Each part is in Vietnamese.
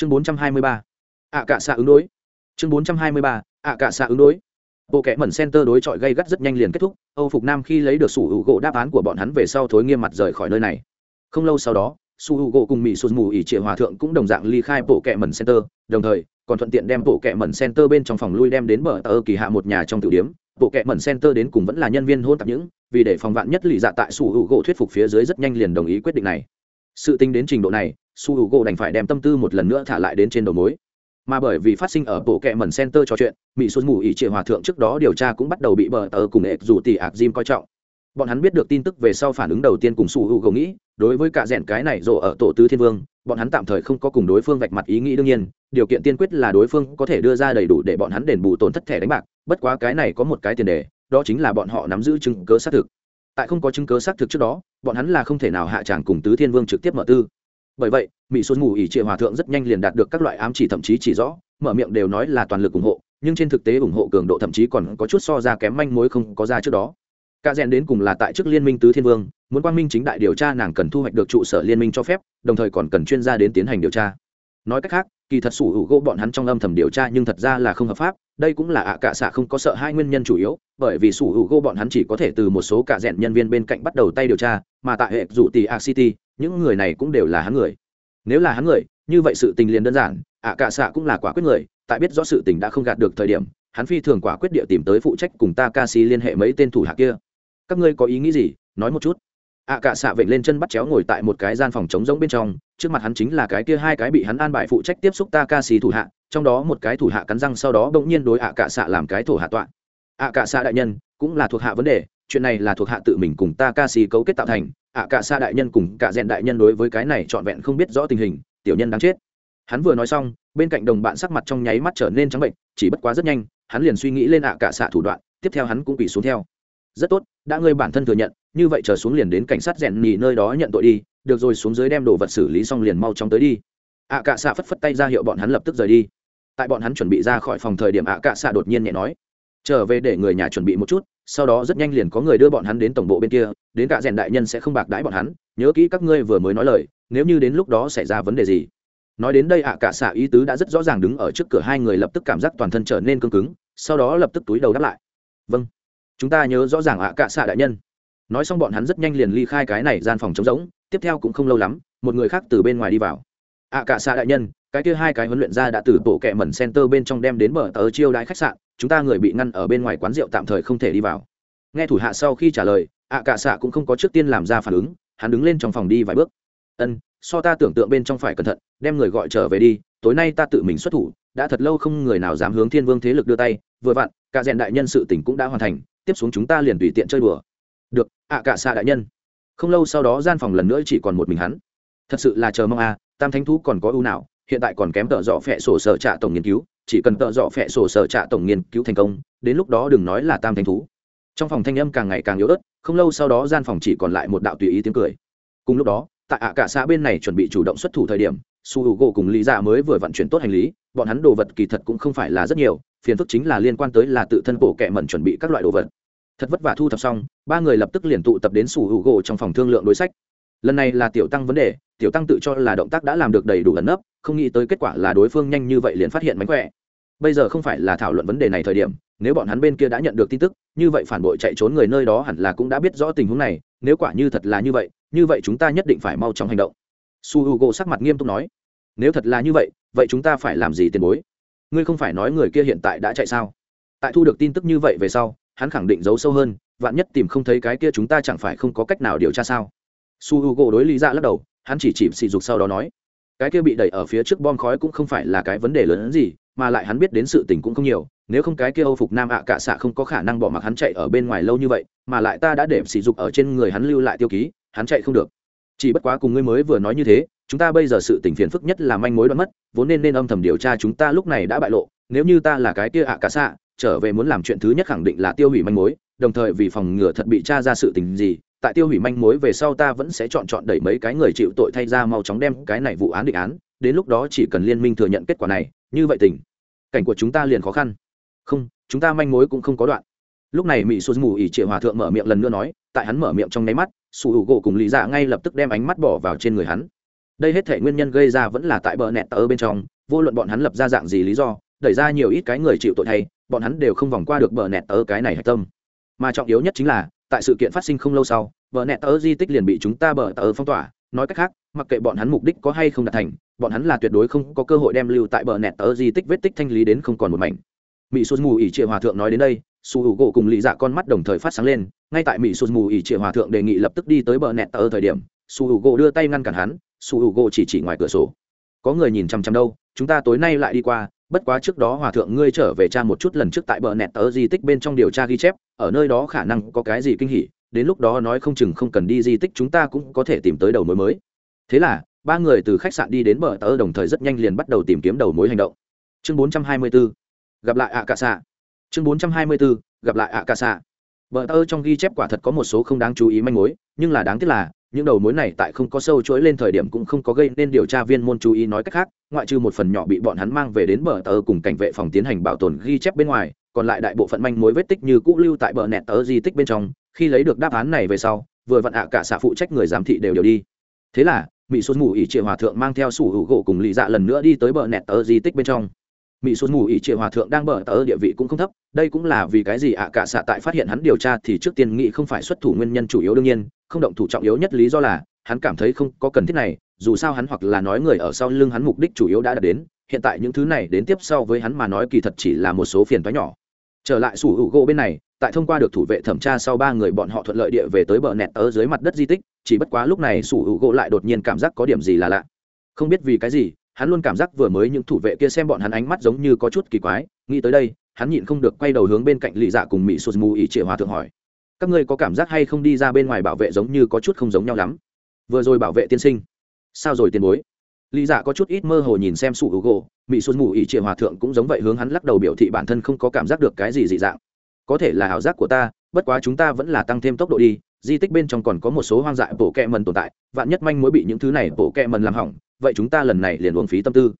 chương bốn trăm hai mươi ba. Ạ cạ xạ ứng đối. Chương bốn trăm hai mươi ba, ạ cạ xạ ứng đối. Bộ kẽ mẩn center đối chọi gây gắt rất nhanh liền kết thúc, âu phục nam khi lấy được sủ hữu gỗ đáp án của bọn hắn về sau thối nghiêm mặt rời khỏi nơi này. Không lâu sau đó su hữu gỗ cùng mỹ sụt mù ỉ trịa hòa thượng cũng đồng dạng ly khai bộ kẽ mẩn center, đồng thời, còn thuận tiện đem bộ kẽ mẩn center bên trong phòng lui đem đến bờ tờ kỳ hạ một nhà trong tiểu điểm. Bộ kẽ mẩn center đến cùng vẫn là nhân viên hôn tạp những, vì để phòng vạn nhất lì dạ tại sủ hữu gỗ thuyết phục phía dưới rất nhanh liền đồng ý quyết định này. Sự tính đến trình độ này su U gỗ đành phải đem tâm tư một lần nữa thả lại đến trên đầu mối. Mà bởi vì phát sinh ở bộ kệ mẩn center trò chuyện mỹ xuân mù ỉ trịa hòa thượng trước đó điều tra cũng bắt đầu bị bờ tờ cùng եք dù tỷ ạc jim coi trọng. Bọn hắn biết được tin tức về sau phản ứng đầu tiên cùng su U gỗ nghĩ, đối với cả rèn cái này rộ ở tổ tứ thiên vương, bọn hắn tạm thời không có cùng đối phương vạch mặt ý nghĩ đương nhiên, điều kiện tiên quyết là đối phương có thể đưa ra đầy đủ để bọn hắn đền bù tổn thất thẻ đánh bạc, bất quá cái này có một cái tiền đề, đó chính là bọn họ nắm giữ chứng cớ xác thực. Tại không có chứng cớ xác thực trước đó, bọn hắn là không thể nào hạ tràng cùng tứ thiên vương trực tiếp mở tư bởi vậy mỹ xuân mù ỉ trịa hòa thượng rất nhanh liền đạt được các loại ám chỉ thậm chí chỉ rõ, mở miệng đều nói là toàn lực ủng hộ, nhưng trên thực tế ủng hộ cường độ thậm chí còn có chút so ra kém manh mối không có ra trước đó. Cả rèn đến cùng là tại chức liên minh tứ thiên vương, muốn quang minh chính đại điều tra nàng cần thu hoạch được trụ sở liên minh cho phép, đồng thời còn cần chuyên gia đến tiến hành điều tra. Nói cách khác, kỳ thật sủ hữu gỗ bọn hắn trong âm thầm điều tra nhưng thật ra là không hợp pháp, đây cũng là ạ à cả xạ không có sợ hai nguyên nhân chủ yếu, bởi vì sủ hữu gỗ bọn hắn chỉ có thể từ một số cả rèn nhân viên bên cạnh bắt đầu tay điều tra, mà tại hệ rủ tỷ a city những người này cũng đều là hắn người. Nếu là hắn người, như vậy sự tình liền đơn giản, ạ à cả xạ cũng là quả quyết người, tại biết rõ sự tình đã không gạt được thời điểm, hắn phi thường quả quyết địa tìm tới phụ trách cùng ta ca si liên hệ mấy tên thủ hạ kia. Các ngươi có ý nghĩ gì? Nói một chút. Ạ à cả xạ vệnh lên chân bắt chéo ngồi tại một cái gian phòng trống rỗng bên trong, trước mặt hắn chính là cái kia hai cái bị hắn an bài phụ trách tiếp xúc ta ca si thủ hạ, trong đó một cái thủ hạ cắn răng sau đó bỗng nhiên đối ạ à cả xạ làm cái thổ hạ tọa. Ạ cả xạ đại nhân, cũng là thuộc hạ vấn đề, chuyện này là thuộc hạ tự mình cùng ta ca si cấu kết tạo thành ạ cả xa đại nhân cùng cả rèn đại nhân đối với cái này trọn vẹn không biết rõ tình hình, tiểu nhân đáng chết. Hắn vừa nói xong, bên cạnh đồng bạn sắc mặt trong nháy mắt trở nên trắng bệnh, chỉ bất quá rất nhanh, hắn liền suy nghĩ lên ạ cả xạ thủ đoạn, tiếp theo hắn cũng bị xuống theo. Rất tốt, đã ngươi bản thân thừa nhận, như vậy chờ xuống liền đến cảnh sát rèn nhì nơi đó nhận tội đi, được rồi xuống dưới đem đồ vật xử lý xong liền mau chóng tới đi. ạ cả xạ phất phất tay ra hiệu bọn hắn lập tức rời đi. Tại bọn hắn chuẩn bị ra khỏi phòng thời điểm ạ cả xạ đột nhiên nhẹ nói trở về để người nhà chuẩn bị một chút, sau đó rất nhanh liền có người đưa bọn hắn đến tổng bộ bên kia, đến cả rèn đại nhân sẽ không bạc đãi bọn hắn, nhớ kỹ các ngươi vừa mới nói lời, nếu như đến lúc đó xảy ra vấn đề gì. Nói đến đây ạ, cả xạ ý tứ đã rất rõ ràng đứng ở trước cửa hai người lập tức cảm giác toàn thân trở nên cương cứng, sau đó lập tức túi đầu đáp lại. Vâng chúng ta nhớ rõ ràng ạ, cả xạ đại nhân. Nói xong bọn hắn rất nhanh liền ly khai cái này gian phòng trống rỗng, tiếp theo cũng không lâu lắm, một người khác từ bên ngoài đi vào. Ạ, cả xạ đại nhân cái kia hai cái huấn luyện ra đã từ bộ kẹ mẩn center bên trong đem đến bờ tờ chiêu đãi khách sạn, chúng ta người bị ngăn ở bên ngoài quán rượu tạm thời không thể đi vào. Nghe thủ hạ sau khi trả lời, ạ cả xạ cũng không có trước tiên làm ra phản ứng, hắn đứng lên trong phòng đi vài bước. Ân, so ta tưởng tượng bên trong phải cẩn thận, đem người gọi trở về đi, tối nay ta tự mình xuất thủ, đã thật lâu không người nào dám hướng thiên vương thế lực đưa tay, vừa vặn, cả rèn đại nhân sự tỉnh cũng đã hoàn thành, tiếp xuống chúng ta liền tùy tiện chơi đùa. Được, ạ cả xạ đại nhân. Không lâu sau đó gian phòng lần nữa chỉ còn một mình hắn. Thật sự là chờ mong a tam thánh thú còn có ưu nào hiện tại còn kém tợ dọ phẹ sổ sở trạ tổng nghiên cứu, chỉ cần tợ dọ phẹ sổ sở trạ tổng nghiên cứu thành công, đến lúc đó đừng nói là tam thanh thú. Trong phòng thanh âm càng ngày càng yếu ớt, không lâu sau đó gian phòng chỉ còn lại một đạo tùy ý tiếng cười. Cùng lúc đó, tại ạ cả xã bên này chuẩn bị chủ động xuất thủ thời điểm, su h u gỗ cùng lý dạ mới vừa vận chuyển tốt hành lý, bọn hắn đồ vật kỳ thật cũng không phải là rất nhiều, phiền phức chính là liên quan tới là tự thân bộ kệ mẩn chuẩn bị các loại đồ vật. Thật vất vả thu thập xong, ba người lập tức liền tụ tập đến su h u gỗ trong phòng thương lượng đối sách lần này là tiểu tăng vấn đề, tiểu tăng tự cho là động tác đã làm được đầy đủ ẩn nấp, không nghĩ tới kết quả là đối phương nhanh như vậy liền phát hiện mánh khỏe. Bây giờ không phải là thảo luận vấn đề này thời điểm, nếu bọn hắn bên kia đã nhận được tin tức, như vậy phản bội chạy trốn người nơi đó hẳn là cũng đã biết rõ tình huống này, nếu quả như thật là như vậy như vậy chúng ta nhất định phải mau chóng hành động. Su h u g o sắc mặt nghiêm túc nói. Nếu thật là như vậy vậy chúng ta phải làm gì tiền bối? Ngươi không phải nói người kia hiện tại đã chạy sao? Tại thu được tin tức như vậy về sau, hắn khẳng định giấu sâu hơn, vạn nhất tìm không thấy cái kia chúng ta chẳng phải không có cách nào điều tra sao? Su h u g o đối lý ra lắc đầu, hắn chỉ chìm xì dục sau đó nói, cái kia bị đẩy ở phía trước bom khói cũng không phải là cái vấn đề lớn hơn gì, mà lại hắn biết đến sự tình cũng không nhiều, nếu không cái kia âu phục nam ạ cả xạ không có khả năng bỏ mặc hắn chạy ở bên ngoài lâu như vậy, mà lại ta đã để sỉ dục ở trên người hắn lưu lại tiêu ký, hắn chạy không được. Chỉ bất quá cùng ngươi mới vừa nói như thế, chúng ta bây giờ sự tình phiền phức nhất là manh mối đoán mất, vốn nên nên âm thầm điều tra chúng ta lúc này đã bại lộ, nếu như ta là cái kia ạ cả xạ, trở về muốn làm chuyện thứ nhất khẳng định là tiêu hủy manh mối, đồng thời vì phòng ngừa thật bị tra ra sự tình gì tại tiêu hủy manh mối về sau ta vẫn sẽ chọn chọn đẩy mấy cái người chịu tội thay ra mau chóng đem cái này vụ án định án, đến lúc đó chỉ cần liên minh thừa nhận kết quả này, như vậy tình cảnh của chúng ta liền khó khăn. Không, chúng ta manh mối cũng không có đoạn. Lúc này mỹ xuân mù ỉ triệu hòa thượng mở miệng lần nữa nói, tại hắn mở miệng trong nháy mắt sù hữu gỗ cùng lý dạ ngay lập tức đem ánh mắt bỏ vào trên người hắn. Đây hết thể nguyên nhân gây ra vẫn là tại bờ nẹt tờ bên trong, vô luận bọn hắn lập ra dạng gì lý do, đẩy ra nhiều ít cái người chịu tội thay, bọn hắn đều không vòng qua được bờ nẹt tờ cái này hạch tâm. Mà trọng yếu nhất chính là tại sự kiện phát sinh không lâu sau, bờ nẹt tờ di tích liền bị chúng ta bờ tờ phong tỏa. Nói cách khác, mặc kệ bọn hắn mục đích có hay không đạt thành, bọn hắn là tuyệt đối không có cơ hội đem lưu tại bờ nẹt tờ di tích vết tích thanh lý đến không còn một mảnh. Mỹ sụt mù ỉ triệu hòa thượng nói đến đây, su hữu gỗ cùng lì dạ con mắt đồng thời phát sáng lên. Ngay tại mỹ sụt mù ỉ triệu hòa thượng đề nghị lập tức đi tới bờ nẹt tờ thời điểm, su hữu gỗ đưa tay ngăn cản hắn, su hữu gỗ chỉ chỉ ngoài cửa sổ. Có người nhìn chằm chằm đâu, chúng ta tối nay lại đi qua bất quá trước đó hòa thượng ngươi trở về cha một chút lần trước tại bờ nẹt tờ di tích bên trong điều tra ghi chép, ở nơi đó khả năng có cái gì kinh hỉ, đến lúc đó nói không chừng không cần đi di tích chúng ta cũng có thể tìm tới đầu mối mới. Thế là, ba người từ khách sạn đi đến bờ tờ đồng thời rất nhanh liền bắt đầu tìm kiếm đầu mối hành động. Chương 424 gặp lại ạ cả xạ chương 424 gặp lại ạ cả xạ bờ tờ trong ghi chép quả thật có một số không đáng chú ý manh mối, nhưng là đáng tiếc là những đầu mối này tại không có sâu chuỗi lên thời điểm cũng không có gây nên điều tra viên môn chú ý nói cách khác, ngoại trừ một phần nhỏ bị bọn hắn mang về đến bờ tờ cùng cảnh vệ phòng tiến hành bảo tồn ghi chép bên ngoài, còn lại đại bộ phận manh mối vết tích như cũ lưu tại bờ nẹt tờ di tích bên trong, khi lấy được đáp án này về sau, vừa vặn ạ cả xạ phụ trách người giám thị đều đều đi. Thế là mỹ xuân mù ỉ triệu hòa thượng mang theo sủ hữu gỗ cùng lì dạ lần nữa đi tới bờ nẹt tờ di tích bên trong. Mỹ xuân mù ỉ triệu hòa thượng đang bờ tờ địa vị cũng không thấp, đây cũng là vì cái gì ạ cả xạ tại phát hiện hắn điều tra thì trước tiên nghĩ không phải xuất thủ nguyên nhân chủ yếu đương nhiên không động thủ trọng yếu nhất lý do là, hắn cảm thấy không có cần thiết này, dù sao hắn hoặc là nói người ở sau lưng hắn mục đích chủ yếu đã đạt đến, hiện tại những thứ này đến tiếp sau với hắn mà nói kỳ thật chỉ là một số phiền toái nhỏ. Trở lại sủ hữu gỗ bên này, tại thông qua được thủ vệ thẩm tra sau ba người bọn họ thuận lợi địa về tới bờ nẹt ở dưới mặt đất di tích, chỉ bất quá lúc này sủ hữu gỗ lại đột nhiên cảm giác có điểm gì là lạ. Không biết vì cái gì, hắn luôn cảm giác vừa mới những thủ vệ kia xem bọn hắn ánh mắt giống như có chút kỳ quái, nghĩ tới đây, hắn nhịn không được quay đầu hướng bên cạnh lì dạ cùng mỹ sụt mù ỉ trịa hòa thượng hỏi các ngươi có cảm giác hay không đi ra bên ngoài bảo vệ giống như có chút không giống nhau lắm? Vừa rồi bảo vệ tiên sinh. Sao rồi tiền bối? Lý dạ có chút ít mơ hồ nhìn xem sủ hữu gỗ mỹ xuân mù ỉ trịa hòa thượng cũng giống vậy hướng hắn lắc đầu biểu thị bản thân không có cảm giác được cái gì dị dạng. Có thể là ảo giác của ta, bất quá chúng ta vẫn là tăng thêm tốc độ đi, di tích bên trong còn có một số hoang dại bổ kẹ mần tồn tại, vạn nhất manh mối bị những thứ này bổ kẹ mần làm hỏng, vậy chúng ta lần này liền uống phí tâm tư.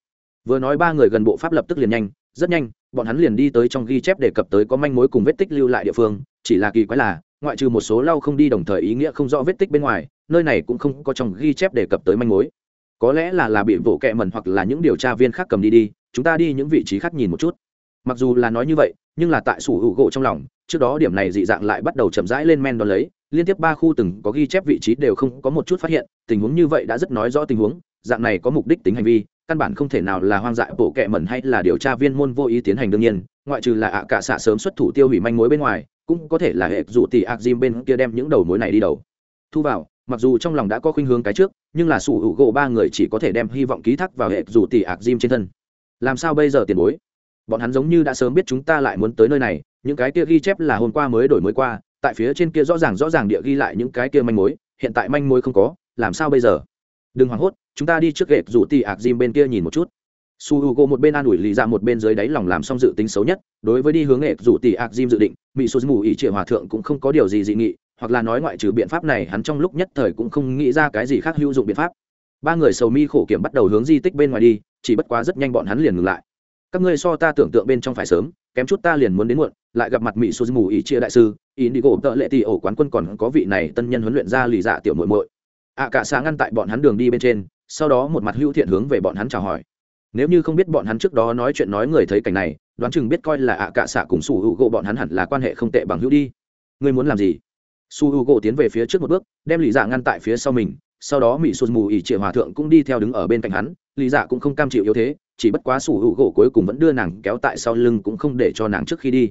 Vừa nói ba người gần bộ pháp lập tức liền nhanh rất nhanh, bọn hắn liền đi tới trong ghi chép đề cập tới có manh mối cùng vết tích lưu lại địa phương, chỉ là kỳ quái là, ngoại trừ một số lau không đi đồng thời ý nghĩa không rõ vết tích bên ngoài, nơi này cũng không có trong ghi chép đề cập tới manh mối. Có lẽ là là bị vỗ kẹ mần hoặc là những điều tra viên khác cầm đi đi, chúng ta đi những vị trí khác nhìn một chút. Mặc dù là nói như vậy, nhưng là tại sủ hữu gỗ trong lòng, trước đó điểm này dị dạng lại bắt đầu chậm rãi lên men đón lấy, liên tiếp ba khu từng có ghi chép vị trí đều không có một chút phát hiện, tình huống như vậy đã rất nói rõ tình huống, dạng này có mục đích tính hành vi căn bản không thể nào là hoang dại bộ kệ mẩn hay là điều tra viên môn vô ý tiến hành đương nhiên, ngoại trừ là ạ cả xạ sớm xuất thủ tiêu hủy manh mối bên ngoài, cũng có thể là hệ dụ tỷ ạc diêm bên kia đem những đầu mối này đi đầu. Thu vào, mặc dù trong lòng đã có khuynh hướng cái trước, nhưng là sủ hữu gỗ ba người chỉ có thể đem hy vọng ký thác vào hệ dụ tỷ ạc diêm trên thân. Làm sao bây giờ tiền bối? Bọn hắn giống như đã sớm biết chúng ta lại muốn tới nơi này, những cái kia ghi chép là hôm qua mới đổi mới qua, tại phía trên kia rõ ràng rõ ràng địa ghi lại những cái kia manh mối, hiện tại manh mối không có, làm sao bây giờ? Đừng hoảng hốt, chúng ta đi trước gate rủ tì ạc dìm bên kia nhìn một chút. Su h u g o một bên an ủi lì ra một bên dưới đáy lòng làm xong dự tính xấu nhất, đối với đi hướng nghệ rủ tì ạc dìm dự định mỹ su mù ỉ triệu hòa thượng cũng không có điều gì dị nghị, hoặc là nói ngoại trừ biện pháp này, hắn trong lúc nhất thời cũng không nghĩ ra cái gì khác hữu dụng biện pháp. Ba người sầu mi khổ kiểm bắt đầu hướng di tích bên ngoài đi, chỉ bất quá rất nhanh bọn hắn liền ngừng lại. Các ngươi so ta tưởng tượng bên trong phải sớm, kém chút ta liền muốn đến muộn, lại gặp mặt mỹ su mù ỉ chia đại sư ý đi gỗ tợ lệ tỷ ổ quán quân còn có vị này tân nhân huấn luyện ra lì dạ tiểu muội muội ạ cả sáng ngăn tại bọn hắn đường đi bên trên, sau đó một mặt hữu thiện hướng về bọn hắn chào hỏi. Nếu như không biết bọn hắn trước đó nói chuyện nói người thấy cảnh này, đoán chừng biết coi là ạ cả xã cùng su hữu gỗ bọn hắn hẳn là quan hệ không tệ bằng hữu đi. Ngươi muốn làm gì? Su hữu gỗ tiến về phía trước một bước, đem lì dạ ngăn tại phía sau mình, sau đó mỹ xuân mù ỉ triệu hòa thượng cũng đi theo đứng ở bên cạnh hắn. Lì dạ cũng không cam chịu yếu thế, chỉ bất quá su hữu gỗ cuối cùng vẫn đưa nàng kéo tại sau lưng cũng không để cho nàng trước khi đi.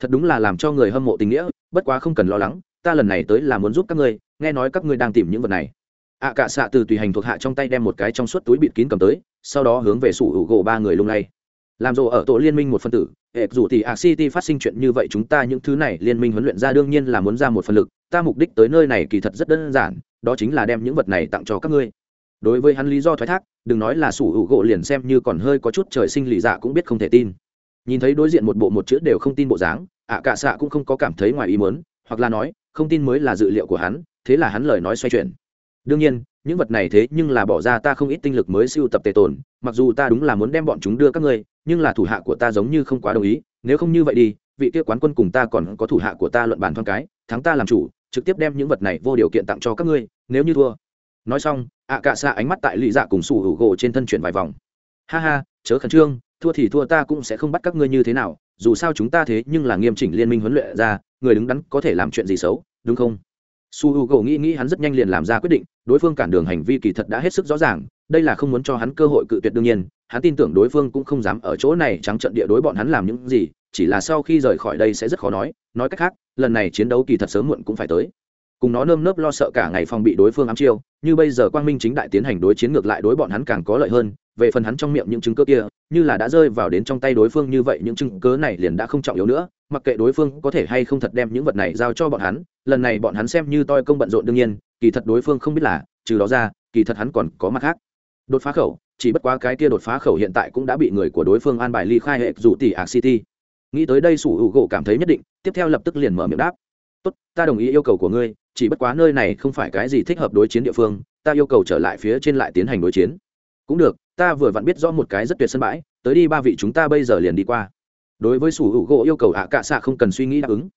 Thật đúng là làm cho người hâm mộ tình nghĩa, bất quá không cần lo lắng, ta lần này tới là muốn giúp các ngươi, nghe nói các ngươi đang tìm những vật này ạ cả xạ từ tùy hành thuộc hạ trong tay đem một cái trong suốt túi bịt kín cầm tới, sau đó hướng về sủ hữu gỗ ba người lung lay. Làm rộ ở tổ liên minh một phân tử, hệ dù thì ạ city phát sinh chuyện như vậy chúng ta những thứ này liên minh huấn luyện ra đương nhiên là muốn ra một phần lực, ta mục đích tới nơi này kỳ thật rất đơn giản, đó chính là đem những vật này tặng cho các ngươi. Đối với hắn lý do thoái thác, đừng nói là sủ hữu gỗ liền xem như còn hơi có chút trời sinh lì dạ cũng biết không thể tin. Nhìn thấy đối diện một bộ một chữ đều không tin bộ dáng, ạ cả xạ cũng không có cảm thấy ngoài ý muốn, hoặc là nói, không tin mới là dự liệu của hắn, thế là hắn lời nói xoay chuyển đương nhiên, những vật này thế nhưng là bỏ ra ta không ít tinh lực mới siêu tập tề tồn, mặc dù ta đúng là muốn đem bọn chúng đưa các ngươi, nhưng là thủ hạ của ta giống như không quá đồng ý, nếu không như vậy đi, vị kia quán quân cùng ta còn có thủ hạ của ta luận bàn thoáng cái, thắng ta làm chủ, trực tiếp đem những vật này vô điều kiện tặng cho các ngươi, nếu như thua. Nói xong, ạ cạ xạ ánh mắt tại lì dạ cùng sủ hữu gỗ trên thân chuyển vài vòng. Ha ha, chớ khẩn trương, thua thì thua ta cũng sẽ không bắt các ngươi như thế nào, dù sao chúng ta thế nhưng là nghiêm chỉnh liên minh huấn luyện ra, người đứng đắn có thể làm chuyện gì xấu, đúng không? Su h u gỗ nghĩ nghĩ hắn rất nhanh liền làm ra quyết định, đối phương cản đường hành vi kỳ thật đã hết sức rõ ràng, đây là không muốn cho hắn cơ hội cự tuyệt đương nhiên, hắn tin tưởng đối phương cũng không dám ở chỗ này trắng trận địa đối bọn hắn làm những gì, chỉ là sau khi rời khỏi đây sẽ rất khó nói nói cách khác, lần này chiến đấu kỳ thật sớm muộn cũng phải tới. Cùng nó nơm nớp lo sợ cả ngày phòng bị đối phương ám chiêu, như bây giờ quang minh chính đại tiến hành đối chiến ngược lại đối bọn hắn càng có lợi hơn, về phần hắn trong miệng những chứng cứ kia, như là đã rơi vào đến trong tay đối phương như vậy, những chứng cứ này liền đã không trọng yếu nữa mặc kệ đối phương có thể hay không thật đem những vật này giao cho bọn hắn, lần này bọn hắn xem như toi công bận rộn đương nhiên, kỳ thật đối phương không biết là, trừ đó ra, kỳ thật hắn còn có mặt khác. Đột phá khẩu, chỉ bất quá cái kia đột phá khẩu hiện tại cũng đã bị người của đối phương an bài ly khai hệ rủ tỷ ạc city. Nghĩ tới đây sủ hữu gỗ cảm thấy nhất định, tiếp theo lập tức liền mở miệng đáp. Tốt, ta đồng ý yêu cầu của ngươi, chỉ bất quá nơi này không phải cái gì thích hợp đối chiến địa phương, ta yêu cầu trở lại phía trên lại tiến hành đối chiến. Cũng được, ta vừa vặn biết rõ một cái rất tuyệt sân bãi, tới đi ba vị chúng ta bây giờ liền đi qua đối với sủ hữu gỗ yêu cầu ạ cạ xạ không cần suy nghĩ đáp ứng.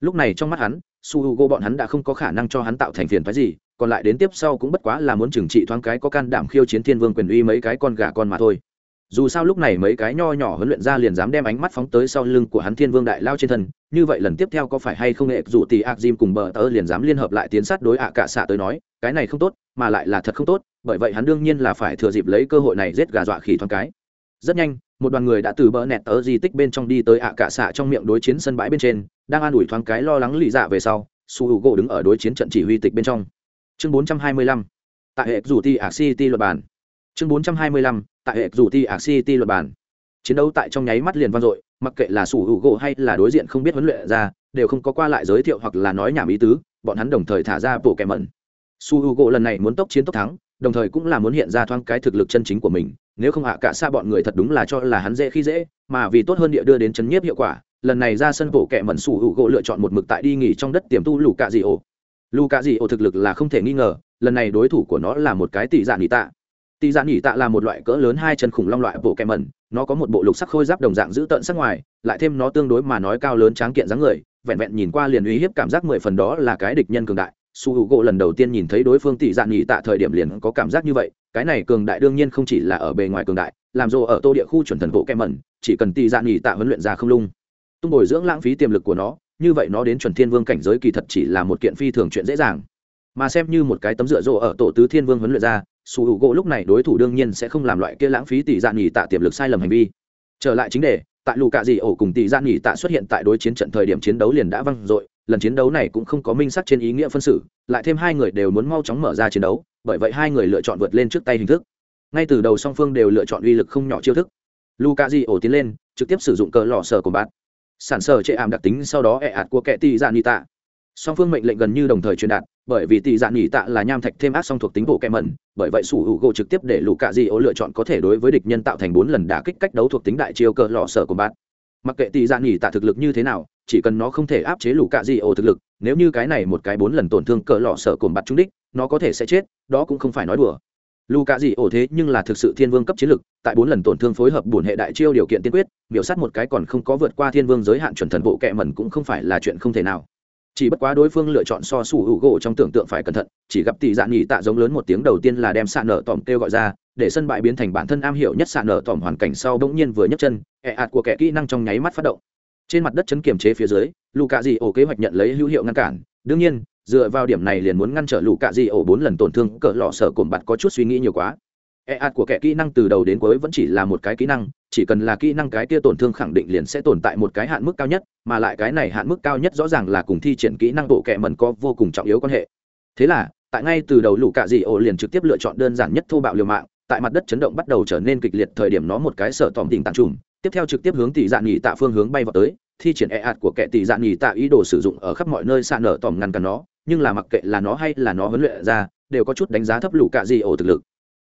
Lúc này trong mắt hắn, su h u g o bọn hắn đã không có khả năng cho hắn tạo thành phiền phái gì, còn lại đến tiếp sau cũng bất quá là muốn trừng trị thoáng cái có can đảm khiêu chiến thiên vương quyền uy mấy cái con gà con mà thôi. Dù sao lúc này mấy cái nho nhỏ huấn luyện ra liền dám đem ánh mắt phóng tới sau lưng của hắn thiên vương đại lao trên thân, như vậy lần tiếp theo có phải hay không nghệ dù tì ạc dìm cùng bờ tớ liền dám liên hợp lại tiến sát đối ạ cả xạ tới nói, cái này không tốt, mà lại là thật không tốt, bởi vậy hắn đương nhiên là phải thừa dịp lấy cơ hội này giết gà dọa khỉ thoáng cái. Rất nhanh một đoàn người đã từ bờ nẹt tớ di tích bên trong đi tới ạ cả xạ trong miệng đối chiến sân bãi bên trên đang an ủi thoáng cái lo lắng lì dạ về sau su h u gỗ đứng ở đối chiến trận chỉ huy tịch bên trong. Chương 425, tại hệ rủ ti ạc city luật bản. Chương 425, tại hệ rủ ti ạc city luật bản. Chiến đấu tại trong nháy mắt liền vang dội mặc kệ là su h u gỗ hay là đối diện không biết huấn luyện ra đều không có qua lại giới thiệu hoặc là nói nhảm ý tứ bọn hắn đồng thời thả ra bộ kẻ mẩn. Su h u gỗ lần này muốn tốc chiến tốc thắng đồng thời cũng là muốn hiện ra thoáng cái thực lực chân chính của mình nếu không hạ cả xa bọn người thật đúng là cho là hắn dễ khi dễ, mà vì tốt hơn địa đưa đến chấn nhiếp hiệu quả, lần này ra sân bộ kẹ mẩn sủ hữu gỗ lựa chọn một mực tại đi nghỉ trong đất tiềm tu lù cạ dị ổ. Lù cạ dị ổ thực lực là không thể nghi ngờ, lần này đối thủ của nó là một cái tỷ dạ nghỉ tạ. Tỷ dạ nghỉ tạ là một loại cỡ lớn hai chân khủng long loại bộ kẹ mẩn, nó có một bộ lục sắc khôi giáp đồng dạng giữ tận sắc ngoài, lại thêm nó tương đối mà nói cao lớn tráng kiện dáng người, vẹn vẹn nhìn qua liền uy hiếp cảm giác mười phần đó là cái địch nhân cường đại su h u gỗ lần đầu tiên nhìn thấy đối phương tỷ dạ nghỉ tạ thời điểm liền có cảm giác như vậy, cái này cường đại đương nhiên không chỉ là ở bề ngoài cường đại, làm rồ ở tô địa khu chuẩn thần bộ kem mẩn, chỉ cần tỷ dạ nghỉ tạ huấn luyện ra không lung. Tung bồi dưỡng lãng phí tiềm lực của nó, như vậy nó đến chuẩn thiên vương cảnh giới kỳ thật chỉ là một kiện phi thường chuyện dễ dàng. Mà xem như một cái tấm dựa rộ ở tổ tứ thiên vương huấn luyện ra, su h u gỗ lúc này đối thủ đương nhiên sẽ không làm loại kia lãng phí tỷ dạ nghỉ tạ tiềm lực sai lầm hành vi. Trở lại chính đề, tại lù cạ dị ổ cùng tỷ dạ nghỉ tạ xuất hiện tại đối chiến trận thời điểm chiến đấu liền đã văng dội lần chiến đấu này cũng không có minh sắc trên ý nghĩa phân xử, lại thêm hai người đều muốn mau chóng mở ra chiến đấu, bởi vậy hai người lựa chọn vượt lên trước tay hình thức. Ngay từ đầu song phương đều lựa chọn uy lực không nhỏ chiêu thức. Luka di ổ tiến lên, trực tiếp sử dụng cờ lò sờ của bạn. Sản sờ chệ ảm đặc tính sau đó ẹ ạt của kẻ tỷ dạ nỉ tạ. Song phương mệnh lệnh gần như đồng thời truyền đạt, bởi vì tỷ dạ nỉ tạ là nham thạch thêm ác song thuộc tính bộ kẹ mẩn, bởi vậy sủ hữu gỗ trực tiếp để luka di ổ lựa chọn có thể đối với địch nhân tạo thành bốn lần đả kích cách đấu thuộc tính đại chiêu cờ lò sờ của bạn. Mặc kệ tỷ dạ nỉ tạ thực lực như thế nào chỉ cần nó không thể áp chế lũ cạ di ổ thực lực, nếu như cái này một cái bốn lần tổn thương cỡ lọ sợ cồn bặt trúng đích, nó có thể sẽ chết, đó cũng không phải nói đùa. Lũ cạ di ổ thế nhưng là thực sự thiên vương cấp chiến lực, tại bốn lần tổn thương phối hợp bổn hệ đại chiêu điều kiện tiên quyết biểu sát một cái còn không có vượt qua thiên vương giới hạn chuẩn thần bộ kẹ mẩn cũng không phải là chuyện không thể nào. Chỉ bất quá đối phương lựa chọn so sủ hữu gỗ trong tưởng tượng phải cẩn thận, chỉ gặp tỷ dạng nghỉ tạ giống lớn một tiếng đầu tiên là đem xạ nở tòm kêu gọi ra, để sân bãi biến thành bản thân am hiểu nhất xạ nở tòm hoàn cảnh sau bỗng nhiên vừa nhấc chân ẹ ạt của kẻ kỹ năng trong nháy mắt phát động trên mặt đất chấn kiềm chế phía dưới lù cạ dị ổ kế hoạch nhận lấy hữu hiệu ngăn cản. Đương nhiên, dựa vào điểm này liền muốn ngăn trở lù cạ dị ổ bốn lần tổn thương, cỡ lọ sở cồn bặt có chút suy nghĩ nhiều quá. E ạt của kẻ kỹ năng từ đầu đến cuối vẫn chỉ là một cái kỹ năng, chỉ cần là kỹ năng cái kia tổn thương khẳng định liền sẽ tồn tại một cái hạn mức cao nhất, mà lại cái này hạn mức cao nhất rõ ràng là cùng thi triển kỹ năng bộ kẻ mẩn có vô cùng trọng yếu quan hệ. Thế là, tại ngay từ đầu lũ cạ dị ổ liền trực tiếp lựa chọn đơn giản nhất thô bạo liều mạng, tại mặt đất chấn động bắt đầu trở nên kịch liệt thời điểm nó một cái sở tòm tình tàn trùm tiếp theo trực tiếp hướng tỷ dạ nghỉ tạ phương hướng bay vào tới, thi triển e ạt của kẻ tỷ dạ nghỉ tạ ý đồ sử dụng ở khắp mọi nơi xa nở tòm ngăn cản nó, nhưng là mặc kệ là nó hay là nó huấn luyện ra, đều có chút đánh giá thấp lũ cạ dị ổ thực lực.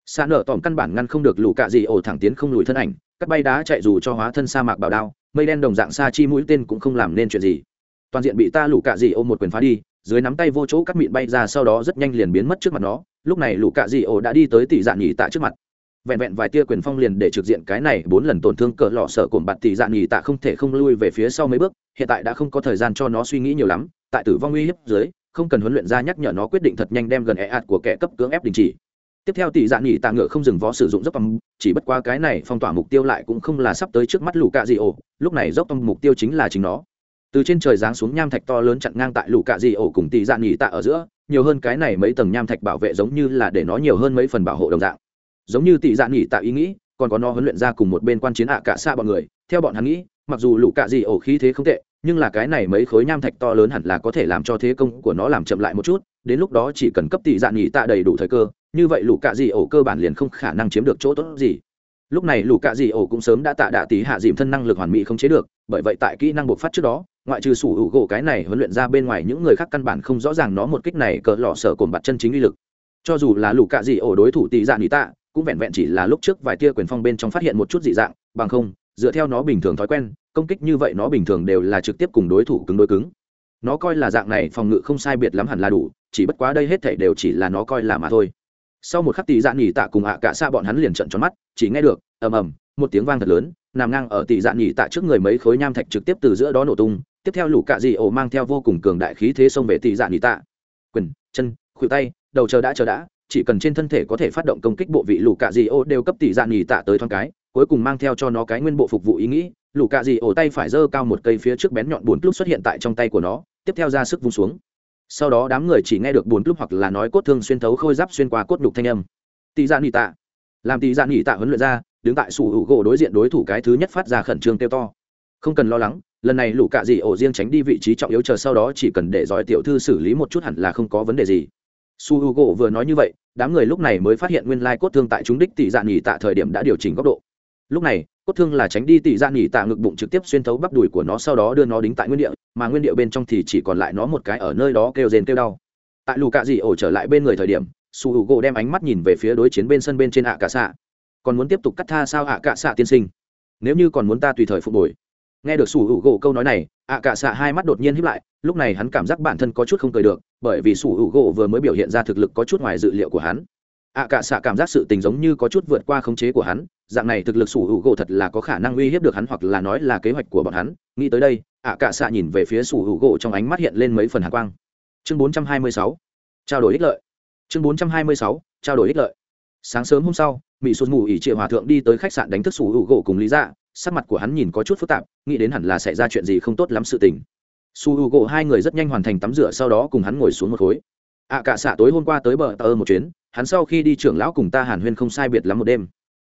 Xa nở tòm căn bản ngăn không được lũ cạ dị ổ thẳng tiến không lùi thân ảnh, cắt bay đá chạy dù cho hóa thân sa mạc bảo đao, mây đen đồng dạng sa chi mũi tên cũng không làm nên chuyện gì. Toàn diện bị ta lũ cạ dị ổ một quyền phá đi, dưới nắm tay vô chỗ cắt mịn bay ra sau đó rất nhanh liền biến mất trước mặt nó, lúc này lũ cạ dị ổ đã đi tới tỷ dạ nghỉ tạ trước mặt vẹn vẹn vài tia quyền phong liền để trực diện cái này bốn lần tổn thương cỡ lọ sợ cồn bạt tỷ dạ nghỉ tạ không thể không lui về phía sau mấy bước, hiện tại đã không có thời gian cho nó suy nghĩ nhiều lắm, tại tử vong uy hiếp dưới, không cần huấn luyện ra nhắc nhở nó quyết định thật nhanh đem gần e ạt của kẻ cấp cưỡng ép đình chỉ. Tiếp theo tỷ dạ nghỉ tạ ngựa không dừng vó sử dụng dốc tầm chỉ bất qua cái này phong tỏa mục tiêu lại cũng không là sắp tới trước mắt lũ cạ dị ổ, lúc này dốc tầm mục tiêu chính là chính nó. Từ trên trời giáng xuống nham thạch to lớn chặn ngang tại lũ cạ dị ổ cùng tỷ dạ nghỉ tạ ở giữa, nhiều hơn cái này mấy tầng nham thạch bảo vệ giống như là để nó nhiều hơn mấy phần bảo hộ đồng dạng giống như tỷ dạ nghỉ tạ ý nghĩ, còn có nó huấn luyện ra cùng một bên quan chiến ạ cả xa bọn người. Theo bọn hắn nghĩ, mặc dù lũ cạ gì ổ khí thế không tệ, nhưng là cái này mấy khối nham thạch to lớn hẳn là có thể làm cho thế công của nó làm chậm lại một chút, đến lúc đó chỉ cần cấp tỷ dạ nghỉ tạ đầy đủ thời cơ, như vậy lũ cạ gì ổ cơ bản liền không khả năng chiếm được chỗ tốt gì. Lúc này lũ cạ dị ổ cũng sớm đã tạ đạ tí hạ dìm thân năng lực hoàn mỹ không chế được, bởi vậy tại kỹ năng bộc phát trước đó, ngoại trừ sủ hữu gỗ cái này huấn luyện ra bên ngoài những người khác căn bản không rõ ràng nó một kích này cỡ lọ sở cồn bặt chân chính uy lực. Cho dù là lũ cạ dị ổ đối thủ tỷ dạ nghỉ tạ cũng vẹn vẹn chỉ là lúc trước vài tia quyền phong bên trong phát hiện một chút dị dạng, bằng không, dựa theo nó bình thường thói quen, công kích như vậy nó bình thường đều là trực tiếp cùng đối thủ cứng đối cứng. Nó coi là dạng này phòng ngự không sai biệt lắm hẳn là đủ, chỉ bất quá đây hết thảy đều chỉ là nó coi là mà thôi. Sau một khắc tỷ dạ nghỉ tạ cùng ạ cả xa bọn hắn liền trận tròn mắt, chỉ nghe được, ầm ầm, một tiếng vang thật lớn, nằm ngang ở tỷ dạ nghỉ tạ trước người mấy khối nham thạch trực tiếp từ giữa đó nổ tung, tiếp theo lũ cạ dị ổ mang theo vô cùng cường đại khí thế xông về tỷ dạ nghỉ tạ. Quyền, chân, khuỷu tay, đầu chờ đã chờ đã chỉ cần trên thân thể có thể phát động công kích bộ vị lũ cạ dị ô đều cấp tỷ dạ nghỉ tạ tới thoáng cái, cuối cùng mang theo cho nó cái nguyên bộ phục vụ ý nghĩ lũ cạ dị ô tay phải giơ cao một cây phía trước bén nhọn bốn lúc xuất hiện tại trong tay của nó, tiếp theo ra sức vung xuống. Sau đó đám người chỉ nghe được bốn lúc hoặc là nói cốt thương xuyên thấu khôi giáp xuyên qua cốt đục thanh âm. Tỷ dạ nghỉ tạ. Làm tỷ dạ nghỉ tạ huấn luyện ra, đứng tại sủ hữu gỗ đối diện đối thủ cái thứ nhất phát ra khẩn trương kêu to. Không cần lo lắng, lần này lũ cạ dị ổ riêng tránh đi vị trí trọng yếu chờ sau đó chỉ cần để giỏi tiểu thư xử lý một chút hẳn là không có vấn đề gì su h u gỗ vừa nói như vậy, đám người lúc này mới phát hiện nguyên lai cốt thương tại chúng đích tỷ dạ nghỉ tạ thời điểm đã điều chỉnh góc độ. Lúc này, cốt thương là tránh đi tỷ dạ nghỉ tạ ngực bụng trực tiếp xuyên thấu bắp đùi của nó sau đó đưa nó đính tại nguyên địa, mà nguyên địa bên trong thì chỉ còn lại nó một cái ở nơi đó kêu rền kêu đau. Tại lù cạ dị ổ trở lại bên người thời điểm, su h u gỗ đem ánh mắt nhìn về phía đối chiến bên sân bên trên ạ cả xạ. Còn muốn tiếp tục cắt tha sao ạ cả xạ tiên sinh? Nếu như còn muốn ta tùy thời phục hồi. Nghe được su h u gỗ câu nói này, ạ cả xạ hai mắt đột nhiên hiếp lại lúc này hắn cảm giác bản thân có chút không cười được, bởi vì sủ hữu gỗ vừa mới biểu hiện ra thực lực có chút ngoài dự liệu của hắn. Ạ cả xạ cảm giác sự tình giống như có chút vượt qua khống chế của hắn, dạng này thực lực sủ hữu gỗ thật là có khả năng uy hiếp được hắn hoặc là nói là kế hoạch của bọn hắn. Nghĩ tới đây ạ cả xạ nhìn về phía sủ hữu gỗ trong ánh mắt hiện lên mấy phần hạ quang. Chương 426 trao đổi ích lợi. Chương 426 trao đổi ích lợi. Sáng sớm hôm sau mỹ sụt mù ỉ triệu hòa thượng đi tới khách sạn đánh thức sủ hữu gỗ cùng lý dạ. Sắc mặt của hắn nhìn có chút phức tạp, nghĩ đến hẳn là xảy ra chuyện gì không tốt lắm sự tình su h u gỗ hai người rất nhanh hoàn thành tắm rửa sau đó cùng hắn ngồi xuống một khối. Ạ à, cả xạ tối hôm qua tới bờ tờ một chuyến hắn sau khi đi trưởng lão cùng ta hàn huyên không sai biệt lắm một đêm.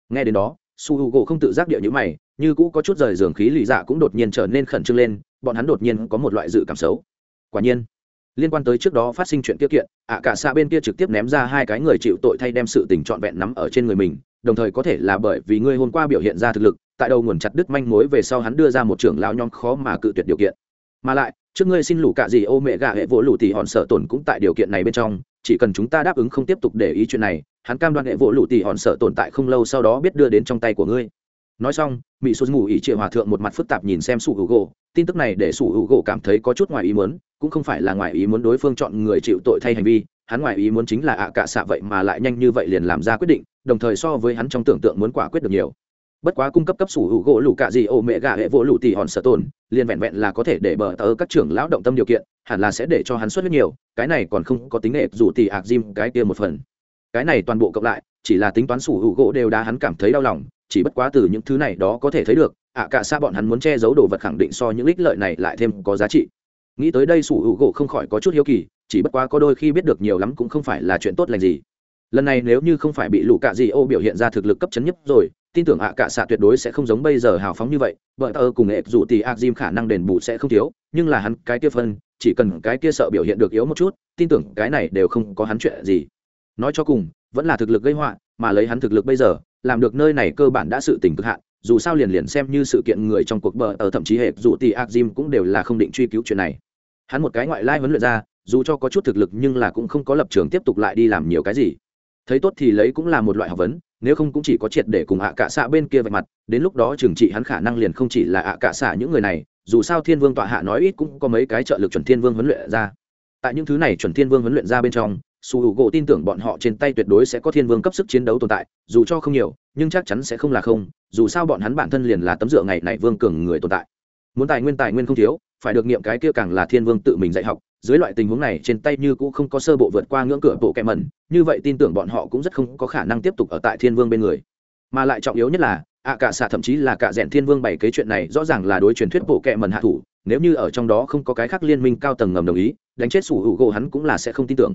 Nghe đến đó su h u gỗ không tự giác địa nhữ mày như cũ có chút rời giường khí lì dạ cũng đột nhiên trở nên khẩn trương lên bọn hắn đột nhiên có một loại dự cảm xấu. Quả nhiên liên quan tới trước đó phát sinh chuyện tiết kiện ạ à, cả xạ bên kia trực tiếp ném ra hai cái người chịu tội thay đem sự tình trọn vẹn nắm ở trên người mình đồng thời có thể là bởi vì ngươi hôm qua biểu hiện ra thực lực tại đầu nguồn chặt đứt manh mối về sau hắn đưa ra một trưởng lão nhóm khó mà cự tuyệt điều kiện mà lại, trước ngươi xin lũ cả gì ô mẹ gạ hệ vỗ lũ tỷ hòn sợ tổn cũng tại điều kiện này bên trong, chỉ cần chúng ta đáp ứng không tiếp tục để ý chuyện này, hắn cam đoan hệ vỗ lũ tỷ hòn sợ tồn tại không lâu sau đó biết đưa đến trong tay của ngươi. Nói xong mỹ sụt ngủ ỉ triệu hòa thượng một mặt phức tạp nhìn xem sủ hữu gỗ, tin tức này để sủ hữu gỗ cảm thấy có chút ngoài ý muốn, cũng không phải là ngoài ý muốn đối phương chọn người chịu tội thay hành vi, hắn ngoài ý muốn chính là ạ cả xạ vậy mà lại nhanh như vậy liền làm ra quyết định, đồng thời so với hắn trong tưởng tượng muốn quả quyết được nhiều bất quá cung cấp cấp sủ hữu gỗ lũ cạ gì ô mẹ gà hệ vỗ lũ tỉ hòn sở tồn, liền vẹn vẹn là có thể để bờ tờ các trưởng lão động tâm điều kiện, hẳn là sẽ để cho hắn xuất huyết nhiều, cái này còn không có tính nghệ dù tỉ ạc diêm cái kia một phần. Cái này toàn bộ cộng lại, chỉ là tính toán sủ hữu gỗ đều đã hắn cảm thấy đau lòng, chỉ bất quá từ những thứ này đó có thể thấy được, ạ cả xa bọn hắn muốn che giấu đồ vật khẳng định so những ích lợi này lại thêm có giá trị. Nghĩ tới đây sủ hữu gỗ không khỏi có chút hiếu kỳ, chỉ bất quá có đôi khi biết được nhiều lắm cũng không phải là chuyện tốt lành gì. Lần này nếu như không phải bị lũ cạ dị ô biểu hiện ra thực lực cấp chấn nhất rồi tin tưởng ạ cả xạ tuyệt đối sẽ không giống bây giờ hào phóng như vậy, vợ tờ cùng nghệ dù thì ạc diêm khả năng đền bù sẽ không thiếu, nhưng là hắn cái kia phân, chỉ cần cái kia sợ biểu hiện được yếu một chút, tin tưởng cái này đều không có hắn chuyện gì. Nói cho cùng, vẫn là thực lực gây họa, mà lấy hắn thực lực bây giờ, làm được nơi này cơ bản đã sự tình cực hạn, dù sao liền liền xem như sự kiện người trong cuộc bờ ở thậm chí hệ dù thì ạc diêm cũng đều là không định truy cứu chuyện này. Hắn một cái ngoại lai huấn luyện ra, dù cho có chút thực lực nhưng là cũng không có lập trường tiếp tục lại đi làm nhiều cái gì. Thấy tốt thì lấy cũng là một loại học vấn nếu không cũng chỉ có triệt để cùng ạ cả xạ bên kia vạch mặt, đến lúc đó trừng trị hắn khả năng liền không chỉ là ạ cả xạ những người này, dù sao thiên vương tọa hạ nói ít cũng có mấy cái trợ lực chuẩn thiên vương huấn luyện ra. Tại những thứ này chuẩn thiên vương huấn luyện ra bên trong, su hữu gỗ tin tưởng bọn họ trên tay tuyệt đối sẽ có thiên vương cấp sức chiến đấu tồn tại, dù cho không nhiều, nhưng chắc chắn sẽ không là không, dù sao bọn hắn bản thân liền là tấm dựa ngày này vương cường người tồn tại. Muốn tài nguyên tài nguyên không thiếu, phải được nghiệm cái kia càng là thiên vương tự mình dạy học dưới loại tình huống này, trên tay như cũng không có sơ bộ vượt qua ngưỡng cửa bộ kẹ mẩn, như vậy tin tưởng bọn họ cũng rất không có khả năng tiếp tục ở tại thiên vương bên người. Mà lại trọng yếu nhất là, ạ cả xạ thậm chí là cả rèn thiên vương bày kế chuyện này rõ ràng là đối truyền thuyết bộ kẹ mẩn hạ thủ, nếu như ở trong đó không có cái khác liên minh cao tầng ngầm đồng ý, đánh chết sủ hữu gỗ hắn cũng là sẽ không tin tưởng.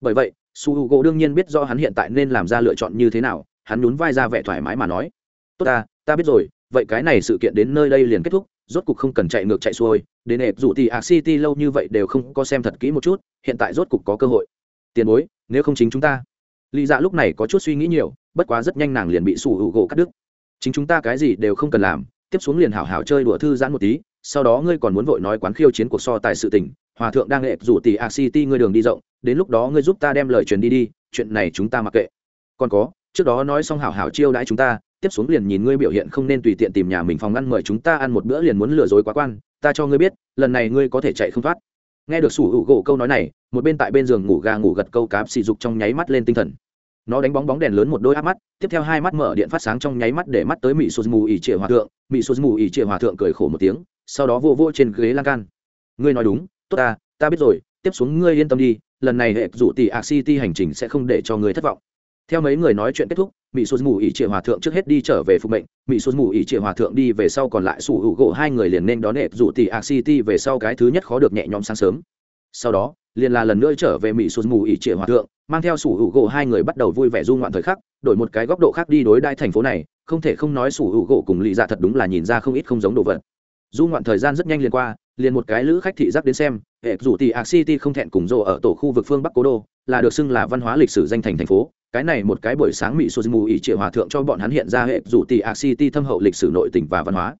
Bởi vậy, su hữu gỗ đương nhiên biết rõ hắn hiện tại nên làm ra lựa chọn như thế nào, hắn nhún vai ra vẻ thoải mái mà nói, tốt ta ta biết rồi, vậy cái này sự kiện đến nơi đây liền kết thúc, rốt cục không cần chạy ngược chạy xuôi đến ệp dù thì ạc city lâu như vậy đều không có xem thật kỹ một chút, hiện tại rốt cục có cơ hội. Tiền bối, nếu không chính chúng ta. Lý dạ lúc này có chút suy nghĩ nhiều, bất quá rất nhanh nàng liền bị sủ hữu gỗ cắt đứt. Chính chúng ta cái gì đều không cần làm, tiếp xuống liền hảo hảo chơi đùa thư giãn một tí, sau đó ngươi còn muốn vội nói quán khiêu chiến cuộc so tài sự tình, hòa thượng đang lệ rủ tỷ a city ngươi đường đi rộng, đến lúc đó ngươi giúp ta đem lời truyền đi đi, chuyện này chúng ta mặc kệ. Còn có, trước đó nói xong hảo hảo chiêu đãi chúng ta tiếp xuống liền nhìn ngươi biểu hiện không nên tùy tiện tìm nhà mình phòng ăn mời chúng ta ăn một bữa liền muốn lừa dối quá quan, ta cho ngươi biết, lần này ngươi có thể chạy không thoát. Nghe được sủ hữu gỗ câu nói này, một bên tại bên giường ngủ gà ngủ gật câu cáp xì dục trong nháy mắt lên tinh thần. Nó đánh bóng bóng đèn lớn một đôi áp mắt, tiếp theo hai mắt mở điện phát sáng trong nháy mắt để mắt tới mỹ sô mù ỉ trịa hòa thượng. Mỹ sô mù ỉ trịa hòa thượng cười khổ một tiếng, sau đó vô vô trên ghế lan can. Ngươi nói đúng, tốt ta ta biết rồi, tiếp xuống ngươi yên tâm đi, lần này hệ dụ tỷ ạc city hành trình sẽ không để cho ngươi thất vọng theo mấy người nói chuyện kết thúc mỹ số mù ỉ trịa hòa thượng trước hết đi trở về phục mệnh mỹ số mù ỉ trịa hòa thượng đi về sau còn lại sủ hữu gỗ hai người liền nên đón hệ rủ tỷ ạc city về sau cái thứ nhất khó được nhẹ nhõm sáng sớm. Sau đó, liền là lần nữa trở về mỹ số mù ỉ trịa hòa thượng, mang theo sủ hữu gỗ hai người bắt đầu vui vẻ du ngoạn thời khắc, đổi một cái góc độ khác đi đối đại thành phố này, không thể không nói sủ hữu gỗ cùng lì dạ thật đúng là nhìn ra không ít không giống đồ vật. Du ngoạn thời gian rất nhanh liền qua, liền một cái lữ khách thị giác đến xem hệ rủ tỷ ạc city không thẹn cùng rộ ở tổ khu vực phương bắc cố đô, là được xưng là văn hóa lịch sử danh thành thành phố cái này một cái buổi sáng mỹ suzumu ý triệu hòa thượng cho bọn hắn hiện ra hệ rủ tỷ ạc city thâm hậu lịch sử nội tỉnh và văn hóa.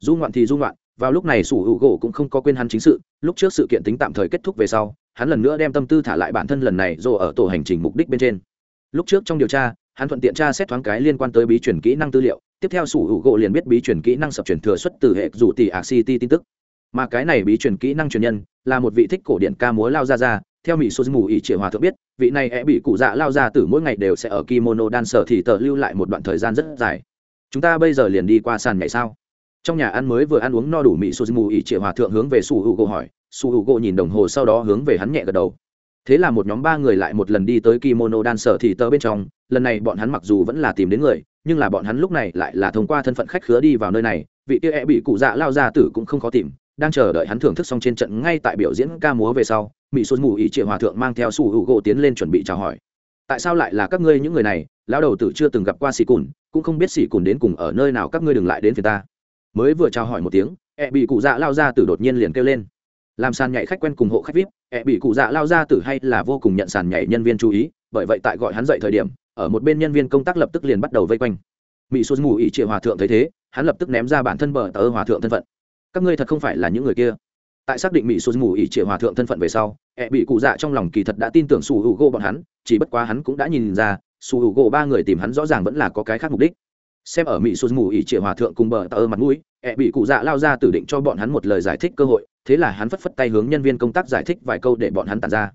Du ngoạn thì du ngoạn, vào lúc này sủ hữu gỗ cũng không có quên hắn chính sự, lúc trước sự kiện tính tạm thời kết thúc về sau, hắn lần nữa đem tâm tư thả lại bản thân lần này rộ ở tổ hành trình mục đích bên trên. Lúc trước trong điều tra, hắn thuận tiện tra xét thoáng cái liên quan tới bí truyền kỹ năng tư liệu, tiếp theo sủ hữu gỗ liền biết bí truyền kỹ năng sập truyền thừa xuất từ hệ rủ tỷ ạc city tin tức. Mà cái này bí truyền kỹ năng truyền nhân là một vị thích cổ điện ca múa lao ra ra theo mỹ số mù ý triệu hòa thượng biết, vị này é bị cụ dạ lao ra từ mỗi ngày đều sẽ ở kimono đan sở thì tờ lưu lại một đoạn thời gian rất dài. Chúng ta bây giờ liền đi qua sàn nhảy sao? Trong nhà ăn mới vừa ăn uống no đủ mỹ số mù ý triệu hòa thượng hướng về su U gỗ hỏi. Su U gỗ nhìn đồng hồ sau đó hướng về hắn nhẹ gật đầu. Thế là một nhóm ba người lại một lần đi tới kimono đan sở thì tờ bên trong. Lần này bọn hắn mặc dù vẫn là tìm đến người, nhưng là bọn hắn lúc này lại là thông qua thân phận khách khứa đi vào nơi này. Vị kia e bị cụ dạ lao ra tử cũng không khó tìm đang chờ đợi hắn thưởng thức xong trên trận ngay tại biểu diễn ca múa về sau mỹ xuân mù ỉ triệu hòa thượng mang theo su hữu gỗ tiến lên chuẩn bị chào hỏi. Tại sao lại là các ngươi những người này? Lão đầu tử chưa từng gặp qua xì cùn, cũng không biết xì cùn đến cùng ở nơi nào, các ngươi đừng lại đến phía ta. Mới vừa chào hỏi một tiếng e ẹ bị cụ dạ lao ra từ đột nhiên liền kêu lên. Làm sàn nhảy khách quen cùng hộ khách vip e ẹ bị cụ dạ lao ra từ hay là vô cùng nhận sàn nhảy nhân viên chú ý, bởi vậy tại gọi hắn dậy thời điểm, ở một bên nhân viên công tác lập tức liền bắt đầu vây quanh. Mỹ xuân mù ỉ triệu hòa thượng thấy thế, hắn lập tức ném ra bản thân bờ tờ hòa thượng thân phận các ngươi thật không phải là những người kia. Tại xác định mỹ xuân mù ỉ triệu hòa thượng thân phận về sau ẹ bị cụ dạ trong lòng kỳ thật đã tin tưởng su u gỗ bọn hắn, chỉ bất quá hắn cũng đã nhìn ra, su u gỗ ba người tìm hắn rõ ràng vẫn là có cái khác mục đích. Xem ở mỹ xuân mù ỉ triệu hòa thượng cùng bờ tờ mặt mũi ẹ bị cụ dạ lao ra tử định cho bọn hắn một lời giải thích cơ hội, thế là hắn phất phất tay hướng nhân viên công tác giải thích vài câu để bọn hắn tàn ra.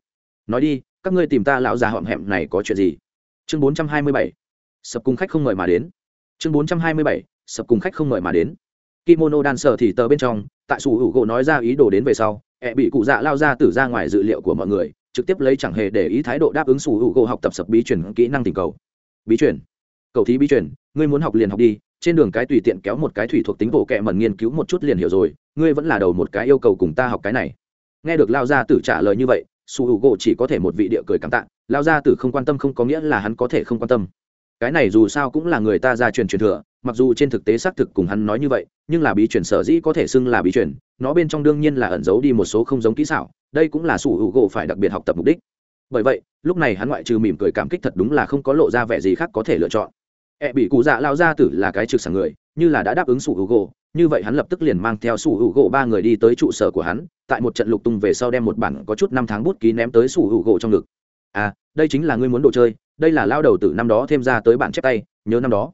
Nói đi, các ngươi tìm ta lão già họm hẹm này có chuyện gì? Chương bốn trăm hai mươi bảy, sập cùng khách không mời mà đến. Chương bốn trăm hai mươi bảy, sập cùng khách không mời mà đến kimono đan sở thì tờ bên trong, tại sủ hữu gỗ nói ra ý đồ đến về sau, ẹ bị cụ dạ lao ra từ ra ngoài dự liệu của mọi người, trực tiếp lấy chẳng hề để ý thái độ đáp ứng sủ hữu gỗ học tập sập bí truyền kỹ năng tình cầu. Bí truyền? Cầu thí bí truyền, ngươi muốn học liền học đi, trên đường cái tùy tiện kéo một cái thủy thuộc tính bộ kệ mẩn nghiên cứu một chút liền hiểu rồi, ngươi vẫn là đầu một cái yêu cầu cùng ta học cái này. Nghe được lao gia tử trả lời như vậy su h u gỗ chỉ có thể một vị địa cười cảm tạ, lao gia tử không quan tâm không có nghĩa là hắn có thể không quan tâm cái này dù sao cũng là người ta ra truyền truyền thừa, mặc dù trên thực tế xác thực cùng hắn nói như vậy, nhưng là bí truyền sở dĩ có thể xưng là bí truyền, nó bên trong đương nhiên là ẩn giấu đi một số không giống kỹ xảo, đây cũng là sủ hữu gỗ phải đặc biệt học tập mục đích. Bởi vậy, lúc này hắn ngoại trừ mỉm cười cảm kích thật đúng là không có lộ ra vẻ gì khác có thể lựa chọn. E bị cụ dạ lao ra tử là cái trực sảng người, như là đã đáp ứng sủ hữu gỗ, như vậy hắn lập tức liền mang theo sủ hữu gỗ ba người đi tới trụ sở của hắn, tại một trận lục tung về sau đem một bản có chút năm tháng bút ký ném tới sủ hữu gỗ trong ngực. À đây chính là ngươi muốn đồ chơi, đây là lao đầu từ năm đó thêm ra tới bản chép tay, nhớ năm đó.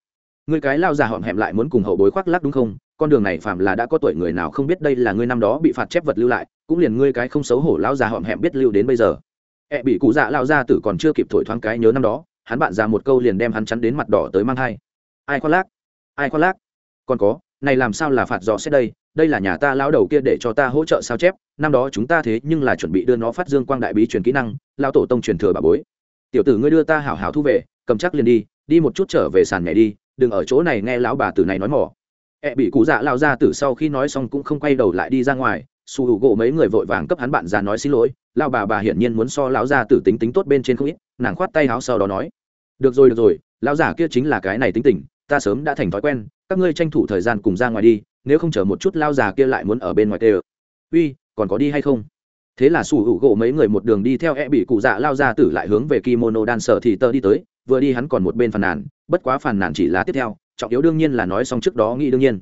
Ngươi cái lao già họm hẹm lại muốn cùng hậu bối khoác lắc đúng không? Con đường này phạm là đã có tuổi người nào không biết đây là ngươi năm đó bị phạt chép vật lưu lại, cũng liền ngươi cái không xấu hổ lao già họm hẹm biết lưu đến bây giờ. E bị cụ dạ lao ra tử còn chưa kịp thổi thoáng cái nhớ năm đó, hắn bạn ra một câu liền đem hắn chắn đến mặt đỏ tới mang hai ai khoác lác? Ai khoác lác? Còn có, này làm sao là phạt dò xét đây? Đây là nhà ta lão đầu kia để cho ta hỗ trợ sao chép, năm đó chúng ta thế nhưng là chuẩn bị đưa nó phát dương quang đại bí truyền kỹ năng, lão tổ tông truyền thừa bà bối. Tiểu tử ngươi đưa ta hảo hảo thu về, cầm chắc liền đi đi một chút trở về sàn nhảy đi, đừng ở chỗ này nghe lão bà tử này nói mỏ ẹ e bị cụ dạ lao ra từ sau khi nói xong cũng không quay đầu lại đi ra ngoài, su hữu gỗ mấy người vội vàng cấp hắn bạn già nói xin lỗi lao bà bà hiển nhiên muốn so lão ra tử tính tính tốt bên trên không ít, nàng khoát tay háo sau đó nói. Được rồi được rồi, lão giả kia chính là cái này tính tình, ta sớm đã thành thói quen, các ngươi tranh thủ thời gian cùng ra ngoài đi nếu không chờ một chút lao già kia lại muốn ở bên ngoài tê uy, còn có đi hay không? Thế là sủ hữu gỗ mấy người một đường đi theo e bị cụ dạ lao ra tử lại hướng về kimono đan sở thì tơ đi tới, vừa đi hắn còn một bên phàn nàn, bất quá phàn nàn chỉ là tiếp theo, trọng yếu đương nhiên là nói xong trước đó nghĩ đương nhiên.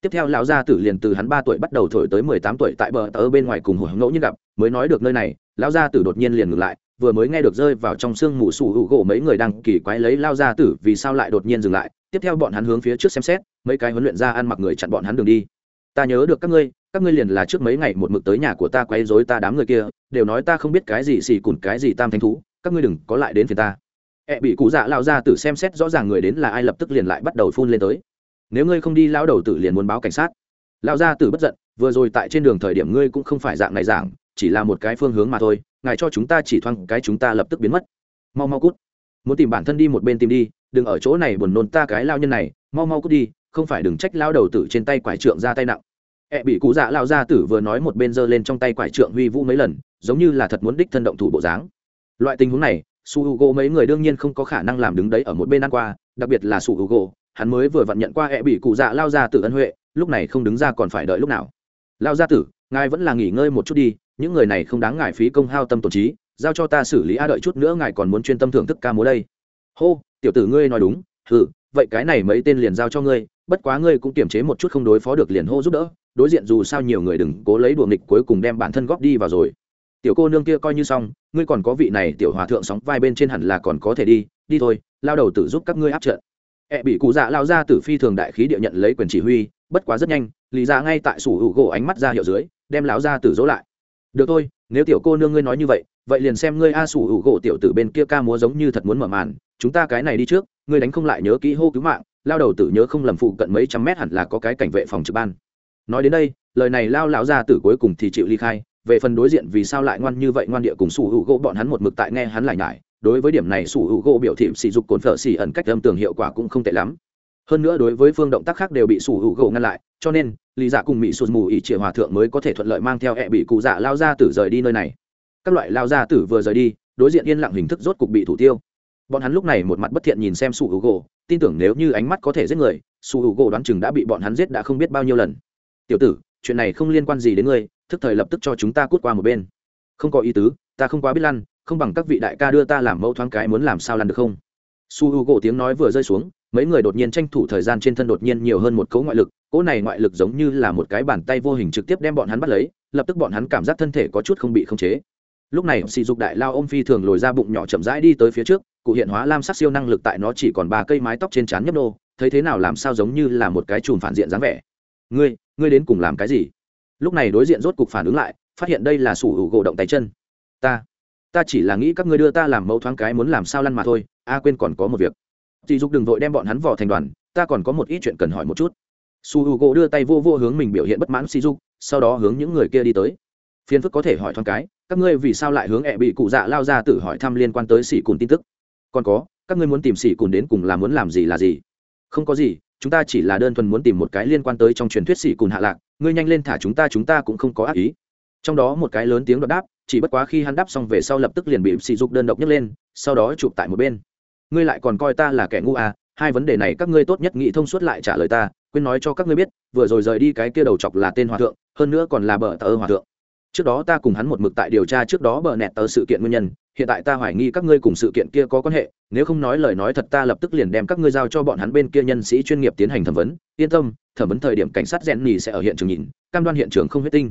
Tiếp theo lão gia tử liền từ hắn ba tuổi bắt đầu thổi tới mười tám tuổi tại bờ tờ bên ngoài cùng hồi ngẫu nhiên gặp, mới nói được nơi này, lão gia tử đột nhiên liền ngừng lại, vừa mới nghe được rơi vào trong sương mù sủ hữu gỗ mấy người đang kỳ quái lấy lao gia tử vì sao lại đột nhiên dừng lại. Tiếp theo bọn hắn hướng phía trước xem xét mấy cái huấn luyện ra ăn mặc người chặn bọn hắn đường đi. Ta nhớ được các ngươi các ngươi liền là trước mấy ngày một mực tới nhà của ta quấy rối ta đám người kia, đều nói ta không biết cái gì xì cùn, cái gì tam thanh thú, các ngươi đừng có lại đến phiền ta. Ẹ bị cụ dạ lao ra tử xem xét rõ ràng người đến là ai lập tức liền lại bắt đầu phun lên tới. Nếu ngươi không đi lao đầu tử liền muốn báo cảnh sát. Lao ra tử bất giận, vừa rồi tại trên đường thời điểm ngươi cũng không phải dạng này giảng chỉ là một cái phương hướng mà thôi, ngài cho chúng ta chỉ thoáng cái chúng ta lập tức biến mất. Mau mau cút. Muốn tìm bản thân đi một bên tìm đi, đừng ở chỗ này buồn nôn ta cái lao nhân này, mau mau cút đi không phải đừng trách lao đầu tử trên tay quải trượng ra tay nặng. Ẹ bị cụ dạ lao gia tử vừa nói một bên giơ lên trong tay quải trượng huy vũ mấy lần, giống như là thật muốn đích thân động thủ bộ dáng. Loại tình huống này, su h u g o mấy người đương nhiên không có khả năng làm đứng đấy ở một bên ăn qua, đặc biệt là su h u g o hắn mới vừa vặn nhận qua ẹ bị cụ dạ lao gia tử ân huệ, lúc này không đứng ra còn phải đợi lúc nào. Lao gia tử, ngài vẫn là nghỉ ngơi một chút đi, những người này không đáng ngài phí công hao tâm tổn trí, giao cho ta xử lý a đợi chút nữa ngài còn muốn chuyên tâm thưởng thức ca múa đây. Hô, tiểu tử ngươi nói đúng ừ vậy cái này mấy tên liền giao cho ngươi bất quá ngươi cũng kiềm chế một chút không đối phó được liền hô giúp đỡ, đối diện dù sao nhiều người đừng cố lấy đùa nghịch cuối cùng đem bản thân góp đi vào rồi. Tiểu cô nương kia coi như xong, ngươi còn có vị này tiểu hòa thượng sóng vai bên trên hẳn là còn có thể đi đi thôi, lao đầu tử giúp các ngươi áp trận. E bị cụ dạ lao ra từ phi thường đại khí địa nhận lấy quyền chỉ huy, bất quá rất nhanh lý ra dạ ngay tại sủ hữu gỗ ánh mắt ra hiệu dưới, đem lão ra tử dỗ lại. Được thôi, nếu tiểu cô nương ngươi nói như vậy vậy liền xem ngươi a sủ hữu gỗ tiểu tử bên kia ca múa giống như thật muốn mở màn, chúng ta cái này đi trước, ngươi đánh không lại nhớ kỹ hô cứu mạng lao đầu tử nhớ không lầm phụ cận mấy trăm mét hẳn là có cái cảnh vệ phòng trực ban. Nói đến đây, lời này lao lão ra tử cuối cùng thì chịu ly khai, về phần đối diện vì sao lại ngoan như vậy ngoan địa cùng sủ hữu gỗ, bọn hắn một mực tại nghe hắn lại nhải, đối với điểm này sủ hữu gỗ biểu thị sỉ dục cồn phở xỉ ẩn cách âm tường hiệu quả cũng không tệ lắm. Hơn nữa đối với phương động tác khác đều bị sủ hữu gỗ ngăn lại, cho nên, lý giả cùng mỹ sụt mù ỉ trịa hòa thượng mới có thể thuận lợi mang theo hẹ bị cụ dạ lao ra tử rời đi nơi này. Các loại lao ra tử vừa rời đi, đối diện yên lặng hình thức rốt cục bị thủ tiêu bọn hắn lúc này một mặt bất thiện nhìn xem su h u gỗ tin tưởng nếu như ánh mắt có thể giết người su h u gỗ đoán chừng đã bị bọn hắn giết đã không biết bao nhiêu lần. Tiểu tử, chuyện này không liên quan gì đến ngươi, thức thời lập tức cho chúng ta cút qua một bên. Không có ý tứ, ta không quá biết lăn, không bằng các vị đại ca đưa ta làm mẫu thoáng cái muốn làm sao lăn được không? Su h u gỗ tiếng nói vừa rơi xuống, mấy người đột nhiên tranh thủ thời gian trên thân đột nhiên nhiều hơn một cấu ngoại lực, cỗ này ngoại lực giống như là một cái bàn tay vô hình trực tiếp đem bọn hắn bắt lấy, lập tức bọn hắn cảm giác thân thể có chút không bị khống chế. Lúc này, sỉ dục đại lao ôm phi thường lồi ra bụng nhỏ chậm rãi đi tới phía trước cụ hiện hóa lam sắc siêu năng lực tại nó chỉ còn ba cây mái tóc trên trán nhấp nô, thấy thế nào làm sao giống như là một cái chùm phản diện dáng vẻ. Ngươi ngươi đến cùng làm cái gì? Lúc này đối diện rốt cục phản ứng lại, phát hiện đây là sủ hữu gỗ động tay chân. Ta ta chỉ là nghĩ các ngươi đưa ta làm mẫu thoáng cái muốn làm sao lăn mà thôi, a à, quên còn có một việc. Dì dục đừng vội đem bọn hắn vỏ thành đoàn, ta còn có một ít chuyện cần hỏi một chút. Su h u gỗ đưa tay vô vô hướng mình biểu hiện bất mãn si dục, sau đó hướng những người kia đi tới. Phiền phức có thể hỏi thoáng cái, các ngươi vì sao lại hướng ẹ bị cụ dạ lao ra tự hỏi thăm liên quan tới xỉ cùn tin tức? Còn có, các ngươi muốn tìm xỉ cùn đến cùng là muốn làm gì là gì? Không có gì, chúng ta chỉ là đơn thuần muốn tìm một cái liên quan tới trong truyền thuyết xỉ cùn hạ lạc, ngươi nhanh lên thả chúng ta chúng ta cũng không có ác ý. Trong đó một cái lớn tiếng đoạt đáp, chỉ bất quá khi hắn đáp xong về sau lập tức liền bị sỉ dục đơn độc nhấc lên, sau đó chụp tại một bên. Ngươi lại còn coi ta là kẻ ngu à hai vấn đề này các ngươi tốt nhất nghĩ thông suốt lại trả lời ta, quên nói cho các ngươi biết, vừa rồi rời đi cái kia đầu chọc là tên hòa thượng, hơn nữa còn là bờ tờ hòa thượng trước đó ta cùng hắn một mực tại điều tra trước đó bờ nẹt tờ sự kiện nguyên nhân, hiện tại ta hoài nghi các ngươi cùng sự kiện kia có quan hệ, nếu không nói lời nói thật ta lập tức liền đem các ngươi giao cho bọn hắn bên kia nhân sĩ chuyên nghiệp tiến hành thẩm vấn. Yên tâm, thẩm vấn thời điểm cảnh sát rèn nhì sẽ ở hiện trường nhìn, cam đoan hiện trường không huyết tinh.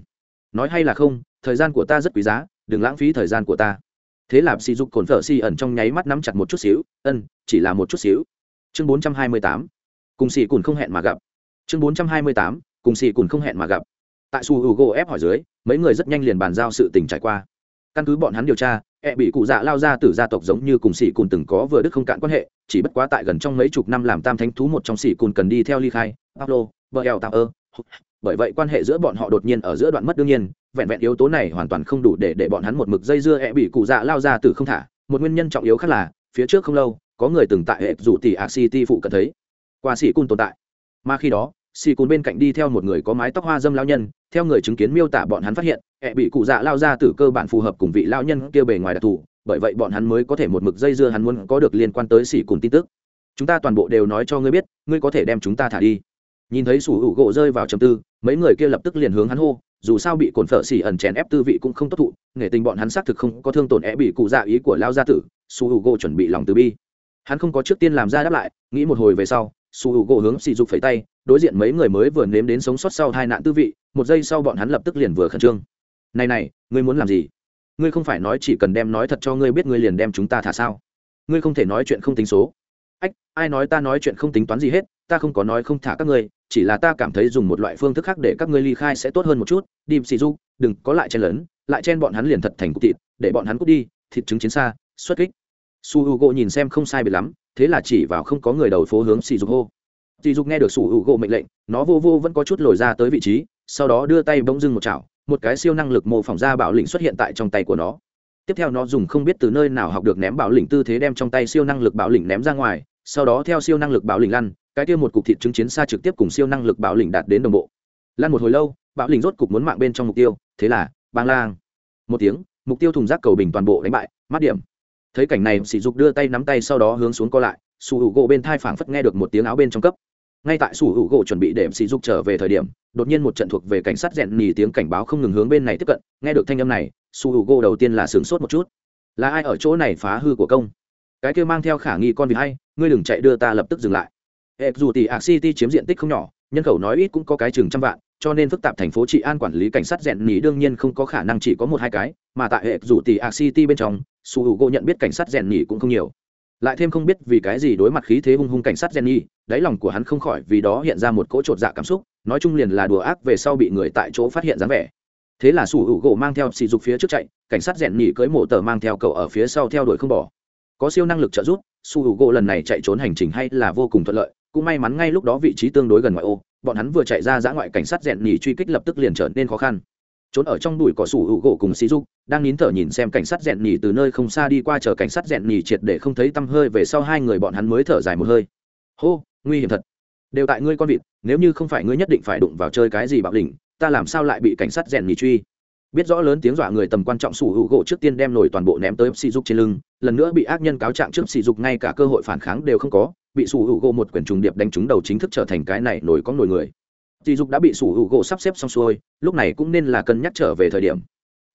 Nói hay là không, thời gian của ta rất quý giá, đừng lãng phí thời gian của ta. Thế là sỉ dục cồn phở xì ẩn trong nháy mắt nắm chặt một chút xíu, ân, chỉ là một chút xíu. Chương bốn trăm hai mươi tám, cùng xì cùn không hẹn mà gặp. Chương bốn trăm hai mươi tám, cùng xì cùn không hẹn mà gặp. Tại su h ép hỏi dưới mấy người rất nhanh liền bàn giao sự tình trải qua. Căn cứ bọn hắn điều tra e bị cụ dạ lao ra từ gia tộc giống như cùng xỉ cùn từng có vừa đức không cạn quan hệ, chỉ bất quá tại gần trong mấy chục năm làm tam thánh thú một trong xỉ cùn cần đi theo ly khai, pablo bờ eo tạo ơ. Bởi vậy quan hệ giữa bọn họ đột nhiên ở giữa đoạn mất đương nhiên, vẹn vẹn yếu tố này hoàn toàn không đủ để để bọn hắn một mực dây dưa ẹ bị cụ dạ lao ra từ không thả. Một nguyên nhân trọng yếu khác là, phía trước không lâu, có người từng tại hệ rủ tỷ a city phụ cận thấy, qua sĩ cun tồn tại. Mà khi đó xì cùn bên cạnh đi theo một người có mái tóc hoa dâm lao nhân, theo người chứng kiến miêu tả bọn hắn phát hiện, ẹ bị cụ dạ lao ra từ cơ bản phù hợp cùng vị lao nhân kia bề ngoài đặc thù, bởi vậy bọn hắn mới có thể một mực dây dưa hắn muốn có được liên quan tới xì cùn tin tức. Chúng ta toàn bộ đều nói cho ngươi biết, ngươi có thể đem chúng ta thả đi. Nhìn thấy sủ hữu gỗ rơi vào trầm tư, mấy người kia lập tức liền hướng hắn hô, dù sao bị cồn phở xỉ ẩn chèn ép tư vị cũng không tốt thụ nghệ tình bọn hắn xác thực không có thương tổn é bị cụ dạ ý của lao gia tử su hữu gỗ chuẩn bị lòng từ bi. Hắn không có trước tiên làm ra đáp lại, nghĩ một hồi về sau su hữu gỗ hướng sỉ dục phẩy tay đối diện mấy người mới vừa nếm đến sống sót sau hai nạn tư vị, một giây sau bọn hắn lập tức liền vừa khẩn trương. Này này, ngươi muốn làm gì? Ngươi không phải nói chỉ cần đem nói thật cho ngươi biết ngươi liền đem chúng ta thả sao? Ngươi không thể nói chuyện không tính số. Ách, ai nói ta nói chuyện không tính toán gì hết, ta không có nói không thả các ngươi, chỉ là ta cảm thấy dùng một loại phương thức khác để các ngươi ly khai sẽ tốt hơn một chút. Đi xì du, đừng, có lại chen lớn lại chen bọn hắn liền thật thành cục thịt, để bọn hắn cút đi, thịt trứng chiến xa, xuất kích. Su h u gỗ nhìn xem không sai biệt lắm, thế là chỉ vào không có người đầu phố hướng xì dục hô. Tỷ dục nghe được Sủ Hữu gỗ mệnh lệnh, nó vô vô vẫn có chút lồi ra tới vị trí, sau đó đưa tay bỗng dưng một chảo, một cái siêu năng lực mô phỏng ra bảo lĩnh xuất hiện tại trong tay của nó. Tiếp theo nó dùng không biết từ nơi nào học được ném bảo lĩnh tư thế đem trong tay siêu năng lực bảo lĩnh ném ra ngoài, sau đó theo siêu năng lực bảo lĩnh lăn, cái kia một cục thịt chứng chiến xa trực tiếp cùng siêu năng lực bảo lĩnh đạt đến đồng bộ. Lăn một hồi lâu, bảo lĩnh rốt cục muốn mạng bên trong mục tiêu, thế là, bang lang. Một tiếng, mục tiêu thùng rác cầu bình toàn bộ đánh bại mắt điểm. Thấy cảnh này, sỉ dục đưa tay nắm tay sau đó hướng xuống co lại, sủ hữu gỗ bên thai phảng phất nghe được một tiếng áo bên trong cấp ngay tại sủ hữu gỗ chuẩn bị để sỉ dục trở về thời điểm, đột nhiên một trận thuộc về cảnh sát rèn nhì tiếng cảnh báo không ngừng hướng bên này tiếp cận. Nghe được thanh âm này, sủ hữu gỗ đầu tiên là sướng sốt một chút. Là ai ở chỗ này phá hư của công? Cái kia mang theo khả nghi con vịt hay, ngươi đừng chạy đưa ta lập tức dừng lại. Hệ dù tỷ ạc city chiếm diện tích không nhỏ, nhân khẩu nói ít cũng có cái chừng trăm vạn, cho nên phức tạp thành phố trị an quản lý cảnh sát rèn nhì đương nhiên không có khả năng chỉ có một hai cái, mà tại hệ dù tỷ ạc city bên trong su h u gỗ nhận biết cảnh sát rèn nhì cũng không nhiều lại thêm không biết vì cái gì đối mặt khí thế hung hung cảnh sát jenny, đáy lòng của hắn không khỏi vì đó hiện ra một cỗ t dạ cảm xúc, nói chung liền là đùa ác về sau bị người tại chỗ phát hiện dáng vẻ. Thế là sủ hữu gỗ mang theo sỉ dục phía trước chạy, cảnh sát rèn nhì cưới mộ tờ mang theo cậu ở phía sau theo đuổi không bỏ. Có siêu năng lực trợ giúp, sủ hữu gỗ lần này chạy trốn hành trình hay là vô cùng thuận lợi, cũng may mắn ngay lúc đó vị trí tương đối gần ngoại ô, bọn hắn vừa chạy ra giã ngoại cảnh sát rèn nhì truy kích lập tức liền trở nên khó khăn trốn ở trong đùi cỏ sủ hữu gỗ cùng xí dục, đang nín thở nhìn xem cảnh sát rèn nhì từ nơi không xa đi qua chờ cảnh sát rèn nhì triệt để không thấy tăm hơi về sau hai người bọn hắn mới thở dài một hơi. Hô, nguy hiểm thật. Đều tại ngươi con vịt, nếu như không phải ngươi nhất định phải đụng vào chơi cái gì bạo đỉnh, ta làm sao lại bị cảnh sát rèn nhì truy? Biết rõ lớn tiếng dọa người tầm quan trọng sủ hữu gỗ trước tiên đem nổi toàn bộ ném tới sỉ dục trên lưng, lần nữa bị ác nhân cáo trạng trước sỉ dục ngay cả cơ hội phản kháng đều không có, bị sủ hữu gỗ một quyển trùng điệp đánh trúng đầu chính thức trở thành cái này nổi có nổi người dì dục đã bị sủ hữu gỗ sắp xếp xong xuôi, lúc này cũng nên là cân nhắc trở về thời điểm.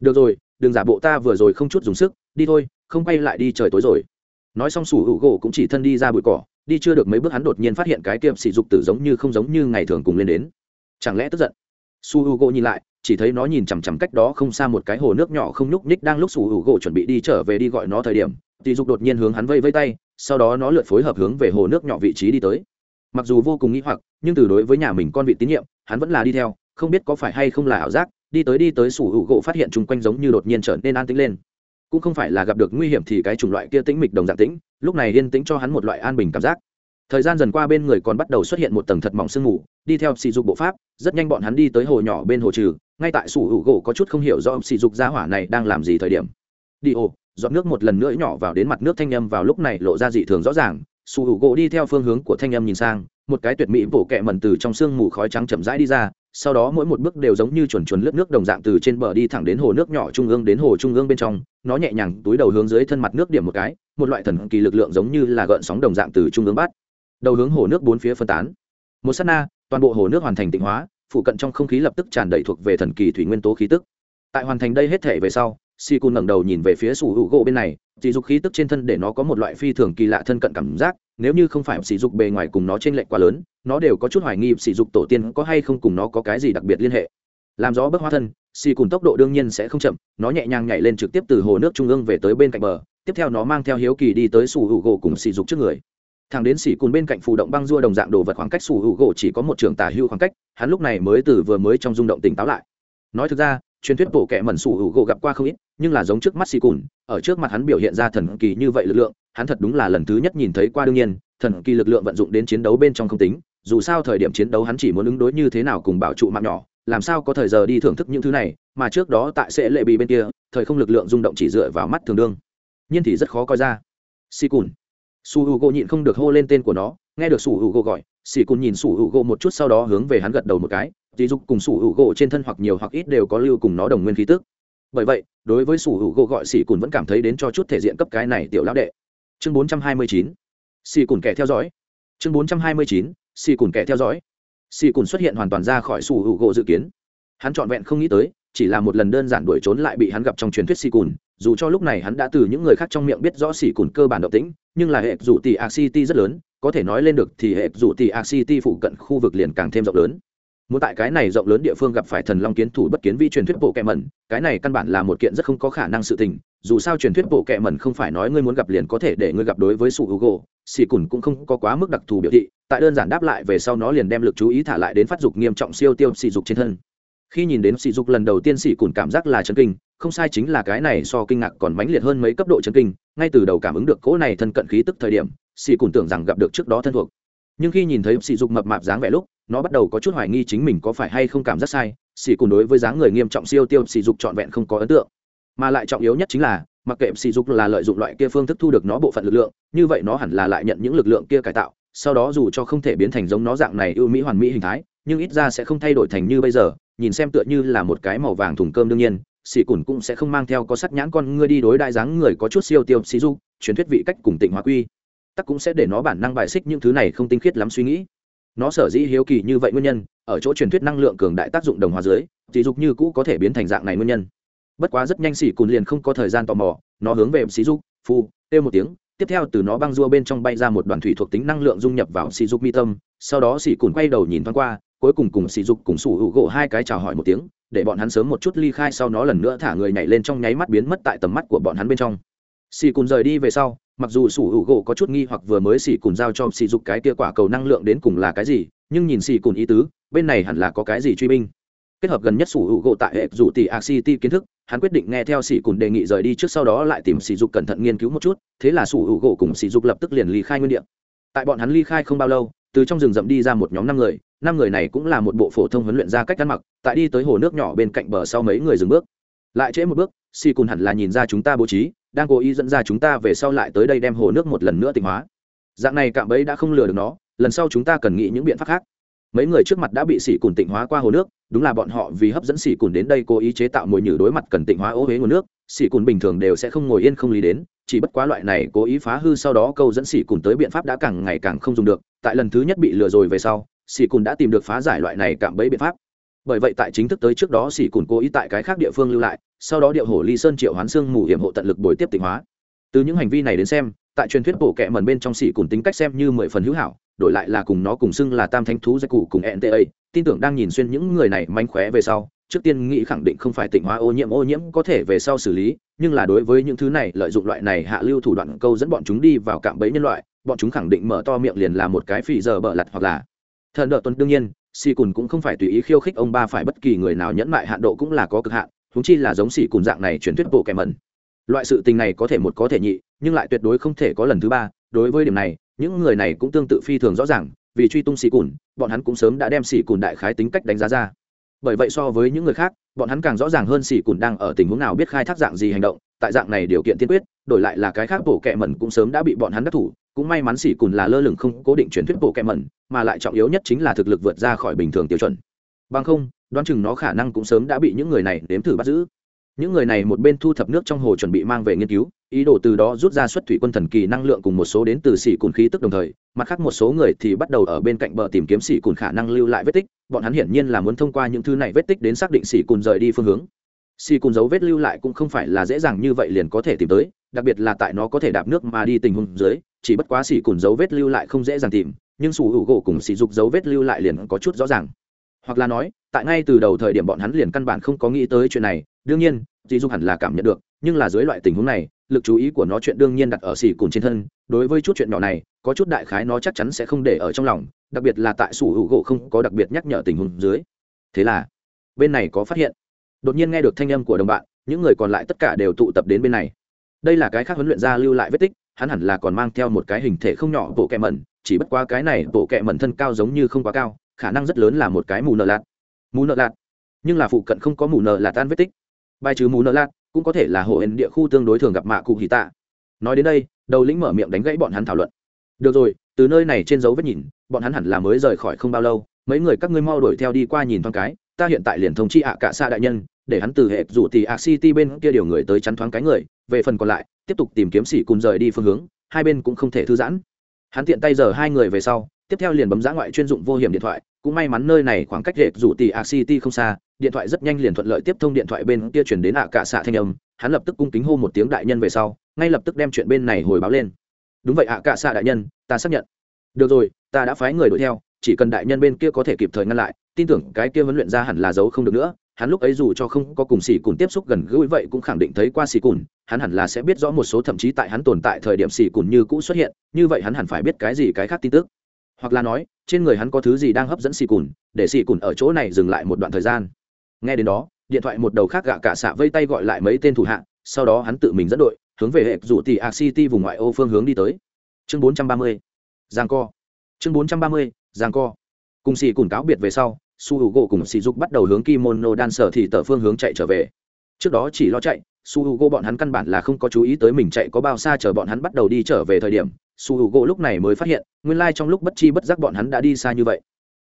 Được rồi, đừng giả bộ ta vừa rồi không chút dùng sức, đi thôi, không quay lại đi trời tối rồi. Nói xong sủ hữu gỗ cũng chỉ thân đi ra bụi cỏ, đi chưa được mấy bước hắn đột nhiên phát hiện cái tiệm sỉ dục tử giống như không giống như ngày thường cùng lên đến. Chẳng lẽ tức giận? Su Hữu gỗ nhìn lại, chỉ thấy nó nhìn chằm chằm cách đó không xa một cái hồ nước nhỏ không nhúc nhích đang lúc sủ hữu gỗ chuẩn bị đi trở về đi gọi nó thời điểm tỷ dục đột nhiên hướng hắn vây vây tay, sau đó nó lượt phối hợp hướng về hồ nước nhỏ vị trí đi tới. Mặc dù vô cùng nghĩ hoặc nhưng từ đối với nhà mình con vị tín nhiệm, hắn vẫn là đi theo, không biết có phải hay không là ảo giác, đi tới đi tới sủ hữu gỗ phát hiện chung quanh giống như đột nhiên trở nên an tĩnh lên. Cũng không phải là gặp được nguy hiểm thì cái chủng loại kia tĩnh mịch đồng dạng tĩnh, lúc này yên tĩnh cho hắn một loại an bình cảm giác. Thời gian dần qua bên người còn bắt đầu xuất hiện một tầng thật mỏng sương mù, đi theo sỉ dục bộ pháp, rất nhanh bọn hắn đi tới hồ nhỏ bên hồ trừ, ngay tại sủ hữu gỗ có chút không hiểu do sỉ dục gia hỏa này đang làm gì thời điểm. Đi ồ dọn nước một lần nữa nhỏ vào đến mặt nước thanh âm vào lúc này lộ ra dị thường rõ ràng, sủ hữu gỗ đi theo phương hướng của thanh âm nhìn sang một cái tuyệt mỹ bổ kẹ mần từ trong sương mù khói trắng chậm rãi đi ra, sau đó mỗi một bước đều giống như chuẩn chuẩn lướt nước đồng dạng từ trên bờ đi thẳng đến hồ nước nhỏ trung ương đến hồ trung ương bên trong, nó nhẹ nhàng túi đầu hướng dưới thân mặt nước điểm một cái, một loại thần kỳ lực lượng giống như là gợn sóng đồng dạng từ trung ương bắt, đầu hướng hồ nước bốn phía phân tán. Một s á t na, toàn bộ hồ nước hoàn thành tịnh hóa, phụ cận trong không khí lập tức tràn đầy thuộc về thần kỳ thủy nguyên tố khí tức. Tại hoàn thành đây hết thể về sau si cun ngẩng đầu nhìn về phía sủ hữu gỗ bên này sỉ dục khí tức trên thân để nó có một loại phi thường kỳ lạ thân cận cảm giác nếu như không phải sỉ dục bề ngoài cùng nó trên r lệch quá lớn, nó đều có chút hoài nghi sỉ dục tổ tiên có hay không cùng nó có cái gì đặc biệt liên hệ. Làm gió bấc hóa thân xì cùn tốc độ đương nhiên sẽ không chậm, nó nhẹ nhàng nhảy lên trực tiếp từ hồ nước trung ương về tới bên cạnh bờ, tiếp theo nó mang theo hiếu kỳ đi tới sủ hữu gỗ cùng sử dục trước người. Thằng đến xì cùn bên cạnh phù động băng dua đồng dạng đồ vật khoảng cách sủ hữu gỗ chỉ có một trường tả hưu khoảng cách, hắn lúc này mới từ vừa mới trong rung động tỉnh táo lại. Nói thực ra, truyền thuyết bộ kệ mẩn sủ hữu gỗ gặp qua không ít nhưng là giống trước mắt xì cùn, ở trước mặt hắn biểu hiện ra thần kỳ như vậy lực lượng, hắn thật đúng là lần thứ nhất nhìn thấy qua đương nhiên, thần kỳ lực lượng vận dụng đến chiến đấu bên trong không tính, dù sao thời điểm chiến đấu hắn chỉ muốn ứng đối như thế nào cùng bảo trụ mạng nhỏ, làm sao có thời giờ đi thưởng thức những thứ này, mà trước đó tại sẽ lệ bị bên kia, thời không lực lượng rung động chỉ dựa vào mắt thường đương. Nhiên thì rất khó coi ra. Si cùn. Su h u gỗ nhịn không được hô lên tên của nó, nghe được su h u gỗ gọi si cùn nhìn su h u gỗ một chút sau đó hướng về hắn gật đầu một cái, dì dục cùng su h u gỗ trên thân hoặc nhiều hoặc ít đều có lưu cùng nó đồng nguyên khí tức bởi vậy, đối với sủ hữu gỗ gọi xỉ cùn vẫn cảm thấy đến cho chút thể diện cấp cái này tiểu lão đệ. Chương bốn trăm hai mươi chín. Si cùn kẻ theo dõi. Chương bốn trăm hai mươi chín. Si cùn kẻ theo dõi. Xỉ cùn xuất hiện hoàn toàn ra khỏi sủ hữu gỗ dự kiến. Hắn trọn vẹn không nghĩ tới, chỉ là một lần đơn giản đuổi trốn lại bị hắn gặp trong truyền thuyết xì cùn, dù cho lúc này hắn đã từ những người khác trong miệng biết rõ xì cùn cơ bản động tĩnh, nhưng là hệ dù tỷ ạc city rất lớn, có thể nói lên được thì hệ dù tỷ ạc city phụ cận khu vực liền càng thêm rộng lớn muốn tại cái này rộng lớn địa phương gặp phải thần long kiến thủ bất kiến vi truyền thuyết bộ kẹ mẩn, cái này căn bản là một kiện rất không có khả năng sự tình. Dù sao truyền thuyết bộ kẹ mẩn không phải nói ngươi muốn gặp liền có thể để ngươi gặp đối với sủ hữu gỗ xì cùn cũng không có quá mức đặc thù biểu thị, tại đơn giản đáp lại về sau nó liền đem lực chú ý thả lại đến phát dục nghiêm trọng siêu tiêu xì dục trên thân. Khi nhìn đến sỉ dục lần đầu tiên sỉ cùn cảm giác là chấn kinh, không sai chính là cái này so kinh ngạc còn mãnh liệt hơn mấy cấp độ chấn kinh, ngay từ đầu cảm ứng được cỗ này thân cận khí tức thời điểm, sỉ cùn tưởng rằng gặp được trước đó thân thuộc nhưng khi nhìn thấy sỉ dục mập mạp dáng vẻ lúc, nó bắt đầu có chút hoài nghi chính mình có phải hay không cảm giác sai. Sỉ cùn đối với dáng người nghiêm trọng siêu tiêu, sỉ dục trọn vẹn không có ấn tượng. Mà lại trọng yếu nhất chính là, mặc kệ sỉ dục là lợi dụng loại kia phương thức thu được nó bộ phận lực lượng, như vậy nó hẳn là lại nhận những lực lượng kia cải tạo. Sau đó dù cho không thể biến thành giống nó dạng này ưu mỹ hoàn mỹ hình thái, nhưng ít ra sẽ không thay đổi thành như bây giờ. Nhìn xem tựa như là một cái màu vàng thùng cơm đương nhiên, sỉ cùn cũng sẽ không mang theo có sắc nhãn con ngươi đi đối đại dáng người có chút siêu tiêu xì du truyền thuyết vị cách cùng tịnh hóa quy tắc cũng sẽ để nó bản năng bài xích những thứ này không tinh khiết lắm suy nghĩ. Nó sở dĩ hiếu kỳ như vậy nguyên nhân, ở chỗ truyền thuyết năng lượng cường đại tác dụng đồng hóa dưới, dị dục như cũ có thể biến thành dạng này nguyên nhân. Bất quá rất nhanh xỉ cùn liền không có thời gian tò mò, nó hướng về xỉ dục, phu, kêu một tiếng, tiếp theo từ nó băng rua bên trong bay ra một đoàn thủy thuộc tính năng lượng dung nhập vào xỉ dục mi tâm, sau đó xỉ cùn quay đầu nhìn thoáng qua, cuối cùng cùng xỉ dục cùng sủ hữu gỗ hai cái chào hỏi một tiếng, để bọn hắn sớm một chút ly khai sau nó lần nữa thả người nhảy lên trong nháy mắt biến mất tại tầm mắt của bọn hắn bên trong xì cùn rời đi về sau, mặc dù sủ hữu gỗ có chút nghi hoặc vừa mới xì cùn giao cho xì dục cái kia quả cầu năng lượng đến cùng là cái gì, nhưng nhìn xì cùn ý tứ, bên này hẳn là có cái gì truy binh. Kết hợp gần nhất sủ hữu gỗ tại hệ dù tỷ a city kiến thức, hắn quyết định nghe theo xì cùn đề nghị rời đi trước sau đó lại tìm xì dục cẩn thận nghiên cứu một chút, thế là sủ hữu gỗ cùng xì dục lập tức liền ly khai nguyên địa. Tại bọn hắn ly khai không bao lâu, từ trong rừng rậm đi ra một nhóm năm người năm người này cũng là một bộ phổ thông huấn luyện ra cách ăn mặc, tại đi tới hồ nước nhỏ bên cạnh bờ sau mấy người dừng bước lại trễ một bước si cùn hẳn là nhìn ra chúng ta bố trí, đang cố ý dẫn ra chúng ta về sau lại tới đây đem hồ nước một lần nữa tịnh hóa. Dạng này cạm bẫy đã không lừa được nó, lần sau chúng ta cần nghĩ những biện pháp khác. Mấy người trước mặt đã bị xỉ cùn tịnh hóa qua hồ nước, đúng là bọn họ vì hấp dẫn xỉ cùn đến đây cố ý chế tạo mồi nhử đối mặt cần tịnh hóa ô huế nguồn nước xỉ cùn bình thường đều sẽ không ngồi yên không lý đến, chỉ bất quá loại này cố ý phá hư sau đó câu dẫn xỉ cùn tới biện pháp đã càng ngày càng không dùng được, tại lần thứ nhất bị lừa rồi về sau xỉ cùn đã tìm được phá giải loại này cạm bẫy biện pháp bởi vậy tại chính thức tới trước đó xỉ cùn cố ý tại cái khác địa phương lưu lại, sau đó điệu hổ ly sơn triệu hoán xương mù hiểm hộ tận lực bồi tiếp tịnh hóa. Từ những hành vi này đến xem, tại truyền thuyết bổ kẹ mần bên trong xỉ cùn tính cách xem như mười phần hữu hảo, đổi lại là cùng nó cùng xưng là tam thánh thú giai cụ cùng nta tin tưởng đang nhìn xuyên những người này manh khóe về sau, trước tiên nghĩ khẳng định không phải tịnh hóa ô nhiễm ô nhiễm có thể về sau xử lý, nhưng là đối với những thứ này lợi dụng loại này hạ lưu thủ đoạn câu dẫn bọn chúng đi vào cạm bẫy nhân loại, bọn chúng khẳng định mở to miệng liền là một cái phì giờ bợ lặt hoặc là. Thần đỡ tuần đương nhiên xì cùn cũng không phải tùy ý khiêu khích ông ba phải bất kỳ người nào nhẫn mại, hạn độ cũng là có cực hạn húng chi là giống xì cùn dạng này truyền thuyết bộ kẻ mẩn. Loại sự tình này có thể một có thể nhị, nhưng lại tuyệt đối không thể có lần thứ ba. Đối với điểm này, những người này cũng tương tự phi thường rõ ràng, vì truy tung xì cùn, bọn hắn cũng sớm đã đem xì cùn đại khái tính cách đánh giá ra. Bởi vậy so với những người khác, bọn hắn càng rõ ràng hơn xì cùn đang ở tình huống nào biết khai thác dạng gì hành động, tại dạng này điều kiện tiên quyết, đổi lại là cái khác bổ kẹ mẩn cũng sớm đã bị bọn hắn đắc thủ cũng may mắn xỉ cùn là lơ lửng không cố định truyền thuyết bộ kẹ mẩn mà lại trọng yếu nhất chính là thực lực vượt ra khỏi bình thường tiêu chuẩn. Bằng không, đoán chừng nó khả năng cũng sớm đã bị những người này đếm thử bắt giữ. Những người này một bên thu thập nước trong hồ chuẩn bị mang về nghiên cứu, ý đồ từ đó rút ra xuất thủy quân thần kỳ năng lượng cùng một số đến từ xỉ cùn khí tức đồng thời, mặt khác một số người thì bắt đầu ở bên cạnh bờ tìm kiếm xỉ cùn khả năng lưu lại vết tích, bọn hắn hiển nhiên là muốn thông qua những thứ này vết tích đến xác định xỉ cùn rời đi phương hướng xì cùn dấu vết lưu lại cũng không phải là dễ dàng như vậy liền có thể tìm tới, đặc biệt là tại nó có thể đạp nước mà đi tình huống dưới, chỉ bất quá xì cùn dấu vết lưu lại không dễ dàng tìm, nhưng sủ hữu gỗ cùng xì dục dấu vết lưu lại liền có chút rõ ràng. Hoặc là nói, tại ngay từ đầu thời điểm bọn hắn liền căn bản không có nghĩ tới chuyện này, đương nhiên dì dục hẳn là cảm nhận được, nhưng là dưới loại tình huống này, lực chú ý của nó chuyện đương nhiên đặt ở xì cùn trên thân, đối với chút chuyện nhỏ này, có chút đại khái nó chắc chắn sẽ không để ở trong lòng, đặc biệt là tại sủ hữu gỗ không có đặc biệt nhắc nhở tình huống dưới. Thế là, bên này có phát hiện đột nhiên nghe được thanh âm của đồng bạn, những người còn lại tất cả đều tụ tập đến bên này. Đây là cái khác huấn luyện ra lưu lại vết tích, hắn hẳn là còn mang theo một cái hình thể không nhỏ bộ kẹ mẩn, chỉ bất quá cái này bộ kẹ mẩn thân cao giống như không quá cao, khả năng rất lớn là một cái mù nợ lạt. Mù nợ lạt? Nhưng là phụ cận không có mù nợ lạt tan vết tích. Bài trừ mù nợ lạt, cũng có thể là hộ ẩn địa khu tương đối thường gặp mạ cụ hì tạ. Nói đến đây, đầu lĩnh mở miệng đánh gãy bọn hắn thảo luận. Được rồi, từ nơi này trên dấu vết nhìn, bọn hắn hẳn là mới rời khỏi không bao lâu, mấy người các ngươi mau đuổi theo đi qua nhìn thoáng cái ta hiện tại liền thông chi ạ cả xa đại nhân, để hắn từ hệ rủ thì ạ city bên kia điều người tới chắn thoáng cái người, về phần còn lại, tiếp tục tìm kiếm xỉ cùng rời đi phương hướng, hai bên cũng không thể thư giãn. Hắn tiện tay giờ hai người về sau, tiếp theo liền bấm giã ngoại chuyên dụng vô hiểm điện thoại, cũng may mắn nơi này khoảng cách hệ rủ thì ạ city không xa, điện thoại rất nhanh liền thuận lợi tiếp thông điện thoại bên kia chuyển đến ạ cả xạ thanh âm, hắn lập tức cung kính hô một tiếng đại nhân về sau, ngay lập tức đem chuyện bên này hồi báo lên. Đúng vậy ạ cả xạ đại nhân, ta xác nhận. Được rồi, ta đã phái người đuổi theo chỉ cần đại nhân bên kia có thể kịp thời ngăn lại, tin tưởng cái kia huấn luyện ra hẳn là giấu không được nữa, hắn lúc ấy dù cho không có cùng xì cùn tiếp xúc gần gũi vậy cũng khẳng định thấy qua xì cùn, hắn hẳn là sẽ biết rõ một số thậm chí tại hắn tồn tại thời điểm xì cùn như cũ xuất hiện, như vậy hắn hẳn phải biết cái gì cái khác tin tức hoặc là nói, trên người hắn có thứ gì đang hấp dẫn xì cùn, để xì cùn ở chỗ này dừng lại một đoạn thời gian nghe đến đó, điện thoại một đầu khác gạ cả xạ vây tay gọi lại mấy tên thủ hạ, sau đó hắn tự mình dẫn đội, hướng về hệ rủ tỷ a city vùng ngoại ô phương hướng đi tới chương 430. giang co chương 430 giang co. Cùng xì cùng cáo biệt về sau, su h u gỗ cùng sỉ dục bắt đầu hướng kimono đan sở thì tờ phương hướng chạy trở về. Trước đó chỉ lo chạy, su h u gỗ bọn hắn căn bản là không có chú ý tới mình chạy có bao xa chờ bọn hắn bắt đầu đi trở về thời điểm. Su h u gỗ lúc này mới phát hiện, nguyên lai、like、trong lúc bất chi bất giác bọn hắn đã đi xa như vậy.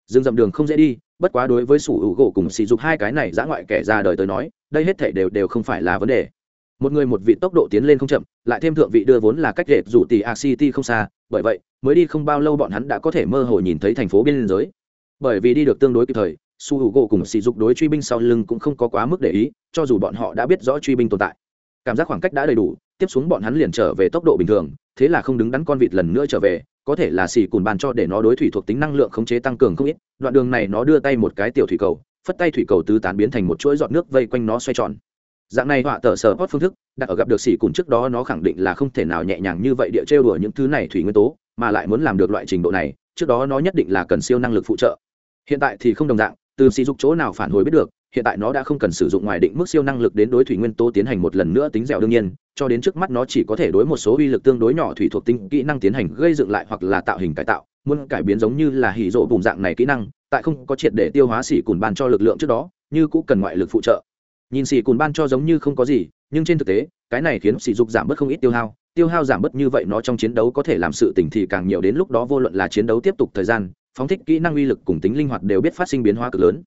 Dừng dầm đường không dễ đi, bất quá đối với su h u gỗ cùng sỉ dục hai cái này giã ngoại kẻ ra đời tới nói, đây hết thể đều đều không phải là vấn đề một người một vị tốc độ tiến lên không chậm, lại thêm thượng vị đưa vốn là cách rệt dù tỷ a city không xa, bởi vậy, mới đi không bao lâu bọn hắn đã có thể mơ hồ nhìn thấy thành phố biên giới. Bởi vì đi được tương đối kịp thời, su h u gỗ cùng sỉ dục đối truy binh sau lưng cũng không có quá mức để ý, cho dù bọn họ đã biết rõ truy binh tồn tại. Cảm giác khoảng cách đã đầy đủ, tiếp xuống bọn hắn liền trở về tốc độ bình thường, thế là không đứng đắn con vịt lần nữa trở về, có thể là xì cùn bàn cho để nó đối thủy thuộc tính năng lượng khống chế tăng cường không ít, đoạn đường này nó đưa tay một cái tiểu thủy cầu, phất tay thủy cầu tứ tán biến thành một chuỗi giọt nước vây quanh nó xoay tròn dạng này họa tờ sở hót phương thức, đặt ở gặp được xỉ cùn trước đó nó khẳng định là không thể nào nhẹ nhàng như vậy địa trêu đùa những thứ này thủy nguyên tố, mà lại muốn làm được loại trình độ này, trước đó nó nhất định là cần siêu năng lực phụ trợ. Hiện tại thì không đồng dạng, từ sỉ dục chỗ nào phản hồi biết được, hiện tại nó đã không cần sử dụng ngoài định mức siêu năng lực đến đối thủy nguyên tố tiến hành một lần nữa tính dẻo đương nhiên, cho đến trước mắt nó chỉ có thể đối một số uy lực tương đối nhỏ thủy thuộc tính kỹ năng tiến hành gây dựng lại hoặc là tạo hình cải tạo, muốn cải biến giống như là hỉ rộ vùng dạng này kỹ năng, tại không có triệt để tiêu hóa xỉ cùn ban cho lực lượng trước đó, như cũng cần ngoại lực phụ trợ nhìn xì cùn ban cho giống như không có gì, nhưng trên thực tế, cái này khiến sỉ dục giảm bớt không ít tiêu hao. Tiêu hao giảm bớt như vậy nó trong chiến đấu có thể làm sự tỉnh thì càng nhiều đến lúc đó vô luận là chiến đấu tiếp tục thời gian, phóng thích kỹ năng uy lực cùng tính linh hoạt đều biết phát sinh biến hóa cực lớn.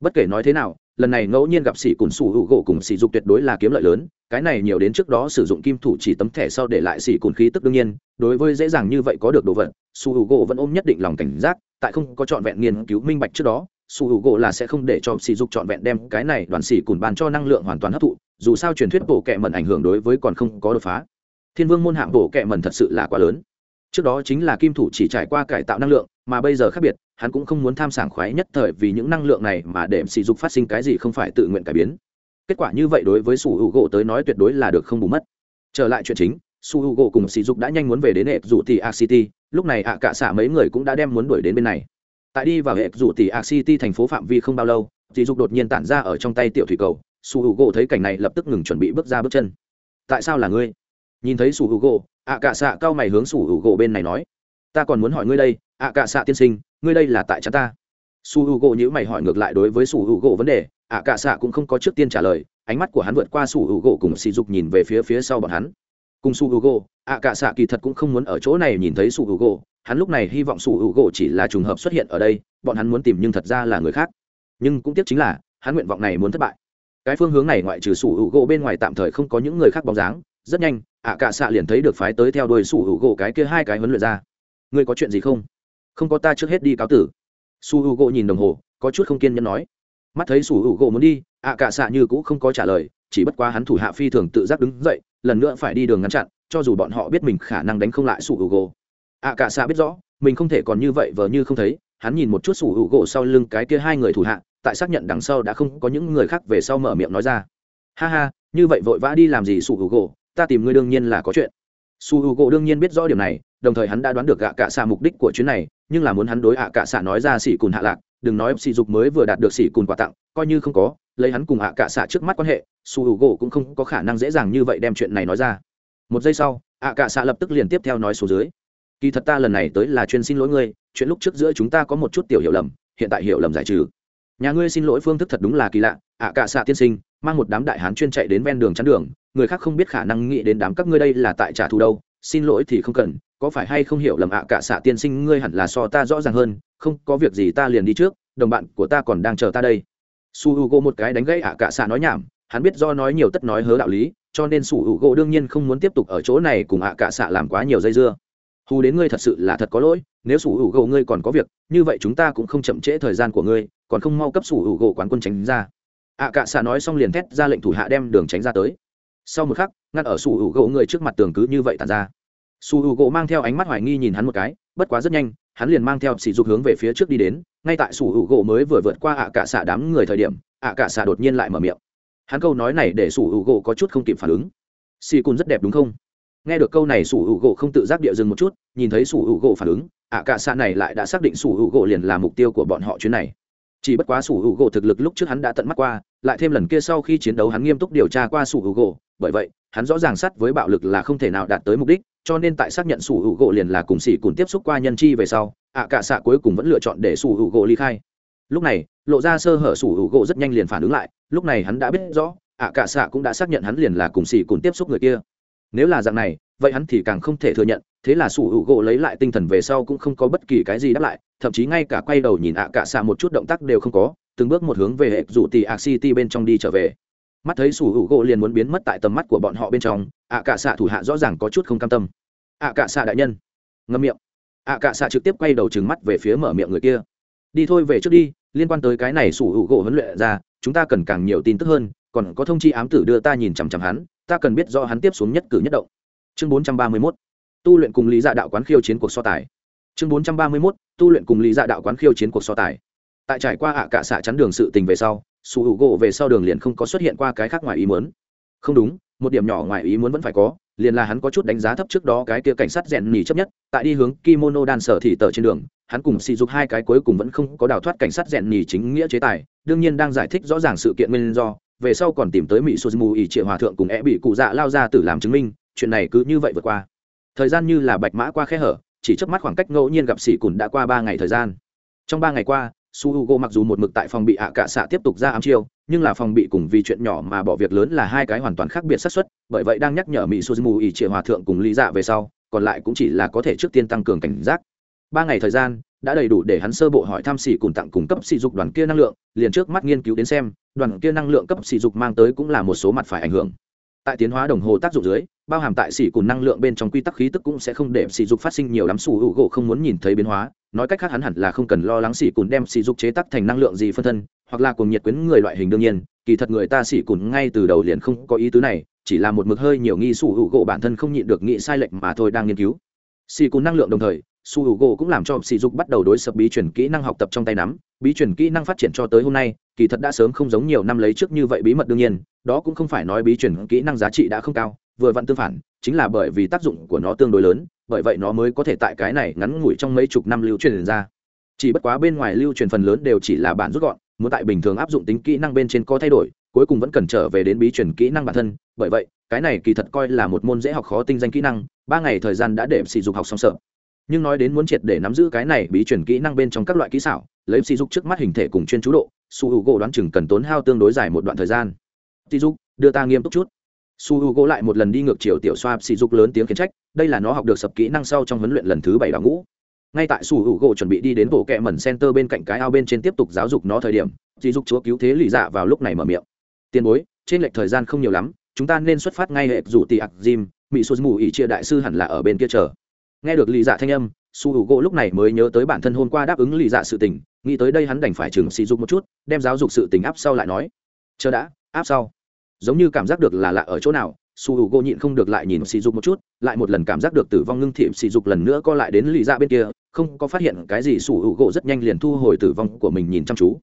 Bất kể nói thế nào, lần này ngẫu nhiên gặp sỉ cùn sủ hữu gỗ cùng sỉ dục tuyệt đối là kiếm lợi lớn, cái này nhiều đến trước đó sử dụng kim thủ chỉ tấm thẻ sau để lại sỉ cùn khí tức đương nhiên, đối với dễ dàng như vậy có được đồ vật, sủ hữu gỗ vẫn ôm nhất định lòng cảnh giác, tại không có trọn vẹn nghiên cứu minh bạch trước đó su hữu gỗ là sẽ không để cho sỉ dục trọn vẹn đem cái này đoàn sĩ cùn bàn cho năng lượng hoàn toàn hấp thụ, dù sao truyền thuyết bộ kệ mẩn ảnh hưởng đối với còn không có đột phá. Thiên vương môn hạng bộ kệ mẩn thật sự là quá lớn. Trước đó chính là kim thủ chỉ trải qua cải tạo năng lượng, mà bây giờ khác biệt, hắn cũng không muốn tham sảng khoái nhất thời vì những năng lượng này mà để sỉ dục phát sinh cái gì không phải tự nguyện cải biến. Kết quả như vậy đối với su hữu gỗ tới nói tuyệt đối là được không bù mất. Trở lại chuyện chính su hữu gỗ cùng sỉ dục đã nhanh muốn về đến hệ dù thì a city, lúc này ạ cả xạ mấy người cũng đã đem muốn đuổi đến bên này tại đi vào hệ rủ tỷ a city thành phố phạm vi không bao lâu dì dục đột nhiên tản ra ở trong tay tiểu thủy cầu. Su hữu gỗ thấy cảnh này lập tức ngừng chuẩn bị bước ra bước chân. Tại sao là ngươi? Nhìn thấy su hữu gỗ ạ cả xạ cao mày hướng su hữu gỗ bên này nói. Ta còn muốn hỏi ngươi đây ạ cả xạ tiên sinh, ngươi đây là tại cha ta? Su h u gỗ nhữ mày hỏi ngược lại đối với su h u gỗ vấn đề ạ cả xạ cũng không có trước tiên trả lời, ánh mắt của hắn vượt qua su h u gỗ cùng sỉ dục nhìn về phía phía sau bọn hắn. Cùng su h u gỗ ạ cả xạ kỳ thật cũng không muốn ở chỗ này nhìn thấy su h u gỗ hắn lúc này hy vọng sủ hữu u gỗ chỉ là trùng hợp xuất hiện ở đây, bọn hắn muốn tìm nhưng thật ra là người khác. Nhưng cũng tiếc chính là, hắn nguyện vọng này muốn thất bại. Cái phương hướng này ngoại trừ sủ hữu u gỗ bên ngoài tạm thời không có những người khác bóng dáng, rất nhanh, ạ cả xạ liền thấy được phái tới theo đuôi sủ hữu u gỗ cái kia hai cái huấn luyện ra. Ngươi có chuyện gì không? Không có ta trước hết đi cáo tử. Su hữu u gỗ nhìn đồng hồ, có chút không kiên nhẫn nói. Mắt thấy sủ hữu u gỗ muốn đi, ạ à cả xạ như cũ không có trả lời, chỉ bất quá hắn thủ hạ phi thường tự giác đứng dậy, lần nữa phải đi đường ngăn chặn, cho dù bọn họ biết mình khả năng đánh không lại sủ hữu u gỗ ạ cả xạ biết rõ, mình không thể còn như vậy vờ như không thấy. Hắn nhìn một chút sủ hữu gỗ sau lưng cái kia hai người thủ hạ, tại xác nhận đằng sau đã không có những người khác về sau mở miệng nói ra. Ha ha, như vậy vội vã đi làm gì sủ hữu gỗ? Ta tìm ngươi đương nhiên là có chuyện. Su h u gỗ đương nhiên biết rõ điểm này, đồng thời hắn đã đoán được ạ cạ xạ mục đích của chuyến này, nhưng là muốn hắn đối ạ cạ xạ nói ra xỉ cùn hạ lạc, đừng nói sỉ dục mới vừa đạt được sỉ cùn quà tặng, coi như không có, lấy hắn cùng ạ cạ xạ trước mắt quan hệ su h u gỗ cũng không có khả năng dễ dàng như vậy đem chuyện này nói ra. Một giây sau, ạ cạ xạ lập tức liền tiếp theo nói số dưới kỳ thật ta lần này tới là chuyên xin lỗi ngươi, chuyện lúc trước giữa chúng ta có một chút tiểu hiểu lầm, hiện tại hiểu lầm giải trừ. Nhà ngươi xin lỗi phương thức thật đúng là kỳ lạ, ạ cả xạ tiên sinh, mang một đám đại hán chuyên chạy đến ven đường chắn đường, người khác không biết khả năng nghĩ đến đám các ngươi đây là tại trả thù đâu, xin lỗi thì không cần, có phải hay không hiểu lầm ạ cả xạ tiên sinh, ngươi hẳn là so ta rõ ràng hơn, không, có việc gì ta liền đi trước, đồng bạn của ta còn đang chờ ta đây. Su h u g o một cái đánh gãy ạ cả xạ nói nhảm, hắn biết do nói nhiều tất nói hớ đạo lý, cho nên su h u g o đương nhiên không muốn tiếp tục ở chỗ này cùng ạ cả xạ làm quá nhiều dây dưa hù đến ngươi thật sự là thật có lỗi, nếu sủ hữu u ngươi còn có việc, như vậy chúng ta cũng không chậm trễ thời gian của ngươi, còn không mau cấp sủ hữu u quán quân tránh ra. Ạ cả xạ nói xong liền thét ra lệnh thủ hạ đem đường tránh ra tới. Sau một khắc, ngăn ở sủ hữu u g người trước mặt tường cứ như vậy tàn ra. Sủ hữu u gỗ mang theo ánh mắt hoài nghi nhìn hắn một cái, bất quá rất nhanh, hắn liền mang theo sỉ dục hướng về phía trước đi đến, ngay tại sủ hữu u gỗ mới vừa vượt qua ạ cả xạ đám người thời điểm, ạ cả xạ đột nhiên lại mở miệng. Hắn câu nói này để sủ hữu u gỗ có chút không kịp phản ứng. Xì cùn rất đẹp đúng không? Nghe được câu này sủ hữu gỗ không tự giác địa dừng một chút, nhìn thấy sủ hữu gỗ phản ứng, ạ cả xạ này lại đã xác định sủ hữu gỗ liền là mục tiêu của bọn họ chuyến này. Chỉ bất quá sủ hữu gỗ thực lực lúc trước hắn đã tận mắt qua, lại thêm lần kia sau khi chiến đấu hắn nghiêm túc điều tra qua sủ hữu gỗ, bởi vậy, hắn rõ ràng sắt với bạo lực là không thể nào đạt tới mục đích, cho nên tại xác nhận sủ hữu gỗ liền là cùng xỉ cùng tiếp xúc qua nhân chi về sau, ạ cả xạ cuối cùng vẫn lựa chọn để sủ hữu gỗ ly khai. Lúc này, lộ ra sơ hở sủ hữu gỗ rất nhanh liền phản ứng lại, lúc này hắn đã biết rõ, ạ cả xạ cũng đã xác nhận hắn liền là cùng xỉ cùng tiếp xúc người kia nếu là dạng này, vậy hắn thì càng không thể thừa nhận, thế là sủ hữu gỗ lấy lại tinh thần về sau cũng không có bất kỳ cái gì đáp lại, thậm chí ngay cả quay đầu nhìn ạ cả xạ một chút động tác đều không có, từng bước một hướng về hệ rủ tì ạ city bên trong đi trở về. Mắt thấy sủ hữu gỗ liền muốn biến mất tại tầm mắt của bọn họ bên trong, ạ cả xạ thủ hạ rõ ràng có chút không cam tâm. Ạ cả xạ đại nhân. Ngâm miệng. Ạ cả xạ trực tiếp quay đầu trừng mắt về phía mở miệng người kia. Đi thôi về trước đi, liên quan tới cái này sủ hữu gỗ huấn luyện ra, chúng ta cần càng nhiều tin tức hơn, còn có thông chi ám tử đưa ta nhìn chằm chằm hắn ta cần biết do hắn tiếp xuống nhất cử nhất động. Chương bốn trăm ba mươi 431 tu luyện cùng lý dạ đạo quán khiêu chiến cuộc so tài. Chương bốn trăm ba mươi 431 tu luyện cùng lý dạ đạo quán khiêu chiến cuộc so tài. Tại trải qua ạ cả xạ chắn đường sự tình về sau, su hữu gỗ về sau đường liền không có xuất hiện qua cái khác ngoài ý muốn. Không đúng, một điểm nhỏ ngoài ý muốn vẫn phải có, liền là hắn có chút đánh giá thấp trước đó cái kia cảnh sát rèn nỉ chấp nhất, tại đi hướng kimono đan sở thị tờ trên đường, hắn cùng sỉ dục hai cái cuối cùng vẫn không có đào thoát cảnh sát rèn nỉ chính nghĩa chế tài, đương nhiên đang giải thích rõ ràng sự kiện nguyên do về sau còn tìm tới mỹ suzumu ỷ triệu hòa thượng cùng é bị cụ dạ lao ra tử làm chứng minh, chuyện này cứ như vậy vượt qua. Thời gian như là bạch mã qua khe hở, chỉ trước mắt khoảng cách ngẫu nhiên gặp sỉ cùn đã qua ba ngày thời gian. Trong ba ngày qua su h u g o mặc dù một mực tại phòng bị ạ cạ xạ tiếp tục ra ám chiêu, nhưng là phòng bị cùng vì chuyện nhỏ mà bỏ việc lớn là hai cái hoàn toàn khác biệt xác suất, bởi vậy đang nhắc nhở mỹ suzumu ỷ triệu hòa thượng cùng lý dạ về sau, còn lại cũng chỉ là có thể trước tiên tăng cường cảnh giác. Ba ngày thời gian đã đầy đủ để hắn sơ bộ hỏi thăm xỉ cùng tặng cung cấp sỉ dục đoàn kia năng lượng, liền trước mắt nghiên cứu đến xem, đoàn kia năng lượng cấp sỉ dục mang tới cũng là một số mặt phải ảnh hưởng. Tại tiến hóa đồng hồ tác dụng dưới, bao hàm tại xỉ cùng năng lượng bên trong quy tắc khí tức cũng sẽ không để sỉ dục phát sinh nhiều lắm, sủ hữu gỗ không muốn nhìn thấy biến hóa. Nói cách khác hắn hẳn là không cần lo lắng xỉ cùn đem xỉ dục chế tác thành năng lượng gì phân thân, hoặc là cùng nhiệt quyến người loại hình đương nhiên, kỳ thật người ta xỉ cùn ngay từ đầu liền không có ý tứ này, chỉ là một mực hơi nhiều nghi sủ hữu gỗ bản thân không nhịn được nghĩ sai lệch mà thôi đang nghiên cứu. Xỉ cùn năng lượng đồng thời su hữu gỗ cũng làm cho sỉ dục bắt đầu đối sập bí truyền kỹ năng học tập trong tay nắm. Bí truyền kỹ năng phát triển cho tới hôm nay, kỳ thật đã sớm không giống nhiều năm lấy trước như vậy bí mật đương nhiên, đó cũng không phải nói bí truyền kỹ năng giá trị đã không cao, vừa vặn tương phản, chính là bởi vì tác dụng của nó tương đối lớn, bởi vậy nó mới có thể tại cái này ngắn ngủi trong mấy chục năm lưu truyền ra. Chỉ bất quá bên ngoài lưu truyền phần lớn đều chỉ là bản rút gọn, muốn tại bình thường áp dụng tính kỹ năng bên trên có thay đổi, cuối cùng vẫn cần trở về đến bí truyền kỹ năng bản thân. Bởi vậy, cái này kỳ thật coi là một môn dễ học khó tinh danh kỹ năng, ba ngày thời gian đã để sỉ dục học xong sợ nhưng nói đến muốn triệt để nắm giữ cái này bí truyền kỹ năng bên trong các loại kỹ xảo, lấy sỉ dục trước mắt hình thể cùng chuyên chú độ, su h u gỗ đoán chừng cần tốn hao tương đối dài một đoạn thời gian. Sỉ dục, đưa ta nghiêm túc chút. Su h u gỗ lại một lần đi ngược chiều tiểu xoa sỉ dục lớn tiếng khiển trách, đây là nó học được sập kỹ năng sau trong huấn luyện lần thứ bảy đào ngũ. Ngay tại su h u gỗ chuẩn bị đi đến bộ kẹ mẩn center bên cạnh cái ao bên trên tiếp tục giáo dục nó thời điểm sỉ dục chúa cứu thế lì dạ vào lúc này mở miệng. Tiền bối, trên lệch thời gian không nhiều lắm, chúng ta nên xuất phát ngay hệ rủ tị ạc jim mỹ sô mù ỉ chia đại sư hẳn là ở bên kia chờ nghe được lì dạ thanh âm, su h u gỗ lúc này mới nhớ tới bản thân hôm qua đáp ứng lì dạ sự tình, nghĩ tới đây hắn đành phải chừng sỉ dục một chút, đem giáo dục sự tình áp sau lại nói. Chờ đã, áp sau. Giống như cảm giác được là lạ ở chỗ nào, su h u gỗ nhịn không được lại nhìn sỉ dục một chút, lại một lần cảm giác được tử vong ngưng thị sỉ dục lần nữa co lại đến lì dạ bên kia, không có phát hiện cái gì, su h u gỗ rất nhanh liền thu hồi tử vong của mình nhìn chăm chú.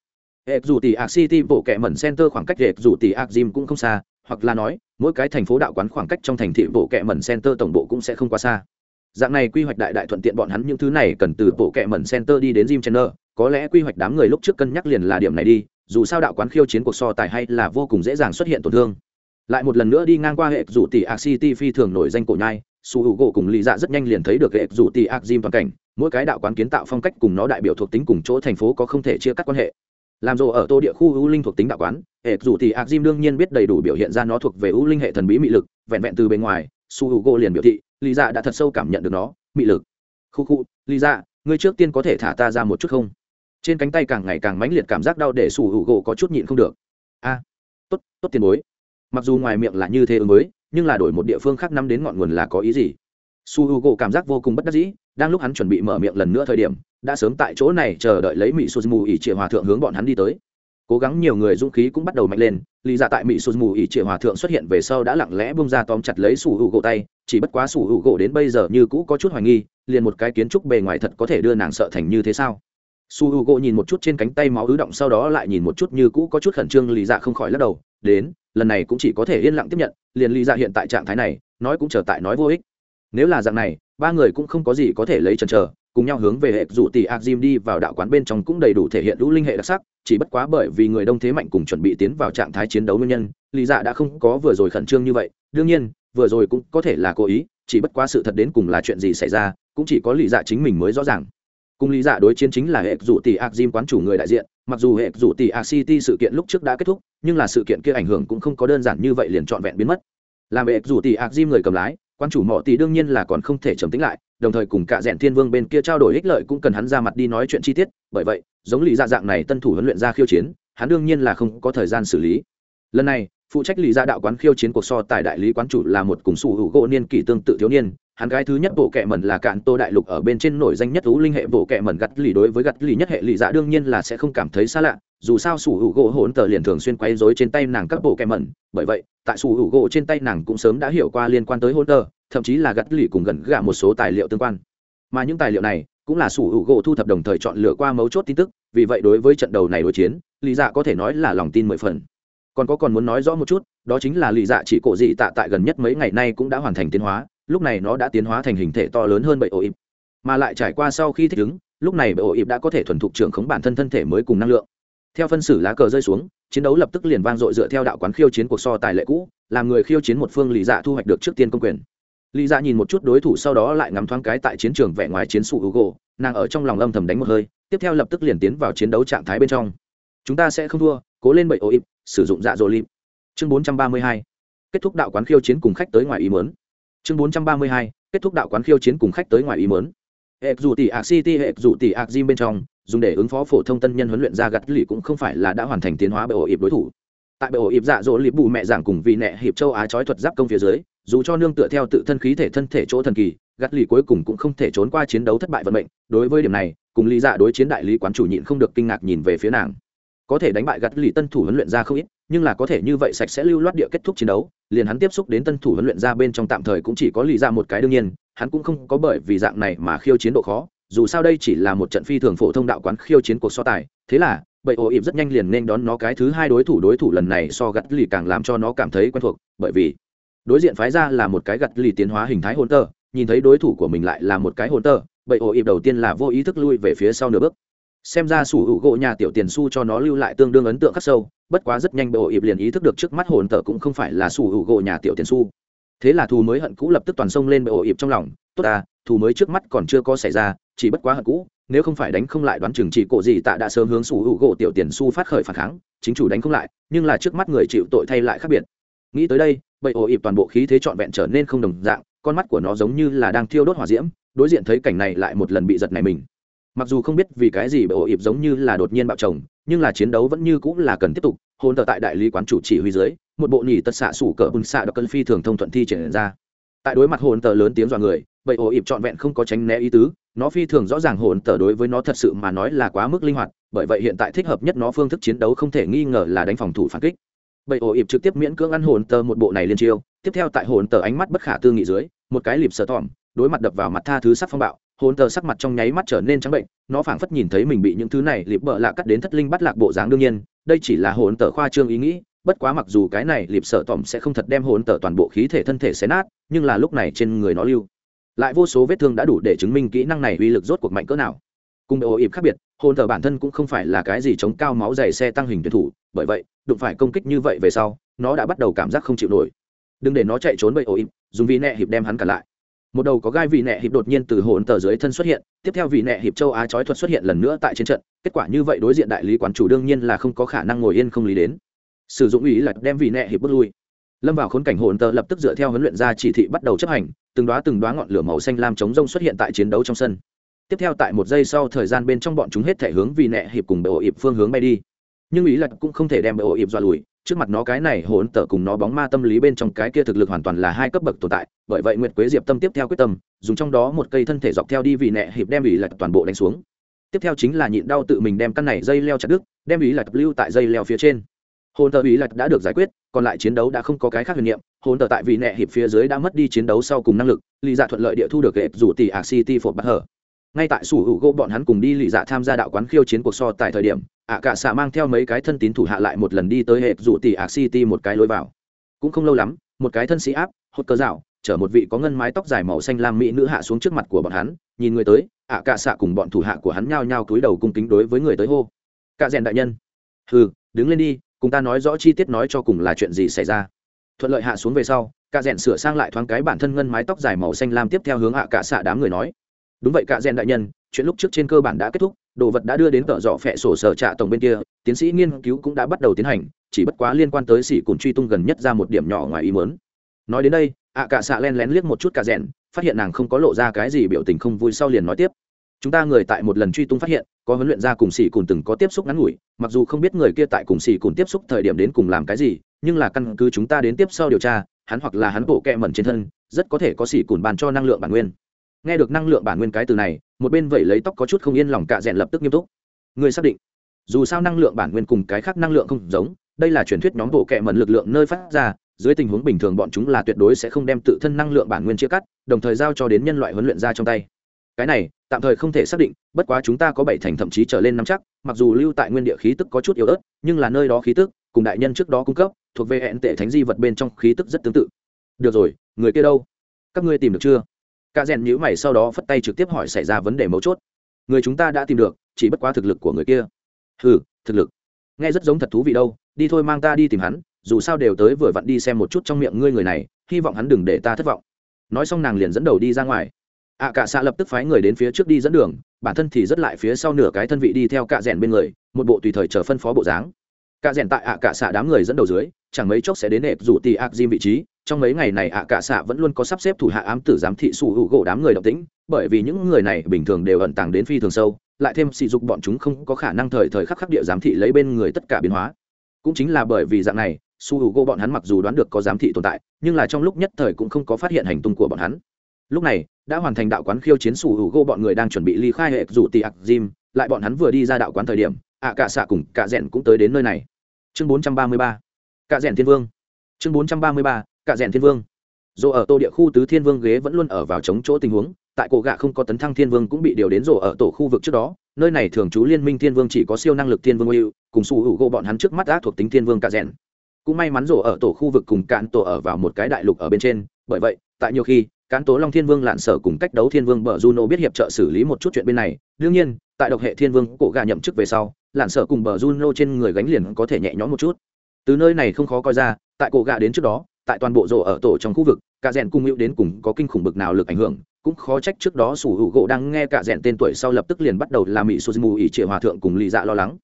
Hệ dù tỷ ạc city bộ kẹ mẩn center khoảng cách hệ dù tỷ ạc gym cũng không xa, hoặc là nói, mỗi cái thành phố đạo quán khoảng cách trong thành thị bộ kẹ mẩn center tổng bộ cũng sẽ không quá xa dạng này quy hoạch đại đại thuận tiện bọn hắn những thứ này cần từ bộ kẹ mẩn center đi đến gym channel có lẽ quy hoạch đám người lúc trước cân nhắc liền là điểm này đi, dù sao đạo quán khiêu chiến cuộc so tài hay là vô cùng dễ dàng xuất hiện tổn thương. Lại một lần nữa đi ngang qua hệ rủ tỷ ạc city phi thường nổi danh cổ nhai, su hữu gỗ cùng lý dạ rất nhanh liền thấy được hệ rủ tỷ ác diêm toàn cảnh, mỗi cái đạo quán kiến tạo phong cách cùng nó đại biểu thuộc tính cùng chỗ thành phố có không thể chia cắt quan hệ. Làm rồ ở tô địa khu ưu linh thuộc tính đạo quán, hệ rủ tỷ ác diêm đương nhiên biết đầy đủ biểu hiện ra nó thuộc về ưu linh hệ thần bí mị lực, vẹn vẹn từ bên ngoài su hữu gỗ liền biểu thị, lý dạ đã thật sâu cảm nhận được nó, mị lực. Khu khu, lý dạ ngươi trước tiên có thể thả ta ra một chút không? Trên cánh tay càng ngày càng mãnh liệt cảm giác đau để su hữu gỗ có chút nhịn không được. A, tốt tốt tiền bối. Mặc dù ngoài miệng là như thế ứng mới nhưng là đổi một địa phương khác năm đến ngọn nguồn là có ý gì? Su h u gỗ cảm giác vô cùng bất đắc dĩ, đang lúc hắn chuẩn bị mở miệng lần nữa thời điểm, đã sớm tại chỗ này chờ đợi lấy mỹ su mù ỉ trịa hòa thượng hướng bọn hắn đi tới cố gắng nhiều người dũng khí cũng bắt đầu mạnh lên lý Dạ tại mỹ sụt mù ỉ triệu hòa thượng xuất hiện về sau đã lặng lẽ bông ra tóm chặt lấy sủ hữu gỗ tay, chỉ bất quá sủ hữu gỗ đến bây giờ như cũ có chút hoài nghi, liền một cái kiến trúc bề ngoài thật có thể đưa nàng sợ thành như thế sao? Su h u gỗ nhìn một chút trên cánh tay máu ứ động sau đó lại nhìn một chút như cũ có chút khẩn trương lý dạ không khỏi lắc đầu, đến, lần này cũng chỉ có thể yên lặng tiếp nhận, liền lý dạ hiện tại trạng thái này, nói cũng trở tại nói vô ích. Nếu là dạng này ba người cũng không có gì có thể lấy chần chờ cùng nhau hướng về hệ dụ tỷ ạc jim đi vào đạo quán bên trong cũng đầy đủ thể hiện lũ linh hệ đặc sắc, chỉ bất quá bởi vì người đông thế mạnh cùng chuẩn bị tiến vào trạng thái chiến đấu nguyên nhân, lý dạ đã không có vừa rồi khẩn trương như vậy. Đương nhiên, vừa rồi cũng có thể là cố ý, chỉ bất quá sự thật đến cùng là chuyện gì xảy ra, cũng chỉ có lý dạ chính mình mới rõ ràng. Cùng lý dạ đối chiến chính là hệ dụ tỷ ạc jim quán chủ người đại diện, mặc dù hệ dụ tỷ ạc city sự kiện lúc trước đã kết thúc, nhưng là sự kiện kia ảnh hưởng cũng không có đơn giản như vậy liền trọn vẹn biến mất. Làm hệ dụ tỷ ạc jim người cầm lái quan chủ mỏ tỷ đương nhiên là còn không thể trầm tính lại, đồng thời cùng cả rèn thiên vương bên kia trao đổi ích lợi cũng cần hắn ra mặt đi nói chuyện chi tiết, bởi vậy, giống lý dạ dạng này tân thủ huấn luyện ra khiêu chiến, hắn đương nhiên là không có thời gian xử lý. Lần này, phụ trách lý dạ đạo quán khiêu chiến cuộc so tài đại lý quán chủ là một cùng sủ hữu gỗ niên kỷ tương tự thiếu niên hắn gái thứ nhất bộ kệ mẩn là cạn tô đại lục ở bên trên nổi danh nhất thú linh hệ bộ kệ mẩn gặt lì đối với gặt lì nhất hệ lì dạ đương nhiên là sẽ không cảm thấy xa lạ, dù sao sủ hữu gỗ hỗn tờ liền thường xuyên quay dối trên tay nàng các bộ kệ mẩn, bởi vậy, tại sủ hữu gỗ trên tay nàng cũng sớm đã hiểu qua liên quan tới hỗn tờ, thậm chí là gặt lì cùng gần gạ một số tài liệu tương quan. Mà những tài liệu này cũng là sủ hữu gỗ thu thập đồng thời chọn lựa qua mấu chốt tin tức, vì vậy đối với trận đầu này đối chiến, lì dạ có thể nói là lòng tin mười phần. Còn có còn muốn nói rõ một chút, đó chính là lì dạ chỉ cổ dị tạ tại gần nhất mấy ngày nay cũng đã hoàn thành tiến hóa lúc này nó đã tiến hóa thành hình thể to lớn hơn bậy ổ ịp, mà lại trải qua sau khi thích ứng, lúc này bậy ổ ịp đã có thể thuần thục trưởng khống bản thân thân thể mới cùng năng lượng. Theo phân xử lá cờ rơi xuống, chiến đấu lập tức liền vang dội dựa theo đạo quán khiêu chiến cuộc so tài lệ cũ, làm người khiêu chiến một phương lý dạ thu hoạch được trước tiên công quyền. Lý dạ nhìn một chút đối thủ sau đó lại ngắm thoáng cái tại chiến trường vẻ ngoài chiến sụ hữu gỗ nàng ở trong lòng âm thầm đánh một hơi, tiếp theo lập tức liền tiến vào chiến đấu trạng thái bên trong. Chúng ta sẽ không thua, cố lên bậy ổ ịp, sử dụng dạ dỗ lim chương bốn trăm ba mươi hai. Kết thúc đạo quán khiêu chiến cùng khách tới ngoài ý mớn chương bốn trăm ba mươi hai, kết thúc đạo quán khiêu chiến cùng khách tới ngoài ý mớn hệ dù tỷ ạc city hệ dù tỷ ạc gym bên trong, dùng để ứng phó phổ thông tân nhân huấn luyện ra gặt lì cũng không phải là đã hoàn thành tiến hóa bởi ổ ịp đối thủ. Tại bởi ổ ịp dạ dỗ lịp bù mẹ giảng cùng vị nẹ hiệp châu á trói thuật giáp công phía dưới, dù cho nương tựa theo tự thân khí thể thân thể chỗ thần kỳ gắt lì cuối cùng cũng không thể trốn qua chiến đấu thất bại vận mệnh. Đối với điểm này, cùng lý dạ đối chiến đại lý quán chủ nhịn không được kinh ngạc nhìn về phía nàng có thể đánh bại gặt lì tân thủ huấn luyện ra không ít, nhưng là có thể như vậy sạch sẽ lưu loát địa kết thúc chiến đấu, liền hắn tiếp xúc đến tân thủ huấn luyện ra bên trong tạm thời cũng chỉ có lì ra một cái đương nhiên, hắn cũng không có bởi vì dạng này mà khiêu chiến độ khó, dù sao đây chỉ là một trận phi thường phổ thông đạo quán khiêu chiến cuộc so tài, thế là, bậy ổ ịp rất nhanh liền nên đón nó cái thứ hai đối thủ đối thủ lần này so gặt lì càng làm cho nó cảm thấy quen thuộc, bởi vì đối diện phái ra là một cái gặt lì tiến hóa hình thái hồn tơ, nhìn thấy đối thủ của mình lại là một cái hồn tơ, bậy ổ ịp đầu tiên là vô ý thức lui về phía sau nửa bước xem ra sủ hữu gỗ nhà tiểu tiền su cho nó lưu lại tương đương ấn tượng khắc sâu, bất quá rất nhanh bệ ịp liền ý thức được trước mắt hồn tờ cũng không phải là sủ hữu gỗ nhà tiểu tiền su thế là thù mới hận cũ lập tức toàn sông lên bệ ịp trong lòng, tốt à thù mới trước mắt còn chưa có xảy ra, chỉ bất quá hận cũ, nếu không phải đánh không lại đoán chừng chỉ cổ gì tạ đã sớm hướng sủ hữu gỗ tiểu tiền su phát khởi phản kháng, chính chủ đánh không lại, nhưng là trước mắt người chịu tội thay lại khác biệt. Nghĩ tới đây, bậy ổ ịp toàn bộ khí thế trọn vẹn trở nên không đồng dạng, con mắt của nó giống như là đang thiêu đốt hỏa diễm, đối diện thấy cảnh này lại một lần bị giật này mình mặc dù không biết vì cái gì bởi ổ ịp giống như là đột nhiên bạo chồng, nhưng là chiến đấu vẫn như cũng là cần tiếp tục hôn tờ tại đại lý quán chủ chỉ huy dưới, một bộ nhỉ tật xạ sủ cỡ bùn xạ đặc cân phi thường thông thuận thi triển ra. Tại đối mặt hồn tờ lớn tiếng dọa người bậy ổ ịp trọn vẹn không có tránh né ý tứ, nó phi thường rõ ràng hồn tờ đối với nó thật sự mà nói là quá mức linh hoạt, bởi vậy hiện tại thích hợp nhất nó phương thức chiến đấu không thể nghi ngờ là đánh phòng thủ phản kích. Bậy ổ ịp trực tiếp miễn cưỡng ăn hồn tờ một bộ này liên chiêu, tiếp theo tại hồn tờ ánh mắt bất khả tư nghị dưới, một cái lịp sờ tỏm đối mặt đập vào mặt tha thứ sắc phong bạo hồn tờ sắc mặt trong nháy mắt trở nên trắng bệnh, nó phảng phất nhìn thấy mình bị những thứ này lịp bợ lạ cắt đến thất linh bắt lạc bộ dáng đương nhiên, đây chỉ là hồn tờ khoa trương ý nghĩ, bất quá mặc dù cái này lịp sợ tỏm sẽ không thật đem hồn tờ toàn bộ khí thể thân thể xé nát, nhưng là lúc này trên người nó lưu lại vô số vết thương đã đủ để chứng minh kỹ năng này uy lực rốt cuộc mạnh cỡ nào. Cùng bệ ổ ịp khác biệt, hồn tờ bản thân cũng không phải là cái gì chống cao máu dày xe tăng hình tuyển thủ, bởi vậy, đụng phải công kích như vậy về sau, nó đã bắt đầu cảm giác không chịu nổi. Đừng để nó chạy trốn bậy ổ ịp, dùng vi nẹ hiệp đem hắn cả lại một đầu có gai vị nẹ hiệp đột nhiên từ hồn tờ dưới thân xuất hiện, tiếp theo vị nẹ hiệp châu á trói thuật xuất hiện lần nữa tại trên trận, kết quả như vậy đối diện đại lý quán chủ đương nhiên là không có khả năng ngồi yên không lý đến. Sử dụng ý là đem vị nẹ hiệp bước lui. Lâm vào khốn cảnh hồn tờ lập tức dựa theo huấn luyện ra chỉ thị bắt đầu chấp hành, từng đoá từng đoá ngọn lửa màu xanh lam chống rông xuất hiện tại chiến đấu trong sân. Tiếp theo tại một giây sau thời gian bên trong bọn chúng hết thể hướng vì nẹ hiệp cùng bệ ổ ịp phương hướng bay đi. Nhưng ý là cũng không thể đem bệ ổ ịp dọa lùi trước mặt nó cái này hỗn tở cùng nó bóng ma tâm lý bên trong cái kia thực lực hoàn toàn là hai cấp bậc tồn tại, bởi vậy nguyệt quế diệp tâm tiếp theo quyết tâm, dùng trong đó một cây thân thể dọc theo đi vì nẹ hiệp đem ý lạch toàn bộ đánh xuống. Tiếp theo chính là nhịn đau tự mình đem căn này dây leo chặt đứt, đem ý lạch lưu tại dây leo phía trên. Hồn tờ ý lạch đã được giải quyết, còn lại chiến đấu đã không có cái khác huyền niệm hồn tờ tại vì nẹ hiệp phía dưới đã mất đi chiến đấu sau cùng năng lực, lý giả thuận lợi địa thu được hệ rủ tỷ ạc city phột bắt hở ngay tại sủ hữu gỗ, bọn hắn cùng đi lì dạ tham gia đạo quán khiêu chiến cuộc so tại thời điểm, ạ cả xạ mang theo mấy cái thân tín thủ hạ lại một lần đi tới hệ rủ tỷ ạ city một cái lối vào. Cũng không lâu lắm, một cái thân sĩ áp hốt cơ dạo chở một vị có ngân mái tóc dài màu xanh lam mỹ nữ hạ xuống trước mặt của bọn hắn, nhìn người tới, ạ cả xạ cùng bọn thủ hạ của hắn nhao nhao cúi đầu cung kính đối với người tới hô. Cả rèn đại nhân. Hừ, đứng lên đi, cùng ta nói rõ chi tiết nói cho cùng là chuyện gì xảy ra. Thuận lợi hạ xuống về sau cả rèn sửa sang lại thoáng cái bản thân ngân mái tóc dài màu xanh lam tiếp theo hướng ạ cả xạ đám người nói đúng vậy cả rèn đại nhân, chuyện lúc trước trên cơ bản đã kết thúc, đồ vật đã đưa đến tợ dọ phẹ sổ sở trạ tổng bên kia, tiến sĩ nghiên cứu cũng đã bắt đầu tiến hành, chỉ bất quá liên quan tới xỉ cùn truy tung gần nhất ra một điểm nhỏ ngoài ý mớn nói đến đây, ạ cả xạ len lén liếc một chút cả rèn phát hiện nàng không có lộ ra cái gì biểu tình không vui sau liền nói tiếp. Chúng ta người tại một lần truy tung phát hiện, có huấn luyện ra cùng xỉ cùn từng có tiếp xúc ngắn ngủi, mặc dù không biết người kia tại cùng xỉ cùn tiếp xúc thời điểm đến cùng làm cái gì, nhưng là căn cứ chúng ta đến tiếp sau điều tra, hắn hoặc là hắn bộ kẹ mẩn trên thân, rất có thể có xỉ cùn bàn cho năng lượng bản nguyên nghe được năng lượng bản nguyên cái từ này, một bên vẩy lấy tóc có chút không yên lòng cạ rẽn lập tức nghiêm túc. Người xác định, dù sao năng lượng bản nguyên cùng cái khác năng lượng không giống, đây là truyền thuyết nhóm bộ kệ mẩn lực lượng nơi phát ra, dưới tình huống bình thường bọn chúng là tuyệt đối sẽ không đem tự thân năng lượng bản nguyên chia cắt, đồng thời giao cho đến nhân loại huấn luyện ra trong tay. Cái này, tạm thời không thể xác định, bất quá chúng ta có bảy thành thậm chí trở lên năm chắc, mặc dù lưu tại nguyên địa khí tức có chút yếu ớt, nhưng là nơi đó khí tức, cùng đại nhân trước đó cung cấp, thuộc về hẹn tệ thánh di vật bên trong khí tức rất tương tự. Được rồi, người kia đâu? Các ngươi tìm được chưa? Cả rèn nhữ mày sau đó phất tay trực tiếp hỏi xảy ra vấn đề mấu chốt. Người chúng ta đã tìm được chỉ bất quá thực lực của người kia. Ừ thực lực. Nghe rất giống thật thú vị đâu đi thôi mang ta đi tìm hắn dù sao đều tới vừa vặn đi xem một chút trong miệng ngươi người này hy vọng hắn đừng để ta thất vọng. Nói xong nàng liền dẫn đầu đi ra ngoài. Ạ à, cả xạ lập tức phái người đến phía trước đi dẫn đường bản thân thì rất lại phía sau nửa cái thân vị đi theo cạ rèn bên người một bộ tùy thời chờ phân phó bộ dáng. Cạ rèn tại ạ à, cả xạ đám người dẫn đầu dưới chẳng mấy chốc sẽ đến nệp rủ tì ạc diêm vị trí. Trong mấy ngày này, ạ cả xạ vẫn luôn có sắp xếp thủ hạ ám tử giám thị sủ hữu gỗ đám người động tĩnh, bởi vì những người này bình thường đều ẩn tàng đến phi thường sâu, lại thêm sỉ dục bọn chúng không có khả năng thời thời khắc khắc địa giám thị lấy bên người tất cả biến hóa. Cũng chính là bởi vì dạng này su hữu gỗ bọn hắn mặc dù đoán được có giám thị tồn tại, nhưng là trong lúc nhất thời cũng không có phát hiện hành tung của bọn hắn. Lúc này, đã hoàn thành đạo quán khiêu chiến su hữu gỗ bọn người đang chuẩn bị ly khai hệ rủ tị ạc jim lại bọn hắn vừa đi ra đạo quán thời điểm, ạ cả xạ cùng cả rẽn cũng tới đến nơi này. Chương bốn trăm ba mươi ba cả rèn thiên vương. Chương bốn trăm ba mươi ba, cả rèn thiên vương. Dù ở tô địa khu tứ thiên vương ghế vẫn luôn ở vào chống chỗ tình huống, tại cổ gạ không có tấn thăng thiên vương cũng bị điều đến rổ ở tổ khu vực trước đó, nơi này thường trú liên minh thiên vương chỉ có siêu năng lực thiên vương yêu cùng su hữu gỗ bọn hắn trước mắt đã thuộc tính thiên vương cả rèn. Cũng may mắn rổ ở tổ khu vực cùng cạn tổ ở vào một cái đại lục ở bên trên, bởi vậy, tại nhiều khi cán tố long thiên vương lạn sở cùng cách đấu thiên vương bờ juno biết hiệp trợ xử lý một chút chuyện bên này, đương nhiên, tại độc hệ thiên vương cổ gà nhậm chức về sau, lạn sở cùng bờ juno trên người gánh liền có thể nhẹ nhõm một chút từ nơi này không khó coi ra, tại cổ gà đến trước đó, tại toàn bộ rộ ở tổ trong khu vực, cả rèn cung hữu đến cùng có kinh khủng bực nào lực ảnh hưởng, cũng khó trách trước đó sủ hữu gỗ đang nghe cả rèn tên tuổi sau lập tức liền bắt đầu làm mỹ mù ỉ trịa hòa thượng cùng lì dạ lo lắng.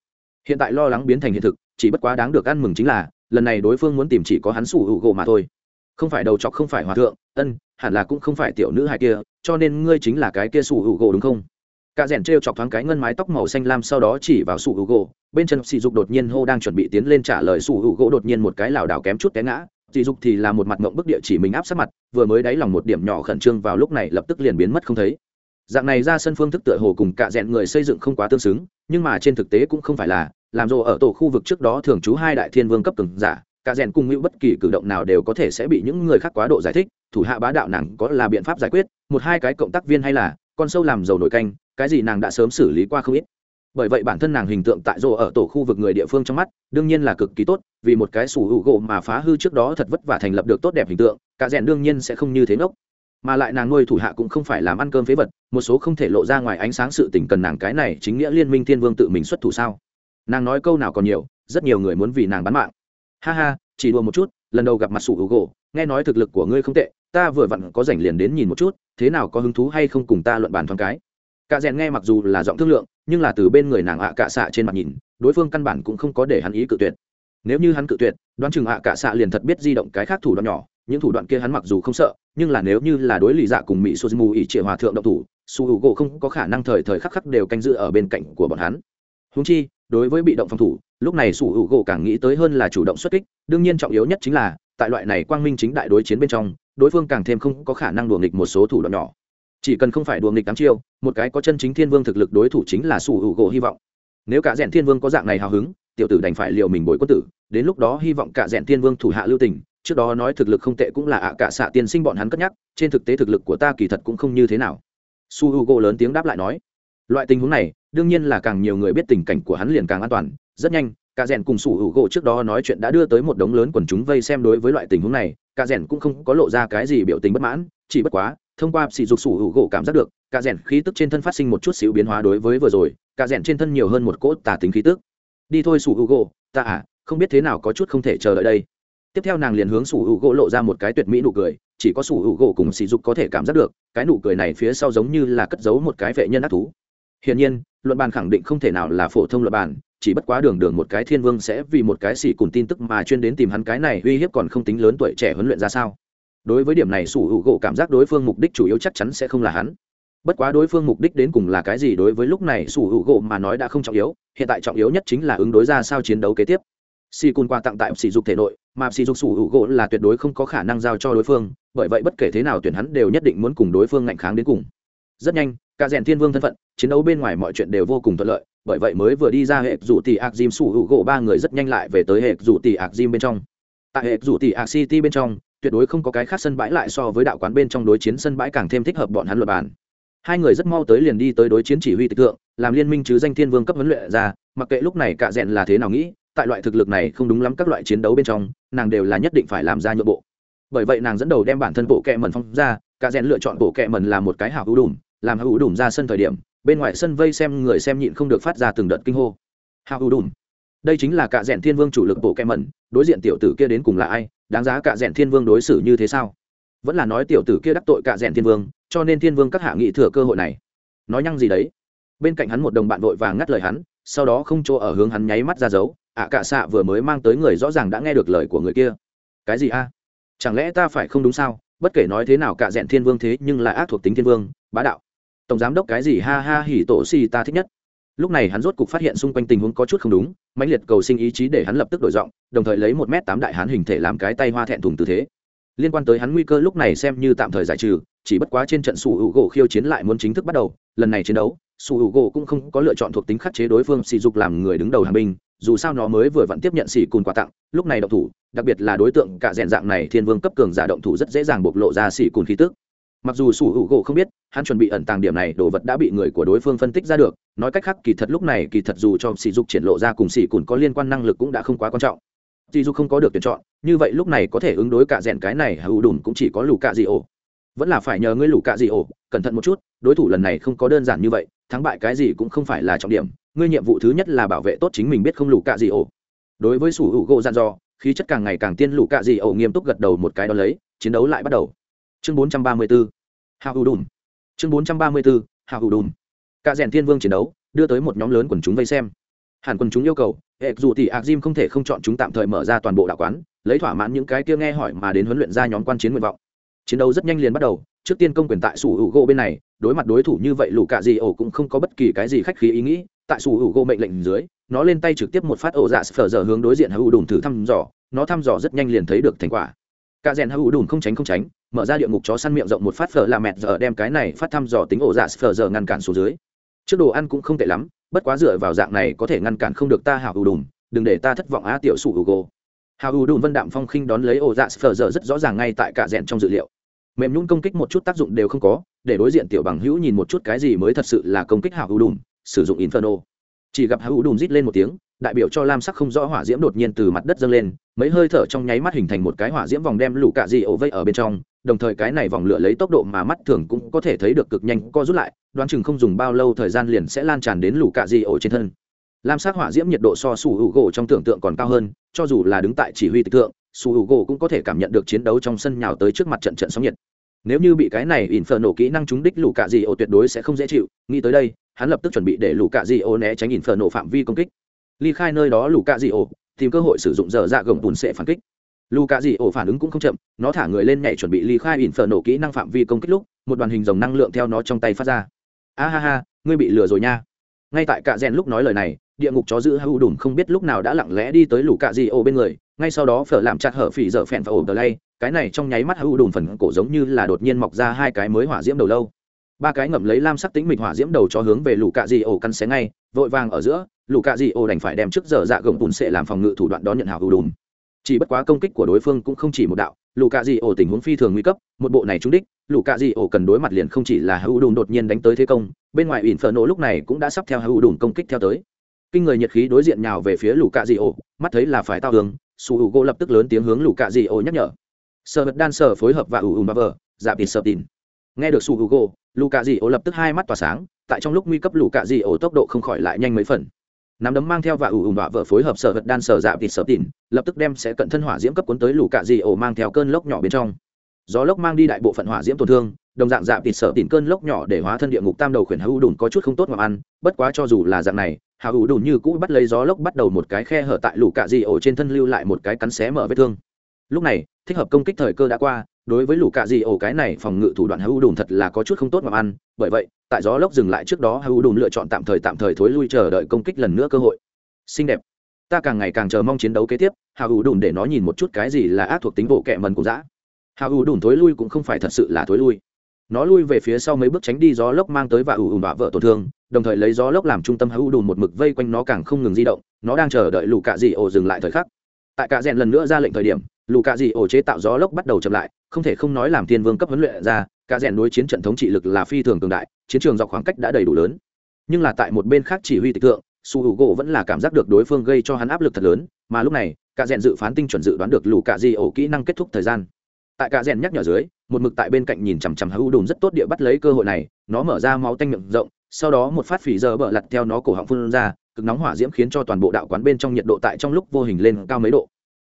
Hiện tại lo lắng biến thành hiện thực, chỉ bất quá đáng được ăn mừng chính là, lần này đối phương muốn tìm chỉ có hắn sủ hữu gỗ mà thôi. Không phải đầu chọc không phải hòa thượng, ân, hẳn là cũng không phải tiểu nữ hài kia, cho nên ngươi chính là cái kia sủ hữu gỗ đúng không? Cả rèn t chọc thoáng cái ngân mái tóc màu xanh lam sau đó chỉ vào sủ hữu gỗ bên chân sỉ dục đột nhiên hô đang chuẩn bị tiến lên trả lời sủ hữu gỗ đột nhiên một cái lảo đảo kém chút té ngã. Sỉ dục thì là một mặt mộng bức địa chỉ mình áp sát mặt, vừa mới đáy lòng một điểm nhỏ khẩn trương vào lúc này lập tức liền biến mất không thấy. Dạng này ra sân phương thức tựa hồ cùng cả rèn người xây dựng không quá tương xứng, nhưng mà trên thực tế cũng không phải là, làm rồ ở tổ khu vực trước đó thường trú hai đại thiên vương cấp từng giả, cả rèn cùng hữu bất kỳ cử động nào đều có thể sẽ bị những người khác quá độ giải thích, thủ hạ bá đạo nàng có là biện pháp giải quyết, một hai cái cộng tác viên hay là, con sâu làm dầu nổi canh, cái gì nàng đã sớm xử lý qua không ít bởi vậy bản thân nàng hình tượng tại rô ở tổ khu vực người địa phương trong mắt, đương nhiên là cực kỳ tốt, vì một cái sủ hữu gỗ mà phá hư trước đó thật vất vả thành lập được tốt đẹp hình tượng, cả rèn đương nhiên sẽ không như thế ngốc. Mà lại nàng nuôi thủ hạ cũng không phải làm ăn cơm phế vật, một số không thể lộ ra ngoài ánh sáng sự tình cần nàng cái này chính nghĩa liên minh thiên vương tự mình xuất thủ sao? Nàng nói câu nào còn nhiều, rất nhiều người muốn vì nàng bán mạng. Ha ha, chỉ đùa một chút, lần đầu gặp mặt sủ hữu gỗ, nghe nói thực lực của ngươi không tệ, ta vừa vặn có rảnh liền đến nhìn một chút, thế nào có hứng thú hay không cùng ta luận bàn thoáng cái? Cả rèn nghe mặc dù là giọng thương lượng, nhưng là từ bên người nàng ạ cạ xạ trên mặt nhìn, đối phương căn bản cũng không có để hắn ý cự tuyệt. Nếu như hắn cự tuyệt, đoán chừng ạ cạ xạ liền thật biết di động cái khác thủ đoạn nhỏ, những thủ đoạn kia hắn mặc dù không sợ, nhưng là nếu như là đối lì dạ cùng mỹ suzumu ỷ trịa hòa thượng động thủ, su h u gỗ không có khả năng thời thời khắc khắc đều canh giữ ở bên cạnh của bọn hắn. Húng chi, đối với bị động phòng thủ, lúc này su h u gỗ càng nghĩ tới hơn là chủ động xuất kích, đương nhiên trọng yếu nhất chính là, tại loại này quang minh chính đại đối chiến bên trong, đối phương càng thêm không có khả năng đùa nghịch một số thủ đoạn nhỏ chỉ cần không phải đùa nghịch tám chiêu, một cái có chân chính thiên vương thực lực đối thủ chính là sủ hữu gỗ hy vọng. Nếu cả rèn thiên vương có dạng này hào hứng, tiểu tử đành phải liều mình bồi quân tử, đến lúc đó hy vọng cả rèn thiên vương thủ hạ lưu tình, trước đó nói thực lực không tệ cũng là ạ cả xạ tiên sinh bọn hắn cất nhắc, trên thực tế thực lực của ta kỳ thật cũng không như thế nào. Su h u g o lớn tiếng đáp lại nói, loại tình huống này, đương nhiên là càng nhiều người biết tình cảnh của hắn liền càng an toàn, rất nhanh, cả rèn cùng su h u g o trước đó nói chuyện đã đưa tới một đống lớn quần chúng vây xem đối với loại tình huống này, cả rèn cũng không có lộ ra cái gì biểu tình bất mãn, chỉ bất quá thông qua sỉ dục sủ hữu gỗ cảm giác được cả rèn khí tức trên thân phát sinh một chút xíu biến hóa đối với vừa rồi cả rèn trên thân nhiều hơn một cỗ tà tính khí tức. Đi thôi sủ hữu gỗ, ta à không biết thế nào có chút không thể chờ đợi đây. Tiếp theo nàng liền hướng sủ hữu gỗ lộ ra một cái tuyệt mỹ nụ cười chỉ có sủ hữu gỗ cùng sỉ dục có thể cảm giác được cái nụ cười này phía sau giống như là cất giấu một cái vệ nhân ác thú. Hiển nhiên luận bàn khẳng định không thể nào là phổ thông luận bàn chỉ bất quá đường đường một cái thiên vương sẽ vì một cái xỉ cùng tin tức mà chuyên đến tìm hắn cái này uy hiếp còn không tính lớn tuổi trẻ huấn luyện ra sao đối với điểm này sủ hữu gỗ cảm giác đối phương mục đích chủ yếu chắc chắn sẽ không là hắn. Bất quá đối phương mục đích đến cùng là cái gì đối với lúc này sủ hữu gỗ mà nói đã không trọng yếu, hiện tại trọng yếu nhất chính là ứng đối ra sao chiến đấu kế tiếp. Si cun qua tặng tại sỉ dục thể nội, mà sỉ dục sủ hữu gỗ là tuyệt đối không có khả năng giao cho đối phương, bởi vậy bất kể thế nào tuyển hắn đều nhất định muốn cùng đối phương ngạnh kháng đến cùng. Rất nhanh, cả rèn thiên vương thân phận, chiến đấu bên ngoài mọi chuyện đều vô cùng thuận lợi, bởi vậy mới vừa đi ra hệ rủ tỷ ạc dìm sủ hữu gỗ ba người rất nhanh lại về tới hệ rủ tỷ ạc dìm bên trong. Tại hệ rủ tỷ ạc city bên trong tuyệt đối không có cái khác sân bãi lại so với đạo quán bên trong đối chiến sân bãi càng thêm thích hợp bọn hắn luật bàn hai người rất mau tới liền đi tới đối chiến chỉ huy tịch thượng, làm liên minh chứ danh thiên vương cấp huấn luyện ra, mặc kệ lúc này cả rèn là thế nào nghĩ, tại loại thực lực này không đúng lắm các loại chiến đấu bên trong, nàng đều là nhất định phải làm ra nhượng bộ. Bởi vậy nàng dẫn đầu đem bản thân bộ kẹ mần phong ra, cả rèn lựa chọn bộ kẹ mần là một cái hảo hữu đùm, làm hữu đùm ra sân thời điểm, bên ngoài sân vây xem người xem nhịn không được phát ra từng đợt kinh hô. Hảo hữu đùm. Đây chính là cả rèn thiên vương chủ lực bộ kẹ mần đối diện tiểu tử kia đến cùng là ai? Đáng giá cả rèn thiên vương đối xử như thế sao? Vẫn là nói tiểu tử kia đắc tội cả rèn thiên vương, cho nên thiên vương các hạ nghị thừa cơ hội này. Nói nhăng gì đấy? Bên cạnh hắn một đồng bạn vội vàng ngắt lời hắn, sau đó không chỗ ở hướng hắn nháy mắt ra dấu, ạ cả xạ vừa mới mang tới người rõ ràng đã nghe được lời của người kia. Cái gì a? Chẳng lẽ ta phải không đúng sao? Bất kể nói thế nào cả rèn thiên vương thế nhưng lại ác thuộc tính thiên vương, bá đạo. Tổng giám đốc cái gì? Ha ha, hỉ tổ xì ta thích nhất lúc này hắn rốt cục phát hiện xung quanh tình huống có chút không đúng, mãnh liệt cầu sinh ý chí để hắn lập tức đổi giọng, đồng thời lấy một m tám đại hắn hình thể làm cái tay hoa thẹn thùng tư thế. Liên quan tới hắn nguy cơ lúc này xem như tạm thời giải trừ, chỉ bất quá trên trận sủ hữu gỗ khiêu chiến lại muốn chính thức bắt đầu, lần này chiến đấu, sủ hữu gỗ cũng không có lựa chọn thuộc tính khắc chế đối phương sỉ dục làm người đứng đầu hàng binh, dù sao nó mới vừa vặn tiếp nhận sỉ cùn quà tặng, lúc này động thủ, đặc biệt là đối tượng cả rèn dạng này thiên vương cấp cường giả động thủ rất dễ dàng bộc lộ ra sỉ cùn khí tức mặc dù sủ hữu gỗ không biết, hắn chuẩn bị ẩn tàng điểm này, đồ vật đã bị người của đối phương phân tích ra được. Nói cách khác, kỳ thật lúc này, kỳ thật dù cho sỉ dục triển lộ ra cùng sỉ cùn có liên quan năng lực cũng đã không quá quan trọng. Sỉ dục không có được tuyển chọn, như vậy lúc này có thể ứng đối cả rèn cái này, hữu đùn cũng chỉ có lù cạ dị ổ. Vẫn là phải nhờ ngươi lù cạ dị ổ, cẩn thận một chút, đối thủ lần này không có đơn giản như vậy, thắng bại cái gì cũng không phải là trọng điểm. Ngươi nhiệm vụ thứ nhất là bảo vệ tốt chính mình biết không lù cạ gì ổ. Đối với sủ hữu gỗ dặn dò, khí chất càng ngày càng tiên lù cạ gì ổ nghiêm túc gật đầu một cái đó lấy, chiến đấu lại bắt đầu chương 434 hào hù đùm. Chương 434 hào hù đùm. Cả rèn thiên vương chiến đấu, đưa tới một nhóm lớn quần chúng vây xem. Hẳn quần chúng yêu cầu, hệ dù thì ạc không thể không chọn chúng tạm thời mở ra toàn bộ đạo quán, lấy thỏa mãn những cái kia nghe hỏi mà đến huấn luyện ra nhóm quan chiến nguyện vọng. Chiến đấu rất nhanh liền bắt đầu, trước tiên công quyền tại sủ hữu gỗ bên này, đối mặt đối thủ như vậy lù cạ gì ổ cũng không có bất kỳ cái gì khách khí ý nghĩ, tại sủ hữu gỗ mệnh lệnh dưới, nó lên tay trực tiếp một phát ổ dạ phở giờ hướng đối diện hữu đùn thử thăm dò, nó thăm dò rất nhanh liền thấy được thành quả. Cả rèn hữu đùn không tránh không tránh mở ra địa ngục chó săn miệng rộng một phát phở là mẹt giờ đem cái này phát thăm dò tính ổ dạ phở giờ ngăn cản xuống dưới. Trước đồ ăn cũng không tệ lắm, bất quá dựa vào dạng này có thể ngăn cản không được ta hào hữu đùm, đừng để ta thất vọng á tiểu sủ hữu gỗ hào hữu đùm vân đạm phong khinh đón lấy ổ dạ phở giờ rất rõ ràng ngay tại cả rèn trong dự liệu. Mềm nhún công kích một chút tác dụng đều không có, để đối diện tiểu bằng hữu nhìn một chút cái gì mới thật sự là công kích hào hữu đùm, sử dụng inferno. Chỉ gặp hữu đùm rít lên một tiếng, đại biểu cho lam sắc không rõ hỏa diễm đột nhiên từ mặt đất dâng lên, mấy hơi thở trong nháy mắt hình thành một cái hỏa diễm vòng đem lũ cạ dị ổ vây ở bên trong đồng thời cái này vòng lửa lấy tốc độ mà mắt thường cũng có thể thấy được cực nhanh, co rút lại, đoán chừng không dùng bao lâu thời gian liền sẽ lan tràn đến lũ cạ di ổ trên thân. Lam sắc hỏa diễm nhiệt độ so sủ hữu gỗ trong tưởng tượng còn cao hơn, cho dù là đứng tại chỉ huy tịch tượng su hữu gỗ cũng có thể cảm nhận được chiến đấu trong sân nhào tới trước mặt trận trận sóng nhiệt. Nếu như bị cái này ỉn phở nổ kỹ năng trúng đích lũ cạ di ổ tuyệt đối sẽ không dễ chịu, nghĩ tới đây, hắn lập tức chuẩn bị để lũ cạ di ổ né tránh ỉn phở nổ phạm vi công kích. Ly khai nơi đó lũ cạ di ổ, tìm cơ hội sử dụng dở dạ gồng bùn sệ phản kích lũ cạ dị ổ phản ứng cũng không chậm, nó thả người lên nhảy chuẩn bị ly khai ỉn phở nổ kỹ năng phạm vi công kích lúc, một đoàn hình dòng năng lượng theo nó trong tay phát ra. A ha ha, ngươi bị lừa rồi nha. Ngay tại cạ rèn lúc nói lời này, địa ngục chó giữ hữu đùm không biết lúc nào đã lặng lẽ đi tới lũ cạ dị ổ bên người, ngay sau đó phở làm chặt hở phỉ dở phèn và ổ tờ lay. Cái này trong nháy mắt hữu đùm phần cổ giống như là đột nhiên mọc ra hai cái mới hỏa diễm đầu lâu. Ba cái ngậm lấy lam sắc tính mịch hỏa diễm đầu cho hướng về lũ cạ dị ổ căn xé ngay, vội vàng ở giữa lũ cạ dị ổ đành phải đem trước giờ dạ gồng bùn sệ làm phòng ngự thủ đoạn đón nhận hào hữu đùm chỉ bất quá công kích của đối phương cũng không chỉ một đạo lũ cạ dị ổ tình huống phi thường nguy cấp, một bộ này trúng đích lũ cạ dị ổ cần đối mặt liền không chỉ là hữu Đùn đột nhiên đánh tới thế công, bên ngoài ỉn phở nổ lúc này cũng đã sắp theo hữu Đùn công kích theo tới. Kinh người nhiệt khí đối diện nhào về phía lũ cạ dị ổ mắt thấy là phải tao hướng su hữu gỗ lập tức lớn tiếng hướng lũ cạ dị ổ nhắc nhở. Sợ vật đan sở phối hợp và ủ ùn bà vờ dạ tịt sợ tìn nghe được su hữu gỗ lũ cạ dị ổ lập tức hai mắt tỏa sáng, tại trong lúc nguy cấp lũ cạ dị ổ tốc độ không khỏi lại nhanh mấy phần nắm đấm mang theo và ủ ủ bà vợ phối hợp sở vật đan sở dạ vịt sở tỉn, lập tức đem sẽ cận thân hỏa diễm cấp cuốn tới lũ cạ dị ổ mang theo cơn lốc nhỏ bên trong. Gió lốc mang đi đại bộ phận hỏa diễm tổn thương, đồng dạng dạ vịt sở tỉn cơn lốc nhỏ để hóa thân địa ngục tam đầu khuyển hữu đùn có chút không tốt mà ăn, bất quá cho dù là dạng này hào hữu đùn như cũ bắt lấy gió lốc bắt đầu một cái khe hở tại lũ cạ dị ổ trên thân lưu lại một cái cắn xé mở vết thương. Lúc này, thích hợp công kích thời cơ đã qua đối với lũ cạ dị ổ cái này phòng ngự thủ đoạn hữu đùn thật là có chút không tốt mà ăn, bởi vậy, tại gió lốc dừng lại trước đó hữu đùn lựa chọn tạm thời tạm thời thối lui chờ đợi công kích lần nữa cơ hội. Xinh đẹp. Ta càng ngày càng chờ mong chiến đấu kế tiếp hào hữu đùn để nó nhìn một chút cái gì là ác thuộc tính bộ kẹ mần của dã. Hào hữu đùn thối lui cũng không phải thật sự là thối lui. Nó lui về phía sau mấy bước tránh đi gió lốc mang tới và ủ ủ bạ vợ tổn thương, đồng thời lấy gió lốc làm trung tâm hữu đùn một mực vây quanh nó càng không ngừng di động, nó đang chờ đợi lũ cạ dị ổ dừng lại thời khắc. Tại cạ rèn lần nữa ra lệnh thời điểm, lũ cạ dị ổ chế tạo gió lốc bắt đầu chậm lại không thể không nói làm thiên vương cấp huấn luyện ra, cả rèn đối chiến trận thống trị lực là phi thường cường đại, chiến trường dọc khoảng cách đã đầy đủ lớn. Nhưng là tại một bên khác chỉ huy tịch tượng su hữu gỗ vẫn là cảm giác được đối phương gây cho hắn áp lực thật lớn, mà lúc này, cả rèn dự phán tinh chuẩn dự đoán được lù cạ di ổ kỹ năng kết thúc thời gian. Tại cả rèn nhắc nhở dưới, một mực tại bên cạnh nhìn chằm chằm hữu đùn rất tốt địa bắt lấy cơ hội này, nó mở ra máu tanh miệng rộng, sau đó một phát phỉ giờ bờ lặt theo nó cổ họng phun ra, cực nóng hỏa diễm khiến cho toàn bộ đạo quán bên trong nhiệt độ tại trong lúc vô hình lên cao mấy độ.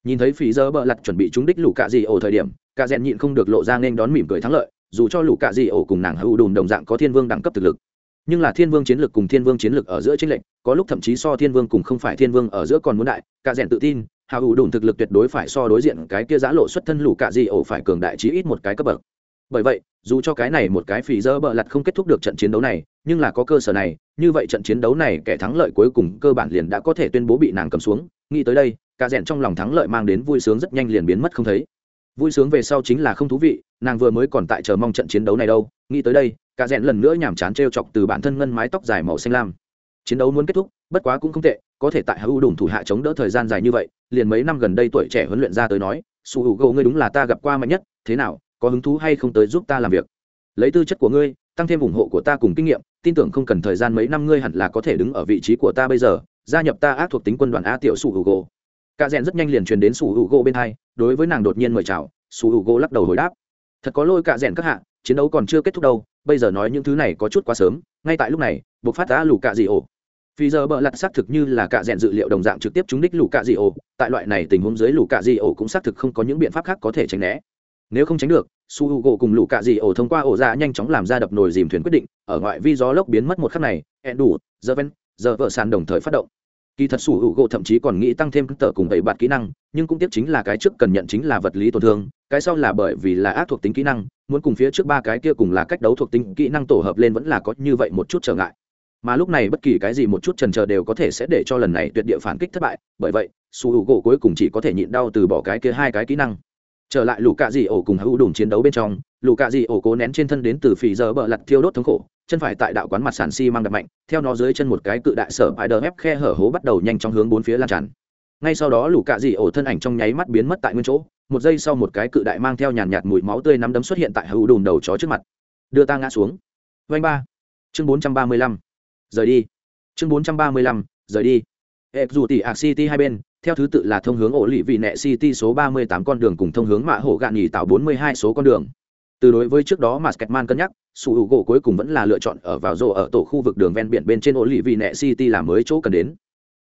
Nhìn thấy phỉ giờ bờ lặt chuẩn bị trúng đích lũ cạ di ổ thời điểm cạ rèn nhịn không được lộ ra nên đón mỉm cười thắng lợi, dù cho lũ cạ dị ổ cùng nàng hữu Đồn đồng dạng có thiên vương đẳng cấp thực lực. Nhưng là thiên vương chiến lược cùng thiên vương chiến lược ở giữa chiến lệnh có lúc thậm chí so thiên vương cùng không phải thiên vương ở giữa còn muốn đại, cạ rèn tự tin hào hữu đùn thực lực tuyệt đối phải so đối diện cái kia giã lộ xuất thân lũ cạ dị ổ phải cường đại chí ít một cái cấp bậc. Bởi vậy, dù cho cái này một cái phì dơ bợ lặt không kết thúc được trận chiến đấu này, nhưng là có cơ sở này, như vậy trận chiến đấu này kẻ thắng lợi cuối cùng cơ bản liền đã có thể tuyên bố bị nàng cầm xuống. Nghĩ tới đây cả rèn trong lòng thắng lợi mang đến vui sướng rất nhanh liền biến mất không thấy vui sướng về sau chính là không thú vị, nàng vừa mới còn tại chờ mong trận chiến đấu này đâu, nghĩ tới đây, cả rẽn lần nữa nhàm chán t r e o chọc từ bản thân ngân mái tóc dài màu xanh lam. Chiến đấu muốn kết thúc, bất quá cũng không tệ, có thể tại hữu đủng thủ hạ chống đỡ thời gian dài như vậy, liền mấy năm gần đây tuổi trẻ huấn luyện ra tới nói, su hữu gỗ ngươi đúng là ta gặp qua mạnh nhất, thế nào, có hứng thú hay không tới giúp ta làm việc? Lấy tư chất của ngươi, tăng thêm ủng hộ của ta cùng kinh nghiệm, tin tưởng không cần thời gian mấy năm ngươi hẳn là có thể đứng ở vị trí của ta bây giờ, gia nhập ta ác thuộc tính quân đoàn a tiểu su hữu gỗ cả rèn rất nhanh liền truyền đến sủ hữu gỗ bên hai, đối với nàng đột nhiên mời chào, sủ hữu gỗ lắc đầu hồi đáp. Thật có lôi cả rèn các hạ, chiến đấu còn chưa kết thúc đâu, bây giờ nói những thứ này có chút quá sớm, ngay tại lúc này, buộc phát đã lù cạ dị ổ. Vì giờ bợ lặt xác thực như là cạ rèn dự liệu đồng dạng trực tiếp trúng đích lù cạ dị ổ, tại loại này tình huống dưới lù cạ dị ổ cũng xác thực không có những biện pháp khác có thể tránh né. Nếu không tránh được su h u gỗ cùng lũ cạ dị ổ thông qua ổ ra nhanh chóng làm ra đập nồi dìm thuyền quyết định, ở ngoại vi gió lốc biến mất một khắc này hẹn đủ giờ ven giờ vợ sàn đồng thời phát động kỳ thật sủ hữu gỗ thậm chí còn nghĩ tăng thêm tờ cùng bảy bạt kỹ năng, nhưng cũng tiếp chính là cái trước cần nhận chính là vật lý tổn thương, cái sau là bởi vì là ác thuộc tính kỹ năng, muốn cùng phía trước ba cái kia cùng là cách đấu thuộc tính kỹ năng tổ hợp lên vẫn là có như vậy một chút trở ngại. Mà lúc này bất kỳ cái gì một chút trần trờ đều có thể sẽ để cho lần này tuyệt địa phản kích thất bại, bởi vậy su h u gỗ cuối cùng chỉ có thể nhịn đau từ bỏ cái kia hai cái kỹ năng. Trở lại lũ cạ dị ổ cùng hữu đùn chiến đấu bên trong lũ cạ dị ổ cố nén trên thân đến từ phì giờ bờ lặt thiêu đốt thống khổ, chân phải tại đạo quán mặt sàn xi、si、mang đập mạnh, theo nó dưới chân một cái cự đại sở bài đờ ép khe hở hố bắt đầu nhanh chóng hướng bốn phía lan tràn. Ngay sau đó lũ cạ dị ổ thân ảnh trong nháy mắt biến mất tại nguyên chỗ, một giây sau một cái cự đại mang theo nhàn nhạt mùi máu tươi nắm đấm xuất hiện tại hữu đùn đầu chó trước mặt. Đưa ta ngã xuống. Vanh ba. Chương bốn trăm ba mươi lăm. Rời đi. Chương bốn trăm ba mươi lăm. Rời đi. Ép dù tỷ ạc city hai bên, theo thứ tự là thông hướng ổ lì vị nẹ city số 38 con đường cùng thông hướng mạ hổ gạn nhì tạo 42 số con đường từ đối với trước đó mà Sketman cân nhắc, sủ hữu gỗ cuối cùng vẫn là lựa chọn ở vào rô ở tổ khu vực đường ven biển bên trên ô lì vị nẹ city là mới chỗ cần đến.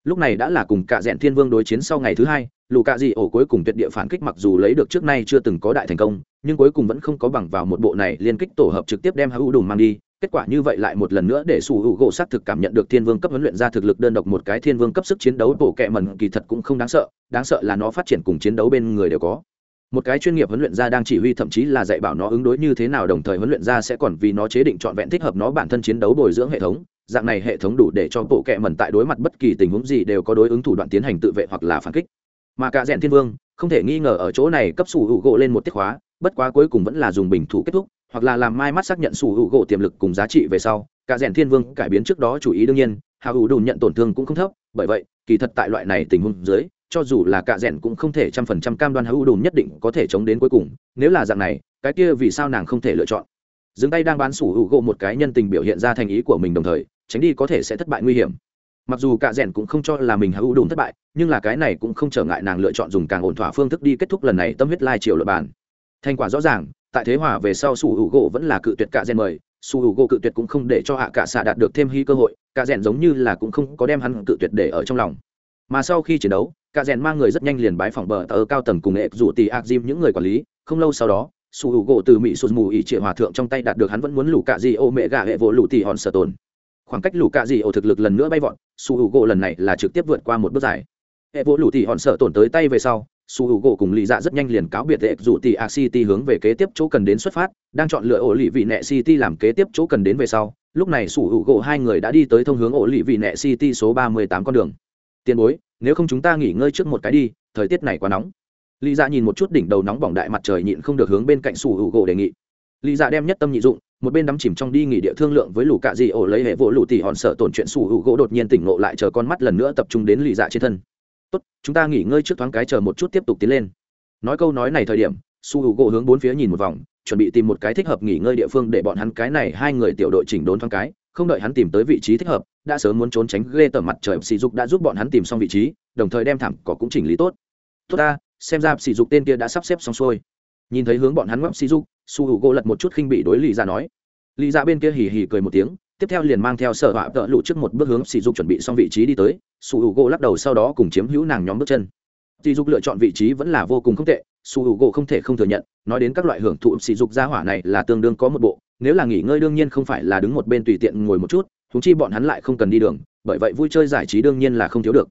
Lúc này đã là cùng cả rẽn thiên vương đối chiến sau ngày thứ hai, lù cạ dị ổ cuối cùng tuyệt địa phản kích mặc dù lấy được trước nay chưa từng có đại thành công, nhưng cuối cùng vẫn không có bằng vào một bộ này liên kích tổ hợp trực tiếp đem hữu đùm mang đi. Kết quả như vậy lại một lần nữa để sủ hữu gỗ xác thực cảm nhận được thiên vương cấp huấn luyện ra thực lực đơn độc một cái thiên vương cấp sức chiến đấu bổ kẹ mần kỳ thật cũng không đáng sợ đáng sợ là nó phát triển cùng chiến đấu bên người đều có một cái chuyên nghiệp huấn luyện gia đang chỉ huy thậm chí là dạy bảo nó ứng đối như thế nào đồng thời huấn luyện gia sẽ còn vì nó chế định trọn vẹn thích hợp nó bản thân chiến đấu bồi dưỡng hệ thống. Dạng này hệ thống đủ để cho bộ kệ mẩn tại đối mặt bất kỳ tình huống gì đều có đối ứng thủ đoạn tiến hành tự vệ hoặc là phản kích. Mà cả rèn thiên vương, không thể nghi ngờ ở chỗ này cấp sủ hữu gỗ lên một tiết khóa, bất quá cuối cùng vẫn là dùng bình thủ kết thúc, hoặc là làm mai mắt xác nhận sủ hữu gỗ tiềm lực cùng giá trị về sau, cả rèn thiên vương cải biến trước đó chủ ý đương nhiên hào hữu đùn nhận tổn thương cũng không thấp, bởi vậy, kỳ thật tại loại này tình huống dưới cho dù là cả rẽn cũng không thể trăm phần trăm cam đoan hữu đùn nhất định có thể chống đến cuối cùng, nếu là dạng này, cái kia vì sao nàng không thể lựa chọn? Dừng tay đang bán sủ hữu gỗ một cái nhân tình biểu hiện ra thành ý của mình đồng thời, tránh đi có thể sẽ thất bại nguy hiểm. Mặc dù cả rẽn cũng không cho là mình hữu đùn thất bại, nhưng là cái này cũng không trở ngại nàng lựa chọn dùng càng ổn thỏa phương thức đi kết thúc lần này tâm huyết lai triều luật bàn. Thành quả rõ ràng, tại thế hòa về sau sủ hữu gỗ vẫn là cự tuyệt cả rẽn mời, sủ hữu gỗ cự tuyệt cũng không để cho hạ cả xạ đạt được thêm hy cơ hội cả rèn giống như là cũng không có đem hắn cự tuyệt để ở trong lòng mà sau khi chiến đấu, cả rèn mang người rất nhanh liền bái phỏng bờ tờ cao tầng cùng nghệ rủ tỷ ạc diêm những người quản lý. Không lâu sau đó su hữu gỗ từ mỹ sụt mù ỉ trịa hòa thượng trong tay đạt được hắn vẫn muốn lù cạ di ô mẹ gà hệ vỗ lù tỉ hòn sở tồn. Khoảng cách lù cạ di ô thực lực lần nữa bay vọt su hữu gỗ lần này là trực tiếp vượt qua một bước dài. Hệ vỗ lù tỉ hòn sở tồn tới tay về sau su hữu gỗ cùng lì dạ rất nhanh liền cáo biệt hệ rủ tỉ ạc city hướng về kế tiếp chỗ cần đến xuất phát, đang chọn lựa ổ lì vị nẹ city làm kế tiếp chỗ cần đến về sau. Lúc này su hữu gỗ hai người đã đi tới thông hướng ổ lì vị nẹ city số ba mươi tám con đường tiền bối, nếu không chúng ta nghỉ ngơi trước một cái đi, thời tiết này quá nóng. Lý dạ nhìn một chút đỉnh đầu nóng bỏng đại mặt trời nhịn không được hướng bên cạnh sủ hữu gỗ đề nghị. Lý dạ đem nhất tâm nhị dụng, một bên đắm chìm trong đi nghỉ địa thương lượng với lũ cạ dị ổ lấy hệ vỗ lũ tỉ hòn sợ tổn chuyện sủ hữu gỗ đột nhiên tỉnh ngộ lại chờ con mắt lần nữa tập trung đến lý dạ trên thân. Tốt, chúng ta nghỉ ngơi trước thoáng cái chờ một chút tiếp tục tiến lên. Nói câu nói này thời điểm su hữu gỗ hướng bốn phía nhìn một vòng, chuẩn bị tìm một cái thích hợp nghỉ ngơi địa phương để bọn hắn cái này hai người tiểu đội chỉnh đốn thoáng cái không đợi hắn tìm tới vị trí thích hợp, đã sớm muốn trốn tránh ghê tởm mặt trời. Sỉ dục đã giúp bọn hắn tìm xong vị trí, đồng thời đem thảm cỏ cũng chỉnh lý tốt. Tốt ta, xem ra sỉ dục tên kia đã sắp xếp xong xuôi. Nhìn thấy hướng bọn hắn ngoắc sỉ dục, su hữu gỗ lật một chút khinh bị đối Lý ra dạ nói. Lý ra dạ bên kia hì hì cười một tiếng, tiếp theo liền mang theo sở họa tợ lụ trước một bước hướng sỉ dục chuẩn bị xong vị trí đi tới. Su hữu gỗ lắc đầu sau đó cùng chiếm hữu nàng nhóm bước chân. Sỉ dục lựa chọn vị trí vẫn là vô cùng không tệ, su hữu gỗ không thể không thừa nhận, nói đến các loại hưởng thụ sỉ dục gia hỏa này là tương đương có một bộ nếu là nghỉ ngơi đương nhiên không phải là đứng một bên tùy tiện ngồi một chút thúng chi bọn hắn lại không cần đi đường, bởi vậy vui chơi giải trí đương nhiên là không thiếu được.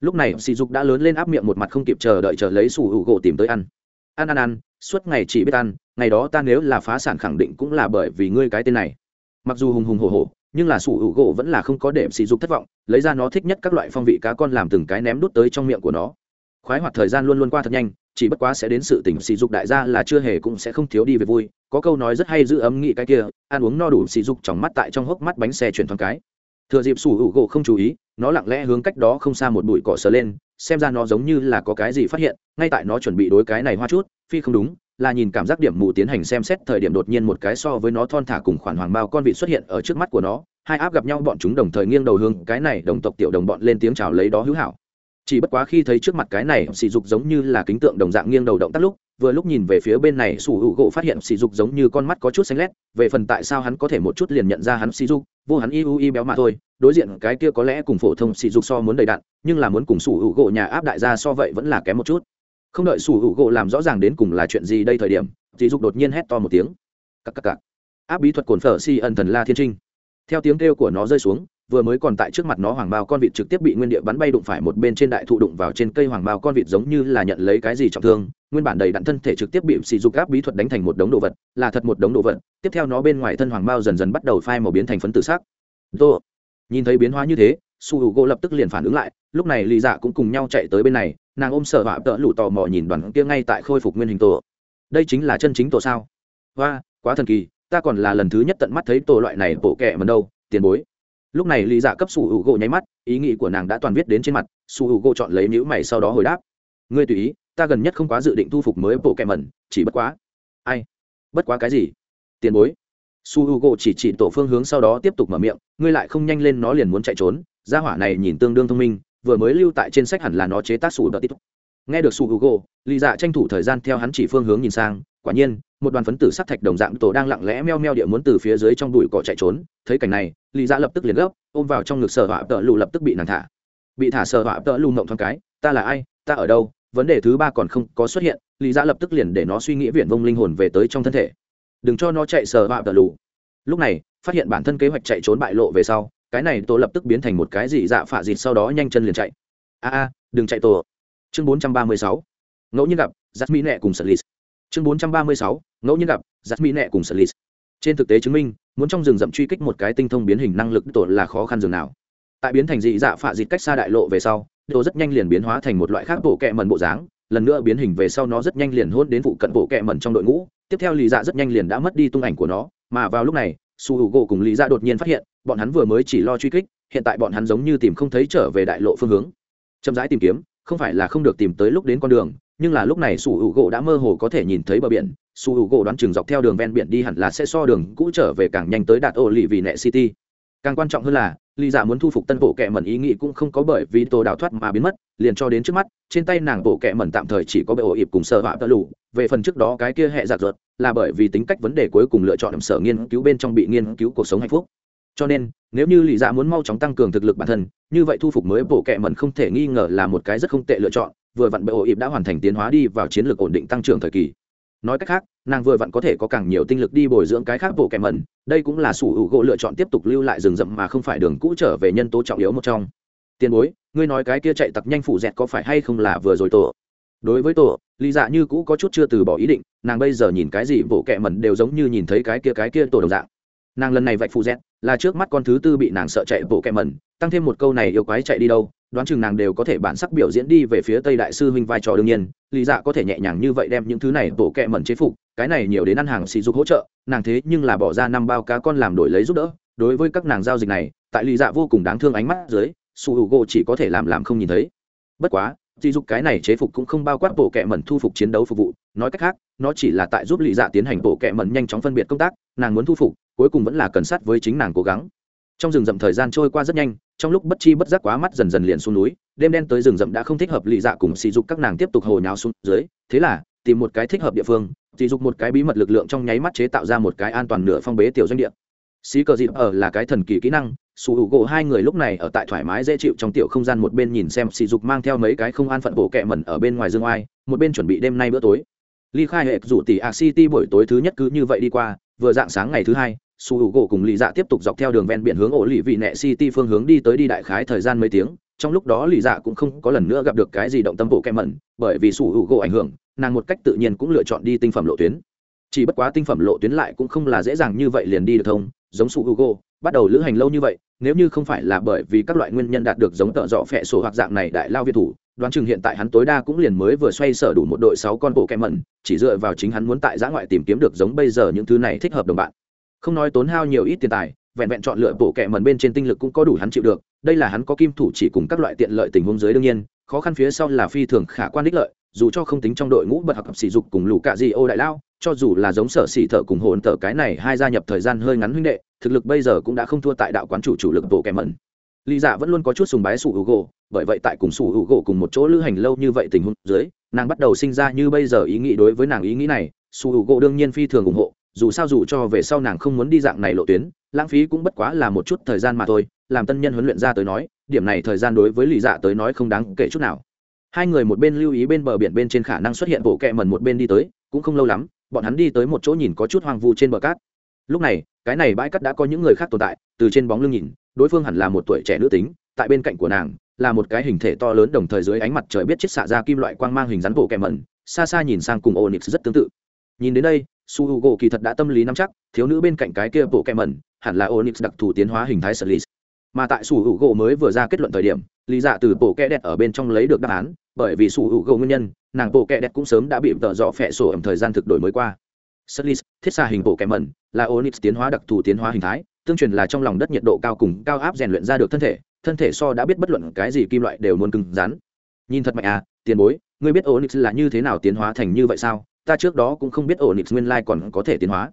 Lúc này, sỉ dục đã lớn lên áp miệng một mặt không kịp chờ đợi chờ lấy sủ hữu gỗ tìm tới ăn. Ăn ăn ăn, suốt ngày chỉ biết ăn, ngày đó ta nếu là phá sản khẳng định cũng là bởi vì ngươi cái tên này. Mặc dù hùng hùng hổ hổ, nhưng là sủ hữu gỗ vẫn là không có để sỉ dục thất vọng, lấy ra nó thích nhất các loại phong vị cá con làm từng cái ném đút tới trong miệng của nó. Khoái hoạt thời gian luôn luôn qua thật nhanh chỉ bất quá sẽ đến sự tỉnh sỉ dục đại gia là chưa hề cũng sẽ không thiếu đi về vui. Có câu nói rất hay giữ ấm nghị cái kia, ăn uống no đủ, sỉ dục trong mắt tại trong hốc mắt bánh xe chuyển thoáng cái. Thừa dịp sủ hữu gỗ không chú ý, nó lặng lẽ hướng cách đó không xa một bụi cỏ sờ lên, xem ra nó giống như là có cái gì phát hiện, ngay tại nó chuẩn bị đối cái này hoa chút, phi không đúng, là nhìn cảm giác điểm mù tiến hành xem xét thời điểm đột nhiên một cái so với nó thon thả cùng khoản hoàng bao con vị xuất hiện ở trước mắt của nó. Hai áp gặp nhau, bọn chúng đồng thời nghiêng đầu hướng, cái này đồng tộc tiểu đồng bọn lên tiếng chào lấy đó hữu hảo chỉ bất quá khi thấy trước mặt cái này, sỉ dục giống như là kính tượng đồng dạng nghiêng đầu động tác lúc, vừa lúc nhìn về phía bên này, sủ hữu gỗ phát hiện sỉ dục giống như con mắt có chút xanh lét, về phần tại sao hắn có thể một chút liền nhận ra hắn sỉ dục, vô hắn iu y béo mà thôi. Đối diện cái kia có lẽ cùng phổ thông sỉ dục so muốn đầy đặn, nhưng là muốn cùng sủ hữu gỗ nhà áp đại gia so vậy vẫn là kém một chút. Không đợi sủ hữu gỗ làm rõ ràng đến cùng là chuyện gì đây thời điểm, sỉ dục đột nhiên hét to một tiếng. Cặc cặc cặc. Áp bí thuật cồn phở si ẩn thần la thiên trinh. Theo tiếng kêu của nó rơi xuống vừa mới còn tại trước mặt nó hoàng bao con vịt trực tiếp bị nguyên địa bắn bay đụng phải một bên trên đại thụ đụng vào trên cây hoàng bao con vịt giống như là nhận lấy cái gì trọng thương, nguyên bản đầy đặn thân thể trực tiếp bị sỉ dục áp bí thuật đánh thành một đống đồ vật, là thật một đống đồ vật, tiếp theo nó bên ngoài thân hoàng bao dần dần bắt đầu phai màu biến thành phấn tử sắc. Tô nhìn thấy biến hóa như thế, su hữu gỗ lập tức liền phản ứng lại, lúc này lì dạ cũng cùng nhau chạy tới bên này, nàng ôm sợ họa tợ lụ tò mò nhìn đoàn kia ngay tại khôi phục nguyên hình tổ. Đây chính là chân chính tổ sao? Và quá thần kỳ, ta còn là lần thứ nhất tận mắt thấy tổ loại này, bộ kệ mần đâu, tiền bối lúc này lý dạ cấp sủ hữu gỗ nháy mắt, ý nghĩ của nàng đã toàn viết đến trên mặt, sủ hữu gỗ chọn lấy nhữ mày sau đó hồi đáp. Ngươi tùy ý, ta gần nhất không quá dự định thu phục mới bộ kẹ mẩn, chỉ bất quá ai? Bất quá cái gì? Tiền bối. Su h u g o chỉ chỉ tổ phương hướng sau đó tiếp tục mở miệng, ngươi lại không nhanh lên nó liền muốn chạy trốn, gia hỏa này nhìn tương đương thông minh, vừa mới lưu tại trên sách hẳn là nó chế tác sủ đợt tít. Nghe được su h u g o lì dạ tranh thủ thời gian theo hắn chỉ phương hướng nhìn sang, quả nhiên một đoàn phấn tử sắc thạch đồng dạng tổ đang lặng lẽ meo meo địa muốn từ phía dưới trong bụi cỏ chạy trốn, thấy cảnh này lì dạ lập tức liền gấp, ôm vào trong ngực sở họa tợ lụ lập tức bị nàng thả. Bị thả sợ họa tợ lù mộng thoáng cái, ta là ai? Ta ở đâu? Vấn đề thứ ba còn không có xuất hiện. Lý dạ lập tức liền để nó suy nghĩ viển vông linh hồn về tới trong thân thể. Đừng cho nó chạy sờ họa tợ lù. Lúc này, phát hiện bản thân kế hoạch chạy trốn bại lộ về sau, cái này tổ lập tức biến thành một cái gì dạ phạ dịt sau đó nhanh chân liền chạy. A a, đừng chạy tổ. Chương bốn trăm ba mươi sáu. Ngẫu nhiên gặp giắt mỹ nẹ cùng sật lì chương bốn trăm ba mươi sáu, ngẫu nhiên gặp, giặt mỹ nẹ cùng sật lít trên thực tế chứng minh, muốn trong rừng rậm truy kích một cái tinh thông biến hình năng lực tổ là khó khăn dường nào. Tại biến thành dị dạ phạ dịt cách xa đại lộ về sau đồ rất nhanh liền biến hóa thành một loại khác bộ kẹ mần bộ dáng, lần nữa biến hình về sau nó rất nhanh liền hôn đến vụ cận bộ kẹ mần trong đội ngũ, tiếp theo lì dạ rất nhanh liền đã mất đi tung ảnh của nó, mà vào lúc này, su hữu gỗ cùng lý dạ đột nhiên phát hiện, bọn hắn vừa mới chỉ lo truy kích, hiện tại bọn hắn giống như tìm không thấy trở về đại lộ phương hướng. Chậm rãi tìm kiếm, không phải là không được tìm tới lúc đến con đường nhưng là lúc này su hữu gỗ đã mơ hồ có thể nhìn thấy bờ biển su hữu gỗ đoán chừng dọc theo đường ven biển đi hẳn là sẽ so đường cũ trở về càng nhanh tới đạt ô lì vì nệ city. Càng quan trọng hơn là, lý dạ muốn thu phục tân bộ kệ mẩn ý nghĩ cũng không có bởi vì tổ đào thoát mà biến mất, liền cho đến trước mắt, trên tay nàng bộ kệ mẩn tạm thời chỉ có bệ ổ ịp cùng sơ họa tơ lụ. Về phần trước đó cái kia hệ giặc ruột, là bởi vì tính cách vấn đề cuối cùng lựa chọn sở nghiên cứu bên trong bị nghiên cứu cuộc sống hạnh phúc. Cho nên, nếu như lý dạ muốn mau chóng tăng cường thực lực bản thân, như vậy thu phục mới bộ kệ mẩn không thể nghi ngờ là một cái rất không tệ lựa chọn vừa vặn bệ ổ ịp đã hoàn thành tiến hóa đi vào chiến lược ổn định tăng trưởng thời kỳ. Nói cách khác, nàng vừa vặn có thể có càng nhiều tinh lực đi bồi dưỡng cái khác bộ kèm mẩn, đây cũng là sủ hữu gỗ lựa chọn tiếp tục lưu lại rừng rậm mà không phải đường cũ trở về nhân tố trọng yếu một trong. Tiền bối, ngươi nói cái kia chạy tặc nhanh phủ dẹt có phải hay không là vừa rồi tổ? Đối với tổ, lý dạ như cũ có chút chưa từ bỏ ý định, nàng bây giờ nhìn cái gì bộ kẹ mẩn đều giống như nhìn thấy cái kia cái kia tổ đồng dạng nàng lần này vạch phụ dẹt, là trước mắt con thứ tư bị nàng sợ chạy bộ kẹ mẩn, tăng thêm một câu này yêu quái chạy đi đâu, đoán chừng nàng đều có thể bản sắc biểu diễn đi về phía tây đại sư huynh vai trò đương nhiên, lý dạ có thể nhẹ nhàng như vậy đem những thứ này bộ kẹ mẩn chế phục, cái này nhiều đến ăn hàng xì dục hỗ trợ, nàng thế nhưng là bỏ ra năm bao cá con làm đổi lấy giúp đỡ, đối với các nàng giao dịch này, tại lý dạ vô cùng đáng thương ánh mắt dưới, su hữu gỗ chỉ có thể làm làm không nhìn thấy. Bất quá dị dục cái này chế phục cũng không bao quát bộ kẹ mẩn thu phục chiến đấu phục vụ, nói cách khác, nó chỉ là tại giúp lý dạ tiến hành bộ kẹ mẩn nhanh chóng phân biệt công tác, nàng muốn thu phục cuối cùng vẫn là cần sát với chính nàng cố gắng. Trong rừng rậm thời gian trôi qua rất nhanh, trong lúc bất chi bất giác quá mắt dần dần liền xuống núi, đêm đen tới rừng rậm đã không thích hợp lì dạ cùng sỉ dục các nàng tiếp tục hồ nháo xuống dưới, thế là, tìm một cái thích hợp địa phương sỉ dục một cái bí mật lực lượng trong nháy mắt chế tạo ra một cái an toàn nửa phong bế tiểu doanh địa. Xí cờ dịp ở là cái thần kỳ kỹ năng sủ hữu gỗ hai người lúc này ở tại thoải mái dễ chịu trong tiểu không gian một bên nhìn xem sỉ dục mang theo mấy cái không an phận bộ kẹ mẩn ở bên ngoài dương oai, một bên chuẩn bị đêm nay bữa tối. Ly khai hệ rủ tỷ a city buổi tối thứ nhất cứ như vậy đi qua, vừa dạng sáng ngày thứ hai su hữu gỗ cùng lì dạ tiếp tục dọc theo đường ven biển hướng ổ lì vị nẹ city phương hướng đi tới đi đại khái thời gian mấy tiếng. Trong lúc đó lì dạ cũng không có lần nữa gặp được cái gì động tâm bộ kem mẩn, bởi vì su hữu gỗ ảnh hưởng, nàng một cách tự nhiên cũng lựa chọn đi tinh phẩm lộ tuyến. Chỉ bất quá tinh phẩm lộ tuyến lại cũng không là dễ dàng như vậy liền đi được thông, giống su hữu gỗ, bắt đầu lữ hành lâu như vậy, nếu như không phải là bởi vì các loại nguyên nhân đạt được giống tợ dọ phẹ sổ hoặc dạng này đại lao việt thủ, đoán chừng hiện tại hắn tối đa cũng liền mới vừa xoay sở đủ một đội sáu con bộ kem mẩn, chỉ dựa vào chính hắn muốn tại giã ngoại tìm kiếm được giống bây giờ những thứ này thích hợp đồng bạn không nói tốn hao nhiều ít tiền tài, vẹn vẹn chọn lựa bộ kệ mần bên trên tinh lực cũng có đủ hắn chịu được, đây là hắn có kim thủ chỉ cùng các loại tiện lợi tình huống dưới đương nhiên, khó khăn phía sau là phi thường khả quan đích lợi, dù cho không tính trong đội ngũ bật học sỉ dục cùng lũ cạ di ô đại lao, cho dù là giống sở xỉ thợ cùng hồn thợ cái này hai gia nhập thời gian hơi ngắn huynh đệ, thực lực bây giờ cũng đã không thua tại đạo quán chủ chủ lực bộ kẻ mẩn. Lý dạ vẫn luôn có chút sùng bái sủ hữu gỗ, bởi vậy tại cùng sủ hữu gỗ cùng một chỗ lữ hành lâu như vậy tình huống dưới, nàng bắt đầu sinh ra như bây giờ ý nghĩ đối với nàng ý nghĩ này, sủ hữu gỗ đương nhiên phi thường ủng hộ dù sao dù cho về sau nàng không muốn đi dạng này lộ tuyến, lãng phí cũng bất quá là một chút thời gian mà thôi, làm tân nhân huấn luyện ra tới nói, điểm này thời gian đối với lì dạ tới nói không đáng kể chút nào. Hai người một bên lưu ý bên bờ biển bên trên khả năng xuất hiện bộ kẹ mần một bên đi tới, cũng không lâu lắm, bọn hắn đi tới một chỗ nhìn có chút hoang vu trên bờ cát. Lúc này, cái này bãi cát đã có những người khác tồn tại, từ trên bóng lưng nhìn, đối phương hẳn là một tuổi trẻ nữ tính, tại bên cạnh của nàng, là một cái hình thể to lớn đồng thời dưới ánh mặt trời biết chiết xạ ra kim loại quang mang hình rắn bộ kẹ mần xa xa nhìn sang cùng onyx rất tương tự. Nhìn đến đây su h u gỗ kỳ thật đã tâm lý nắm chắc thiếu nữ bên cạnh cái kia bộ kẹm mẩn hẳn là onyx đặc thù tiến hóa hình thái xử lý mà tại su h u gỗ mới vừa ra kết luận thời điểm lý dạ từ bộ kẹ đẹp ở bên trong lấy được đáp án bởi vì su h u gỗ nguyên nhân nàng bộ kẹ đẹp cũng sớm đã bị tợ dọ phẹ sổ ẩm thời gian thực đổi mới qua. Sutlis, thiết xa hình bộ kẹm mẩn là onyx tiến hóa đặc thù tiến hóa hình thái tương truyền là trong lòng đất nhiệt độ cao cùng cao áp rèn luyện ra được thân thể thân thể so đã biết bất luận cái gì kim loại đều luôn cứng rắn. Nhìn thật mạnh à tiền bối ngươi biết onyx là như thế nào tiến hóa thành như vậy sao? Ta trước đó cũng không biết ổn định nguyên lai còn có thể tiến hóa.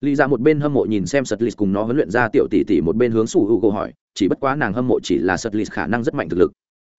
Lý ra một bên hâm mộ nhìn xem sật lịch cùng nó huấn luyện ra tiểu tỷ tỷ một bên hướng sủ hữu câu hỏi, chỉ bất quá nàng hâm mộ chỉ là sật lịch khả năng rất mạnh thực lực.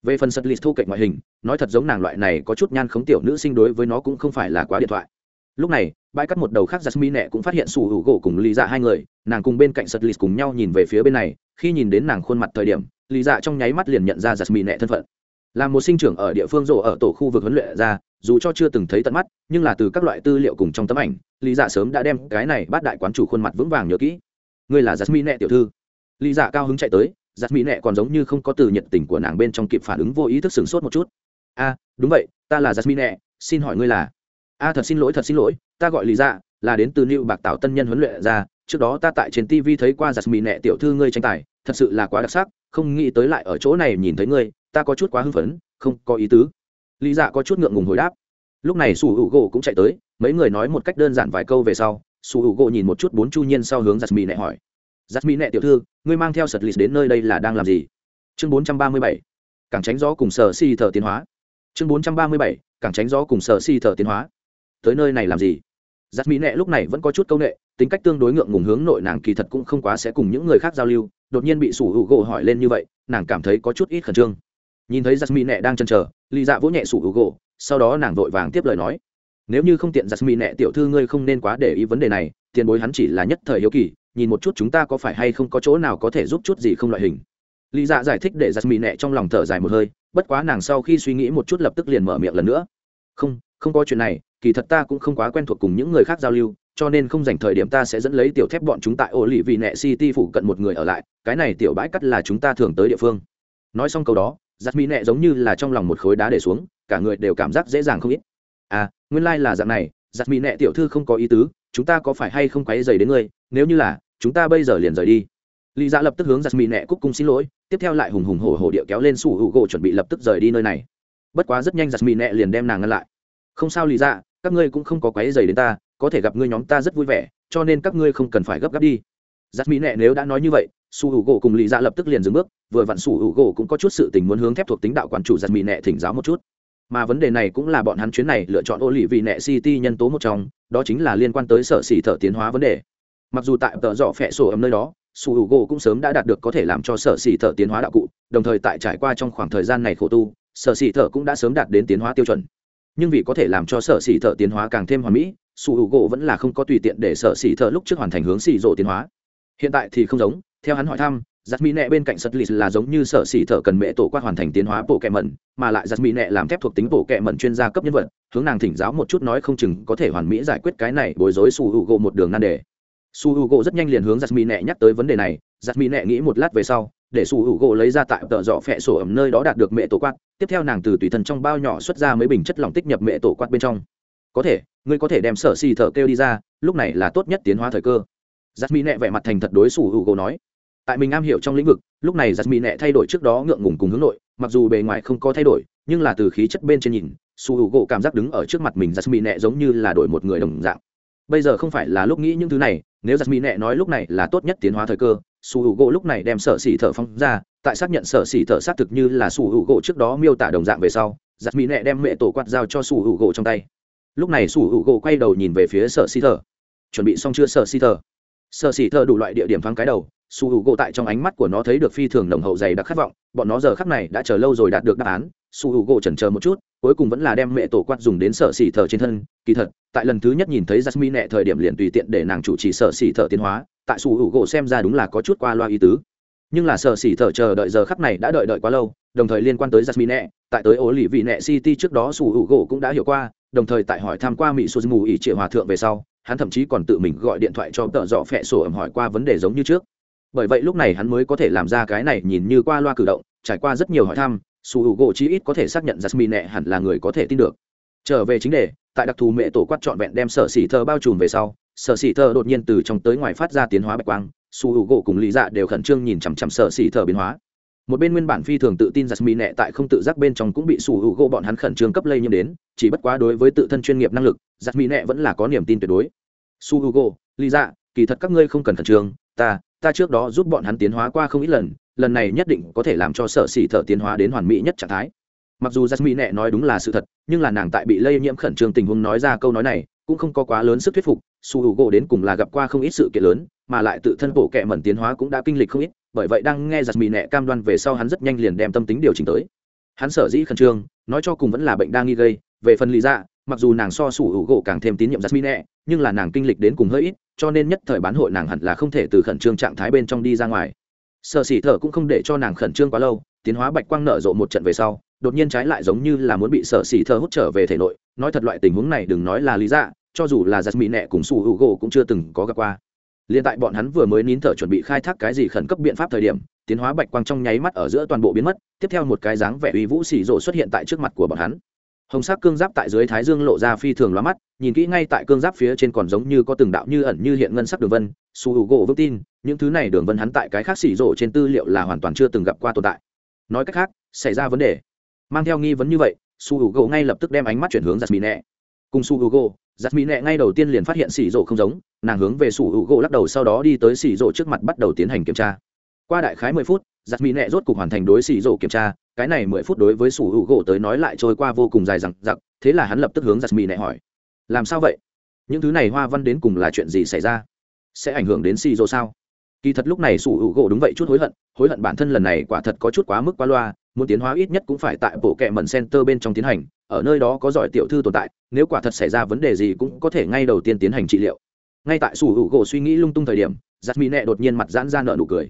Về phần sật lịch thu cạnh ngoại hình, nói thật giống nàng loại này có chút nhan khống tiểu nữ sinh đối với nó cũng không phải là quá điện thoại. Lúc này, bãi cắt một đầu khác jasmine nẹ cũng phát hiện sủ hữu gỗ cùng lý dạ hai người, nàng cùng bên cạnh sật lịch cùng nhau nhìn về phía bên này, khi nhìn đến nàng khuôn mặt thời điểm, lý dạ trong nháy mắt liền nhận ra giặt mì nẹ thân phận. Là một sinh trưởng ở địa phương rộ ở tổ khu vực huấn luyện ra dù cho chưa từng thấy tận mắt nhưng là từ các loại tư liệu cùng trong tấm ảnh lý dạ sớm đã đem cái này bắt đại quán chủ khuôn mặt vững vàng nhớ kỹ. Ngươi là giặt mỹ nẹ tiểu thư. Lý dạ cao hứng chạy tới giặt mỹ nẹ còn giống như không có từ nhiệt tình của nàng bên trong kịp phản ứng vô ý thức sửng sốt một chút. A đúng vậy ta là giặt mỹ nẹ xin hỏi ngươi là? A thật xin lỗi thật xin lỗi ta gọi lý dạ là đến từ Lưu Bạc Tạo tân nhân huấn luyện ra, trước đó ta tại trên TV thấy qua Jasmine nệ tiểu thư ngươi tranh tài, thật sự là quá đặc sắc, không nghĩ tới lại ở chỗ này nhìn thấy ngươi, ta có chút quá hưng phấn, không, có ý tứ. Lý Dạ có chút ngượng ngùng hồi đáp. Lúc này Sủ Hữu Gỗ cũng chạy tới, mấy người nói một cách đơn giản vài câu về sau, Sủ Hữu Gỗ nhìn một chút bốn chu nhiên sau hướng Jasmine nệ hỏi. Jasmine nệ tiểu thư, ngươi mang theo sật lì đến nơi đây là đang làm gì? Chương 437. Cảng tránh gió cùng sở si thở tiến hóa. Chương 437. Cảng tránh gió cùng sở si thở tiến hóa. Tới nơi này làm gì? giặt mỹ nệ lúc này vẫn có chút công nghệ tính cách tương đối ngượng ngùng hướng nội nàng kỳ thật cũng không quá sẽ cùng những người khác giao lưu đột nhiên bị sủ hữu gỗ hỏi lên như vậy nàng cảm thấy có chút ít khẩn trương nhìn thấy giặt mỹ nệ đang chần chờ lì dạ vỗ nhẹ sủ hữu gỗ sau đó nàng vội vàng tiếp lời nói. Nếu như không tiện giặt mỹ nệ tiểu thư ngươi không nên quá để ý vấn đề này, tiền bối hắn chỉ là nhất thời hiếu kỳ, nhìn một chút chúng ta có phải hay không có chỗ nào có thể giúp chút gì không loại hình. Lý dạ giải thích để giặt mỹ nệ trong lòng thở dài một hơi, bất quá nàng sau khi suy nghĩ một chút lập tức liền mở miệng lần nữa. Không không có chuyện này, kỳ thật ta cũng không quá quen thuộc cùng những người khác giao lưu, cho nên không dành thời điểm ta sẽ dẫn lấy tiểu thép bọn chúng tại ô lì vì nẹ city phụ cận một người ở lại, cái này tiểu bãi cắt là chúng ta thường tới địa phương. Nói xong câu đó giặt mỹ nẹ giống như là trong lòng một khối đá để xuống, cả người đều cảm giác dễ dàng không ít. À nguyên lai、like、là dạng này, giặt mỹ nẹ tiểu thư không có ý tứ, chúng ta có phải hay không quáy dày đến ngươi, nếu như là, chúng ta bây giờ liền rời đi. Lý dạ lập tức hướng giặt mỹ nẹ cúc cung xin lỗi, tiếp theo lại hùng hùng hổ hổ địa kéo lên sủ hữu gỗ chuẩn bị lập tức rời đi nơi này. Bất quá rất nhanh giặt mỹ nẹ liền đem nàng ngăn lại. Không sao lý dạ các ngươi cũng không có quấy dày đến ta, có thể gặp ngươi nhóm ta rất vui vẻ, cho nên các ngươi không cần phải gấp gáp đi. Giặt mỹ nệ nếu đã nói như vậy su hữu gỗ cùng lý dạ lập tức liền dừng bước, vừa vặn su hữu gỗ cũng có chút sự tình muốn hướng thép thuộc tính đạo quản chủ giật mỹ nệ thỉnh giáo một chút. Mà vấn đề này cũng là bọn hắn chuyến này lựa chọn ô lì vị nệ city nhân tố một trong, đó chính là liên quan tới sở xỉ thợ tiến hóa vấn đề. Mặc dù tại tợ dọ phẹ sổ ấm nơi đó, su hữu gỗ cũng sớm đã đạt được có thể làm cho sở xỉ thợ tiến hóa đạo cụ, đồng thời tại trải qua trong khoảng thời gian này khổ tu, sở xỉ thợ cũng đã sớm đạt đến tiến hóa tiêu chuẩn. Nhưng vì có thể làm cho sở xỉ thợ tiến hóa càng thêm hoàn mỹ, su h u gỗ vẫn là không có tùy tiện để sở xỉ thợ lúc trước hoàn thành hướng xỉ rộ tiến hóa hiện tại thì không giống, theo hắn hỏi thăm, giặt mỹ nẹ bên cạnh sật lì là giống như sở xỉ thợ cần mẹ tổ quát hoàn thành tiến hóa bộ kẹ mẩn, mà lại giặt mỹ nẹ làm thép thuộc tính bộ kẹ mẩn chuyên gia cấp nhân vật, hướng nàng thỉnh giáo một chút nói không chừng có thể hoàn mỹ giải quyết cái này bối rối su h u gỗ một đường nan đề. Su h u gỗ rất nhanh liền hướng giặt mỹ nẹ nhắc tới vấn đề này, giặt mỹ nẹ nghĩ một lát về sau, để su h u gỗ lấy ra tại tợ dọ phẹ sổ ẩm nơi đó đạt được mẹ tổ quát, tiếp theo nàng từ tùy thần trong bao nhỏ xuất ra mấy bình chất lỏng tích nhập mẹ tổ quát bên trong. Có thể, ngươi có thể đem sở xì thở kêu đi ra, lúc này là tốt nhất tiến hóa thời cơ giặt mỹ nẹ vẻ mặt thành thật đối xù hữu gỗ nói. Tại mình am hiểu trong lĩnh vực, lúc này giặt mỹ nẹ thay đổi trước đó ngượng ngùng cùng hướng nội, mặc dù bề ngoài không có thay đổi, nhưng là từ khí chất bên trên nhìn su hữu gỗ cảm giác đứng ở trước mặt mình giặt mỹ nẹ giống như là đổi một người đồng dạng. Bây giờ không phải là lúc nghĩ những thứ này, nếu giặt mỹ nẹ nói lúc này là tốt nhất tiến hóa thời cơ su hữu gỗ lúc này đem sở xỉ thở phong ra, tại xác nhận sở xỉ thở xác thực như là su hữu gỗ trước đó miêu tả đồng dạng về sau, giặt mỹ nẹ đem mẹ tổ quạt giao cho su hữu gỗ trong tay. Lúc này su hữu gỗ quay đầu nhìn về phía sở xỉ thở. Chuẩn bị xong chưa sở xỉ thở? Sở xỉ thơ đủ loại địa điểm thoáng cái đầu, su hữu gỗ tại trong ánh mắt của nó thấy được phi thường nồng hậu dày đặc khát vọng, bọn nó giờ khắc này đã chờ lâu rồi đạt được đáp án, su hữu gỗ chần chờ một chút, cuối cùng vẫn là đem mẹ tổ quát dùng đến sở xỉ Thờ trên thân. Kỳ thật, tại lần thứ nhất nhìn thấy jasmine nẹ thời điểm liền tùy tiện để nàng chủ trì sở xỉ Thờ tiến hóa, tại su hữu gỗ xem ra đúng là có chút qua loa ý tứ. Nhưng là sở xỉ Thờ chờ đợi giờ khắc này đã đợi đợi quá lâu, đồng thời liên quan tới jasmine nẹ, tại tới ố lì vị nẹ city trước đó su hữu gỗ cũng đã hiểu qua, đồng thời tại hỏi tham qua mỹ số mù ỉ triệu hòa thượng về sau hắn thậm chí còn tự mình gọi điện thoại cho tợ dọ phẹ sổ ẩm hỏi qua vấn đề giống như trước. Bởi vậy lúc này hắn mới có thể làm ra cái này nhìn như qua loa cử động, trải qua rất nhiều hỏi thăm, su hữu gỗ chí ít có thể xác nhận jasmine nẹ hẳn là người có thể tin được. Trở về chính đề, tại đặc thù mẹ tổ quát trọn vẹn đem sở xỉ thơ bao trùm về sau, sở xỉ thơ đột nhiên từ trong tới ngoài phát ra tiến hóa bạch quang, su hữu gỗ cùng lý dạ đều khẩn trương nhìn chằm chằm sở xỉ thơ biến hóa một bên nguyên bản phi thường tự tin giặt mỹ nẹ tại không tự giác bên trong cũng bị sủ hữu gỗ bọn hắn khẩn trương cấp lây nhiễm đến, chỉ bất quá đối với tự thân chuyên nghiệp năng lực giặt mỹ nẹ vẫn là có niềm tin tuyệt đối. Su hữu gỗ, lý dạ kỳ thật các ngươi không cần khẩn trương, ta ta trước đó giúp bọn hắn tiến hóa qua không ít lần lần này nhất định có thể làm cho sở xỉ thở tiến hóa đến hoàn mỹ nhất trạng thái. Mặc dù jasmine nói đúng là sự thật, nhưng là nàng tại bị lây nhiễm khẩn trương tình huống nói ra câu nói này, cũng không có quá lớn sức thuyết phục su hữu gỗ đến cùng là gặp qua không ít sự kiện lớn, mà lại tự thân bộ kệ mẩn tiến hóa cũng đã kinh lịch không ít bởi vậy đang nghe jasmine cam đoan về sau hắn rất nhanh liền đem tâm tính điều chỉnh tới. Hắn sở dĩ khẩn trương, nói cho cùng vẫn là bệnh đang nghi gây, về phần lý ra mặc dù nàng so sủ hữu gỗ càng thêm tín nhiệm jasmine nhưng là nàng kinh lịch đến cùng hơi ít, cho nên nhất thời bán hội nàng hẳn là không thể từ khẩn trương trạng thái bên trong đi ra ngoài. Sợ xỉ thở cũng không để cho nàng khẩn trương quá lâu, tiến hóa bạch quang nở rộ một trận về sau, đột nhiên trái lại giống như là muốn bị sợ xỉ thở hút trở về thể nội, nói thật loại tình huống này đừng nói là lý dạ cho dù là giặt mỹ nẹ cùng sủ hữu gỗ cũng chưa từng có gặp qua liên tại bọn hắn vừa mới nín thở chuẩn bị khai thác cái gì khẩn cấp biện pháp thời điểm, tiến hóa bạch quang trong nháy mắt ở giữa toàn bộ biến mất, tiếp theo một cái dáng vẻ uy vũ xỉ rộ xuất hiện tại trước mặt của bọn hắn. Hồng sắc cương giáp tại dưới thái dương lộ ra phi thường lóa mắt, nhìn kỹ ngay tại cương giáp phía trên còn giống như có từng đạo như ẩn như hiện ngân sắc đường vân, su Hugo gỗ vững tin, những thứ này đường vân hắn tại cái khác xỉ rộ trên tư liệu là hoàn toàn chưa từng gặp qua tồn tại. Nói cách khác, xảy ra vấn đề. Mang theo nghi vấn như vậy, su Hugo gỗ ngay lập tức đem ánh mắt chuyển hướng Jasmine. mỹ cùng su hữu gỗ giặt mỹ nẹ ngay đầu tiên liền phát hiện xỉ rộ không giống nàng hướng về su hữu gỗ lắc đầu sau đó đi tới xỉ rộ trước mặt bắt đầu tiến hành kiểm tra qua đại khái mười phút giặt mỹ nẹ rốt cục hoàn thành đối xỉ rộ kiểm tra cái này mười phút đối với su hữu gỗ tới nói lại trôi qua vô cùng dài rằng giặc thế là hắn lập tức hướng giặt mỹ nẹ hỏi làm sao vậy những thứ này hoa văn đến cùng là chuyện gì xảy ra sẽ ảnh hưởng đến xỉ rộ sao kỳ thật lúc này su hữu gỗ đúng vậy chút hối hận hối hận bản thân lần này quả thật có chút quá mức quá loa muốn tiến hóa ít nhất cũng phải tại bộ kệ mẩn center bên trong tiến hành ở nơi đó có giỏi tiểu thư tồn tại, nếu quả thật xảy ra vấn đề gì cũng có thể ngay đầu tiên tiến hành trị liệu. Ngay tại sủ hữu gỗ suy nghĩ lung tung thời điểm giặt mỹ nẹ đột nhiên mặt giãn ra nợ nụ cười.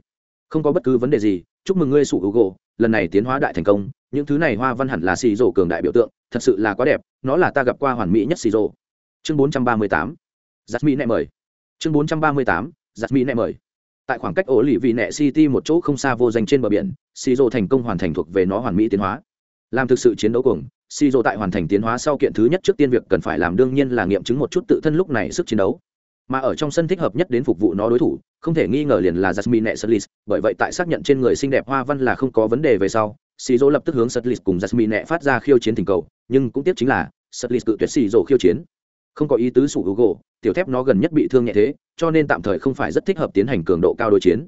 Không có bất cứ vấn đề gì, chúc mừng ngươi sủ hữu gỗ, lần này tiến hóa đại thành công, những thứ này hoa văn hẳn là xì rổ cường đại biểu tượng, thật sự là quá đẹp, nó là ta gặp qua hoàn mỹ nhất xì rổ chương bốn trăm ba mươi tám giặt mỹ nẹ mời. Chương bốn trăm ba mươi tám giặt mỹ nẹ mời. Tại khoảng cách ổ lì vị nẹ city một chỗ không xa vô danh trên bờ biển xì rổ thành công hoàn thành thuộc về nó hoàn mỹ tiến hóa. Làm thực sự chiến đấu cùng si dô tại hoàn thành tiến hóa sau kiện thứ nhất trước tiên việc cần phải làm đương nhiên là nghiệm chứng một chút tự thân lúc này sức chiến đấu. Mà ở trong sân thích hợp nhất đến phục vụ nó đối thủ, không thể nghi ngờ liền là jasmine nẹ sutlis bởi vậy tại xác nhận trên người xinh đẹp hoa văn là không có vấn đề về sau si dô lập tức hướng sutlis cùng jasmine nẹ phát ra khiêu chiến tình cầu, nhưng cũng tiếp chính là sutlis cự tuyệt si dô khiêu chiến. Không có ý tứ sủ hữu gỗ tiểu thép nó gần nhất bị thương nhẹ thế, cho nên tạm thời không phải rất thích hợp tiến hành cường độ cao đối chiến.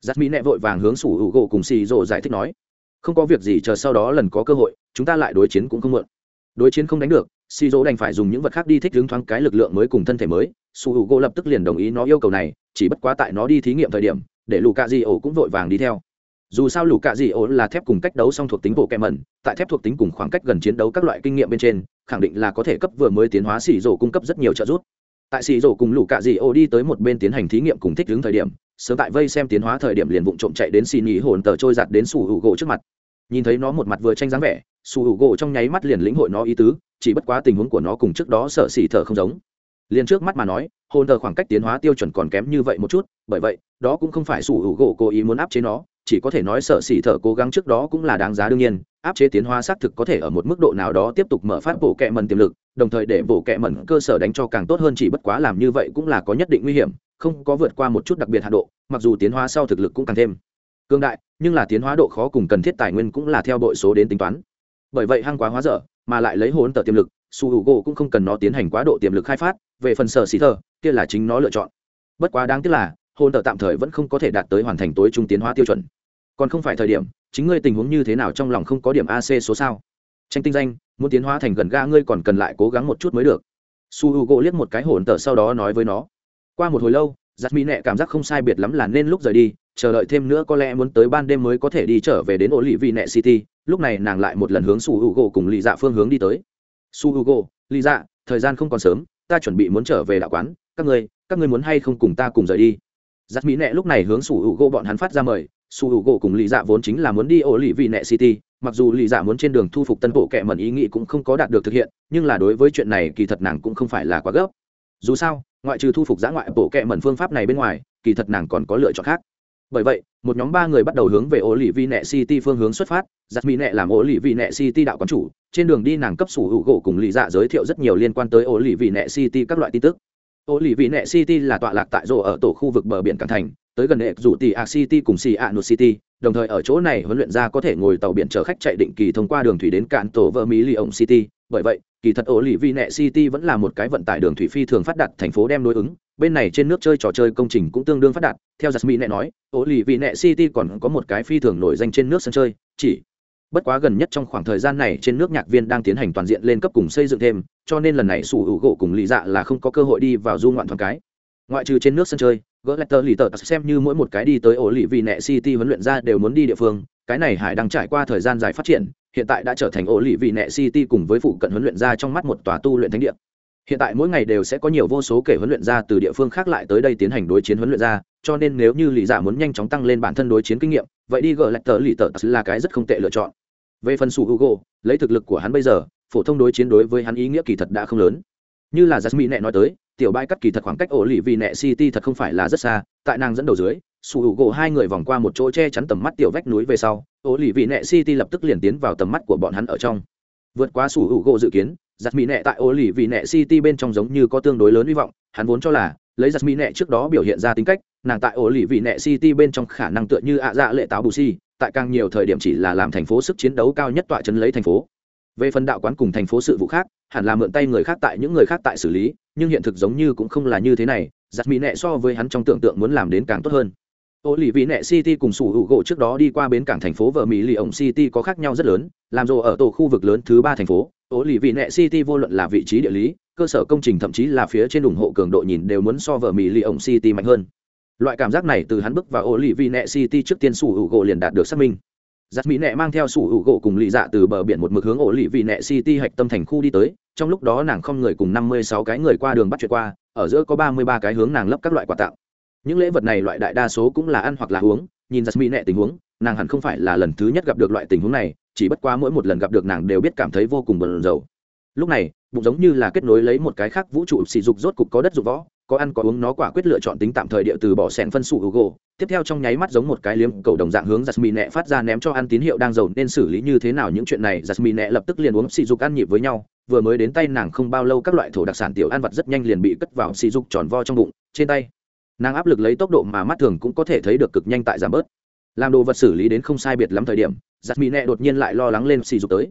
Giắt mỹ nẹ vội vàng hướng sủ hữu gỗ cùng xì rỗ giải thích nói không có việc gì chờ sau đó lần có cơ hội, chúng ta lại đối chiến cũng không mượn đối chiến không đánh được xì dỗ đành phải dùng những vật khác đi thích đứng thoáng cái lực lượng mới cùng thân thể mới. Sủ hữu gỗ lập tức liền đồng ý nó yêu cầu này, chỉ bất quá tại nó đi thí nghiệm thời điểm, để lù cạ di ổ cũng vội vàng đi theo. Dù sao lù cạ di ổ là thép cùng cách đấu song thuộc tính bộ kẹ mẩn, tại thép thuộc tính cùng khoảng cách gần chiến đấu các loại kinh nghiệm bên trên, khẳng định là có thể cấp vừa mới tiến hóa xì rổ cung cấp rất nhiều trợ giúp. Tại xì rổ cùng lũ cạ di ổ đi tới một bên tiến hành thí nghiệm cùng thích đứng thời điểm sớm tại vây xem tiến hóa thời điểm liền vụng trộm chạy đến xì ý hồn tờ trôi giặt đến sủ hữu gỗ trước mặt. Nhìn thấy nó một mặt vừa tranh dáng vẻ, sủ hữu gỗ trong nháy mắt liền lĩnh hội nó ý tứ, chỉ bất quá tình huống của nó cùng trước đó sợ xì thở không giống. Liền trước mắt mà nói, hồn tờ khoảng cách tiến hóa tiêu chuẩn còn kém như vậy một chút, bởi vậy, đó cũng không phải sủ hữu gỗ cố ý muốn áp chế nó chỉ có thể nói sợ xỉ thở cố gắng trước đó cũng là đáng giá đương nhiên, áp chế tiến hóa xác thực có thể ở một mức độ nào đó tiếp tục mở phát bộ kẹ mần tiềm lực, đồng thời để bộ kẹ mần cơ sở đánh cho càng tốt hơn chỉ bất quá làm như vậy cũng là có nhất định nguy hiểm, không có vượt qua một chút đặc biệt hạ độ, mặc dù tiến hóa sau thực lực cũng càng thêm cương đại, nhưng là tiến hóa độ khó cùng cần thiết tài nguyên cũng là theo đội số đến tính toán. Bởi vậy hăng quá hóa dở, mà lại lấy hồn tờ tiềm lực, su h u gỗ cũng không cần nó tiến hành quá độ tiềm lực khai phát, về phần sở xì thơ kia là chính nó lựa chọn. Bất quá đáng tiếc là hồn tờ tạm thời vẫn không có thể đạt tới hoàn thành tối trung tiến hóa tiêu chuẩn còn không phải thời điểm, chính ngươi tình huống như thế nào trong lòng không có điểm ac số sao? Tranh tinh danh, muốn tiến hóa thành gần ga, ngươi còn cần lại cố gắng một chút mới được. Su h u gỗ liếc một cái hồn tờ sau đó nói với nó. Qua một hồi lâu giặt mỹ nẹ cảm giác không sai biệt lắm là nên lúc rời đi, chờ đợi thêm nữa có lẽ muốn tới ban đêm mới có thể đi trở về đến ổ lì vị nẹ city, lúc này nàng lại một lần hướng su h u gỗ cùng lì dạ phương hướng đi tới. Su h u gỗ lì dạ thời gian không còn sớm, ta chuẩn bị muốn trở về đạo quán, các ngươi các ngươi muốn hay không cùng ta cùng rời đi? Giặt mỹ nẹ lúc này hướng su h u gỗ bọn hắn phát ra mời su h u gỗ cùng lì dạ vốn chính là muốn đi ô lì vị nẹ city, mặc dù lì dạ muốn trên đường thu phục tân bộ kệ mẩn ý nghĩ cũng không có đạt được thực hiện, nhưng là đối với chuyện này kỳ thật nàng cũng không phải là quá gấp. Dù sao, ngoại trừ thu phục giã ngoại bộ kệ mẩn phương pháp này bên ngoài, kỳ thật nàng còn có lựa chọn khác. Bởi vậy, một nhóm ba người bắt đầu hướng về ô lì vị nẹ city phương hướng xuất phát giặt mỹ nẹ làm ô lì vị nẹ city đạo quán chủ, trên đường đi nàng cấp sủ hữu gỗ cùng lì dạ giới thiệu rất nhiều liên quan tới ô lì vị nẹ city các loại tin tức ô lì vị nẹ city là tọa lạc tại rộ ở tổ khu vực bờ biển cảng thành, tới gần hệ rủ tỷ a city cùng xì a nụ city, đồng thời ở chỗ này huấn luyện ra có thể ngồi tàu biển chở khách chạy định kỳ thông qua đường thủy đến cạn tổ vợ mỹ lì ông city. Bởi vậy, kỳ thật ô lì vị nẹ city vẫn là một cái vận tải đường thủy phi thường phát đạt thành phố đem đối ứng, bên này trên nước chơi trò chơi công trình cũng tương đương phát đạt. Theo giặc mỹ nẹ nói, ô lì vị nẹ city còn có một cái phi thường nổi danh trên nước sân chơi, chỉ bất quá gần nhất trong khoảng thời gian này trên nước nhạc viên đang tiến hành toàn diện lên cấp cùng xây dựng thêm, cho nên lần này sủ hữu gỗ cùng lì dạ là không có cơ hội đi vào du ngoạn thoáng cái. Ngoại trừ trên nước sân chơi, gỡ letter lì tờ xem như mỗi một cái đi tới ổ lì vì nẹ city huấn luyện ra đều muốn đi địa phương, cái này hải đang trải qua thời gian dài phát triển, hiện tại đã trở thành ổ lì vì nẹ city cùng với phụ cận huấn luyện ra trong mắt một tòa tu luyện thánh địa. Hiện tại mỗi ngày đều sẽ có nhiều vô số kể huấn luyện ra từ địa phương khác lại tới đây tiến hành đối chiến huấn luyện ra, cho nên nếu như lý giả dạ muốn nhanh chóng tăng lên bản thân đối chiến kinh nghiệm, vậy đi gờ lạch tờ lì tờ là cái rất không tệ lựa chọn về phần sủ hugo, lấy thực lực của hắn bây giờ, phổ thông đối chiến đối với hắn ý nghĩa kỳ thật đã không lớn. Như là jasmine nẹ nói tới, tiểu bãi cắt kỳ thật khoảng cách ổ lì vì nẹ city thật không phải là rất xa, tại nàng dẫn đầu dưới, sủ hữu gỗ hai người vòng qua một chỗ che chắn tầm mắt tiểu vách núi về sau, ổ lì vì nẹ city lập tức liền tiến vào tầm mắt của bọn hắn ở trong. Vượt qua sủ hữu gỗ dự kiến giặt mỹ nẹ tại ổ lì vì nẹ city bên trong giống như có tương đối lớn hy vọng, hắn vốn cho là lấy giặt mỹ nẹ trước đó biểu hiện ra tính cách, nàng tại ổ lì Vị nẹ city bên trong khả năng tựa như ạ dạ lệ táo bù si tại càng nhiều thời điểm chỉ là làm thành phố sức chiến đấu cao nhất tọa chấn lấy thành phố. Về phần đạo quán cùng thành phố sự vụ khác, hẳn là mượn tay người khác tại những người khác tại xử lý, nhưng hiện thực giống như cũng không là như thế này giặt mỹ nẹ so với hắn trong tưởng tượng muốn làm đến càng tốt hơn. Ô lì vị nẹ city cùng sủ hữu gỗ trước đó đi qua bến cảng thành phố vợ mỹ lì ổng city có khác nhau rất lớn, làm rộ ở tổ khu vực lớn thứ ba thành phố. Ô lì vị nẹ city vô luận là vị trí địa lý cơ sở công trình thậm chí là phía trên ủng hộ cường độ nhìn đều muốn so vợ mỹ lì ổng city mạnh hơn. Loại cảm giác này từ hắn bước vào ô lì vị nẹ city trước tiên sủ hữu gỗ liền đạt được xác minh. Giặt mỹ nẹ mang theo sủ hữu gỗ cùng lì dạ từ bờ biển một mực hướng ổ lì vị nẹ city hạch tâm thành khu đi tới, trong lúc đó nàng không người cùng năm mươi sáu cái người qua đường bắt chuyện qua, ở giữa có ba mươi ba cái hướng nàng lấp các loại quà tặng. Những lễ vật này loại đại đa số cũng là ăn hoặc là uống, nhìn giặt mỹ nẹ tình huống, nàng hẳn không phải là lần thứ nhất gặp được loại tình huống này, chỉ bất quá mỗi một lần gặp được nàng đều biết cảm thấy vô cùng bận rầu. Lúc này bụng giống như là kết nối lấy một cái khác vũ trụ sỉ dục rốt cục có đất dục võ, có ăn có uống, nó quả quyết lựa chọn tính tạm thời địa từ bỏ sẻn phân sụ gỗ tiếp theo trong nháy mắt giống một cái liếm cầu đồng dạng hướng giặt mì nẹ phát ra ném cho ăn tín hiệu đang giàu nên xử lý như thế nào những chuyện này giặt mì nẹ lập tức liền uống sỉ dục ăn nhịp với nhau. Vừa mới đến tay nàng không bao lâu các loại thổ đặc sản tiểu ăn vật rất nhanh liền bị cất vào sỉ dục tròn vo trong bụng, trên tay. Nàng áp lực lấy tốc độ mà mắt thường cũng có thể thấy được cực nhanh tại giảm bớt. Làm đồ vật xử lý đến không sai biệt lắm thời điểm giặt mì nẹ đột nhiên lại lo lắng lên sỉ dục tới.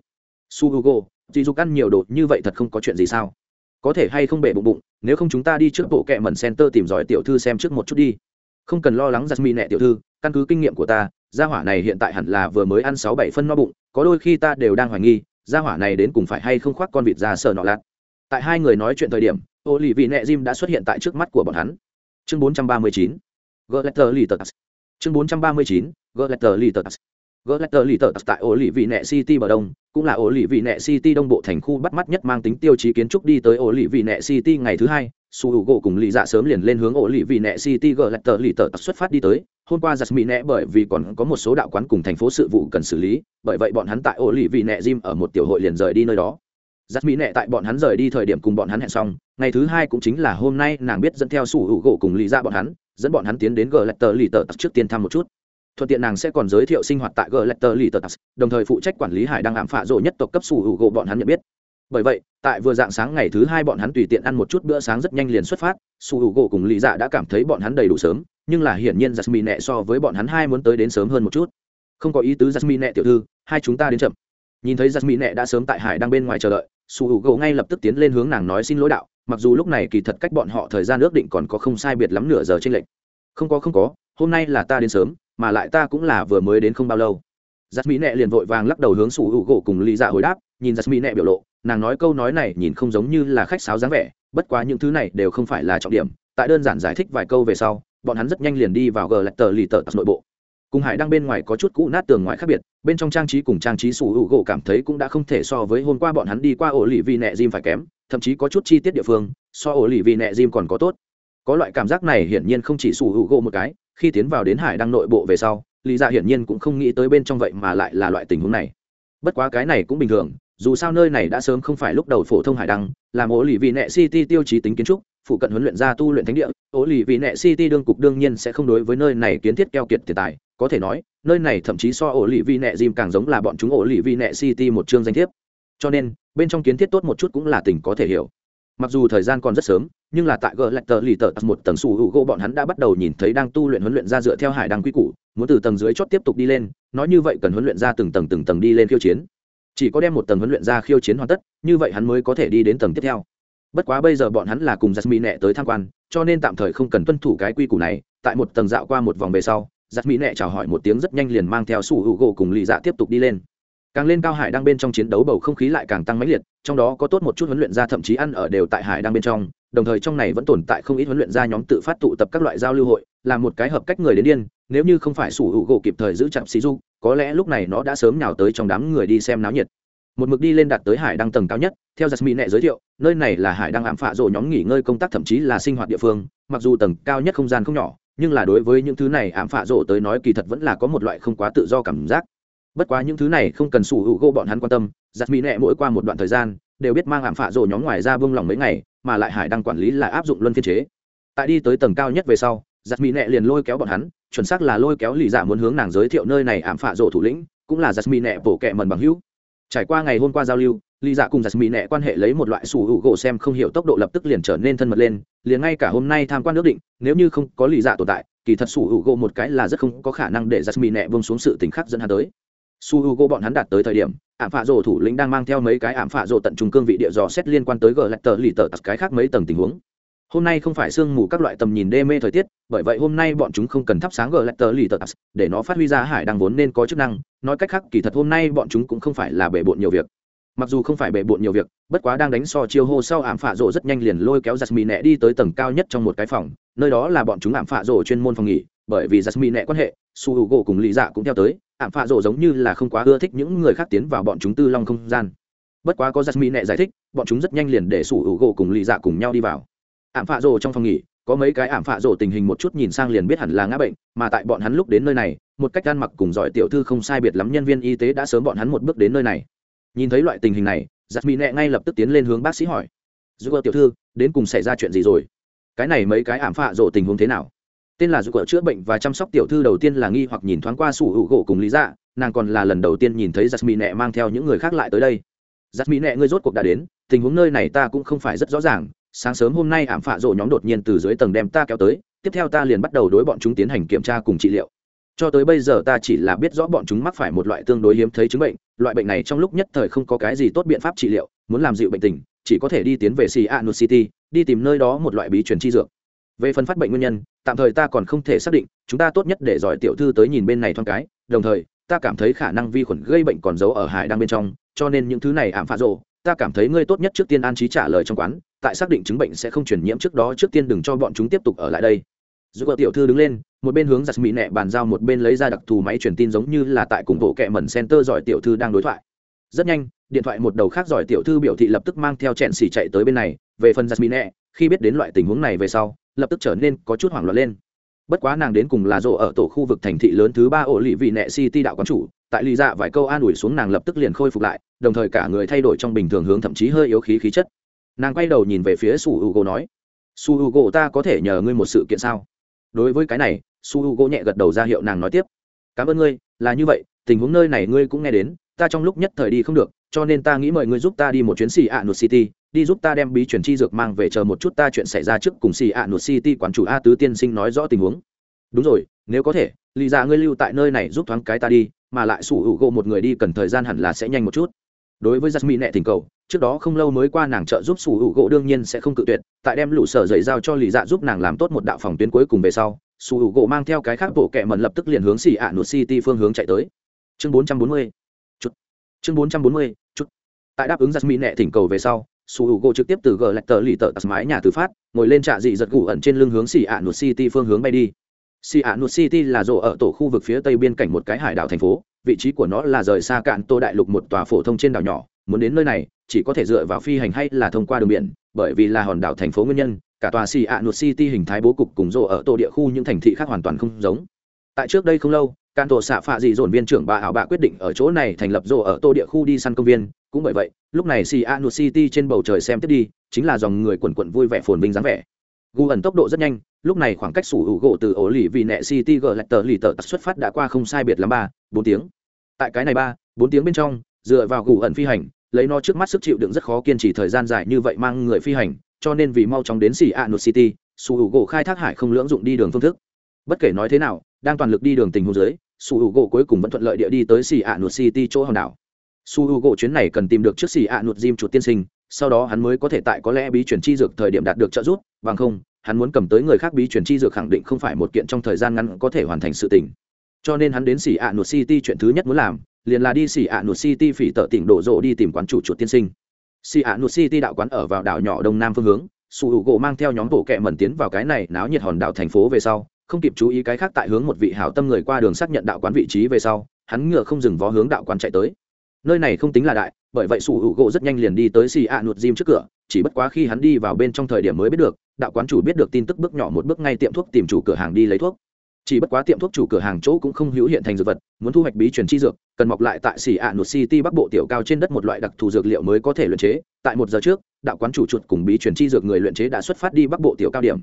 Su hugo dì dục ăn nhiều đồ như vậy thật không có chuyện gì sao? Có thể hay không bể bụng bụng, nếu không chúng ta đi trước bộ kệ mẩn center tìm giỏi tiểu thư xem trước một chút đi. Không cần lo lắng giặt mì nẹ tiểu thư, căn cứ kinh nghiệm của ta, gia hỏa này hiện tại hẳn là vừa mới ăn sáu bảy phân no bụng, có đôi khi ta đều đang hoài nghi, gia hỏa này đến cùng phải hay không khoác con vịt ra sợ nọ lạt. Tại hai người nói chuyện thời điểm ô lì vị nẹ jim đã xuất hiện tại trước mắt của bọn hắn. Chương bốn trăm ba mươi chín gletter lì tờ chương bốn trăm ba mươi chín gletter lì tờ Gletter lì tờ tại ổ lì vị nẹ City bờ đông, cũng là ổ lì vị nẹ City đông bộ thành khu bắt mắt nhất mang tính tiêu chí kiến trúc đi tới ổ lì vị nẹ City ngày thứ hai, su Hugo cùng lì dạ sớm liền lên hướng ổ lì vị nẹ City Gletter lì tờ xuất phát đi tới. Hôm qua giật mỹ nẹ bởi vì còn có một số đạo quán cùng thành phố sự vụ cần xử lý, bởi vậy bọn hắn tại ổ lì vị nẹ Jim ở một tiểu hội liền rời đi nơi đó. Giật mỹ nẹ tại bọn hắn rời đi thời điểm cùng bọn hắn hẹn xong, ngày thứ hai cũng chính là hôm nay nàng biết dẫn theo su Hugo cùng lì dạ bọn hắn, dẫn bọn hắn tiến đến Gletter lì tờ trước tiên thăm một chút thuận tiện nàng sẽ còn giới thiệu sinh hoạt tại g letter lì tờ đồng thời phụ trách quản lý hải đang ảm phạ rộ nhất tộc cấp sủ hữu gỗ bọn hắn nhận biết. Bởi vậy, tại vừa dạng sáng ngày thứ hai bọn hắn tùy tiện ăn một chút bữa sáng rất nhanh liền xuất phát, sủ hữu gỗ cùng lý dạ đã cảm thấy bọn hắn đầy đủ sớm, nhưng là hiển nhiên jasmine nẹ so với bọn hắn hai muốn tới đến sớm hơn một chút. Không có ý tứ jasmine nẹ tiểu thư, hai chúng ta đến chậm. Nhìn thấy jasmine nẹ đã sớm tại hải đang bên ngoài chờ đợi, sủ hữu gỗ ngay lập tức tiến lên hướng nàng nói xin lỗi đạo, mặc dù lúc này kỳ thật cách bọn họ thời gian ước định còn có không sai biệt lắm nửa giờ trên lệnh không có không có, hôm nay là ta đến sớm mà lại ta cũng là vừa mới đến không bao lâu. Giặt mỹ nẹ liền vội vàng lắc đầu hướng sủ hữu gỗ cùng lý dạ hồi đáp, nhìn giặt mỹ nẹ biểu lộ, nàng nói câu nói này nhìn không giống như là khách sáo dáng vẻ, bất quá những thứ này đều không phải là trọng điểm, tại đơn giản giải thích vài câu về sau, bọn hắn rất nhanh liền đi vào gờ lạch tờ lì tờ tặc nội bộ. Cùng hải đang bên ngoài có chút cũ nát tường ngoài khác biệt, bên trong trang trí cùng trang trí sủ hữu gỗ cảm thấy cũng đã không thể so với hôm qua bọn hắn đi qua ổ lì vi nẹ diêm phải kém, thậm chí có chút chi tiết địa phương, so ổ lì vi nẹ diêm còn có tốt. Có loại cảm giác này hiển nhiên không chỉ sủ hữu gỗ một cái khi tiến vào đến hải đăng nội bộ về sau, lý dạ hiển nhiên cũng không nghĩ tới bên trong vậy mà lại là loại tình huống này. Bất quá cái này cũng bình thường, dù sao nơi này đã sớm không phải lúc đầu phổ thông hải đăng, làm ố lì vị nệ city tiêu chí tính kiến trúc, phụ cận huấn luyện ra tu luyện thánh địa ố lì vị nệ city đương cục đương nhiên sẽ không đối với nơi này kiến thiết keo kiệt tiền tài, có thể nói, nơi này thậm chí so ổ lì vị nệ dìm càng giống là bọn chúng ổ lì vị nệ city một chương danh thiếp. Cho nên, bên trong kiến thiết tốt một chút cũng là tình có thể hiểu. Mặc dù thời gian còn rất sớm nhưng là tại gờ lạch tờ lì tờ một tầng sủ hữu gỗ bọn hắn đã bắt đầu nhìn thấy đang tu luyện huấn luyện ra dựa theo hải đăng quy củ, muốn từ tầng dưới chót tiếp tục đi lên, nói như vậy cần huấn luyện ra từng tầng từng tầng đi lên khiêu chiến. Chỉ có đem một tầng huấn luyện ra khiêu chiến hoàn tất, như vậy hắn mới có thể đi đến tầng tiếp theo. Bất quá bây giờ bọn hắn là cùng giặt mỹ nẹ tới tham quan, cho nên tạm thời không cần tuân thủ cái quy củ này, tại một tầng dạo qua một vòng về sau giặt mỹ nẹ chào hỏi một tiếng rất nhanh liền mang theo sủ hữu gỗ cùng lì dạ tiếp tục đi lên. Càng lên cao hải đang bên trong chiến đấu bầu không khí lại càng tăng mãnh liệt, trong đó có tốt một chút huấn luyện ra thậm chí ăn ở đều tại hải đang bên trong đồng thời trong này vẫn tồn tại không ít huấn luyện ra nhóm tự phát tụ tập các loại giao lưu hội, là một cái hợp cách người đến điên, nếu như không phải sủ hữu gỗ kịp thời giữ chạm xí du, có lẽ lúc này nó đã sớm nhào tới trong đám người đi xem náo nhiệt. Một mực đi lên đạt tới hải đăng tầng cao nhất, theo jasmine nẹ giới thiệu, nơi này là hải đăng ảm phạ rộ nhóm nghỉ ngơi công tác thậm chí là sinh hoạt địa phương, mặc dù tầng cao nhất không gian không nhỏ, nhưng là đối với những thứ này ảm phạ rộ tới nói kỳ thật vẫn là có một loại không quá tự do cảm giác. Bất quá những thứ này không cần sủ hữu gỗ bọn hắn quan tâm giặt mỹ nẹ mỗi qua một đoạn thời gian đều biết mang ảm phạ rồ nhóm ngoài ra vương lòng mấy ngày, mà lại hải đang quản lý là áp dụng luân phiên chế. Tại đi tới tầng cao nhất về sau giặt mỹ nẹ liền lôi kéo bọn hắn, chuẩn xác là lôi kéo lì dạ muốn hướng nàng giới thiệu nơi này ảm phạ rộ thủ lĩnh, cũng là giặt mỹ nẹ bổ kẹ mần bằng hữu. Trải qua ngày hôm qua giao lưu, lì dạ cùng giặt mỹ nẹ quan hệ lấy một loại sủ hữu gỗ xem không hiểu tốc độ lập tức liền trở nên thân mật lên, liền ngay cả hôm nay tham quan nước định, nếu như không có lì dạ tồn tại, kỳ thật sủ hữu gỗ một cái là rất không có khả năng để giặt mỹ nẹ vương xuống sự tình khắc dẫn hắn tới su h u g o bọn hắn đạt tới thời điểm, ảm phạ rồ thủ lĩnh đang mang theo mấy cái ảm phạ rồ tận trung cương vị địa dò xét liên quan tới g lạch tờ lì tờ tặc cái khác mấy tầng tình huống. Hôm nay không phải sương mù các loại tầm nhìn đê mê thời tiết, bởi vậy hôm nay bọn chúng không cần thắp sáng g lạch tờ lì tờ tặc, để nó phát huy ra hải đang vốn nên có chức năng. Nói cách khác, kỳ thật hôm nay bọn chúng cũng không phải là bể bộn nhiều việc. Mặc dù không phải bể bộn nhiều việc, bất quá đang đánh so chiêu hô sau ảm phạ rồ rất nhanh liền lôi kéo giặt mì nẹ đi tới tầng cao nhất trong một cái phòng, nơi đó là bọn chúng ảm phạ rồ chuyên môn phòng nghỉ, bởi vì giặt mì nẹ quan hệ, su h u gỗ cùng lý dạ cũng theo tới ảm phạ rộ giống như là không quá ưa thích những người khác tiến vào bọn chúng tư long không gian. Bất quá có jasmine nẹ giải thích, bọn chúng rất nhanh liền để sủ hữu gỗ cùng lì dạ cùng nhau đi vào. Ảm phạ rộ trong phòng nghỉ, có mấy cái ảm phạ rộ tình hình một chút nhìn sang liền biết hẳn là ngã bệnh, mà tại bọn hắn lúc đến nơi này, một cách ăn mặc cùng giỏi tiểu thư không sai biệt lắm nhân viên y tế đã sớm bọn hắn một bước đến nơi này. Nhìn thấy loại tình hình này, jasmine nẹ ngay lập tức tiến lên hướng bác sĩ hỏi. Dù tiểu thư, đến cùng xảy ra chuyện gì rồi? Cái này mấy cái ảm phạ rộ tình huống thế nào? Tên là dù cỡ chữa bệnh và chăm sóc tiểu thư đầu tiên là nghi hoặc nhìn thoáng qua sủ hữu gỗ cùng lý dạ. Nàng còn là lần đầu tiên nhìn thấy giặt mỹ nẹ mang theo những người khác lại tới đây. Giặt mỹ nẹ, ngươi rốt cuộc đã đến. Tình huống nơi này ta cũng không phải rất rõ ràng. Sáng sớm hôm nay ảm phạ rộ nhóm đột nhiên từ dưới tầng đem ta kéo tới. Tiếp theo ta liền bắt đầu đối bọn chúng tiến hành kiểm tra cùng trị liệu. Cho tới bây giờ ta chỉ là biết rõ bọn chúng mắc phải một loại tương đối hiếm thấy chứng bệnh. Loại bệnh này trong lúc nhất thời không có cái gì tốt biện pháp trị liệu. Muốn làm dịu bệnh tình, chỉ có thể đi tiến về xì a city, đi tìm nơi đó một loại bí truyền chi dược về phần phát bệnh nguyên nhân, tạm thời ta còn không thể xác định, chúng ta tốt nhất để giỏi tiểu thư tới nhìn bên này thoáng cái, đồng thời, ta cảm thấy khả năng vi khuẩn gây bệnh còn giấu ở hải đang bên trong, cho nên những thứ này ảm phá rộ ta cảm thấy ngươi tốt nhất trước tiên an trí trả lời trong quán, tại xác định chứng bệnh sẽ không chuyển nhiễm trước đó, trước tiên đừng cho bọn chúng tiếp tục ở lại đây. Dù có tiểu thư đứng lên, một bên hướng giặt mỹ nẹ bàn giao, một bên lấy ra đặc thù máy truyền tin giống như là tại cùng bộ kệ mẩn center giỏi tiểu thư đang đối thoại. Rất nhanh, điện thoại một đầu khác giỏi tiểu thư biểu thị lập tức mang theo chẹn xỉ chạy tới bên này. Về phần giặt mỹ nẹ, khi biết đến loại tình huống này về sau lập tức trở nên có chút hoảng loạn lên. Bất quá nàng đến cùng là rộ ở tổ khu vực thành thị lớn thứ ba ổ lì vị nẹ city đạo quán chủ, tại lì dạ vài câu an ủi xuống nàng lập tức liền khôi phục lại, đồng thời cả người thay đổi trong bình thường hướng thậm chí hơi yếu khí khí chất. Nàng quay đầu nhìn về phía su h u g o nói, su h u g o ta có thể nhờ ngươi một sự kiện sao? Đối với cái này, su h u g o nhẹ gật đầu ra hiệu nàng nói tiếp, cảm ơn ngươi, là như vậy, tình huống nơi này ngươi cũng nghe đến, ta trong lúc nhất thời đi không được cho nên ta nghĩ mời ngươi giúp ta đi một chuyến xì ạ nụt city, đi giúp ta đem bí chuyển chi dược mang về chờ một chút ta chuyện xảy ra trước cùng xì ạ nụt city quán chủ a tứ tiên sinh nói rõ tình huống. Đúng rồi, nếu có thể, lì ra dạ ngươi lưu tại nơi này giúp thoáng cái ta đi, mà lại sủ hữu gỗ một người đi cần thời gian hẳn là sẽ nhanh một chút. Đối với giặc mỹ nệ thỉnh cầu, trước đó không lâu mới qua nàng trợ giúp sủ hữu gỗ đương nhiên sẽ không cự tuyệt, tại đem lũ sở dày giao cho lì dạ giúp nàng làm tốt một đạo phòng tuyến cuối cùng về sau, sủ hữu gỗ mang theo cái khác bộ kẹ mần lập tức liền hướng xì ạ nụt city phương hướng chạy tới. Chương bốn trăm bốn mươi. chút chương bốn trăm bốn mươi chút tại đáp ứng jasmine nẹ thỉnh cầu về sau, su h u trực tiếp từ gờ lạch tờ lì tờ tạt mái nhà từ phát, ngồi lên trạ dị giật gù ẩn trên lưng hướng xì ạ nụt city phương hướng bay đi. Xì ạ nụt city là rộ ở tổ khu vực phía tây biên cảnh một cái hải đảo thành phố, vị trí của nó là rời xa cạn tô đại lục một tòa phổ thông trên đảo nhỏ. Muốn đến nơi này, chỉ có thể dựa vào phi hành hay là thông qua đường biển, bởi vì là hòn đảo thành phố nguyên nhân, cả tòa xì ạ nụt city hình thái bố cục cùng rộ ở tổ địa khu những thành thị khác hoàn toàn không giống. Tại trước đây không lâu can tổ xạ phạ dị dồn viên trưởng bà ảo bạ quyết định ở chỗ này thành lập rộ ở tô địa khu đi săn công viên. Cũng bởi vậy, lúc này xì a nụ city trên bầu trời xem tiếp đi, chính là dòng người quần quận vui vẻ phồn vinh dáng vẻ. Gu ẩn tốc độ rất nhanh, lúc này khoảng cách sủ hữu gỗ từ ổ lì vì nẹ city gờ lạch tờ lì tờ xuất phát đã qua không sai biệt lắm ba, bốn tiếng. Tại cái này ba, bốn tiếng bên trong, dựa vào gu ẩn phi hành, lấy nó trước mắt sức chịu đựng rất khó kiên trì thời gian dài như vậy mang người phi hành, cho nên vì mau chóng đến xì a nụ city, sủ hữu gỗ khai thác hải không lưỡng dụng đi đường phương thức. Bất kể nói thế nào đang toàn lực đi đường tình huống dưới, su h u gỗ cuối cùng vẫn thuận lợi địa đi tới xì ạ nụt city chỗ hòn đảo. Su h u gỗ chuyến này cần tìm được chiếc xì ạ nụt diêm chuột tiên sinh, sau đó hắn mới có thể tại có lẽ bí chuyển chi dược thời điểm đạt được trợ giúp, bằng không, hắn muốn cầm tới người khác bí chuyển chi dược khẳng định không phải một kiện trong thời gian ngắn có thể hoàn thành sự tình. Cho nên hắn đến xì ạ nụt city chuyện thứ nhất muốn làm, liền là đi xì ạ nụt city phỉ tợ tỉnh đổ rộ đi tìm quán chủ chuột tiên sinh. Xì ạ nụt city đạo quán ở vào đảo nhỏ đông nam phương hướng, su h u gỗ mang theo nhóm bộ kẹ mẩn tiến vào cái này náo nhiệt hòn đảo thành phố về sau không kịp chú ý cái khác tại hướng một vị hảo tâm người qua đường xác nhận đạo quán vị trí về sau, hắn ngựa không dừng vó hướng đạo quán chạy tới. Nơi này không tính là đại, bởi vậy sủ hữu gỗ rất nhanh liền đi tới xì ạ nuột diêm trước cửa, chỉ bất quá khi hắn đi vào bên trong thời điểm mới biết được, đạo quán chủ biết được tin tức bước nhỏ một bước ngay tiệm thuốc tìm chủ cửa hàng đi lấy thuốc. Chỉ bất quá tiệm thuốc chủ cửa hàng chỗ cũng không hữu hiện thành dược vật, muốn thu hoạch bí truyền chi dược, cần mọc lại tại xỉ ạ nụt city bắc bộ tiểu cao trên đất một loại đặc thù dược liệu mới có thể luyện chế. Tại một giờ trước, đạo quán chủ chuột cùng bí truyền chi dược người luyện chế đã xuất phát đi bắc bộ tiểu cao điểm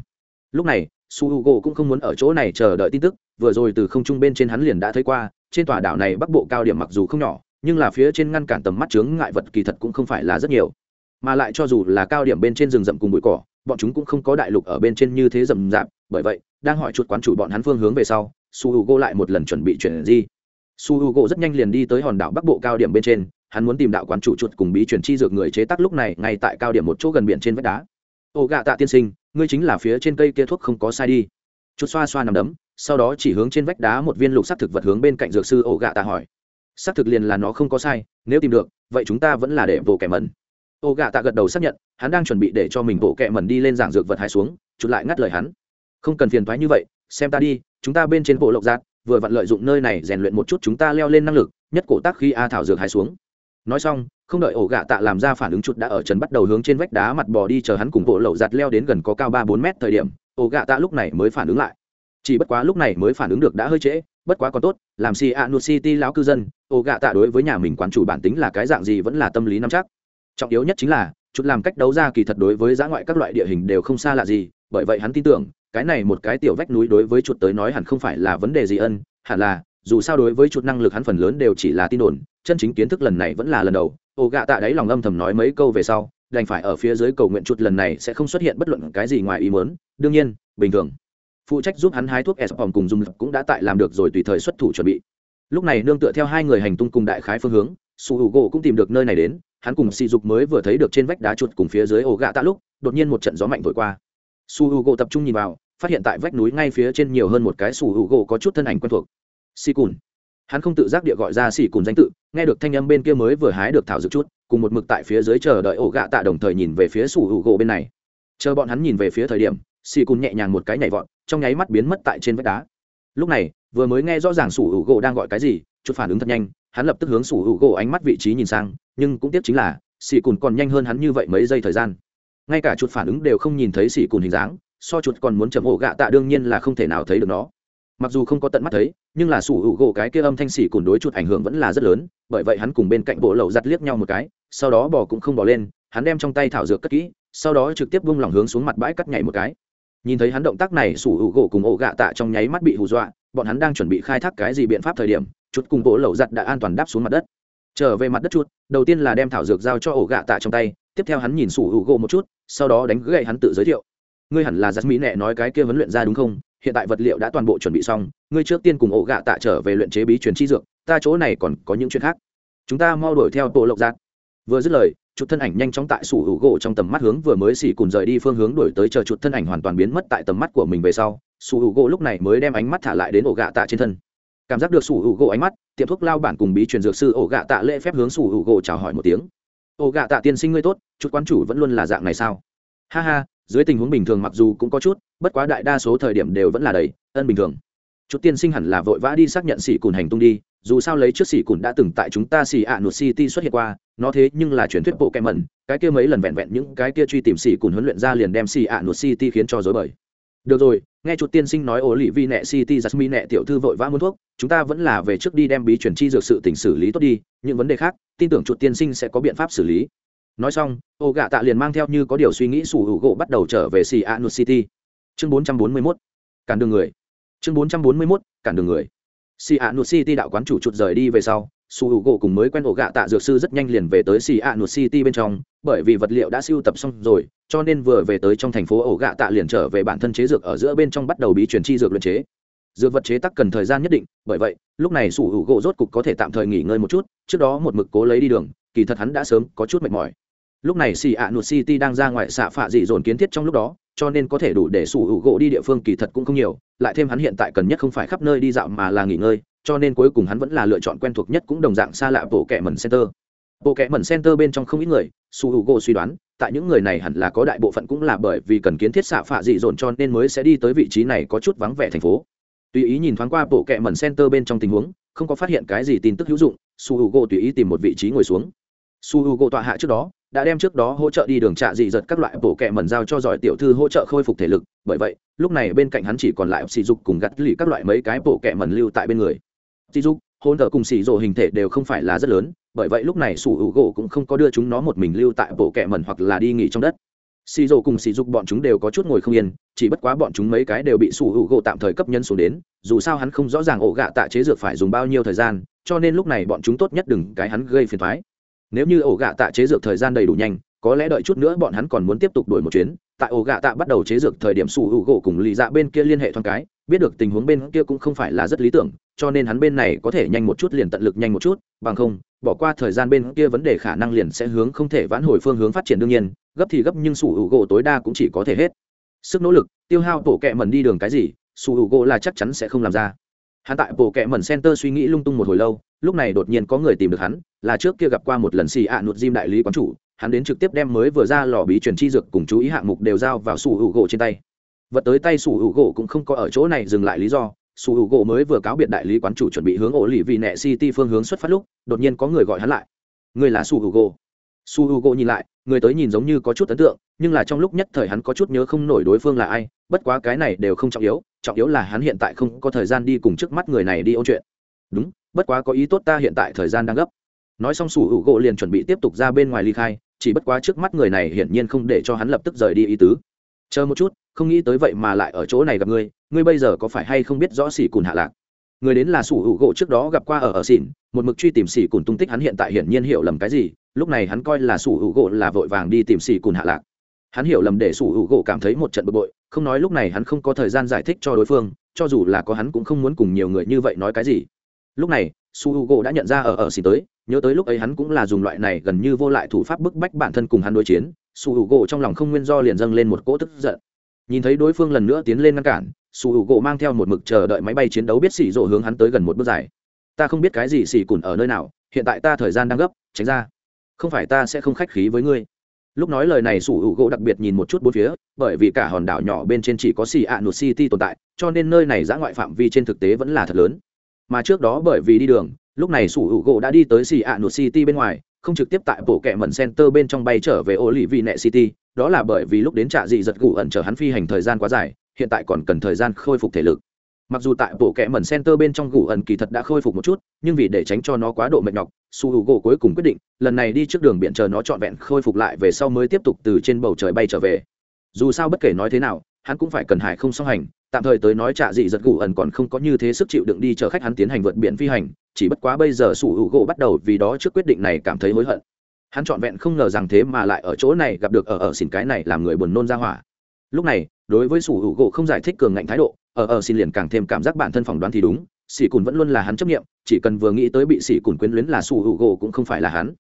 lúc này, su h u g o cũng không muốn ở chỗ này chờ đợi tin tức, vừa rồi từ không trung bên trên hắn liền đã thấy qua, trên tòa đảo này bắc bộ cao điểm mặc dù không nhỏ, nhưng là phía trên ngăn cản tầm mắt chướng ngại vật kỳ thật cũng không phải là rất nhiều. Mà lại cho dù là cao điểm bên trên rừng rậm cùng bụi cỏ, bọn chúng cũng không có đại lục ở bên trên như thế rậm rạp, bởi vậy, đang hỏi chuột quán chủ bọn hắn phương hướng về sau, su h u g o lại một lần chuẩn bị chuyển di su h u g o rất nhanh liền đi tới hòn đảo bắc bộ cao điểm bên trên, hắn muốn tìm đạo quán chủ chuột cùng bí chuyển chi dược người chế tác lúc này ngay tại cao điểm một chỗ gần biển trên vách đá. Ô gạ tạ tiên sinh ngươi chính là phía trên cây kia thuốc không có sai đi. Chút xoa xoa nằm đấm, sau đó chỉ hướng trên vách đá một viên lục sắc thực vật hướng bên cạnh dược sư ổ gạ ta hỏi. Xác thực liền là nó không có sai, nếu tìm được, vậy chúng ta vẫn là để bộ kẻ mẩn. Ổ gạ tạ gật đầu xác nhận, hắn đang chuẩn bị để cho mình bộ kẻ mẩn đi lên giảng dược vật hai xuống chút lại ngắt lời hắn. Không cần phiền thoái như vậy, xem ta đi, chúng ta bên trên bộ lộc giác vừa vặn lợi dụng nơi này rèn luyện một chút chúng ta leo lên năng lực, nhất cổ tác khi a thảo dược hai xuống nói xong, không đợi ổ gạ tạ làm ra phản ứng chút đã ở trần bắt đầu hướng trên vách đá mặt bò đi chờ hắn cùng bộ lậu giặt leo đến gần có cao ba bốn mét thời điểm, ổ gạ tạ lúc này mới phản ứng lại. Chỉ bất quá lúc này mới phản ứng được đã hơi trễ, bất quá còn tốt, làm si a nu city lão cư dân, ổ gạ tạ đối với nhà mình quán chủ bản tính là cái dạng gì vẫn là tâm lý nắm chắc. Trọng yếu nhất chính là chút làm cách đấu ra kỳ thật đối với giã ngoại các loại địa hình đều không xa lạ gì, bởi vậy hắn tin tưởng, cái này một cái tiểu vách núi đối với chuột tới nói hẳn không phải là vấn đề gì ân, hẳn là dù sao đối với chuột năng lực hắn phần lớn đều chỉ là tin đồn, chân chính kiến thức lần này vẫn là lần đầu. Ô gạ tạ đáy lòng âm thầm nói mấy câu về sau, đành phải ở phía dưới cầu nguyện chuột lần này sẽ không xuất hiện bất luận cái gì ngoài ý muốn. Đương nhiên, bình thường. Phụ trách giúp hắn hái thuốc s phòng cùng lực cũng đã tại làm được rồi tùy thời xuất thủ chuẩn bị. Lúc này nương tựa theo hai người hành tung cùng đại khái phương hướng, su U gỗ cũng tìm được nơi này đến, hắn cùng sỉ dục mới vừa thấy được trên vách đá chuột cùng phía dưới ổ gạ tạ lúc, đột nhiên một trận gió mạnh thổi qua. Su U gỗ tập trung nhìn vào, phát hiện tại vách núi ngay phía trên nhiều hơn một cái su U gỗ có chút thân ảnh quen thuộc. Xì cùn. Hắn không tự giác địa gọi ra xì cùn danh tự, nghe được thanh âm bên kia mới vừa hái được thảo dược chút, cùng một mực tại phía dưới chờ đợi ổ gạ tạ đồng thời nhìn về phía sủ hữu gỗ bên này. Chờ bọn hắn nhìn về phía thời điểm, xì cùn nhẹ nhàng một cái nhảy vọt, trong nháy mắt biến mất tại trên vách đá. Lúc này, vừa mới nghe rõ ràng sủ hữu gỗ đang gọi cái gì, chút phản ứng thật nhanh, hắn lập tức hướng sủ hữu gỗ ánh mắt vị trí nhìn sang, nhưng cũng tiếc chính là, xì cùn còn nhanh hơn hắn như vậy mấy giây thời gian. Ngay cả chuột phản ứng đều không nhìn thấy xì cùn hình dáng, so chuột còn muốn chậm ổ gạ tạ đương nhiên là không thể nào thấy được nó mặc dù không có tận mắt thấy, nhưng là sủ hữu gỗ cái kia âm thanh xỉ cùn đối chuột ảnh hưởng vẫn là rất lớn, bởi vậy hắn cùng bên cạnh bộ lậu giặt liếc nhau một cái, sau đó bò cũng không bò lên, hắn đem trong tay thảo dược cất kỹ, sau đó trực tiếp bung lỏng hướng xuống mặt bãi cắt nhảy một cái. Nhìn thấy hắn động tác này, sủ hữu gỗ cùng ổ gạ tạ trong nháy mắt bị hù dọa, bọn hắn đang chuẩn bị khai thác cái gì biện pháp thời điểm chút cùng bộ lậu giặt đã an toàn đáp xuống mặt đất. Trở về mặt đất chút đầu tiên là đem thảo dược giao cho ổ gạ tạ trong tay, tiếp theo hắn nhìn sủ hữu gỗ một chút, sau đó đánh gậy hắn tự giới thiệu. Ngươi hẳn là giặt mỹ nẹ nói cái kia huấn luyện ra đúng không? Hiện tại vật liệu đã toàn bộ chuẩn bị xong, ngươi trước tiên cùng ổ gạ tạ trở về luyện chế bí truyền chi dược, ta chỗ này còn có những chuyện khác. Chúng ta mau đuổi theo bộ lộc giác vừa dứt lời, chuột thân ảnh nhanh chóng tại sủ hữu gỗ trong tầm mắt hướng vừa mới xỉ cùng rời đi phương hướng đuổi tới chờ chuột thân ảnh hoàn toàn biến mất tại tầm mắt của mình về sau, sủ hữu gỗ lúc này mới đem ánh mắt thả lại đến ổ gạ tạ trên thân. Cảm giác được sủ hữu gỗ ánh mắt, tiệm thuốc lao bản cùng bí truyền dược sư ổ gạ tạ lễ phép hướng sủ hữu gỗ chào hỏi một tiếng. Ổ gạ tạ tiên sinh ngươi tốt chút quán chủ vẫn luôn là dạng này sao? Ha ha dưới tình huống bình thường mặc dù cũng có chút, bất quá đại đa số thời điểm đều vẫn là đầy, ân bình thường. Chút tiên sinh hẳn là vội vã đi xác nhận xỉ cùn hành tung đi, dù sao lấy trước xỉ cùn đã từng tại chúng ta xỉ ạ nụt city xuất hiện qua, nó thế nhưng là truyền thuyết bộ kem mẩn, cái kia mấy lần vẹn vẹn những cái kia truy tìm xỉ cùn huấn luyện ra liền đem xỉ ạ nụt city khiến cho dối bời. Được rồi, nghe chút tiên sinh nói ổ lì vi nẹ city jasmine nẹ tiểu thư vội vã muốn thuốc, chúng ta vẫn là về trước đi đem bí chuyển chi dược sự tỉnh xử lý tốt đi, những vấn đề khác, tin tưởng chuột tiên sinh sẽ có biện pháp xử lý nói xong, ô gạ tạ liền mang theo như có điều suy nghĩ sủ hữu gỗ bắt đầu trở về xì a nut city chương 441. cản đường người chương 441. cản đường người xì a nut city đạo quán chủ trụt rời đi về sau, sủ hữu gỗ cùng mới quen ổ gạ tạ dược sư rất nhanh liền về tới xì a nut city bên trong, bởi vì vật liệu đã siêu tập xong rồi, cho nên vừa về tới trong thành phố ổ gạ tạ liền trở về bản thân chế dược ở giữa bên trong bắt đầu bí truyền chi dược luyện chế dược vật chế tắc cần thời gian nhất định, bởi vậy, lúc này sủ hữu gỗ rốt cục có thể tạm thời nghỉ ngơi một chút, trước đó một mực cố lấy đi đường, kỳ thật hắn đã sớm có chút mệt mỏi lúc này xì ạ nụt city đang ra ngoài xạ phạ dị dồn kiến thiết trong lúc đó, cho nên có thể đủ để sủ hữu gỗ đi địa phương kỳ thật cũng không nhiều, lại thêm hắn hiện tại cần nhất không phải khắp nơi đi dạo mà là nghỉ ngơi, cho nên cuối cùng hắn vẫn là lựa chọn quen thuộc nhất cũng đồng dạng xa lạ bộ kẻ mẩn center. Bộ kẻ mẩn center bên trong không ít người, sủ hữu gỗ suy đoán, tại những người này hẳn là có đại bộ phận cũng là bởi vì cần kiến thiết xạ phạ dị dồn cho nên mới sẽ đi tới vị trí này có chút vắng vẻ thành phố. Tùy ý nhìn thoáng qua bộ kẹ mẩn center bên trong tình huống, không có phát hiện cái gì tin tức hữu dụng su hữu gỗ tùy ý tìm một vị trí ngồi xuống. Su h u gỗ tọa hạ trước đó đã đem trước đó hỗ trợ đi đường trạ dị giật các loại bổ kẹ mẩn giao cho giỏi tiểu thư hỗ trợ khôi phục thể lực. Bởi vậy, lúc này bên cạnh hắn chỉ còn lại sỉ dục cùng gắt lì các loại mấy cái bổ kẹ mẩn lưu tại bên người. Sỉ dục, hôn thờ cùng xì rồ hình thể đều không phải là rất lớn, bởi vậy lúc này sủ hữu gỗ cũng không có đưa chúng nó một mình lưu tại bộ kẹ mẩn hoặc là đi nghỉ trong đất. Xì rồ cùng xì dục bọn chúng đều có chút ngồi không yên, chỉ bất quá bọn chúng mấy cái đều bị sủ hữu gỗ tạm thời cấp nhân xuống đến, dù sao hắn không rõ ràng ổ gạ tạ chế dược phải dùng bao nhiêu thời gian, cho nên lúc này bọn chúng tốt nhất đừng cái hắn gây phiền thoái nếu như ổ gạ tạ chế dược thời gian đầy đủ nhanh, có lẽ đợi chút nữa bọn hắn còn muốn tiếp tục đổi một chuyến. Tại ổ gạ tạ bắt đầu chế dược thời điểm sủ hữu gỗ cùng lì dạ bên kia liên hệ thoáng cái, biết được tình huống bên kia cũng không phải là rất lý tưởng, cho nên hắn bên này có thể nhanh một chút liền tận lực nhanh một chút, bằng không, bỏ qua thời gian bên kia vấn đề khả năng liền sẽ hướng không thể vãn hồi phương hướng phát triển đương nhiên, gấp thì gấp nhưng sủ hữu gỗ tối đa cũng chỉ có thể hết sức nỗ lực, tiêu hao tổ kẹ mần đi đường cái gì, sủ hữu gỗ là chắc chắn sẽ không làm ra hắn tại bộ kệ mẩn center suy nghĩ lung tung một hồi lâu, lúc này đột nhiên có người tìm được hắn, là trước kia gặp qua một lần xì ạ nụt diêm đại lý quán chủ, hắn đến trực tiếp đem mới vừa ra lò bí truyền chi dược cùng chú ý hạng mục đều giao vào sủ hữu gỗ trên tay. Vật tới tay sủ hữu gỗ cũng không có ở chỗ này dừng lại lý do, sủ hữu gỗ mới vừa cáo biệt đại lý quán chủ chuẩn bị hướng ổ lì vị nẹ city phương hướng xuất phát lúc, đột nhiên có người gọi hắn lại. Người là sủ hữu gỗ. Su h u g o nhìn lại, người tới nhìn giống như có chút ấn tượng, nhưng là trong lúc nhất thời hắn có chút nhớ không nổi đối phương là ai, bất quá cái này đều không trọng yếu trọng yếu là hắn hiện tại không có thời gian đi cùng trước mắt người này đi ôn chuyện. Đúng, bất quá có ý tốt ta hiện tại thời gian đang gấp. Nói xong sủ hữu gỗ liền chuẩn bị tiếp tục ra bên ngoài ly khai, chỉ bất quá trước mắt người này hiển nhiên không để cho hắn lập tức rời đi ý tứ. Chờ một chút, không nghĩ tới vậy mà lại ở chỗ này gặp ngươi ngươi bây giờ có phải hay không biết rõ xỉ cùn hạ lạc? Người đến là sủ hữu gỗ trước đó gặp qua ở ở xỉn, một mực truy tìm xỉ cùn tung tích hắn hiện tại hiển nhiên hiểu lầm cái gì, lúc này hắn coi là sủ hữu gỗ là vội vàng đi tìm xỉ cùn hạ lạc hắn hiểu lầm để sủ hữu gỗ cảm thấy một trận bực bội, không nói lúc này hắn không có thời gian giải thích cho đối phương, cho dù là có hắn cũng không muốn cùng nhiều người như vậy nói cái gì. Lúc này su h u gỗ đã nhận ra ở ở xì tới, nhớ tới lúc ấy hắn cũng là dùng loại này gần như vô lại thủ pháp bức bách bản thân cùng hắn đối chiến su h u gỗ trong lòng không nguyên do liền dâng lên một cỗ tức giận. Nhìn thấy đối phương lần nữa tiến lên ngăn cản su h u gỗ mang theo một mực chờ đợi máy bay chiến đấu biết xì rộ hướng hắn tới gần một bước dài. Ta không biết cái gì xì cùn ở nơi nào, hiện tại ta thời gian đang gấp, tránh ra. Không phải ta sẽ không khách khí với ngươi lúc nói lời này sủ hữu gỗ đặc biệt nhìn một chút bốn phía, bởi vì cả hòn đảo nhỏ bên trên chỉ có xì ạ nụt city tồn tại, cho nên nơi này giã ngoại phạm vi trên thực tế vẫn là thật lớn. Mà trước đó bởi vì đi đường, lúc này sủ hữu gỗ đã đi tới xì ạ nụt city bên ngoài, không trực tiếp tại bộ kẹ mẩn center bên trong bay trở về ô lì vị nẹ city, đó là bởi vì lúc đến trạ dị giật gù ẩn chở hắn phi hành thời gian quá dài, hiện tại còn cần thời gian khôi phục thể lực mặc dù tại bộ kẽ mẩn center bên trong gù ẩn kỳ thật đã khôi phục một chút, nhưng vì để tránh cho nó quá độ mệt nhọc, su h u gỗ cuối cùng quyết định, lần này đi trước đường biển chờ nó trọn vẹn khôi phục lại về sau mới tiếp tục từ trên bầu trời bay trở về. Dù sao bất kể nói thế nào, hắn cũng phải cần hải không song hành, tạm thời tới nói trả dị giật gù ẩn còn không có như thế sức chịu đựng đi chờ khách hắn tiến hành vượt biển phi hành, chỉ bất quá bây giờ su h u gỗ bắt đầu vì đó trước quyết định này cảm thấy hối hận. Hắn trọn vẹn không ngờ rằng thế mà lại ở chỗ này gặp được ở ở xỉn cái này làm người buồn nôn ra hỏa. Lúc này đối với sủ hữu gỗ không giải thích cường ngạnh thái độ, ở ở xin liền càng thêm cảm giác bản thân phỏng đoán thì đúng xỉ cùn vẫn luôn là hắn chấp nghiệm chỉ cần vừa nghĩ tới bị xỉ cùn quyến luyến là sủ hữu gỗ cũng không phải là hắn.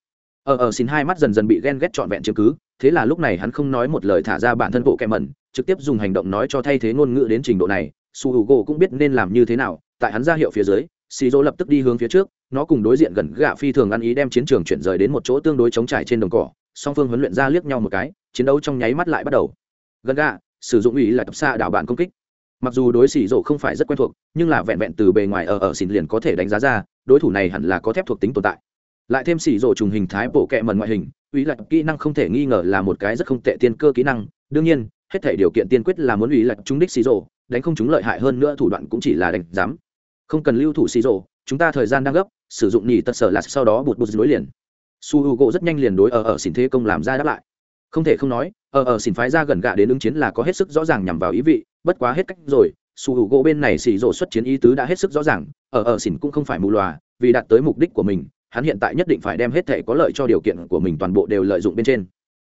Ở ở xin hai mắt dần dần bị ghen ghét trọn vẹn chứng cứ, thế là lúc này hắn không nói một lời thả ra bản thân bộ kẹ mẩn, trực tiếp dùng hành động nói cho thay thế ngôn ngữ đến trình độ này su hữu gỗ cũng biết nên làm như thế nào, tại hắn ra hiệu phía dưới xì dỗ lập tức đi hướng phía trước, nó cùng đối diện gần gạ phi thường ăn ý đem chiến trường chuyển rời đến một chỗ tương đối chống trải trên đồng cỏ, song phương huấn luyện ra liếc nhau một cái, chiến đấu trong nháy mắt lại bắt đầu. Gần gạ sử dụng ủy là tập xa đảo bạn công kích. Mặc dù đối xỉ rộ không phải rất quen thuộc, nhưng là vẹn vẹn từ bề ngoài ở ở xỉn liền có thể đánh giá ra, đối thủ này hẳn là có thép thuộc tính tồn tại. Lại thêm xỉ rộ trùng hình thái bộ kẹ mần ngoại hình ủy là kỹ năng không thể nghi ngờ là một cái rất không tệ tiên cơ kỹ năng. Đương nhiên, hết thể điều kiện tiên quyết là muốn ủy là trúng đích xỉ rộ, đánh không chúng lợi hại hơn nữa thủ đoạn cũng chỉ là đánh giám. Không cần lưu thủ xỉ rộ, chúng ta thời gian đang gấp, sử dụng nhì tật sở là sau đó bụt bụt nối liền. Su h u gỗ rất nhanh liền đối ở ở xỉn thế công làm ra đáp lại không thể không nói ở ở xỉn phái ra gần gạ đến ứng chiến là có hết sức rõ ràng nhằm vào ý vị, bất quá hết cách rồi, su hữu gỗ bên này xì rộ xuất chiến ý tứ đã hết sức rõ ràng ở ở xỉn cũng không phải mù loà vì đạt tới mục đích của mình, hắn hiện tại nhất định phải đem hết thể có lợi cho điều kiện của mình toàn bộ đều lợi dụng bên trên.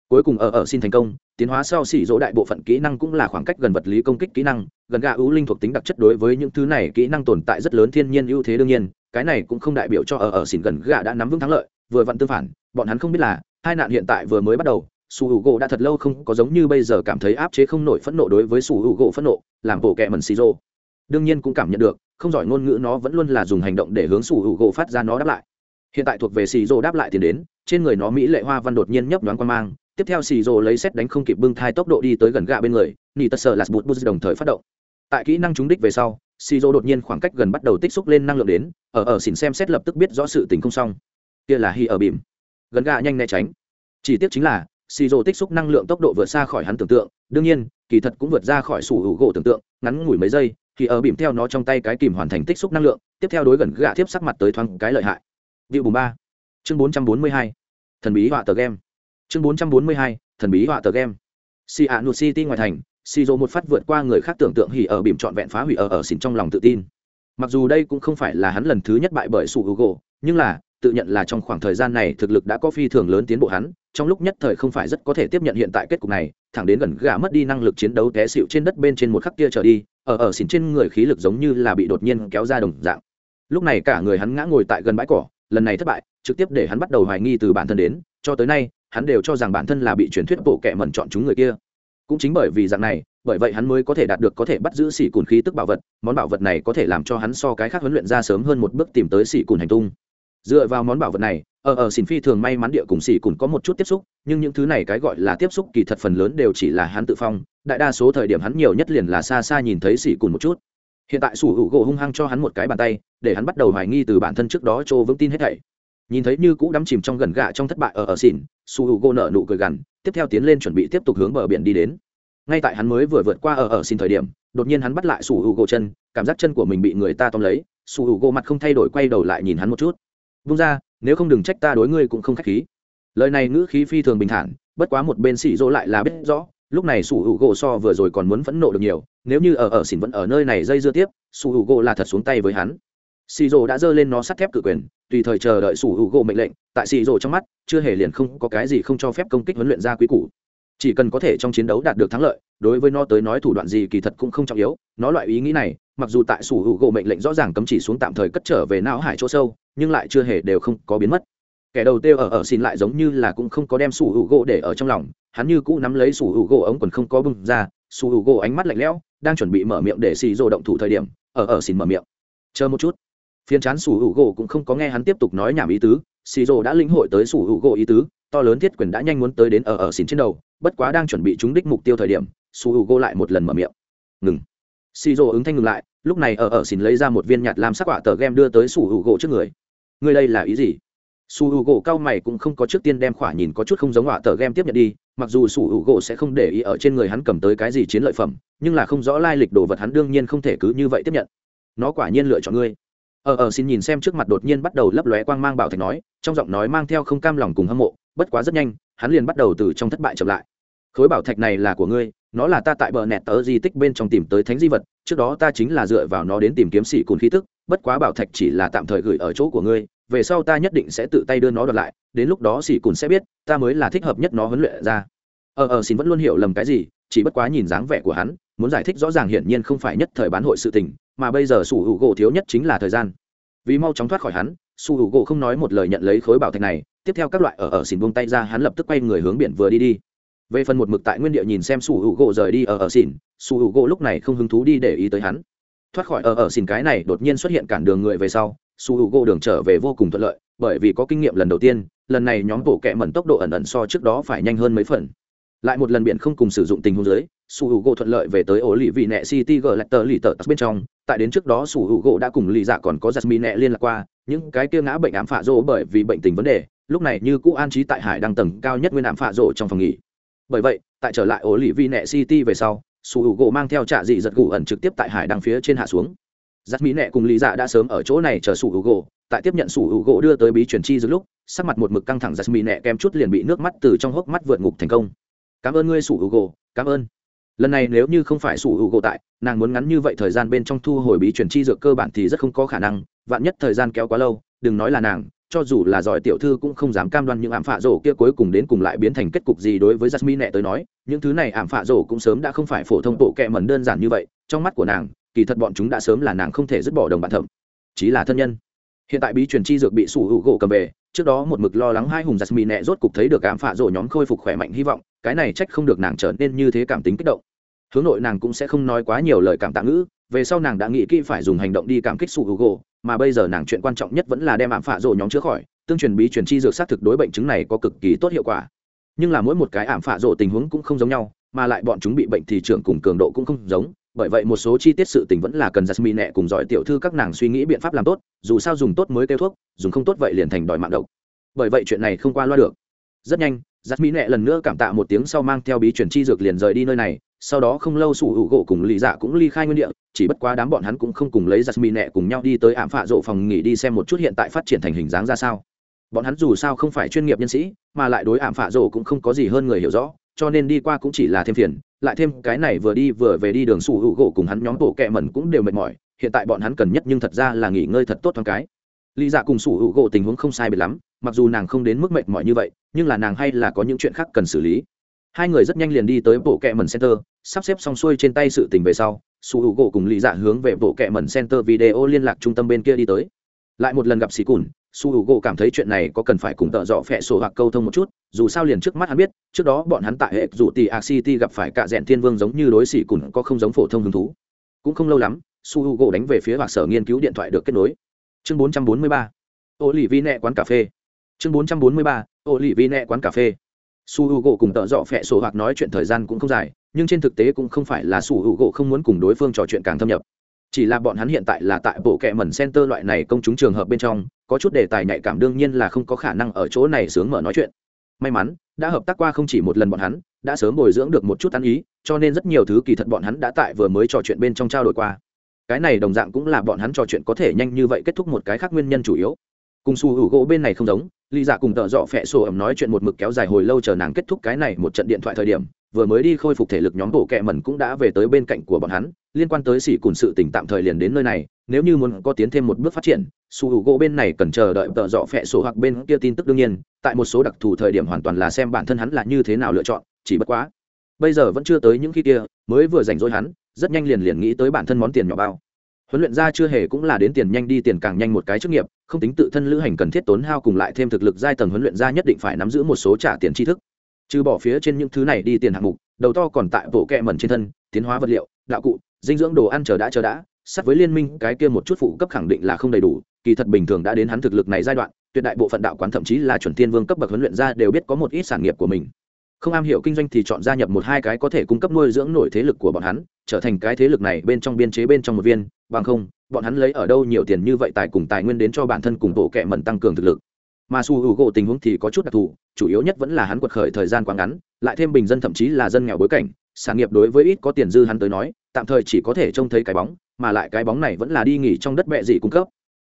Cuối cùng ở ở xin thành công, tiến hóa sau xỉ dỗ đại bộ phận kỹ năng cũng là khoảng cách gần vật lý công kích kỹ năng, gần gà ưu linh thuộc tính đặc chất đối với những thứ này kỹ năng tồn tại rất lớn thiên nhiên ưu thế đương nhiên, cái này cũng không đại biểu cho ở ở xỉn gần gà đã nắm vững thắng lợi, vừa vặn tương phản, bọn hắn không biết là, hai nạn hiện tại vừa mới bắt đầu su hữu gỗ đã thật lâu không có giống như bây giờ cảm thấy áp chế không nổi phẫn nộ đối với su hữu gỗ phẫn nộ, làm bộ kẹ mần xì rô. Đương nhiên cũng cảm nhận được, không giỏi ngôn ngữ nó vẫn luôn là dùng hành động để hướng su hữu gỗ phát ra nó đáp lại. Hiện tại thuộc về xì rô đáp lại tiền đến, trên người nó mỹ lệ hoa văn đột nhiên nhấp nhoáng quan mang, tiếp theo xì rô lấy xét đánh không kịp bưng thai tốc độ đi tới gần gạ bên người, nỉ tật sợ là bút bút đồng thời phát động. Tại kỹ năng trúng đích về sau, xì rô đột nhiên khoảng cách gần bắt đầu tích xúc lên năng lượng đến, ở ở xỉn xem xét lập tức biết rõ sự tình không xong. Kia là hi ở bìm. Gần gạ nhanh né tránh. Chỉ tiếc chính là xì rồ tích xúc năng lượng tốc độ vượt xa khỏi hắn tưởng tượng, đương nhiên, kỳ thật cũng vượt ra khỏi sủ hữu gỗ tưởng tượng, ngắn ngủi mấy giây, thì ở bìm theo nó trong tay cái kìm hoàn thành tích xúc năng lượng, tiếp theo đối gần gạ tiếp sắc mặt tới thoáng cái lợi hại. Điệu bùng ba. Chương bốn trăm bốn mươi hai. Thần bí họa tờ game. Chương bốn trăm bốn mươi hai. Thần bí họa tờ game. Si a nụt city ngoài thành si dô một phát vượt qua người khác tưởng tượng hỉ ở bìm trọn vẹn phá hủy ở ở xỉn trong lòng tự tin. Mặc dù đây cũng không phải là hắn lần thứ nhất bại bởi sủ hữu gỗ, nhưng là tự nhận là trong khoảng thời gian này thực lực đã có phi thường lớn tiến bộ hắn, trong lúc nhất thời không phải rất có thể tiếp nhận hiện tại kết cục này, thẳng đến gần gà mất đi năng lực chiến đấu té xịu trên đất bên trên một khắc kia trở đi, ở ở xỉn trên người khí lực giống như là bị đột nhiên kéo ra đồng dạng. Lúc này cả người hắn ngã ngồi tại gần bãi cỏ, lần này thất bại, trực tiếp để hắn bắt đầu hoài nghi từ bản thân đến, cho tới nay, hắn đều cho rằng bản thân là bị truyền thuyết bộ kệ mẩn chọn chúng người kia. Cũng chính bởi vì dạng này, bởi vậy hắn mới có thể đạt được có thể bắt giữ xỉ cùn khí tức bảo vật, món bảo vật này có thể làm cho hắn so cái khác huấn luyện ra sớm hơn một bước tìm tới xỉ cùn hành tung dựa vào món bảo vật này ở ở xin phi thường may mắn địa cùng xỉ cùng có một chút tiếp xúc, nhưng những thứ này cái gọi là tiếp xúc kỳ thật phần lớn đều chỉ là hắn tự phong, đại đa số thời điểm hắn nhiều nhất liền là xa xa nhìn thấy xỉ cùng một chút. Hiện tại sủ hữu gỗ hung hăng cho hắn một cái bàn tay, để hắn bắt đầu hoài nghi từ bản thân trước đó chỗ vững tin hết thảy. Nhìn thấy như cũ đắm chìm trong gần gạ trong thất bại ờ, ờ, ở ở xỉn su hữu gỗ nở nụ cười gằn, tiếp theo tiến lên chuẩn bị tiếp tục hướng bờ biển đi đến. Ngay tại hắn mới vừa vượt qua ở ở xin thời điểm, đột nhiên hắn bắt lại su hữu gỗ chân, cảm giác chân của mình bị người ta tóm lấy su hữu gỗ mặt không thay đổi quay đầu lại nhìn hắn một chút vung ra, nếu không đừng trách ta đối ngươi cũng không khách khí. Lời này ngữ khí phi thường bình thản, bất quá một bên xỉ dỗ lại là biết rõ, lúc này sủ hữu gỗ so vừa rồi còn muốn phẫn nộ được nhiều, nếu như ở ở xỉn vẫn ở nơi này dây dưa tiếp, sủ hữu gỗ là thật xuống tay với hắn. Xì dỗ đã giơ lên nó sắt thép cự quyền, tùy thời chờ đợi sủ hữu gỗ mệnh lệnh, tại xì dỗ trong mắt, chưa hề liền không có cái gì không cho phép công kích huấn luyện ra quý củ. Chỉ cần có thể trong chiến đấu đạt được thắng lợi, đối với nó tới nói thủ đoạn gì kỳ thật cũng không trọng yếu, nó loại ý nghĩ này, mặc dù tại sủ hữu gỗ mệnh lệnh rõ ràng cấm chỉ xuống tạm thời cất trở về não hải chỗ sâu nhưng lại chưa hề đều không có biến mất. Kẻ đầu têu ở ở xin lại giống như là cũng không có đem sủ hữu gỗ để ở trong lòng, hắn như cũ nắm lấy sủ hữu gỗ ống quần không có bưng ra, sủ hữu gỗ ánh mắt lạnh lẽo, đang chuẩn bị mở miệng để xì rồ động thủ thời điểm, ở ở xin mở miệng. Chờ một chút. Phiên chán sủ hữu gỗ cũng không có nghe hắn tiếp tục nói nhảm ý tứ, xì rồ đã lĩnh hội tới sủ hữu gỗ ý tứ, to lớn thiết quyền đã nhanh muốn tới đến ở ở xin trên đầu, bất quá đang chuẩn bị trúng đích mục tiêu thời điểm, sủ hữu gỗ lại một lần mở miệng. Ngừng. Xì rồ ứng thanh ngừng lại, lúc này ở ở xin lấy ra một viên nhạt làm sắc quả tờ game đưa tới sủ hữu gỗ trước người. Ngươi đây là ý gì? Su h u gỗ cao mày cũng không có trước tiên đem khỏa nhìn có chút không giống họa tờ game tiếp nhận đi mặc dù su h u gỗ sẽ không để ý ở trên người hắn cầm tới cái gì chiến lợi phẩm nhưng là không rõ lai lịch đồ vật hắn đương nhiên không thể cứ như vậy tiếp nhận. Nó quả nhiên lựa chọn ngươi. Ờ, ờ, xin nhìn xem trước mặt đột nhiên bắt đầu lấp lóe quang mang bảo thạch nói trong giọng nói mang theo không cam lòng cùng hâm mộ bất quá rất nhanh hắn liền bắt đầu từ trong thất bại chậm lại. Khối bảo thạch này là của ngươi nó là ta tại bờ nẹt tờ di tích bên trong tìm tới thánh di vật trước đó ta chính là dựa vào nó đến tìm kiếm sĩ cùn khí tức bất quá bảo thạch chỉ là tạm thời gửi ở chỗ của ngươi, về sau ta nhất định sẽ tự tay đưa nó đợt lại, đến lúc đó xỉ cùn sẽ biết, ta mới là thích hợp nhất nó huấn luyện ra. Ờ ờ xin vẫn luôn hiểu lầm cái gì, chỉ bất quá nhìn dáng vẻ của hắn, muốn giải thích rõ ràng hiển nhiên không phải nhất thời bán hội sự tình, mà bây giờ sủ hữu gỗ thiếu nhất chính là thời gian. Vì mau chóng thoát khỏi hắn sủ hữu gỗ không nói một lời nhận lấy khối bảo thạch này, tiếp theo các loại ở ở xỉn buông tay ra, hắn lập tức quay người hướng biển vừa đi đi. Về phần một mực tại nguyên địa nhìn xem sủ hữu gỗ rời đi ở ở xỉn sủ hữu gỗ lúc này không hứng thú đi để ý tới hắn thoát khỏi ở ở xin cái này đột nhiên xuất hiện cản đường người về sau, su hữu gỗ đường trở về vô cùng thuận lợi, bởi vì có kinh nghiệm lần đầu tiên, lần này nhóm bộ kẹ mẩn tốc độ ẩn ẩn so trước đó phải nhanh hơn mấy phần. Lại một lần biển không cùng sử dụng tình huống dưới, su hữu gỗ thuận lợi về tới ổ lì vị nẹ city g lại tờ lì tờ bên trong. Tại đến trước đó, su hữu gỗ đã cùng lì dạ còn có jasmine nẹ liên lạc qua, những cái kia ngã bệnh ám phạ rỗ bởi vì bệnh tình vấn đề, lúc này như cũ an trí tại hải đăng tầng cao nhất nguyên ám phạ rỗ trong phòng nghỉ. Bởi vậy, tại trở lại ổ lì vị nẹ city về sau sủ hữu gỗ mang theo trạ dị giật gù ẩn trực tiếp tại hải đăng phía trên hạ xuống. Giát mỹ nệ cùng lý dạ đã sớm ở chỗ này chờ sủ hữu gỗ. Tại tiếp nhận sủ hữu gỗ đưa tới bí truyền chi giữa lúc, sắc mặt một mực căng thẳng giát mỹ nệ kem chút liền bị nước mắt từ trong hốc mắt vượt ngục thành công. Cảm ơn ngươi, sủ hữu gỗ, cảm ơn. Lần này nếu như không phải sủ hữu gỗ tại, nàng muốn ngắn như vậy thời gian bên trong thu hồi bí truyền chi dược cơ bản thì rất không có khả năng, vạn nhất thời gian kéo quá lâu, đừng nói là nàng cho dù là giỏi tiểu thư cũng không dám cam đoan những ảm phạ rổ kia cuối cùng đến cùng lại biến thành kết cục gì đối với Jasmine nẹ tới nói, những thứ này ảm phạ rổ cũng sớm đã không phải phổ thông bộ kẹ mẩn đơn giản như vậy, trong mắt của nàng, kỳ thật bọn chúng đã sớm là nàng không thể dứt bỏ đồng bạn thẩm, chỉ là thân nhân. Hiện tại bí truyền chi dược bị sủ hữu gỗ cầm về, trước đó một mực lo lắng hai hùng Jasmine nẹ rốt cục thấy được ảm phạ rổ nhóm khôi phục khỏe mạnh hy vọng, cái này trách không được nàng trở nên như thế cảm tính kích động hướng nội nàng cũng sẽ không nói quá nhiều lời cảm tạ ngữ về sau nàng đã nghĩ kỹ phải dùng hành động đi cảm kích sụ hữu gỗ mà bây giờ nàng chuyện quan trọng nhất vẫn là đem ảm phạ rộ nhóm chữa khỏi tương truyền bí truyền chi dược xác thực đối bệnh chứng này có cực kỳ tốt hiệu quả nhưng là mỗi một cái ảm phạ rộ tình huống cũng không giống nhau mà lại bọn chúng bị bệnh thì trưởng cùng cường độ cũng không giống bởi vậy một số chi tiết sự tình vẫn là cần Jasmine nẹ cùng giỏi tiểu thư các nàng suy nghĩ biện pháp làm tốt, dù sao dùng tốt mới tiêu thuốc, dùng không tốt vậy liền thành đòi mạng độc. Bởi vậy chuyện này không qua loa được rất nhanh giặt mỹ nẹ lần nữa cảm tạ một tiếng sau mang theo bí truyền chi dược liền rời đi nơi này sau đó không lâu sủ hữu gỗ cùng lì dạ cũng ly khai nguyên địa, chỉ bất quá đám bọn hắn cũng không cùng lấy giặt mì nẹ cùng nhau đi tới ảm phạ rộ phòng nghỉ đi xem một chút hiện tại phát triển thành hình dáng ra sao. Bọn hắn dù sao không phải chuyên nghiệp nhân sĩ, mà lại đối ảm phạ rộ cũng không có gì hơn người hiểu rõ, cho nên đi qua cũng chỉ là thêm phiền, lại thêm cái này vừa đi vừa về đi đường sủ hữu gỗ cùng hắn nhóm tổ kẹ mẩn cũng đều mệt mỏi, hiện tại bọn hắn cần nhất nhưng thật ra là nghỉ ngơi thật tốt thoáng cái. Lý dạ cùng sủ hữu gỗ tình huống không sai biệt lắm, mặc dù nàng không đến mức mệt mỏi như vậy, nhưng là nàng hay là có những chuyện khác cần xử lý hai người rất nhanh liền đi tới bộ kẹ mần center, sắp xếp xong xuôi trên tay sự tình về sau, su hữu gỗ cùng lý dạ hướng về bộ kẹ mần center video liên lạc trung tâm bên kia đi tới lại một lần gặp xì cùn, su hữu gỗ cảm thấy chuyện này có cần phải cùng tợ dọ phẹ sổ hoặc câu thông một chút, dù sao liền trước mắt hắn biết, trước đó bọn hắn tại hệ dù tỷ a city gặp phải cả rẽn thiên vương giống như đối xì cùn có không giống phổ thông hứng thú cũng không lâu lắm, su hữu gỗ đánh về phía hoặc sở nghiên cứu điện thoại được kết nối chương 443. ô lì vi nẹ quán cà phê chương 443. ô lì vi nẹ quán cà phê su h u gỗ cùng tợ dọ phẹ sổ hoặc nói chuyện thời gian cũng không dài, nhưng trên thực tế cũng không phải là su h u gỗ không muốn cùng đối phương trò chuyện càng thâm nhập. Chỉ là bọn hắn hiện tại là tại bộ kệ mẩn center loại này công chúng trường hợp bên trong, có chút đề tài nhạy cảm đương nhiên là không có khả năng ở chỗ này sướng mở nói chuyện. May mắn, đã hợp tác qua không chỉ một lần bọn hắn, đã sớm bồi dưỡng được một chút ăn ý, cho nên rất nhiều thứ kỳ thật bọn hắn đã tại vừa mới trò chuyện bên trong trao đổi qua. Cái này đồng dạng cũng là bọn hắn trò chuyện có thể nhanh như vậy kết thúc một cái khác nguyên nhân chủ yếu cùng su hữu gỗ bên này không giống, lý dạ cùng tợ dọ phẹ sổ ẩm nói chuyện một mực kéo dài hồi lâu chờ nàng kết thúc cái này một trận điện thoại thời điểm, vừa mới đi khôi phục thể lực nhóm bộ kẹ mẩn cũng đã về tới bên cạnh của bọn hắn, liên quan tới xỉ cùn sự tỉnh tạm thời liền đến nơi này, nếu như muốn có tiến thêm một bước phát triển, su hữu gỗ bên này cần chờ đợi tợ dọ phẹ sổ hoặc bên kia tin tức đương nhiên, tại một số đặc thù thời điểm hoàn toàn là xem bản thân hắn là như thế nào lựa chọn, chỉ bất quá, bây giờ vẫn chưa tới những khi kia, mới vừa rảnh rỗi hắn, rất nhanh liền liền nghĩ tới bản thân món tiền nhỏ bao huấn luyện ra chưa hề cũng là đến tiền nhanh đi tiền càng nhanh một cái chức nghiệp, không tính tự thân lữ hành cần thiết tốn hao cùng lại thêm thực lực giai tầng huấn luyện ra nhất định phải nắm giữ một số trả tiền tri thức. Trừ bỏ phía trên những thứ này đi tiền hạng mục, đầu to còn tại bộ kẹ mẩn trên thân, tiến hóa vật liệu, đạo cụ, dinh dưỡng đồ ăn chờ đã chờ đã sát với liên minh, cái kia một chút phụ cấp khẳng định là không đầy đủ, kỳ thật bình thường đã đến hắn thực lực này giai đoạn, tuyệt đại bộ phận đạo quán thậm chí là chuẩn tiên vương cấp bậc huấn luyện ra đều biết có một ít sản nghiệp của mình. Không am hiểu kinh doanh thì chọn gia nhập một hai cái có thể cung cấp nuôi dưỡng nổi thế lực của bọn hắn, trở thành cái thế lực này bên trong biên chế bên trong một viên bằng không, bọn hắn lấy ở đâu nhiều tiền như vậy tài cùng tài nguyên đến cho bản thân cùng bộ kệ mẩn tăng cường thực lực. Mà su hữu gỗ tình huống thì có chút đặc thù, chủ yếu nhất vẫn là hắn quật khởi thời gian quá ngắn, lại thêm bình dân thậm chí là dân nghèo bối cảnh, sản nghiệp đối với ít có tiền dư hắn tới nói, tạm thời chỉ có thể trông thấy cái bóng, mà lại cái bóng này vẫn là đi nghỉ trong đất bệ dị cung cấp.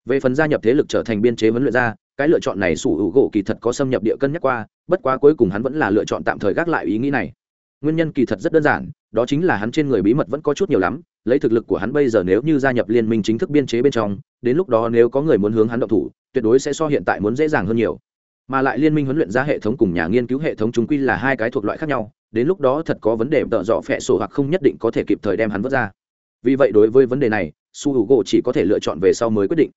Về phần gia nhập thế lực trở thành biên chế huấn luyện ra cái lựa chọn này sủ hữu gỗ kỳ thật có xâm nhập địa cân nhắc qua, bất quá cuối cùng hắn vẫn là lựa chọn tạm thời gác lại ý nghĩ này. Nguyên nhân kỳ thật rất đơn giản, đó chính là hắn trên người bí mật vẫn có chút nhiều lắm lấy thực lực của hắn bây giờ nếu như gia nhập liên minh chính thức biên chế bên trong, đến lúc đó nếu có người muốn hướng hắn động thủ, tuyệt đối sẽ so hiện tại muốn dễ dàng hơn nhiều. Mà lại liên minh huấn luyện ra hệ thống cùng nhà nghiên cứu hệ thống chúng quy là hai cái thuộc loại khác nhau, đến lúc đó thật có vấn đề tợ dọ phẹ sổ hoặc không nhất định có thể kịp thời đem hắn vớt ra. Vì vậy đối với vấn đề này, su h u gỗ chỉ có thể lựa chọn về sau mới quyết định.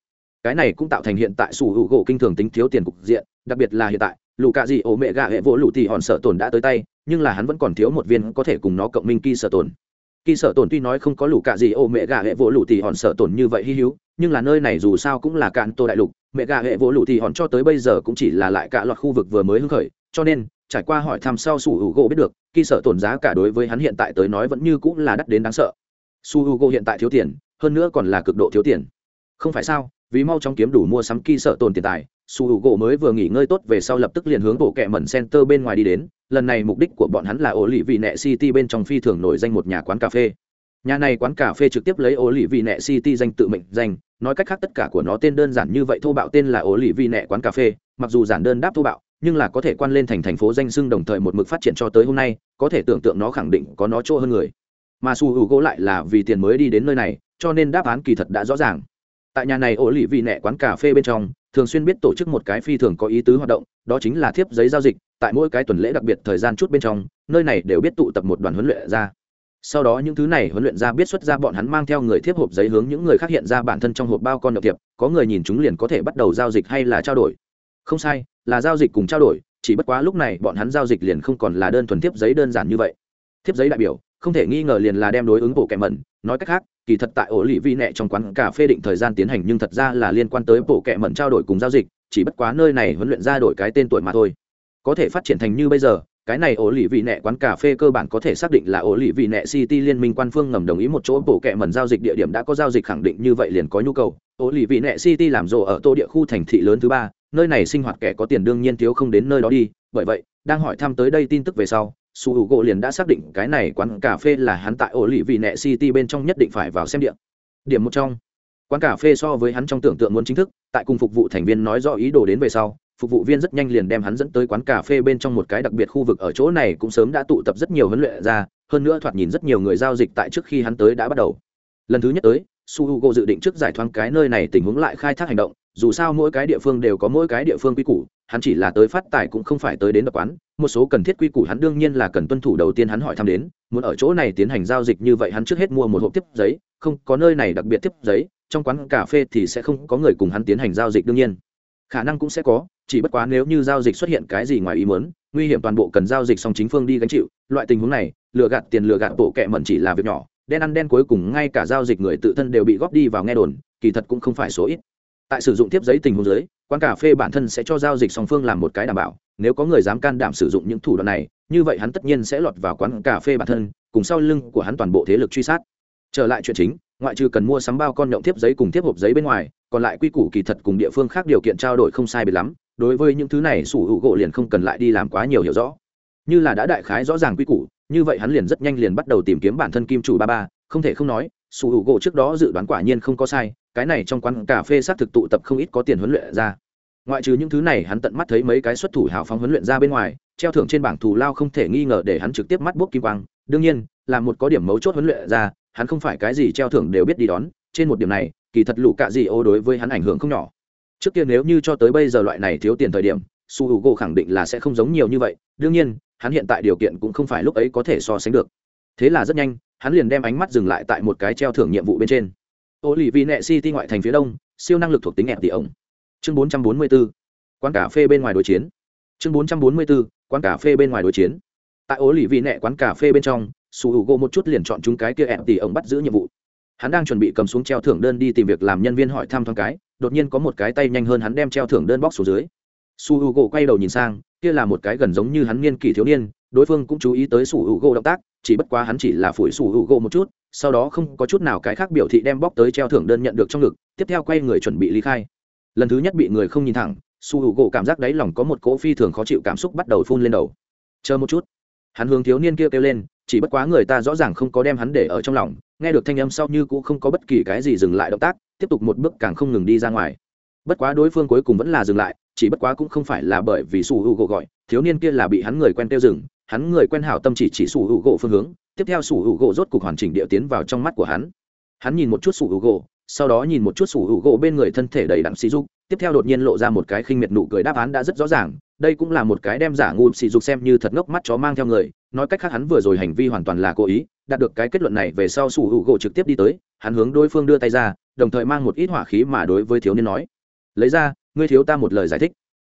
Cái này cũng tạo thành hiện tại su h u gỗ kinh thường tính thiếu tiền cục diện, đặc biệt là hiện tại lù cạ dị ổ mẹ gạ hệ vỗ lù thì hòn sợ tồn đã tới tay, nhưng là hắn vẫn còn thiếu một viên có thể cùng nó cộng minh kỳ sợ tồn kỳ sở tổn tuy nói không có lũ cạ gì, ô, mẹ gà hệ vỗ lũ thì hòn sợ tổn như vậy hy hữu, nhưng là nơi này dù sao cũng là cạn tô đại lục, mẹ gà hệ vỗ lũ thì hòn cho tới bây giờ cũng chỉ là lại cả loạt khu vực vừa mới hưng khởi, cho nên, trải qua hỏi thăm sau su hữu gỗ biết được, kỳ sở tổn giá cả đối với hắn hiện tại tới nói vẫn như cũng là đắt đến đáng sợ. Su hữu gỗ hiện tại thiếu tiền, hơn nữa còn là cực độ thiếu tiền. Không phải sao, vì mau chóng kiếm đủ mua sắm kỳ sở tổn tiền tài, su hữu gỗ mới vừa nghỉ ngơi tốt về sau lập tức liền hướng bộ kẹ mẩn center bên ngoài đi đến lần này mục đích của bọn hắn là ổ lì vị nẹ city bên trong phi thường nổi danh một nhà quán cà phê. Nhà này quán cà phê trực tiếp lấy ổ lì vị nẹ city danh tự mệnh danh, nói cách khác tất cả của nó tên đơn giản như vậy thô bạo tên là ổ lì vị nẹ quán cà phê, mặc dù giản đơn đáp thô bạo, nhưng là có thể quan lên thành thành phố danh sưng đồng thời một mực phát triển cho tới hôm nay, có thể tưởng tượng nó khẳng định có nó chỗ hơn người. Mà su hữu gỗ lại là vì tiền mới đi đến nơi này, cho nên đáp án kỳ thật đã rõ ràng. Tại nhà này ổ lì vị nẹ quán cà phê bên trong, thường xuyên biết tổ chức một cái phi thường có ý tứ hoạt động, đó chính là thiếp giấy giao dịch tại mỗi cái tuần lễ đặc biệt thời gian chút bên trong, nơi này đều biết tụ tập một đoàn huấn luyện ra sau đó những thứ này huấn luyện ra biết xuất ra bọn hắn mang theo người thiếp hộp giấy hướng những người khác hiện ra bản thân trong hộp bao con nhập thiệp, có người nhìn chúng liền có thể bắt đầu giao dịch hay là trao đổi. Không sai, là giao dịch cùng trao đổi, chỉ bất quá lúc này bọn hắn giao dịch liền không còn là đơn thuần thiếp giấy đơn giản như vậy. Thiếp giấy đại biểu, không thể nghi ngờ liền là đem đối ứng bộ kẻ mẩn, nói cách khác, kỳ thật tại ổ lì vi nẹ trong quán cà phê định thời gian tiến hành nhưng thật ra là liên quan tới bộ kệ mẩn trao đổi cùng giao dịch, chỉ bất quá nơi này huấn luyện ra đổi cái tên tuổi mà thôi có thể phát triển thành như bây giờ, cái này ổ lì vị nẹ quán cà phê cơ bản có thể xác định là ổ lì vị nẹ city liên minh quan phương ngầm đồng ý một chỗ bổ kẹ mần giao dịch địa điểm đã có giao dịch khẳng định như vậy liền có nhu cầu. Ổ lì vị nẹ city làm rộ ở tô địa khu thành thị lớn thứ ba, nơi này sinh hoạt kẻ có tiền đương nhiên thiếu không đến nơi đó đi. Bởi vậy, đang hỏi thăm tới đây tin tức về sau, su h u gỗ liền đã xác định cái này quán cà phê là hắn tại ổ lì vị nẹ city bên trong nhất định phải vào xem địa. Điểm một trong, quán cà phê so với hắn trong tưởng tượng muốn chính thức, tại cùng phục vụ thành viên nói rõ ý đồ đến về sau phục vụ viên rất nhanh liền đem hắn dẫn tới quán cà phê bên trong một cái đặc biệt khu vực ở chỗ này cũng sớm đã tụ tập rất nhiều huấn luyện ra hơn nữa thoạt nhìn rất nhiều người giao dịch tại trước khi hắn tới đã bắt đầu. Lần thứ nhất tới, su h u g o dự định trước giải thoáng cái nơi này tình huống lại khai thác hành động, dù sao mỗi cái địa phương đều có mỗi cái địa phương quy củ, hắn chỉ là tới phát tài cũng không phải tới đến đập quán, một số cần thiết quy củ hắn đương nhiên là cần tuân thủ đầu tiên hắn hỏi thăm đến, muốn ở chỗ này tiến hành giao dịch như vậy hắn trước hết mua một hộp tiếp giấy, không có nơi này đặc biệt tiếp giấy, trong quán cà phê thì sẽ không có người cùng hắn tiến hành giao dịch đương nhiên khả năng cũng sẽ có, chỉ bất quá nếu như giao dịch xuất hiện cái gì ngoài ý muốn, nguy hiểm toàn bộ cần giao dịch song chính phương đi gánh chịu, loại tình huống này, lừa gạt tiền lừa gạt bộ kệ mẩn chỉ là việc nhỏ, đen ăn đen cuối cùng ngay cả giao dịch người tự thân đều bị góp đi vào nghe đồn, kỳ thật cũng không phải số ít. Tại sử dụng tiếp giấy tình huống dưới, quán cà phê bản thân sẽ cho giao dịch song phương làm một cái đảm bảo, nếu có người dám can đảm sử dụng những thủ đoạn này, như vậy hắn tất nhiên sẽ lọt vào quán cà phê bản thân, cùng sau lưng của hắn toàn bộ thế lực truy sát. Trở lại chuyện chính ngoại trừ cần mua sắm bao con nhộng tiếp giấy cùng tiếp hộp giấy bên ngoài, còn lại quy củ kỳ thật cùng địa phương khác điều kiện trao đổi không sai biệt lắm, đối với những thứ này sủ hữu gỗ liền không cần lại đi làm quá nhiều hiểu rõ. Như là đã đại khái rõ ràng quy củ, như vậy hắn liền rất nhanh liền bắt đầu tìm kiếm bản thân kim chủ ba ba, không thể không nói, sủ hữu gỗ trước đó dự đoán quả nhiên không có sai, cái này trong quán cà phê xác thực tụ tập không ít có tiền huấn luyện ra. Ngoại trừ những thứ này hắn tận mắt thấy mấy cái xuất thủ hào phóng huấn luyện ra bên ngoài, treo thưởng trên bảng thù lao không thể nghi ngờ để hắn trực tiếp mắt bốc kim quang. Đương nhiên là một có điểm mấu chốt huấn luyện ra, hắn không phải cái gì treo thưởng đều biết đi đón, trên một điểm này, kỳ thật lũ cạ gì ô đối với hắn ảnh hưởng không nhỏ trước kia nếu như cho tới bây giờ loại này thiếu tiền thời điểm, su h u g o khẳng định là sẽ không giống nhiều như vậy, đương nhiên, hắn hiện tại điều kiện cũng không phải lúc ấy có thể so sánh được thế là rất nhanh, hắn liền đem ánh mắt dừng lại tại một cái treo thưởng nhiệm vụ bên trên ô lì vì nệ city ngoại thành phía đông, siêu năng lực thuộc tính ẹp tỷ ổng chương 444. quán cà phê bên ngoài đối chiến chương 444. quán cà phê bên ngoài đối chiến tại ô lì vì nệ quán cà phê bên trong su h u một chút liền chọn chúng cái kia ẹp tỷ ổng bắt giữ nhiệm vụ. Hắn đang chuẩn bị cầm xuống treo thưởng đơn đi tìm việc làm nhân viên hỏi thăm thoáng cái, đột nhiên có một cái tay nhanh hơn hắn đem treo thưởng đơn bóc xuống dưới. Su h u g quay đầu nhìn sang, kia là một cái gần giống như hắn niên kỷ thiếu niên, đối phương cũng chú ý tới su h u g động tác, chỉ bất quá hắn chỉ là phủi su h u g một chút, sau đó không có chút nào cái khác biểu thị đem bóc tới treo thưởng đơn nhận được trong ngực, tiếp theo quay người chuẩn bị ly khai. Lần thứ nhất bị người không nhìn thẳng su h u gỗ cảm giác đáy lòng có một cỗ phi thường khó chịu cảm xúc bắt đầu phun lên đầu. Chờ một chút. Hắn hướng thiếu niên kia kêu lên chỉ bất quá người ta rõ ràng không có đem hắn để ở trong lòng, nghe được thanh âm sau như cũng không có bất kỳ cái gì dừng lại động tác, tiếp tục một bước càng không ngừng đi ra ngoài. Bất quá đối phương cuối cùng vẫn là dừng lại, chỉ bất quá cũng không phải là bởi vì sủ hữu gỗ gọi, thiếu niên kia là bị hắn người quen tiêu dừng, hắn người quen hảo tâm chỉ chỉ sủ hữu gỗ phương hướng, tiếp theo sủ hữu gỗ rốt cục hoàn chỉnh địa tiến vào trong mắt của hắn. Hắn nhìn một chút sủ hữu gỗ sau đó nhìn một chút sủ hữu gỗ bên người thân thể đầy đặn xí dục tiếp theo đột nhiên lộ ra một cái khinh miệt nụ cười đáp án đã rất rõ ràng, đây cũng là một cái đem giả ngu xì dục xem như thật ngốc mắt chó mang theo người, nói cách khác hắn vừa rồi hành vi hoàn toàn là cố ý, đạt được cái kết luận này về sau sủ hữu gỗ trực tiếp đi tới, hắn hướng đối phương đưa tay ra, đồng thời mang một ít hỏa khí mà đối với thiếu niên nói, lấy ra, ngươi thiếu ta một lời giải thích.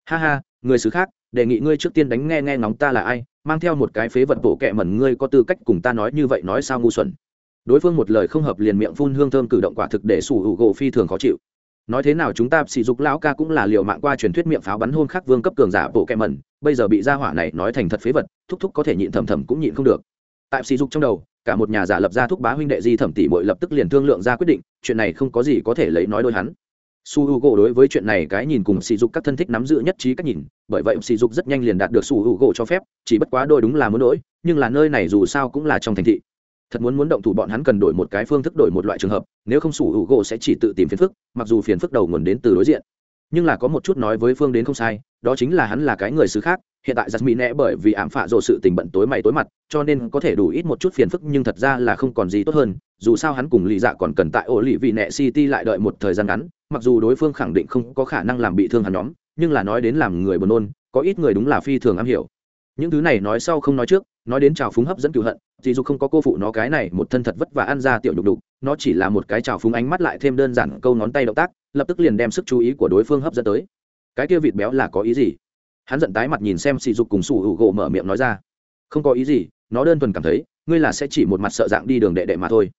Ha ha, người xứ khác, đề nghị ngươi trước tiên đánh nghe nghe ngóng ta là ai, mang theo một cái phế vật bộ kệ mẩn ngươi có tư cách cùng ta nói như vậy nói sao ngu xuẩn. Đối phương một lời không hợp liền miệng phun hương thơm cử động quả thực để sủ hữu gỗ phi thường khó chịu nói thế nào chúng ta sỉ dục lão ca cũng là liều mạng qua truyền thuyết miệng pháo bắn hôn khắc vương cấp cường giả bộ kẹ mẩn, bây giờ bị gia hỏa này nói thành thật phế vật, thúc thúc có thể nhịn thầm thầm cũng nhịn không được. Tại sỉ dục trong đầu, cả một nhà giả lập ra thúc bá huynh đệ di thẩm tỷ muội lập tức liền thương lượng ra quyết định, chuyện này không có gì có thể lấy nói đôi hắn. Su h u gỗ đối với chuyện này cái nhìn cùng sỉ dục các thân thích nắm giữ nhất trí cách nhìn, bởi vậy sỉ dục rất nhanh liền đạt được su h u gỗ cho phép, chỉ bất quá đôi đúng là muốn đỗi nhưng là nơi này dù sao cũng là trong thành thị thật muốn muốn động thủ bọn hắn cần đổi một cái phương thức đổi một loại trường hợp, nếu không sủ hữu gỗ sẽ chỉ tự tìm phiền phức, mặc dù phiền phức đầu nguồn đến từ đối diện. Nhưng là có một chút nói với phương đến không sai, đó chính là hắn là cái người xứ khác, hiện tại giặt mỹ nẹ bởi vì ảm phạ rộ sự tình bận tối mày tối mặt, cho nên có thể đủ ít một chút phiền phức nhưng thật ra là không còn gì tốt hơn, dù sao hắn cùng lì dạ còn cần tại ổ lì vị nẹ city lại đợi một thời gian ngắn, mặc dù đối phương khẳng định không có khả năng làm bị thương hắn nhóm, nhưng là nói đến làm người buồn nôn, có ít người đúng là phi thường am hiểu. Những thứ này nói sau không nói trước nói đến trào phúng hấp dẫn cựu hận, thì dù không có cô phụ nó cái này một thân thật vất và ăn ra tiểu nhục đục nó chỉ là một cái trào phúng ánh mắt lại thêm đơn giản câu ngón tay động tác, lập tức liền đem sức chú ý của đối phương hấp dẫn tới. Cái kia vịt béo là có ý gì? Hắn giận tái mặt nhìn xem sỉ dục cùng sủ hữu gỗ mở miệng nói ra. Không có ý gì, nó đơn thuần cảm thấy, ngươi là sẽ chỉ một mặt sợ dạng đi đường đệ đệ mà thôi.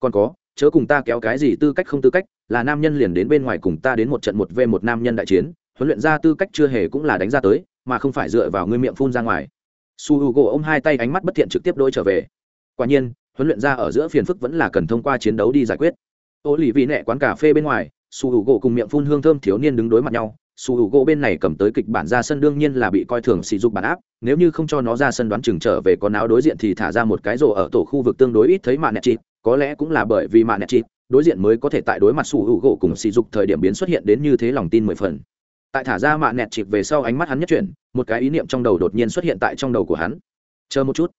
Còn có, chớ cùng ta kéo cái gì tư cách không tư cách, là nam nhân liền đến bên ngoài cùng ta đến một trận một v một nam nhân đại chiến, huấn luyện ra tư cách chưa hề cũng là đánh ra tới, mà không phải dựa vào ngươi miệng phun ra ngoài su h u gỗ ôm hai tay ánh mắt bất thiện trực tiếp đôi trở về. Quả nhiên, huấn luyện ra ở giữa phiền phức vẫn là cần thông qua chiến đấu đi giải quyết. Ô lì vị nẹ quán cà phê bên ngoài, su h u gỗ cùng miệng phun hương thơm thiếu niên đứng đối mặt nhau. Su h u gỗ bên này cầm tới kịch bản ra sân đương nhiên là bị coi thường sỉ dục bản áp. Nếu như không cho nó ra sân đoán chừng trở về con áo đối diện thì thả ra một cái rổ ở tổ khu vực tương đối ít thấy mạ nẹt chịt. Có lẽ cũng là bởi vì mạ nẹt chịt, đối diện mới có thể tại đối mặt su h u gỗ cùng sỉ dục thời điểm biến xuất hiện đến như thế lòng tin mười phần tại thả ra mạ nẹt chịp về sau ánh mắt hắn nhất chuyển, một cái ý niệm trong đầu đột nhiên xuất hiện tại trong đầu của hắn. Chờ một chút.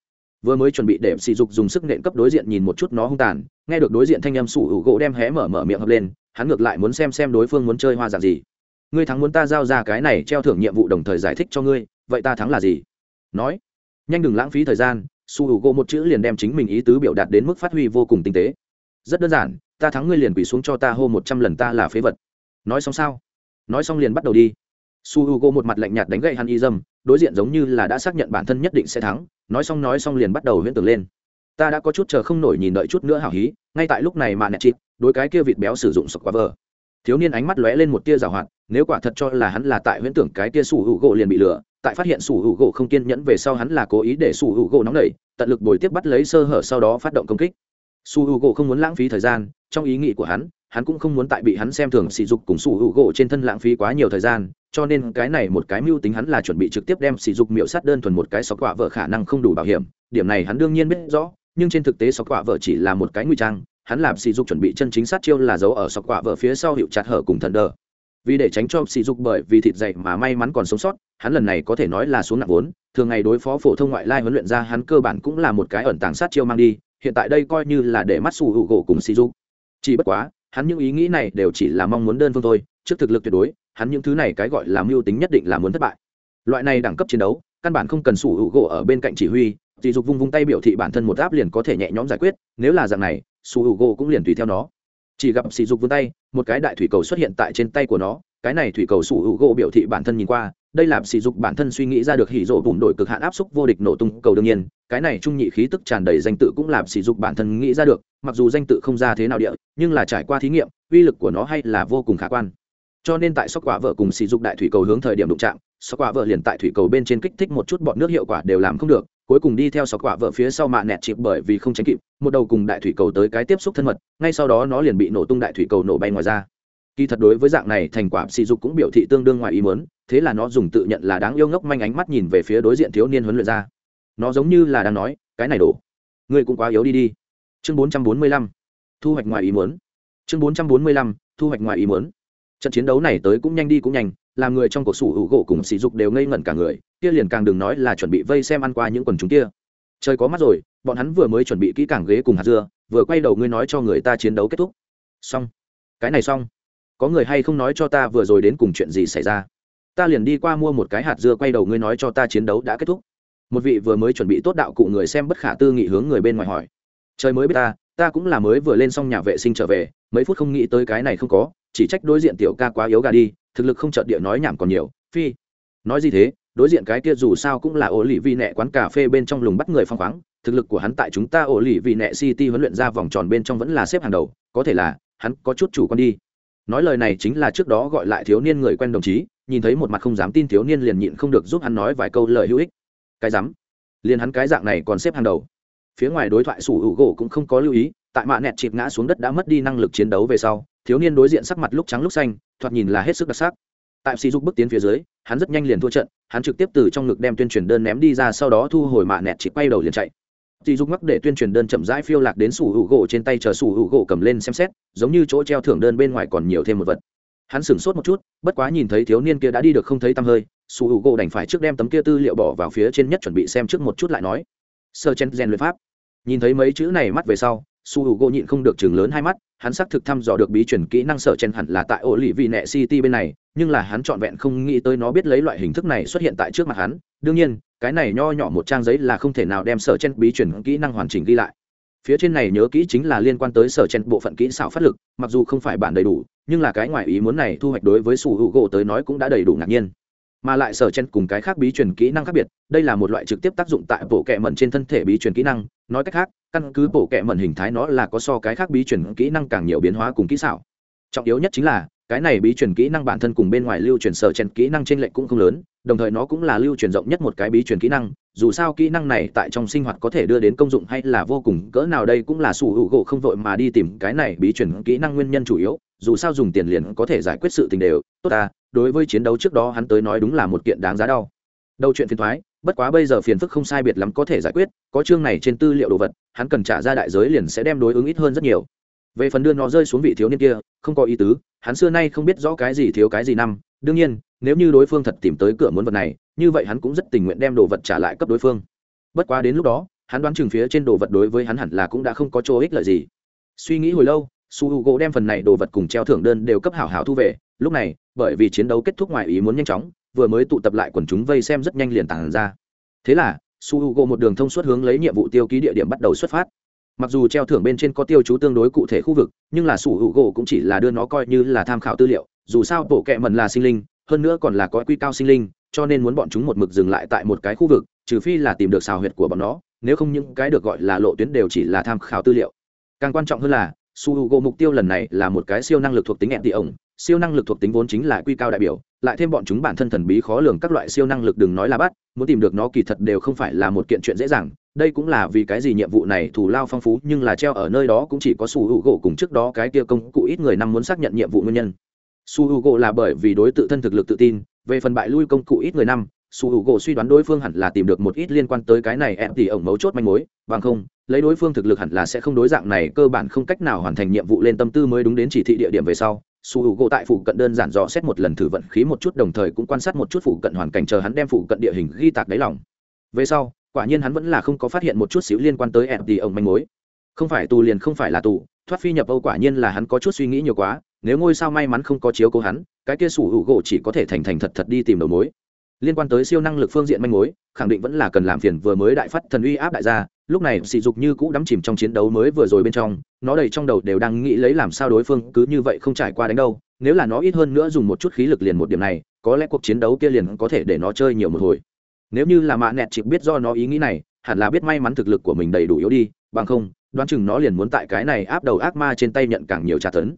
Vừa mới chuẩn bị để sỉ dục dùng sức nện cấp đối diện nhìn một chút nó hung tàn, nghe được đối diện thanh âm sủ hữu gỗ đem hé mở mở miệng hợp lên, hắn ngược lại muốn xem xem đối phương muốn chơi hoa dạng gì. Ngươi thắng muốn ta giao ra cái này treo thưởng nhiệm vụ đồng thời giải thích cho ngươi, vậy ta thắng là gì? Nói. Nhanh đừng lãng phí thời gian su hữu gỗ một chữ liền đem chính mình ý tứ biểu đạt đến mức phát huy vô cùng tinh tế. Rất đơn giản, ta thắng ngươi liền quỳ xuống cho ta hô một trăm lần ta là phế vật. Nói xong sao? Nói xong liền bắt đầu đi. Su h u g o một mặt lạnh nhạt đánh gậy hắn y dâm, đối diện giống như là đã xác nhận bản thân nhất định sẽ thắng, nói xong nói xong liền bắt đầu huyễn tưởng lên. Ta đã có chút chờ không nổi nhìn đợi chút nữa hảo hí, ngay tại lúc này mà nẹt chịt, đối cái kia vịt béo sử dụng sọc quá vờ. Thiếu niên ánh mắt lóe lên một tia rào hoạt, nếu quả thật cho là hắn là tại huyễn tưởng cái tia sủ g gỗ liền bị lừa, tại phát hiện sủ g gỗ không kiên nhẫn về sau hắn là cố ý để sủ g gỗ nóng nảy, tận lực bồi tiếp bắt lấy sơ hở sau đó phát động công kích. Su hữu gỗ không muốn lãng phí thời gian, trong ý nghĩ của hắn hắn cũng không muốn tại bị hắn xem thường sỉ dục cùng sủ hữu gỗ trên thân lãng phí quá nhiều thời gian, cho nên cái này một cái mưu tính hắn là chuẩn bị trực tiếp đem sỉ dục miệu sát đơn thuần một cái sọc quả vợ khả năng không đủ bảo hiểm, điểm này hắn đương nhiên biết rõ, nhưng trên thực tế sọc quả vợ chỉ là một cái nguy trang, hắn làm sỉ dục chuẩn bị chân chính sát chiêu là giấu ở sọc quả vợ phía sau hiệu chặt hở cùng thần đờ. Vì để tránh cho sỉ dục bởi vì thịt dày mà may mắn còn sống sót, hắn lần này có thể nói là xuống nặng vốn, thường ngày đối phó phổ thông ngoại lai huấn luyện ra hắn cơ bản cũng là một cái ẩn tàng sát chiêu mang đi, hiện tại đây coi như là để mắt sủ hữu gỗ cùng sỉ dục. Chỉ bất quá hắn những ý nghĩ này đều chỉ là mong muốn đơn phương thôi, trước thực lực tuyệt đối, hắn những thứ này cái gọi là mưu tính nhất định là muốn thất bại. Loại này đẳng cấp chiến đấu, căn bản không cần sủ hữu gỗ ở bên cạnh chỉ huy dì dục vung vung tay biểu thị bản thân một áp liền có thể nhẹ nhõm giải quyết, nếu là dạng này, sủ hữu gỗ cũng liền tùy theo nó. Chỉ gặp sỉ dục vươn tay, một cái đại thủy cầu xuất hiện tại trên tay của nó, cái này thủy cầu sủ hữu gỗ biểu thị bản thân nhìn qua đây là sỉ dục bản thân suy nghĩ ra được hỉ rộ bùn đổi cực hạn áp xúc vô địch nổ tung cầu đương nhiên, cái này trung nhị khí tức tràn đầy danh tự cũng làm sỉ dục bản thân nghĩ ra được, mặc dù danh tự không ra thế nào địa, nhưng là trải qua thí nghiệm, uy lực của nó hay là vô cùng khả quan. Cho nên tại sóc quả vợ cùng sỉ dục đại thủy cầu hướng thời điểm đụng chạm, sóc quả vợ liền tại thủy cầu bên trên kích thích một chút bọn nước hiệu quả đều làm không được, cuối cùng đi theo sọc quả vợ phía sau mạ nẹt chịp bởi vì không tránh kịp, một đầu cùng đại thủy cầu tới cái tiếp xúc thân mật, ngay sau đó nó liền bị nổ tung đại thủy cầu nổ bay ngoài ra. Kỳ thật đối với dạng này, thành quả sỉ dục cũng biểu thị tương đương ngoài ý mớn thế là nó dùng tự nhận là đáng yêu ngốc manh ánh mắt nhìn về phía đối diện thiếu niên huấn luyện ra nó giống như là đang nói, cái này đổ, ngươi cũng quá yếu đi đi. Chương bốn trăm bốn mươi lăm, thu hoạch ngoài ý muốn. Chương bốn trăm bốn mươi lăm, thu hoạch ngoài ý muốn. Trận chiến đấu này tới cũng nhanh đi cũng nhanh, làm người trong cuộc sủ hữu gỗ cùng sỉ dục đều ngây ngẩn cả người, kia liền càng đừng nói là chuẩn bị vây xem ăn qua những quần chúng kia. Trời có mắt rồi, bọn hắn vừa mới chuẩn bị kỹ càng ghế cùng hạt dưa, vừa quay đầu ngươi nói cho người ta chiến đấu kết thúc. Xong. Cái này xong. Có người hay không nói cho ta vừa rồi đến cùng chuyện gì xảy ra? Ta liền đi qua mua một cái hạt dưa quay đầu ngươi nói cho ta chiến đấu đã kết thúc. Một vị vừa mới chuẩn bị tốt đạo cụ người xem bất khả tư nghị hướng người bên ngoài hỏi. Trời mới biết ta ta cũng là mới vừa lên xong nhà vệ sinh trở về, mấy phút không nghĩ tới cái này không có, chỉ trách đối diện tiểu ca quá yếu gà đi, thực lực không chợt địa nói nhảm còn nhiều, phi. Nói gì thế, đối diện cái kia dù sao cũng là ổ lì vi nẹ quán cà phê bên trong lùng bắt người phong khoáng, thực lực của hắn tại chúng ta ổ lì vi nẹ city huấn luyện ra vòng tròn bên trong vẫn là xếp hàng đầu, có thể là hắn có chút chủ quan đi. Nói lời này chính là trước đó gọi lại thiếu niên người quen đồng chí nhìn thấy một mặt không dám tin thiếu niên liền nhịn không được giúp hắn nói vài câu lời hữu ích. Cái dám. Liền hắn cái dạng này còn xếp hàng đầu. Phía ngoài đối thoại sủ hữu gỗ cũng không có lưu ý, tại mạ nẹt chịp ngã xuống đất đã mất đi năng lực chiến đấu về sau, thiếu niên đối diện sắc mặt lúc trắng lúc xanh, thoạt nhìn là hết sức đặc sắc. Tại sỉ dục bước tiến phía dưới, hắn rất nhanh liền thua trận, hắn trực tiếp từ trong ngực đem tuyên truyền đơn ném đi ra sau đó thu hồi mạ nẹt chỉ quay đầu liền chạy. Sỉ dục ngắc để tuyên truyền đơn chậm rãi phiêu lạc đến sủ hữu gỗ trên tay chờ sủ hữu gỗ cầm lên xem xét, giống như chỗ treo thưởng đơn bên ngoài còn nhiều thêm một vật hắn sửng sốt một chút, bất quá nhìn thấy thiếu niên kia đã đi được không thấy tăm hơi, su h u gỗ đành phải trước đem tấm kia tư liệu bỏ vào phía trên nhất chuẩn bị xem trước một chút lại nói. Sơ chen gen luyện pháp. Nhìn thấy mấy chữ này mắt về sau, su h u gỗ nhịn không được chừng lớn hai mắt, hắn xác thực thăm dò được bí truyền kỹ năng sở chen hẳn là tại ổ lì vị nẹ city bên này, nhưng là hắn trọn vẹn không nghĩ tới nó biết lấy loại hình thức này xuất hiện tại trước mặt hắn. Đương nhiên, cái này nho nhỏ một trang giấy là không thể nào đem sở chen bí truyền kỹ năng hoàn chỉnh ghi lại. Phía trên này nhớ kỹ chính là liên quan tới sở chen bộ phận kỹ xảo phát lực, mặc dù không phải bản đầy đủ nhưng là cái ngoài ý muốn này thu hoạch đối với sủ hữu gỗ tới nói cũng đã đầy đủ ngạc nhiên. Mà lại sở chen cùng cái khác bí truyền kỹ năng khác biệt, đây là một loại trực tiếp tác dụng tại bộ kệ mẩn trên thân thể bí truyền kỹ năng. Nói cách khác, căn cứ bộ kệ mẩn hình thái nó là có so cái khác bí truyền kỹ năng càng nhiều biến hóa cùng kỹ xảo. Trọng yếu nhất chính là, cái này bí truyền kỹ năng bản thân cùng bên ngoài lưu truyền sở chen kỹ năng trên lệnh cũng không lớn, đồng thời nó cũng là lưu truyền rộng nhất một cái bí truyền kỹ năng. Dù sao kỹ năng này tại trong sinh hoạt có thể đưa đến công dụng hay là vô cùng, cỡ nào đây cũng là sủ hữu gỗ không vội mà đi tìm cái này bí truyền kỹ năng nguyên nhân chủ yếu dù sao dùng tiền liền có thể giải quyết sự tình đều, tốt ta, đối với chiến đấu trước đó hắn tới nói đúng là một kiện đáng giá đau. Đầu chuyện phiền thoái, bất quá bây giờ phiền phức không sai biệt lắm có thể giải quyết, có chương này trên tư liệu đồ vật, hắn cần trả ra đại giới liền sẽ đem đối ứng ít hơn rất nhiều. Về phần đưa nó rơi xuống vị thiếu niên kia, không có ý tứ, hắn xưa nay không biết rõ cái gì thiếu cái gì năm, đương nhiên, nếu như đối phương thật tìm tới cửa muốn vật này, như vậy hắn cũng rất tình nguyện đem đồ vật trả lại cấp đối phương. Bất quá đến lúc đó, hắn đoán chừng phía trên đồ vật đối với hắn hẳn là cũng đã không có chỗ ích lợi gì. Suy nghĩ hồi lâu su h u gỗ đem phần này đồ vật cùng treo thưởng đơn đều cấp hảo hảo thu về. Lúc này, bởi vì chiến đấu kết thúc ngoài ý muốn nhanh chóng, vừa mới tụ tập lại quần chúng vây xem rất nhanh liền tàn ra. Thế là, su h u gỗ một đường thông suốt hướng lấy nhiệm vụ tiêu ký địa điểm bắt đầu xuất phát. Mặc dù treo thưởng bên trên có tiêu chú tương đối cụ thể khu vực, nhưng là su h u gỗ cũng chỉ là đưa nó coi như là tham khảo tư liệu, dù sao bộ kệ mần là sinh linh, hơn nữa còn là có quy cao sinh linh, cho nên muốn bọn chúng một mực dừng lại tại một cái khu vực, trừ phi là tìm được xào huyệt của bọn nó, nếu không những cái được gọi là lộ tuyến đều chỉ là tham khảo tư liệu. Càng quan trọng hơn là su h u gỗ mục tiêu lần này là một cái siêu năng lực thuộc tính ẹn tị ổng. Siêu năng lực thuộc tính vốn chính là quy cao đại biểu, lại thêm bọn chúng bản thân thần bí khó lường các loại siêu năng lực đừng nói là bắt, muốn tìm được nó kỳ thật đều không phải là một kiện chuyện dễ dàng. Đây cũng là vì cái gì nhiệm vụ này thù lao phong phú, nhưng là treo ở nơi đó cũng chỉ có su h u gỗ cùng trước đó cái kia công cụ ít người năm muốn xác nhận nhiệm vụ nguyên nhân. Su h u gỗ là bởi vì đối tự thân thực lực tự tin, về phần bại lui công cụ ít người năm su h u gỗ suy đoán đối phương hẳn là tìm được một ít liên quan tới cái này em tỉ ổng mấu chốt manh mối, bằng không, lấy đối phương thực lực hẳn là sẽ không đối dạng này, cơ bản không cách nào hoàn thành nhiệm vụ lên tâm tư mới đúng đến chỉ thị địa điểm về sau. Su hữu gỗ tại phụ cận đơn giản dò xét một lần thử vận khí một chút, đồng thời cũng quan sát một chút phụ cận hoàn cảnh chờ hắn đem phụ cận địa hình ghi tạc đáy lòng. Về sau, quả nhiên hắn vẫn là không có phát hiện một chút xíu liên quan tới ed đi ổng manh mối. Không phải tù liền không phải là tù, thoát phi nhập âu quả nhiên là hắn có chút suy nghĩ nhiều quá, nếu ngôi sao may mắn không có chiếu cố hắn, cái kia sủ hữu gỗ chỉ có thể thành thành thật thật đi tìm đầu mối liên quan tới siêu năng lực phương diện manh mối, khẳng định vẫn là cần làm phiền vừa mới đại phát thần uy áp đại gia, lúc này sỉ dục như cũ đắm chìm trong chiến đấu mới vừa rồi bên trong, nó đầy trong đầu đều đang nghĩ lấy làm sao đối phương cứ như vậy không trải qua đánh đâu, nếu là nó ít hơn nữa dùng một chút khí lực liền một điểm này, có lẽ cuộc chiến đấu kia liền có thể để nó chơi nhiều một hồi. Nếu như là mạ nẹt chỉ biết do nó ý nghĩ này, hẳn là biết may mắn thực lực của mình đầy đủ yếu đi, bằng không, đoán chừng nó liền muốn tại cái này áp đầu ác ma trên tay nhận càng nhiều tra tấn.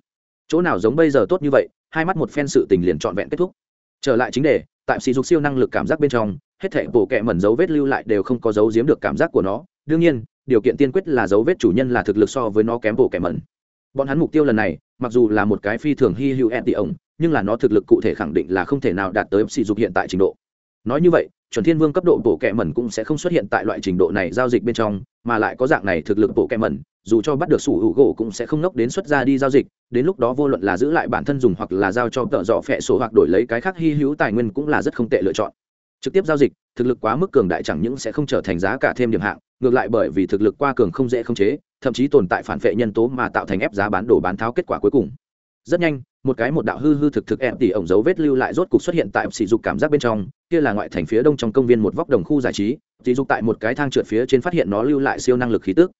Chỗ nào giống bây giờ tốt như vậy, hai mắt một phen sự tình liền trọn vẹn kết thúc. Trở lại chính đề tại sỉ dục siêu năng lực cảm giác bên trong, hết thảy bộ kệ mẩn dấu vết lưu lại đều không có dấu giếm được cảm giác của nó. Đương nhiên, điều kiện tiên quyết là dấu vết chủ nhân là thực lực so với nó kém bộ kệ mẩn. Bọn hắn mục tiêu lần này, mặc dù là một cái phi thường hy hữu ẹn tị ổng, nhưng là nó thực lực cụ thể khẳng định là không thể nào đạt tới sỉ dục hiện tại trình độ. Nói như vậy, chuẩn thiên vương cấp độ bộ kệ mẩn cũng sẽ không xuất hiện tại loại trình độ này giao dịch bên trong mà lại có dạng này thực lực bộ kẹ mẩn, dù cho bắt được sủ hữu gỗ cũng sẽ không nốc đến xuất ra đi giao dịch, đến lúc đó vô luận là giữ lại bản thân dùng hoặc là giao cho tợ dọ phẹ sổ hoặc đổi lấy cái khác hy hữu tài nguyên cũng là rất không tệ lựa chọn. Trực tiếp giao dịch, thực lực quá mức cường đại chẳng những sẽ không trở thành giá cả thêm điểm hạng, ngược lại bởi vì thực lực qua cường không dễ không chế, thậm chí tồn tại phản vệ nhân tố mà tạo thành ép giá bán đồ bán tháo kết quả cuối cùng. Rất nhanh một cái một đạo hư hư thực thực em tỉ ổng dấu vết lưu lại rốt cục xuất hiện tại sỉ dục cảm giác bên trong, kia là ngoại thành phía đông trong công viên một vóc đồng khu giải trí, sỉ dục tại một cái thang trượt phía trên phát hiện nó lưu lại siêu năng lực khí tức.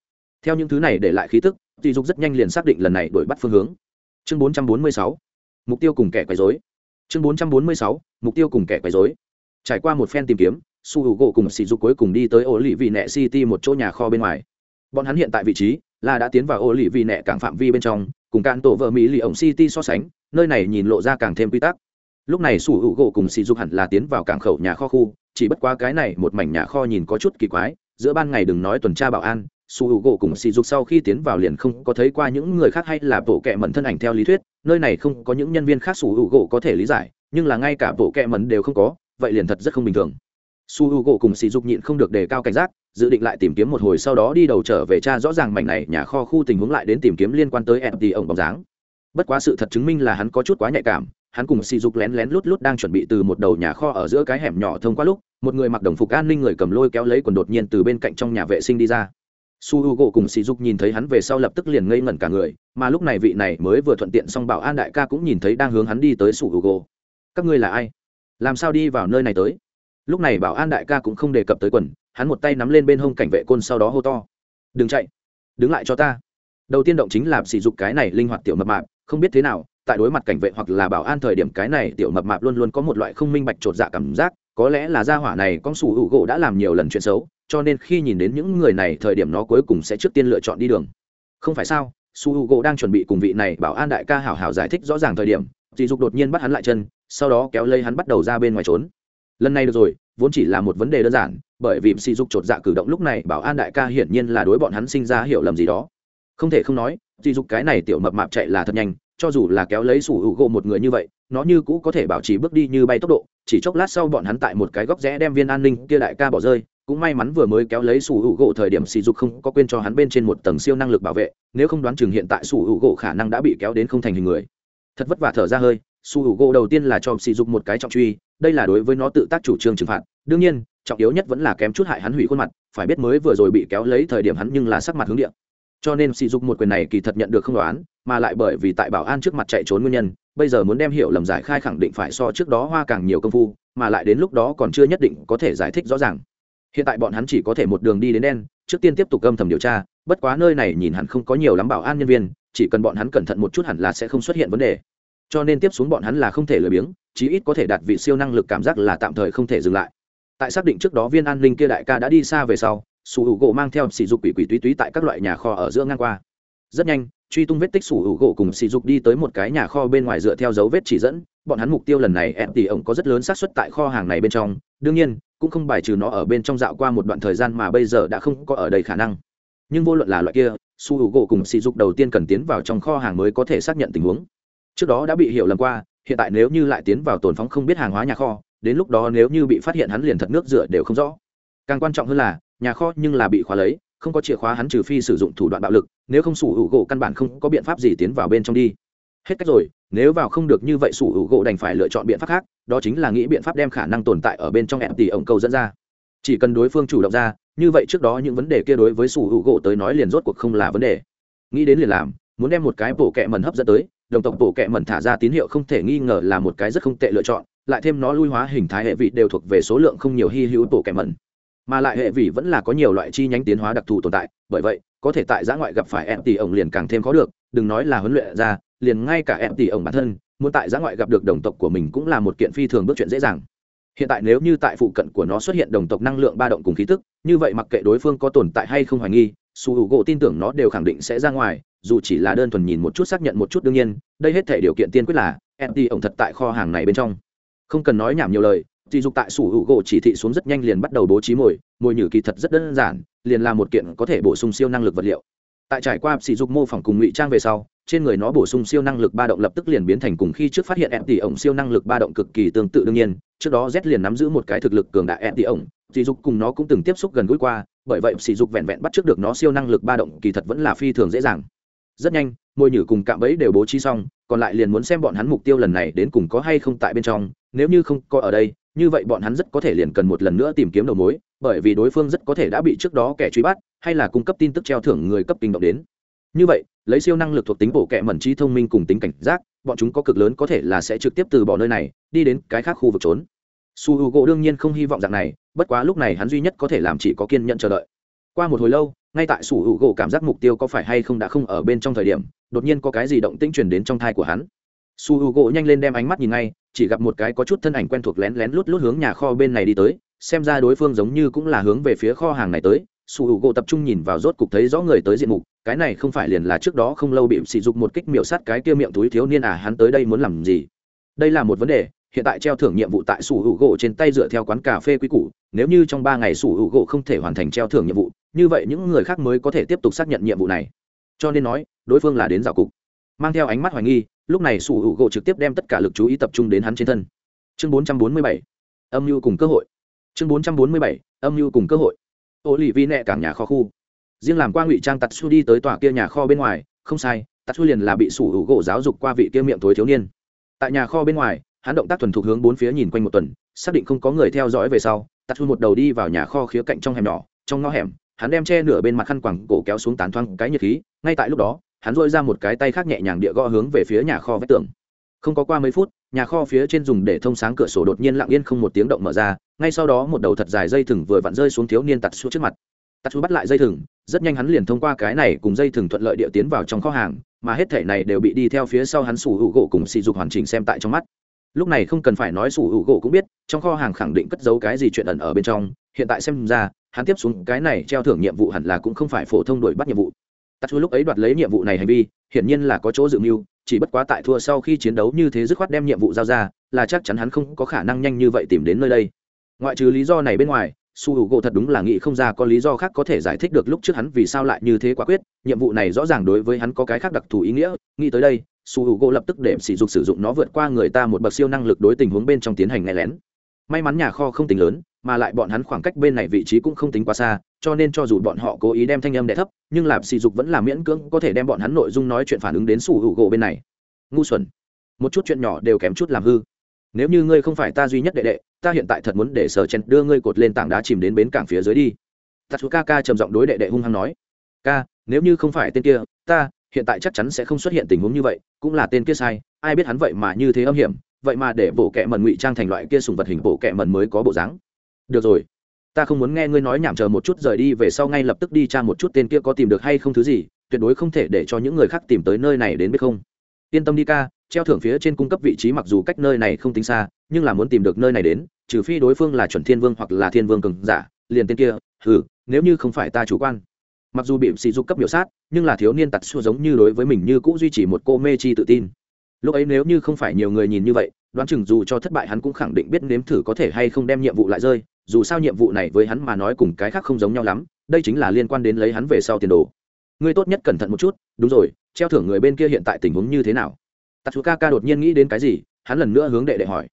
Theo những thứ này để lại khí tức, sỉ dục rất nhanh liền xác định lần này đổi bắt phương hướng. Chương 446 mục tiêu cùng kẻ quấy rối. Chương 446 mục tiêu cùng kẻ quấy rối. Trải qua một phen tìm kiếm, su hữu gỗ cùng sỉ dục cuối cùng đi tới ổ lì vị nẹ city một chỗ nhà kho bên ngoài. Bọn hắn hiện tại vị trí là đã tiến vào ổ lì vị nẹ cảng phạm vi bên trong cùng cạn tổ vợ mỹ lì ổng city so sánh, nơi này nhìn lộ ra càng thêm quy tắc. Lúc này sủ hữu gỗ cùng sỉ dục hẳn là tiến vào cảng khẩu nhà kho khu, chỉ bất quá cái này một mảnh nhà kho nhìn có chút kỳ quái, giữa ban ngày đừng nói tuần tra bảo an su hữu gỗ cùng sỉ dục sau khi tiến vào liền không có thấy qua những người khác hay là bộ kệ mẩn thân ảnh theo lý thuyết, nơi này không có những nhân viên khác su hữu gỗ có thể lý giải, nhưng là ngay cả bộ kệ mẩn đều không có, vậy liền thật rất không bình thường. Su hữu gỗ cùng sỉ dục nhịn không được đề cao cảnh giác dự định lại tìm kiếm một hồi sau đó đi đầu trở về cha rõ ràng mảnh này nhà kho khu tình huống lại đến tìm kiếm liên quan tới mt ổng bóng dáng. Bất quá sự thật chứng minh là hắn có chút quá nhạy cảm, hắn cùng sỉ dục lén lén lút lút đang chuẩn bị từ một đầu nhà kho ở giữa cái hẻm nhỏ thông qua lúc, một người mặc đồng phục an ninh người cầm lôi kéo lấy quần đột nhiên từ bên cạnh trong nhà vệ sinh đi ra. Su Hugo cùng sỉ dục nhìn thấy hắn về sau lập tức liền ngây ngẩn cả người, mà lúc này vị này mới vừa thuận tiện xong bảo an đại ca cũng nhìn thấy đang hướng hắn đi tới su Hugo. các ngươi là ai? Làm sao đi vào nơi này tới? Lúc này bảo an đại ca cũng không đề cập tới quần hắn một tay nắm lên bên hông cảnh vệ côn sau đó hô to, đừng chạy, đứng lại cho ta. Đầu tiên động chính là sỉ dục cái này linh hoạt tiểu mập mạp, không biết thế nào, tại đối mặt cảnh vệ hoặc là bảo an thời điểm cái này tiểu mập mạp luôn luôn có một loại không minh bạch trột dạ cảm giác, có lẽ là gia hỏa này con sủ hữu gỗ đã làm nhiều lần chuyện xấu, cho nên khi nhìn đến những người này thời điểm nó cuối cùng sẽ trước tiên lựa chọn đi đường. Không phải sao su hữu gỗ đang chuẩn bị cùng vị này bảo an đại ca hảo hảo giải thích rõ ràng thời điểm dì dục đột nhiên bắt hắn lại chân, sau đó kéo lây hắn bắt đầu ra bên ngoài trốn. Lần này được rồi, vốn chỉ là một vấn đề đơn giản bởi vì sỉ dục chột dạ cử động lúc này bảo an đại ca hiển nhiên là đối bọn hắn sinh ra hiểu lầm gì đó. Không thể không nói sỉ dục cái này tiểu mập mạp chạy là thật nhanh, cho dù là kéo lấy sủ hữu gỗ một người như vậy, nó như cũ có thể bảo trì bước đi như bay tốc độ, chỉ chốc lát sau bọn hắn tại một cái góc rẽ đem viên an ninh kia đại ca bỏ rơi, cũng may mắn vừa mới kéo lấy sủ hữu gỗ thời điểm sỉ dục không có quên cho hắn bên trên một tầng siêu năng lực bảo vệ, nếu không đoán chừng hiện tại sủ hữu gỗ khả năng đã bị kéo đến không thành hình người. Thật vất vả thở ra hơi, sủ hữu gỗ đầu tiên là cho sỉ dục một cái trọng truy, đây là đối với nó tự tác chủ trương trừng phạt. Đương nhiên trọng yếu nhất vẫn là kém chút hại hắn hủy khuôn mặt, phải biết mới vừa rồi bị kéo lấy thời điểm hắn nhưng là sắc mặt hướng điện cho nên sỉ dục một quyền này kỳ thật nhận được không đoán, mà lại bởi vì tại bảo an trước mặt chạy trốn nguyên nhân, bây giờ muốn đem hiểu lầm giải khai khẳng định phải so trước đó hoa càng nhiều công phu, mà lại đến lúc đó còn chưa nhất định có thể giải thích rõ ràng. Hiện tại bọn hắn chỉ có thể một đường đi đến đen, trước tiên tiếp tục âm thầm điều tra, bất quá nơi này nhìn hẳn không có nhiều lắm bảo an nhân viên, chỉ cần bọn hắn cẩn thận một chút hẳn là sẽ không xuất hiện vấn đề. Cho nên tiếp xuống bọn hắn là không thể lười biếng, chí ít có thể đạt vị siêu năng lực cảm giác là tạm thời không thể dừng lại tại xác định trước đó viên an ninh kia đại ca đã đi xa về sau, sủ hữu gỗ mang theo sỉ dục quỷ quỷ túy túy tại các loại nhà kho ở giữa ngang qua. Rất nhanh, truy tung vết tích sủ hữu gỗ cùng sỉ dục đi tới một cái nhà kho bên ngoài dựa theo dấu vết chỉ dẫn. Bọn hắn mục tiêu lần này em tỷ ổng có rất lớn xác suất tại kho hàng này bên trong. Đương nhiên, cũng không bài trừ nó ở bên trong dạo qua một đoạn thời gian mà bây giờ đã không có ở đây khả năng. Nhưng vô luận là loại kia su hữu gỗ cùng sỉ dục đầu tiên cần tiến vào trong kho hàng mới có thể xác nhận tình huống. Trước đó đã bị hiểu lầm qua, hiện tại nếu như lại tiến vào tồn phóng không biết hàng hóa nhà kho đến lúc đó nếu như bị phát hiện hắn liền thật nước rửa đều không rõ. Càng quan trọng hơn là, nhà kho nhưng là bị khóa lấy, không có chìa khóa hắn trừ phi sử dụng thủ đoạn bạo lực, nếu không sủ hữu gỗ căn bản không có biện pháp gì tiến vào bên trong đi. Hết cách rồi, nếu vào không được như vậy sủ hữu gỗ đành phải lựa chọn biện pháp khác, đó chính là nghĩ biện pháp đem khả năng tồn tại ở bên trong em tỷ ổng câu dẫn ra. Chỉ cần đối phương chủ động ra, như vậy trước đó những vấn đề kia đối với sủ hữu gỗ tới nói liền rốt cuộc không là vấn đề. Nghĩ đến liền làm, muốn đem một cái bổ kẹ mần hấp dẫn tới, đồng tộc bổ kẹ mần thả ra tín hiệu không thể nghi ngờ là một cái rất không tệ lựa chọn lại thêm nó lui hóa hình thái hệ vị đều thuộc về số lượng không nhiều hy hữu tổ kẻ mẩn, mà lại hệ vị vẫn là có nhiều loại chi nhánh tiến hóa đặc thù tồn tại bởi vậy có thể tại giã ngoại gặp phải em tỷ ổng liền càng thêm khó được đừng nói là huấn luyện ra liền ngay cả em tỷ ổng bản thân muốn tại giã ngoại gặp được đồng tộc của mình cũng là một kiện phi thường bước chuyện dễ dàng. Hiện tại nếu như tại phụ cận của nó xuất hiện đồng tộc năng lượng ba động cùng khí tức như vậy mặc kệ đối phương có tồn tại hay không hoài nghi su hữu gỗ tin tưởng nó đều khẳng định sẽ ra ngoài dù chỉ là đơn thuần nhìn một chút xác nhận một chút đương nhiên đây hết thể điều kiện tiên quyết là em tỷ ổng thật tại kho hàng này bên trong không cần nói nhảm nhiều lời dị dục tại sủ hữu gỗ chỉ thị xuống rất nhanh liền bắt đầu bố trí mồi, mồi nhử kỳ thật rất đơn giản, liền là một kiện có thể bổ sung siêu năng lực vật liệu. Tại trải qua sỉ dục mô phỏng cùng ngụy trang về sau, trên người nó bổ sung siêu năng lực ba động lập tức liền biến thành cùng khi trước phát hiện em tỷ ổng siêu năng lực ba động cực kỳ tương tự đương nhiên, trước đó Z liền nắm giữ một cái thực lực cường đại em tỷ ổng, dị dục cùng nó cũng từng tiếp xúc gần gũi qua, bởi vậy sỉ dục vẹn vẹn bắt trước được nó siêu năng lực ba động kỳ thật vẫn là phi thường dễ dàng. Rất nhanh, môi nhử cùng cạm bẫy đều bố trí xong, còn lại liền muốn xem bọn hắn mục tiêu lần này đến cùng có hay không tại bên trong, nếu như không có ở đây, như vậy bọn hắn rất có thể liền cần một lần nữa tìm kiếm đầu mối bởi vì đối phương rất có thể đã bị trước đó kẻ truy bắt hay là cung cấp tin tức treo thưởng người cấp kinh động đến. Như vậy lấy siêu năng lực thuộc tính bổ kẹ mẩn trí thông minh cùng tính cảnh giác bọn chúng có cực lớn có thể là sẽ trực tiếp từ bỏ nơi này đi đến cái khác khu vực trốn. Su h u gỗ đương nhiên không hy vọng dạng này bất quá lúc này hắn duy nhất có thể làm chỉ có kiên nhận chờ đợi. Qua một hồi lâu ngay tại sủ hữu gỗ cảm giác mục tiêu có phải hay không đã không ở bên trong thời điểm, đột nhiên có cái gì động tĩnh truyền đến trong thai của hắn. Su hữu gỗ nhanh lên đem ánh mắt nhìn ngay, chỉ gặp một cái có chút thân ảnh quen thuộc lén lén lút lút hướng nhà kho bên này đi tới, xem ra đối phương giống như cũng là hướng về phía kho hàng này tới. Su hữu gỗ tập trung nhìn vào rốt cục thấy rõ người tới diện mục, cái này không phải liền là trước đó không lâu bị sỉ dục một kích miệu sát cái kia miệng túi thiếu niên à hắn tới đây muốn làm gì? Đây là một vấn đề hiện tại treo thưởng nhiệm vụ tại sủ hữu gỗ trên tay dựa theo quán cà phê quý cũ nếu như trong ba ngày sủ hữu gỗ không thể hoàn thành treo thưởng nhiệm vụ như vậy những người khác mới có thể tiếp tục xác nhận nhiệm vụ này. Cho nên nói đối phương là đến rào cục. Mang theo ánh mắt hoài nghi lúc này sủ hữu gỗ trực tiếp đem tất cả lực chú ý tập trung đến hắn trên thân. Chương 447, âm mưu cùng cơ hội. Chương 447, âm mưu cùng cơ hội. Ô lì vi nẹ cảng nhà kho khu. Riêng làm qua ngụy trang tạt su đi tới tòa kia nhà kho bên ngoài không sai tạt su liền là bị sủ hữu gỗ giáo dục qua vị kia miệng tối thiếu niên. Tại nhà kho bên ngoài hắn động tác thuần thục hướng bốn phía nhìn quanh một tuần, xác định không có người theo dõi về sau tạt thu một đầu đi vào nhà kho khía cạnh trong hẻm nhỏ, trong ngõ hẻm, hắn đem che nửa bên mặt khăn quẳng cổ kéo xuống tán thoang cái nhiệt khí, ngay tại lúc đó, hắn dội ra một cái tay khác nhẹ nhàng địa gõ hướng về phía nhà kho vách tường. Không có qua mấy phút, nhà kho phía trên dùng để thông sáng cửa sổ đột nhiên lặng yên không một tiếng động mở ra, ngay sau đó một đầu thật dài dây thừng vừa vặn rơi xuống thiếu niên tạt xuống trước mặt. Tạt xuống bắt lại dây thừng, rất nhanh hắn liền thông qua cái này cùng dây thừng thuận lợi địa tiến vào trong kho hàng, mà hết thể này đều bị đi theo phía sau hắn sủ hữu gỗ cùng sỉ dục hoàn chỉnh xem tại trong mắt lúc này không cần phải nói sủ hữu gỗ cũng biết, trong kho hàng khẳng định cất giấu cái gì chuyện ẩn ở bên trong. Hiện tại xem ra, hắn tiếp xuống cái này treo thưởng nhiệm vụ hẳn là cũng không phải phổ thông đuổi bắt nhiệm vụ. Tắt thua lúc ấy đoạt lấy nhiệm vụ này hành vi, hiển nhiên là có chỗ dự mưu, chỉ bất quá tại thua sau khi chiến đấu như thế dứt khoát đem nhiệm vụ giao ra, là chắc chắn hắn không có khả năng nhanh như vậy tìm đến nơi đây. Ngoại trừ lý do này bên ngoài, su hữu gỗ thật đúng là nghĩ không ra có lý do khác có thể giải thích được lúc trước hắn vì sao lại như thế quả quyết. Nhiệm vụ này rõ ràng đối với hắn có cái khác đặc thù ý nghĩa, nghĩ tới đây su hữu gỗ lập tức để sỉ dục sử dụng nó vượt qua người ta một bậc siêu năng lực đối tình huống bên trong tiến hành nghe lén. May mắn nhà kho không tính lớn, mà lại bọn hắn khoảng cách bên này vị trí cũng không tính quá xa, cho nên cho dù bọn họ cố ý đem thanh âm đẻ thấp, nhưng lạp sỉ dục vẫn là miễn cưỡng có thể đem bọn hắn nội dung nói chuyện phản ứng đến su hữu gỗ bên này. Ngu xuẩn. Một chút chuyện nhỏ đều kém chút làm hư. Nếu như ngươi không phải ta duy nhất đệ đệ, ta hiện tại thật muốn để sở chen đưa ngươi cột lên tảng đá chìm đến bến cảng phía dưới đi. Tatsuka ca trầm giọng đối đệ đệ hung hăng nói. Ca nếu như không phải tên kia, ta hiện tại chắc chắn sẽ không xuất hiện tình huống như vậy, cũng là tên kia sai, ai biết hắn vậy mà như thế âm hiểm, vậy mà để bộ kẹ mần ngụy trang thành loại kia sùng vật hình bộ kẹ mần mới có bộ dáng. Được rồi, ta không muốn nghe ngươi nói nhảm chờ một chút rời đi về sau ngay lập tức đi tra một chút tên kia có tìm được hay không thứ gì, tuyệt đối không thể để cho những người khác tìm tới nơi này đến biết không. Yên tâm đi ca, treo thưởng phía trên cung cấp vị trí mặc dù cách nơi này không tính xa, nhưng là muốn tìm được nơi này đến, trừ phi đối phương là chuẩn thiên vương hoặc là thiên vương cường giả, liền tên kia, hừ, nếu như không phải ta chủ quan mặc dù bị sỉ dục cấp biểu sát, nhưng là thiếu niên tặc xua giống như đối với mình như cũng duy trì một cô mê chi tự tin. Lúc ấy nếu như không phải nhiều người nhìn như vậy, đoán chừng dù cho thất bại hắn cũng khẳng định biết nếm thử có thể hay không đem nhiệm vụ lại rơi, dù sao nhiệm vụ này với hắn mà nói cùng cái khác không giống nhau lắm, đây chính là liên quan đến lấy hắn về sau tiền đồ. Ngươi tốt nhất cẩn thận một chút, đúng rồi, treo thưởng người bên kia hiện tại tình huống như thế nào? Tatsuka ca đột nhiên nghĩ đến cái gì, hắn lần nữa hướng đệ đệ hỏi.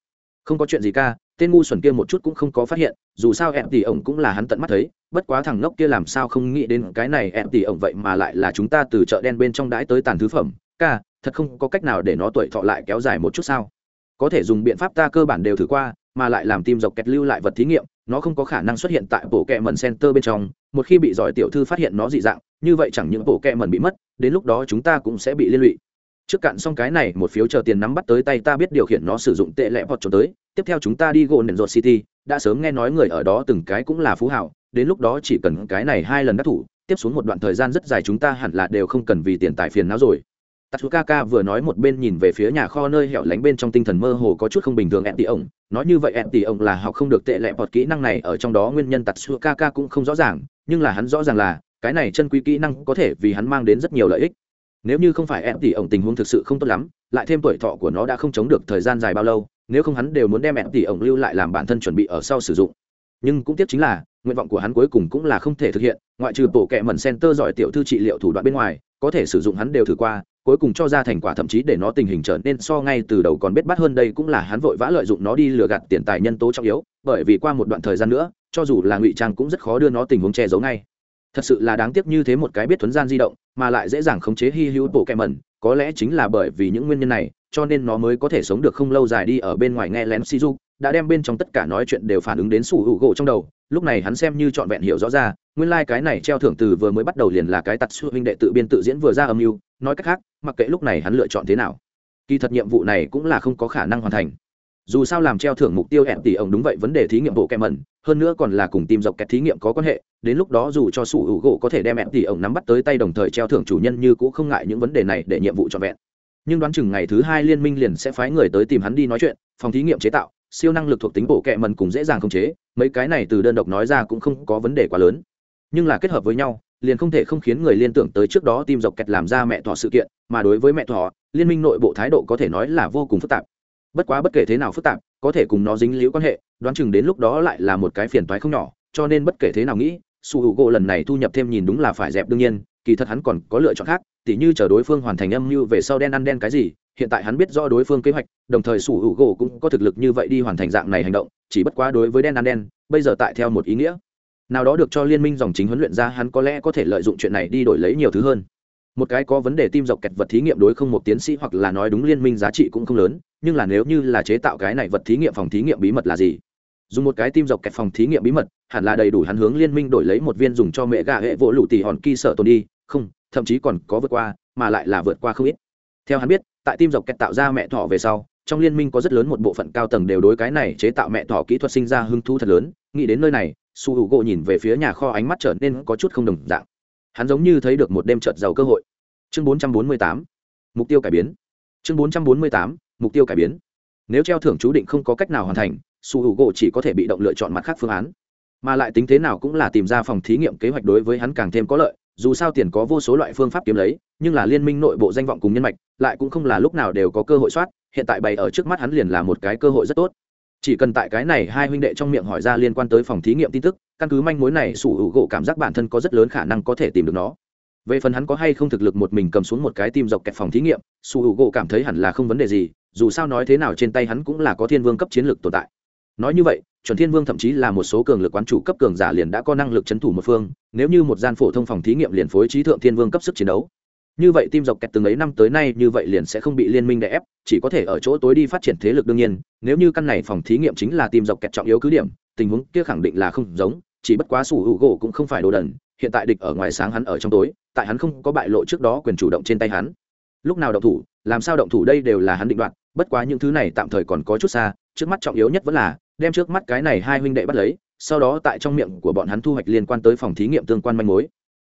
Không có chuyện gì ca tên ngu xuẩn kia một chút cũng không có phát hiện, dù sao em tỷ ổng cũng là hắn tận mắt thấy, bất quá thằng ngốc kia làm sao không nghĩ đến cái này em tỷ ổng vậy mà lại là chúng ta từ chợ đen bên trong đãi tới tàn thứ phẩm. Ca, thật không có cách nào để nó tuổi thọ lại kéo dài một chút sao? Có thể dùng biện pháp ta cơ bản đều thử qua, mà lại làm tim dọc kẹt lưu lại vật thí nghiệm, nó không có khả năng xuất hiện tại bộ kẹ mần center bên trong. Một khi bị giỏi tiểu thư phát hiện nó dị dạng, như vậy chẳng những bộ kẹ mần bị mất, đến lúc đó chúng ta cũng sẽ bị liên lụy trước cạn xong cái này, một phiếu chờ tiền nắm bắt tới tay ta biết điều khiển nó sử dụng tệ lẽ hoặc trốn tới. Tiếp theo chúng ta đi gồn nền rột city, đã sớm nghe nói người ở đó từng cái cũng là phú hảo, đến lúc đó chỉ cần cái này hai lần đắc thủ, tiếp xuống một đoạn thời gian rất dài chúng ta hẳn là đều không cần vì tiền tài phiền não rồi. Tatsukaka vừa nói một bên nhìn về phía nhà kho nơi hẻo lánh bên trong tinh thần mơ hồ có chút không bình thường ẹn tỷ ổng. Nói như vậy ẹn tỷ ổng là học không được tệ lệ bọt kỹ năng này, ở trong đó nguyên nhân Tatsukaka cũng không rõ ràng, nhưng là hắn rõ ràng là, cái này chân quý kỹ năng có thể vì hắn mang đến rất nhiều lợi ích nếu như không phải em tỷ ổng tình huống thực sự không tốt lắm, lại thêm tuổi thọ của nó đã không chống được thời gian dài bao lâu, nếu không hắn đều muốn đem em tỷ ổng lưu lại làm bản thân chuẩn bị ở sau sử dụng. Nhưng cũng tiếc chính là, nguyện vọng của hắn cuối cùng cũng là không thể thực hiện, ngoại trừ bộ kệ mẩn center giỏi tiểu thư trị liệu thủ đoạn bên ngoài, có thể sử dụng hắn đều thử qua, cuối cùng cho ra thành quả thậm chí để nó tình hình trở nên so ngay từ đầu còn biết bắt hơn đây cũng là hắn vội vã lợi dụng nó đi lừa gạt tiền tài nhân tố trọng yếu, bởi vì qua một đoạn thời gian nữa, cho dù là ngụy trang cũng rất khó đưa nó tình huống che giấu ngay thật sự là đáng tiếc như thế một cái biết thuấn gian di động, mà lại dễ dàng khống chế hy hữu bộ kẹ mẩn, có lẽ chính là bởi vì những nguyên nhân này, cho nên nó mới có thể sống được không lâu dài đi ở bên ngoài nghe lén si du đã đem bên trong tất cả nói chuyện đều phản ứng đến sủ hữu gỗ trong đầu, lúc này hắn xem như trọn vẹn hiểu rõ ra, nguyên lai、like、cái này treo thưởng từ vừa mới bắt đầu liền là cái tặt sư huynh đệ tự biên tự diễn vừa ra âm mưu, nói cách khác, mặc kệ lúc này hắn lựa chọn thế nào, kỳ thật nhiệm vụ này cũng là không có khả năng hoàn thành dù sao làm treo thưởng mục tiêu hẹn tỷ ông đúng vậy vấn đề thí nghiệm bộ kẹ mẩn, hơn nữa còn là cùng tìm dọc kẹt thí nghiệm có quan hệ, đến lúc đó dù cho sủ hữu gỗ có thể đem hẹn tỷ ông nắm bắt tới tay đồng thời treo thưởng chủ nhân như cũng không ngại những vấn đề này để nhiệm vụ trọn vẹn. Nhưng đoán chừng ngày thứ hai liên minh liền sẽ phái người tới tìm hắn đi nói chuyện, phòng thí nghiệm chế tạo, siêu năng lực thuộc tính bộ kẹ mần cũng dễ dàng khống chế, mấy cái này từ đơn độc nói ra cũng không có vấn đề quá lớn. Nhưng là kết hợp với nhau, liền không thể không khiến người liên tưởng tới trước đó tìm dọc kẹt làm ra mẹ thọ sự kiện, mà đối với mẹ thọ liên minh nội bộ thái độ có thể nói là vô cùng phức tạp bất quá bất kể thế nào phức tạp, có thể cùng nó dính liễu quan hệ, đoán chừng đến lúc đó lại là một cái phiền toái không nhỏ, cho nên bất kể thế nào nghĩ, su hữu gỗ lần này thu nhập thêm nhìn đúng là phải dẹp đương nhiên, kỳ thật hắn còn có lựa chọn khác, tỉ như chờ đối phương hoàn thành âm mưu về sau đen ăn đen cái gì, hiện tại hắn biết rõ đối phương kế hoạch, đồng thời su hữu gỗ cũng có thực lực như vậy đi hoàn thành dạng này hành động, chỉ bất quá đối với đen ăn đen, bây giờ tại theo một ý nghĩa. Nào đó được cho liên minh dòng chính huấn luyện ra, hắn có lẽ có thể lợi dụng chuyện này đi đổi lấy nhiều thứ hơn. Một cái có vấn đề tim dọc kẹt vật thí nghiệm đối không một tiến sĩ hoặc là nói đúng liên minh giá trị cũng không lớn nhưng là nếu như là chế tạo cái này vật thí nghiệm phòng thí nghiệm bí mật là gì? Dùng một cái tim dọc kẹt phòng thí nghiệm bí mật, hẳn là đầy đủ hắn hướng liên minh đổi lấy một viên dùng cho mẹ gà hệ vỗ lụ tỉ hòn kỳ sợ tồn đi. Không, thậm chí còn có vượt qua, mà lại là vượt qua không ít. Theo hắn biết, tại tim dọc kẹt tạo ra mẹ thỏ về sau, trong liên minh có rất lớn một bộ phận cao tầng đều đối cái này chế tạo mẹ thỏ kỹ thuật sinh ra hứng thú thật lớn. Nghĩ đến nơi này, su hữu gỗ nhìn về phía nhà kho ánh mắt trở nên có chút không đồng dạng. Hắn giống như thấy được một đêm trợt giàu cơ hội. Chương 448 mục tiêu cải biến. Chương 448 mục tiêu cải biến. Nếu treo thưởng chú định không có cách nào hoàn thành, su hữu gỗ chỉ có thể bị động lựa chọn mặt khác phương án. Mà lại tính thế nào cũng là tìm ra phòng thí nghiệm kế hoạch đối với hắn càng thêm có lợi, dù sao tiền có vô số loại phương pháp kiếm lấy, nhưng là liên minh nội bộ danh vọng cùng nhân mạch, lại cũng không là lúc nào đều có cơ hội soát, hiện tại bày ở trước mắt hắn liền là một cái cơ hội rất tốt. Chỉ cần tại cái này hai huynh đệ trong miệng hỏi ra liên quan tới phòng thí nghiệm tin tức, căn cứ manh mối này sủ hữu gỗ cảm giác bản thân có rất lớn khả năng có thể tìm được nó. Về phần hắn có hay không thực lực một mình cầm xuống một cái tim dọc kẹt phòng thí nghiệm sủ hữu gỗ cảm thấy hẳn là không vấn đề gì dù sao nói thế nào trên tay hắn cũng là có thiên vương cấp chiến lược tồn tại. Nói như vậy, chuẩn thiên vương thậm chí là một số cường lực quán chủ cấp cường giả liền đã có năng lực c h ấ n thủ một phương, nếu như một gian phổ thông phòng thí nghiệm liền phối trí thượng thiên vương cấp sức chiến đấu. Như vậy tim dọc kẹt từng ấy năm tới nay như vậy liền sẽ không bị liên minh đè ép, chỉ có thể ở chỗ tối đi phát triển thế lực đương nhiên, nếu như căn này phòng thí nghiệm chính là tim dọc kẹt trọng yếu cứ điểm, tình huống kia khẳng định là không giống, chỉ bất quá sủ hữu gỗ cũng không phải đồ đần, hiện tại địch ở ngoài sáng hắn ở trong tối, tại hắn không có bại lộ trước đó quyền chủ động trên tay hắn. Lúc nào động thủ làm sao động thủ đây đều là hắn định đoạt, bất quá những thứ này tạm thời còn có chút xa, trước mắt trọng yếu nhất vẫn là, đem trước mắt cái này hai huynh đệ bắt lấy, sau đó tại trong miệng của bọn hắn thu hoạch liên quan tới phòng thí nghiệm tương quan manh mối.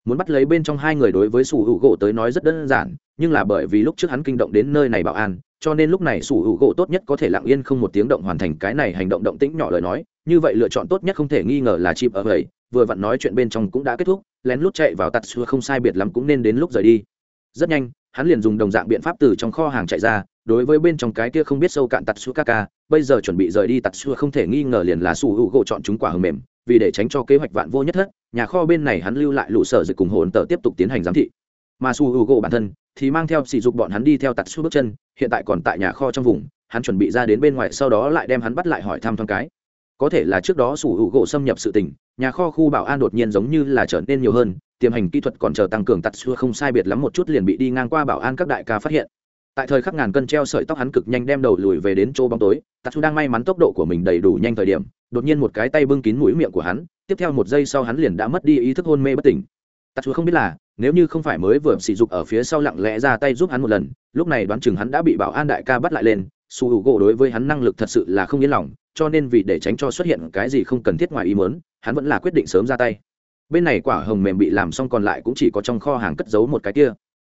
Muốn bắt lấy bên trong hai người đối với sủ hữu gỗ tới nói rất đơn giản, nhưng là bởi vì lúc trước hắn kinh động đến nơi này bảo an, cho nên lúc này sủ hữu gỗ tốt nhất có thể lặng yên không một tiếng động hoàn thành cái này hành động động tĩnh nhỏ lời nói, như vậy lựa chọn tốt nhất không thể nghi ngờ là chip ở vậy, vừa vặn nói chuyện bên trong cũng đã kết thúc, lén lút chạy vào tạt xưa không sai biệt lắm cũng nên đến lúc rời đi. Rất nhanh hắn liền dùng đồng dạng biện pháp từ trong kho hàng chạy ra, đối với bên trong cái kia không biết sâu cạn tạt xưa kaka bây giờ chuẩn bị rời đi tạt su không thể nghi ngờ liền là su hữu gỗ chọn chúng quả hầm mềm, vì để tránh cho kế hoạch vạn vô nhất thất, nhà kho bên này hắn lưu lại lũ sở dịch cùng hồn tờ tiếp tục tiến hành giám thị. Mà su hữu gỗ bản thân thì mang theo sỉ dục bọn hắn đi theo tạt su bước chân, hiện tại còn tại nhà kho trong vùng, hắn chuẩn bị ra đến bên ngoài, sau đó lại đem hắn bắt lại hỏi thăm thoáng cái. Có thể là trước đó su hữu gỗ xâm nhập sự tình nhà kho khu bảo an đột nhiên giống như là trở nên nhiều hơn, tiềm hành kỹ thuật còn chờ tăng cường tạt xưa không sai biệt lắm một chút liền bị đi ngang qua bảo an các đại ca phát hiện. Tại thời khắc ngàn cân treo sợi tóc hắn cực nhanh đem đầu lùi về đến chỗ bóng tối, tạt xưa đang may mắn tốc độ của mình đầy đủ nhanh thời điểm, đột nhiên một cái tay bưng kín mũi miệng của hắn, tiếp theo một giây sau hắn liền đã mất đi ý thức hôn mê bất tỉnh. Tạt xưa không biết là, nếu như không phải mới vừa sỉ dục ở phía sau lặng lẽ ra tay giúp hắn một lần, lúc này đoán chừng hắn đã bị bảo an đại ca bắt lại lên, su hữu gỗ đối với hắn năng lực thật sự là không yên lòng cho nên vì để tránh cho xuất hiện cái gì không cần thiết ngoài ý muốn, hắn vẫn là quyết định sớm ra tay. Bên này quả hồng mềm bị làm xong còn lại cũng chỉ có trong kho hàng cất giấu một cái kia.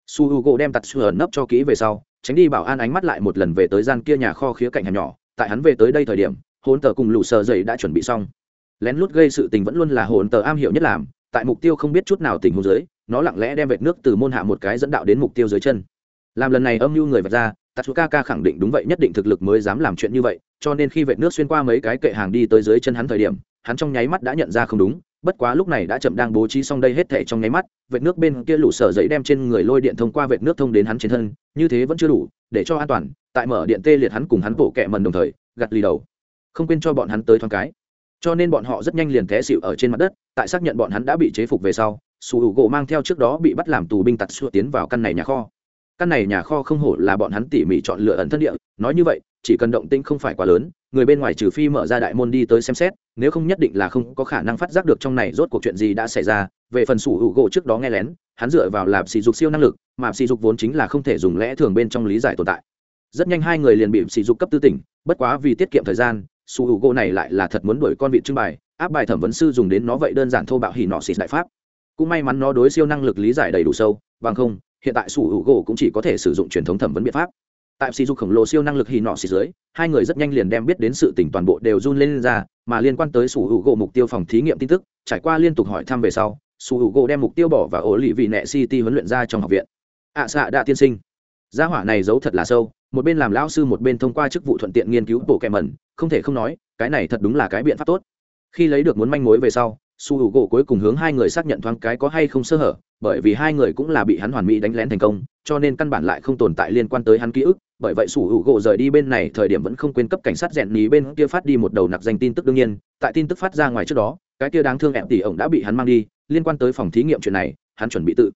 Su Hugo đem tạt sửa nấp cho kỹ về sau tránh đi bảo an ánh mắt lại một lần về tới gian kia nhà kho khía cạnh hẻm nhỏ. Tại hắn về tới đây thời điểm hồn tờ cùng lũ sờ dậy đã chuẩn bị xong. Lén lút gây sự tình vẫn luôn là hồn tờ am hiểu nhất làm tại mục tiêu không biết chút nào tình huống dưới nó lặng lẽ đem vệt nước từ môn hạ một cái dẫn đạo đến mục tiêu dưới chân. Làm lần này âm mưu người vật ra Tatsukaka khẳng định đúng vậy, nhất định thực lực mới dám làm chuyện như vậy, cho nên khi vệt nước xuyên qua mấy cái kệ hàng đi tới dưới chân hắn thời điểm, hắn trong nháy mắt đã nhận ra không đúng, bất quá lúc này đã chậm đang bố trí xong đây hết thể trong nháy mắt, vệt nước bên kia lũ sở giấy đem trên người lôi điện thông qua vệt nước thông đến hắn trên thân, như thế vẫn chưa đủ, để cho an toàn, tại mở điện tê liệt hắn cùng hắn bộ kệ mần đồng thời, gạt lì đầu. Không quên cho bọn hắn tới thoáng cái. Cho nên bọn họ rất nhanh liền té xỉu ở trên mặt đất, tại xác nhận bọn hắn đã bị chế phục về sau Sủ hữu gỗ mang theo trước đó bị bắt làm tù binh tặc xua tiến vào căn này nhà kho căn này nhà kho không hổ là bọn hắn tỉ mỉ chọn lựa ẩn thân địa, nói như vậy, chỉ cần động tĩnh không phải quá lớn, người bên ngoài trừ phi mở ra đại môn đi tới xem xét, nếu không nhất định là không có khả năng phát giác được trong này rốt cuộc chuyện gì đã xảy ra. Về phần sủ hữu gỗ trước đó nghe lén, hắn dựa vào lạp sỉ dục siêu năng lực, mà sỉ dục vốn chính là không thể dùng lẽ thường bên trong lý giải tồn tại. Rất nhanh hai người liền bị sỉ dục cấp tư tỉnh, bất quá vì tiết kiệm thời gian, sủ hữu gỗ này lại là thật muốn đuổi con vị trưng bày, áp bài thẩm vấn sư dùng đến nó vậy đơn giản thô bạo hỉ nọ xịt đại pháp. Cũng may mắn nó đối siêu năng lực lý giải đầy đủ sâu, bằng không hiện tại sủ hữu gỗ cũng chỉ có thể sử dụng truyền thống thẩm vấn biện pháp. Tại sỉ dục khổng lồ siêu năng lực hì nọ xì dưới hai người rất nhanh liền đem biết đến sự tỉnh toàn bộ đều run lên, lên ra mà liên quan tới sủ hữu gỗ mục tiêu phòng thí nghiệm tin tức trải qua liên tục hỏi thăm về sau sủ hữu gỗ đem mục tiêu bỏ và ổ lì vị nẹ city huấn luyện ra trong học viện. Ạ à, xạ đã tiên sinh. Gia hỏa này giấu thật là sâu một bên làm lão sư một bên thông qua chức vụ thuận tiện nghiên cứu bộ kẹ mẩn không thể không nói cái này thật đúng là cái biện pháp tốt. Khi lấy được muốn manh mối về sau su hữu gỗ cuối cùng hướng hai người xác nhận thoáng cái có hay không sơ hở, bởi vì hai người cũng là bị hắn hoàn mỹ đánh lén thành công, cho nên căn bản lại không tồn tại liên quan tới hắn ký ức. Bởi vậy su hữu gỗ rời đi bên này, thời điểm vẫn không quên cấp cảnh sát rèn ní bên kia phát đi một đầu nặc danh tin tức đương nhiên. Tại tin tức phát ra ngoài trước đó, cái kia đáng thương em tỷ ổng đã bị hắn mang đi. Liên quan tới phòng thí nghiệm chuyện này, hắn chuẩn bị tự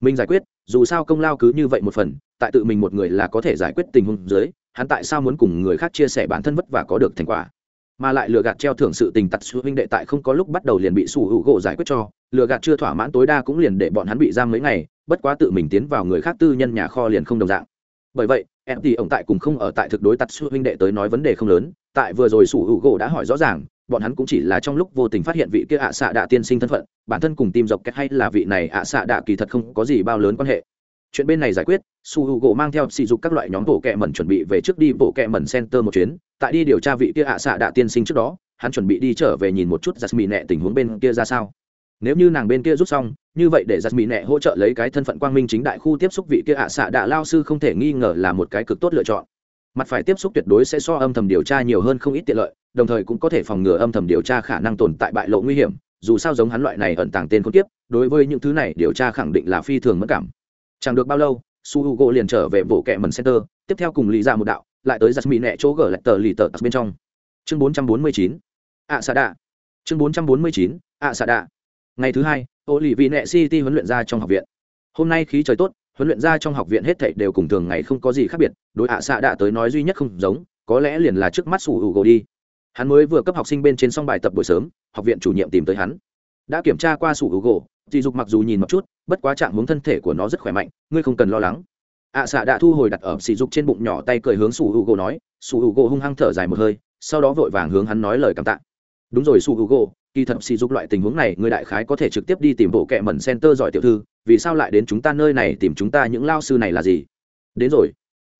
mình giải quyết, dù sao công lao cứ như vậy một phần, tại tự mình một người là có thể giải quyết tình huống dưới, hắn tại sao muốn cùng người khác chia sẻ bản thân vất vả có được thành quả? Mà lại lừa gạt treo thưởng sự tình tật su huynh đệ tại không có lúc bắt đầu liền bị sủ hữu gỗ giải quyết cho, lừa gạt chưa thỏa mãn tối đa cũng liền để bọn hắn bị giam mấy ngày, bất quá tự mình tiến vào người khác tư nhân nhà kho liền không đồng dạng. Bởi vậy, em thì ổng tại cùng không ở tại thực đối tật su huynh đệ tới nói vấn đề không lớn, tại vừa rồi sủ hữu gỗ đã hỏi rõ ràng, bọn hắn cũng chỉ là trong lúc vô tình phát hiện vị kia ạ xạ đạ tiên sinh thân phận, bản thân cùng tìm dọc cách hay là vị này ạ xạ đạ kỳ thật không có gì bao lớn quan hệ. Chuyện bên này giải quyết su h u gỗ mang theo sỉ dục các loại nhóm bộ kẹ mẩn chuẩn bị về trước đi bộ kẹ mẩn center một chuyến tại đi điều tra vị kia ạ xạ đạ tiên sinh trước đó, hắn chuẩn bị đi trở về nhìn một chút giặt mì nẹ tình huống bên kia ra sao. Nếu như nàng bên kia rút xong, như vậy để giặt mì nẹ hỗ trợ lấy cái thân phận quang minh chính đại khu tiếp xúc vị kia ạ xạ đạ lao sư không thể nghi ngờ là một cái cực tốt lựa chọn. Mặt phải tiếp xúc tuyệt đối sẽ so âm thầm điều tra nhiều hơn không ít tiện lợi, đồng thời cũng có thể phòng ngừa âm thầm điều tra khả năng tồn tại bại lộ nguy hiểm, dù sao giống hắn loại này ẩn tàng tên con tiếp đối với những thứ này điều tra khẳng định là phi thường mất cảm. Chẳng được bao lâu su h u g o liền trở về bộ kẹ mần center, tiếp theo cùng lý ra một đạo lại tới giặt mì nẹ chỗ gở lại tờ lì tờ bên trong. Chương bốn trăm bốn mươi chín, ạ xạ đạ. Chương bốn trăm bốn mươi chín, ạ xạ đạ. Ngày thứ hai ô lì vị nẹ city huấn luyện ra trong học viện. Hôm nay khí trời tốt, huấn luyện ra trong học viện hết thảy đều cùng thường ngày không có gì khác biệt, đối ạ xạ đạ tới nói duy nhất không giống, có lẽ liền là trước mắt sủ hữu gỗ đi. Hắn mới vừa cấp học sinh bên trên xong bài tập buổi sớm, học viện chủ nhiệm tìm tới hắn. Đã kiểm tra qua sủ hữu gỗ dì dục mặc dù nhìn một chút, bất quá trạng hướng thân thể của nó rất khỏe mạnh, ngươi không cần lo lắng ạ xạ đã thu hồi đặt ở sỉ dục trên bụng nhỏ tay cười hướng sủ hữu gỗ nói, sủ hữu gỗ hung hăng thở dài một hơi, sau đó vội vàng hướng hắn nói lời cảm tạ. Đúng rồi sủ hữu gỗ kỳ thật sỉ dục loại tình huống này người đại khái có thể trực tiếp đi tìm bộ kệ mẩn center giỏi tiểu thư, vì sao lại đến chúng ta nơi này tìm chúng ta những lao sư này là gì? Đến rồi.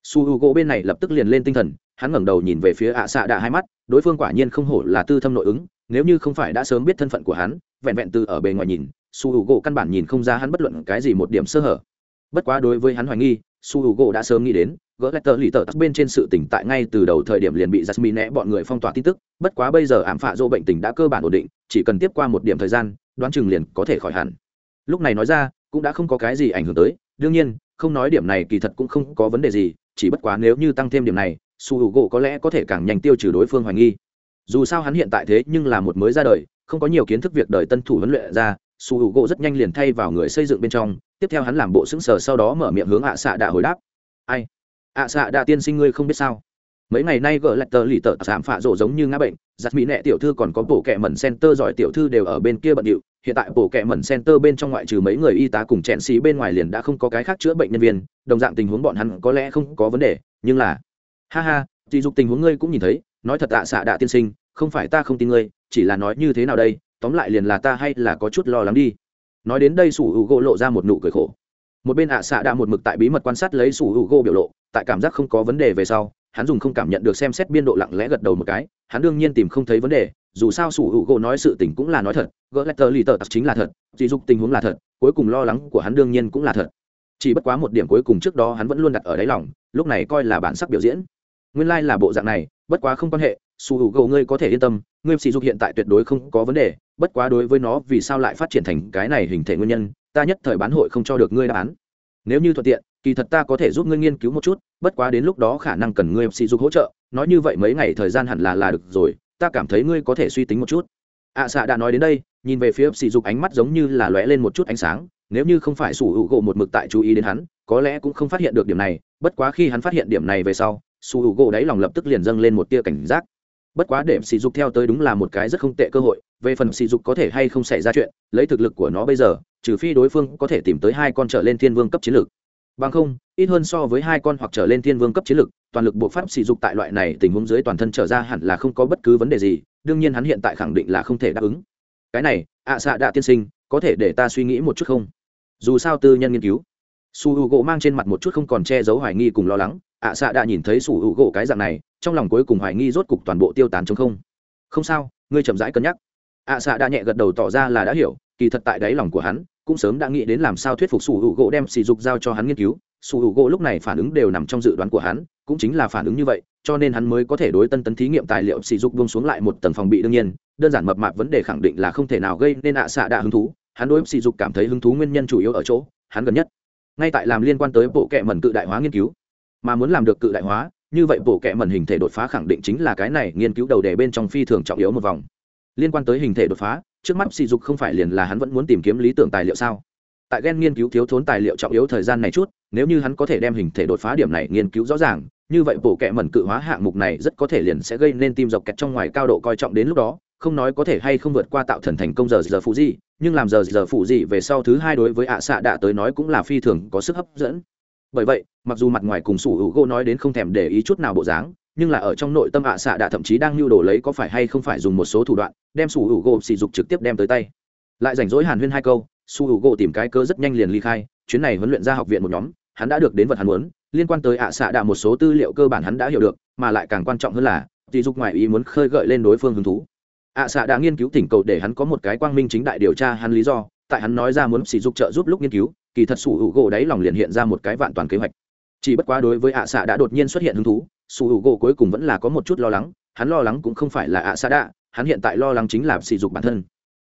Su h u gỗ bên này lập tức liền lên tinh thần, hắn ngẩng đầu nhìn về phía ạ xạ đạ hai mắt, đối phương quả nhiên không hổ là tư thâm nội ứng, nếu như không phải đã sớm biết thân phận của hắn, vẹn vẹn từ ở bề ngoài nhìn su h u gỗ căn bản nhìn không ra hắn bất luận cái gì một điểm sơ hở. Bất quá đối với hắn hoài nghi su h u gỗ đã sớm nghĩ đến, gỡ lại tờ lì tờ tắt bên trên sự tỉnh tại ngay từ đầu thời điểm liền bị jasmine né bọn người phong tỏa tin tức, bất quá bây giờ ảm phạ dỗ bệnh tình đã cơ bản ổn định, chỉ cần tiếp qua một điểm thời gian, đoán chừng liền có thể khỏi hẳn. Lúc này nói ra, cũng đã không có cái gì ảnh hưởng tới, đương nhiên, không nói điểm này kỳ thật cũng không có vấn đề gì, chỉ bất quá nếu như tăng thêm điểm này, su h u gỗ có lẽ có thể càng nhanh tiêu trừ đối phương hoài nghi. Dù sao hắn hiện tại thế nhưng là một mới ra đời, không có nhiều kiến thức việc đời tân thủ huấn luyện ra su h u gỗ rất nhanh liền thay vào người xây dựng bên trong, tiếp theo hắn làm bộ xứng sờ sau đó mở miệng hướng ạ xạ đạ hồi đáp. Ai? Ạ xạ đạ tiên sinh ngươi không biết sao? Mấy ngày nay gỡ lại tờ lì tờ giảm phạ rộ giống như ngã bệnh, giặt mỹ nẹ tiểu thư còn có bộ kẹ mẩn center giỏi tiểu thư đều ở bên kia bận điệu. Hiện tại bộ kẹ mẩn center bên trong ngoại trừ mấy người y tá cùng chẹn xí bên ngoài liền đã không có cái khác chữa bệnh nhân viên, đồng dạng tình huống bọn hắn có lẽ không có vấn đề, nhưng là, ha ha thì dục tình huống ngươi cũng nhìn thấy, nói thật tạ xạ đạ tiên sinh, không phải ta không tin ngươi, chỉ là nói như thế nào đây tóm lại liền là ta hay là có chút lo lắng đi. Nói đến đây sủ hữu gỗ lộ ra một nụ cười khổ. Một bên ạ xạ đã một mực tại bí mật quan sát lấy sủ hữu gỗ biểu lộ, tại cảm giác không có vấn đề về sau, hắn dùng không cảm nhận được xem xét biên độ lặng lẽ gật đầu một cái, hắn đương nhiên tìm không thấy vấn đề, dù sao sủ hữu gỗ nói sự tình cũng là nói thật, gỡ lẽ tờ lì tờ tặc chính là thật chỉ dục tình huống là thật, cuối cùng lo lắng của hắn đương nhiên cũng là thật. Chỉ bất quá một điểm cuối cùng trước đó hắn vẫn luôn đặt ở đáy lòng, lúc này coi là bản sắc biểu diễn. Nguyên lai、like、là bộ dạng này, bất quá không quan hệ su hữu gỗ ngươi có thể yên tâm ngươi sỉ dục hiện tại tuyệt đối không có vấn đề bất quá đối với nó vì sao lại phát triển thành cái này hình thể nguyên nhân ta nhất thời bán hội không cho được ngươi đáp án. Nếu như thuận tiện kỳ thật ta có thể giúp ngươi nghiên cứu một chút bất quá đến lúc đó khả năng cần ngươi sỉ dục hỗ trợ nói như vậy mấy ngày thời gian hẳn là là được rồi ta cảm thấy ngươi có thể suy tính một chút. Ạ à, xạ đã nói đến đây nhìn về phía sỉ dục ánh mắt giống như là lóe lên một chút ánh sáng nếu như không phải sủ hữu gỗ một mực tại chú ý đến hắn có lẽ cũng không phát hiện được điểm này bất quá khi hắn phát hiện điểm này về sau sủ hữu gỗ đáy lòng lập tức liền dâng lên một tia cảnh giác bất quá để sỉ dục theo tới đúng là một cái rất không tệ cơ hội, về phần sỉ dục có thể hay không xảy ra chuyện, lấy thực lực của nó bây giờ, trừ phi đối phương có thể tìm tới hai con trở lên thiên vương cấp chiến lược. Bằng không, ít hơn so với hai con hoặc trở lên thiên vương cấp chiến lược, toàn lực bộ pháp sỉ dục tại loại này tình huống dưới toàn thân trở ra hẳn là không có bất cứ vấn đề gì, đương nhiên hắn hiện tại khẳng định là không thể đáp ứng. Cái này, ạ xạ đạ tiên sinh, có thể để ta suy nghĩ một chút không? Dù sao tư nhân nghiên cứu. Su h u gỗ mang trên mặt một chút không còn che giấu hoài nghi cùng lo lắng ạ xạ đã nhìn thấy sủ hữu u gỗ cái dạng này, trong lòng cuối cùng hoài nghi rốt cục toàn bộ tiêu tán chống không. Không sao, ngươi chậm rãi cân nhắc. ạ xạ đã nhẹ gật đầu tỏ ra là đã hiểu, kỳ thật tại đáy lòng của hắn, cũng sớm đã nghĩ đến làm sao thuyết phục sủ hữu u gỗ đem sỉ dục giao cho hắn nghiên cứu. Sủ hữu u gỗ lúc này phản ứng đều nằm trong dự đoán của hắn, cũng chính là phản ứng như vậy, cho nên hắn mới có thể đối tân tấn thí nghiệm tài liệu sỉ dục buông xuống lại một tầng phòng bị đương nhiên, đơn giản mập mạp vấn đề khẳng định là không thể nào gây nên ạ xạ đã hứng thú. Hắn đối sỉ dục cảm thấy hứng thú nguyên nhân chủ yếu ở chỗ, hắn gần nhất, ngay tại làm liên quan tới bộ kệ mẩn cự đại hóa nghiên cứu mà muốn làm được cự đại hóa, như vậy bộ kệ mẩn hình thể đột phá khẳng định chính là cái này nghiên cứu đầu đề bên trong phi thường trọng yếu một vòng. Liên quan tới hình thể đột phá, trước mắt sỉ dục không phải liền là hắn vẫn muốn tìm kiếm lý tưởng tài liệu sao? Tại gen nghiên cứu thiếu thốn tài liệu trọng yếu thời gian này chút, nếu như hắn có thể đem hình thể đột phá điểm này nghiên cứu rõ ràng, như vậy bộ kệ mẩn cự hóa hạng mục này rất có thể liền sẽ gây nên tim dọc kẹt trong ngoài cao độ coi trọng đến lúc đó, không nói có thể hay không vượt qua tạo thần thành công giờ giờ phụ gì, nhưng làm giờ giờ phụ gì về sau thứ hai đối với ạ xạ đạ tới nói cũng là phi thường có sức hấp dẫn bởi vậy, mặc dù mặt ngoài cùng sủ hữu gỗ nói đến không thèm để ý chút nào bộ dáng, nhưng là ở trong nội tâm ạ xạ đạ thậm chí đang lưu đồ lấy có phải hay không phải dùng một số thủ đoạn, đem sủ hữu gỗ sỉ dục trực tiếp đem tới tay. Lại rảnh rỗi hàn huyên hai câu, sủ hữu gỗ tìm cái cơ rất nhanh liền ly khai, chuyến này huấn luyện ra học viện một nhóm, hắn đã được đến vật hắn muốn, liên quan tới ạ xạ đạ một số tư liệu cơ bản hắn đã hiểu được, mà lại càng quan trọng hơn là sỉ dục ngoài ý muốn khơi gợi lên đối phương hứng thú. Ạ xạ đã nghiên cứu thỉnh cầu để hắn có một cái quang minh chính đại điều tra hắn lý do, tại hắn nói ra muốn sỉ dục trợ giúp lúc nghiên cứu kỳ thật sủ hữu gỗ đáy lòng liền hiện ra một cái vạn toàn kế hoạch. Chỉ bất quá đối với ạ xạ đã đột nhiên xuất hiện hứng thú, sủ hữu gỗ cuối cùng vẫn là có một chút lo lắng, hắn lo lắng cũng không phải là ạ xạ đã, hắn hiện tại lo lắng chính là sỉ dục bản thân.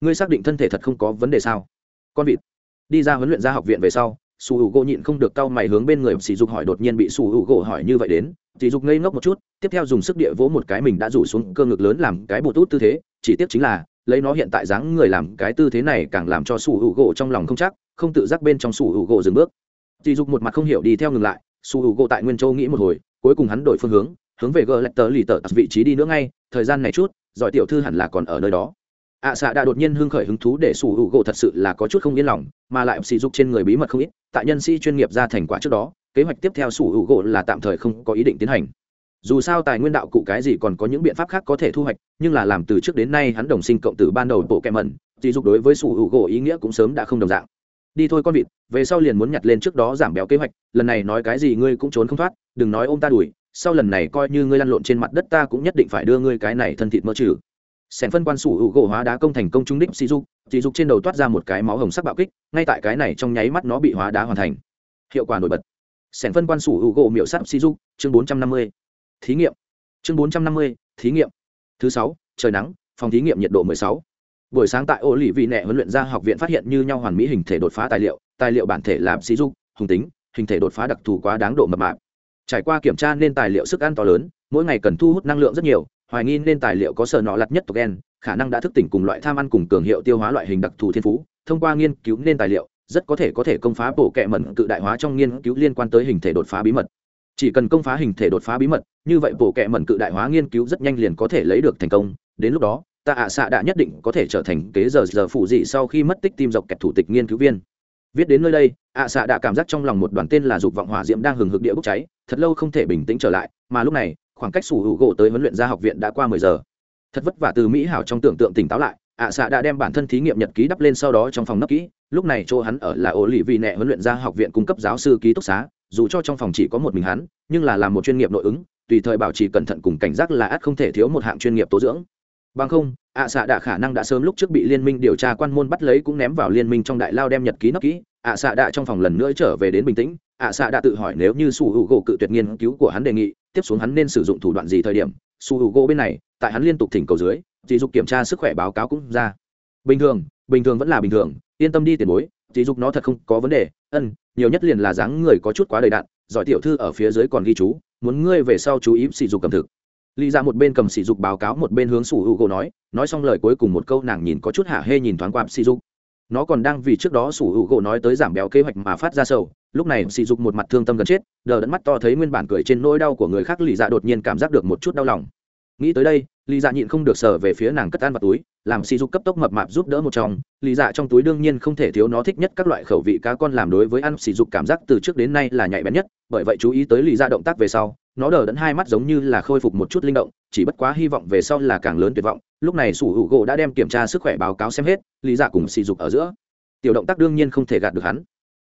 Ngươi xác định thân thể thật không có vấn đề sao? Con vịt. Đi ra huấn luyện ra học viện về sau, sủ hữu gỗ nhịn không được cau mày hướng bên người sỉ dục hỏi đột nhiên bị sủ hữu gỗ hỏi như vậy đến. Sỉ dục ngây ngốc một chút, tiếp theo dùng sức địa vỗ một cái mình đã rủ xuống cơ ngực lớn làm cái bột út tư thế, chỉ tiếc chính là lấy nó hiện tại dáng người làm cái tư thế này càng làm cho sủ hữu gỗ trong lòng không chắc, không tự giác bên trong sủ hữu gỗ dừng bước. Dì dục một mặt không hiểu đi theo ngừng lại, sủ hữu gỗ tại nguyên châu nghĩ một hồi, cuối cùng hắn đổi phương hướng hướng về gờ lạch tờ lì tờ vị trí đi nữa ngay, thời gian này chút, giỏi tiểu thư hẳn là còn ở nơi đó. Ạ xạ đã đột nhiên hưng khởi hứng thú để sủ hữu gỗ thật sự là có chút không yên lòng, mà lại sỉ dục trên người bí mật không ít, tại nhân sĩ chuyên nghiệp ra thành quả trước đó, kế hoạch tiếp theo sủ hữu gỗ là tạm thời không có ý định tiến hành dù sao tài nguyên đạo cụ cái gì còn có những biện pháp khác có thể thu hoạch, nhưng là làm từ trước đến nay hắn đồng sinh cộng tử ban đầu bộ kẹm mẩn sỉ dục đối với sủ hữu gỗ ý nghĩa cũng sớm đã không đồng dạng. Đi thôi con vịt, về sau liền muốn nhặt lên trước đó giảm béo kế hoạch, lần này nói cái gì ngươi cũng trốn không thoát, đừng nói ôm ta đuổi, sau lần này coi như ngươi lăn lộn trên mặt đất ta cũng nhất định phải đưa ngươi cái này thân thịt mơ trừ. Sẻn phân quan sủ hữu gỗ hóa đá công thành công trung đích sỉ dục sỉ dục trên đầu toát ra một cái máu hồng sắc bạo kích, ngay tại cái này trong nháy mắt nó bị hóa đá hoàn thành. Hiệu quả nổi bật. Sẻn phân quan sủ hữu gỗ miểu sắp sỉ dục, chương bốn trăm năm mươi thí nghiệm. Chương bốn trăm năm mươi, thí nghiệm. Thứ sáu, trời nắng, phòng thí nghiệm nhiệt độ mười sáu. Buổi sáng tại ô lì vị nẹ huấn luyện ra học viện phát hiện như nhau hoàn mỹ hình thể đột phá tài liệu tài liệu bản thể làm sĩ dục, hùng tính, hình thể đột phá đặc thù quá đáng độ mập mạp. Trải qua kiểm tra nên tài liệu sức ăn to lớn, mỗi ngày cần thu hút năng lượng rất nhiều, hoài nghi nên tài liệu có sờ nọ lặt nhất tộc gen, khả năng đã thức tỉnh cùng loại tham ăn cùng cường hiệu tiêu hóa loại hình đặc thù thiên phú, thông qua nghiên cứu nên tài liệu, rất có thể có thể công phá bộ kệ mẩn cự đại hóa trong nghiên cứu liên quan tới hình thể đột phá bí mật chỉ cần công phá hình thể đột phá bí mật, như vậy bộ kệ mẩn cự đại hóa nghiên cứu rất nhanh liền có thể lấy được thành công. Đến lúc đó, ta ạ xạ đã nhất định có thể trở thành kế giờ giờ phụ dị sau khi mất tích tim dọc kẹt thủ tịch nghiên cứu viên. Viết đến nơi đây, ạ xạ đã cảm giác trong lòng một đoàn tên là dục vọng hỏa diễm đang hừng hực địa bốc cháy, thật lâu không thể bình tĩnh trở lại, mà lúc này, khoảng cách sủ hữu gỗ tới huấn luyện gia học viện đã qua mười giờ. Thật vất vả từ mỹ hảo trong tưởng tượng tỉnh táo lại, ạ xạ đã đem bản thân thí nghiệm nhật ký đắp lên sau đó trong phòng nấp kỹ, lúc này chỗ hắn ở là ổ lì vì nẹ huấn luyện gia học viện cung cấp giáo sư ký túc xá dù cho trong phòng chỉ có một mình hắn, nhưng là làm một chuyên nghiệp nội ứng, tùy thời bảo trì cẩn thận cùng cảnh giác là ắt không thể thiếu một hạng chuyên nghiệp tố dưỡng. Bằng không, ạ xạ đã khả năng đã sớm lúc trước bị liên minh điều tra quan môn bắt lấy cũng ném vào liên minh trong đại lao đem nhật ký nấp kỹ. Ạ xạ đã trong phòng lần nữa trở về đến bình tĩnh, ạ xạ đã tự hỏi nếu như su hữu gỗ cự tuyệt nghiên cứu của hắn đề nghị, tiếp xuống hắn nên sử dụng thủ đoạn gì thời điểm? Su hữu gỗ bên này, tại hắn liên tục thỉnh cầu dưới dì dục kiểm tra sức khỏe báo cáo cũng ra. Bình thường bình thường vẫn là bình thường, yên tâm đi tiền bối thì dục nó thật không có vấn đề. Ân, nhiều nhất liền là dáng người có chút quá đầy đạn giỏi tiểu thư ở phía dưới còn ghi chú, muốn ngươi về sau chú ý sỉ dục cầm thực. Lý ra một bên cầm sỉ dục báo cáo, một bên hướng sủ hữu gỗ nói nói xong lời cuối cùng một câu nàng nhìn có chút hạ hê nhìn thoáng qua sỉ dục. Nó còn đang vì trước đó sủ hữu gỗ nói tới giảm béo kế hoạch mà phát ra sầu, lúc này sỉ dục một mặt thương tâm gần chết, đờ đẫn mắt to thấy nguyên bản cười trên nỗi đau của người khác lì dạ đột nhiên cảm giác được một chút đau lòng. Nghĩ tới đây Lý dạ nhịn không được sở về phía nàng cất ăn vào túi, làm si dục cấp tốc mập mạp giúp đỡ một trong Lý dạ trong túi đương nhiên không thể thiếu nó thích nhất các loại khẩu vị cá con làm đối với ăn si dục cảm giác từ trước đến nay là nhạy bén nhất, bởi vậy chú ý tới Lý dạ động tác về sau, nó đờ đẫn hai mắt giống như là khôi phục một chút linh động, chỉ bất quá hy vọng về sau là càng lớn tuyệt vọng. Lúc này sủ hữu gỗ đã đem kiểm tra sức khỏe báo cáo xem hết, lý dạ cùng si dục ở giữa. Tiểu động tác đương nhiên không thể gạt được hắn.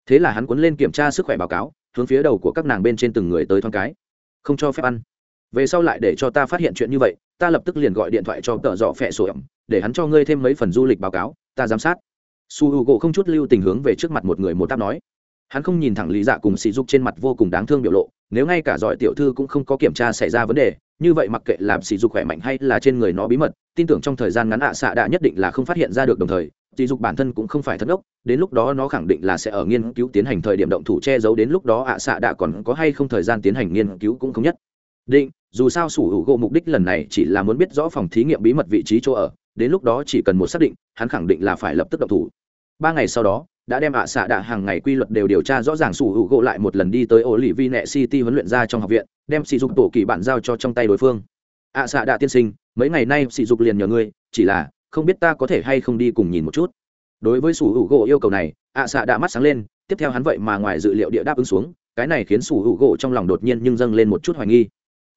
Thế là hắn cuốn lên kiểm tra sức khỏe báo cáo, hướng phía đầu của các nàng bên trên từng người tới thoáng cái. Không cho phép ăn. Về sau lại để cho ta phát hiện chuyện như vậy ta lập tức liền gọi điện thoại cho tợ dọ phẹ sổ ẩm, để hắn cho ngươi thêm mấy phần du lịch báo cáo, ta giám sát. Su h u gỗ không chút lưu tình hướng về trước mặt một người một táp nói. Hắn không nhìn thẳng lý dạ cùng sỉ dục trên mặt vô cùng đáng thương biểu lộ, nếu ngay cả giỏi tiểu thư cũng không có kiểm tra xảy ra vấn đề, như vậy mặc kệ làm sỉ dục khỏe mạnh hay là trên người nó bí mật, tin tưởng trong thời gian ngắn ạ à xạ đã nhất định là không phát hiện ra được đồng thời, sỉ dục bản thân cũng không phải thất ốc đến lúc đó nó khẳng định là sẽ ở nghiên cứu tiến hành thời điểm động thủ che giấu, đến lúc đó ạ à xạ đã còn có hay không thời gian tiến hành nghiên cứu cũng không nhất định dù sao sủ hữu gỗ mục đích lần này chỉ là muốn biết rõ phòng thí nghiệm bí mật vị trí chỗ ở, đến lúc đó chỉ cần một xác định, hắn khẳng định là phải lập tức độc thủ. Ba ngày sau đó, đã đem ạ à xạ đạ hàng ngày quy luật đều điều tra rõ ràng sủ hữu gỗ lại một lần đi tới ổ lì vi nẹ city huấn luyện ra trong học viện, đem sỉ dục tổ kỳ bản giao cho trong tay đối phương. Ạ à xạ đạ tiên sinh, mấy ngày nay sỉ dục liền nhờ ngươi, chỉ là không biết ta có thể hay không đi cùng nhìn một chút. Đối với sủ hữu gỗ yêu cầu này, ạ xạ đạ mắt sáng lên, tiếp theo hắn vậy mà ngoài dự liệu địa đáp ứng xuống, cái này khiến sủ hữu gỗ trong lòng đột nhiên nhưng dâng lên một chút hoài nghi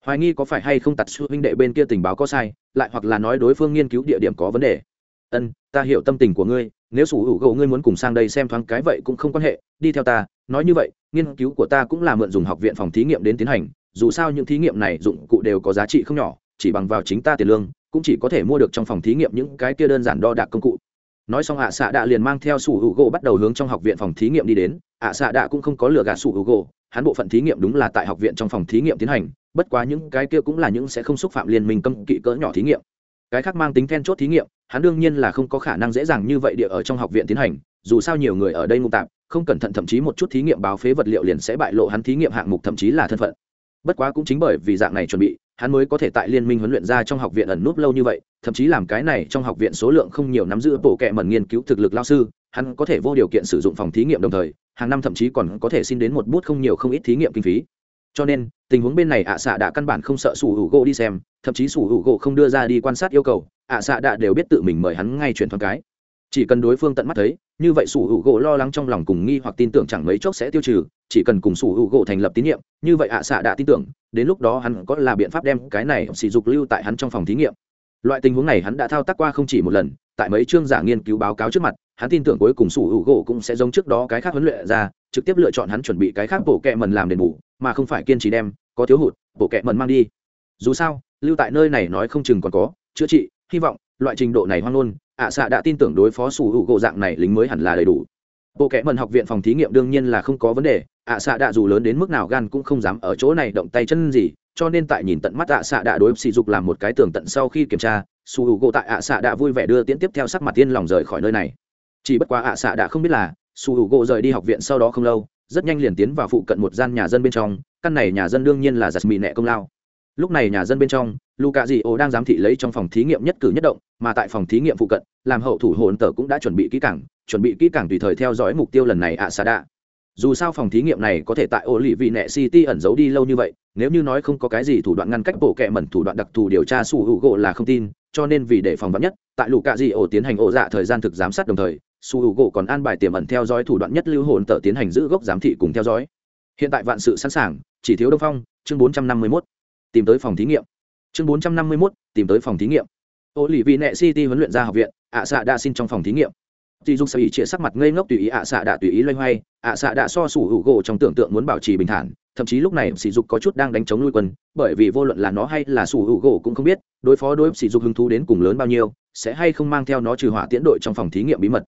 hoài nghi có phải hay không tặt sư huynh đệ bên kia tình báo có sai, lại hoặc là nói đối phương nghiên cứu địa điểm có vấn đề. Ân, ta hiểu tâm tình của ngươi, nếu sủ hữu gỗ ngươi muốn cùng sang đây xem thoáng cái vậy cũng không quan hệ, đi theo ta, nói như vậy, nghiên cứu của ta cũng là mượn dùng học viện phòng thí nghiệm đến tiến hành, dù sao những thí nghiệm này dụng cụ đều có giá trị không nhỏ, chỉ bằng vào chính ta tiền lương, cũng chỉ có thể mua được trong phòng thí nghiệm những cái kia đơn giản đo đạc công cụ. Nói xong ạ xạ đạ liền mang theo sủ hữu gỗ bắt đầu hướng trong học viện phòng thí nghiệm đi đến, ạ xạ đạ cũng không có lừa gạt sủ hữu gỗ hắn bộ phận thí nghiệm đúng là tại học viện trong phòng thí nghiệm tiến hành, bất quá những cái kia cũng là những sẽ không xúc phạm liên minh cấm kỵ cỡ nhỏ thí nghiệm. Cái khác mang tính then chốt thí nghiệm, hắn đương nhiên là không có khả năng dễ dàng như vậy địa ở trong học viện tiến hành, dù sao nhiều người ở đây ngụ tạp không cẩn thận thậm chí một chút thí nghiệm báo phế vật liệu liền sẽ bại lộ hắn thí nghiệm hạng mục thậm chí là thân phận. Bất quá cũng chính bởi vì dạng này chuẩn bị, hắn mới có thể tại liên minh huấn luyện ra trong học viện ẩn núp lâu như vậy, thậm chí làm cái này trong học viện số lượng không nhiều nắm giữ bộ kệ mẩn nghiên cứu thực lực lao sư, hắn có thể vô điều kiện sử dụng phòng thí nghiệm đồng thời hàng năm thậm chí còn có thể xin đến một bút không nhiều không ít thí nghiệm kinh phí. Cho nên, tình huống bên này ạ xạ đã căn bản không sợ sủ hữu gỗ đi xem, thậm chí sủ hữu gỗ không đưa ra đi quan sát yêu cầu, ạ xạ đã đều biết tự mình mời hắn ngay chuyển thoáng cái. Chỉ cần đối phương tận mắt thấy, như vậy sủ hữu gỗ lo lắng trong lòng cùng nghi hoặc tin tưởng chẳng mấy chốc sẽ tiêu trừ, chỉ cần cùng sủ hữu gỗ thành lập tín nhiệm, như vậy ạ xạ đã tin tưởng, đến lúc đó hắn có là biện pháp đem cái này sỉ dục lưu tại hắn trong phòng thí nghiệm. Loại tình huống này hắn đã thao tác qua không chỉ một lần tại mấy chương giả nghiên cứu báo cáo trước mặt, hắn tin tưởng cuối cùng sủ hữu gỗ cũng sẽ giống trước đó cái khác huấn luyện ra, trực tiếp lựa chọn hắn chuẩn bị cái khác bổ kẹ mần làm đền bù, mà không phải kiên trì đem, có thiếu hụt bổ kẹ mần mang đi. Dù sao, lưu tại nơi này nói không chừng còn có, chữa trị, hy vọng, loại trình độ này hoang ngôn ạ xạ đã tin tưởng đối phó sủ hữu gỗ dạng này lính mới hẳn là đầy đủ. Bộ kẽ mần học viện phòng thí nghiệm đương nhiên là không có vấn đề, ạ xạ đã dù lớn đến mức nào gan cũng không dám ở chỗ này động tay chân gì, cho nên tại nhìn tận mắt ạ xạ đã đối xì dục làm một cái tường tận sau khi kiểm tra su h u gỗ tại ạ xạ đã vui vẻ đưa tiễn tiếp theo sắc mặt tiên lòng rời khỏi nơi này. Chỉ bất quá ạ xạ đã không biết là, su h u gỗ rời đi học viện sau đó không lâu, rất nhanh liền tiến vào phụ cận một gian nhà dân bên trong, căn này nhà dân đương nhiên là giặt mì nẹ công lao. Lúc này nhà dân bên trong luka dị ô đang giám thị lấy trong phòng thí nghiệm nhất cử nhất động, mà tại phòng thí nghiệm phụ cận, làm hậu thủ hồn tờ cũng đã chuẩn bị kỹ cảng chuẩn bị kỹ cảng tùy thời theo dõi mục tiêu lần này ạ xạ đạ dù sao phòng thí nghiệm này có thể tại ô lì vị nẹ city ẩn giấu đi lâu như vậy nếu như nói không có cái gì thủ đoạn ngăn cách bộ kệ mẩn thủ đoạn đặc thù điều tra sủ hữu gỗ là không tin cho nên vì để phòng vắn nhất tại lũ cạ dị ổ tiến hành ổ dạ thời gian thực giám sát đồng thời sủ hữu gỗ còn an bài tiềm ẩn theo dõi thủ đoạn nhất lưu hồn tờ tiến hành giữ gốc giám thị cùng theo dõi. Hiện tại vạn sự sẵn sàng chỉ thiếu đông phong chương bốn trăm năm mươi 451. tìm tới phòng thí nghiệm. Chương bốn trăm năm mươi 451, tìm tới phòng thí nghiệm. Ô lì vị nẹ city huấn luyện ra học viện ạ xạ đa xin trong phòng thí nghiệm. Tỷ dục sở ý chia sắc mặt ngây ngốc tùy ý ạ xạ đã tùy ý loay hoay, ạ xạ đã so sủ hữu gỗ trong tưởng tượng muốn bảo trì bình thản, thậm chí lúc này sỉ dục có chút đang đánh chống nuôi quân, bởi vì vô luận là nó hay là sủ hữu gỗ cũng không biết, đối phó đối sỉ dục hứng thú đến cùng lớn bao nhiêu, sẽ hay không mang theo nó trừ hỏa tiễn đội trong phòng thí nghiệm bí mật.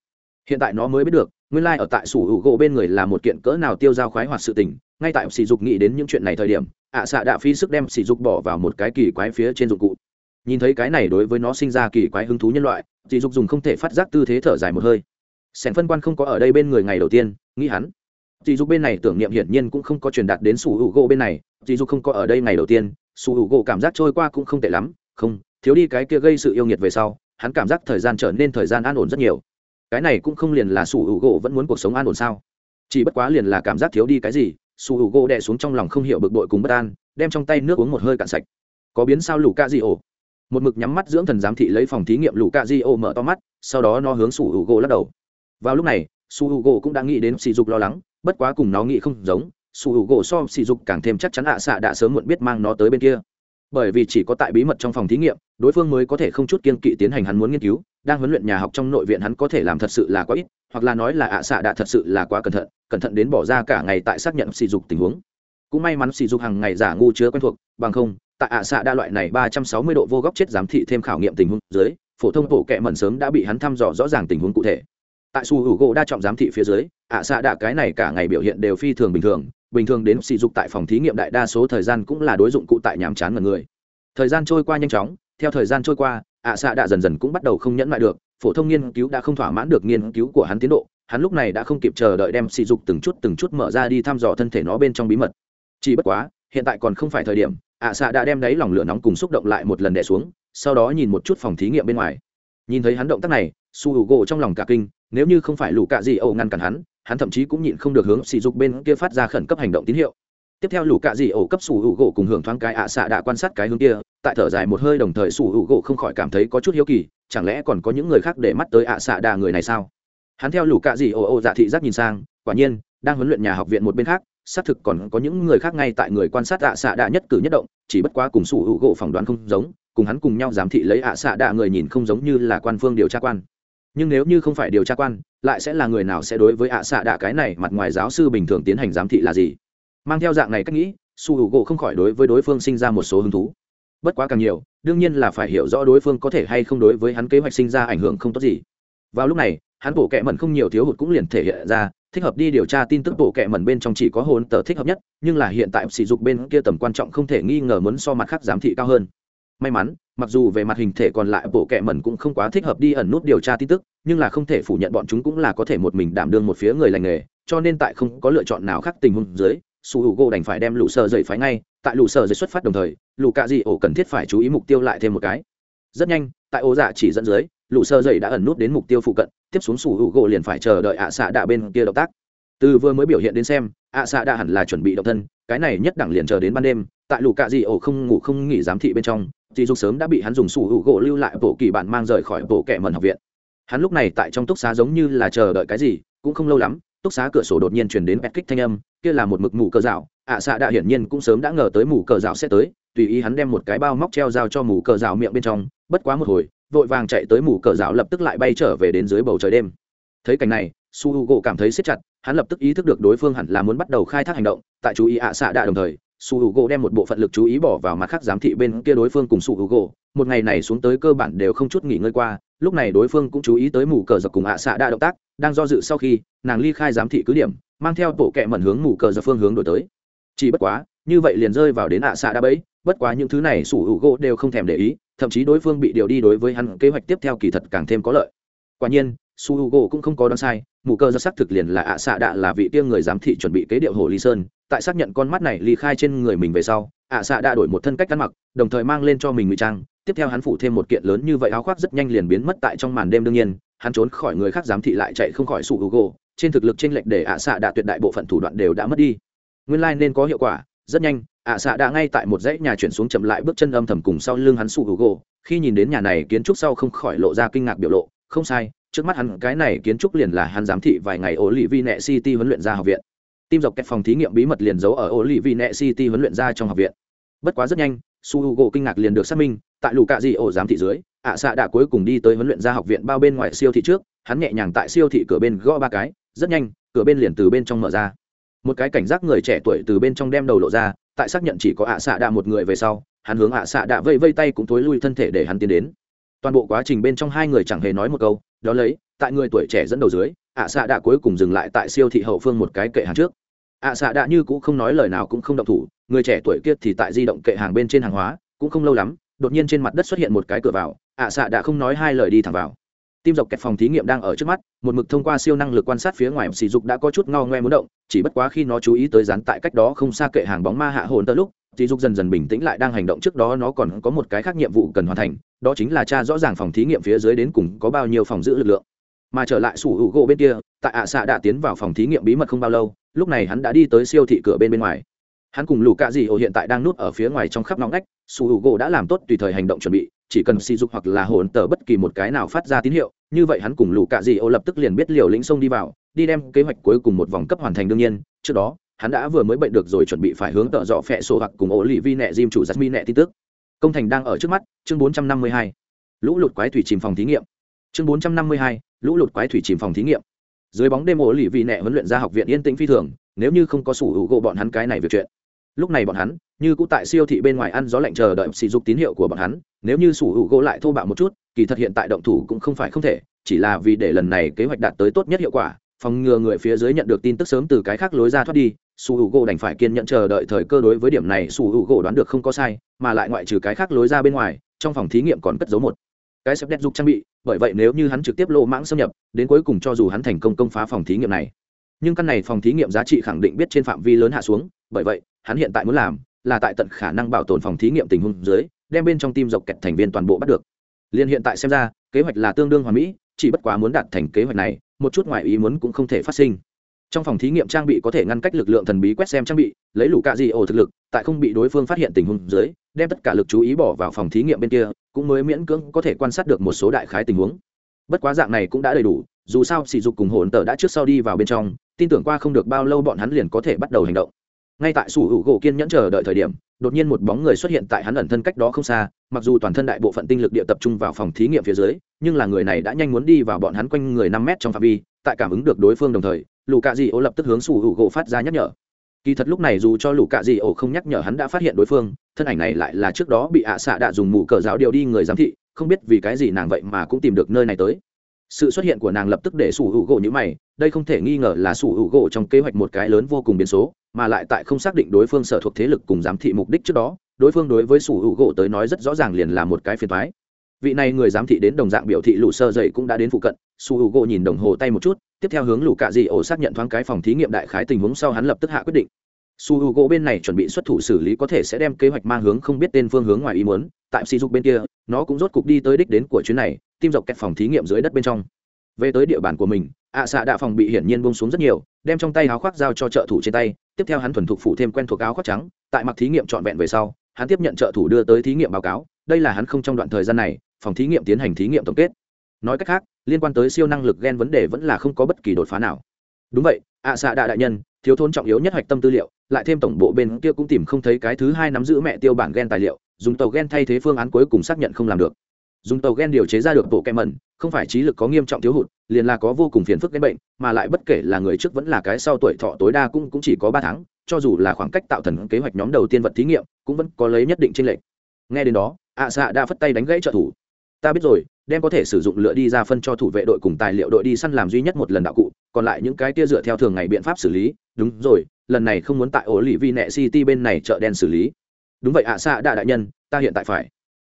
Hiện tại nó mới biết được, nguyên lai ở tại sủ hữu gỗ bên người là một kiện cỡ nào tiêu dao khoái hoạt sự tình, ngay tại sỉ dục nghĩ đến những chuyện này thời điểm, ạ xạ đã phi sức đem sỉ dục bỏ vào một cái kỳ quái phía trên dụng cụ nhìn thấy cái này đối với nó sinh ra kỳ quái hứng thú nhân loại sỉ dục dùng không thể phát giác tư thế thở dài một hơi. Sẻn phân quan không có ở đây bên người ngày đầu tiên, nghĩ hắn. Dì dục bên này tưởng niệm hiển nhiên cũng không có truyền đạt đến Sủ hữu gỗ bên này. Dì dục không có ở đây ngày đầu tiên, Sủ hữu gỗ cảm giác trôi qua cũng không tệ lắm. Không, thiếu đi cái kia gây sự yêu nghiệt về sau, hắn cảm giác thời gian trở nên thời gian an ổn rất nhiều. Cái này cũng không liền là Sủ hữu gỗ vẫn muốn cuộc sống an ổn sao? Chỉ bất quá liền là cảm giác thiếu đi cái gì, Sủ hữu gỗ đè xuống trong lòng không hiểu bực bội cùng bất an, đem trong tay nước uống một hơi cạn sạch. Có biến sao lù ca gì ổ? Một mực nhắm mắt dưỡng thần giám thị lấy phòng thí nghiệm lũ cạ di ô mở to mắt, sau đó nó hướng su hữu gỗ lắc đầu. Vào lúc này su h u g o cũng đã nghĩ đến sỉ dục lo lắng, bất quá cùng nó nghĩ không giống su h u g o so sỉ dục càng thêm chắc chắn ạ xạ đã sớm muộn biết mang nó tới bên kia. Bởi vì chỉ có tại bí mật trong phòng thí nghiệm, đối phương mới có thể không chút kiên kỵ tiến hành hắn muốn nghiên cứu, đang huấn luyện nhà học trong nội viện hắn có thể làm thật sự là quá ít, hoặc là nói là ạ xạ đã thật sự là quá cẩn thận cẩn thận đến bỏ ra cả ngày tại xác nhận sỉ dục tình huống. Cũng may mắn sỉ dục hàng ngày giả ngu chứa quen thuộc, bằng không tại ạ xạ đa loại này ba trăm sáu mươi độ vô góc chết giám thị thêm khảo nghiệm tình huống dưới, phổ thông bộ kệ mẩn sớm đã bị hắn thăm dò rõ ràng tình huống cụ thể. Tại su hữu gỗ đa trọng giám thị phía dưới, ạ xạ đạ cái này cả ngày biểu hiện đều phi thường bình thường bình thường đến sỉ dục tại phòng thí nghiệm đại đa số thời gian cũng là đối dụng cụ tại nhàm chán mật người. Thời gian trôi qua nhanh chóng, theo thời gian trôi qua, ạ xạ đạ dần dần cũng bắt đầu không nhẫn lại được, phổ thông nghiên cứu đã không thỏa mãn được nghiên cứu của hắn tiến độ, hắn lúc này đã không kịp chờ đợi đem sỉ dục từng chút từng chút mở ra đi thăm dò thân thể nó bên trong bí mật. Chỉ bất quá, hiện tại còn không phải thời điểm ạ xạ đã đem đáy lòng lửa nóng cùng xúc động lại một lần đẻ xuống, sau đó nhìn một chút phòng thí nghiệm bên ngoài. Nhìn thấy hắn động tác này, su hữu gỗ trong lòng cả kinh, nếu như không phải lũ cạ dị ẩu ngăn cản hắn hắn thậm chí cũng nhịn không được hướng sỉ dục bên kia phát ra khẩn cấp hành động tín hiệu. Tiếp theo lũ cạ dị ẩu cấp su hữu gỗ cùng hưởng thoáng cái ạ xạ đã quan sát cái hướng kia, tại thở dài một hơi đồng thời su hữu gỗ không khỏi cảm thấy có chút hiếu kỳ, chẳng lẽ còn có những người khác để mắt tới ạ xạ đà người này sao? Hắn theo lũ cạ dị ẩu ổ dạ thị giác nhìn sang, quả nhiên, đang huấn luyện nhà học viện một bên khác xác thực còn có những người khác ngay tại người quan sát ạ xạ đạ nhất cử nhất động, chỉ bất quá cùng sủ hữu gỗ phỏng đoán không giống, cùng hắn cùng nhau giám thị lấy ạ xạ đạ người nhìn không giống như là quan phương điều tra quan. Nhưng nếu như không phải điều tra quan, lại sẽ là người nào sẽ đối với ạ xạ đạ cái này mặt ngoài giáo sư bình thường tiến hành giám thị là gì? Mang theo dạng này cách nghĩ su hữu gỗ không khỏi đối với đối phương sinh ra một số hứng thú. Bất quá càng nhiều, đương nhiên là phải hiểu rõ đối phương có thể hay không đối với hắn kế hoạch sinh ra ảnh hưởng không tốt gì. Vào lúc này, hắn bổ kẹ mẩn không nhiều thiếu hụt cũng liền thể hiện ra thích hợp đi điều tra tin tức bộ kệ mẩn bên trong chỉ có hồn tờ thích hợp nhất, nhưng là hiện tại sỉ dục bên kia tầm quan trọng không thể nghi ngờ muốn so mặt khác giám thị cao hơn. May mắn, mặc dù về mặt hình thể còn lại bộ kệ mẩn cũng không quá thích hợp đi ẩn nút điều tra tin tức, nhưng là không thể phủ nhận bọn chúng cũng là có thể một mình đảm đương một phía người lành nghề, cho nên tại không có lựa chọn nào khác tình huống dưới, su hữu gỗ đành phải đem lũ sờ dậy phái ngay, tại lũ sờ dậy xuất phát đồng thời, lũ cạ dị ổ cần thiết phải chú ý mục tiêu lại thêm một cái. Rất nhanh, tại ô dạ chỉ dẫn dưới lũ sơ dậy đã ẩn nút đến mục tiêu phụ cận, tiếp xuống sủ hữu gỗ liền phải chờ đợi ạ xạ đạ bên kia động tác. Từ vừa mới biểu hiện đến xem, ạ xạ đạ hẳn là chuẩn bị động thân, cái này nhất đẳng liền chờ đến ban đêm, tại lũ cạ dị ổ không ngủ không nghỉ giám thị bên trong dì dục sớm đã bị hắn dùng sủ hữu gỗ lưu lại bộ kỳ bản mang rời khỏi bộ kẻ mần học viện. Hắn lúc này tại trong túc xá giống như là chờ đợi cái gì, cũng không lâu lắm, túc xá cửa sổ đột nhiên chuyển đến bẹt kích thanh âm, kia là một mực mù cờ rào, ạ xạ đạ hiển nhiên cũng sớm đã ngờ tới mù cờ rào sẽ tới, tùy ý hắn đem một cái bao móc treo dao cho mù cờ rào miệng bên trong, bất quá một hồi vội vàng chạy tới mù cờ rào lập tức lại bay trở về đến dưới bầu trời đêm. Thấy cảnh này, su h u gỗ cảm thấy siết chặt, hắn lập tức ý thức được đối phương hẳn là muốn bắt đầu khai thác hành động. Tại chú ý ạ xạ đạ đồng thời, su h u gỗ đem một bộ phận lực chú ý bỏ vào mặt khác giám thị bên kia đối phương cùng su h u gỗ một ngày này xuống tới cơ bản đều không chút nghỉ ngơi qua, lúc này đối phương cũng chú ý tới mù cờ giặc cùng ạ xạ đạ động tác, đang do dự sau khi, nàng ly khai giám thị cứ điểm, mang theo bộ kẹ mẩn hướng mù cờ giặc phương hướng đổi tới. Chỉ bất quá, như vậy liền rơi vào đến ạ xạ đạ bẫy, bất quá những thứ này sủ hữu gỗ đều không thèm để ý thậm chí đối phương bị điều đi đối với hắn, kế hoạch tiếp theo kỳ thật càng thêm có lợi. Quả nhiên, su h u gỗ cũng không có đoán sai, mù cơ do xác thực liền là ạ xạ đạ là vị tiêu người giám thị chuẩn bị kế điệu hồ ly sơn. Tại xác nhận con mắt này ly khai trên người mình về sau, ạ xạ đạ đổi một thân cách ăn mặc, đồng thời mang lên cho mình ngụy trang. Tiếp theo hắn phủ thêm một kiện lớn như vậy áo khoác rất nhanh liền biến mất tại trong màn đêm đương nhiên, hắn trốn khỏi người khác giám thị lại chạy không khỏi su h u gỗ trên thực lực t r ê n lệch để ạ xạ đạ tuyệt đại bộ phận thủ đoạn đều đã mất đi. Nguyên lai、like、nên có hiệu quả, rất nhanh ạ xạ đã ngay tại một dãy nhà chuyển xuống chậm lại bước chân âm thầm cùng sau lưng hắn su h gỗ khi nhìn đến nhà này, kiến trúc sau không khỏi lộ ra kinh ngạc biểu lộ. Không sai, trước mắt hắn, cái này kiến trúc liền là hắn giám thị vài ngày ổ lì vi nẹ city huấn luyện ra học viện. Tim dọc kẹt phòng thí nghiệm bí mật liền giấu ở ổ lì vi nẹ city huấn luyện ra trong học viện. Bất quá rất nhanh su h gỗ kinh ngạc liền được xác minh, tại lù cạ di ổ giám thị dưới, ạ xạ đã cuối cùng đi tới huấn luyện ra học viện bao bên ngoài siêu thị trước. Hắn nhẹ nhàng tại siêu thị cửa bên gõ ba cái, rất nhanh, cửa bên liền từ bên trong mở ra. Một cái cảnh giác người trẻ tuổi từ bên trong đem đầu lộ ra tại xác nhận chỉ có ạ xạ đạ một người về sau, hắn hướng ạ xạ đạ vây vây tay cũng thối lui thân thể để hắn tiến đến. Toàn bộ quá trình bên trong hai người chẳng hề nói một câu, đó lấy, tại người tuổi trẻ dẫn đầu dưới, ạ xạ đạ cuối cùng dừng lại tại siêu thị hậu phương một cái kệ hàng trước. Ạ xạ đạ như cũng không nói lời nào cũng không động thủ, người trẻ tuổi kia thì tại di động kệ hàng bên trên hàng hóa, cũng không lâu lắm, đột nhiên trên mặt đất xuất hiện một cái cửa vào, ạ xạ đạ không nói hai lời đi thẳng vào tim dọc kẹt phòng thí nghiệm đang ở trước mắt, một mực thông qua siêu năng lực quan sát phía ngoài, sỉ dục đã có chút ngao ngoe muốn động, chỉ bất quá khi nó chú ý tới dán tại cách đó không xa kệ hàng bóng ma hạ hồn tơ lúc, sỉ dục dần dần bình tĩnh lại đang hành động trước đó nó còn có một cái khác nhiệm vụ cần hoàn thành, đó chính là tra rõ ràng phòng thí nghiệm phía dưới đến cùng có bao nhiêu phòng giữ lực lượng. Mà trở lại sủ hữu gỗ bên kia, tại ạ xạ đã tiến vào phòng thí nghiệm bí mật không bao lâu, lúc này hắn đã đi tới siêu thị cửa bên bên ngoài. Hắn cùng lù cạ dị ổ hiện tại đang núp ở phía ngoài trong khắp nóng ngách, sủ hữu gỗ đã làm tốt tùy thời hành động chuẩn bị chỉ cần sỉ dục hoặc là hồn tờ bất kỳ một cái nào phát ra tín hiệu, như vậy hắn cùng lũ cạ dị ô lập tức liền biết liều lĩnh sông đi vào, đi đem kế hoạch cuối cùng một vòng cấp hoàn thành đương nhiên. Trước đó, hắn đã vừa mới bệnh được rồi chuẩn bị phải hướng tợ dọ phẹ sổ hoặc cùng ổ lì vi nẹ diêm chủ giặc mi nẹ tin tức. Công thành đang ở trước mắt, chương bốn trăm năm mươi hai. Lũ lụt quái thủy chìm phòng thí nghiệm. Chương bốn trăm năm mươi hai, lũ lụt quái thủy chìm phòng thí nghiệm. Dưới bóng đêm ổ lì vi nẹ huấn luyện ra học viện yên tĩnh phi thường, nếu như không có sủ hữu gỗ bọn hắn cái này việc chuyện lúc này bọn hắn, như cũ tại siêu thị bên ngoài ăn gió lạnh chờ đợi sỉ dục tín hiệu của bọn hắn, nếu như sủ hữu gỗ lại thô bạo một chút, kỳ thật hiện tại động thủ cũng không phải không thể, chỉ là vì để lần này kế hoạch đạt tới tốt nhất hiệu quả, phòng ngừa người phía dưới nhận được tin tức sớm từ cái khác lối ra thoát đi su h u gỗ đành phải kiên nhận chờ đợi thời cơ đối với điểm này su h u gỗ đoán được không có sai, mà lại ngoại trừ cái khác lối ra bên ngoài, trong phòng thí nghiệm còn cất giấu một cái sắp đét dục trang bị, bởi vậy nếu như hắn trực tiếp lộ mãng xâm nhập, đến cuối cùng cho dù hắn thành công công phá phòng thí nghiệm này. Nhưng căn này phòng thí nghiệm giá trị khẳng định biết trên phạm vi lớn hạ xuống, bởi vậy hắn hiện tại muốn làm là tại tận khả năng bảo tồn phòng thí nghiệm tình huống dưới, đem bên trong tim dọc kẹt thành viên toàn bộ bắt được. Liên hiện tại xem ra, kế hoạch là tương đương hoàn mỹ, chỉ bất quá muốn đạt thành kế hoạch này, một chút ngoại ý muốn cũng không thể phát sinh. Trong phòng thí nghiệm trang bị có thể ngăn cách lực lượng thần bí quét xem trang bị, lấy lũ cạ di ổ thực lực, tại không bị đối phương phát hiện tình huống dưới, đem tất cả lực chú ý bỏ vào phòng thí nghiệm bên kia, cũng mới miễn cưỡng có thể quan sát được một số đại khái tình huống. Bất quá dạng này cũng đã đầy đủ, dù sao sỉ dục cùng hồn tờ đã trước sau đi vào bên trong, tin tưởng qua không được bao lâu bọn hắn liền có thể bắt đầu hành động ngay tại sủ hữu gỗ kiên nhẫn chờ đợi thời điểm, đột nhiên một bóng người xuất hiện tại hắn ẩn thân cách đó không xa, mặc dù toàn thân đại bộ phận tinh lực địa tập trung vào phòng thí nghiệm phía dưới, nhưng là người này đã nhanh muốn đi vào bọn hắn quanh người năm mét trong phạm vi, tại cảm ứng được đối phương đồng thời lù cạ dị ổ lập tức hướng sủ hữu gỗ phát ra nhắc nhở. Kỳ thật lúc này dù cho lù cạ dị ổ không nhắc nhở hắn đã phát hiện đối phương, thân ảnh này lại là trước đó bị ạ xạ đã dùng mù cờ giáo điều đi người giám thị, không biết vì cái gì nàng vậy mà cũng tìm được nơi này tới sự xuất hiện của nàng lập tức để sủ hữu gỗ như mày, đây không thể nghi ngờ là sủ hữu gỗ trong kế hoạch một cái lớn vô cùng biến số, mà lại tại không xác định đối phương sở thuộc thế lực cùng giám thị mục đích trước đó, đối phương đối với sủ hữu gỗ tới nói rất rõ ràng liền là một cái phiền thoái vị này người giám thị đến đồng dạng biểu thị lũ sơ dậy cũng đã đến phụ cận su h u gỗ nhìn đồng hồ tay một chút, tiếp theo hướng lũ cạ dị ổ xác nhận thoáng cái phòng thí nghiệm đại khái tình huống sau hắn lập tức hạ quyết định. Su h u gỗ bên này chuẩn bị xuất thủ xử lý có thể sẽ đem kế hoạch mang hướng không biết tên phương hướng ngoài ý muốn, tại sỉ dục bên kia, nó cũng rốt cục đi tới đích đến của chuyến này tim dọc kẹt phòng thí nghiệm dưới đất bên trong. Về tới địa bàn của mình, ạ xạ đạ phòng bị hiển nhiên bông xuống rất nhiều, đem trong tay áo khoác giao cho trợ thủ trên tay, tiếp theo hắn thuần thục phụ thêm quen thuộc áo khoác trắng, tại mặc thí nghiệm trọn vẹn về sau, hắn tiếp nhận trợ thủ đưa tới thí nghiệm báo cáo, đây là hắn không trong đoạn thời gian này, phòng thí nghiệm tiến hành thí nghiệm tổng kết. Nói cách khác, liên quan tới siêu năng lực gen vấn đề vẫn là không có bất kỳ đột phá nào. Đúng vậy, ạ xạ đạ đại nhân, thiếu thốn trọng yếu nhất hoạch tâm tư liệu, lại thêm tổng bộ bên kia cũng tìm không thấy cái thứ hai nắm giữ mẹ tiêu bản gen tài liệu, dùng tàu gen thay thế phương án cuối cùng xác nhận không làm được dùng tàu gen điều chế ra được bộ kem mẩn, không phải trí lực có nghiêm trọng thiếu hụt, liền là có vô cùng phiền phức gen bệnh, mà lại bất kể là người trước vẫn là cái sau tuổi thọ tối đa cũng cũng chỉ có ba tháng, cho dù là khoảng cách tạo thần kế hoạch nhóm đầu tiên vật thí nghiệm, cũng vẫn có lấy nhất định trên lệch. Nghe đến đó, ạ xạ đã phất tay đánh gãy trợ thủ. Ta biết rồi, đem có thể sử dụng lựa đi ra phân cho thủ vệ đội cùng tài liệu đội đi săn làm duy nhất một lần đạo cụ, còn lại những cái kia dựa theo thường ngày biện pháp xử lý. Đúng rồi, lần này không muốn tại ổ lì vi nẹ city bên này chợ đen xử lý. Đúng vậy ạ xạ đại nhân, ta hiện tại phải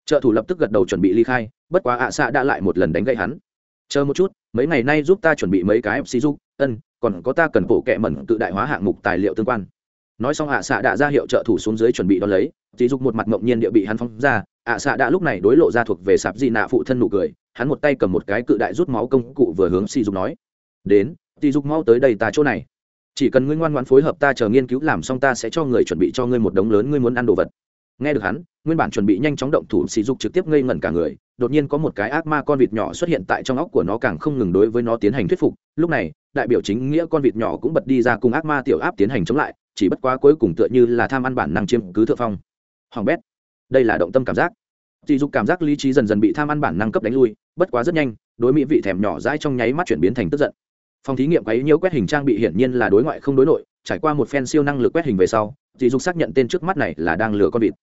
trợ thủ lập tức gật đầu chuẩn bị ly khai, bất quá ạ xạ đã lại một lần đánh gậy hắn. Chờ một chút, mấy ngày nay giúp ta chuẩn bị mấy cái fc giúp, ân, còn có ta cần bộ kệ mẩn tự đại hóa hạng mục tài liệu tương quan. Nói xong ạ xạ đã ra hiệu trợ thủ xuống dưới chuẩn bị đón lấy dì dục một mặt mộng nhiên địa bị hắn phóng ra, ạ xạ đã lúc này đối lộ ra thuộc về sạp dị nạ phụ thân nụ cười, hắn một tay cầm một cái cự đại rút máu công cụ vừa hướng sỉ dục nói, đến dì dục mau tới đây ta chỗ này. Chỉ cần ngươi ngoan ngoãn phối hợp ta chờ nghiên cứu làm xong ta sẽ cho người chuẩn bị cho ngươi một đống lớn ngươi muốn ăn đồ vật nghe được hắn, nguyên bản chuẩn bị nhanh chóng động thủ sỉ dục trực tiếp ngây ngẩn cả người, đột nhiên có một cái ác ma con vịt nhỏ xuất hiện tại trong óc của nó càng không ngừng đối với nó tiến hành thuyết phục. Lúc này, đại biểu chính nghĩa con vịt nhỏ cũng bật đi ra cùng ác ma tiểu áp tiến hành chống lại, chỉ bất quá cuối cùng tựa như là tham ăn bản năng chiếm cứ thượng phong. Hoàng bét, đây là động tâm cảm giác. Dị dục cảm giác lý trí dần dần bị tham ăn bản năng cấp đánh lui, bất quá rất nhanh, đối mỹ vị thèm nhỏ dãi trong nháy mắt chuyển biến thành tức giận. Phòng thí nghiệm quấy nhiễu quét hình trang bị hiển nhiên là đối ngoại không đối nội, trải qua một phen siêu năng lực quét hình về sau dị dục xác nhận tên trước mắt này là đang lừa con vịt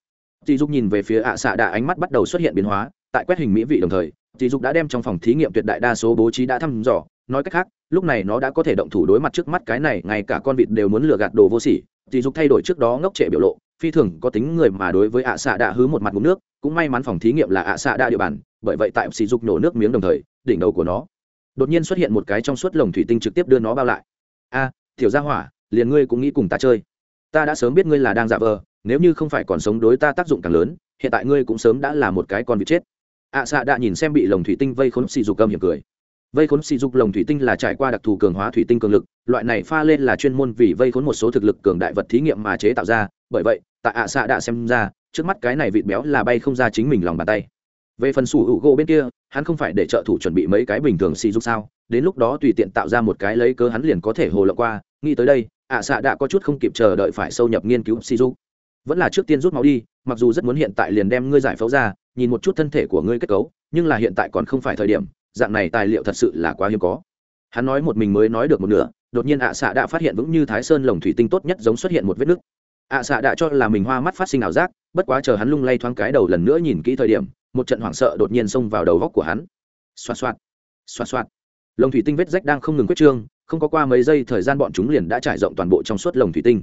dị dục nhìn về phía ạ xạ đạ ánh mắt bắt đầu xuất hiện biến hóa tại quét hình mỹ vị đồng thời dị dục đã đem trong phòng thí nghiệm tuyệt đại đa số bố trí đã thăm dò. Nói cách khác lúc này nó đã có thể động thủ đối mặt trước mắt cái này ngay cả con vịt đều muốn lừa gạt đồ vô sỉ. Dị dục thay đổi trước đó ngốc trệ biểu lộ phi thường có tính người mà đối với ạ xạ đạ hứ một mặt ngụm nước cũng may mắn phòng thí nghiệm là ạ xạ đạ địa bàn bởi vậy tại sỉ dục nổ nước miếng đồng thời đỉnh đầu của nó đột nhiên xuất hiện một cái trong suốt lồng thủy tinh trực tiếp đưa nó bao lại. A à, thiểu gia hỏa liền ngươi cũng nghĩ cùng ta chơi. Ta đã sớm biết ngươi là đang giả vờ nếu như không phải còn sống đối ta tác dụng càng lớn, hiện tại ngươi cũng sớm đã là một cái con vịt chết. Ạ xạ đạ nhìn xem bị lồng thủy tinh vây khốn xì dục âm hiểm cười. Vây khốn xì dục lồng thủy tinh là trải qua đặc thù cường hóa thủy tinh cường lực, loại này pha lên là chuyên môn vì vây khốn một số thực lực cường đại vật thí nghiệm mà chế tạo ra, bởi vậy, tại ạ xạ đạ xem ra, trước mắt cái này vịt béo là bay không ra chính mình lòng bàn tay. Về phần sủ hữu gỗ bên kia, hắn không phải để trợ thủ chuẩn bị mấy cái bình thường xì dục sao, đến lúc đó tùy tiện tạo ra một cái lấy cớ hắn liền có thể hồ lộng qua, nghĩ tới đây, ạ xạ đã có chút không kịp chờ đợi phải sâu nhập nghiên cứu xì dục vẫn là trước tiên rút máu đi, mặc dù rất muốn hiện tại liền đem ngươi giải phẫu ra, nhìn một chút thân thể của ngươi kết cấu, nhưng là hiện tại còn không phải thời điểm, dạng này tài liệu thật sự là quá hiếm có. Hắn nói một mình mới nói được một nửa, đột nhiên ạ xạ đã phát hiện vững như thái sơn lồng thủy tinh tốt nhất giống xuất hiện một vết nứt. ạ xạ đã cho là mình hoa mắt phát sinh ảo giác, bất quá chờ hắn lung lay thoáng cái đầu lần nữa nhìn kỹ thời điểm, một trận hoảng sợ đột nhiên xông vào đầu góc của hắn. Xoa xoa xoa xoa lồng thủy tinh vết rách đang không ngừng quyết trương, không có qua mấy giây thời gian bọn chúng liền đã trải rộng toàn bộ trong suốt lồng thủy tinh.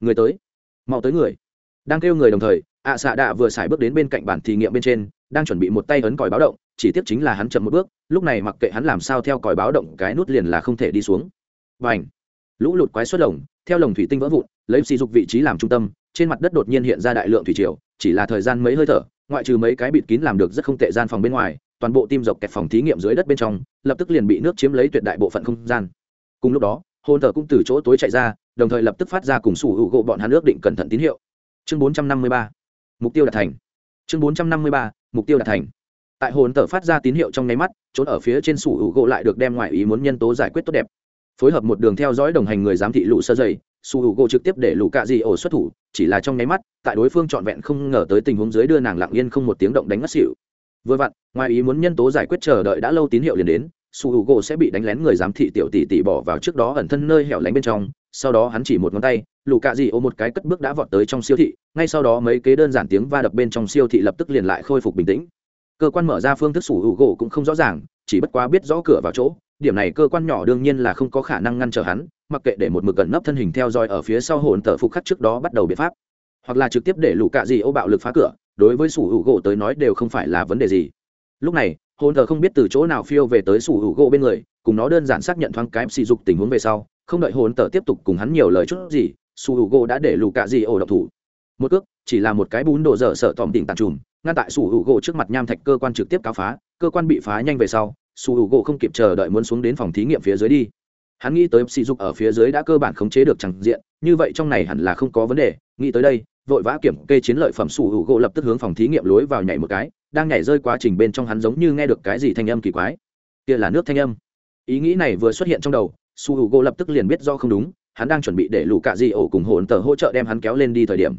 Người tới, mau tới người đang kêu người đồng thời, ạ xạ đạ vừa xài bước đến bên cạnh bản thí nghiệm bên trên, đang chuẩn bị một tay ấn còi báo động, chỉ tiếp chính là hắn chậm một bước, lúc này mặc kệ hắn làm sao theo còi báo động cái nút liền là không thể đi xuống. Và ảnh lũ lụt quái xuất lồng, theo lồng thủy tinh vỡ vụn, lấy sỉ dục vị trí làm trung tâm, trên mặt đất đột nhiên hiện ra đại lượng thủy triều, chỉ là thời gian mấy hơi thở, ngoại trừ mấy cái bịt kín làm được rất không tệ gian phòng bên ngoài, toàn bộ tim dọc kẹt phòng thí nghiệm dưới đất bên trong, lập tức liền bị nước chiếm lấy tuyệt đại bộ phận không gian. Cùng lúc đó hôn thờ cũng từ chỗ tối chạy ra, đồng thời lập tức phát ra cùng sủ hữu gỗ bọn hắn ước định cẩn thận tín hiệu chương 453 mục tiêu đạt thành. Chương 453 mục tiêu đạt thành. Tại hồn tở phát ra tín hiệu trong nháy mắt, trốn ở phía trên sủ hữu gỗ lại được đem ngoại ý muốn nhân tố giải quyết tốt đẹp. Phối hợp một đường theo dõi đồng hành người giám thị lũ sơ dày su hữu gỗ trực tiếp để lũ cạ dị ổ xuất thủ, chỉ là trong nháy mắt, tại đối phương trọn vẹn không ngờ tới tình huống dưới đưa nàng lặng yên không một tiếng động đánh ngất xỉu. Vừa vặn ngoài ý muốn nhân tố giải quyết chờ đợi đã lâu tín hiệu liền đến su hữu gỗ sẽ bị đánh lén người giám thị tiểu tỷ tỷ bỏ vào trước đó ẩn thân nơi hẻo lánh bên trong sau đó hắn chỉ một ngón tay lũ cạ dị ô một cái cất bước đã vọt tới trong siêu thị, ngay sau đó mấy kế đơn giản tiếng va đập bên trong siêu thị lập tức liền lại khôi phục bình tĩnh. Cơ quan mở ra phương thức sủ hữu gỗ cũng không rõ ràng, chỉ bất quá biết rõ cửa vào chỗ, điểm này cơ quan nhỏ đương nhiên là không có khả năng ngăn trở hắn, mặc kệ để một mực gần nấp thân hình theo dõi ở phía sau hồn tờ phục khắc trước đó bắt đầu biện pháp. Hoặc là trực tiếp để lũ cạ dị ô bạo lực phá cửa, đối với sủ hữu gỗ tới nói đều không phải là vấn đề gì. Lúc này, hồn tờ không biết từ chỗ nào phiêu về tới sủ hữu gỗ bên người, cùng nó đơn giản xác nhận thoáng cái sỉ dục tình huống về sau không đợi hồn tờ tiếp tục cùng hắn nhiều lời chút gì sủ hữu gỗ đã để lù cạ dị ổ độc thủ. Một cước, chỉ là một cái bún đồ dở sợ tỏm tỉnh tàn trùm, ngăn tại sủ hữu gỗ trước mặt nham thạch cơ quan trực tiếp cáo phá, cơ quan bị phá nhanh về sau sủ hữu gỗ không kịp chờ đợi muốn xuống đến phòng thí nghiệm phía dưới đi. Hắn nghĩ tới sỉ dục ở phía dưới đã cơ bản khống chế được chẳng diện, như vậy trong này hẳn là không có vấn đề, nghĩ tới đây, vội vã kiểm kê chiến lợi phẩm sủ hữu gỗ lập tức hướng phòng thí nghiệm lối vào nhảy một cái, đang nhảy rơi quá trình bên trong hắn giống như nghe được cái gì thanh âm kỳ quái. Kia là nước thanh âm. Ý nghĩ này vừa xuất hiện trong đầu su hữu gỗ lập tức liền biết do không đúng, hắn đang chuẩn bị để lũ cạ di ổ cùng hồn tờ hỗ trợ đem hắn kéo lên đi thời điểm.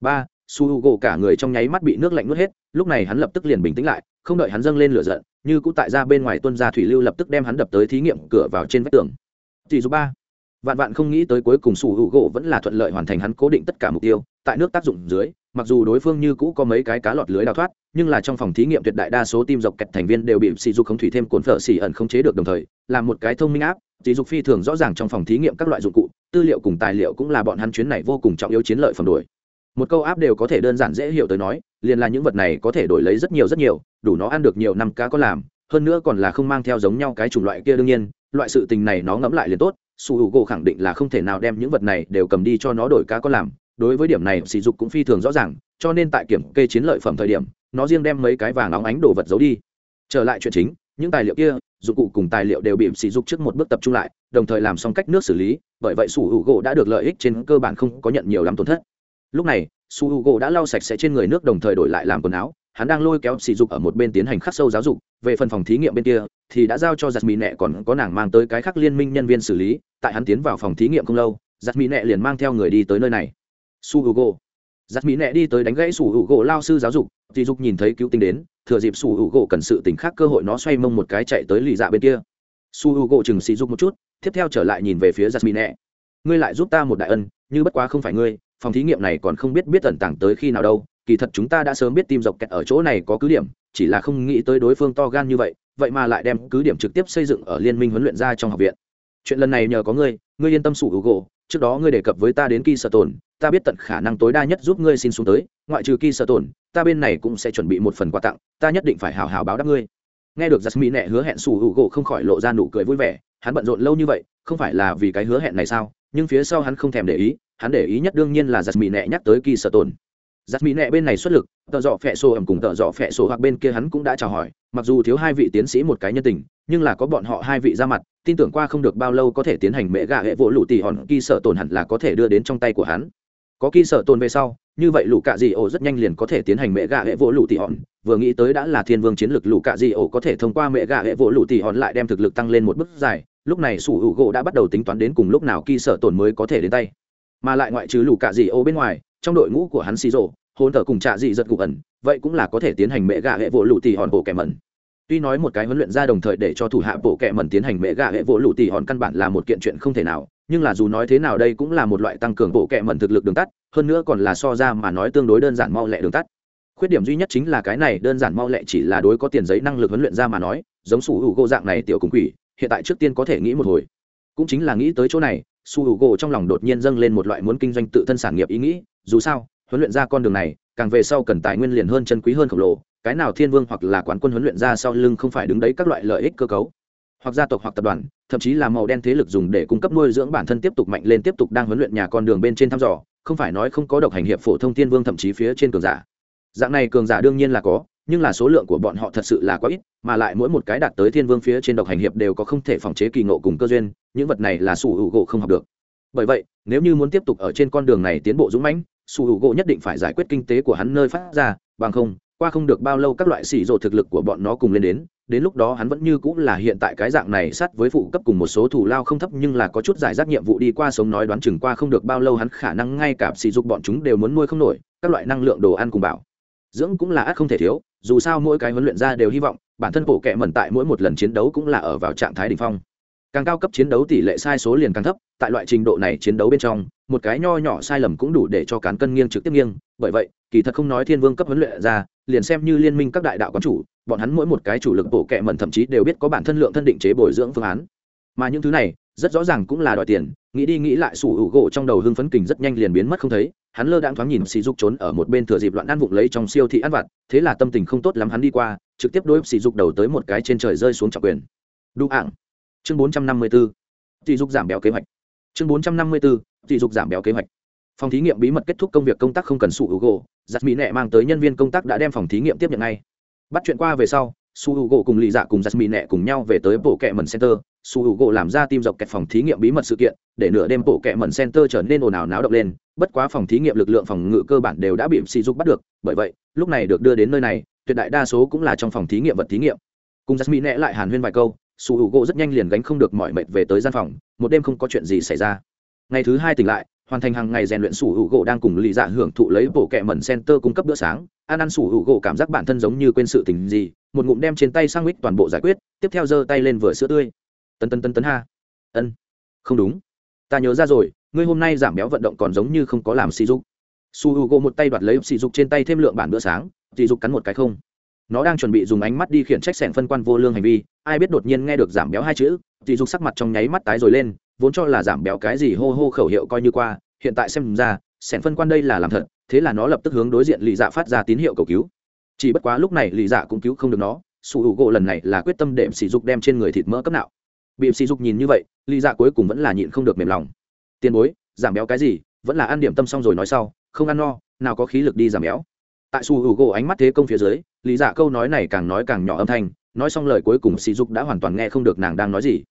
Ba, su hữu gỗ cả người trong nháy mắt bị nước lạnh nuốt hết, lúc này hắn lập tức liền bình tĩnh lại, không đợi hắn dâng lên lửa giận, như cũng tại ra bên ngoài tuân ra thủy lưu lập tức đem hắn đập tới thí nghiệm cửa vào trên vách tường. Chỉ số ba, vạn vạn không nghĩ tới cuối cùng sủ hữu gỗ vẫn là thuận lợi hoàn thành hắn cố định tất cả mục tiêu, tại nước tác dụng dưới mặc dù đối phương như cũ có mấy cái cá lọt lưới đào thoát, nhưng là trong phòng thí nghiệm tuyệt đại đa số tim dọc kẹt thành viên đều bị sỉ dục không thủy thêm cuốn phở xỉ ẩn không chế được đồng thời là một cái thông minh áp sỉ dục phi thường rõ ràng trong phòng thí nghiệm các loại dụng cụ, tư liệu cùng tài liệu cũng là bọn hắn chuyến này vô cùng trọng yếu chiến lợi phẩm đổi một câu áp đều có thể đơn giản dễ hiểu tới nói, liền là những vật này có thể đổi lấy rất nhiều rất nhiều, đủ nó ăn được nhiều năm cá có làm, hơn nữa còn là không mang theo giống nhau cái chủng loại kia đương nhiên, loại sự tình này nó ngẫm lại liền tốt, su h u gỗ khẳng định là không thể nào đem những vật này đều cầm đi cho nó đổi cá có làm đối với điểm này sỉ dục cũng phi thường rõ ràng, cho nên tại kiểm kê chiến lợi phẩm thời điểm, nó riêng đem mấy cái vàng óng ánh đồ vật giấu đi. Trở lại chuyện chính, những tài liệu kia, dụng cụ cùng tài liệu đều bị sỉ dục trước một bước tập trung lại, đồng thời làm xong cách nước xử lý, bởi vậy su hữu gỗ đã được lợi ích trên cơ bản không có nhận nhiều lắm tổn thất. Lúc này, su h u gỗ đã lau sạch sẽ trên người nước đồng thời đổi lại làm quần áo, hắn đang lôi kéo sỉ dục ở một bên tiến hành khắc sâu giáo dục, về phần phòng thí nghiệm bên kia, thì đã giao cho giặt mỹ nẹ còn có nàng mang tới cái khác liên minh nhân viên xử lý, tại hắn tiến vào phòng thí nghiệm không lâu giặt mỹ nẹ liền mang theo người đi tới nơi này su h u gỗ giặt mỹ nẹ đi tới đánh gãy su h u gỗ lao sư giáo dục dì dục nhìn thấy cứu tinh đến, thừa dịp su h u gỗ cần sự tỉnh khác cơ hội nó xoay mông một cái chạy tới lì dạ bên kia. Su h u gỗ chừng xì dục một chút, tiếp theo trở lại nhìn về phía giặt mỹ nẹ. Ngươi lại giúp ta một đại ân, như bất quá không phải ngươi, phòng thí nghiệm này còn không biết biết tẩn tảng tới khi nào đâu, kỳ thật chúng ta đã sớm biết tim dọc kẹt ở chỗ này có cứ điểm, chỉ là không nghĩ tới đối phương to gan như vậy vậy mà lại đem cứ điểm trực tiếp xây dựng ở liên minh huấn luyện ra trong học viện. Chuyện lần này nhờ có ngươi ngươi yên tâm sủ hữu gỗ trước đó ngươi đề cập với ta đến kỳ sở tồn ta biết tận khả năng tối đa nhất giúp ngươi xin xuống tới, ngoại trừ kỳ sở tổn, ta bên này cũng sẽ chuẩn bị một phần quà tặng, ta nhất định phải hào hào báo đáp ngươi. Nghe được giặc mỹ nẹ hứa hẹn sủ hữu gỗ không khỏi lộ ra nụ cười vui vẻ, hắn bận rộn lâu như vậy, không phải là vì cái hứa hẹn này sao? Nhưng phía sau hắn không thèm để ý, hắn để ý nhất đương nhiên là giặc mỹ nẹ nhắc tới kỳ sở tổn. Giặc mỹ nẹ bên này xuất lực, tợ dọ phẹ sổ ẩm cùng tợ dọ phẹ sổ hoặc bên kia hắn cũng đã chào hỏi, mặc dù thiếu hai vị tiến sĩ một cái nhân tình, nhưng là có bọn họ hai vị ra mặt, tin tưởng qua không được bao lâu có thể tiến hành mẹ gà hệ vỗ lụ tỉ hòn kỳ sợ tổn hẳn là có thể đưa đến trong tay của hắn có kỳ sở tồn về sau, như vậy lũ cạ dị ổ rất nhanh liền có thể tiến hành mẹ gà hệ vỗ lũ tỉ hòn. Vừa nghĩ tới đã là thiên vương chiến lược, lũ cạ dị ổ có thể thông qua mẹ gà hệ vỗ lũ tỉ hòn lại đem thực lực tăng lên một bước dài. Lúc này sủ hữu gỗ đã bắt đầu tính toán đến cùng lúc nào kỳ sở tồn mới có thể đến tay. Mà lại ngoại trừ lũ cạ dị ổ bên ngoài, trong đội ngũ của hắn xì rộ hôn thờ cùng trạ dị giật gục ẩn, vậy cũng là có thể tiến hành mẹ gà hệ vỗ lũ tỉ hòn bộ kẻ mẩn tuy nói một cái huấn luyện ra đồng thời để cho thủ hạ bộ kệ mẩn tiến hành mẹ gạ hệ vỗ lụ tỉ hòn căn bản là một kiện chuyện không thể nào, nhưng là dù nói thế nào đây cũng là một loại tăng cường bộ kệ mẩn thực lực đường tắt, hơn nữa còn là so ra mà nói tương đối đơn giản mau lẹ đường tắt. Khuyết điểm duy nhất chính là cái này, đơn giản mau lẹ chỉ là đối có tiền giấy năng lực huấn luyện ra mà nói, giống sủ hữu gỗ dạng này tiểu cùng quỷ, hiện tại trước tiên có thể nghĩ một hồi. Cũng chính là nghĩ tới chỗ này, su hữu gỗ trong lòng đột nhiên dâng lên một loại muốn kinh doanh tự thân sản nghiệp ý nghĩ, dù sao, huấn luyện ra con đường này, càng về sau cần tài nguyên liền hơn chân quý hơn khổng lồ cái nào thiên vương hoặc là quán quân huấn luyện ra sau lưng không phải đứng đấy các loại lợi ích cơ cấu, hoặc gia tộc hoặc tập đoàn, thậm chí là màu đen thế lực dùng để cung cấp nuôi dưỡng bản thân tiếp tục mạnh lên tiếp tục đang huấn luyện nhà con đường bên trên thăm dò, không phải nói không có độc hành hiệp phổ thông thiên vương thậm chí phía trên cường giả. Dạng này cường giả đương nhiên là có, nhưng là số lượng của bọn họ thật sự là quá ít, mà lại mỗi một cái đạt tới thiên vương phía trên độc hành hiệp đều có không thể phòng chế kỳ ngộ cùng cơ duyên, những vật này là sủ hữu gỗ không học được. Bởi vậy, nếu như muốn tiếp tục ở trên con đường này tiến bộ dũng mãnh, sủ hữu gỗ nhất định phải giải quyết kinh tế của hắn nơi phát ra, bằng không qua không được bao lâu các loại xỉ rộ thực lực của bọn nó cùng lên đến đến lúc đó hắn vẫn như cũng là hiện tại cái dạng này sát với phụ cấp cùng một số thủ lao không thấp nhưng là có chút giải rác nhiệm vụ đi qua sống nói đoán chừng qua không được bao lâu hắn khả năng ngay cả sỉ dục bọn chúng đều muốn nuôi không nổi, các loại năng lượng đồ ăn cùng bảo. Dưỡng cũng là ác không thể thiếu, dù sao mỗi cái huấn luyện ra đều hy vọng, bản thân bộ kệ mẩn tại mỗi một lần chiến đấu cũng là ở vào trạng thái đ ỉ n h phong càng cao cấp chiến đấu tỷ lệ sai số liền càng thấp, tại loại trình độ này chiến đấu bên trong, một cái nho nhỏ sai lầm cũng đủ để cho cán cân nghiêng trực tiếp nghiêng. Bởi vậy, kỳ thật không nói thiên vương cấp huấn luyện ra, liền xem như liên minh các đại đạo quán chủ, bọn hắn mỗi một cái chủ lực bộ kệ mẩn thậm chí đều biết có bản thân lượng thân định chế bồi dưỡng phương án. Mà những thứ này, rất rõ ràng cũng là đòi tiền, nghĩ đi nghĩ lại sủ hữu gỗ trong đầu hưng phấn kình rất nhanh liền biến mất không thấy, hắn lơ đãng thoáng nhìn sỉ dục trốn ở một bên thừa dịp loạn ăn vụng lấy trong siêu thị ăn vặt, thế là tâm tình không tốt lắm hắn đi qua, trực tiếp đối sỉ dục đầu tới một cái trên trời rơi xuống trọng quyền. Đu ảng chương bốn trăm năm mươi 454 tỷ dục giảm béo kế hoạch. Chương bốn trăm năm mươi 454 tỷ dục giảm béo kế hoạch. Phòng thí nghiệm bí mật kết thúc công việc công tác không cần su hữu gỗ giặt mỹ nẹ mang tới nhân viên công tác đã đem phòng thí nghiệm tiếp nhận ngay. Bắt chuyện qua về sau su gỗ cùng lì dạ cùng giặt mỹ nẹ cùng nhau về tới bộ kệ mần center. Su gỗ làm ra tim dọc kẹt phòng thí nghiệm bí mật sự kiện, để nửa đêm bộ kệ mần center trở nên ồn ào náo động lên. Bất quá phòng thí nghiệm lực lượng phòng ngự cơ bản đều đã bị sỉ dục bắt được, bởi vậy, lúc này được đưa đến nơi này, tuyệt đại đa số cũng là trong phòng thí nghiệm vật thí nghiệm. Cùng giặt mỹ nẹ lại hàn huyên vài câu sủ hữu gỗ rất nhanh liền gánh không được mọi mệt về tới gian phòng, một đêm không có chuyện gì xảy ra. Ngày thứ hai tỉnh lại, hoàn thành hàng ngày rèn luyện sủ hữu gỗ đang cùng lì dạ hưởng thụ lấy bộ kẹ mẩn center cung cấp bữa sáng. Ăn ăn sủ hữu gỗ cảm giác bản thân giống như quên sự tình gì, một ngụm đem trên tay sang mít toàn bộ giải quyết, tiếp theo giơ tay lên vừa sữa tươi. Tân tân tân tân ha. Ân. Không đúng. Ta nhớ ra rồi, ngươi hôm nay giảm béo vận động còn giống như không có làm sỉ dục. Su h u gỗ một tay đoạt lấy sỉ dục trên tay thêm lượng bản bữa sáng sỉ dục cắn một cái không nó đang chuẩn bị dùng ánh mắt đi khiển trách sẻng phân quan vô lương hành vi, ai biết đột nhiên nghe được giảm béo hai chữ, thì dục sắc mặt trong nháy mắt tái rồi lên, vốn cho là giảm béo cái gì hô hô khẩu hiệu coi như qua, hiện tại xem ra sẻn phân quan đây là làm thật, thế là nó lập tức hướng đối diện lì dạ phát ra tín hiệu cầu cứu. Chỉ bất quá lúc này lì dạ cũng cứu không được nó, sủ hữu gỗ lần này là quyết tâm đệm sỉ dục đem trên người thịt mỡ cấp nào bị sỉ dục nhìn như vậy, lì dạ cuối cùng vẫn là nhịn không được mềm lòng. Tiền bối, giảm béo cái gì? Vẫn là ăn điểm tâm xong rồi nói sau, không ăn no, nào có khí lực đi giảm béo tại su hữu gỗ ánh mắt thế công phía dưới Lý dạ câu nói này càng nói càng nhỏ âm thanh nói xong lời cuối cùng sỉ dục đã hoàn toàn nghe không được nàng đang nói gì.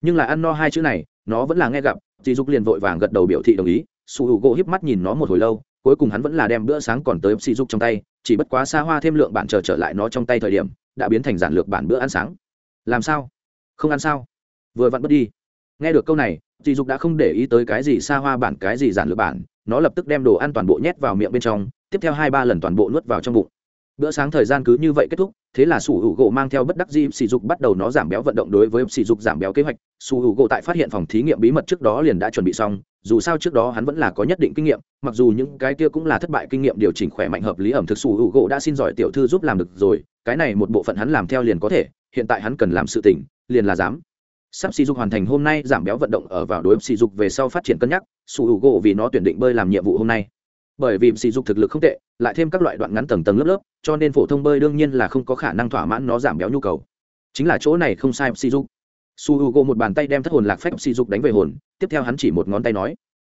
Nhưng là ăn no hai chữ này nó vẫn là nghe gặp sỉ dục liền vội vàng gật đầu biểu thị đồng ý su hữu gỗ híp mắt nhìn nó một hồi lâu cuối cùng hắn vẫn là đem bữa sáng còn tới sỉ dục trong tay chỉ bất quá xa hoa thêm lượng bản chờ trở, trở lại nó trong tay thời điểm đã biến thành giản lược bản bữa ăn sáng. Làm sao? Không ăn sao? Vừa vặn bất đi. Nghe được câu này sỉ dục đã không để ý tới cái gì xa hoa bản cái gì giản lược bản nó lập tức đem đồ ăn toàn bộ nhét vào miệng bên trong tiếp theo hai ba lần toàn bộ nuốt vào trong bụng. Bữa sáng thời gian cứ như vậy kết thúc, thế là sủ hữu gỗ mang theo bất đắc di sỉ dục bắt đầu nó giảm béo vận động đối với sỉ dục giảm béo kế hoạch. Sủ hữu gỗ tại phát hiện phòng thí nghiệm bí mật trước đó liền đã chuẩn bị xong, dù sao trước đó hắn vẫn là có nhất định kinh nghiệm, mặc dù những cái kia cũng là thất bại kinh nghiệm điều chỉnh khỏe mạnh hợp lý ẩm thực, sủ hữu gỗ đã xin giỏi tiểu thư giúp làm được rồi, cái này một bộ phận hắn làm theo liền có thể, hiện tại hắn cần làm sự tỉnh liền là dám. Sắp sỉ dục hoàn thành hôm nay giảm béo vận động ở vào đối sỉ dục về sau phát triển cân nhắc, sủ hữu gỗ vì nó tuyển định bơi làm nhiệm vụ hôm nay bởi vì sỉ dục thực lực không tệ, lại thêm các loại đoạn ngắn tầng tầng lớp lớp, cho nên phổ thông bơi đương nhiên là không có khả năng thỏa mãn nó giảm béo nhu cầu. Chính là chỗ này không sai, sỉ dục. Su h u g o một bàn tay đem thất hồn lạc phép sỉ dục đánh về hồn, tiếp theo hắn chỉ một ngón tay nói,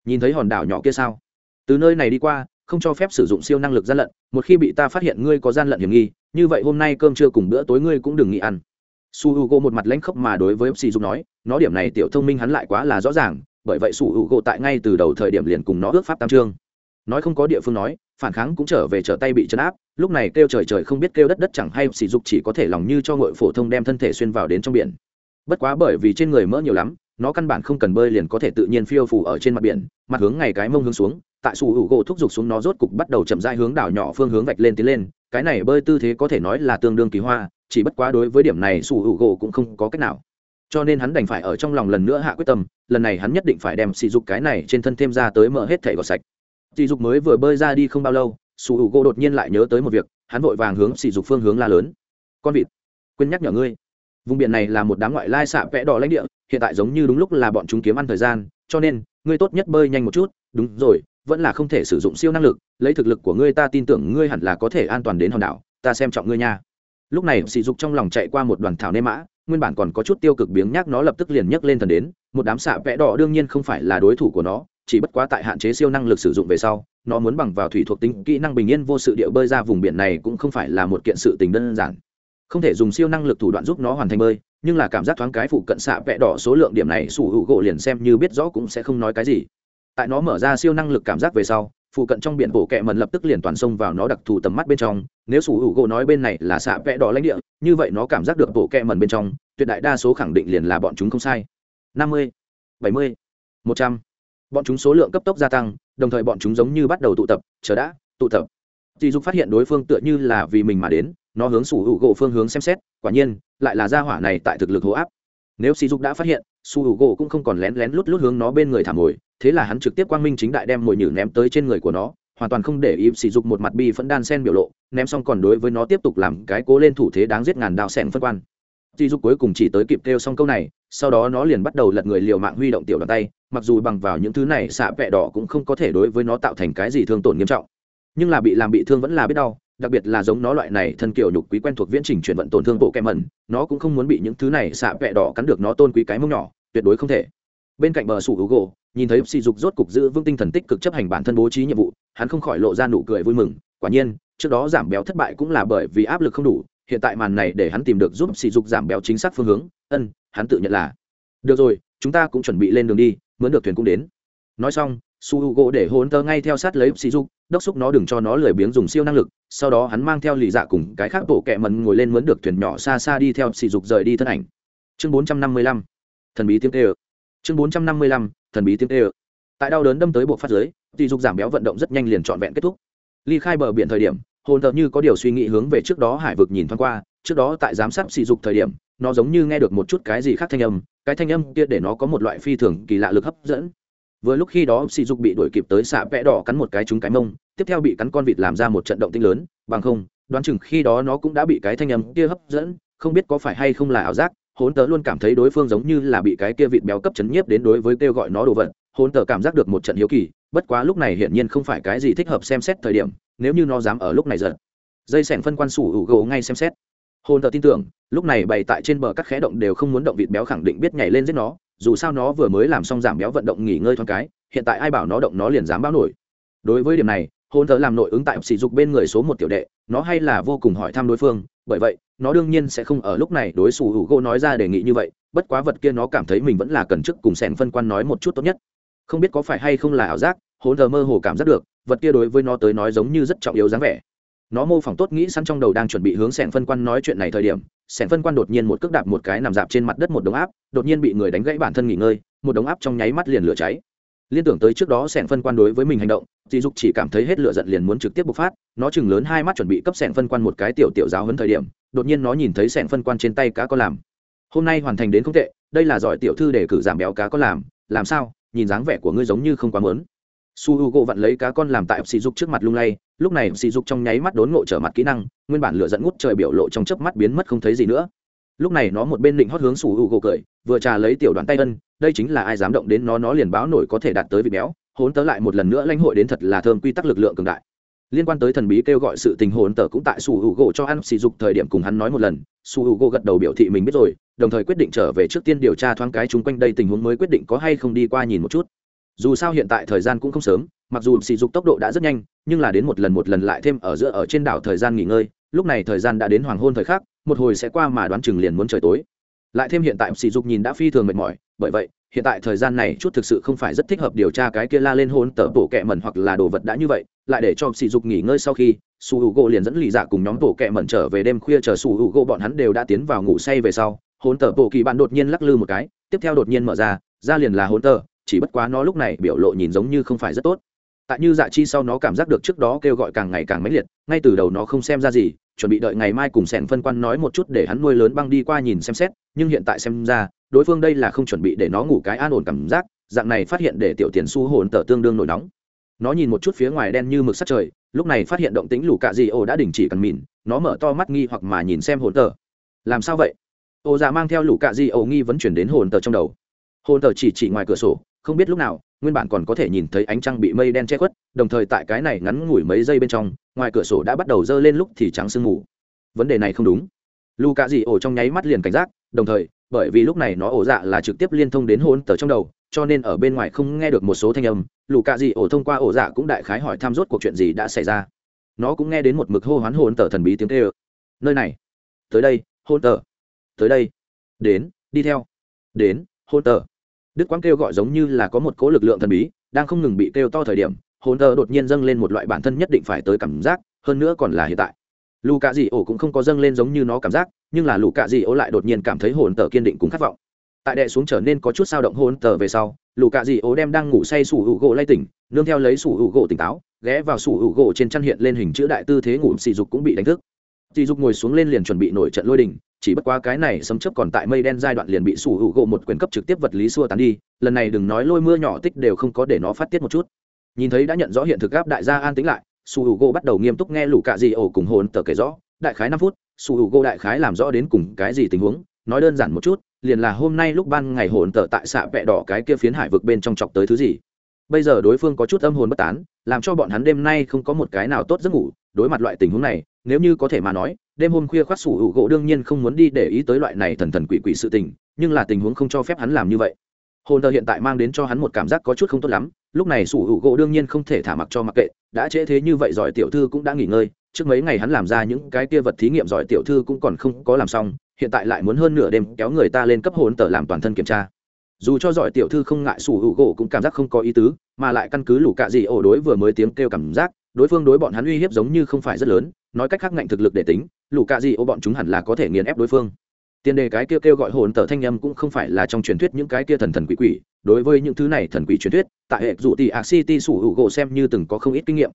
nhìn thấy hòn đảo nhỏ kia sao? Từ nơi này đi qua, không cho phép sử dụng siêu năng lực gian lận, một khi bị ta phát hiện ngươi có gian lận hiểm nghi, như vậy hôm nay cơm trưa cùng bữa tối ngươi cũng đừng nghĩ ăn. Su h u g o một mặt lãnh khốc mà đối với sỉ dục nói, nó điểm này tiểu thông minh hắn lại quá là rõ ràng, bởi vậy su h u g o tại ngay từ đầu thời điểm liền cùng nó ước pháp tam trương nói không có địa phương nói, phản kháng cũng trở về trở tay bị chấn áp, lúc này kêu trời trời không biết kêu đất đất chẳng hay sỉ dục chỉ có thể lòng như cho ngội phổ thông đem thân thể xuyên vào đến trong biển. Bất quá bởi vì trên người mỡ nhiều lắm, nó căn bản không cần bơi liền có thể tự nhiên phiêu phủ ở trên mặt biển, mặt hướng ngày cái mông hướng xuống, tại sủ hữu gỗ thúc giục xuống nó rốt cục bắt đầu chậm rãi hướng đảo nhỏ phương hướng vạch lên tiến lên, cái này bơi tư thế có thể nói là tương đương kỳ hoa, chỉ bất quá đối với điểm này sủ hữu gỗ cũng không có cách nào. Cho nên hắn đành phải ở trong lòng lần nữa hạ quyết tâm, lần này hắn nhất định phải đem sỉ dục cái này trên thân thêm ra tới mở hết thể gọt sạch sỉ dục mới vừa bơi ra đi không bao lâu, sủ hữu gỗ đột nhiên lại nhớ tới một việc, hắn vội vàng hướng sỉ dục phương hướng la lớn. Con vịt, quên nhắc nhở ngươi, vùng biển này là một đám ngoại lai xạ vẽ đỏ lãnh địa, hiện tại giống như đúng lúc là bọn chúng kiếm ăn thời gian, cho nên, ngươi tốt nhất bơi nhanh một chút, đúng rồi, vẫn là không thể sử dụng siêu năng lực, lấy thực lực của ngươi ta tin tưởng ngươi hẳn là có thể an toàn đến hòn đảo, ta xem trọng ngươi nha. Lúc này, sỉ dục trong lòng chạy qua một đoàn thảo nê mã, nguyên bản còn có chút tiêu cực biếng nhác nó lập tức liền nhấc lên thần đến, một đám xạ vẽ đỏ đương nhiên không phải là đối thủ của nó chỉ bất quá tại hạn chế siêu năng lực sử dụng về sau, nó muốn bằng vào thủy thuộc tính kỹ năng bình yên vô sự địa bơi ra vùng biển này cũng không phải là một kiện sự tình đơn giản. Không thể dùng siêu năng lực thủ đoạn giúp nó hoàn thành bơi, nhưng là cảm giác thoáng cái phụ cận xạ vẽ đỏ số lượng điểm này sủ hữu gỗ liền xem như biết rõ cũng sẽ không nói cái gì. Tại nó mở ra siêu năng lực cảm giác về sau, phụ cận trong biển bộ kẹ mần lập tức liền toàn xông vào nó đặc thù tầm mắt bên trong. Nếu sủ hữu gỗ nói bên này là xạ vẽ đỏ lãnh địa, như vậy nó cảm giác được bộ kẹ mần bên trong, tuyệt đại đa số khẳng định liền là bọn chúng không sai. Năm mươi, bảy mươi, một trăm bọn chúng số lượng cấp tốc gia tăng, đồng thời bọn chúng giống như bắt đầu tụ tập, chờ đã, tụ tập. Dì dục phát hiện đối phương tựa như là vì mình mà đến, nó hướng sủ hữu gỗ phương hướng xem xét, quả nhiên, lại là gia hỏa này tại thực lực hô áp. Nếu sỉ dục đã phát hiện su hữu gỗ cũng không còn lén lén lút lút hướng nó bên người thảm mồi, thế là hắn trực tiếp quang minh chính đại đem mồi nhử ném tới trên người của nó, hoàn toàn không để ý sỉ dục một mặt bi phẫn đan sen biểu lộ, ném xong còn đối với nó tiếp tục làm cái cố lên thủ thế đáng giết ngàn đao sen phân quan dì dục cuối cùng chỉ tới kịp kêu xong câu này sau đó nó liền bắt đầu lật người liều mạng huy động tiểu đoàn tay mặc dù bằng vào những thứ này xạ vẹ đỏ cũng không có thể đối với nó tạo thành cái gì thương tổn nghiêm trọng. Nhưng là bị làm bị thương vẫn là biết đau đặc biệt là giống nó loại này thân kiểu nhục quý quen thuộc viễn trình chuyển vận tổn thương bộ kẹ mẩn nó cũng không muốn bị những thứ này xạ vẹ đỏ cắn được nó tôn quý cái mông nhỏ tuyệt đối không thể. Bên cạnh bờ sủ Hugo, nhìn thấy sỉ dục rốt cục giữ vững tinh thần tích cực chấp hành bản thân bố trí nhiệm vụ hắn không khỏi lộ ra nụ cười vui mừng quả nhiên trước đó giảm béo thất bại cũng là bởi vì áp lực không đủ hiện tại màn này để hắn tìm được giúp sỉ dục giảm béo chính xác phương hướng. Ân, hắn tự nhận là. Được rồi, chúng ta cũng chuẩn bị lên đường đi, mướn được thuyền cũng đến. Nói xong, su h u gỗ để hôn tơ ngay theo sát lấy sỉ dục, đốc xúc nó đừng cho nó lười biếng dùng siêu năng lực, sau đó hắn mang theo lì dạ cùng cái khác bộ kẹ mần ngồi lên mướn được thuyền nhỏ xa xa đi theo sỉ dục rời đi thân ảnh. Chương bốn trăm năm mươi lăm, thần bí tiếng tê ơ chương bốn trăm năm mươi lăm, thần bí tiếng tê ơ tại đau đớn đâm tới buộc phát giới sỉ dục giảm béo vận động rất nhanh liền trọn vẹn kết thúc. Ly khai bờ biển thời điểm hồn tờ như có điều suy nghĩ hướng về trước đó hải vực nhìn thoáng qua, trước đó tại giám sát sỉ dục thời điểm, nó giống như nghe được một chút cái gì khác thanh âm, cái thanh âm kia để nó có một loại phi thường kỳ lạ lực hấp dẫn. Vừa lúc khi đó sỉ dục bị đuổi kịp tới xạ vẽ đỏ cắn một cái trúng cái mông, tiếp theo bị cắn con vịt làm ra một trận động tinh lớn, bằng không, đoán chừng khi đó nó cũng đã bị cái thanh âm kia hấp dẫn, không biết có phải hay không là ảo giác hốn tớ luôn cảm thấy đối phương giống như là bị cái kia vịt béo cấp chấn nhiếp đến đối với kêu gọi nó đồ vật hốn tớ cảm giác được một trận hiếu kỳ bất quá lúc này hiển nhiên không phải cái gì thích hợp xem xét thời điểm, nếu như nó dám ở lúc này giật dây sẻng phân quan sủ hữu gỗ ngay xem xét. Hôn tờ tin tưởng, lúc này bày tại trên bờ các khé động đều không muốn động vịt béo khẳng định biết nhảy lên giết nó, dù sao nó vừa mới làm xong giảm béo vận động nghỉ ngơi thoáng cái, hiện tại ai bảo nó động nó liền dám báo nổi. Đối với điểm này hôn tờ làm nội ứng tại sỉ dục bên người số một tiểu đệ, nó hay là vô cùng hỏi thăm đối phương, bởi vậy, nó đương nhiên sẽ không ở lúc này đối xù hữu gỗ nói ra đề nghị như vậy, bất quá vật kia nó cảm thấy mình vẫn là cần chức cùng sẻn phân quan nói một chút tốt nhất không biết có phải hay không là ảo giác hồn thờ mơ hồ cảm giác được, vật kia đối với nó tới nói giống như rất trọng yếu dáng vẻ. Nó mô phỏng tốt nghĩ sẵn trong đầu đang chuẩn bị hướng sẻn phân quan nói chuyện này thời điểm sẻn phân quan đột nhiên một cước đạp một cái nằm dạp trên mặt đất một đống áp, đột nhiên bị người đánh gãy bản thân nghỉ ngơi, một đống áp trong nháy mắt liền lửa cháy. Liên tưởng tới trước đó sẻn phân quan đối với mình hành động dì dục chỉ cảm thấy hết lửa giận liền muốn trực tiếp bộc phát, nó chừng lớn hai mắt chuẩn bị cấp sẻn phân quan một cái tiểu tiểu giáo hấn thời điểm, đột nhiên nó nhìn thấy sẻn phân quan trên tay cá có làm. Hôm nay hoàn thành đến không tệ, đây là giỏi tiểu thư để cử giảm béo cá có làm làm sao? Nhìn dáng vẻ của ngươi giống như không quá mớn. Su h u gỗ vặn lấy cá con làm tại sỉ dục trước mặt lung lay, lúc này sỉ dục trong nháy mắt đốn ngộ trở mặt kỹ năng, nguyên bản lửa dẫn ngút trời biểu lộ trong chớp mắt biến mất không thấy gì nữa. Lúc này nó một bên định hót hướng su h u gỗ cười, vừa trà lấy tiểu đoàn tay ân, đây chính là ai dám động đến nó nó liền báo nổi có thể đạt tới vị béo hốn tớ lại một lần nữa lãnh hội đến thật là thơm quy tắc lực lượng cường đại liên quan tới thần bí kêu gọi sự tình hồn tờ cũng tại su hữu gỗ cho ăn sỉ dục thời điểm cùng hắn nói một lần, su hữu gỗ gật đầu biểu thị mình biết rồi, đồng thời quyết định trở về trước tiên điều tra thoáng cái chung quanh đây tình huống mới quyết định có hay không đi qua nhìn một chút. Dù sao hiện tại thời gian cũng không sớm, mặc dù sỉ dục tốc độ đã rất nhanh, nhưng là đến một lần một lần lại thêm ở giữa ở trên đảo thời gian nghỉ ngơi, lúc này thời gian đã đến hoàng hôn thời khắc, một hồi sẽ qua mà đoán chừng liền muốn trời tối. Lại thêm hiện tại sỉ dục nhìn đã phi thường mệt mỏi, bởi vậy hiện tại thời gian này chút thực sự không phải rất thích hợp điều tra cái kia la lên hôn tờ bộ kẹ mẩn hoặc là đồ vật đã như vậy, lại để cho sỉ dục nghỉ ngơi sau khi, su U gỗ liền dẫn lì dạ cùng nhóm bộ kẹ mẩn trở về đêm khuya chờ su U gỗ bọn hắn đều đã tiến vào ngủ say về sau. Hôn tờ bộ kỳ bạn đột nhiên lắc lư một cái, tiếp theo đột nhiên mở ra ra liền là hôn tờ chỉ bất quá nó lúc này biểu lộ nhìn giống như không phải rất tốt. Tại như dạ chi sau nó cảm giác được trước đó kêu gọi càng ngày càng mãnh liệt, ngay từ đầu nó không xem ra gì, chuẩn bị đợi ngày mai cùng sẻn phân quan nói một chút để hắn nuôi lớn băng đi qua nhìn xem xét, nhưng hiện tại xem ra đối phương đây là không chuẩn bị để nó ngủ cái an ổn cảm giác, dạng này phát hiện để tiểu tiền su hồn tờ tương đương nổi nóng. Nó nhìn một chút phía ngoài đen như mực sắt trời, lúc này phát hiện động tính lù cạ di ô đã đình chỉ cần mìn, nó mở to mắt nghi hoặc mà nhìn xem hồn tờ làm sao vậy? Ô dạ mang theo lù cạ di ô nghi vẫn chuyển đến hồn tờ trong đầu. Hồn tờ chỉ chỉ ngoài cửa sổ, không biết lúc nào, nguyên bản còn có thể nhìn thấy ánh trăng bị mây đen che khuất, đồng thời tại cái này ngắn ngủi mấy giây bên trong, ngoài cửa sổ đã bắt đầu dơ lên lúc thì trắng sương mù. Vấn đề này không đúng. Lù cạ dị ổ trong nháy mắt liền cảnh giác đồng thời, bởi vì lúc này nó ổ dạ là trực tiếp liên thông đến hôn tờ trong đầu, cho nên ở bên ngoài không nghe được một số thanh âm. Lù cạ dị ổ thông qua ổ dạ cũng đại khái hỏi tham rốt cuộc chuyện gì đã xảy ra. Nó cũng nghe đến một mực hô hoán hôn tờ thần bí tiếng tê ơ nơi này. Tới đây hôn tờ. Tới đây. Đến, đi theo. Đến hôn tờ. Đức quang kêu gọi giống như là có một cố lực lượng thần bí, đang không ngừng bị kêu to thời điểm hồn tờ đột nhiên dâng lên một loại bản thân nhất định phải tới cảm giác, hơn nữa còn là hiện tại. Lù cạ dị ổ cũng không có dâng lên giống như nó cảm giác nhưng là lũ cạ dị ô lại đột nhiên cảm thấy hồn tờ kiên định cùng khát vọng. Tại đệ xuống trở nên có chút sao động hồn tờ về sau, lũ cạ dị ô đem đang ngủ say sủ hữu gỗ lay tỉnh, nương theo lấy sủ hữu gỗ tỉnh táo, ghé vào sủ hữu gỗ trên chăn hiện lên hình chữ đại tư thế ngủ xì dục cũng bị đánh thức. Sỉ dục ngồi xuống lên liền chuẩn bị nổi trận lôi đình, chỉ bất quá cái này sấm chấp còn tại mây đen giai đoạn liền bị sủ hữu gỗ một quyền cấp trực tiếp vật lý xua tán đi, lần này đừng nói lôi mưa nhỏ tích đều không có để nó phát tiết một chút. Nhìn thấy đã nhận rõ hiện thực gáp đại gia an tĩnh lại, sủ hữu gỗ bắt đầu nghiêm túc nghe lũ cạ gì ổ cùng hồn tờ kể rõ, đại khái năm phút sủ hữu gỗ đại khái làm rõ đến cùng cái gì tình huống, nói đơn giản một chút, liền là hôm nay lúc ban ngày hồn tờ tại xạ vẹ đỏ cái kia phiến hải vực bên trong chọc tới thứ gì. Bây giờ đối phương có chút âm hồn bất tán, làm cho bọn hắn đêm nay không có một cái nào tốt giấc ngủ, đối mặt loại tình huống này, nếu như có thể mà nói, đêm hôm khuya khoác sủ hữu gỗ đương nhiên không muốn đi để ý tới loại này thần thần quỷ quỷ sự tình, nhưng là tình huống không cho phép hắn làm như vậy. Hồn tờ hiện tại mang đến cho hắn một cảm giác có chút không tốt lắm, lúc này sủ hữu gỗ đương nhiên không thể thả mặc cho mặc kệ, đã trễ thế như vậy giỏi tiểu thư cũng đã nghỉ ngơi trước mấy ngày hắn làm ra những cái kia vật thí nghiệm giỏi tiểu thư cũng còn không có làm xong, hiện tại lại muốn hơn nửa đêm kéo người ta lên cấp hồn tờ làm toàn thân kiểm tra. Dù cho giỏi tiểu thư không ngại sủ hữu gỗ cũng cảm giác không có ý tứ, mà lại căn cứ lũ cạ gì ổ đối vừa mới tiếng kêu cảm giác, đối phương đối bọn hắn uy hiếp giống như không phải rất lớn, nói cách khác ngạnh thực lực để tính, lũ cạ gì ổ bọn chúng hẳn là có thể nghiền ép đối phương. Tiền đề cái kia kêu gọi hồn tờ thanh âm cũng không phải là trong truyền thuyết những cái kia thần thần quỷ quỷ, đối với những thứ này thần quỷ truyền thuyết, tại hệ dụ tỷ ạc city sủ hữu gỗ xem như từng có không ít kinh nghiệm.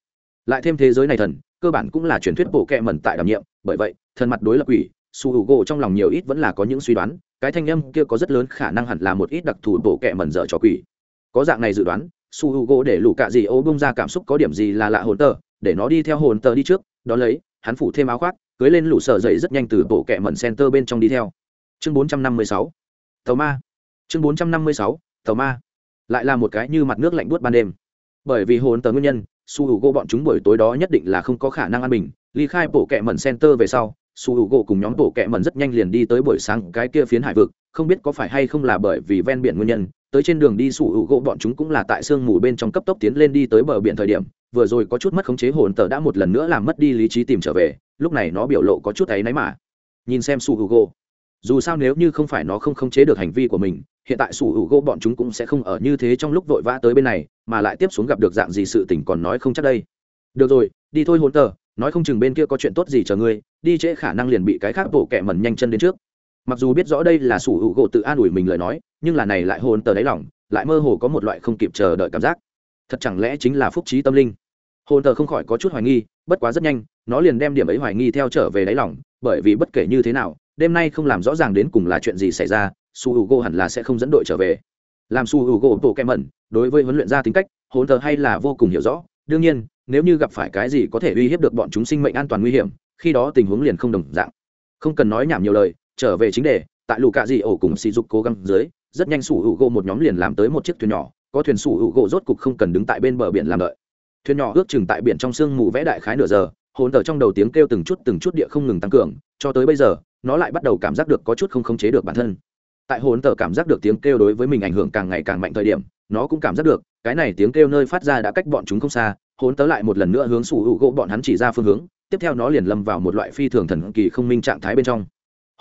Lại thêm thế giới này thần cơ bản cũng là truyền thuyết bộ kệ mẩn tại đảm nhiệm, bởi vậy, thần mặt đối lập quỷ, su hữu gỗ trong lòng nhiều ít vẫn là có những suy đoán, cái thanh âm kia có rất lớn khả năng hẳn là một ít đặc thù bộ kệ mẩn dở cho quỷ. Có dạng này dự đoán, su hữu gỗ để lũ cạ gì ô bông ra cảm xúc có điểm gì là lạ hồn tờ, để nó đi theo hồn tờ đi trước, đó lấy, hắn phủ thêm áo khoác, cưới lên lũ sợ dậy rất nhanh từ bộ kệ mẩn center bên trong đi theo. Chương 456 tàu ma. Chương 456 tàu ma. Lại là một cái như mặt nước lạnh buốt ban đêm. Bởi vì hồn tờ nguyên nhân su hữu gỗ bọn chúng buổi tối đó nhất định là không có khả năng ăn bình. Ly khai bộ kẹ mẩn center về sau, su hữu gỗ cùng nhóm bộ kẹ mẩn rất nhanh liền đi tới buổi sáng cái kia phiến hải vực. Không biết có phải hay không là bởi vì ven biển nguyên nhân, tới trên đường đi su hữu gỗ bọn chúng cũng là tại sương mù bên trong cấp tốc tiến lên đi tới bờ biển thời điểm, vừa rồi có chút mất khống chế hồn tờ đã một lần nữa làm mất đi lý trí tìm trở về, lúc này nó biểu lộ có chút ấy náy mà. Nhìn xem su hữu gỗ dù sao nếu như không phải nó không khống chế được hành vi của mình, hiện tại sủ hữu gỗ bọn chúng cũng sẽ không ở như thế trong lúc vội vã tới bên này, mà lại tiếp xuống gặp được dạng gì sự tình còn nói không chắc đây. Được rồi, đi thôi hôn tờ, nói không chừng bên kia có chuyện tốt gì chờ ngươi, đi trễ khả năng liền bị cái khác bộ kẹ mẩn nhanh chân đến trước. Mặc dù biết rõ đây là sủ hữu gỗ tự an ủi mình lời nói, nhưng là này lại hôn tờ đáy lỏng lại mơ hồ có một loại không kịp chờ đợi cảm giác. Thật chẳng lẽ chính là phúc trí tâm linh? Hôn tờ không khỏi có chút hoài nghi, bất quá rất nhanh, nó liền đem điểm ấy hoài nghi theo trở về đáy lỏng bởi vì bất kể như thế nào đêm nay không làm rõ ràng đến cùng là chuyện gì xảy ra, su h u g o hẳn là sẽ không dẫn đội trở về. Làm su h u g o bộ kem mẩn, đối với huấn luyện gia tính cách hỗn thờ hay là vô cùng hiểu rõ. Đương nhiên, nếu như gặp phải cái gì có thể uy hiếp được bọn chúng sinh mệnh an toàn nguy hiểm, khi đó tình huống liền không đồng dạng. Không cần nói nhảm nhiều lời, trở về chính đề, tại lù cạ dị ổ cùng sỉ dục cố gắng dưới, rất nhanh sủ hữu gỗ một nhóm liền làm tới một chiếc thuyền nhỏ, có thuyền sủ hữu gỗ rốt cục không cần đứng tại bên bờ biển làm đợi. Thuyền nhỏ ước chừng tại biển trong sương mù vẽ đại khái nửa giờ hồn tờ trong đầu tiếng kêu từng chút từng chút địa không ngừng tăng cường, cho tới bây giờ nó lại bắt đầu cảm giác được có chút không khống chế được bản thân. Tại hồn tờ cảm giác được tiếng kêu đối với mình ảnh hưởng càng ngày càng mạnh thời điểm, nó cũng cảm giác được, cái này tiếng kêu nơi phát ra đã cách bọn chúng không xa, hồn tớ lại một lần nữa hướng sủ hữu gỗ bọn hắn chỉ ra phương hướng, tiếp theo nó liền lâm vào một loại phi thường thần kỳ không minh trạng thái bên trong.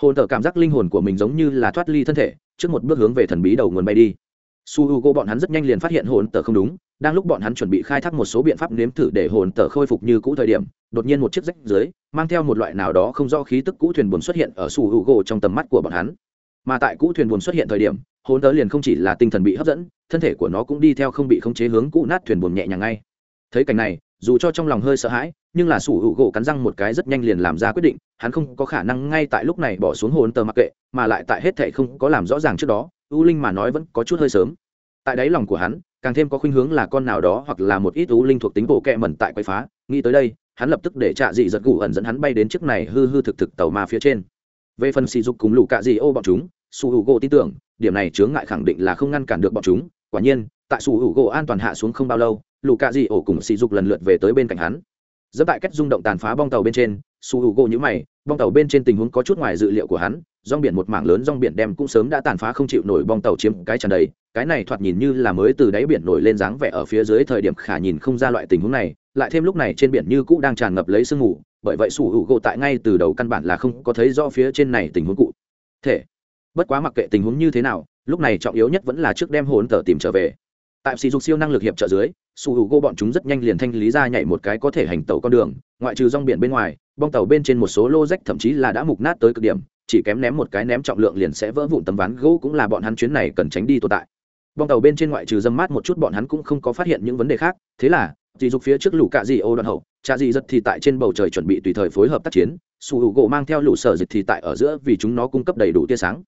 Hồn tờ cảm giác linh hồn của mình giống như là thoát ly thân thể, trước một bước hướng về thần bí đầu nguồn bay đi su h u g o bọn hắn rất nhanh liền phát hiện hồn tờ không đúng, đang lúc bọn hắn chuẩn bị khai thác một số biện pháp nếm thử để hồn tờ khôi phục như cũ thời điểm, đột nhiên một chiếc rách dưới, mang theo một loại nào đó không do khí tức cũ thuyền buồn xuất hiện ở su h u g o trong tầm mắt của bọn hắn. Mà tại cũ thuyền buồn xuất hiện thời điểm, hồn tờ liền không chỉ là tinh thần bị hấp dẫn, thân thể của nó cũng đi theo không bị khống chế hướng cũ nát thuyền buồn nhẹ nhàng ngay. Thấy cảnh này, dù cho trong lòng hơi sợ hãi, nhưng là sủ hữu gỗ cắn răng một cái rất nhanh liền làm ra quyết định, hắn không có khả năng ngay tại lúc này bỏ xuống hồn tờ mặc kệ, mà lại tại hết thệ không có làm rõ ràng trước đó u linh mà nói vẫn có chút hơi sớm. Tại đáy lòng của hắn, càng thêm có khuynh hướng là con nào đó hoặc là một ít u linh thuộc tính bộ kẹ mẩn tại quay phá. Nghĩ tới đây, hắn lập tức để trạ dị giật gù ẩn dẫn hắn bay đến chiếc này hư hư thực thực tàu ma phía trên. Về phần sỉ dục cùng lũ cạ dị ô bọn chúng, su hữu gỗ tin tưởng, điểm này chướng ngại khẳng định là không ngăn cản được bọn chúng. Quả nhiên, tại su hữu gỗ an toàn hạ xuống không bao lâu, lũ cạ dị ô cùng sỉ dục lần lượt về tới bên cạnh hắn. Dẫn tại cách rung động tàn phá bong tàu bên trên, su hữu gỗ nhữ mày bong tàu bên trên tình huống có chút ngoài dự liệu của hắn, rong biển một mảng lớn rong biển đem cũng sớm đã tàn phá không chịu nổi bong tàu chiếm cái tràn đầy. Cái này thoạt nhìn như là mới từ đáy biển nổi lên dáng vẻ ở phía dưới thời điểm khả nhìn không ra loại tình huống này, lại thêm lúc này trên biển như cũ đang tràn ngập lấy sương mù, bởi vậy sủ hữu gỗ tại ngay từ đầu căn bản là không có thấy rõ phía trên này tình huống cụ thể. Bất quá mặc kệ tình huống như thế nào, lúc này trọng yếu nhất vẫn là trước đem hồn tờ tìm trở về. Tại sử dụng siêu năng lực hiệp trợ dưới su hữu gỗ bọn chúng rất nhanh liền thanh lý ra nhảy một cái có thể hành tàu con đường, ngoại trừ rong biển bên ngoài bong tàu bên trên một số lô rách thậm chí là đã mục nát tới cực điểm, chỉ kém ném một cái ném trọng lượng liền sẽ vỡ vụn tấm ván gỗ cũng là bọn hắn chuyến này cần tránh đi tồn tại. Bong tàu bên trên ngoại trừ dâm mát một chút bọn hắn cũng không có phát hiện những vấn đề khác, thế là dì dục phía trước lũ cạ dì ô đoạn hậu cha dì giật thì tại trên bầu trời chuẩn bị tùy thời phối hợp tác chiến su hữu gỗ mang theo lũ sở dịch thì tại ở giữa vì chúng nó cung cấp đầy đủ tia sáng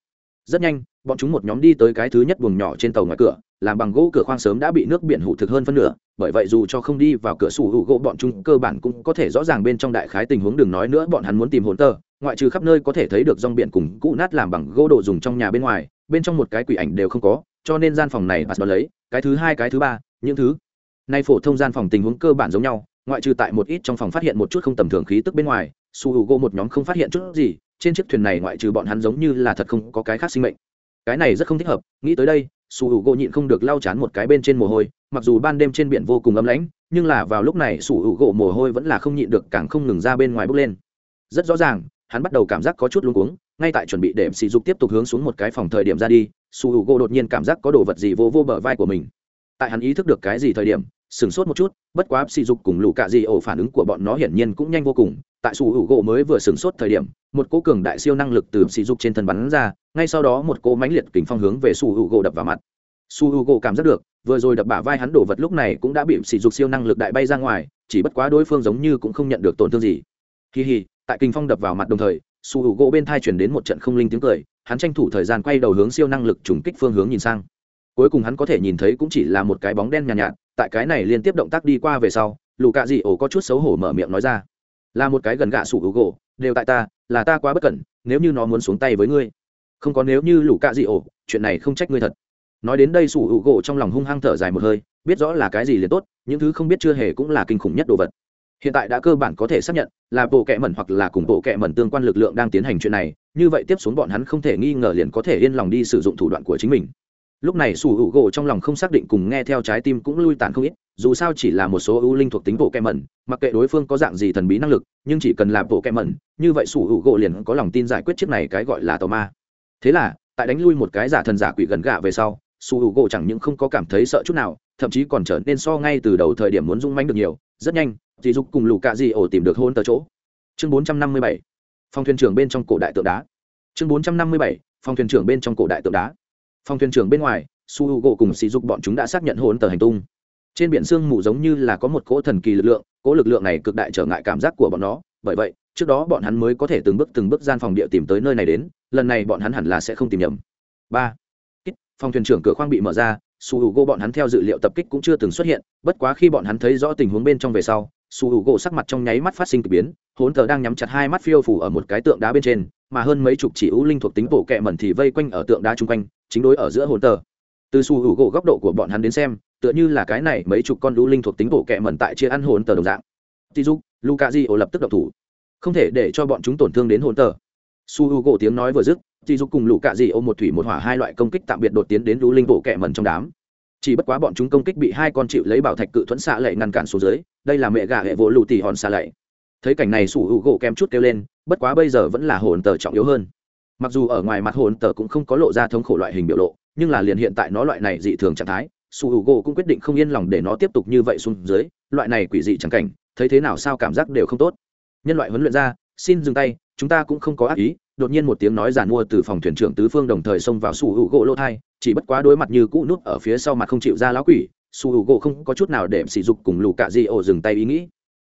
rất nhanh, bọn chúng một nhóm đi tới cái thứ nhất buồng nhỏ trên tàu ngoài cửa, làm bằng gỗ cửa khoang sớm đã bị nước biển hụ thực hơn phân nửa, bởi vậy dù cho không đi vào cửa sủ hữu gỗ, bọn chúng cơ bản cũng có thể rõ ràng bên trong đại khái tình huống, đừng nói nữa, bọn hắn muốn tìm hồn tờ ngoại trừ khắp nơi có thể thấy được rong biển cùng cũ nát làm bằng gỗ đồ dùng trong nhà bên ngoài, bên trong một cái quỷ ảnh đều không có, cho nên gian phòng này bắt đầu lấy, cái thứ hai, cái thứ ba, những thứ nay phổ thông gian phòng tình huống cơ bản giống nhau, ngoại trừ tại một ít trong phòng phát hiện một chút không tầm thường khí tức bên ngoài su hữu gỗ một nhóm không phát hiện chút gì trên chiếc thuyền này ngoại trừ bọn hắn giống như là thật không có cái khác sinh mệnh. Cái này rất không thích hợp, nghĩ tới đây, su h u gỗ nhịn không được lau chán một cái bên trên mồ hôi, mặc dù ban đêm trên biển vô cùng ấm lãnh, nhưng là vào lúc này su h u gỗ mồ hôi vẫn là không nhịn được càng không ngừng ra bên ngoài bước lên. Rất rõ ràng, hắn bắt đầu cảm giác có chút luống cuống, ngay tại chuẩn bị để sỉ dục tiếp tục hướng xuống một cái phòng thời điểm ra đi, su h u gỗ đột nhiên cảm giác có đồ vật gì vô vô bờ vai của mình. Tại hắn ý thức được cái gì thời điểm sửng sốt một chút, bất quá sỉ dục cùng lũ cạ dị ổ phản ứng của bọn nó hiển nhiên cũng nhanh vô cùng. Tại Sủ hữu gỗ mới vừa sửng sốt thời điểm, một cỗ cường đại siêu năng lực từ sỉ dục trên thân bắn ra, ngay sau đó một cỗ mãnh liệt kính phong hướng về Sủ hữu gỗ đập vào mặt. Sủ hữu gỗ cảm giác được, vừa rồi đập bả vai hắn đổ vật lúc này cũng đã bị sỉ dục siêu năng lực đại bay ra ngoài, chỉ bất quá đối phương giống như cũng không nhận được tổn thương gì. Kỳ hì tại kình phong đập vào mặt đồng thời, Sủ hữu gỗ bên thai chuyển đến một trận không linh tiếng cười, hắn tranh thủ thời gian quay đầu hướng siêu năng lực trùng kích phương hướng nhìn sang cuối cùng hắn có thể nhìn thấy cũng chỉ là một cái bóng đen nhàn nhạt, nhạt tại cái này liên tiếp động tác đi qua về sau lù cạ dị ổ có chút xấu hổ mở miệng nói ra. Là một cái gần gạ sủ gỗ đều tại ta là ta quá bất cẩn nếu như nó muốn xuống tay với ngươi. Không có nếu như lù cạ dị ổ chuyện này không trách ngươi thật. Nói đến đây sủ hữu gỗ trong lòng hung hăng thở dài một hơi biết rõ là cái gì liền tốt những thứ không biết chưa hề cũng là kinh khủng nhất đồ vật. Hiện tại đã cơ bản có thể xác nhận là bộ kệ mẩn hoặc là cùng bộ kệ mẩn tương quan lực lượng đang tiến hành chuyện này như vậy tiếp xuống bọn hắn không thể nghi ngờ liền có thể yên lòng đi sử dụng thủ đoạn của chính mình lúc này sủ hữu gỗ trong lòng không xác định cùng nghe theo trái tim cũng lui tàn không ít, dù sao chỉ là một số ưu linh thuộc tính bộ kẹ mẩn, mặc kệ đối phương có dạng gì thần bí năng lực, nhưng chỉ cần là bộ kẹ mẩn, như vậy sủ hữu gỗ liền có lòng tin giải quyết chiếc này cái gọi là tàu ma. Thế là, tại đánh lui một cái giả thần giả quỷ gần gạ về sau, sủ hữu gỗ chẳng những không có cảm thấy sợ chút nào, thậm chí còn trở nên so ngay từ đầu thời điểm muốn rung manh được nhiều, rất nhanh thì dục cùng lù cạ gì ổ tìm được hôn tờ chỗ. Chương bốn trăm năm mươi bảy phòng thuyền trưởng bên trong cổ đại tượng đá. Chương bốn trăm năm mươi bảy phòng thuyền trưởng bên trong cổ đại tượng đá phòng thuyền trưởng bên ngoài, su h u gỗ cùng sỉ dục bọn chúng đã xác nhận hồn tờ hành tung. Trên biển sương mù giống như là có một cỗ thần kỳ lực lượng, cỗ lực lượng này cực đại trở ngại cảm giác của bọn nó. Bởi vậy, trước đó bọn hắn mới có thể từng bước từng bước gian phòng địa tìm tới nơi này đến, lần này bọn hắn hẳn là sẽ không tìm nhầm. Ba. Phòng thuyền trưởng cửa khoang bị mở ra, su h u gỗ bọn hắn theo dự liệu tập kích cũng chưa từng xuất hiện, bất quá khi bọn hắn thấy rõ tình huống bên trong về sau, su h u gỗ sắc mặt trong nháy mắt phát sinh k ỳ biến hốn tờ đang nhắm chặt hai mắt phiêu phủ ở một cái tượng đá bên trên mà hơn mấy chục chỉ ưu linh thuộc tính bộ kẹ mẩn thì vây quanh ở tượng đá chung quanh, chính đối ở giữa hồn tờ. Từ su hữu gỗ góc độ của bọn hắn đến xem, tựa như là cái này mấy chục con ưu linh thuộc tính bộ kẹ mẩn tại chia ăn hồn tờ đồng dạng. Tí dục luka di ổ lập tức độc thủ. Không thể để cho bọn chúng tổn thương đến hồn tờ. Su hữu gỗ tiếng nói vừa dứt tí dục cùng luka di ổ một thủy một hỏa hai loại công kích tạm biệt đột tiến đến ưu linh bộ kẹ mẩn trong đám. Chỉ bất quá bọn chúng công kích bị hai con chịu lấy bảo thạch cự thuẫn xạ lệ ngăn cản xuống dưới, đây là mẹ gà hệ vỗ lù tỉ hòn xạ lệ. Thấy cảnh này sủ hữu gỗ kém chút kêu lên bất quá bây giờ vẫn là hồn tờ trọng yếu hơn. Mặc dù ở ngoài mặt hồn tờ cũng không có lộ ra thống khổ loại hình biểu lộ, nhưng là liền hiện tại nó loại này dị thường trạng thái, su h u g cũng quyết định không yên lòng để nó tiếp tục như vậy xuống dưới, loại này quỷ dị chẳng cảnh, thấy thế nào sao cảm giác đều không tốt. Nhân loại huấn luyện ra, xin dừng tay, chúng ta cũng không có ác ý, đột nhiên một tiếng nói giàn mua từ phòng thuyền trưởng tứ phương đồng thời xông vào su h u g lỗ thai, chỉ bất quá đối mặt như cũ nút ở phía sau mặt không chịu ra lão quỷ, su h u g không có chút nào để sỉ dục cùng lù cạ di ổ dừng tay ý nghĩ.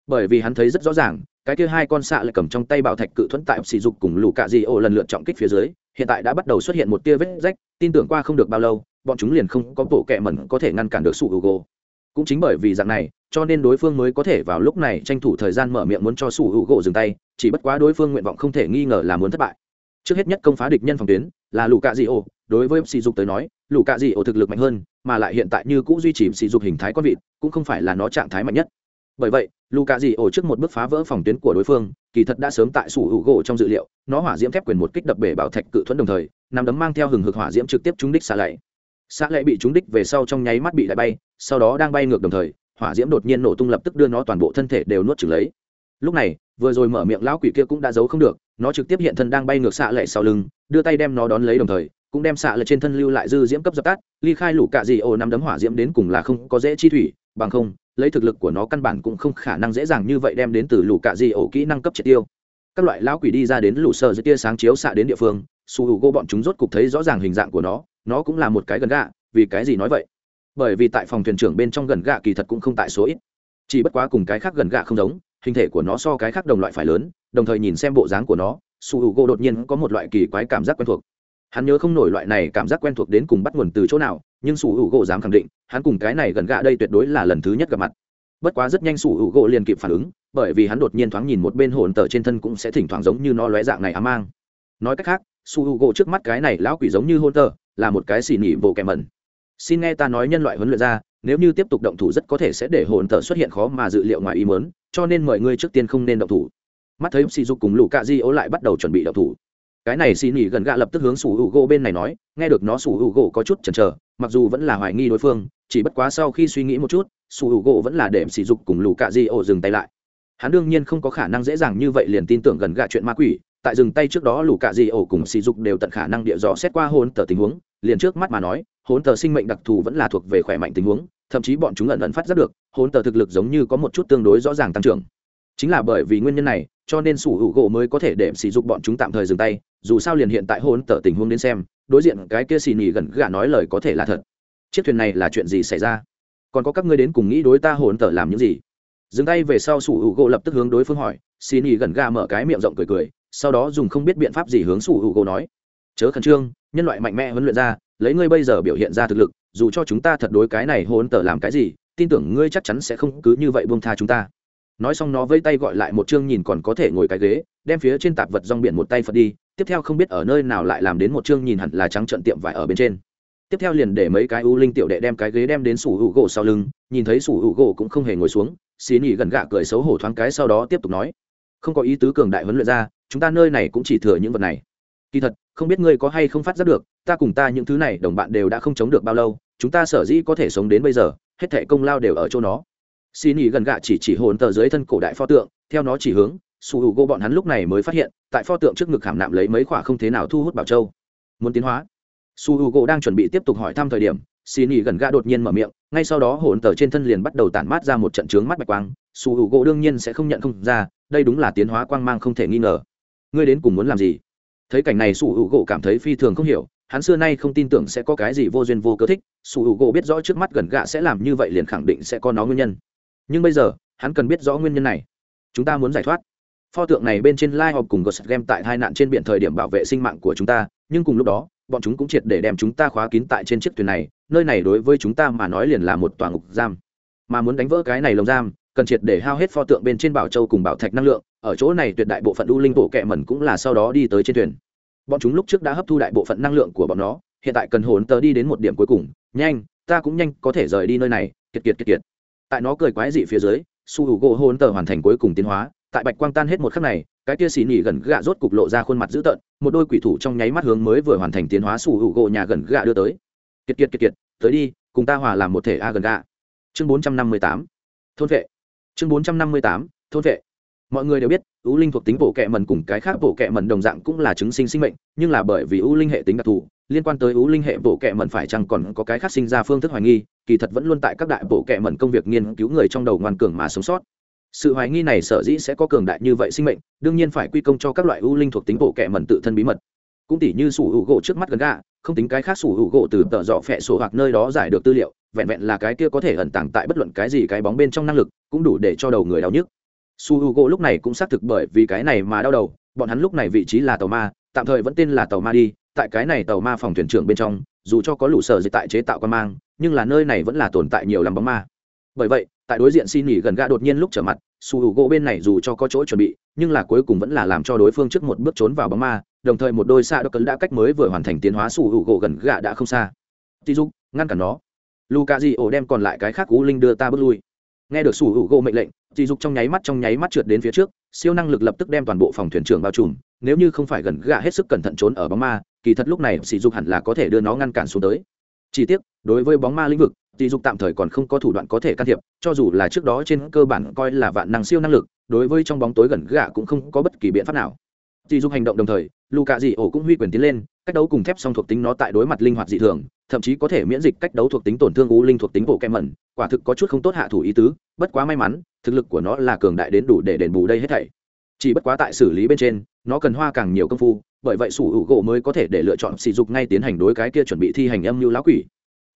Bởi vì hắn thấy rất rõ ràng cái kia hai con xạ lại cầm trong tay bảo thạch cự thuẫn tại sỉ dục cùng lũ cạ di ổ lần lượt trọng kích phía dưới, hiện tại đã bắt đầu xuất hiện một tia vết rách, tin tưởng qua không được bao lâu, bọn chúng liền không có bộ kẹ mẩn có thể ngăn cản được sụ hữu cũng chính bởi vì dạng này, cho nên đối phương mới có thể vào lúc này tranh thủ thời gian mở miệng muốn cho sủ hữu gỗ dừng tay, chỉ bất quá đối phương nguyện vọng không thể nghi ngờ là muốn thất bại. Trước hết nhất công phá địch nhân phòng tuyến là lũ cạ dị ổ đối với sỉ dục tới nói, lũ cạ dị ổ thực lực mạnh hơn, mà lại hiện tại như cũ duy trì sỉ dục hình thái con vịt, cũng không phải là nó trạng thái mạnh nhất. Bởi vậy Luka cạ ổ trước một bước phá vỡ phòng tuyến của đối phương, kỳ thật đã sớm tại sủ hữu gỗ trong dự liệu, nó hỏa diễm thép quyền một kích đập bể bảo thạch cự thuẫn đồng thời, nằm đấm mang theo hừng hực hỏa diễm trực tiếp trúng đích xạ lệ. Xạ lệ bị trúng đích về sau trong nháy mắt bị đại bay, sau đó đang bay ngược đồng thời, hỏa diễm đột nhiên nổ tung lập tức đưa nó toàn bộ thân thể đều nuốt chửng lấy. Lúc này, vừa rồi mở miệng lão quỷ kia cũng đã giấu không được, nó trực tiếp hiện thân đang bay ngược xạ lệ sau lưng, đưa tay đem nó đón lấy đồng thời, cũng đem xạ lệ trên thân lưu lại dư diễm cấp dập tắt, ly khai lũ cạ gì ổ nắm đấm hỏa diễm đến cùng là không có dễ chi thủy, bằng không lấy thực lực của nó căn bản cũng không khả năng dễ dàng như vậy đem đến từ lũ cạ di ổ kỹ năng cấp triệt tiêu. Các loại lão quỷ đi ra đến lũ sơ dưới tia sáng chiếu xạ đến địa phương, su hữu gỗ bọn chúng rốt cục thấy rõ ràng hình dạng của nó nó cũng là một cái gần gạ, vì cái gì nói vậy? Bởi vì tại phòng thuyền trưởng bên trong gần gạ kỳ thật cũng không tại số ít. Chỉ bất quá cùng cái khác gần gạ không giống, hình thể của nó so cái khác đồng loại phải lớn, đồng thời nhìn xem bộ dáng của nó, su hữu gỗ đột nhiên có một loại kỳ quái cảm giác quen thuộc. Hắn nhớ không nổi loại này cảm giác quen thuộc đến cùng bắt nguồn từ chỗ nào nhưng sủ hữu gỗ dám khẳng định, hắn cùng cái này gần gạ đây tuyệt đối là lần thứ nhất gặp mặt. Bất quá rất nhanh sủ hữu gỗ liền kịp phản ứng, bởi vì hắn đột nhiên thoáng nhìn một bên hồn tờ trên thân cũng sẽ thỉnh thoảng giống như nó lóe dạng này ám mang. Nói cách khác su h u gỗ trước mắt cái này lão quỷ giống như hôn tờ, là một cái xì nỉ bộ kẻ mẩn. Xin nghe ta nói nhân loại huấn luyện ra, nếu như tiếp tục động thủ rất có thể sẽ để hồn tờ xuất hiện khó mà dự liệu ngoài ý mớn cho nên mọi người trước tiên không nên động thủ. Mắt thấy sỉ dục cùng lũ cạ di ố lại bắt đầu chuẩn bị động thủ. Cái này xì nỉ gần gạ lập tức hướng sủ hữu gỗ bên này nói, nghe được nó sủ hữu gỗ có chút chần chờ mặc dù vẫn là hoài nghi đối phương, chỉ bất quá sau khi suy nghĩ một chút su hữu gỗ vẫn là để sỉ dục cùng lũ cạ di ố dừng tay lại. Hắn đương nhiên không có khả năng dễ dàng như vậy liền tin tưởng gần gạ chuyện ma quỷ, tại dừng tay trước đó lũ cạ di ổ cùng sỉ dục đều tận khả năng địa dò xét qua hôn tờ tình huống, liền trước mắt mà nói hôn tờ sinh mệnh đặc thù vẫn là thuộc về khỏe mạnh tình huống, thậm chí bọn chúng ẩn ẩn phát giác được hôn tờ thực lực giống như có một chút tương đối rõ ràng tăng trưởng. Chính là bởi vì nguyên nhân này, cho nên sủ hữu gỗ mới có thể để sỉ dục bọn chúng tạm thời dừng tay, dù sao liền hiện tại hôn tờ tình huống đến xem đối diện cái kia xì nỉ gần gà nói lời có thể là thật. Chiếc thuyền này là chuyện gì xảy ra? Còn có các ngươi đến cùng nghĩ đối ta hồn tờ làm những gì? Dừng tay về sau sủ hữu gỗ lập tức hướng đối phương hỏi, xì nỉ gần gà mở cái miệng rộng cười cười, sau đó dùng không biết biện pháp gì hướng sủ hữu gỗ nói. Chớ khẩn trương, nhân loại mạnh mẽ huấn luyện ra, lấy ngươi bây giờ biểu hiện ra thực lực, dù cho chúng ta thật đối cái này hồn tờ làm cái gì, tin tưởng ngươi chắc chắn sẽ không cứ như vậy buông tha chúng ta. Nói xong nó vây tay gọi lại một chương nhìn còn có thể ngồi cái ghế, đem phía trên tạp vật rong biển một tay phật đi tiếp theo không biết ở nơi nào lại làm đến một chương nhìn hẳn là trắng trận tiệm vải ở bên trên. Tiếp theo liền để mấy cái u linh tiểu đệ đem cái ghế đem đến sủ hữu gỗ sau lưng, nhìn thấy sủ hữu gỗ cũng không hề ngồi xuống xì nỉ gần gạ cười xấu hổ thoáng cái sau đó tiếp tục nói, không có ý tứ cường đại huấn luyện ra, chúng ta nơi này cũng chỉ thừa những vật này. Kỳ thật, không biết ngươi có hay không phát giác được, ta cùng ta những thứ này đồng bạn đều đã không chống được bao lâu, chúng ta sở dĩ có thể sống đến bây giờ, hết thể công lao đều ở chỗ nó. Xì nỉ gần gạ chỉ chỉ hồn tờ dưới thân cổ đại pho tượng, theo nó chỉ hướng su h u gỗ bọn hắn lúc này mới phát hiện, tại pho tượng trước ngực hàm nạm lấy mấy khoả không thế nào thu hút bảo châu. Muốn tiến hóa. Su h u gỗ đang chuẩn bị tiếp tục hỏi thăm thời điểm xì nỉ gần gạ đột nhiên mở miệng, ngay sau đó hồn tờ trên thân liền bắt đầu tản mát ra một trận trướng mắt bạch quang. Su h u gỗ đương nhiên sẽ không nhận không ra, đây đúng là tiến hóa quang mang không thể nghi ngờ. Ngươi đến cùng muốn làm gì? Thấy cảnh này su h u gỗ cảm thấy phi thường không hiểu, hắn xưa nay không tin tưởng sẽ có cái gì vô duyên vô cớ thích. Su h u gỗ biết rõ trước mắt gần gạ sẽ làm như vậy liền khẳng định sẽ có nó nguyên nhân. Nhưng bây giờ, hắn cần biết rõ nguyên nhân này. Chúng ta muốn giải thoát pho tượng này bên trên lai họp cùng gosset game tại hai nạn trên biển thời điểm bảo vệ sinh mạng của chúng ta, nhưng cùng lúc đó, bọn chúng cũng triệt để đem chúng ta khóa kín tại trên chiếc thuyền này, nơi này đối với chúng ta mà nói liền là một tòa ngục giam. Mà muốn đánh vỡ cái này lồng giam, cần triệt để hao hết pho tượng bên trên bảo châu cùng bảo thạch năng lượng, ở chỗ này tuyệt đại bộ phận u linh bộ kẹ mẩn cũng là sau đó đi tới trên thuyền. Bọn chúng lúc trước đã hấp thu đại bộ phận năng lượng của bọn nó, hiện tại cần hồn tờ đi đến một điểm cuối cùng, nhanh, ta cũng nhanh, có thể rời đi nơi này, kiệt kiệt kiệt kiệt. Tại nó cười quái dị phía dưới, su hữu gỗ hồn tờ hoàn thành cuối cùng tiến hóa tại bạch quang tan hết một khắc này, cái kia xì nỉ gần gạ rốt cục lộ ra khuôn mặt dữ tợn, một đôi quỷ thủ trong nháy mắt hướng mới vừa hoàn thành tiến hóa sủ hữu gỗ nhà gần gạ đưa tới. Kiệt kiệt kiệt kiệt, tới đi, cùng ta hòa làm một thể a gần gạ. Chương bốn trăm năm mươi tám, thôn vệ. Chương bốn trăm năm mươi tám, thôn vệ. Mọi người đều biết, u linh thuộc tính bộ kệ mần cùng cái khác bộ kệ mần đồng dạng cũng là chứng sinh sinh mệnh, nhưng là bởi vì u linh hệ tính đặc thù, liên quan tới u linh hệ bộ kệ mần phải chăng còn có cái khác sinh ra phương thức hoài nghi, kỳ thật vẫn luôn tại các đại bộ kệ mần công việc nghiên cứu người trong đầu ngoan cường mà sống sót sự hoài nghi này sở dĩ sẽ có cường đại như vậy sinh mệnh, đương nhiên phải quy công cho các loại u linh thuộc tính bộ kệ mẩn tự thân bí mật. Cũng tỉ như sủ hữu gỗ trước mắt gần gà không tính cái khác sủ hữu gỗ từ tợ dọ phẹ sổ hoặc nơi đó giải được tư liệu, vẹn vẹn là cái kia có thể ẩn tàng tại bất luận cái gì cái bóng bên trong năng lực, cũng đủ để cho đầu người đau nhức. Su h u gỗ lúc này cũng xác thực bởi vì cái này mà đau đầu, bọn hắn lúc này vị trí là tàu ma, tạm thời vẫn tên là tàu ma đi, tại cái này tàu ma phòng thuyền trưởng bên trong, dù cho có lũ sở dịch tại chế tạo quan mang, nhưng là nơi này vẫn là tồn tại nhiều lắm bóng ma. Bởi vậy tại đối diện xin nghỉ gần gạ đột nhiên lúc trở mặt, su h u gỗ bên này dù cho có chỗ chuẩn bị, nhưng là cuối cùng vẫn là làm cho đối phương trước một bước trốn vào bóng ma, đồng thời một đôi xa đ cấn đã cách mới vừa hoàn thành tiến hóa su h u gỗ gần gạ đã không xa. Tí dục, ngăn cản nó. Luka di ổ đem còn lại cái khác cú linh đưa ta bước lui. Nghe được su h u gỗ mệnh lệnh dì dục trong nháy mắt trong nháy mắt trượt đến phía trước, siêu năng lực lập tức đem toàn bộ phòng thuyền trưởng bao trùm, nếu như không phải gần gạ hết sức cẩn thận trốn ở bóng ma, kỳ thật lúc này sỉ dục hẳn là có thể đưa nó ngăn cản xuống tới. Chi tiết đối với bóng ma lĩnh vực tỷ dục tạm thời còn không có thủ đoạn có thể can thiệp, cho dù là trước đó trên cơ bản coi là vạn năng siêu năng lực, đối với trong bóng tối gần gạ cũng không có bất kỳ biện pháp nào. Tỷ dục hành động đồng thời luka dị ổ cũng huy quyền tiến lên, cách đấu cùng thép song thuộc tính nó tại đối mặt linh hoạt dị thường, thậm chí có thể miễn dịch cách đấu thuộc tính tổn thương u linh thuộc tính bộ kem mẩn, quả thực có chút không tốt hạ thủ ý tứ, bất quá may mắn, thực lực của nó là cường đại đến đủ để đền bù đây hết thảy. Chỉ bất quá tại xử lý bên trên, nó cần hoa càng nhiều công phu, bởi vậy sủ hữu gỗ mới có thể để lựa chọn sỉ dục ngay tiến hành đối cái kia chuẩn bị thi hành âm mưu lão quỷ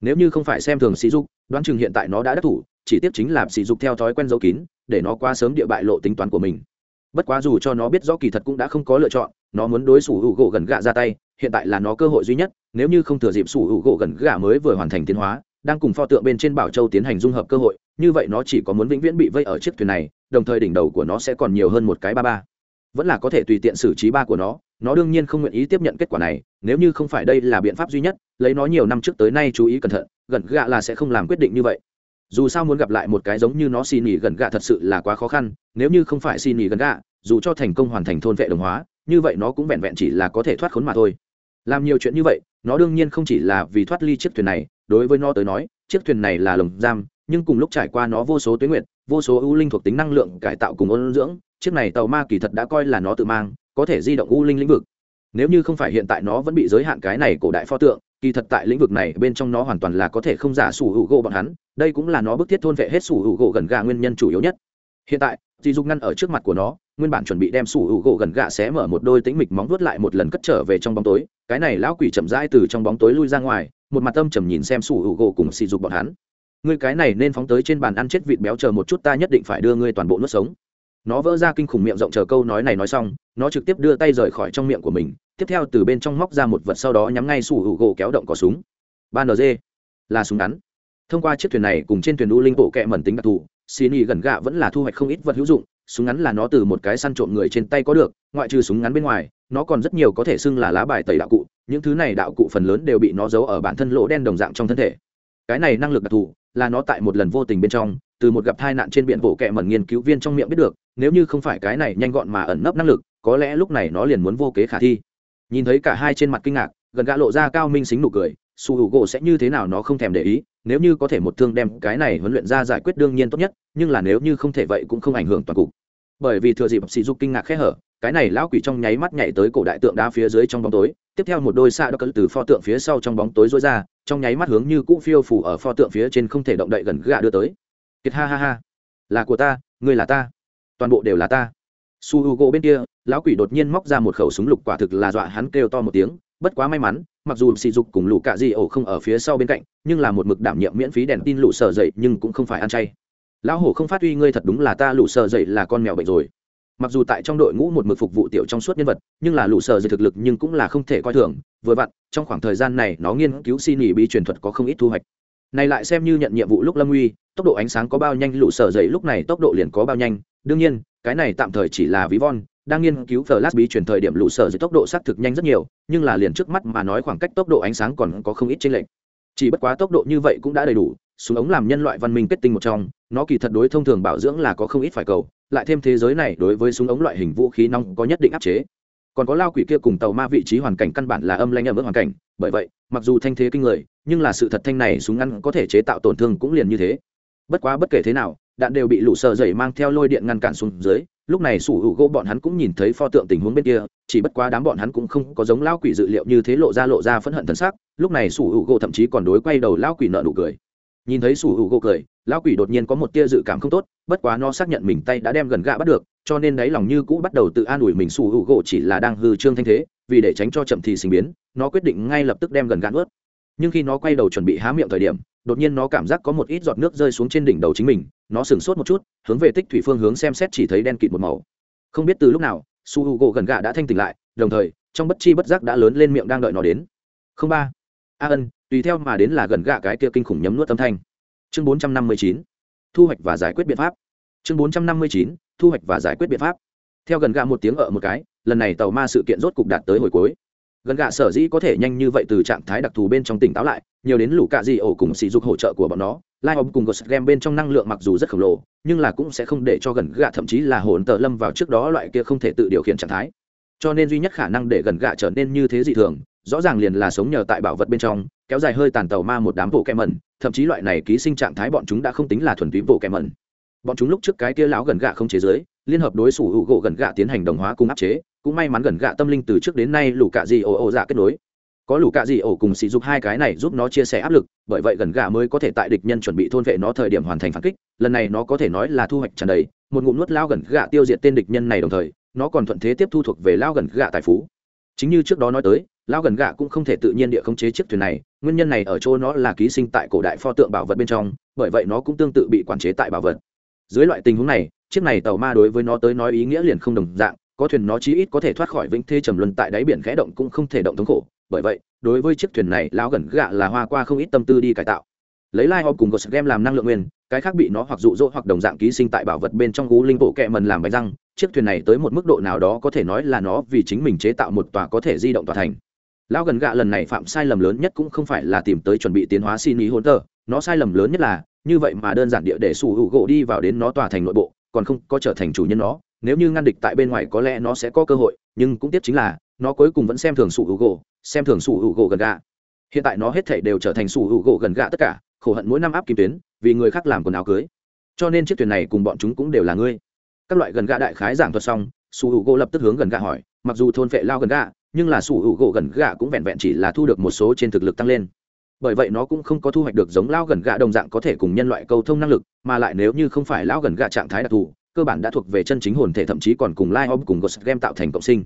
nếu như không phải xem thường sĩ dục, đoán chừng hiện tại nó đã đắc thủ, chỉ tiếp chính là sĩ dục theo thói quen giấu kín, để nó qua sớm địa bại lộ tính toán của mình. Bất quá dù cho nó biết rõ kỳ thật cũng đã không có lựa chọn, nó muốn đối xử hữu gỗ gần gạ ra tay, hiện tại là nó cơ hội duy nhất, nếu như không thừa dịp sủ hữu gỗ gần gạ mới vừa hoàn thành tiến hóa, đang cùng pho tượng bên trên bảo châu tiến hành dung hợp cơ hội, như vậy nó chỉ có muốn vĩnh viễn bị vây ở chiếc thuyền này, đồng thời đỉnh đầu của nó sẽ còn nhiều hơn một cái ba ba. Vẫn là có thể tùy tiện xử trí ba của nó nó đương nhiên không nguyện ý tiếp nhận kết quả này, nếu như không phải đây là biện pháp duy nhất, lấy nó nhiều năm trước tới nay chú ý cẩn thận, gần gạ là sẽ không làm quyết định như vậy. Dù sao muốn gặp lại một cái giống như nó xì nỉ gần gạ thật sự là quá khó khăn, nếu như không phải xì nỉ gần gạ, dù cho thành công hoàn thành thôn vệ đồng hóa, như vậy nó cũng vẹn vẹn chỉ là có thể thoát khốn mà thôi. Làm nhiều chuyện như vậy, nó đương nhiên không chỉ là vì thoát ly chiếc thuyền này, đối với nó tới nói, chiếc thuyền này là lồng giam, nhưng cùng lúc trải qua nó vô số tuyến nguyện vô số ưu linh thuộc tính năng lượng cải tạo cùng ôn dưỡng, chiếc này tàu ma kỳ thật đã coi là nó tự mang có thể di động u linh lĩnh vực. Nếu như không phải hiện tại nó vẫn bị giới hạn cái này cổ đại pho tượng, kỳ thật tại lĩnh vực này bên trong nó hoàn toàn là có thể không giả sủ hữu gỗ bọn hắn, đây cũng là nó bức thiết thôn vệ hết sủ hữu gỗ gần gà nguyên nhân chủ yếu nhất. Hiện tại dì dục ngăn ở trước mặt của nó, nguyên bản chuẩn bị đem sủ hữu gỗ gần gà xé mở một đôi tĩnh mịch móng vuốt lại một lần cất trở về trong bóng tối, cái này lão quỷ chậm rãi từ trong bóng tối lui ra ngoài, một mặt tâm trầm nhìn xem sủ hữu gỗ cùng sỉ dục bọn hắn. Ngươi cái này nên phóng tới trên bàn ăn chết vịt béo chờ một chút ta nhất định phải đưa ngươi toàn bộ nuốt sống nó vỡ ra kinh khủng miệng rộng chờ câu nói này nói xong, nó trực tiếp đưa tay rời khỏi trong miệng của mình, tiếp theo từ bên trong móc ra một vật sau đó nhắm ngay sủ hữu gỗ kéo động cỏ súng. Ba nd là súng ngắn. Thông qua chiếc thuyền này cùng trên thuyền u linh bộ kẹ mẩn tính đặc thù xin y gần gạ vẫn là thu hoạch không ít vật hữu dụng, súng ngắn là nó từ một cái săn trộm người trên tay có được, ngoại trừ súng ngắn bên ngoài, nó còn rất nhiều có thể xưng là lá bài tẩy đạo cụ, những thứ này đạo cụ phần lớn đều bị nó giấu ở bản thân lỗ đen đồng dạng trong thân thể. Cái này năng lực đặc thù, là nó tại một lần vô tình bên trong từ một gặp tai nạn trên biển bộ kẹm mẩn nghiên cứu viên trong miệng biết được, nếu như không phải cái này nhanh gọn mà ẩn nấp năng lực, có lẽ lúc này nó liền muốn vô kế khả thi. Nhìn thấy cả hai trên mặt kinh ngạc, gần gã lộ ra cao minh xính nụ cười, su h gỗ sẽ như thế nào nó không thèm để ý, nếu như có thể một thương đem cái này huấn luyện ra giải quyết đương nhiên tốt nhất, nhưng là nếu như không thể vậy cũng không ảnh hưởng toàn cục. Bởi vì thừa dịp sỉ dục kinh ngạc khẽ hở, cái này lão quỷ trong nháy mắt nhảy tới cổ đại tượng đá phía dưới trong bóng tối, tiếp theo một đôi xạ đ cỡ từ pho tượng phía sau trong bóng tối rối ra, trong nháy mắt hướng như cũ phiêu phủ ở pho tượng phía trên không thể động đậy gần gạ đưa tới kiệt ha ha ha. Là của ta, ngươi là ta. Toàn bộ đều là ta. Su h u gỗ bên kia, lão quỷ đột nhiên móc ra một khẩu súng lục quả thực là dọa hắn kêu to một tiếng, bất quá may mắn, mặc dù sỉ dục cùng lũ cạ di ổ không ở phía sau bên cạnh, nhưng là một mực đảm nhiệm miễn phí đèn tin lũ sợ dậy, nhưng cũng không phải ăn chay. Lão hổ không phát huy ngươi thật đúng là ta, lũ sợ dậy là con mèo bệnh rồi. Mặc dù tại trong đội ngũ một mực phục vụ tiểu trong suốt nhân vật, nhưng là lũ sợ dậy thực lực nhưng cũng là không thể coi thường, vừa vặn, trong khoảng thời gian này nó nghiên cứu xin nghỉ bí truyền thuật có không ít thu hoạch. Này lại xem như nhận nhiệm vụ lúc lâm uy tốc độ ánh sáng có bao nhanh, lũ sở dậy lúc này tốc độ liền có bao nhanh. Đương nhiên, cái này tạm thời chỉ là ví von, đang nghiên cứu flash bí truyền thời điểm lũ sở dậy tốc độ xác thực nhanh rất nhiều, nhưng là liền trước mắt mà nói khoảng cách tốc độ ánh sáng còn có không ít chênh lệch. Chỉ bất quá tốc độ như vậy cũng đã đầy đủ, súng ống làm nhân loại văn minh kết tinh một trong, nó kỳ thật đối thông thường bảo dưỡng là có không ít phải cầu, lại thêm thế giới này đối với súng ống loại hình vũ khí nóng có nhất định áp chế. Còn có lao quỷ kia cùng tàu ma vị trí hoàn cảnh căn bản là âm lanh ở mức hoàn cảnh, bởi vậy, mặc dù thanh thế kinh người, nhưng là sự thật thanh này súng ngắn có thể chế tạo tổn thương cũng liền như thế bất quá bất kể thế nào, đạn đều bị lũ sợ dậy mang theo lôi điện ngăn cản xuống dưới, lúc này sủ hữu gỗ bọn hắn cũng nhìn thấy pho tượng tình huống bên kia, chỉ bất quá đám bọn hắn cũng không có giống lao quỷ dự liệu như thế lộ ra lộ ra phẫn hận thân xác lúc này sủ hữu gỗ thậm chí còn đối quay đầu lao quỷ nợ nụ cười. Nhìn thấy sủ hữu gỗ cười lao quỷ đột nhiên có một tia dự cảm không tốt, bất quá nó xác nhận mình tay đã đem gần gạ bắt được, cho nên đáy lòng như cũ bắt đầu tự an ủi mình sủ hữu gỗ chỉ là đang hư trương thanh thế, vì để tránh cho chậm thì sinh biến, nó quyết định ngay lập tức đem gần gạ ướt nhưng khi nó quay đầu chuẩn bị há miệng thời điểm đột nhiên nó cảm giác có một ít giọt nước rơi xuống trên đỉnh đầu chính mình, nó sửng sốt một chút, hướng về tích thủy phương hướng xem xét chỉ thấy đen kịt một màu. Không biết từ lúc nào, su h u gỗ gần gà đã thanh tỉnh lại, đồng thời, trong bất chi bất giác đã lớn lên miệng đang đợi nó đến. Không ba. A ân, tùy theo mà đến là gần gà cái kia kinh khủng nhấm nuốt âm thanh. Chương bốn trăm năm mươi chín. Thu hoạch và giải quyết biện pháp. Chương bốn trăm năm mươi chín. Thu hoạch và giải quyết biện pháp. Theo gần gà một tiếng ở một cái, lần này tàu ma sự kiện rốt cục đạt tới hồi cuối gần gạ sở dĩ có thể nhanh như vậy từ trạng thái đặc thù bên trong tỉnh táo lại, nhiều đến lũ cạ dị ổ cùng sỉ dục hỗ trợ của bọn nó. Lai ông cùng ghost game bên trong năng lượng mặc dù rất khổng lồ, nhưng là cũng sẽ không để cho gần gạ, thậm chí là hồn tờ lâm vào trước đó loại kia không thể tự điều khiển trạng thái. Cho nên duy nhất khả năng để gần gạ trở nên như thế dị thường, rõ ràng liền là sống nhờ tại bảo vật bên trong, kéo dài hơi tàn tàu ma một đám bộ kẹ mẩn thậm chí loại này ký sinh trạng thái bọn chúng đã không tính là thuần túy bộ kẹ mẩn bọn chúng lúc trước cái kia lão gần gạ không chế giới, liên hợp đối xử hữu gỗ gần gạ tiến hành đồng hóa cùng áp chế cũng may mắn gần gạ tâm linh từ trước đến nay lũ cạ gì ồ ồ dạ kết nối. Có lũ cạ gì ổ cùng sỉ dục hai cái này giúp nó chia sẻ áp lực, bởi vậy gần gạ mới có thể tại địch nhân chuẩn bị thôn vệ nó thời điểm hoàn thành phản kích, lần này nó có thể nói là thu hoạch tràn đầy, một ngụm nuốt lao gần gạ tiêu diệt tên địch nhân này đồng thời, nó còn thuận thế tiếp thu thuộc về lao gần gạ tài phú. Chính như trước đó nói tới, lao gần gạ cũng không thể tự nhiên địa khống chế chiếc thuyền này, nguyên nhân này ở chỗ nó là ký sinh tại cổ đại pho tượng bảo vật bên trong, bởi vậy nó cũng tương tự bị quản chế tại bảo vật. Dưới loại tình huống này, chiếc này tàu ma đối với nó tới nói ý nghĩa liền không đồng dạng có thuyền nó chí ít có thể thoát khỏi vĩnh thê trầm luân tại đáy biển khẽ động cũng không thể động thống khổ. Bởi vậy, đối với chiếc thuyền này, lão gần gạ là hoa qua không ít tâm tư đi cải tạo. Lấy lai hop cùng gos game làm năng lượng nguyên, cái khác bị nó hoặc dụ dỗ hoặc đồng dạng ký sinh tại bảo vật bên trong gú linh bộ kẹ mần làm bánh răng, chiếc thuyền này tới một mức độ nào đó có thể nói là nó vì chính mình chế tạo một tòa có thể di động tòa thành. Lão gần gạ lần này phạm sai lầm lớn nhất cũng không phải là tìm tới chuẩn bị tiến hóa xin ý hôn tờ, nó sai lầm lớn nhất là, như vậy mà đơn giản địa để sủ hữu gỗ đi vào đến nó tòa thành nội bộ, còn không có trở thành chủ nhân nó nếu như ngăn địch tại bên ngoài có lẽ nó sẽ có cơ hội, nhưng cũng tiếp chính là, nó cuối cùng vẫn xem thường sủ hữu gỗ, xem thường sủ hữu gỗ gần gạ. Hiện tại nó hết thể đều trở thành sủ hữu gỗ gần gạ tất cả, khổ hận mỗi năm áp kim tuyến, vì người khác làm quần áo cưới. Cho nên chiếc thuyền này cùng bọn chúng cũng đều là ngươi. Các loại gần gạ đại khái giảng thuật xong, sủ hữu gỗ lập tức hướng gần gạ hỏi, mặc dù thôn vệ lao gần gạ, nhưng là sủ hữu gỗ gần gạ cũng vẹn vẹn chỉ là thu được một số trên thực lực tăng lên. Bởi vậy nó cũng không có thu hoạch được giống lao gần gạ đồng dạng có thể cùng nhân loại câu thông năng lực, mà lại nếu như không phải lao gần gạ trạng thái đặc thù cơ bản đã thuộc về chân chính hồn thể, thậm chí còn cùng lai cùng ghost game tạo thành cộng sinh.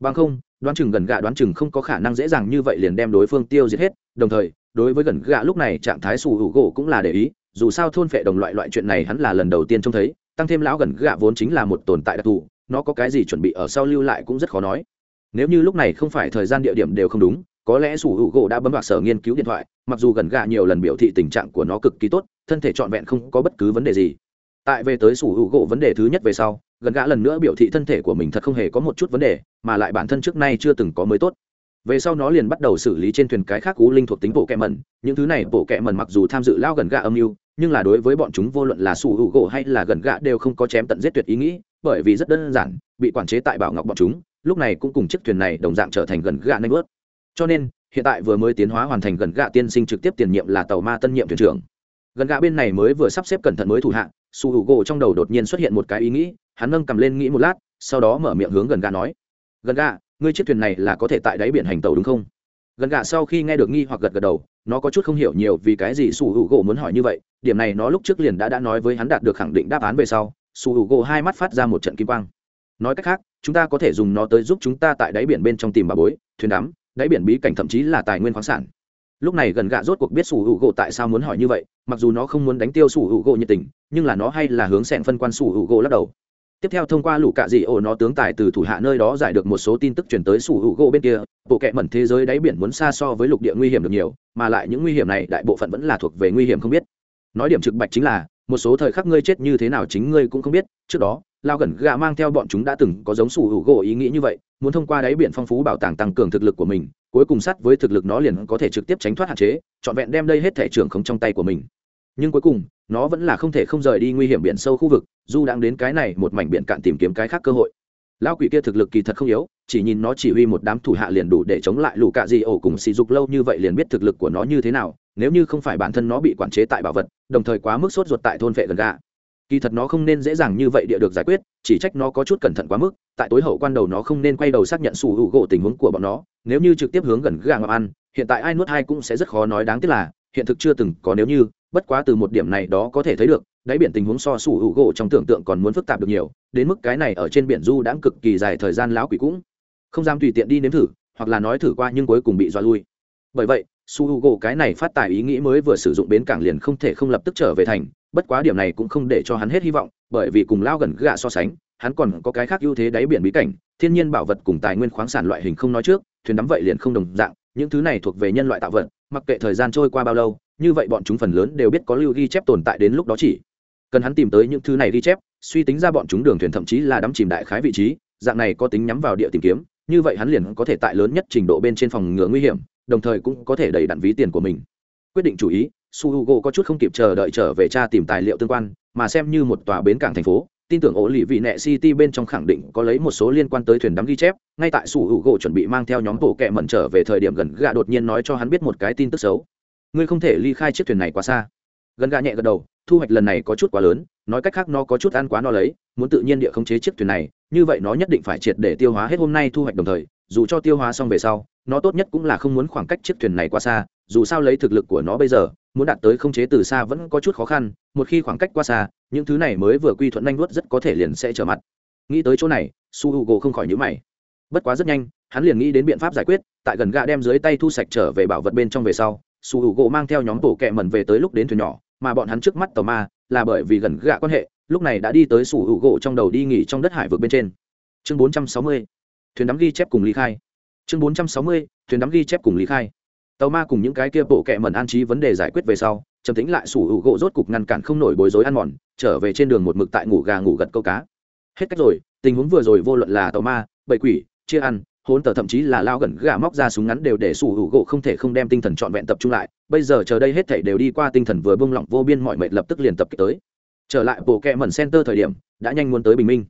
Bằng không, đoán chừng gần gạ đoán chừng không có khả năng dễ dàng như vậy liền đem đối phương tiêu diệt hết. Đồng thời, đối với gần gạ lúc này, trạng thái sủ hữu gỗ cũng là để ý. Dù sao thôn phệ đồng loại loại chuyện này hắn là lần đầu tiên trông thấy. Tăng thêm lão gần gạ vốn chính là một tồn tại đặc thù, nó có cái gì chuẩn bị ở sau lưu lại cũng rất khó nói. Nếu như lúc này không phải thời gian địa điểm đều không đúng, có lẽ sủ hữu gỗ đã bấm vào sở nghiên cứu điện thoại. Mặc dù gần gạ nhiều lần biểu thị tình trạng của nó cực kỳ tốt, thân thể trọn vẹn không có bất cứ vấn đề gì tại về tới sủ hữu gỗ vấn đề thứ nhất về sau, gần gạ lần nữa biểu thị thân thể của mình thật không hề có một chút vấn đề, mà lại bản thân trước nay chưa từng có mới tốt. Về sau nó liền bắt đầu xử lý trên thuyền cái khác cú linh thuộc tính bộ kẹ mẩn, những thứ này bộ kẹ mẩn mặc dù tham dự lao gần gạ âm mưu, nhưng là đối với bọn chúng vô luận là sủ hữu gỗ hay là gần gạ đều không có chém tận giết tuyệt ý nghĩ, bởi vì rất đơn giản, bị quản chế tại bảo ngọc bọn chúng, lúc này cũng cùng chiếc thuyền này đồng dạng trở thành gần gạ nanh bớt cho nên, hiện tại vừa mới tiến hóa hoàn thành gần gạ tiên sinh trực tiếp tiền nhiệm là tàu ma tân nhiệm thuyền trưởng gần gạ bên này mới vừa sắp xếp cẩn thận mới thủ hạ, su hữu gỗ trong đầu đột nhiên xuất hiện một cái ý nghĩ, hắn nâng cầm lên nghĩ một lát, sau đó mở miệng hướng gần gạ nói, gần gạ ngươi chiếc thuyền này là có thể tại đáy biển hành tàu đúng không? Gần gạ sau khi nghe được nghi hoặc gật gật đầu, nó có chút không hiểu nhiều vì cái gì su hữu gỗ muốn hỏi như vậy, điểm này nó lúc trước liền đã đã nói với hắn đạt được khẳng định đáp án về sau, su hữu gỗ hai mắt phát ra một trận kim quang. Nói cách khác, chúng ta có thể dùng nó tới giúp chúng ta tại đáy biển bên trong tìm bà bối, thuyền đắm, đáy biển bí cảnh thậm chí là tài nguyên khoáng sản lúc này gần gạ rốt cuộc biết sủ hữu gỗ tại sao muốn hỏi như vậy, mặc dù nó không muốn đánh tiêu sủ hữu gỗ nhiệt tình, nhưng là nó hay là hướng sẹn phân quan sủ hữu gỗ lắc đầu. Tiếp theo thông qua lũ cạ dị ổ nó tướng tài từ thủ hạ nơi đó giải được một số tin tức chuyển tới sủ hữu gỗ bên kia, bộ kệ mẩn thế giới đáy biển muốn xa so với lục địa nguy hiểm được nhiều, mà lại những nguy hiểm này đại bộ phận vẫn là thuộc về nguy hiểm không biết. Nói điểm trực bạch chính là, một số thời khắc ngươi chết như thế nào chính ngươi cũng không biết, trước đó lao gần gạ mang theo bọn chúng đã từng có giống sủ hữu gỗ ý nghĩ như vậy, muốn thông qua đáy biển phong phú bảo tàng tăng cường thực lực của mình, cuối cùng sát với thực lực nó liền có thể trực tiếp tránh thoát hạn chế, trọn vẹn đem đây hết thể trưởng không trong tay của mình. Nhưng cuối cùng, nó vẫn là không thể không rời đi nguy hiểm biển sâu khu vực, dù đang đến cái này một mảnh biển cạn tìm kiếm cái khác cơ hội. Lao quỷ kia thực lực kỳ thật không yếu, chỉ nhìn nó chỉ huy một đám thủ hạ liền đủ để chống lại lũ cạ di ổ cùng sỉ dục lâu như vậy liền biết thực lực của nó như thế nào, nếu như không phải bản thân nó bị quản chế tại bảo vật, đồng thời quá mức sốt ruột tại thôn vệ gần gà kỳ thật nó không nên dễ dàng như vậy địa được giải quyết, chỉ trách nó có chút cẩn thận quá mức, tại tối hậu quan đầu nó không nên quay đầu xác nhận sủ hữu gỗ tình huống của bọn nó, nếu như trực tiếp hướng gần gà ngọc ăn, hiện tại ai nuốt hai cũng sẽ rất khó nói đáng tiếc là, hiện thực chưa từng có nếu như, bất quá từ một điểm này đó có thể thấy được, đáy biển tình huống so sủ hữu gỗ trong tưởng tượng còn muốn phức tạp được nhiều, đến mức cái này ở trên biển du đã cực kỳ dài thời gian lão quỷ cũng không dám tùy tiện đi nếm thử, hoặc là nói thử qua nhưng cuối cùng bị dọa lui. Bởi vậy su h u gỗ cái này phát tài ý nghĩ mới vừa sử dụng bến cảng liền không thể không lập tức trở về thành bất quá điểm này cũng không để cho hắn hết hy vọng, bởi vì cùng lao gần gạ so sánh, hắn còn có cái khác ưu thế đáy biển bí cảnh, thiên nhiên bảo vật cùng tài nguyên khoáng sản loại hình không nói trước, thuyền đắm vậy liền không đồng dạng, những thứ này thuộc về nhân loại tạo vật, mặc kệ thời gian trôi qua bao lâu, như vậy bọn chúng phần lớn đều biết có lưu ghi chép tồn tại đến lúc đó chỉ. Cần hắn tìm tới những thứ này ghi chép, suy tính ra bọn chúng đường thuyền thậm chí là đắm chìm đại khái vị trí, dạng này có tính nhắm vào địa tìm kiếm, như vậy hắn liền có thể tại lớn nhất trình độ bên trên phòng ngừa nguy hiểm, đồng thời cũng có thể đẩy đặn ví tiền của mình. Quyết định chủ ý su h u g o có chút không kịp chờ đợi trở về cha tìm tài liệu tương quan, mà xem như một tòa bến cảng thành phố, tin tưởng ổ lì vị nẹ city bên trong khẳng định có lấy một số liên quan tới thuyền đắm ghi chép. Ngay tại su h u g o chuẩn bị mang theo nhóm bộ kẹ mẩn trở về thời điểm gần gà đột nhiên nói cho hắn biết một cái tin tức xấu. Ngươi không thể ly khai chiếc thuyền này quá xa. Gần gà nhẹ gật đầu, thu hoạch lần này có chút quá lớn, nói cách khác nó có chút ăn quá no lấy, muốn tự nhiên địa khống chế chiếc thuyền này, như vậy nó nhất định phải triệt để tiêu hóa hết hôm nay thu hoạch đồng thời, dù cho tiêu hóa xong về sau, nó tốt nhất cũng là không muốn khoảng cách chiếc thuyền này quá xa, dù sao lấy thực lực của nó bây giờ muốn đạt tới không chế từ xa vẫn có chút khó khăn, một khi khoảng cách quá xa, những thứ này mới vừa quy thuận nhanh nuốt rất có thể liền sẽ trở mặt. Nghĩ tới chỗ này, su h u g o không khỏi nhữ mày. Bất quá rất nhanh, hắn liền nghĩ đến biện pháp giải quyết, tại gần gạ đem dưới tay thu sạch trở về bảo vật bên trong về sau, su h u g o mang theo nhóm tổ kẹ mẩn về tới lúc đến thuyền nhỏ, mà bọn hắn trước mắt tàu ma, là bởi vì gần gạ quan hệ, lúc này đã đi tới su h u g o trong đầu đi nghỉ trong đất hải vực bên trên. Chương bốn trăm sáu mươi, thuyền đắm ghi chép cùng ly khai. Chương bốn trăm sáu mươi, thuyền đắm ghi chép cùng lý khai tàu ma cùng những cái kia bộ kệ mẩn an trí vấn đề giải quyết về sau, trầm tĩnh lại sủ hữu gỗ rốt cục ngăn cản không nổi bối rối ăn mòn, trở về trên đường một mực tại ngủ gà ngủ gật câu cá. Hết cách rồi, tình huống vừa rồi vô luận là tàu ma bậy quỷ, chia ăn hốn tờ thậm chí là lao gần gà móc ra súng ngắn đều để sủ hữu gỗ không thể không đem tinh thần trọn vẹn tập trung lại, bây giờ chờ đây hết thảy đều đi qua tinh thần vừa bông lỏng vô biên mọi mệt lập tức liền tập kích tới. Trở lại bộ kẹ mẩn center thời điểm, đã nhanh muốn tới bình minh.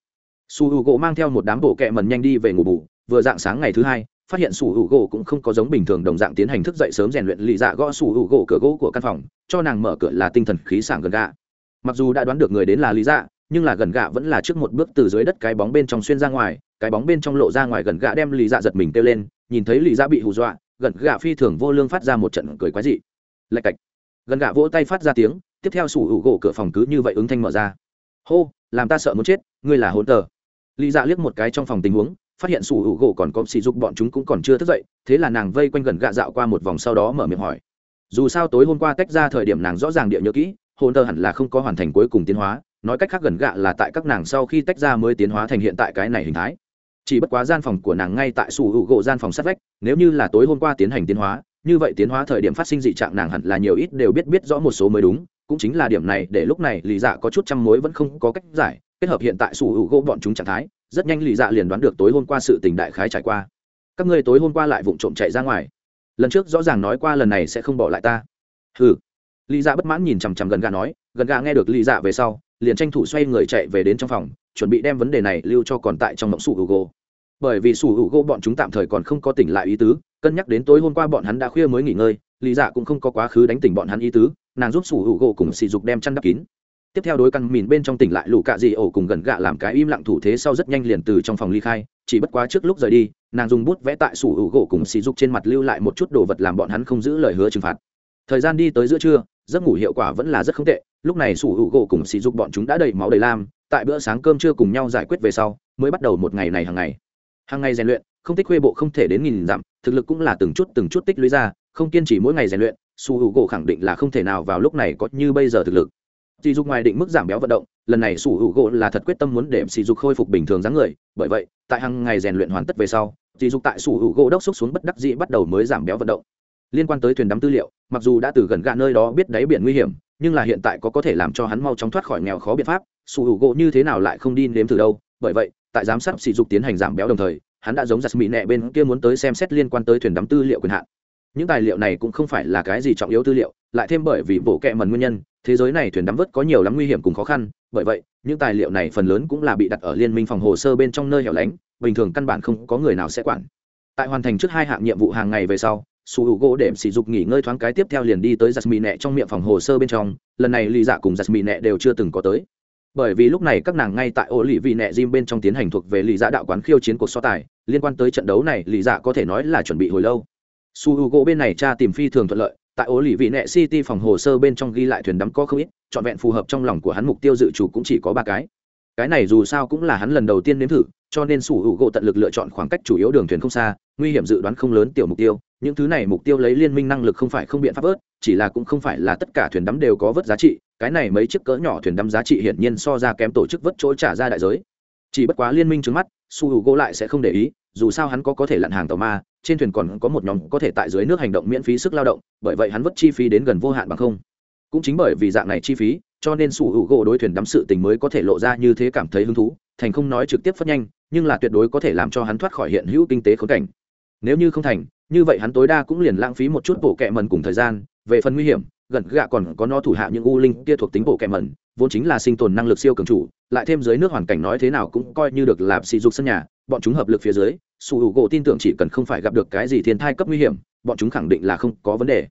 Su h u gỗ mang theo một đám bộ kẹ mẩn nhanh đi về ngủ bù, vừa dạng sáng ngày thứ hai phát hiện sủ hữu gỗ cũng không có giống bình thường đồng dạng tiến hành thức dậy sớm rèn luyện lì dạ gõ sủ hữu gỗ cửa gỗ của căn phòng, cho nàng mở cửa là tinh thần khí sảng gần gạ. Mặc dù đã đoán được người đến là lý dạ nhưng là gần gạ vẫn là trước một bước từ dưới đất cái bóng bên trong xuyên ra ngoài, cái bóng bên trong lộ ra ngoài gần gạ đem lý dạ giật mình kêu lên, nhìn thấy lý dạ bị hù dọa, gần gạ phi thường vô lương phát ra một trận cười quái dị. Lạch cạch. Gần gạ vỗ tay phát ra tiếng, tiếp theo sủ hữu gỗ cửa phòng cứ như vậy ứng thanh mở ra. Hô, làm ta sợ muốn chết, ngươi là hôn tờ. Lý dạ liếc một cái trong phòng tình huống phát hiện sủ hữu gỗ còn có sỉ dục bọn chúng cũng còn chưa thức dậy, thế là nàng vây quanh gần gạ dạo qua một vòng sau đó mở miệng hỏi. Dù sao tối hôm qua tách ra thời điểm nàng rõ ràng địa nhớ kỹ, hồn tơ hẳn là không có hoàn thành cuối cùng tiến hóa, nói cách khác gần gạ là tại các nàng sau khi tách ra mới tiến hóa thành hiện tại cái này hình thái. Chỉ bất quá gian phòng của nàng ngay tại sủ hữu gỗ gian phòng sát vách, nếu như là tối hôm qua tiến hành tiến hóa, như vậy tiến hóa thời điểm phát sinh dị trạng nàng hẳn là nhiều ít đều biết biết rõ một số mới đúng, cũng chính là điểm này để lúc này lì dạ có chút trăm mối vẫn không có cách giải, kết hợp hiện tại sủ hữu gỗ bọn chúng trạng thái rất nhanh lì dạ liền đoán được tối hôm qua sự tình đại khái trải qua. Các ngươi tối hôm qua lại vụng trộm chạy ra ngoài. Lần trước rõ ràng nói qua lần này sẽ không bỏ lại ta. Hừ. Lì dạ bất mãn nhìn chằm chằm gần gà nói, gần gà nghe được lì dạ về sau, liền tranh thủ xoay người chạy về đến trong phòng, chuẩn bị đem vấn đề này lưu cho còn tại trong mộng sủ hữu gỗ bởi vì sủ hữu gỗ bọn chúng tạm thời còn không có tỉnh lại ý tứ, cân nhắc đến tối hôm qua bọn hắn đã khuya mới nghỉ ngơi lý dạ cũng không có quá khứ đánh tỉnh bọn hắn ý tứ, nàng giúp sủ hữu gỗ cùng sỉ dục đem chăn đắp kín tiếp theo đối căn mìn bên trong tỉnh lại lũ cạ dị ổ cùng gần gạ làm cái im lặng thủ thế sau rất nhanh liền từ trong phòng ly khai, chỉ bất quá trước lúc rời đi, nàng dùng bút vẽ tại sủ hữu gỗ cùng xì dục trên mặt lưu lại một chút đồ vật làm bọn hắn không giữ lời hứa trừng phạt. Thời gian đi tới giữa trưa, giấc ngủ hiệu quả vẫn là rất không tệ, lúc này sủ hữu gỗ cùng xì dục bọn chúng đã đầy máu đầy lam, tại bữa sáng cơm trưa cùng nhau giải quyết về sau, mới bắt đầu một ngày này hàng ngày. Hàng ngày rèn luyện, không tích khuê bộ không thể đến nghìn dặm, thực lực cũng là từng chút từng chút tích lũy ra, không kiên trì mỗi ngày rèn luyện su hữu gỗ khẳng định là không thể nào vào lúc này có như bây giờ thực lực sỉ dục ngoài định mức giảm béo vận động, lần này Sủ Hữu gỗ là thật quyết tâm muốn để sỉ dục khôi phục bình thường dáng người, bởi vậy, tại hàng ngày rèn luyện hoàn tất về sau, sỉ dục tại Sủ Hữu gỗ đốc xúc xuống bất đắc dĩ bắt đầu mới giảm béo vận động. Liên quan tới thuyền đắm tư liệu, mặc dù đã từ gần gạ nơi đó biết đáy biển nguy hiểm, nhưng là hiện tại có có thể làm cho hắn mau chóng thoát khỏi nghèo khó biện pháp, Sủ Hữu gỗ như thế nào lại không đi nếm từ đâu, bởi vậy, tại giám sát sỉ dục tiến hành giảm béo đồng thời, hắn đã giống giật mỹ bên kia muốn tới xem xét liên quan tới thuyền đắm tư liệu quyền hạn những tài liệu này cũng không phải là cái gì trọng yếu tư liệu, lại thêm bởi vì bộ kệ mần nguyên nhân, thế giới này thuyền đắm vớt có nhiều lắm nguy hiểm cùng khó khăn, bởi vậy, những tài liệu này phần lớn cũng là bị đặt ở liên minh phòng hồ sơ bên trong nơi hẻo lánh, bình thường căn bản không có người nào sẽ quản. Tại hoàn thành trước hai hạng nhiệm vụ hàng ngày về sau, su hữu gỗ đệm sỉ dục nghỉ ngơi thoáng cái tiếp theo liền đi tới giặt mì nẹ trong miệng phòng hồ sơ bên trong, lần này lì dạ cùng giặt mì nẹ đều chưa từng có tới. Bởi vì lúc này các nàng ngay tại ô lì vị nẹ Jim bên trong tiến hành thuộc về lì dạ đạo quán khiêu chiến cuộc so tài, liên quan tới trận đấu này lì dạ có thể nói là chuẩn bị hồi lâu su h u gỗ bên này cha tìm phi thường thuận lợi, tại ố lì vị nẹ city phòng hồ sơ bên trong ghi lại thuyền đắm có không ít, trọn vẹn phù hợp trong lòng của hắn mục tiêu dự trù cũng chỉ có ba cái. Cái này dù sao cũng là hắn lần đầu tiên nếm thử, cho nên su h u gỗ tận lực lựa chọn khoảng cách chủ yếu đường thuyền không xa, nguy hiểm dự đoán không lớn tiểu mục tiêu, những thứ này mục tiêu lấy liên minh năng lực không phải không biện pháp vớt, chỉ là cũng không phải là tất cả thuyền đắm đều có vớt giá trị, cái này mấy chiếc cỡ nhỏ thuyền đắm giá trị hiển nhiên so ra kém tổ chức vớt chỗ trả ra đại giới. Chỉ bất quá liên minh trước mắt, su h u gỗ lại sẽ không để ý, dù sao hắn có có thể lặn hàng tàu ma trên thuyền còn có một nhóm có thể tại dưới nước hành động miễn phí sức lao động, bởi vậy hắn vất chi phí đến gần vô hạn bằng không. Cũng chính bởi vì dạng này chi phí, cho nên sủ hữu gỗ đối thuyền đắm sự tình mới có thể lộ ra như thế cảm thấy hứng thú, thành không nói trực tiếp phát nhanh, nhưng là tuyệt đối có thể làm cho hắn thoát khỏi hiện hữu kinh tế khốn cảnh. Nếu như không thành, như vậy hắn tối đa cũng liền lãng phí một chút bộ kẹ mần cùng thời gian, về phần nguy hiểm, gần gạ còn có nó thủ hạ những u linh kia thuộc tính bộ kẹ mẩn, vốn chính là sinh tồn năng lực siêu cường chủ, lại thêm dưới nước hoàn cảnh nói thế nào cũng coi như được làm sỉ dục sân nhà bọn chúng hợp lực phía dưới sủ hữu gỗ tin tưởng chỉ cần không phải gặp được cái gì thiên thai cấp nguy hiểm, bọn chúng khẳng định là không có vấn đề.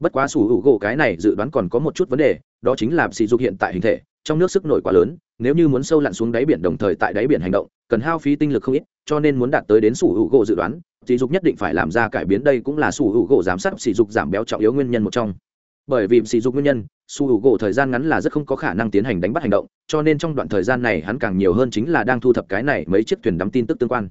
Bất quá sủ hữu gỗ cái này dự đoán còn có một chút vấn đề, đó chính là sỉ dục hiện tại hình thể, trong nước sức nổi quá lớn, nếu như muốn sâu lặn xuống đáy biển đồng thời tại đáy biển hành động, cần hao phí tinh lực không ít, cho nên muốn đạt tới đến sủ hữu gỗ dự đoán, sỉ dục nhất định phải làm ra cải biến, đây cũng là sủ hữu gỗ giám sát sỉ dục giảm béo trọng yếu nguyên nhân một trong bởi vì sỉ dục nguyên nhân, su hữu gỗ thời gian ngắn là rất không có khả năng tiến hành đánh bắt hành động, cho nên trong đoạn thời gian này hắn càng nhiều hơn chính là đang thu thập cái này mấy chiếc thuyền đắm tin tức tương quan.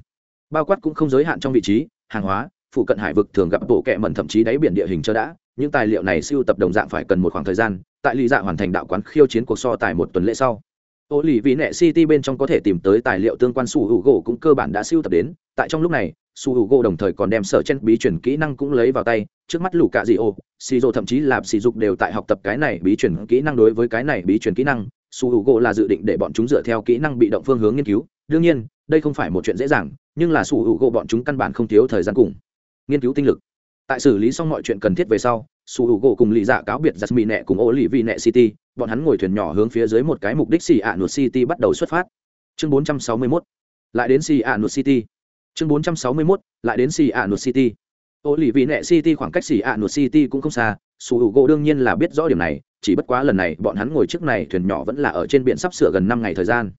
Bao quát cũng không giới hạn trong vị trí, hàng hóa, phụ cận hải vực thường gặp bộ kẹ mẩn thậm chí đáy biển địa hình cho đã, những tài liệu này siêu tập đồng dạng phải cần một khoảng thời gian, tại lý dạ hoàn thành đạo quán khiêu chiến cuộc so tài một tuần lễ sau. Ô lì vị nẹ city bên trong có thể tìm tới tài liệu tương quan su hữu gỗ cũng cơ bản đã siêu tập đến, tại trong lúc này su hữu gỗ đồng thời còn đem sở chen bí truyền kỹ năng cũng lấy vào tay, trước mắt lù cạ dị ô xì dô thậm chí là sỉ dục đều tại học tập cái này bí truyền kỹ năng đối với cái này bí truyền kỹ năng. Su hữu gỗ là dự định để bọn chúng dựa theo kỹ năng bị động phương hướng nghiên cứu. Đương nhiên, đây không phải một chuyện dễ dàng, nhưng là su hữu gỗ bọn chúng căn bản không thiếu thời gian cùng nghiên cứu tinh lực. Tại xử lý xong mọi chuyện cần thiết về sau, su hữu gỗ cùng lì dạ cáo biệt giặt mì nẹ cùng ô lì vị nẹ city. Bọn hắn ngồi thuyền nhỏ hướng phía dưới một cái mục đích xì ạ nụt city bắt đầu xuất phát. Chương 461 lại đến xì ạ nụt city chương 461 lại đến xì ạ nụt city ô lì vị nẹ city khoảng cách xì ạ nụt city cũng không xa, su hữu gỗ đương nhiên là biết rõ điểm này, chỉ bất quá lần này bọn hắn ngồi trước này thuyền nhỏ vẫn là ở trên biển sắp sửa gần năm ngày thời gian.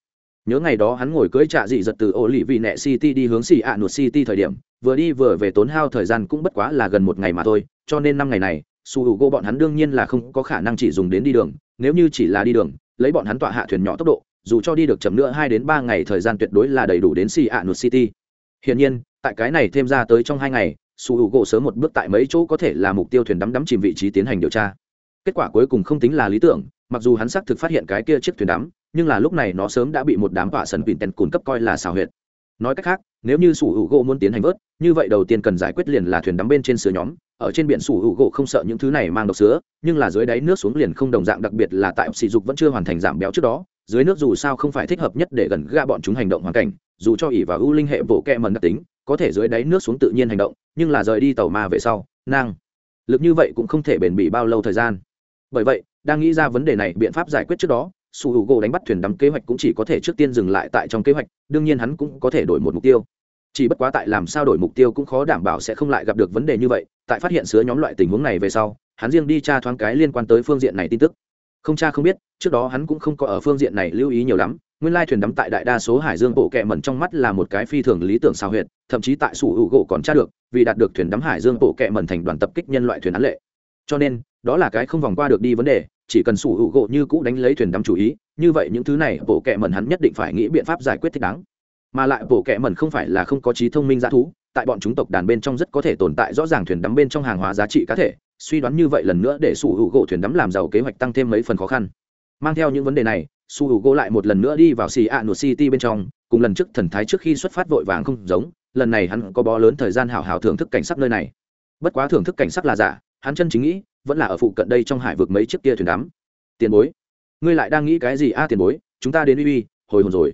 Nhớ ngày đó hắn ngồi cưỡi trạ dị giật từ ô lì vị nẹ city đi hướng xì ạ nụt city thời điểm, vừa đi vừa về tốn hao thời gian cũng bất quá là gần một ngày mà thôi, cho nên năm ngày này, su h gỗ bọn hắn đương nhiên là không có khả năng chỉ dùng đến đi đường, nếu như chỉ là đi đường, lấy bọn hắn tọa hạ thuyền nhỏ tốc độ, dù cho đi được chậm nữa hai đến ba ngày thời gian tuyệt đối là đầy đủ đến xì ạ nụt city hiển nhiên, tại cái này thêm ra tới trong hai ngày, su h gỗ sớm một bước tại mấy chỗ có thể là mục tiêu thuyền đắm đắm chìm vị trí tiến hành điều tra. Kết quả cuối cùng không tính là lý tưởng, mặc dù hắn xác thực phát hiện cái kia chiếc thuyền đắm, nhưng là lúc này nó sớm đã bị một đám tọa sần vịn tèn cùn cấp coi là xào huyệt. Nói cách khác, nếu như Su hữu gỗ muốn tiến hành vớt, như vậy đầu tiên cần giải quyết liền là thuyền đắm bên trên sứa nhóm. Ở trên biển sủ hữu gỗ không sợ những thứ này mang độc sứa, nhưng là dưới đáy nước xuống liền không đồng dạng, đặc biệt là tại sỉ dục vẫn chưa hoàn thành giảm béo trước đó, dưới nước dù sao không phải thích hợp nhất để gần ga bọn chúng hành động hoàn cảnh dù cho ỉ và ưu linh hệ bộ kẹ mần đặc tính, có thể dưới đáy nước xuống tự nhiên hành động, nhưng là rời đi tàu ma về sau năng lực như vậy cũng không thể bền bỉ bao lâu thời gian. Bởi vậy, đang nghĩ ra vấn đề này, biện pháp giải quyết trước đó, su h u gỗ đánh bắt thuyền đắm kế hoạch cũng chỉ có thể trước tiên dừng lại tại trong kế hoạch, đương nhiên hắn cũng có thể đổi một mục tiêu. Chỉ bất quá tại làm sao đổi mục tiêu cũng khó đảm bảo sẽ không lại gặp được vấn đề như vậy, tại phát hiện sứa nhóm loại tình huống này về sau, hắn riêng đi tra thoáng cái liên quan tới phương diện này tin tức không cha không biết, trước đó hắn cũng không có ở phương diện này lưu ý nhiều lắm, nguyên lai thuyền đắm tại đại đa số hải dương bộ kẹ mẩn trong mắt là một cái phi thường lý tưởng sao huyệt, thậm chí tại sủ hữu gỗ còn tra được, vì đạt được thuyền đắm hải dương bộ kẹ mẩn thành đoàn tập kích nhân loại thuyền án lệ. Cho nên, đó là cái không vòng qua được đi vấn đề, chỉ cần sủ hữu gỗ như cũ đánh lấy thuyền đắm chủ ý, như vậy những thứ này bộ kẹ mẩn hắn nhất định phải nghĩ biện pháp giải quyết thích đáng. Mà lại bộ kẹ mẩn không phải là không có trí thông minh g thú, tại bọn chúng tộc đàn bên trong rất có thể tồn tại rõ ràng thuyền đắm bên trong hàng hóa giá trị cá thể suy đoán như vậy lần nữa để sủ hữu gỗ thuyền đắm làm giàu kế hoạch tăng thêm mấy phần khó khăn. Mang theo những vấn đề này, su hữu gỗ lại một lần nữa đi vào xì ạ nụt city bên trong, cùng lần trước thần thái trước khi xuất phát vội vàng không giống, lần này hắn có bó lớn thời gian hào hào thưởng thức cảnh sắc nơi này. Bất quá thưởng thức cảnh sắc là giả, hắn chân chính nghĩ, vẫn là ở phụ cận đây trong hải vực mấy chiếc kia thuyền đắm. Tiền bối, ngươi lại đang nghĩ cái gì? A, tiền bối, chúng ta đến uy uy, hồi hồn rồi.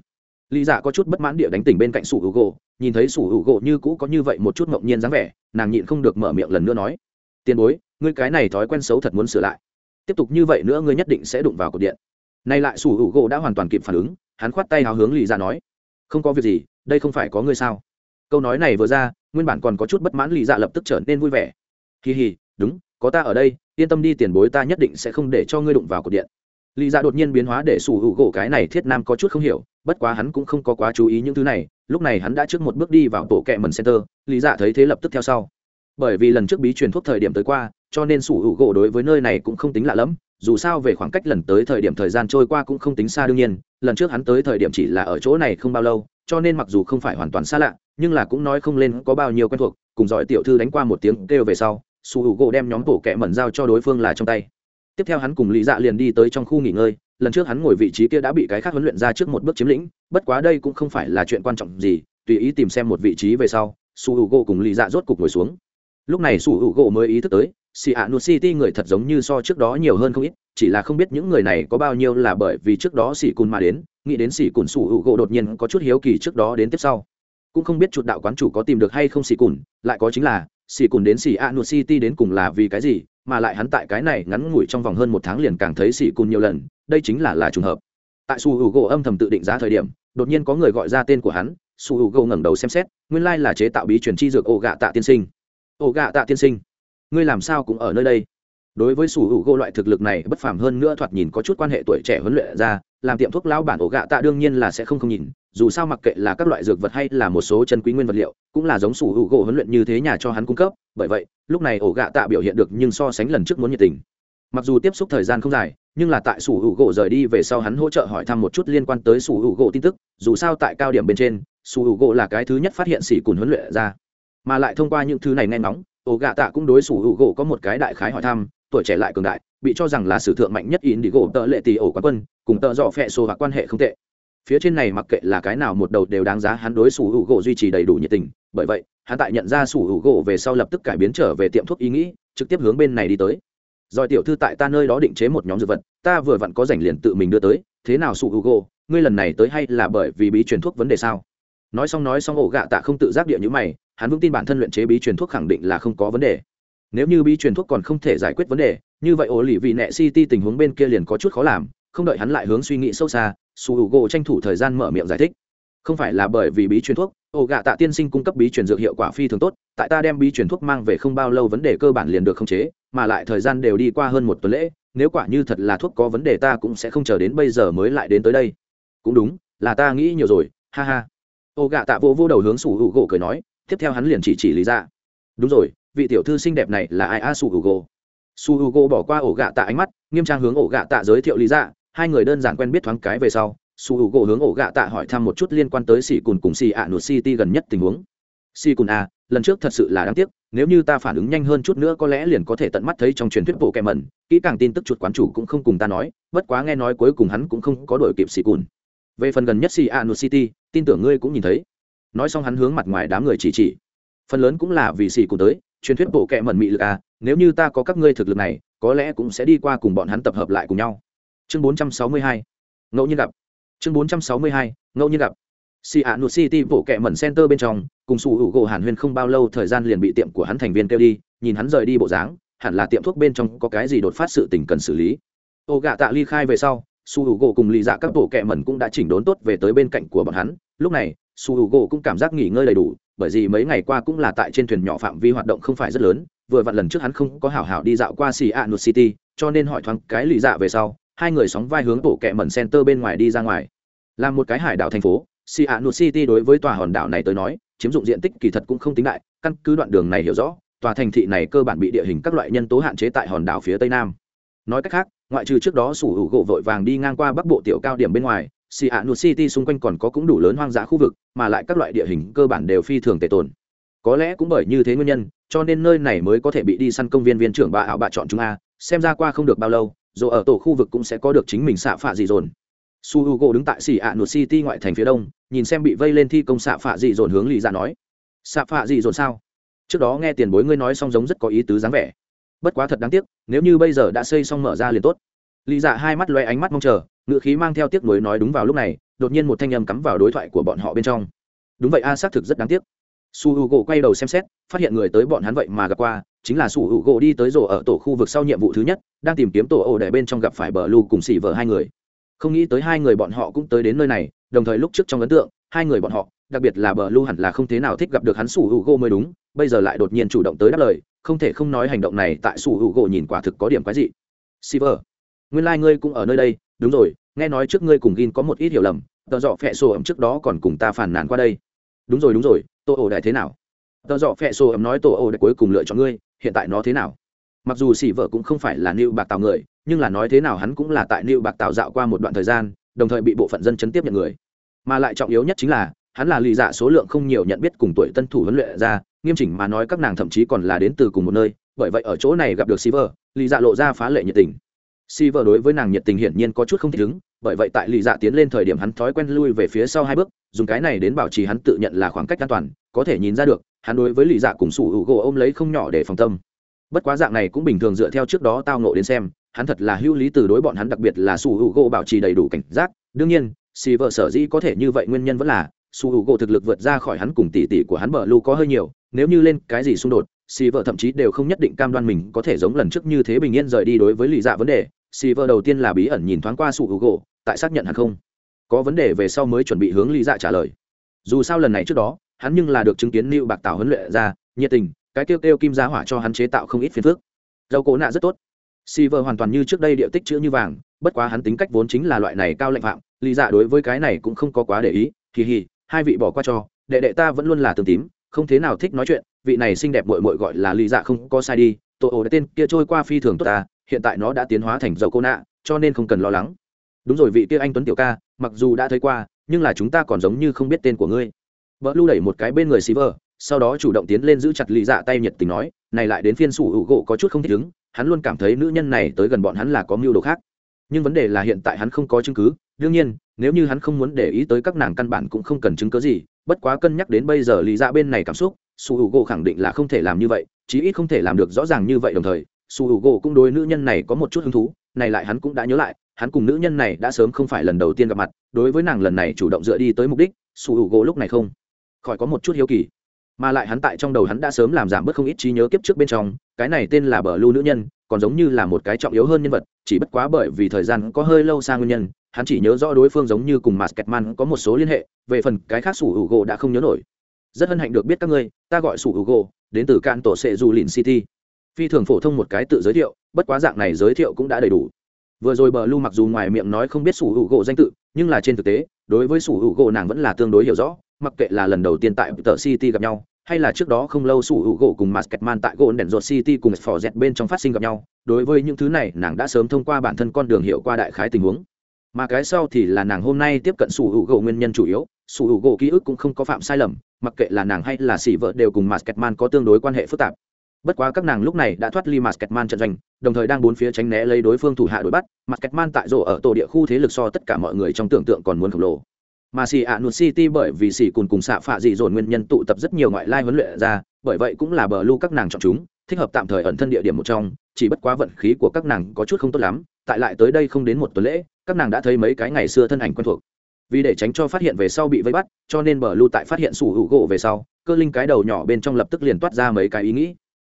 Lý dạ có chút bất mãn địa đánh tỉnh bên cạnh sủ hữu gỗ nhìn thấy sủ hữu gỗ như cũ có như vậy một chút ngẫu nhiên dáng vẻ, nàng nhịn không được mở miệng lần nữa nói tiền bối, ngươi cái này thói quen xấu thật muốn sửa lại. Tiếp tục như vậy nữa ngươi nhất định sẽ đụng vào cột điện. Nay lại sủ hữu gỗ đã hoàn toàn kịp phản ứng, hắn khoát tay hào hướng lì dạ nói. Không có việc gì, đây không phải có ngươi sao? Câu nói này vừa ra, nguyên bản còn có chút bất mãn lì dạ lập tức trở nên vui vẻ. Kỳ hì đúng, có ta ở đây, yên tâm đi tiền bối ta nhất định sẽ không để cho ngươi đụng vào cột điện. Lì dạ đột nhiên biến hóa để sủ hữu gỗ cái này thiết nam có chút không hiểu, bất quá hắn cũng không có quá chú ý những thứ này, lúc này hắn đã trước một bước đi vào tổ kẹ mần center lì dạ thấy thế lập tức theo sau bởi vì lần trước bí truyền thuốc thời điểm tới qua, cho nên sủ hữu gỗ đối với nơi này cũng không tính lạ lẫm, dù sao về khoảng cách lần tới thời điểm thời gian trôi qua cũng không tính xa đương nhiên, lần trước hắn tới thời điểm chỉ là ở chỗ này không bao lâu, cho nên mặc dù không phải hoàn toàn xa lạ, nhưng là cũng nói không lên có bao nhiêu quen thuộc, cùng giỏi tiểu thư đánh qua một tiếng kêu về sau, sủ hữu gỗ đem nhóm tổ kẹ mẩn giao cho đối phương là trong tay. Tiếp theo hắn cùng lý dạ liền đi tới trong khu nghỉ ngơi, lần trước hắn ngồi vị trí kia đã bị cái khác huấn luyện ra trước một bước chiếm lĩnh, bất quá đây cũng không phải là chuyện quan trọng gì, tùy ý tìm xem một vị trí về sau su hữu gỗ cùng lý dạ rốt cục ngồi xuống lúc này sủ hữu gỗ mới ý thức tới, xì ạ nụt city người thật giống như so trước đó nhiều hơn không ít, chỉ là không biết những người này có bao nhiêu là bởi vì trước đó xì cùn mà đến, nghĩ đến xì cùn sủ hữu gỗ đột nhiên có chút hiếu kỳ trước đó đến tiếp sau. Cũng không biết chuột đạo quán chủ có tìm được hay không xì cùn, lại có chính là, xì cùn đến xì ạ nụt city đến cùng là vì cái gì, mà lại hắn tại cái này ngắn ngủi trong vòng hơn một tháng liền càng thấy xì cùn nhiều lần, đây chính là là trùng hợp. Tại sủ hữu gỗ âm thầm tự định giá thời điểm, đột nhiên có người gọi ra tên của hắn, sủ hữu gỗ ngẩng đầu xem xét, nguyên lai là chế tạo bí truyền chi dược ổ gạ tạ tiên sinh ổ gạ tạ tiên sinh, ngươi làm sao cũng ở nơi đây? Đối với sủ hữu gỗ loại thực lực này, bất phàm hơn nữa thoạt nhìn có chút quan hệ tuổi trẻ huấn luyện ra, làm tiệm thuốc lão bản ổ gạ tạ đương nhiên là sẽ không không nhìn, dù sao mặc kệ là các loại dược vật hay là một số chân quý nguyên vật liệu, cũng là giống sủ hữu gỗ huấn luyện như thế nhà cho hắn cung cấp, bởi vậy, lúc này ổ gạ tạ biểu hiện được nhưng so sánh lần trước muốn nhiệt tình. Mặc dù tiếp xúc thời gian không dài, nhưng là tại sủ hữu gỗ rời đi về sau hắn hỗ trợ hỏi thăm một chút liên quan tới sủ hữu gỗ tin tức, dù sao tại cao điểm bên trên, sủ hữu gỗ là cái thứ nhất phát hiện sỉ cùn huấn luyện ra mà lại thông qua những thứ này nghe ngóng, ổ gạ tạ cũng đối xử hữu gỗ có một cái đại khái hỏi thăm, tuổi trẻ lại cường đại, bị cho rằng là sử thượng mạnh nhất in đi gỗ tợ lệ tỷ ổ quán quân, cùng tợ dọ phẹ xô và quan hệ không tệ. Phía trên này mặc kệ là cái nào một đầu đều đáng giá hắn đối xử hữu gỗ duy trì đầy đủ nhiệt tình, bởi vậy, hắn tại nhận ra sủ hữu gỗ về sau lập tức cải biến trở về tiệm thuốc ý nghĩ, trực tiếp hướng bên này đi tới. Rồi tiểu thư tại ta nơi đó định chế một nhóm dược vật, ta vừa vặn có rảnh liền tự mình đưa tới, thế nào sủ hữu gỗ, ngươi lần này tới hay là bởi vì bí truyền thuốc vấn đề sao? Nói xong nói xong, ổ gạ tạ không tự giác địa như mày hắn vững tin bản thân luyện chế bí truyền thuốc khẳng định là không có vấn đề. Nếu như bí truyền thuốc còn không thể giải quyết vấn đề, như vậy ổ lì vị nẹ city tình huống bên kia liền có chút khó làm, không đợi hắn lại hướng suy nghĩ sâu xa, su h u gỗ tranh thủ thời gian mở miệng giải thích. Không phải là bởi vì bí truyền thuốc, ổ gạ tạ tiên sinh cung cấp bí truyền dược hiệu quả phi thường tốt, tại ta đem bí truyền thuốc mang về không bao lâu vấn đề cơ bản liền được khống chế, mà lại thời gian đều đi qua hơn một tuần lễ, nếu quả như thật là thuốc có vấn đề ta cũng sẽ không chờ đến bây giờ mới lại đến tới đây. Cũng đúng, là ta nghĩ nhiều rồi, ha ha. Ổ gạ tạ vô vô đầu hướng su h u gỗ cười nói tiếp theo hắn liền chỉ chỉ lý ra. Đúng rồi, vị tiểu thư xinh đẹp này là ai? A su hugo su hugo bỏ qua ổ gạ tạ ánh mắt, nghiêm trang hướng ổ gạ tạ giới thiệu lý ra. Hai người đơn giản quen biết thoáng cái về sau su hugo hướng ổ gạ tạ hỏi thăm một chút liên quan tới xì cùn cùng xì ạ nụt city gần nhất tình huống. Xì cùn a, lần trước thật sự là đáng tiếc, nếu như ta phản ứng nhanh hơn chút nữa có lẽ liền có thể tận mắt thấy trong truyền thuyết bộ kẹ mẩn, kỹ càng tin tức chuột quán chủ cũng không cùng ta nói, bất quá nghe nói cuối cùng hắn cũng không có đổi kịp xì cùn. Về phần gần nhất xì ạ nụt city, tin tưởng ngươi cũng nhìn thấy nói xong hắn hướng mặt ngoài đám người chỉ chỉ. Phần lớn cũng là vì xì cùng tới, truyền thuyết bộ kệ mẩn mị lực a nếu như ta có các ngươi thực lực này, có lẽ cũng sẽ đi qua cùng bọn hắn tập hợp lại cùng nhau. Chương 462 ngẫu nhiên gặp. Chương 462 ngẫu nhiên gặp. Xì ạ nụt city bộ kệ mẩn center bên trong, cùng sủ hữu gỗ hàn huyên không bao lâu thời gian liền bị tiệm của hắn thành viên kêu đi, nhìn hắn rời đi bộ dáng, hẳn là tiệm thuốc bên trong có cái gì đột phát sự tình cần xử lý. Ô gạ tạ ly khai về sau su hữu gỗ cùng lì dạ các bộ kệ mẩn cũng đã chỉnh đốn tốt về tới bên cạnh của bọn hắn. Lúc này su hữu gỗ cũng cảm giác nghỉ ngơi đầy đủ, bởi vì mấy ngày qua cũng là tại trên thuyền nhỏ phạm vi hoạt động không phải rất lớn, vừa vặn lần trước hắn không có hảo hảo đi dạo qua xì ạ nụt city, cho nên hỏi thoáng cái lì dạ về sau, hai người sóng vai hướng tổ kẹ mẩn center bên ngoài đi ra ngoài. Là một cái hải đảo thành phố xì a Nụt city đối với tòa hòn đảo này tới nói, chiếm dụng diện tích kỳ thật cũng không tính đại, căn cứ đoạn đường này hiểu rõ, tòa thành thị này cơ bản bị địa hình các loại nhân tố hạn chế tại hòn đảo phía tây nam. Nói cách khác, ngoại trừ trước đó sủ hữu gỗ vội vàng đi ngang qua bắc bộ tiểu cao điểm bên ngoài xì ạ nut city xung quanh còn có cũng đủ lớn hoang dã khu vực, mà lại các loại địa hình cơ bản đều phi thường tệ tồn có lẽ cũng bởi như thế nguyên nhân, cho nên nơi này mới có thể bị đi săn công viên viên trưởng bà ảo bà chọn chúng a, xem ra qua không được bao lâu rồi ở tổ khu vực cũng sẽ có được chính mình xạ phạ dị dồn. Su h u g o đứng tại xì ạ nụt city ngoại thành phía đông, nhìn xem bị vây lên thi công xạ phạ dị dồn hướng lì dạ nói. Xạ phạ dị dồn sao? Trước đó nghe tiền bối ngươi nói xong giống rất có ý tứ dáng vẻ. Bất quá thật đáng tiếc, nếu như bây giờ đã xây xong mở ra liền tốt. Lì dạ hai mắt loe ánh mắt mong chờ ngự khí mang theo tiếc nuối nói đúng vào lúc này đột nhiên một thanh âm cắm vào đối thoại của bọn họ bên trong. Đúng vậy a xác thực rất đáng tiếc. Su h u quay đầu xem xét phát hiện người tới bọn hắn vậy mà gặp qua chính là su h u đi tới rổ ở tổ khu vực sau nhiệm vụ thứ nhất đang tìm kiếm tổ ổ để bên trong gặp phải bờ lu cùng xỉ vợ hai người. Không nghĩ tới hai người bọn họ cũng tới đến nơi này đồng thời lúc trước trong ấn tượng hai người bọn họ đặc biệt là bờ lưu hẳn là không thế nào thích gặp được hắn Su Hugo gỗ mới đúng bây giờ lại đột nhiên chủ động tới đáp lời không thể không nói hành động này tại Su Hugo gỗ nhìn quả thực có điểm quái dị. Silver, nguyên lai、like、ngươi cũng ở nơi đây đúng rồi nghe nói trước ngươi cùng gin có một ít hiểu lầm tờ dọ phẹ sổ ẩm trước đó còn cùng ta phản nàn qua đây. Đúng rồi đúng rồi tô ổ đại thế nào? Tờ dọ phẹ sổ ẩm nói tô ổ đại cuối cùng lựa chọn ngươi hiện tại nó thế nào? Mặc dù xỉ vợ cũng không phải là nịu bạc tào người nhưng là nói thế nào hắn cũng là tại nịu bạc tào dạo qua một đoạn thời gian đồng thời bị bộ phận dân chấn tiếp nhận người. Mà lại trọng yếu nhất chính là hắn là lì dạ số lượng không nhiều nhận biết cùng tuổi tân thủ huấn luyện ra nghiêm chỉnh mà nói các nàng thậm chí còn là đến từ cùng một nơi bởi vậy ở chỗ này gặp được Silver, lì dạ lộ ra phá lệ nhiệt tình. Si vợ đối với nàng nhiệt tình hiển nhiên có chút không thích ứng, bởi vậy tại lì dạ tiến lên thời điểm hắn thói quen lui về phía sau hai bước, dùng cái này đến bảo trì hắn tự nhận là khoảng cách an toàn, có thể nhìn ra được, hắn đối với lì dạ cùng sủ hữu gỗ ôm lấy không nhỏ để phòng tâm. Bất quá dạng này cũng bình thường dựa theo trước đó tao nộ đến xem, hắn thật là hữu lý từ đối bọn hắn đặc biệt là sủ hữu gỗ bảo trì đầy đủ cảnh giác. Đương nhiên Si vợ sở dĩ có thể như vậy nguyên nhân vẫn là, sủ hữu gỗ thực lực vượt ra khỏi hắn cùng tỷ tỷ của hắn bờ lu có hơi nhiều, nếu như lên cái gì xung đột xì vợ thậm chí đều không nhất định cam đoan mình có thể giống lần trước như thế bình yên rời đi đối với lì dạ vấn đề xì vợ đầu tiên là bí ẩn nhìn thoáng qua su hữu gỗ tại xác nhận hắn không? Có vấn đề về sau mới chuẩn bị hướng Lý dạ trả lời. Dù sao lần này trước đó, hắn nhưng là được chứng kiến lưu bạc tảo huấn luyện ra, nhiệt tình, cái kêu kêu kim giá hỏa cho hắn chế tạo không ít phiền phức. Dầu cổ nạ rất tốt. Si vợ hoàn toàn như trước đây địa tích chữ như vàng, bất quá hắn tính cách vốn chính là loại này cao lệnh phạm, lý dạ đối với cái này cũng không có quá để ý kỳ hì, hai vị bỏ qua cho, đệ đệ ta vẫn luôn là tường tím, không thế nào thích nói chuyện, vị này xinh đẹp mội mội gọi là lý dạ không có sai đi, tổ ổ tên kia trôi qua phi thường tốt ta hiện tại nó đã tiến hóa thành dầu cô nạ, cho nên không cần lo lắng. Đúng rồi vị kia anh tuấn tiểu ca, mặc dù đã thấy qua, nhưng là chúng ta còn giống như không biết tên của ngươi. Vợ lưu đẩy một cái bên người xí vờ sau đó chủ động tiến lên giữ chặt lý dạ tay nhiệt tình nói, này lại đến phiên sủ hữu gỗ có chút không thích ứng, hắn luôn cảm thấy nữ nhân này tới gần bọn hắn là có mưu đồ khác. Nhưng vấn đề là hiện tại hắn không có chứng cứ, đương nhiên, nếu như hắn không muốn để ý tới các nàng căn bản cũng không cần chứng cứ gì, bất quá cân nhắc đến bây giờ lý Dạ bên này cảm xúc, sủ hữu gỗ khẳng định là không thể làm như vậy, chí ít không thể làm được rõ ràng như vậy đồng thời su h u gỗ cũng đối nữ nhân này có một chút hứng thú này lại hắn cũng đã nhớ lại hắn cùng nữ nhân này đã sớm không phải lần đầu tiên gặp mặt đối với nàng lần này chủ động dựa đi tới mục đích su h u gỗ lúc này không khỏi có một chút hiếu kỳ mà lại hắn tại trong đầu hắn đã sớm làm giảm bớt không ít trí nhớ kiếp trước bên trong cái này tên là bờ lưu nữ nhân còn giống như là một cái trọng yếu hơn nhân vật chỉ bất quá bởi vì thời gian có hơi lâu xa nguyên nhân hắn chỉ nhớ rõ đối phương giống như cùng Man có một số liên hệ, về phần cái khác sủ hữu gỗ đã không nhớ nổi. Rất hân hạnh được biết các ngươi, ta gọi sủ hữu gỗ, đến từ can tổ sệ dù lìn City. Phi thường phổ thông một cái tự giới thiệu, bất quá dạng này giới thiệu cũng đã đầy đủ. Vừa rồi bờ Lu mặc dù ngoài miệng nói không biết sủ hữu gỗ danh tự, nhưng là trên thực tế, đối với sủ hữu gỗ nàng vẫn là tương đối hiểu rõ, mặc kệ là lần đầu tiên tại tờ City gặp nhau, hay là trước đó không lâu sủ hữu gỗ cùng Masketman tại gỗ đèn ruột City cùng Forget bên trong phát sinh gặp nhau, đối với những thứ này nàng đã sớm thông qua bản thân con đường hiểu qua đại khái tình huống mà cái sau thì là nàng hôm nay tiếp cận sủ hữu gỗ nguyên nhân chủ yếu sủ hữu gỗ ký ức cũng không có phạm sai lầm mặc kệ là nàng hay là xỉ vợ đều cùng masketman có tương đối quan hệ phức tạp bất quá các nàng lúc này đã thoát ly masketman trận doanh, đồng thời đang bốn phía tránh né lấy đối phương thủ hạ đuổi bắt. Masketman tại rổ ở tổ địa khu thế lực so tất cả mọi người trong tưởng tượng còn muốn khổng lồ. Mà xì ạ nụt city bởi vì xì cùn cùng xạ phạ dị dồn nguyên nhân tụ tập rất nhiều ngoại lai huấn luyện ra, bởi vậy cũng là bờ lưu các nàng chọn chúng, thích hợp tạm thời ẩn thân địa điểm một trong, chỉ bất quá vận khí của các nàng có chút không tốt lắm, tại lại tới đây không đến một tuần lễ, các nàng đã thấy mấy cái ngày xưa thân ảnh quen thuộc. Vì để tránh cho phát hiện về sau bị vây bắt, cho nên bờ lưu tại phát hiện sủ hữu gỗ về sau, cơ linh cái đầu nhỏ bên trong lập tức liền toát ra mấy cái ý nghĩ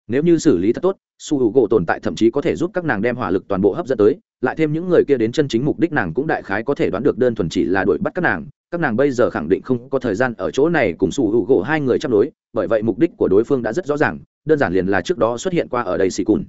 nếu như xử lý thật tốt, su hữu gỗ tồn tại thậm chí có thể giúp các nàng đem hỏa lực toàn bộ hấp dẫn tới, lại thêm những người kia đến chân chính mục đích nàng cũng đại khái có thể đoán được đơn thuần chỉ là đuổi bắt các nàng các nàng bây giờ khẳng định không có thời gian ở chỗ này cùng su hữu gỗ hai người chấp đối, bởi vậy mục đích của đối phương đã rất rõ ràng, đơn giản liền là trước đó xuất hiện qua ở đây xì cùn.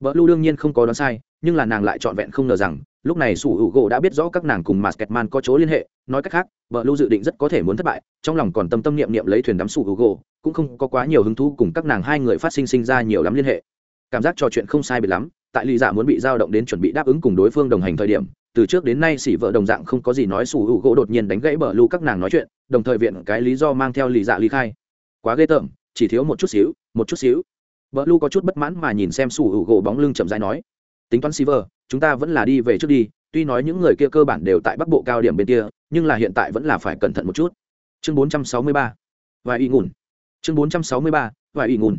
Vợ lưu đương nhiên không có đoán sai, nhưng là nàng lại trọn vẹn không ngờ rằng lúc này sủ hữu gỗ đã biết rõ các nàng cùng masketman có chỗ liên hệ, nói cách khác vợ lưu dự định rất có thể muốn thất bại, trong lòng còn tâm tâm niệm niệm lấy thuyền đắm sủ hữu gỗ, cũng không có quá nhiều hứng thú cùng các nàng hai người phát sinh sinh ra nhiều lắm liên hệ. Cảm giác trò chuyện không sai biệt lắm, tại lý dạ muốn bị giao động đến chuẩn bị đáp ứng cùng đối phương đồng hành thời điểm, từ trước đến nay xỉ vợ đồng dạng không có gì nói sủ hữu gỗ đột nhiên đánh gãy bờ lưu các nàng nói chuyện, đồng thời viện cái lý do mang theo lý dạ ly khai. Quá ghê tởm, chỉ thiếu một chút xíu, một chút xíu. Vợ lưu có chút bất mãn mà nhìn xem sủ hữu gỗ bóng lưng chậm rãi nói tính toán Silver, chúng ta vẫn là đi về trước đi, tuy nói những người kia cơ bản đều tại Bắc Bộ cao điểm bên kia, nhưng là hiện tại vẫn là phải cẩn thận một chút. Chương 463. Vài y ngủn. Chương 463. Vài y ngủn.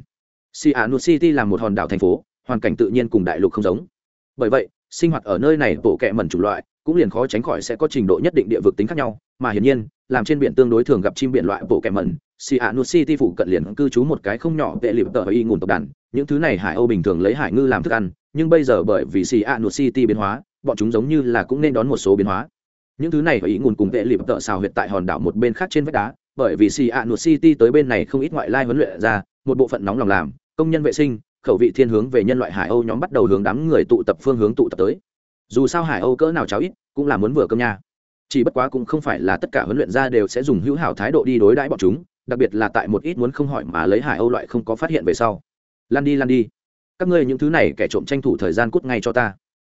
Seattle City là một hòn đảo thành phố, hoàn cảnh tự nhiên cùng đại lục không giống. Bởi vậy, sinh hoạt ở nơi này bộ kệ mẩn chủng loại, cũng liền khó tránh khỏi sẽ có trình độ nhất định địa vực tính khác nhau, mà hiển nhiên, làm trên biển tương đối thường gặp chim biển loại bộ kệ mẩn, Seattle City phụ cận liền cư trú một cái không nhỏ vệ liệp tờ y ngủn tộc đàn, những thứ này hải âu bình thường lấy hải ngư làm thức ăn, nhưng bây giờ bởi vì xì a nụt city biến hóa bọn chúng giống như là cũng nên đón một số biến hóa. Những thứ này phải ý nguồn cùng vệ lịp tợ xào huyệt tại hòn đảo một bên khác trên vách đá bởi vì xì a nụt city tới bên này không ít ngoại lai huấn luyện ra một bộ phận nóng lòng làm công nhân vệ sinh khẩu vị thiên hướng về nhân loại hải âu nhóm bắt đầu hướng đám người tụ tập phương hướng tụ tập tới. Dù sao hải âu cỡ nào cháo ít cũng là muốn vừa cơm nha. Chỉ bất quá cũng không phải là tất cả huấn luyện ra đều sẽ dùng hữu hảo thái độ đi đối đãi bọn chúng đặc biệt là tại một ít muốn không hỏi mà lấy hải âu loại không có phát hiện về sau lan đi lan đi. Các ngươi những thứ này kẻ trộm tranh thủ thời gian cút ngay cho ta.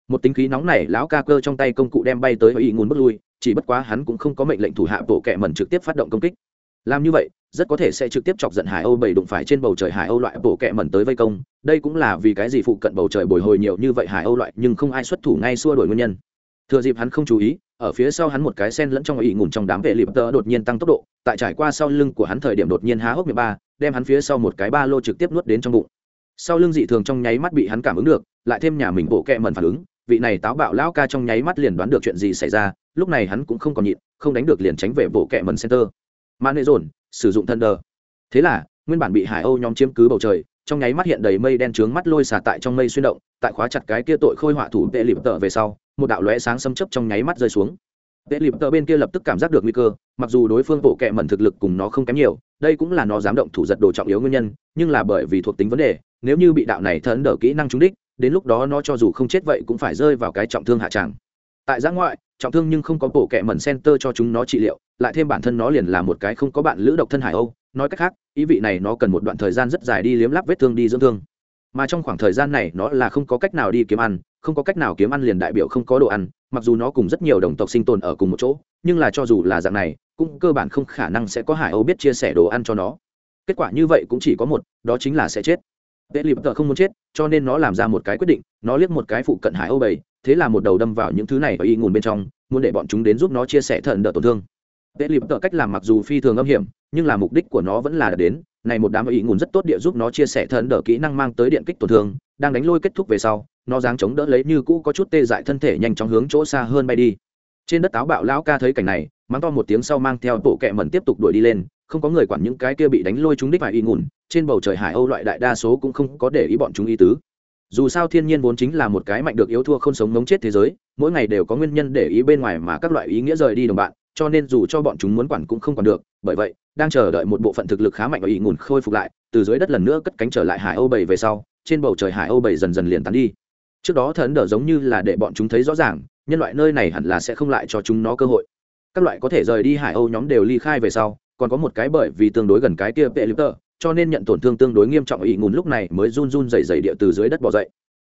Một tính khí nóng này, lão ca cơ trong tay công cụ đem bay tới ý ngôn bước lui, chỉ bất quá hắn cũng không có mệnh lệnh thủ hạ bộ kẻ mẩn trực tiếp phát động công kích. Làm như vậy, rất có thể sẽ trực tiếp chọc giận hải âu bảy đụng phải trên bầu trời hải âu loại bộ kẻ mẩn tới vây công. Đây cũng là vì cái gì phụ cận bầu trời bồi hồi nhiều như vậy hải âu loại, nhưng không ai xuất thủ ngay xua đổi nguyên nhân. Thừa dịp hắn không chú ý, ở phía sau hắn một cái sen lẫn trong ý ngủn trong đám vệ lịp tơ đột nhiên tăng tốc độ, tại trải qua sau lưng của hắn thời điểm đột nhiên há hốc miệng ba, đem hắn phía sau một cái ba lô trực tiếp nuốt đến trong bụng sau lưng dị thường trong nháy mắt bị hắn cảm ứng được, lại thêm nhà mình bộ kẹ mẩn phản ứng, vị này táo bạo lão ca trong nháy mắt liền đoán được chuyện gì xảy ra, lúc này hắn cũng không còn nhịn, không đánh được liền tránh về bộ kẹ mẩn center. Mà nệ dồn, sử dụng thân đờ thế là, nguyên bản bị hải âu nhóm chiếm cứ bầu trời, trong nháy mắt hiện đầy mây đen trướng mắt lôi xả tại trong mây xuyên động, tại khóa chặt cái kia tội khôi họa thủ vệ lịp tợ về sau, một đạo lóe sáng xâm chấp trong nháy mắt rơi xuống. Vệ lịp tợ bên kia lập tức cảm giác được nguy cơ, mặc dù đối phương bộ kẹ mẩn thực lực cùng nó không kém nhiều, đây cũng là nó dám động thủ giật đồ trọng yếu nguyên nhân, nhưng là bởi vì thuộc tính vấn đề nếu như bị đạo này thấn đỡ kỹ năng trúng đích, đến lúc đó nó cho dù không chết vậy cũng phải rơi vào cái trọng thương hạ tràng. Tại giã ngoại, trọng thương nhưng không có bộ kẹ mẩn center cho chúng nó trị liệu, lại thêm bản thân nó liền là một cái không có bạn lữ độc thân hải âu. Nói cách khác, ý vị này nó cần một đoạn thời gian rất dài đi liếm lắp vết thương đi dưỡng thương. Mà trong khoảng thời gian này nó là không có cách nào đi kiếm ăn, không có cách nào kiếm ăn liền đại biểu không có đồ ăn, mặc dù nó cùng rất nhiều đồng tộc sinh tồn ở cùng một chỗ, nhưng là cho dù là dạng này, cũng cơ bản không khả năng sẽ có hải âu biết chia sẻ đồ ăn cho nó. Kết quả như vậy cũng chỉ có một, đó chính là sẽ chết. Tệ lịp tợ không muốn chết, cho nên nó làm ra một cái quyết định, nó liếc một cái phụ cận Hải Âu bảy, thế là một đầu đâm vào những thứ này ở y nguồn bên trong, muốn để bọn chúng đến giúp nó chia sẻ thần đỡ tổn thương. Tệ lịp tợ cách làm mặc dù phi thường âm hiểm, nhưng là mục đích của nó vẫn là đến này một đám ý ngùn rất tốt địa giúp nó chia sẻ thần đỡ kỹ năng mang tới điện kích tổn thương đang đánh lôi kết thúc về sau nó dáng chống đỡ lấy như cũ có chút tê dại thân thể nhanh chóng hướng chỗ xa hơn bay đi trên đất táo bạo lão ca thấy cảnh này mắng to một tiếng sau mang theo bộ kẹ mẩn tiếp tục đuổi đi lên không có người quản những cái kia bị đánh lôi chúng đích phải y ngùn trên bầu trời hải âu loại đại đa số cũng không có để ý bọn chúng ý tứ. Dù sao thiên nhiên vốn chính là một cái mạnh được yếu thua không sống ngống chết thế giới, mỗi ngày đều có nguyên nhân để ý bên ngoài mà các loại ý nghĩa rời đi đồng bạn, cho nên dù cho bọn chúng muốn quản cũng không còn được, bởi vậy, đang chờ đợi một bộ phận thực lực khá mạnh và ý ngùn khôi phục lại, từ dưới đất lần nữa cất cánh trở lại hải âu bảy về sau, trên bầu trời hải âu bảy dần dần liền tán đi. Trước đó thần đỡ giống như là để bọn chúng thấy rõ ràng, nhân loại nơi này hẳn là sẽ không lại cho chúng nó cơ hội. Các loại có thể rời đi hải âu nhóm đều ly khai về sau còn có một cái bởi vì tương đối gần cái kia vệ lip tơ, cho nên nhận tổn thương tương đối nghiêm trọng ý ngùn lúc này mới run run dày dày địa từ dưới đất bỏ dậy.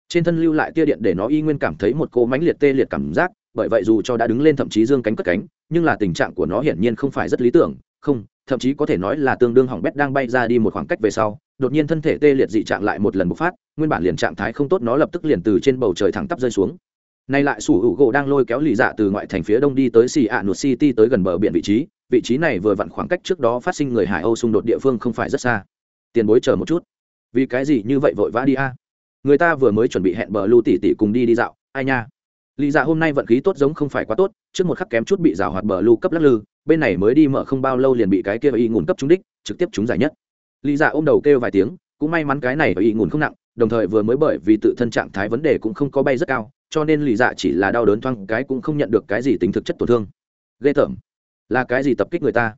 Trên thân lưu lại tia điện để nó y nguyên cảm thấy một cô mánh liệt tê liệt cảm giác, bởi vậy dù cho đã đứng lên thậm chí dương cánh cất cánh, nhưng là tình trạng của nó hiển nhiên không phải rất lý tưởng, không, thậm chí có thể nói là tương đương hỏng bét đang bay ra đi một khoảng cách về sau, đột nhiên thân thể tê liệt dị trạng lại một lần bộc phát, nguyên bản liền trạng thái không tốt nó lập tức liền từ trên bầu trời thẳng tắp rơi xuống. Nay lại sủ hữu gỗ đang lôi kéo lì dạ từ ngoại thành phía đông đi tới xì ạ nụt city tới gần bờ biển vị trí vị trí này vừa vặn khoảng cách trước đó phát sinh người hải âu xung đột địa phương không phải rất xa. Tiền bối chờ một chút. Vì cái gì như vậy vội vã đi a? Người ta vừa mới chuẩn bị hẹn bờ lưu tỷ tỷ cùng đi đi dạo, ai nha? Lý dạ hôm nay vận khí tốt giống không phải quá tốt, trước một khắc kém chút bị rào hoạt bờ lưu cấp lắc lư, bên này mới đi mở không bao lâu liền bị cái kia y ngùn cấp trúng đích, trực tiếp trúng giải nhất. Lý dạ ôm đầu kêu vài tiếng, cũng may mắn cái này y ngùn không nặng, đồng thời vừa mới bởi vì tự thân trạng thái vấn đề cũng không có bay rất cao, cho nên lý dạ chỉ là đau đớn thoáng cái cũng không nhận được cái gì tính thực chất tổn thương. Ghê tởm là cái gì tập kích người ta?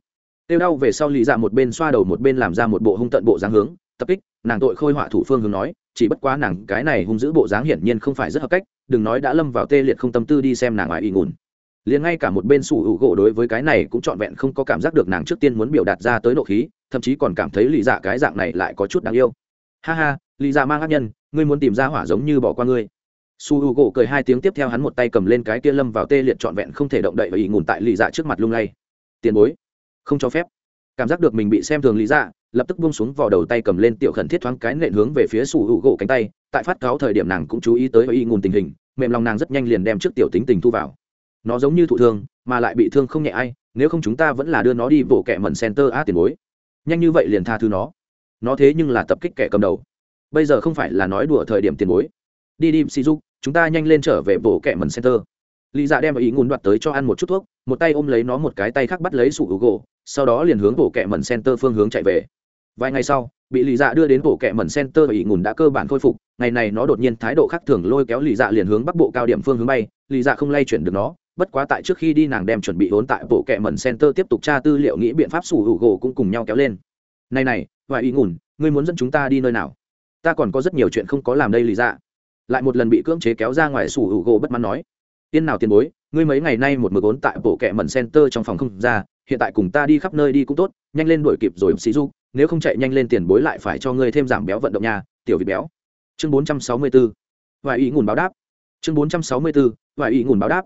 Tiêu đau về sau lý dạ một bên xoa đầu một bên làm ra một bộ hung tận bộ dáng hướng, tập kích, nàng tội khôi họa thủ phương hướng nói, chỉ bất quá nàng cái này hung giữ bộ dáng hiển nhiên không phải rất hợp cách, đừng nói đã lâm vào tê liệt không tâm tư đi xem nàng ngoài y ngùn liền ngay cả một bên sủ hữu gỗ đối với cái này cũng trọn vẹn không có cảm giác được nàng trước tiên muốn biểu đạt ra tới nộ khí, thậm chí còn cảm thấy lì dạ cái dạng này lại có chút đáng yêu. Ha ha, lì dạ mang ác nhân, ngươi muốn tìm ra hỏa giống như bỏ qua ngươi. Su h u gỗ cười hai tiếng tiếp theo hắn một tay cầm lên cái kia lâm vào tê liệt trọn vẹn không thể động đậy và ý ngùn tại lì dạ trước mặt lung lay tiền bối. Không cho phép. Cảm giác được mình bị xem thường lý dạ lập tức buông xuống vò đầu tay cầm lên tiểu khẩn thiết thoáng cái nện hướng về phía sủ hữu gỗ cánh tay. Tại phát cáo thời điểm nàng cũng chú ý tới y ngùn tình hình, mềm lòng nàng rất nhanh liền đem trước tiểu tính tình thu vào. Nó giống như thụ thương, mà lại bị thương không nhẹ ai, nếu không chúng ta vẫn là đưa nó đi vỗ kẻ mẩn center á tiền bối. Nhanh như vậy liền tha thứ nó. Nó thế nhưng là tập kích kẻ cầm đầu. Bây giờ không phải là nói đùa thời điểm tiền bối. Đi đi sĩ dục chúng ta nhanh lên trở về vỗ kẻ mẩn center lý dạ đem ý ngùn đoạt tới cho ăn một chút thuốc, một tay ôm lấy nó một cái tay khác bắt lấy sủ hữu gỗ sau đó liền hướng bộ kẹ mẩn center phương hướng chạy về. Vài ngày sau, bị Lý dạ đưa đến bộ kẹ mẩn center và ý ngùn đã cơ bản khôi phục, ngày này nó đột nhiên thái độ khác thường lôi kéo Lý dạ liền hướng bắc bộ cao điểm phương hướng bay, Lý dạ không lay chuyển được nó, bất quá tại trước khi đi nàng đem chuẩn bị hốn tại bộ kẹ mẩn center tiếp tục tra tư liệu nghĩ biện pháp sủ hữu gỗ cũng cùng nhau kéo lên. Này này và ý ngùn ngươi muốn dẫn chúng ta đi nơi nào? Ta còn có rất nhiều chuyện không có làm đây Lý dạ. Lại một lần bị cưỡng chế kéo ra ngoài sủ hữu gỗ bất mãn nói tiên nào tiền bối, ngươi mấy ngày nay một mực ốn tại bộ kệ mẩn center trong phòng không ra, hiện tại cùng ta đi khắp nơi đi cũng tốt, nhanh lên đuổi kịp rồi sĩ du nếu không chạy nhanh lên tiền bối lại phải cho ngươi thêm giảm béo vận động nhà tiểu vịt béo. Chương 464 vài ý nguồn báo đáp. Chương 464 vài ý nguồn báo đáp.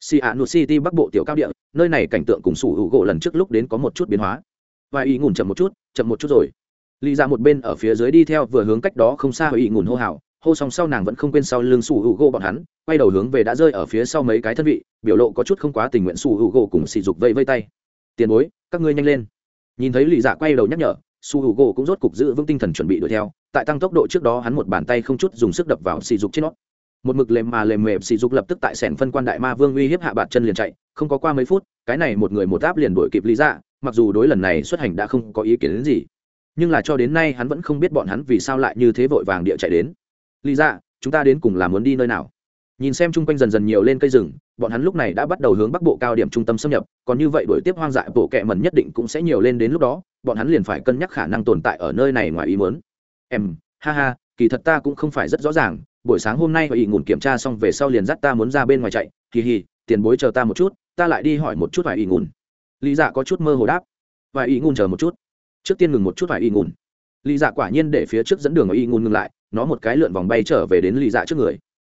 Si a city, bắc bộ tiểu cao địa, nơi này cảnh tượng cùng sủ hữu gỗ lần trước lúc đến có một chút biến hóa. Vài ý nguồn chậm một chút, chậm một chút rồi. Lì ra một bên ở phía dưới đi theo vừa hướng cách đó không xa ý nguồn hô hào hô xong sau nàng vẫn không quên sau lưng sủ hữu gỗ bọn hắn, quay đầu hướng về đã rơi ở phía sau mấy cái thân vị, biểu lộ có chút không quá tình nguyện sủ hữu gỗ cùng sỉ dục vây vây tay. Tiền bối, các ngươi nhanh lên. Nhìn thấy lì dạ quay đầu nhắc nhở, su h u gỗ cũng rốt cục giữ vững tinh thần chuẩn bị đuổi theo, tại tăng tốc độ trước đó hắn một bàn tay không chút dùng sức đập vào sỉ dục trên nó. Một mực lềm mà lềm mềm, sỉ dục lập tức tại sẻn phân quan đại ma vương uy hiếp hạ bạt chân liền chạy, không có qua mấy phút, cái này một người một áp liền đuổi kịp lý dạ mặc dù đối lần này xuất hành đã không có ý kiến đến gì, nhưng là cho đến nay hắn vẫn không biết bọn hắn vì sao lại như thế vội vàng địa chạy đến lý dạ chúng ta đến cùng là muốn đi nơi nào? Nhìn xem chung quanh dần dần nhiều lên cây rừng, bọn hắn lúc này đã bắt đầu hướng bắc bộ cao điểm trung tâm xâm nhập, còn như vậy đổi tiếp hoang dại bộ kẹ mần nhất định cũng sẽ nhiều lên đến lúc đó, bọn hắn liền phải cân nhắc khả năng tồn tại ở nơi này ngoài ý muốn. Em, ha ha, kỳ thật ta cũng không phải rất rõ ràng, buổi sáng hôm nay và ý ngủn kiểm tra xong về sau liền dắt ta muốn ra bên ngoài chạy, kỳ hì, tiền bối chờ ta một chút, ta lại đi hỏi một chút vài ý ngủn lý dạ có chút mơ hồ đáp. Vài ý ngủn chờ một chút. Trước tiên ngừng một chút vài ý ngủn lý dạ quả nhiên để phía trước dẫn đường ở ý ngủn ngừng lại nó một cái lượn vòng bay trở về đến lì dạ trước người.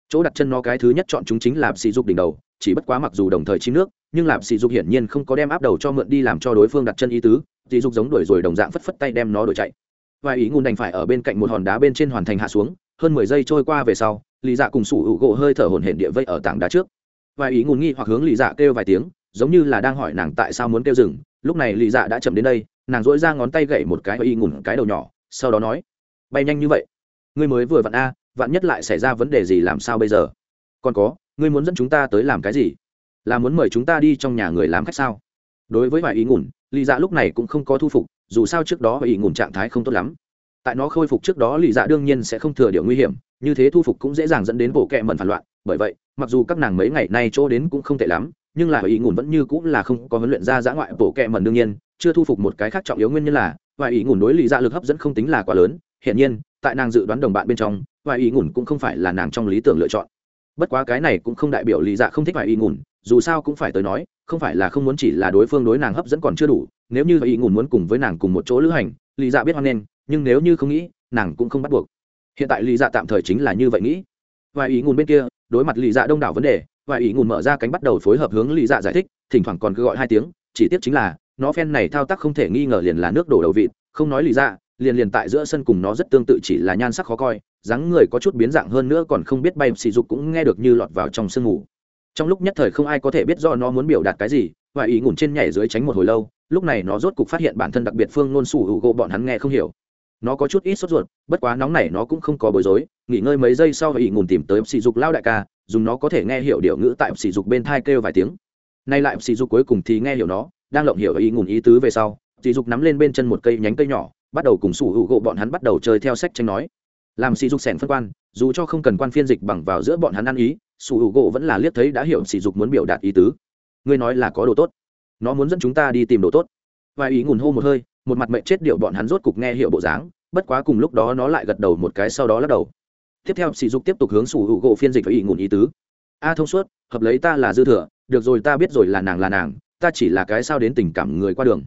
Chỗ đặt chân nó cái thứ nhất chọn chúng chính là sỉ dục đỉnh đầu, chỉ bất quá mặc dù đồng thời chim nước, nhưng lạp sỉ dục hiển nhiên không có đem áp đầu cho mượn đi làm cho đối phương đặt chân ý tứ sỉ dục giống đuổi rồi đồng dạng phất phất tay đem nó đuổi chạy. Và ý ngôn đành phải ở bên cạnh một hòn đá bên trên hoàn thành hạ xuống, hơn mười giây trôi qua về sau, lì dạ cùng sủ hữu gỗ hơi thở hổn hển địa vây ở tảng đá trước. Và ý ngôn nghi hoặc hướng lì dạ kêu vài tiếng, giống như là đang hỏi nàng tại sao muốn kêu dừng, lúc này lì dạ đã chậm đến đây, nàng dỗi ra ngón tay gậy một cái với ý ngôn cái đầu nhỏ, sau đó nói, bay nhanh như vậy ngươi mới vừa vặn a, vạn nhất lại xảy ra vấn đề gì làm sao bây giờ? Còn có, ngươi muốn dẫn chúng ta tới làm cái gì? Là muốn mời chúng ta đi trong nhà người làm khách sao? Đối với vài ý ngủn lì dạ lúc này cũng không có thu phục, dù sao trước đó ý ngủn trạng thái không tốt lắm. Tại nó khôi phục trước đó, lì dạ đương nhiên sẽ không thừa điều nguy hiểm, như thế thu phục cũng dễ dàng dẫn đến bộ kẹ mẩn phản loạn. Bởi vậy, mặc dù các nàng mấy ngày nay chỗ đến cũng không tệ lắm, nhưng là ý ngủn vẫn như cũng là không có huấn luyện ra giã ngoại bộ kẹ mẩn đương nhiên, chưa thu phục một cái khác trọng yếu nguyên nhân là, vài ý ngủn đối lì dạ lực hấp dẫn không tính là quá lớn. Hiện nhiên tại nàng dự đoán đồng bạn bên trong vài ý ngủn cũng không phải là nàng trong lý tưởng lựa chọn. Bất quá cái này cũng không đại biểu lý dạ không thích vài ý ngủn, dù sao cũng phải tới nói, không phải là không muốn chỉ là đối phương đối nàng hấp dẫn còn chưa đủ, nếu như ý ngủn muốn cùng với nàng cùng một chỗ lữ hành, lý dạ biết hoan nghênh, nhưng nếu như không nghĩ, nàng cũng không bắt buộc. Hiện tại lý dạ tạm thời chính là như vậy nghĩ. Vài ý ngủn bên kia, đối mặt lý dạ đông đảo vấn đề vài ý ngủn mở ra cánh bắt đầu phối hợp hướng lý dạ giải thích, thỉnh thoảng còn cứ gọi hai tiếng, chỉ tiếc chính là, nó phen này thao tác không thể nghi ngờ liền là nước đổ đầu vịt, không nói lý dạ liền liền tại giữa sân cùng nó rất tương tự chỉ là nhan sắc khó coi, dáng người có chút biến dạng hơn nữa còn không biết bay sỉ dục cũng nghe được như lọt vào trong sương ngủ. Trong lúc nhất thời không ai có thể biết do nó muốn biểu đạt cái gì, và ý ngủn trên nhảy dưới tránh một hồi lâu, lúc này nó rốt cục phát hiện bản thân đặc biệt phương nôn sủ hữu gỗ bọn hắn nghe không hiểu. Nó có chút ít sốt ruột, bất quá nóng này nó cũng không có bối rối, nghỉ ngơi mấy giây sau và ý ngủn tìm tới sỉ dục lao đại ca, dùng nó có thể nghe hiểu điệu ngữ tại sỉ dục bên thai kêu vài tiếng. Nay lại sỉ dục cuối cùng thì nghe hiểu nó, đang lộng hiểu ý ngủn ý tứ về sau, sỉ dục nắm lên bên chân một cây nhánh cây nhỏ bắt đầu cùng sủ hữu gỗ bọn hắn bắt đầu chơi theo sách tranh nói. Làm sỉ dục sẻn phân quan, dù cho không cần quan phiên dịch bằng vào giữa bọn hắn ăn ý, sủ hữu gỗ vẫn là liếc thấy đã hiểu sỉ dục muốn biểu đạt ý tứ. Ngươi nói là có đồ tốt. Nó muốn dẫn chúng ta đi tìm đồ tốt. Vài ý ngùn hô một hơi, một mặt mệnh chết điệu bọn hắn rốt cục nghe hiểu bộ dáng, bất quá cùng lúc đó nó lại gật đầu một cái sau đó lắc đầu. Tiếp theo, sỉ dục tiếp tục hướng sủ hữu gỗ phiên dịch với ý ngùn ý tứ. A thông suốt, hợp lấy ta là dư thừa, được rồi ta biết rồi là nàng là nàng, ta chỉ là cái sao đến tình cảm người qua đường.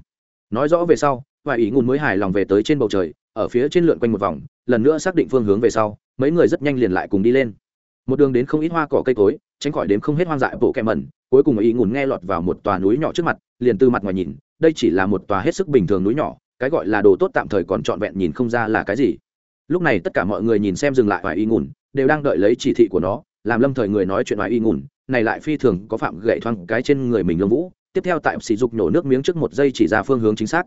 Nói rõ về sau vài ý ngùn mới hài lòng về tới trên bầu trời, ở phía trên lượn quanh một vòng, lần nữa xác định phương hướng về sau, mấy người rất nhanh liền lại cùng đi lên. Một đường đến không ít hoa cỏ cây cối, tránh khỏi đếm không hết hoang dại bộ kẹ mẩn, cuối cùng ý ngùn nghe lọt vào một tòa núi nhỏ trước mặt, liền từ mặt ngoài nhìn, đây chỉ là một tòa hết sức bình thường núi nhỏ, cái gọi là đồ tốt tạm thời còn trọn vẹn nhìn không ra là cái gì. Lúc này tất cả mọi người nhìn xem dừng lại và y ngùn đều đang đợi lấy chỉ thị của nó, làm lâm thời người nói chuyện ngoài y ngùn này lại phi thường có phạm gậy thoang cái trên người mình lông vũ. Tiếp theo tại sỉ dục nổ nước miếng trước một giây chỉ ra phương hướng chính xác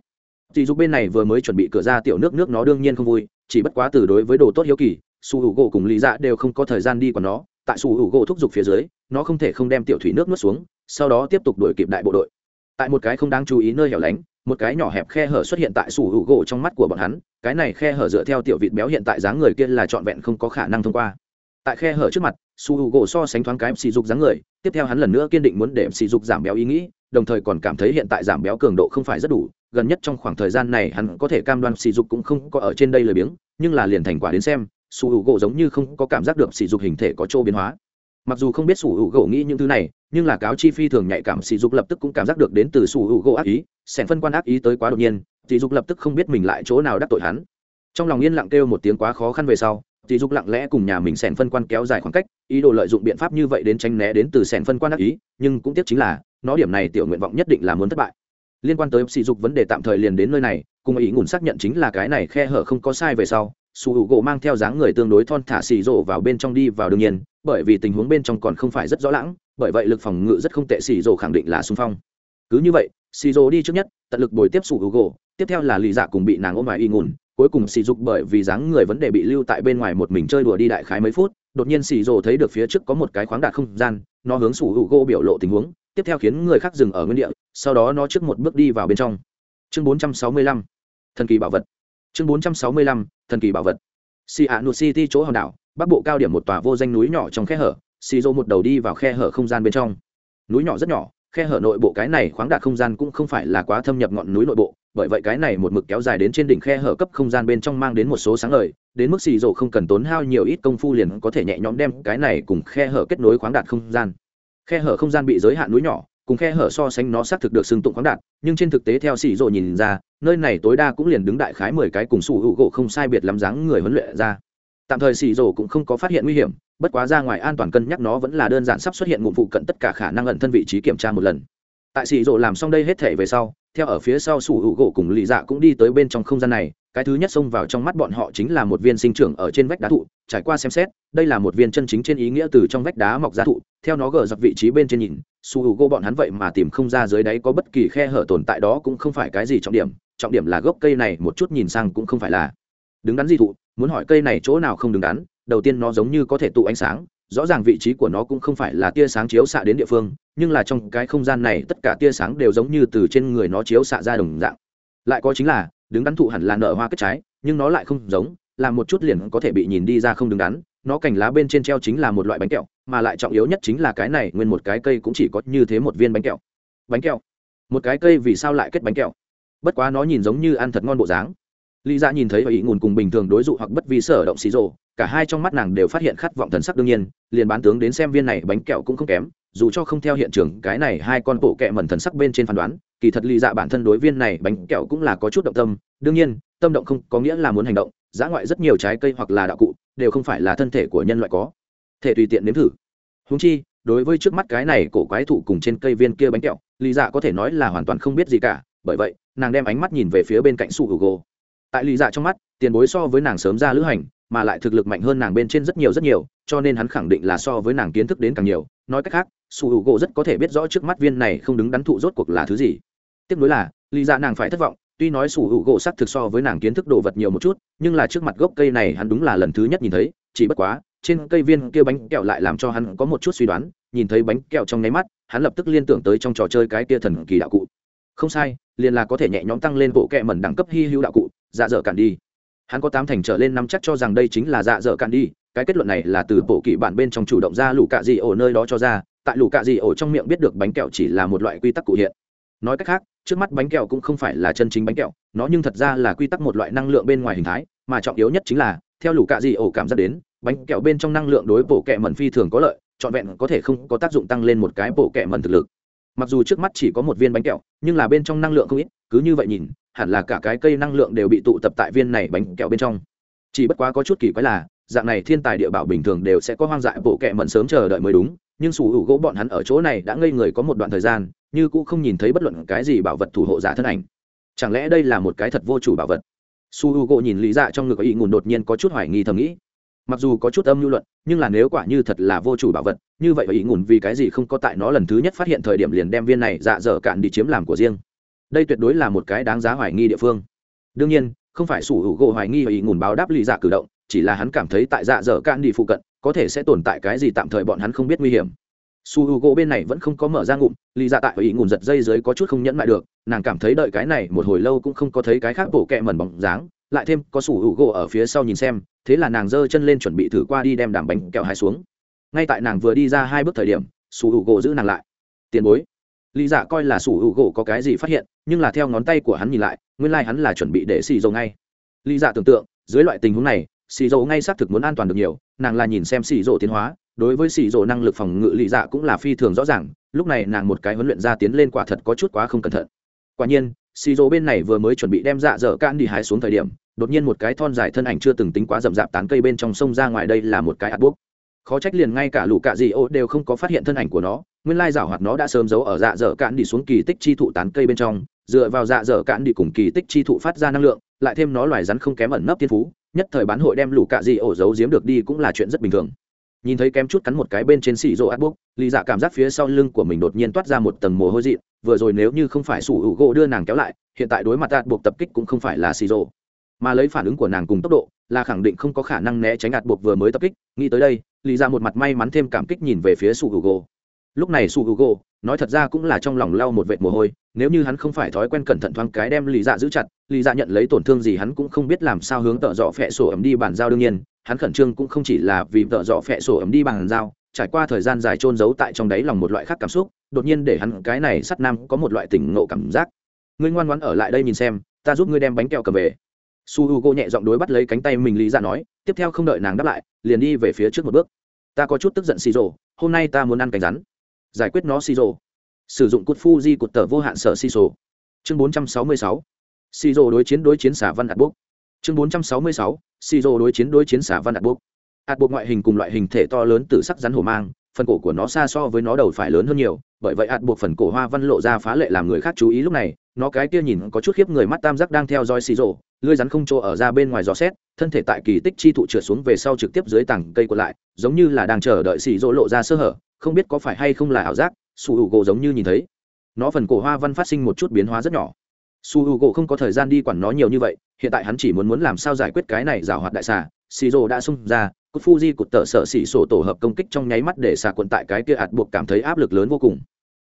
chỉ dục bên này vừa mới chuẩn bị cửa ra tiểu nước nước nó đương nhiên không vui, chỉ bất quá từ đối với đồ tốt hiếu kỳ, su hữu gỗ cùng lý dạ đều không có thời gian đi của nó. Tại su hữu gỗ thúc giục phía dưới, nó không thể không đem tiểu thủy nước nuốt xuống, sau đó tiếp tục đuổi kịp đại bộ đội. Tại một cái không đáng chú ý nơi hẻo lánh, một cái nhỏ hẹp khe hở xuất hiện tại su hữu gỗ trong mắt của bọn hắn, cái này khe hở dựa theo tiểu vịt béo hiện tại dáng người kia là trọn vẹn không có khả năng thông qua. Tại khe hở trước mặt, su hữu gỗ so sánh thoáng cái sỉ dục dáng người, tiếp theo hắn lần nữa kiên định muốn để sỉ dục giảm béo ý nghĩ đồng thời còn cảm thấy hiện tại giảm béo cường độ không phải rất đủ, gần nhất trong khoảng thời gian này hắn có thể cam đoan sỉ dục cũng không có ở trên đây lười biếng, nhưng là liền thành quả đến xem, sủ hữu gỗ giống như không có cảm giác được sỉ dục hình thể có chỗ biến hóa. Mặc dù không biết sủ hữu gỗ nghĩ những thứ này, nhưng là cáo chi phi thường nhạy cảm sỉ dục lập tức cũng cảm giác được đến từ sủ hữu gỗ ác ý, sẻn phân quan ác ý tới quá đột nhiên, sỉ dục lập tức không biết mình lại chỗ nào đắc tội hắn. Trong lòng yên lặng kêu một tiếng quá khó khăn về sau, sỉ dục lặng lẽ cùng nhà mình sẻn phân quan kéo dài khoảng cách, ý đồ lợi dụng biện pháp như vậy đến tránh né đến từ sẻn phân quan ác ý, nhưng cũng tiếc chính là nó điểm này tiểu nguyện vọng nhất định là muốn thất bại. Liên quan tới sỉ dục vấn đề tạm thời liền đến nơi này, cùng ý ngủn xác nhận chính là cái này khe hở không có sai về sau, su hữu gỗ mang theo dáng người tương đối thon thả xì rộ vào bên trong đi vào đương nhiên, bởi vì tình huống bên trong còn không phải rất rõ lãng, bởi vậy lực phòng ngự rất không tệ xì rộ khẳng định là xung phong. Cứ như vậy xì rộ đi trước nhất, tận lực bồi tiếp su hữu gỗ, tiếp theo là lì dạ cùng bị nàng ôm ngoài y ngủn cuối cùng xì dục bởi vì dáng người vấn đề bị lưu tại bên ngoài một mình chơi đùa đi đại khái mấy phút, đột nhiên xì rộ thấy được phía trước có một cái khoáng đạt không gian, nó hướng su hữu gỗ biểu lộ tình huống tiếp theo khiến người khác dừng ở nguyên địa sau đó nó trước một bước đi vào bên trong. Chương 465, thần kỳ bảo vật. Chương 465, thần kỳ bảo vật. Si a nụ city chỗ hòn đảo bắc bộ cao điểm một tòa vô danh núi nhỏ trong khe hở si dô một đầu đi vào khe hở không gian bên trong. Núi nhỏ rất nhỏ khe hở nội bộ cái này khoáng đạt không gian cũng không phải là quá thâm nhập ngọn núi nội bộ bởi vậy cái này một mực kéo dài đến trên đỉnh khe hở cấp không gian bên trong mang đến một số sáng lời đến mức xì rổ không cần tốn hao nhiều ít công phu liền có thể nhẹ nhõm đem cái này cùng khe hở kết nối khoáng đạt không gian khe hở không gian bị giới hạn núi nhỏ, cùng khe hở so sánh nó xác thực được xưng tụng khoáng đạt, nhưng trên thực tế theo xỉ rộ nhìn ra, nơi này tối đa cũng liền đứng đại khái mười cái cùng sủ hữu gỗ không sai biệt lắm dáng người huấn luyện ra. Tạm thời xì rổ cũng không có phát hiện nguy hiểm, bất quá ra ngoài an toàn cân nhắc nó vẫn là đơn giản sắp xuất hiện ngụm phụ cận tất cả khả năng ẩn thân vị trí kiểm tra một lần. Tại xì rổ làm xong đây hết thể về sau, theo ở phía sau sủ hữu gỗ cùng lì dạ cũng đi tới bên trong không gian này cái thứ nhất xông vào trong mắt bọn họ chính là một viên sinh trưởng ở trên vách đá thụ, trải qua xem xét, đây là một viên chân chính trên ý nghĩa từ trong vách đá mọc ra thụ, theo nó gờ dập vị trí bên trên nhìn, su h u gỗ bọn hắn vậy mà tìm không ra dưới đáy có bất kỳ khe hở tồn tại đó cũng không phải cái gì trọng điểm trọng điểm là gốc cây này một chút nhìn sang cũng không phải là đứng đắn di thụ, muốn hỏi cây này chỗ nào không đứng đắn, đầu tiên nó giống như có thể tụ ánh sáng, rõ ràng vị trí của nó cũng không phải là tia sáng chiếu xạ đến địa phương, nhưng là trong cái không gian này tất cả tia sáng đều giống như từ trên người nó chiếu xạ ra đồng dạng. Lại có chính là đứng đắn thụ hẳn là nở hoa kết trái, nhưng nó lại không giống, là một chút liền có thể bị nhìn đi ra không đứng đắn, nó cành lá bên trên treo chính là một loại bánh kẹo, mà lại trọng yếu nhất chính là cái này, nguyên một cái cây cũng chỉ có như thế một viên bánh kẹo. Bánh kẹo? Một cái cây vì sao lại kết bánh kẹo? Bất quá nó nhìn giống như ăn thật ngon bộ dáng. Lý ra nhìn thấy và ý ngùn cùng bình thường đối dụ hoặc bất vi sở động xì rộ cả hai trong mắt nàng đều phát hiện khát vọng thần sắc đương nhiên, liền bán tướng đến xem viên này bánh kẹo cũng không kém, dù cho không theo hiện trường, cái này hai con bộ kẹ mẩn thần sắc bên trên phán đoán kỳ thật lý dạ bản thân đối viên này bánh kẹo cũng là có chút động tâm. Đương nhiên, tâm động không có nghĩa là muốn hành động. Giá ngoại rất nhiều trái cây hoặc là đạo cụ, đều không phải là thân thể của nhân loại có. Thể tùy tiện nếm thử. Húng chi, đối với trước mắt cái này cổ quái thụ cùng trên cây viên kia bánh kẹo, lý dạ có thể nói là hoàn toàn không biết gì cả. Bởi vậy, nàng đem ánh mắt nhìn về phía bên cạnh su hữu tại lý dạ trong mắt, tiền bối so với nàng sớm ra lữ hành, mà lại thực lực mạnh hơn nàng bên trên rất nhiều rất nhiều, cho nên hắn khẳng định là so với nàng kiến thức đến càng nhiều. Nói cách khác su u gỗ rất có thể biết rõ trước mắt viên này không đứng đắn thụ rốt cuộc là thứ gì tiếp nối là, lý dạ nàng phải thất vọng, tuy nói sủ hữu gỗ sắc thực so với nàng kiến thức đồ vật nhiều một chút, nhưng là trước mặt gốc cây này hắn đúng là lần thứ nhất nhìn thấy, chỉ bất quá, trên cây viên kia bánh kẹo lại làm cho hắn có một chút suy đoán, nhìn thấy bánh kẹo trong nháy mắt, hắn lập tức liên tưởng tới trong trò chơi cái kia thần kỳ đạo cụ. Không sai, liền là có thể nhẹ nhõm tăng lên bộ kẹ mẩn đẳng cấp hy hữu đạo cụ dạ dở cạn đi. Hắn có tám thành trở lên năm chắc cho rằng đây chính là dạ dở cạn đi, cái kết luận này là từ bộ kỵ bản bên trong chủ động ra lũ cạ dị ổ nơi đó cho ra, tại lũ cạ dị ổ trong miệng biết được bánh kẹo chỉ là một loại quy tắc cụ hiện. Nói cách khác trước mắt bánh kẹo cũng không phải là chân chính bánh kẹo, nó nhưng thật ra là quy tắc một loại năng lượng bên ngoài hình thái, mà trọng yếu nhất chính là, theo lũ cạ dị ổ cảm giác đến, bánh kẹo bên trong năng lượng đối bộ kẹ mẩn phi thường có lợi, trọn vẹn có thể không có tác dụng tăng lên một cái bộ kẹ mẩn thực lực. Mặc dù trước mắt chỉ có một viên bánh kẹo, nhưng là bên trong năng lượng không ít, cứ như vậy nhìn, hẳn là cả cái cây năng lượng đều bị tụ tập tại viên này bánh kẹo bên trong. Chỉ bất quá có chút kỳ quái là, dạng này thiên tài địa bảo bình thường đều sẽ có hoang dại bộ kẹ mẩn sớm chờ đợi mới đúng nhưng sủ hữu gỗ bọn hắn ở chỗ này đã ngây người có một đoạn thời gian, như cũng không nhìn thấy bất luận cái gì bảo vật thủ hộ giả thân ảnh. Chẳng lẽ đây là một cái thật vô chủ bảo vật? Su h u gỗ nhìn lý dạ trong ngực có ý ngùn đột nhiên có chút hoài nghi thầm nghĩ. Mặc dù có chút âm lưu luận, nhưng là nếu quả như thật là vô chủ bảo vật, như vậy ý ngùn vì cái gì không có tại nó lần thứ nhất phát hiện thời điểm liền đem viên này dạ dở cạn đi chiếm làm của riêng? Đây tuyệt đối là một cái đáng giá hoài nghi địa phương. Đương nhiên không phải sủ hữu gỗ hoài nghi ý ngùn báo đáp lì dạ cử động, chỉ là hắn cảm thấy tại dạ dở cạn đi phụ cận, có thể sẽ tồn tại cái gì tạm thời bọn hắn không biết nguy hiểm. Su h u gỗ bên này vẫn không có mở ra ngụm, lì dạ tại ý ngùn giật dây dưới có chút không nhẫn lại được, nàng cảm thấy đợi cái này một hồi lâu cũng không có thấy cái khác bổ kẹ mẩn bóng dáng, lại thêm có sủ hữu gỗ ở phía sau nhìn xem, thế là nàng giơ chân lên chuẩn bị thử qua đi đem đàm bánh kẹo hai xuống. Ngay tại nàng vừa đi ra hai bước thời điểm, sủ hữu gỗ giữ nàng lại. Tiền bối lý dạ coi là sủ hữu gỗ có cái gì phát hiện, nhưng là theo ngón tay của hắn nhìn lại, nguyên lai、like、hắn là chuẩn bị để xì dầu ngay. Lý dạ tưởng tượng, dưới loại tình huống này, xì dầu ngay xác thực muốn an toàn được nhiều, nàng là nhìn xem xì dầu tiến hóa, đối với xì dầu năng lực phòng ngự lý dạ cũng là phi thường rõ ràng, lúc này nàng một cái huấn luyện ra tiến lên quả thật có chút quá không cẩn thận. Quả nhiên, xì dầu bên này vừa mới chuẩn bị đem dạ dở can đi hái xuống thời điểm, đột nhiên một cái thon dài thân ảnh chưa từng tính quá rậm rạp tán cây bên trong sông ra ngoài đây là một cái ạt bốc khó trách liền ngay cả lũ cạ dị ô đều không có phát hiện thân ảnh của nó, nguyên lai rào hoạt nó đã sớm giấu ở dạ dở cạn đi xuống kỳ tích chi thụ tán cây bên trong, dựa vào dạ dở cạn đi cùng kỳ tích chi thụ phát ra năng lượng, lại thêm nó loài rắn không kém ẩn nấp thiên phú, nhất thời bán hội đem lũ cạ dị ổ giấu giếm được đi cũng là chuyện rất bình thường. Nhìn thấy kém chút cắn một cái bên trên xì rô át bốc lì dạ cảm giác phía sau lưng của mình đột nhiên toát ra một tầng mồ hôi dị, vừa rồi nếu như không phải sủ hữu gỗ đưa nàng kéo lại, hiện tại đối mặt át buộc tập kích cũng không phải là xì rô mà lấy phản ứng của nàng cùng tốc độ là khẳng định không có khả năng né tránh ạt buộc vừa mới tập kích. Nghĩ tới đây lì ra dạ một mặt may mắn thêm cảm kích nhìn về phía su hugo. Lúc này su hugo, nói thật ra cũng là trong lòng lau một vệt mồ hôi, nếu như hắn không phải thói quen cẩn thận thoáng cái đem lì dạ giữ chặt lì dạ nhận lấy tổn thương gì hắn cũng không biết làm sao hướng tợ dọ phẹ sổ ấm đi bàn giao đương nhiên, hắn khẩn trương cũng không chỉ là vì tợ dọ phẹ sổ ấm đi bàn giao, trải qua thời gian dài trôn giấu tại trong đáy lòng một loại khác cảm xúc, đột nhiên để hắn cái này sắt nam có một loại tỉnh ngộ cảm giác. Ngươi ngoan ngoãn ở lại đây nhìn xem, ta giúp ngươi đem bánh kẹo cầm về su h u g o nhẹ giọng đối bắt lấy cánh tay mình lý ra nói, tiếp theo không đợi nàng đáp lại, liền đi về phía trước một bước. Ta có chút tức giận xì rồ hôm nay ta muốn ăn cánh rắn. Giải quyết nó xì rồ sử dụng cột phu di cột tờ vô hạn sở xì rồ chương bốn trăm sáu mươi sáu. Xì rồ đối chiến đối chiến xả văn đạt bốc. Chương bốn trăm sáu mươi sáu. Xì rồ đối chiến đối chiến xả văn đạt bốc. Ạt bột ngoại hình cùng loại hình thể to lớn từ sắc rắn hổ mang, phần cổ của nó xa so với nó đầu phải lớn hơn nhiều bởi vậy ạt buộc phần cổ hoa văn lộ ra phá lệ làm người khác chú ý lúc này, nó cái kia nhìn có chút khiếp người mắt tam giác đang theo dõi xì rồ lưới rắn không chỗ ở ra bên ngoài gió xét, thân thể tại kỳ tích chi thụ trượt xuống về sau trực tiếp dưới tảng cây còn lại, giống như là đang chờ đợi xì rỗ lộ ra sơ hở, không biết có phải hay không là ảo giác, su hữu gỗ giống như nhìn thấy. Nó phần cổ hoa văn phát sinh một chút biến hóa rất nhỏ. Su h u gỗ không có thời gian đi quản nó nhiều như vậy, hiện tại hắn chỉ muốn muốn làm sao giải quyết cái này giảo hoạt đại xà, xì rồ đã xung ra cút fuji cụt tợ sợ xỉ sổ tổ hợp công kích trong nháy mắt để xà quận tại cái kia ạt buộc cảm thấy áp lực lớn vô cùng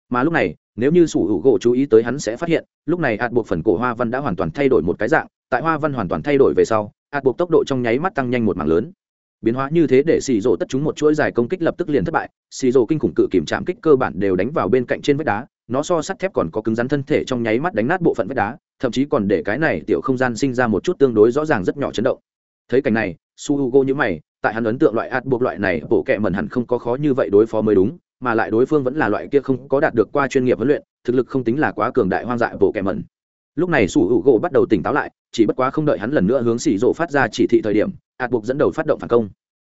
mà lúc này, nếu như sủ hữu gỗ chú ý tới hắn sẽ phát hiện, lúc này hạt buộc phần cổ hoa văn đã hoàn toàn thay đổi một cái dạng, tại hoa văn hoàn toàn thay đổi về sau hạt buộc tốc độ trong nháy mắt tăng nhanh một mảng lớn. Biến hóa như thế để xì rổ tất chúng một chuỗi dài công kích lập tức liền thất bại, xì rổ kinh khủng cự kiểm chạm kích cơ bản đều đánh vào bên cạnh trên vách đá, nó so sắt thép còn có cứng rắn thân thể trong nháy mắt đánh nát bộ phận vách đá, thậm chí còn để cái này tiểu không gian sinh ra một chút tương đối rõ ràng rất nhỏ chấn động. Thấy cảnh này, su h u g o như mày, tại hắn ấn tượng loại ạt buộc loại này, bộ kệ mẩn hẳn không có khó như vậy đối phó mới đúng mà lại đối phương vẫn là loại kia không có đạt được qua chuyên nghiệp huấn luyện, thực lực không tính là quá cường đại hoang dại bộ kẻ mẩn. Lúc này sủ hữu gỗ bắt đầu tỉnh táo lại, chỉ bất quá không đợi hắn lần nữa hướng xỉ rộ phát ra chỉ thị thời điểm, ạt buộc dẫn đầu phát động phản công.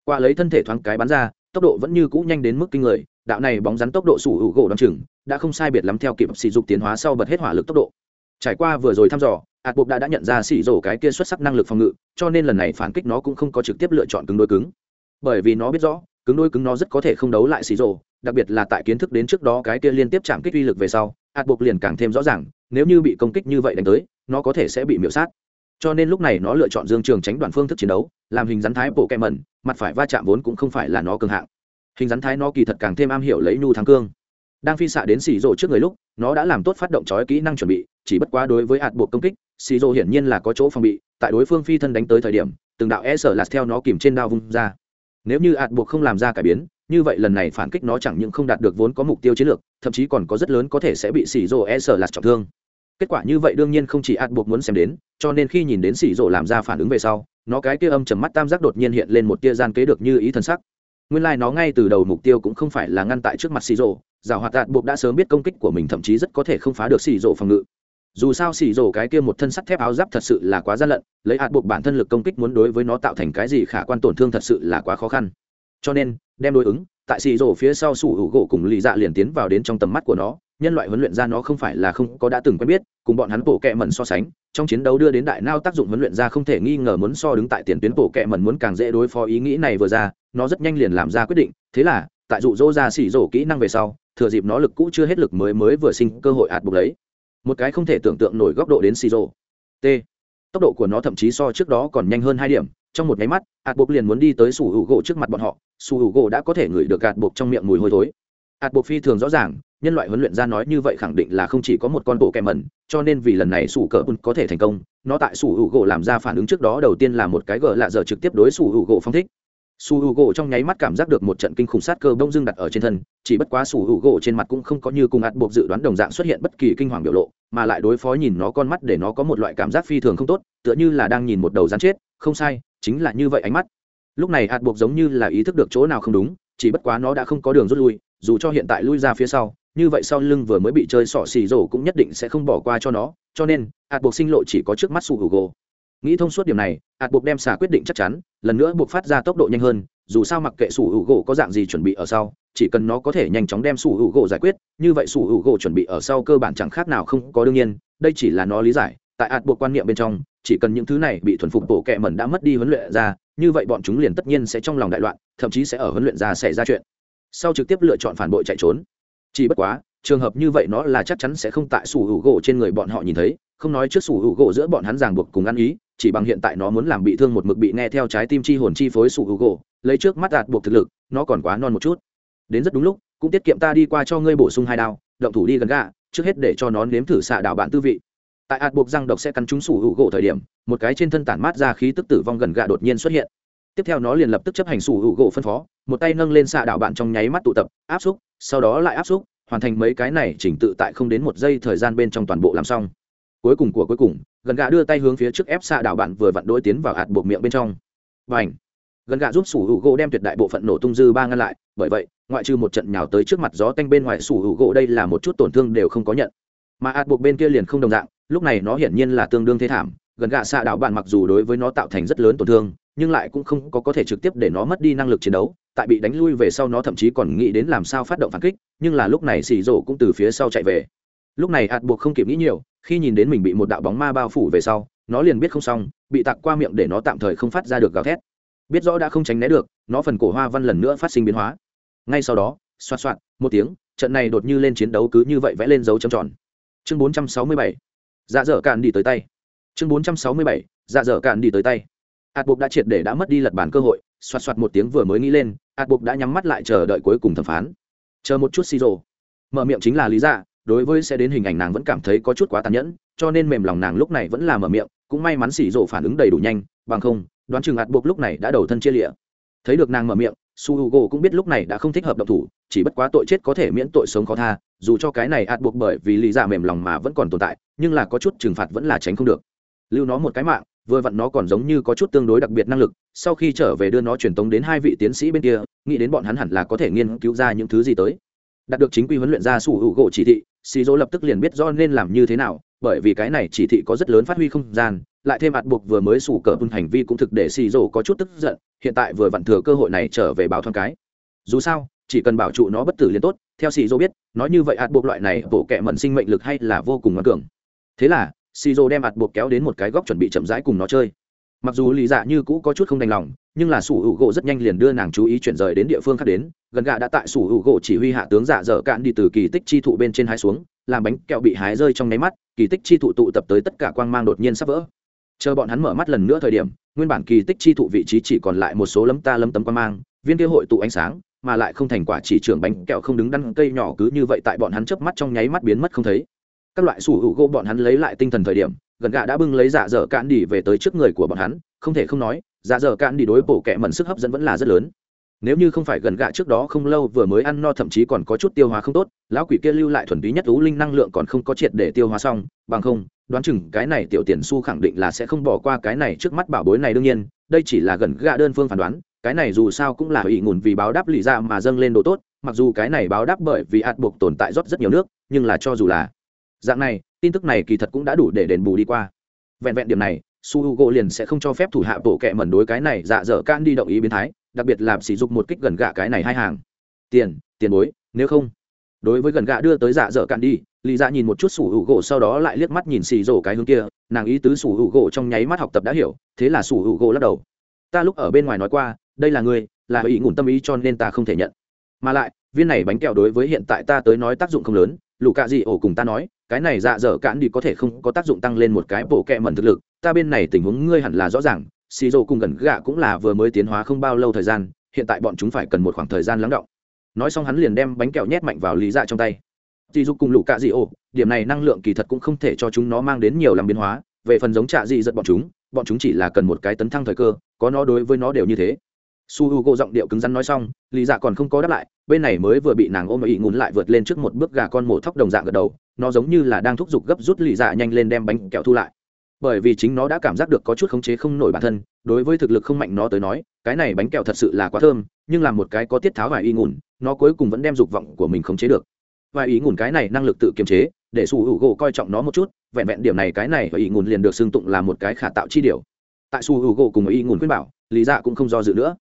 Qua lấy thân thể thoáng cái bắn ra, tốc độ vẫn như cũ nhanh đến mức kinh người, đạo này bóng rắn tốc độ sủ hữu gỗ đ o chừng, đã không sai biệt lắm theo kịp sỉ dục tiến hóa sau bật hết hỏa lực tốc độ. Trải qua vừa rồi thăm dò, ạt buộc đã đã nhận ra xỉ rổ cái kia xuất sắc năng lực phòng ngự, cho nên lần này phản kích nó cũng không có trực tiếp lựa chọn cứng đôi cứng. Bởi vì nó biết rõ, cứng đôi cứng nó rất có thể không đấu lại xỉ rổ đặc biệt là tại kiến thức đến trước đó cái kia liên tiếp chạm kích uy lực về sau, ạt buộc liền càng thêm rõ ràng, nếu như bị công kích như vậy đánh tới, nó có thể sẽ bị miễu sát. Cho nên lúc này nó lựa chọn dương trường tránh đoạn phương thức chiến đấu, làm hình rắn thái bộ kem mẩn, mặt phải va chạm vốn cũng không phải là nó cường hạng. Hình rắn thái nó kỳ thật càng thêm am hiểu lấy nhu thắng cương. Đang phi xạ đến xì rộ trước người lúc, nó đã làm tốt phát động trói kỹ năng chuẩn bị, chỉ bất quá đối với hạt buộc công kích, xì rộ hiển nhiên là có chỗ phòng bị, tại đối phương phi thân đánh tới thời điểm, từng đạo e sở lạt theo nó kìm trên đao vung ra nếu như ạt buộc không làm ra cải biến, như vậy lần này phản kích nó chẳng những không đạt được vốn có mục tiêu chiến lược, thậm chí còn có rất lớn có thể sẽ bị xỉ rộ e sợ lạt trọng thương. Kết quả như vậy đương nhiên không chỉ ạt buộc muốn xem đến, cho nên khi nhìn đến xỉ rộ làm ra phản ứng về sau, nó cái kia âm chầm mắt tam giác đột nhiên hiện lên một tia gian kế được như ý thân sắc. Nguyên lai、like、nó ngay từ đầu mục tiêu cũng không phải là ngăn tại trước mặt xì rộ giảo hoạt đạt buộc đã sớm biết công kích của mình thậm chí rất có thể không phá được xì rộ phòng ngự dù sao xì rổ cái kia một thân sắt thép áo giáp thật sự là quá gian lận, lấy hạt buộc bản thân lực công kích muốn đối với nó tạo thành cái gì khả quan tổn thương thật sự là quá khó khăn. Cho nên, đem đối ứng, tại xì rổ phía sau sủ hữu gỗ cùng lì dạ liền tiến vào đến trong tầm mắt của nó, nhân loại huấn luyện ra nó không phải là không có đã từng quen biết, cùng bọn hắn bổ kẹ mẩn so sánh, trong chiến đấu đưa đến đại nao tác dụng huấn luyện ra không thể nghi ngờ muốn so đứng tại tiền tuyến bổ kẹ mẩn muốn càng dễ đối phó ý nghĩ này vừa ra, nó rất nhanh liền làm ra quyết định, thế là, tại dụ dỗ ra xỉ rổ kỹ năng về sau, thừa dịp nó lực cũ chưa hết lực mới mới vừa sinh cơ hội ạt buộc lấy một cái không thể tưởng tượng nổi góc độ đến xì rổ t. Tốc độ của nó thậm chí so trước đó còn nhanh hơn hai điểm, trong một nháy mắt ạt bộc liền muốn đi tới sủ hữu gỗ trước mặt bọn họ. Sủ hữu gỗ đã có thể ngửi được ạt buộc trong miệng mùi hôi thối. Ạt buộc phi thường rõ ràng, nhân loại huấn luyện ra nói như vậy khẳng định là không chỉ có một con bộ kèm mẩn cho nên vì lần này sủ cờ bùn có thể thành công, nó tại sủ hữu gỗ làm ra phản ứng trước đó đầu tiên là một cái gờ lạ giờ trực tiếp đối sủ hữu gỗ phong thích su h u gỗ trong nháy mắt cảm giác được một trận kinh khủng sát cơ bông dưng đặt ở trên thân, chỉ bất quá su h u gỗ trên mặt cũng không có như cùng ạt buộc dự đoán đồng dạng xuất hiện bất kỳ kinh hoàng biểu lộ, mà lại đối phó nhìn nó con mắt để nó có một loại cảm giác phi thường không tốt, tựa như là đang nhìn một đầu rắn chết, không sai, chính là như vậy ánh mắt. Lúc này ạt buộc giống như là ý thức được chỗ nào không đúng, chỉ bất quá nó đã không có đường rút lui, dù cho hiện tại lui ra phía sau, như vậy sau lưng vừa mới bị chơi sỏ xì rổ cũng nhất định sẽ không bỏ qua cho nó, cho nên ạt buộc sinh lộ chỉ có trước mắt su h u gỗ nghĩ thông suốt điểm này, ạt buộc đem xả quyết định chắc chắn, lần nữa buộc phát ra tốc độ nhanh hơn, dù sao mặc kệ sủ hữu gỗ có dạng gì chuẩn bị ở sau, chỉ cần nó có thể nhanh chóng đem sủ hữu gỗ giải quyết, như vậy sủ hữu gỗ chuẩn bị ở sau cơ bản chẳng khác nào không có đương nhiên, đây chỉ là nó lý giải, tại ạt buộc quan niệm bên trong, chỉ cần những thứ này bị thuần phục bộ kệ mẩn đã mất đi huấn luyện ra, như vậy bọn chúng liền tất nhiên sẽ trong lòng đại loạn, thậm chí sẽ ở huấn luyện ra xảy ra chuyện. Sau trực tiếp lựa chọn phản bội chạy trốn. Chỉ bất quá, trường hợp như vậy nó là chắc chắn sẽ không tại sủ hữu gỗ trên người bọn họ nhìn thấy, không nói trước sủ hữu gỗ giữa bọn hắn ràng buộc cùng ăn ý chỉ bằng hiện tại nó muốn làm bị thương một mực bị nghe theo trái tim chi hồn chi phối sủ hữu gỗ lấy trước mắt đạt buộc thực lực, nó còn quá non một chút. Đến rất đúng lúc, cũng tiết kiệm ta đi qua cho ngươi bổ sung hai đao, động thủ đi gần gà trước hết để cho nó nếm thử xạ đạo bạn tư vị. Tại ạt buộc răng độc sẽ cắn trúng sủ hữu gỗ thời điểm, một cái trên thân tản mát ra khí tức tử vong gần gà đột nhiên xuất hiện. Tiếp theo nó liền lập tức chấp hành sủ hữu gỗ phân phó, một tay nâng lên xạ đạo bạn trong nháy mắt tụ tập, áp xúc, sau đó lại áp xúc, hoàn thành mấy cái này chỉnh tự tại không đến một giây thời gian bên trong toàn bộ làm xong cuối cùng của cuối cùng, gần gà đưa tay hướng phía trước ép xạ đảo bạn vừa vặn đối tiến vào hạt buộc miệng bên trong. Và ảnh gần gà giúp sủ hữu gỗ đem tuyệt đại bộ phận nổ tung dư ba ngăn lại, bởi vậy, ngoại trừ một trận nhào tới trước mặt gió tanh bên ngoài sủ hữu gỗ đây là một chút tổn thương đều không có nhận. Mà hạt buộc bên kia liền không đồng dạng, lúc này nó hiển nhiên là tương đương thế thảm, gần gà xạ đảo bạn mặc dù đối với nó tạo thành rất lớn tổn thương, nhưng lại cũng không có có thể trực tiếp để nó mất đi năng lực chiến đấu, tại bị đánh lui về sau nó thậm chí còn nghĩ đến làm sao phát động phản kích, nhưng là lúc này xì rổ cũng từ phía sau chạy về lúc này ạt buộc không kịp nghĩ nhiều, khi nhìn đến mình bị một đạo bóng ma bao phủ về sau, nó liền biết không xong, bị tặc qua miệng để nó tạm thời không phát ra được gào thét. Biết rõ đã không tránh né được, nó phần cổ hoa văn lần nữa phát sinh biến hóa. Ngay sau đó xoa xoạt, một tiếng, trận này đột như lên chiến đấu cứ như vậy vẽ lên dấu trầm tròn. Chương bốn trăm sáu mươi bảy dạ dở cạn đi tới tay. Chương bốn trăm sáu mươi bảy dạ dở cạn đi tới tay. Ạt buộc đã triệt để đã mất đi lật bản cơ hội, xoạt xoạt một tiếng vừa mới nghĩ lên, ạt buộc đã nhắm mắt lại chờ đợi cuối cùng thẩm phán. Chờ một chút xì rồ mở miệng chính là lý dạ đối với sẽ đến hình ảnh nàng vẫn cảm thấy có chút quá tàn nhẫn, cho nên mềm lòng nàng lúc này vẫn là mở miệng, cũng may mắn xỉ rộ phản ứng đầy đủ nhanh, bằng không, đoán chừng ạt buộc lúc này đã đầu thân chia lịa. Thấy được nàng mở miệng, su h u g o cũng biết lúc này đã không thích hợp động thủ, chỉ bất quá tội chết có thể miễn tội sống khó tha, dù cho cái này ạt buộc bởi vì lý giả mềm lòng mà vẫn còn tồn tại, nhưng là có chút trừng phạt vẫn là tránh không được. Lưu nó một cái mạng, vừa vặn nó còn giống như có chút tương đối đặc biệt năng lực, sau khi trở về đưa nó truyền tống đến hai vị tiến sĩ bên kia, nghĩ đến bọn hắn hẳn là có thể nghiên cứu ra những thứ gì tới. Đạt được chính quy huấn luyện ra sủ hữu gỗ chỉ thị xì dỗ lập tức liền biết do nên làm như thế nào, bởi vì cái này chỉ thị có rất lớn phát huy không gian, lại thêm ạt buộc vừa mới sủ cờ bùn hành vi cũng thực để xì dỗ có chút tức giận, hiện tại vừa vặn thừa cơ hội này trở về báo thoáng cái. Dù sao, chỉ cần bảo trụ nó bất tử liền tốt, theo xì dỗ biết, nói như vậy ạt buộc loại này bộ kệ mận sinh mệnh lực hay là vô cùng ngắn cường. Thế là, xì dỗ đem ạt buộc kéo đến một cái góc chuẩn bị chậm rãi cùng nó chơi. Mặc dù lý dạ như cũ có chút không đành lòng, nhưng là sủ hữu gỗ rất nhanh liền đưa nàng chú ý chuyển rời đến địa phương khác đến gần gà đã tại sủ hữu gỗ chỉ huy hạ tướng giả dở cạn đi từ kỳ tích chi thụ bên trên hái xuống, làm bánh kẹo bị hái rơi trong nháy mắt, kỳ tích chi thụ tụ tập tới tất cả quang mang đột nhiên sắp vỡ. Chờ bọn hắn mở mắt lần nữa thời điểm, nguyên bản kỳ tích chi thụ vị trí chỉ còn lại một số lấm ta lấm tấm quang mang, viên kia hội tụ ánh sáng, mà lại không thành quả chỉ trưởng bánh kẹo không đứng đắn cây nhỏ cứ như vậy tại bọn hắn chớp mắt trong nháy mắt biến mất không thấy. Các loại sủ hữu gỗ bọn hắn lấy lại tinh thần thời điểm, gần gà đã bưng lấy giả dở cạn đi về tới trước người của bọn hắn, không thể không nói, giả dở cạn đi đối bộ kẹ mẩn sức hấp dẫn vẫn là rất lớn nếu như không phải gần gạ trước đó không lâu vừa mới ăn no, thậm chí còn có chút tiêu hóa không tốt, lão quỷ kia lưu lại thuần túy nhất ú linh năng lượng còn không có triệt để tiêu hóa xong, bằng không, đoán chừng cái này tiểu tiền su khẳng định là sẽ không bỏ qua cái này trước mắt bảo bối này đương nhiên, đây chỉ là gần gạ đơn phương phán đoán, cái này dù sao cũng là ủy ngùn vì báo đáp lì ra mà dâng lên độ tốt, mặc dù cái này báo đáp bởi vì ạt buộc tồn tại rót rất nhiều nước, nhưng là cho dù là dạng này, tin tức này kỳ thật cũng đã đủ để đền bù đi qua. Vẹn vẹn điểm này, su h u g o liền sẽ không cho phép thủ hạ bộ kệ mẩn đối cái này dạ dở can đi động ý biến thái đặc biệt là sử dụng một kích gần gạ cái này hai hàng. Tiền tiền bối, nếu không. Đối với gần gạ đưa tới dạ dở cạn đi lì dạ nhìn một chút sủ hữu gỗ sau đó lại liếc mắt nhìn xì rổ cái hướng kia, nàng ý tứ sủ hữu gỗ trong nháy mắt học tập đã hiểu, thế là sủ hữu gỗ lắc đầu. Ta lúc ở bên ngoài nói qua, đây là người là ý ngủn tâm ý cho nên ta không thể nhận. Mà lại, viên này bánh kẹo đối với hiện tại ta tới nói tác dụng không lớn lũ cạ gì ổ cùng ta nói, cái này dạ dở cạn đi có thể không có tác dụng tăng lên một cái bộ kẹ mẩn thực lực, ta bên này tình huống ngươi hẳn là rõ ràng xì rồ cùng gần gạ cũng là vừa mới tiến hóa không bao lâu thời gian, hiện tại bọn chúng phải cần một khoảng thời gian lắng động. Nói xong hắn liền đem bánh kẹo nhét mạnh vào lý dạ trong tay. Dì dục cùng lũ cạ dị ổ điểm này năng lượng kỳ thật cũng không thể cho chúng nó mang đến nhiều làm biến hóa. Về phần giống trạ dị giật bọn chúng bọn chúng chỉ là cần một cái tấn thăng thời cơ, có nó đối với nó đều như thế. Su h u gỗ giọng điệu cứng rắn nói xong, lý dạ còn không có đáp lại, bên này mới vừa bị nàng ôm ị ngún lại vượt lên trước một bước gà con mổ thóc đồng dạng gật đầu, nó giống như là đang thúc giục gấp rút lý dạ nhanh lên đem bánh kẹo thu lại bởi vì chính nó đã cảm giác được có chút khống chế không nổi bản thân, đối với thực lực không mạnh nó tới nói, cái này bánh kẹo thật sự là quá thơm, nhưng là một cái có tiết tháo vài y ngủn nó cuối cùng vẫn đem dục vọng của mình khống chế được. Vài ý ngủn cái này năng lực tự kiềm chế, để su hữu gỗ coi trọng nó một chút, vẹn vẹn điểm này cái này và ý ngủn liền được xưng tụng là một cái khả tạo chi điều tại su hữu gỗ cùng ý ngủn khuyên bảo, lý dạ cũng không do dự nữa.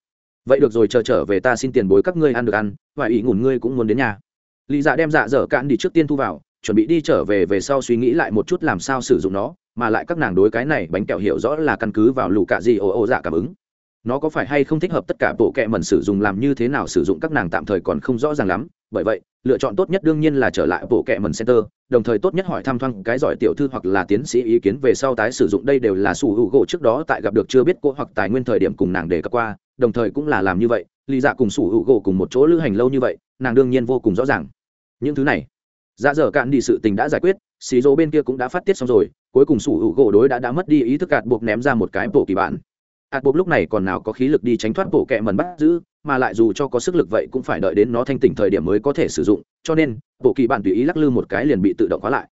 Vậy được rồi, chờ trở về ta xin tiền bối các ngươi ăn được ăn và ý ngủn ngươi cũng muốn đến nhà. Lý dạ đem dạ dở cạn đi trước tiên thu vào, chuẩn bị đi trở về về sau suy nghĩ lại một chút làm sao sử dụng nó mà lại các nàng đối cái này bánh kẹo hiểu rõ là căn cứ vào lũ cạ gì ồ ồ dạ cảm ứng. Nó có phải hay không thích hợp tất cả bộ kẹ mẩn sử dụng, làm như thế nào sử dụng các nàng tạm thời còn không rõ ràng lắm. Bởi vậy, lựa chọn tốt nhất đương nhiên là trở lại bộ kẹ mẩn center, đồng thời tốt nhất hỏi thăm thoang cái giỏi tiểu thư hoặc là tiến sĩ ý kiến về sau tái sử dụng. Đây đều là sủ hữu gỗ trước đó tại gặp được chưa biết cô hoặc tài nguyên thời điểm cùng nàng đề cập qua, đồng thời cũng là làm như vậy. Lý dạ cùng sủ hữu gỗ cùng một chỗ lữ hành lâu như vậy, nàng đương nhiên vô cùng rõ ràng. Những thứ này dạ dở cạn đi sự tình đã giải quyết, xí dỗ bên kia cũng đã phát tiết xong rồi cuối cùng sủ hữu gỗ đối đã đã mất đi ý thức ạt buộc ném ra một cái bộ kỳ bản. Ạt buộc lúc này còn nào có khí lực đi tránh thoát bộ kẹ mần bắt giữ, mà lại dù cho có sức lực vậy cũng phải đợi đến nó thanh tỉnh thời điểm mới có thể sử dụng, cho nên bộ kỳ bản tùy ý lắc lư một cái liền bị tự động khóa lại.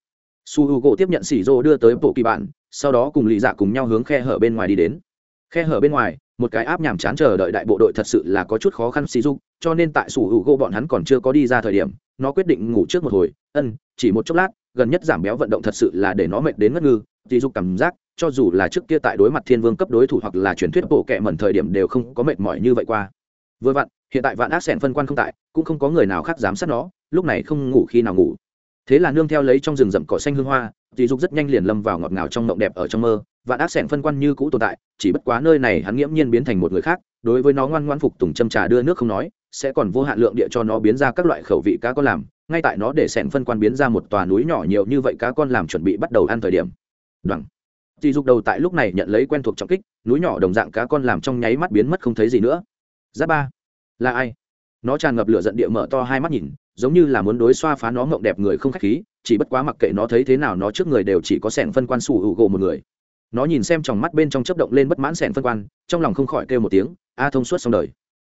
Su h u gỗ tiếp nhận xỉ rô đưa tới bộ kỳ bản, sau đó cùng lì dạ cùng nhau hướng khe hở bên ngoài đi đến. Khe hở bên ngoài, một cái áp nhàm chán chờ đợi đại bộ đội thật sự là có chút khó khăn xì dục, cho nên tại su h u gỗ bọn hắn còn chưa có đi ra thời điểm, nó quyết định ngủ trước một hồi ân, chỉ một chốc lát, gần nhất giảm béo vận động thật sự là để nó mệt đến ngất ngư. Dì dục cảm giác, cho dù là trước kia tại đối mặt thiên vương cấp đối thủ hoặc là truyền thuyết bộ kệ mẩn thời điểm đều không có mệt mỏi như vậy qua. Vừa vặn, hiện tại vạn ác sẻn phân quan không tại, cũng không có người nào khác giám sát nó, lúc này không ngủ khi nào ngủ. Thế là nương theo lấy trong rừng rậm cỏ xanh hương hoa, dì dục rất nhanh liền lâm vào ngọt ngào trong mộng đẹp ở trong mơ. Vạn ác sẻn phân quan như cũ tồn tại, chỉ bất quá nơi này hắn nghiễm nhiên biến thành một người khác, đối với nó ngoan ngoan phục tùng châm trà đưa nước không nói sẽ còn vô hạn lượng địa cho nó biến ra các loại khẩu vị cá con làm, ngay tại nó để sẻn phân quan biến ra một tòa núi nhỏ nhiều như vậy cá con làm chuẩn bị bắt đầu ăn thời điểm. Đoằng dì dục đầu tại lúc này nhận lấy quen thuộc trọng kích, núi nhỏ đồng dạng cá con làm trong nháy mắt biến mất không thấy gì nữa. Giáp ba. Là ai? Nó tràn ngập lửa giận địa mở to hai mắt nhìn, giống như là muốn đối xoa phá nó mộng đẹp người không khách khí, chỉ bất quá mặc kệ nó thấy thế nào nó trước người đều chỉ có sẻn phân quan sủ hữu gỗ một người. Nó nhìn xem trong mắt bên trong chớp động lên bất mãn sẻn phân quan, trong lòng không khỏi kêu một tiếng, a thông suốt xong đời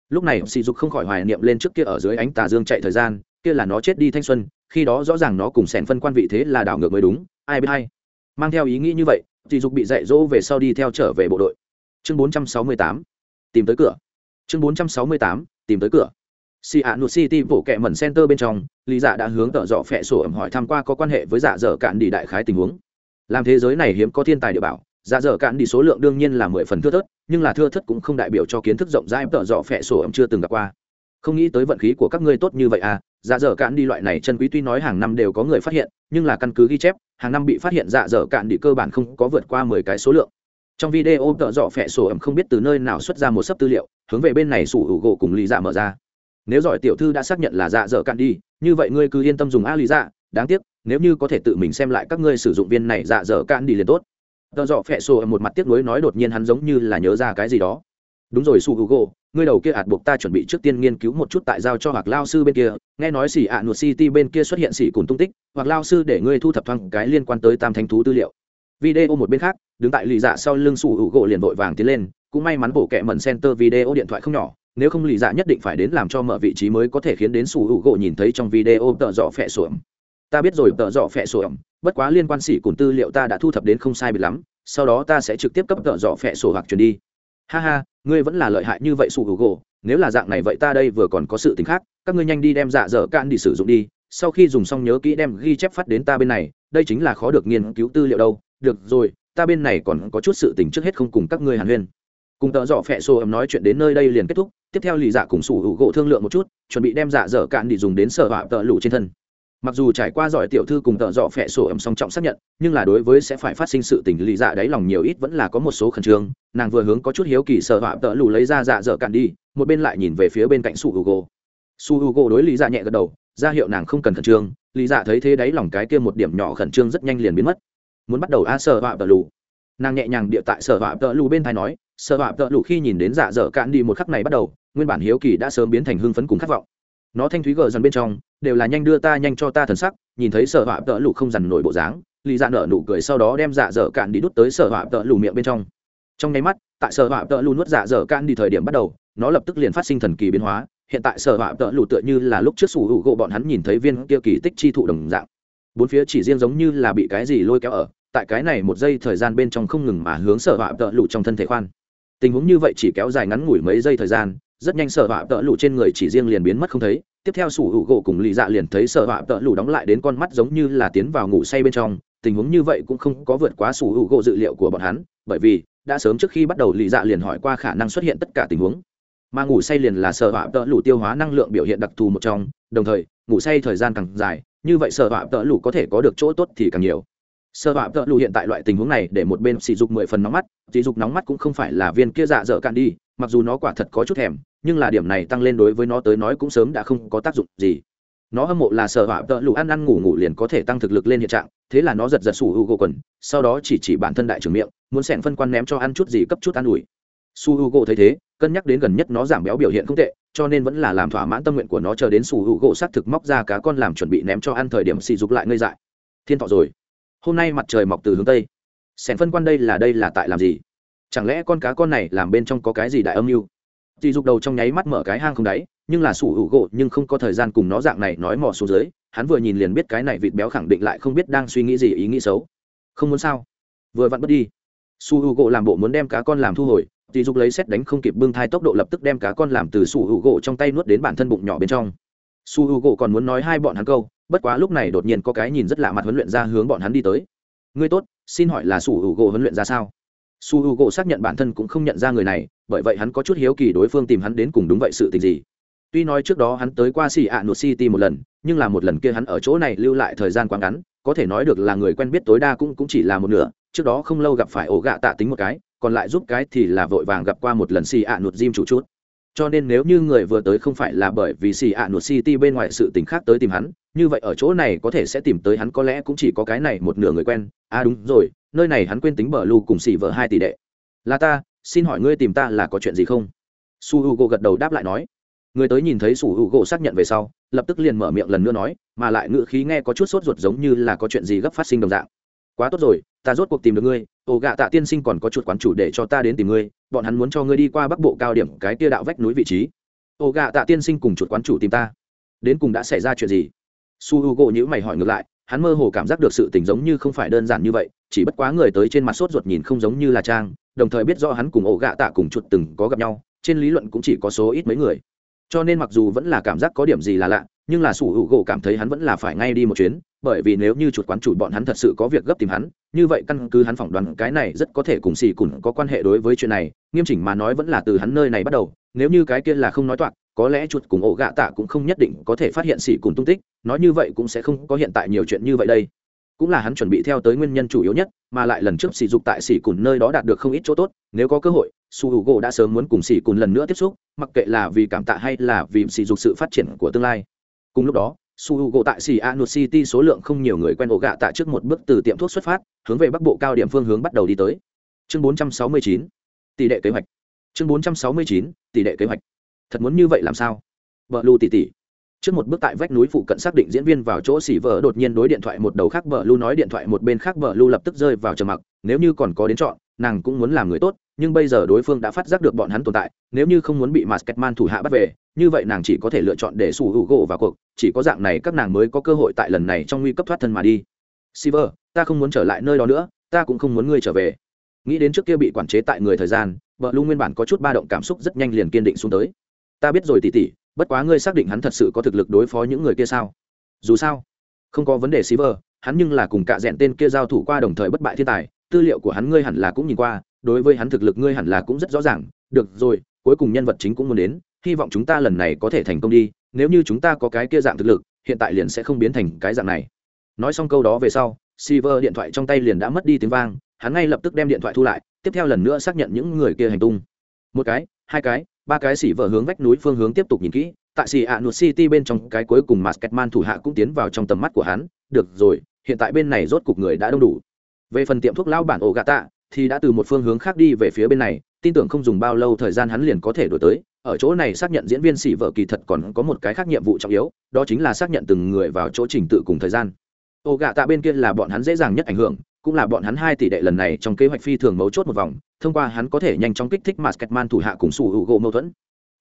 lúc này sỉ dục không khỏi hoài niệm lên trước kia ở dưới ánh tà dương chạy thời gian kia là nó chết đi thanh xuân khi đó rõ ràng nó cùng sẻn phân quan vị thế là đảo ngược mới đúng ai biết hay mang theo ý nghĩ như vậy sỉ dục bị dạy dỗ về sau đi theo trở về bộ đội. Chương 468 tìm tới cửa. Chương 468 tìm tới cửa. Si ạ nụt City bộ kệ mẩn center bên trong, Lý Dạ đã hướng tợ dọ phẹ sổ ẩm hỏi thăm qua có quan hệ với dạ dở cạn đi đại khái tình huống. Làm thế giới này hiếm có thiên tài địa bảo, dạ dở cạn đi số lượng đương nhiên là mười phần thưa thớt, nhưng là thưa thớt cũng không đại biểu cho kiến thức rộng rãi tợ dọ phệ sổ ẩm chưa từng gặp qua. Không nghĩ tới vận khí của các ngươi tốt như vậy à, dạ dở cạn đi loại này chân quý tuy nói hàng năm đều có người phát hiện, nhưng là căn cứ ghi chép, hàng năm bị phát hiện dạ dở cạn đi cơ bản không có vượt qua mười cái số lượng. Trong video tợ dọ phẹ sổ ẩm không biết từ nơi nào xuất ra một sấp tư liệu hướng về bên này sủ hữu gỗ cùng lý dạ mở ra. Nếu giỏi tiểu thư đã xác nhận là dạ dở cạn đi như vậy ngươi cứ yên tâm dùng a lý dạ đáng tiếc nếu như có thể tự mình xem lại các ngươi sử dụng viên này dạ dở cạn đi liền tốt tờ dọ phẹ sổ một mặt tiếc nuối nói đột nhiên hắn giống như là nhớ ra cái gì đó. Đúng rồi, su hữu ngươi đầu kia ạt buộc ta chuẩn bị trước tiên nghiên cứu một chút tại giao cho hoặc lao sư bên kia. Nghe nói xỉ ạ nuột city bên kia xuất hiện xỉ cùng tung tích hoặc lao sư để ngươi thu thập thoáng cái liên quan tới tam thánh thú tư liệu. Video một bên khác, đứng tại lì dạ sau lưng su hữu liền vội vàng tiến lên, cũng may mắn bộ kẹ mẩn center video điện thoại không nhỏ, nếu không lì dạ nhất định phải đến làm cho mở vị trí mới có thể khiến đến su hữu nhìn thấy trong video tợ dọ phẹ sổ ta biết rồi tợ dọ phẹ sổ bất quá liên quan sĩ cùng tư liệu ta đã thu thập đến không sai biệt lắm, sau đó ta sẽ trực tiếp cấp tợ dọ phẹ sổ hoặc truyền đi. Ha ha, ngươi vẫn là lợi hại như vậy sụ hữu gỗ nếu là dạng này vậy ta đây vừa còn có sự tính khác, các ngươi nhanh đi đem dạ dở can đi sử dụng đi, sau khi dùng xong nhớ kỹ đem ghi chép phát đến ta bên này, đây chính là khó được nghiên cứu tư liệu đâu. Được rồi, ta bên này còn có chút sự tình trước hết không cùng các ngươi hàn huyên. Cùng tợ dọ phẹ xô ấm nói chuyện đến nơi đây liền kết thúc, tiếp theo lì dạ cùng sủ hữu gỗ thương lượng một chút, chuẩn bị đem dạ dở cạn đi dùng đến sở hỏa tợ lụ trên thân mặc dù trải qua giỏi tiểu thư cùng tợ dọ phẹ sổ ẩm song trọng xác nhận, nhưng là đối với sẽ phải phát sinh sự tình lì dạ đáy lòng nhiều ít vẫn là có một số khẩn trương. Nàng vừa hướng có chút hiếu kỳ sợ họa tợ lù lấy ra dạ dở cạn đi, một bên lại nhìn về phía bên cạnh su hugo. Su hugo đối lý dạ nhẹ gật đầu, ra hiệu nàng không cần khẩn trương lý dạ thấy thế đáy lòng cái kia một điểm nhỏ khẩn trương rất nhanh liền biến mất. Muốn bắt đầu a sợ họa tợ lù. Nàng nhẹ nhàng địa tại sợ họa tợ lù bên thai nói, sợ họa tợ lù khi nhìn đến dạ dở cạn đi một khắc này bắt đầu, nguyên bản hiếu kỳ đã sớm biến thành hưng phấn cùng khát vọng nó thanh thúy gờ dần bên trong, đều là nhanh đưa ta nhanh cho ta thần sắc, nhìn thấy sở họa tợ lụ không dằn nổi bộ dáng, lì dạ nở nụ cười sau đó đem dạ dở cạn đi đút tới sở họa tợ lụ miệng bên trong. Trong nháy mắt, tại sở họa tợ lụ nuốt dạ dở cạn đi thời điểm bắt đầu, nó lập tức liền phát sinh thần kỳ biến hóa, hiện tại sở họa tợ lụ tựa như là lúc trước sủ hữu gỗ bọn hắn nhìn thấy viên kia kỳ tích chi thụ đồng dạng. Bốn phía chỉ riêng giống như là bị cái gì lôi kéo ở, tại cái này một giây thời gian bên trong không ngừng mà hướng sở họa tợ lụ trong thân thể khoan. Tình huống như vậy chỉ kéo dài ngắn ngủi mấy giây thời gian rất nhanh sở họa tợ lụ trên người chỉ riêng liền biến mất không thấy. Tiếp theo sủ hữu gỗ cùng lì dạ liền thấy sở họa tợ lụ đóng lại đến con mắt giống như là tiến vào ngủ say bên trong. Tình huống như vậy cũng không có vượt quá sủ hữu gỗ dự liệu của bọn hắn, bởi vì đã sớm trước khi bắt đầu lì dạ liền hỏi qua khả năng xuất hiện tất cả tình huống. Mà ngủ say liền là sở họa tợ lụ tiêu hóa năng lượng biểu hiện đặc thù một trong, đồng thời, ngủ say thời gian càng dài, như vậy sở họa tợ lụ có thể có được chỗ tốt thì càng nhiều. Sở họa tợ lụ hiện tại loại tình huống này để một bên sỉ dục mười phần nóng mắt, sỉ dục nóng mắt cũng không phải là viên kia dạ dở cạn đi, mặc dù nó quả thật có chút thèm nhưng là điểm này tăng lên đối với nó tới nói cũng sớm đã không có tác dụng gì. Nó hâm mộ là sợ hỏa tợ lụ ăn ăn ngủ ngủ liền có thể tăng thực lực lên hiện trạng, thế là nó giật giật sủ hữu gỗ quần, sau đó chỉ chỉ bản thân đại trưởng miệng, muốn xẻn phân quan ném cho ăn chút gì cấp chút ăn ủi. Su h u gỗ thấy thế, cân nhắc đến gần nhất nó giảm béo biểu hiện không tệ, cho nên vẫn là làm thỏa mãn tâm nguyện của nó chờ đến su h u gỗ s á t thực móc ra cá con làm chuẩn bị ném cho ăn thời điểm xì dục lại ngơi dại. Thiên thọ rồi. Hôm nay mặt trời mọc từ hướng tây. Xẻn phân quan đây là đây là tại làm gì? Chẳng lẽ con cá con này làm bên trong có cái gì đại âm mưu? Tỷ dục đầu trong nháy mắt mở cái hang không đáy, nhưng là sủ hữu gỗ nhưng không có thời gian cùng nó dạng này nói mò xuống dưới, hắn vừa nhìn liền biết cái này vịt béo khẳng định lại không biết đang suy nghĩ gì, ý nghĩ xấu. Không muốn sao? Vừa vặn bất đi. Sủ hữu gỗ làm bộ muốn đem cá con làm thu hồi Tỷ dục lấy xét đánh không kịp bưng thai tốc độ lập tức đem cá con làm từ Sủ hữu gỗ trong tay nuốt đến bản thân bụng nhỏ bên trong. Sủ hữu gỗ còn muốn nói hai bọn hắn câu, bất quá lúc này đột nhiên có cái nhìn rất lạ mặt huấn luyện ra hướng bọn hắn đi tới. Ngươi tốt, xin hỏi là Sủ hữu gỗ huấn luyện ra sao? Su h u gỗ xác nhận bản thân cũng không nhận ra người này bởi vậy hắn có chút hiếu kỳ đối phương tìm hắn đến cùng đúng vậy sự tình gì. Tuy nói trước đó hắn tới qua xì ạ nụt city một lần nhưng là một lần kia hắn ở chỗ này lưu lại thời gian quá ngắn có thể nói được là người quen biết tối đa cũng, cũng chỉ là một nửa trước đó không lâu gặp phải ổ gạ tạ tính một cái còn lại giúp cái thì là vội vàng gặp qua một lần xì ạ nụt gym chủ chút. Cho nên nếu như người vừa tới không phải là bởi vì xì ạ nụt city bên ngoài sự t ì n h khác tới tìm hắn như vậy ở chỗ này có thể sẽ tìm tới hắn có lẽ cũng chỉ có cái này một nửa người quen. À đúng rồi nơi này hắn quên tính bờ lu cùng xỉ vợ hai tỷ đệ. Là ta, xin hỏi ngươi tìm ta là có chuyện gì không? Su h u g o gật đầu đáp lại nói. Người tới nhìn thấy su h u g o xác nhận về sau, lập tức liền mở miệng lần nữa nói, mà lại ngựa khí nghe có chút sốt ruột giống như là có chuyện gì gấp phát sinh đồng dạng. Quá tốt rồi, ta rốt cuộc tìm được ngươi ồ gạ tạ tiên sinh còn có chuột quán chủ để cho ta đến tìm ngươi, bọn hắn muốn cho ngươi đi qua bắc bộ cao điểm, cái tia đạo vách núi vị trí. Ồ gạ tạ tiên sinh cùng chuột quán chủ tìm ta. Đến cùng đã xảy ra chuyện gì? Su h u gỗ nhữ mày hỏi ngược lại hắn mơ hồ cảm giác được sự tình giống như không phải đơn giản như vậy, chỉ bất quá người tới trên mặt sốt ruột nhìn không giống như là trang, đồng thời biết rõ hắn cùng ổ gạ tạ cùng chuột từng có gặp nhau, trên lý luận cũng chỉ có số ít mấy người. Cho nên mặc dù vẫn là cảm giác có điểm gì là lạ, nhưng là sủ hữu gỗ cảm thấy hắn vẫn là phải ngay đi một chuyến, bởi vì nếu như chuột quán chủ bọn hắn thật sự có việc gấp tìm hắn, như vậy căn cứ hắn phỏng đoán cái này rất có thể cùng xì cùn có quan hệ đối với chuyện này, nghiêm chỉnh mà nói vẫn là từ hắn nơi này bắt đầu, nếu như cái kia là không nói toạc có lẽ chuột cùng ổ gạ tạ cũng không nhất định có thể phát hiện xỉ cùn tung tích nói như vậy cũng sẽ không có hiện tại nhiều chuyện như vậy đây. Cũng là hắn chuẩn bị theo tới nguyên nhân chủ yếu nhất mà lại lần trước sỉ dục tại sỉ cùn nơi đó đạt được không ít chỗ tốt nếu có cơ hội su h u gỗ đã sớm muốn cùng sỉ cùn lần nữa tiếp xúc mặc kệ là vì cảm tạ hay là vì sỉ dục sự phát triển của tương lai. Cùng lúc đó su h u gỗ tại sỉ a nut city số lượng không nhiều người quen ổ gạ tạ trước một bước từ tiệm thuốc xuất phát hướng về bắc bộ cao điểm phương hướng bắt đầu đi tới. Chương 469, tỷ lệ kế hoạch. Chương 469, tỷ lệ kế hoạch thật muốn như vậy làm sao? Vợ lu tỷ tỷ trước một bước tại vách núi phụ cận xác định diễn viên vào chỗ xỉ vợ đột nhiên đối điện thoại một đầu khác vợ lu nói điện thoại một bên khác vợ lu lập tức rơi vào trầm mặc nếu như còn có đến chọn nàng cũng muốn làm người tốt nhưng bây giờ đối phương đã phát giác được bọn hắn tồn tại nếu như không muốn bị Masketman thủ hạ bắt về như vậy nàng chỉ có thể lựa chọn để sủ hữu gỗ vào cuộc chỉ có dạng này các nàng mới có cơ hội tại lần này trong nguy cấp thoát thân mà đi. Silver, ta không muốn trở lại nơi đó nữa ta cũng không muốn ngươi trở về. Nghĩ đến trước kia bị quản chế tại người thời gian vợ lu nguyên bản có chút ba động cảm xúc rất nhanh liền kiên định xuống tới ta biết rồi tỉ tỉ bất quá ngươi xác định hắn thật sự có thực lực đối phó những người kia sao? Dù sao không có vấn đề Silver, hắn nhưng là cùng cả rẽn tên kia giao thủ qua đồng thời bất bại thiên tài tư liệu của hắn ngươi hẳn là cũng nhìn qua đối với hắn thực lực ngươi hẳn là cũng rất rõ ràng. Được rồi cuối cùng nhân vật chính cũng muốn đến hy vọng chúng ta lần này có thể thành công đi nếu như chúng ta có cái kia dạng thực lực hiện tại liền sẽ không biến thành cái dạng này. Nói xong câu đó về sau Silver điện thoại trong tay liền đã mất đi tiếng vang hắn ngay lập tức đem điện thoại thu lại tiếp theo lần nữa xác nhận những người kia hành tung một cái, hai cái, ba cái xỉ vợ hướng vách núi phương hướng tiếp tục nhìn kỹ. Tại xỉ ạ nụt city bên trong, cái cuối cùng mà sketman thủ hạ cũng tiến vào trong tầm mắt của hắn. Được rồi, hiện tại bên này rốt cục người đã đông đủ. Về phần tiệm thuốc lao bản ổ gà tạ thì đã từ một phương hướng khác đi về phía bên này. Tin tưởng không dùng bao lâu thời gian hắn liền có thể đổi tới. Ở chỗ này xác nhận diễn viên xỉ vợ kỳ thật còn có một cái khác nhiệm vụ trọng yếu, đó chính là xác nhận từng người vào chỗ trình tự cùng thời gian. Ổ gà tạ bên kia là bọn hắn dễ dàng nhất ảnh hưởng cũng là bọn hắn hai tỷ đệ lần này trong kế hoạch phi thường mấu chốt một vòng, thông qua hắn có thể nhanh chóng kích thích Masketman thủ hạ cùng sủ hữu gỗ mâu thuẫn.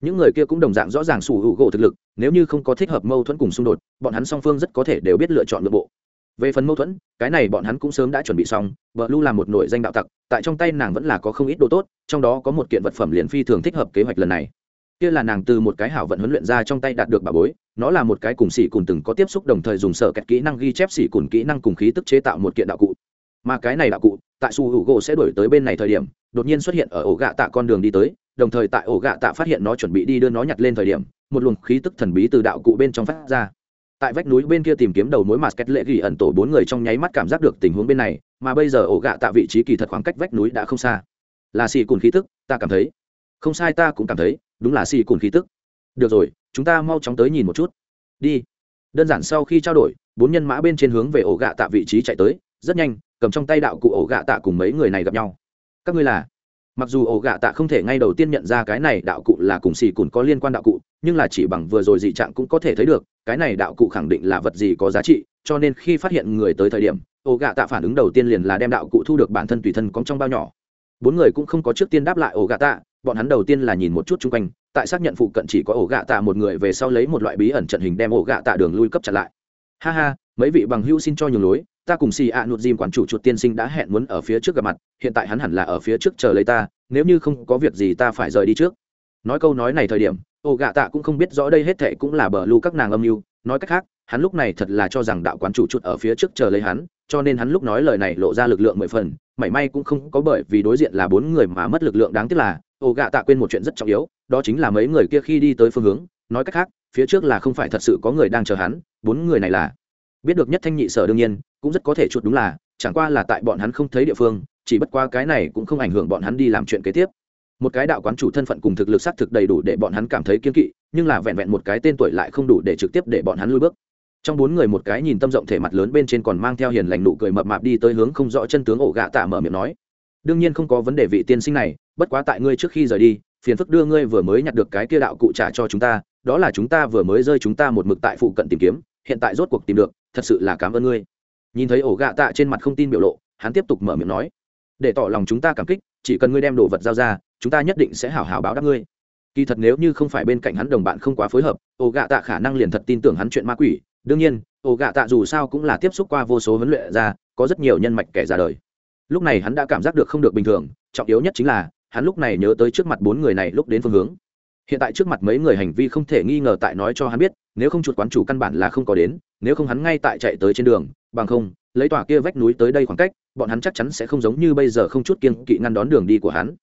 Những người kia cũng đồng dạng rõ ràng sủ hữu gỗ thực lực, nếu như không có thích hợp mâu thuẫn cùng xung đột, bọn hắn song phương rất có thể đều biết lựa chọn nội bộ. Về phần mâu thuẫn, cái này bọn hắn cũng sớm đã chuẩn bị xong vợ lu là một nội danh đạo tặc, tại trong tay nàng vẫn là có không ít đồ tốt, trong đó có một kiện vật phẩm liền phi thường thích hợp kế hoạch lần này. Kia là nàng từ một cái hảo vận huấn luyện ra trong tay đạt được bà bối, nó là một cái cùng xỉ cùn từng có tiếp xúc đồng thời dùng sở kẹt kỹ năng ghi chép xỉ cùn kỹ năng cùng khí tức chế tạo một kiện đạo cụ mà cái này đạo cụ, tại su hữu gỗ sẽ đổi tới bên này thời điểm, đột nhiên xuất hiện ở ổ gạ tạ con đường đi tới, đồng thời tại ổ gạ tạ phát hiện nó chuẩn bị đi đưa nó nhặt lên thời điểm, một luồng khí tức thần bí từ đạo cụ bên trong phát ra. Tại vách núi bên kia tìm kiếm đầu mối mà kết lệ ghi ẩn tổ bốn người trong nháy mắt cảm giác được tình huống bên này, mà bây giờ ổ gạ tạ vị trí kỳ thật khoảng cách vách núi đã không xa. Là xì cùn khí tức, ta cảm thấy. Không sai ta cũng cảm thấy, đúng là xì cùn khí tức. Được rồi, chúng ta mau chóng tới nhìn một chút. Đi. Đơn giản sau khi trao đổi, bốn nhân mã bên trên hướng về ổ gạ tạ vị trí chạy tới, rất nhanh cầm trong tay đạo cụ ổ gạ tạ cùng mấy người này gặp nhau. Các ngươi là? Mặc dù ổ gạ tạ không thể ngay đầu tiên nhận ra cái này đạo cụ là cùng xì cùn có liên quan đạo cụ, nhưng là chỉ bằng vừa rồi dị trạng cũng có thể thấy được, cái này đạo cụ khẳng định là vật gì có giá trị, cho nên khi phát hiện người tới thời điểm, ổ gạ tạ phản ứng đầu tiên liền là đem đạo cụ thu được bản thân tùy thân cóng trong bao nhỏ. Bốn người cũng không có trước tiên đáp lại ổ gạ tạ, bọn hắn đầu tiên là nhìn một chút chung quanh, tại xác nhận phụ cận chỉ có ổ gạ tạ một người về sau lấy một loại bí ẩn trận hình đem ổ gạ tạ đường lui cấp chặt lại. Ha ha, mấy vị bằng hữu xin cho nhường lối ta cùng xì ạ nụt dìm quản chủ chuột tiên sinh đã hẹn muốn ở phía trước gặp mặt, hiện tại hắn hẳn là ở phía trước chờ lấy ta, nếu như không có việc gì ta phải rời đi trước. Nói câu nói này thời điểm, ô gạ tạ cũng không biết rõ đây hết thệ cũng là bờ lưu các nàng âm mưu, nói cách khác, hắn lúc này thật là cho rằng đạo quán chủ chuột ở phía trước chờ lấy hắn, cho nên hắn lúc nói lời này lộ ra lực lượng mười phần, mảy may cũng không có bởi vì đối diện là bốn người mà mất lực lượng đáng tiếc là, ô gạ tạ quên một chuyện rất trọng yếu, đó chính là mấy người kia khi đi tới phương hướng, nói cách khác, phía trước là không phải thật sự có người đang chờ hắn, bốn người này là biết được nhất thanh nhị sở đương nhiên, cũng rất có thể chuột đúng là, chẳng qua là tại bọn hắn không thấy địa phương, chỉ bất qua cái này cũng không ảnh hưởng bọn hắn đi làm chuyện kế tiếp. Một cái đạo quán chủ thân phận cùng thực lực xác thực đầy đủ để bọn hắn cảm thấy kiên kỵ, nhưng là vẹn vẹn một cái tên tuổi lại không đủ để trực tiếp để bọn hắn lui bước. Trong bốn người một cái nhìn tâm rộng thể mặt lớn bên trên còn mang theo hiền lành nụ cười mập mạp đi tới hướng không rõ chân tướng ổ gạ tạ mở miệng nói. Đương nhiên không có vấn đề vị tiên sinh này, bất quá tại ngươi trước khi rời đi, phiền phức đưa ngươi vừa mới nhặt được cái kia đạo cụ trả cho chúng ta, đó là chúng ta vừa mới rơi chúng ta một mực tại phụ cận tìm kiếm, hiện tại rốt cuộc tìm được thật sự là cảm ơn ngươi. Nhìn thấy ổ gạ tạ trên mặt không tin biểu lộ, hắn tiếp tục mở miệng nói, để tỏ lòng chúng ta cảm kích, chỉ cần ngươi đem đồ vật giao ra, chúng ta nhất định sẽ hảo hảo báo đáp ngươi. Kỳ thật nếu như không phải bên cạnh hắn đồng bạn không quá phối hợp, ổ gạ tạ khả năng liền thật tin tưởng hắn chuyện ma quỷ. Đương nhiên, ổ gạ tạ dù sao cũng là tiếp xúc qua vô số huấn luyện ra có rất nhiều nhân mạch kẻ ra đời. Lúc này hắn đã cảm giác được không được bình thường, trọng yếu nhất chính là, hắn lúc này nhớ tới trước mặt bốn người này lúc đến phương hướng hiện tại trước mặt mấy người hành vi không thể nghi ngờ tại nói cho hắn biết, nếu không chuột quán chủ căn bản là không có đến, nếu không hắn ngay tại chạy tới trên đường, bằng không, lấy tòa kia vách núi tới đây khoảng cách, bọn hắn chắc chắn sẽ không giống như bây giờ không chút kiên kỵ ngăn đón đường đi của hắn.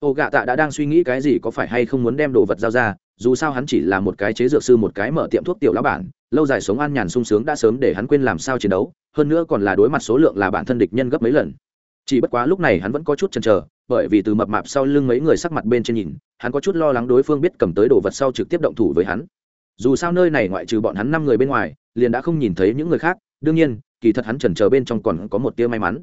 Ô gạ tạ đã đang suy nghĩ cái gì có phải hay không muốn đem đồ vật giao ra, dù sao hắn chỉ là một cái chế dược sư một cái mở tiệm thuốc tiểu lão bản, lâu dài sống an nhàn sung sướng đã sớm để hắn quên làm sao chiến đấu, hơn nữa còn là đối mặt số lượng là bản thân địch nhân gấp mấy lần chỉ bất quá lúc này hắn vẫn có chút chần chờ, bởi vì từ mập mạp sau lưng mấy người sắc mặt bên trên nhìn, hắn có chút lo lắng đối phương biết cầm tới đồ vật sau trực tiếp động thủ với hắn. Dù sao nơi này ngoại trừ bọn hắn năm người bên ngoài, liền đã không nhìn thấy những người khác, đương nhiên, kỳ thật hắn chần chờ bên trong còn có một tia may mắn.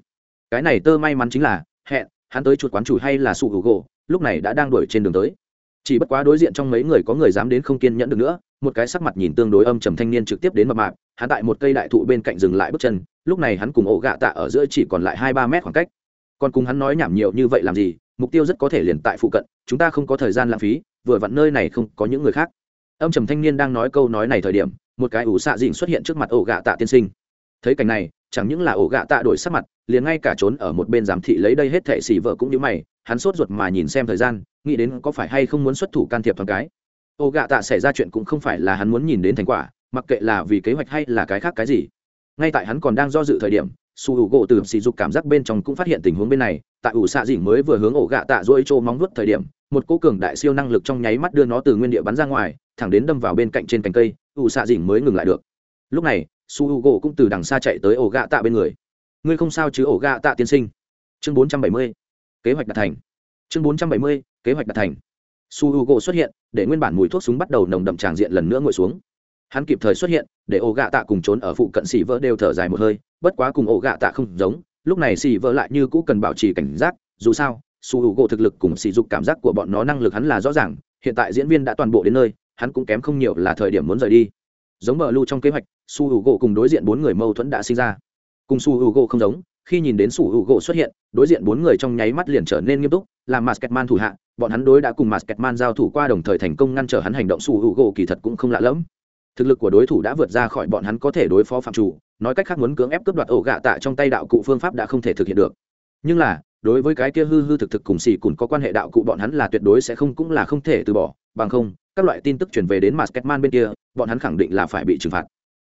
Cái này tơ may mắn chính là, hẹn, hắn tới chuột quán chủ hay là sụ hữu gỗ, lúc này đã đang đuổi trên đường tới. Chỉ bất quá đối diện trong mấy người có người dám đến không kiên nhẫn được nữa, một cái sắc mặt nhìn tương đối âm trầm thanh niên trực tiếp đến mập mạp, hắn tại một cây đại thụ bên cạnh dừng lại bước chân, lúc này hắn cùng ổ gạ tạ ở giữa chỉ còn lại hai ba mét khoảng cách còn cùng hắn nói nhảm nhiều như vậy làm gì, mục tiêu rất có thể liền tại phụ cận, chúng ta không có thời gian lãng phí, vừa vặn nơi này không có những người khác. Âm trầm thanh niên đang nói câu nói này thời điểm, một cái ủ xạ dịn xuất hiện trước mặt ổ gạ tạ tiên sinh. Thấy cảnh này, chẳng những là ổ gạ tạ đổi sắc mặt, liền ngay cả trốn ở một bên giám thị lấy đây hết thệ xỉ vợ cũng như mày, hắn sốt ruột mà nhìn xem thời gian, nghĩ đến có phải hay không muốn xuất thủ can thiệp thoáng cái. Ổ gạ tạ xảy ra chuyện cũng không phải là hắn muốn nhìn đến thành quả, mặc kệ là vì kế hoạch hay là cái khác cái gì. Ngay tại hắn còn đang do dự thời điểm su h u gỗ từ sỉ dục cảm giác bên trong cũng phát hiện tình huống bên này, tại ủ xạ dỉnh mới vừa hướng ổ gạ tạ dỗi trô móng vuốt thời điểm, một cô cường đại siêu năng lực trong nháy mắt đưa nó từ nguyên địa bắn ra ngoài, thẳng đến đâm vào bên cạnh trên cành cây, ủ xạ dỉnh mới ngừng lại được. Lúc này, su h u gỗ cũng từ đằng xa chạy tới ổ gạ tạ bên người. Ngươi không sao chứ ổ gạ tạ tiên sinh? Chương bốn trăm bảy mươi, kế hoạch đạt thành. Chương bốn trăm bảy mươi, kế hoạch đạt thành. Su h u gỗ xuất hiện, để nguyên bản mùi thuốc súng bắt đầu nồng đậm tràng diện lần nữa ngồi xuống. Hắn kịp thời xuất hiện, để ổ gạ tạ cùng trốn ở phụ cận xỉ vỡ đều thở dài một hơi bất quá cùng ổ gạ tạ không giống, lúc này xì vỡ lại như cũ cần bảo trì cảnh giác, dù sao su hữu gỗ thực lực cùng sỉ dục cảm giác của bọn nó năng lực hắn là rõ ràng, hiện tại diễn viên đã toàn bộ đến nơi, hắn cũng kém không nhiều là thời điểm muốn rời đi. Giống mở lưu trong kế hoạch su hữu gỗ cùng đối diện bốn người mâu thuẫn đã sinh ra. Cùng su hữu gỗ không giống, khi nhìn đến su hữu gỗ xuất hiện, đối diện bốn người trong nháy mắt liền trở nên nghiêm túc làm masketman thủ hạ, bọn hắn đối đã cùng masketman giao thủ qua đồng thời thành công ngăn trở hắn hành động su hữu gỗ kỳ thật cũng không lạ lẫm. Thực lực của đối thủ đã vượt ra khỏi bọn hắn có thể đối phó phạm chủ nói cách khác muốn cưỡng ép cướp đoạt ổ gạ tạ trong tay đạo cụ phương pháp đã không thể thực hiện được. Nhưng là, đối với cái kia hư hư thực thực cùng xì cùn có quan hệ đạo cụ bọn hắn là tuyệt đối sẽ không cũng là không thể từ bỏ, bằng không, các loại tin tức chuyển về đến Masketman bên kia, bọn hắn khẳng định là phải bị trừng phạt.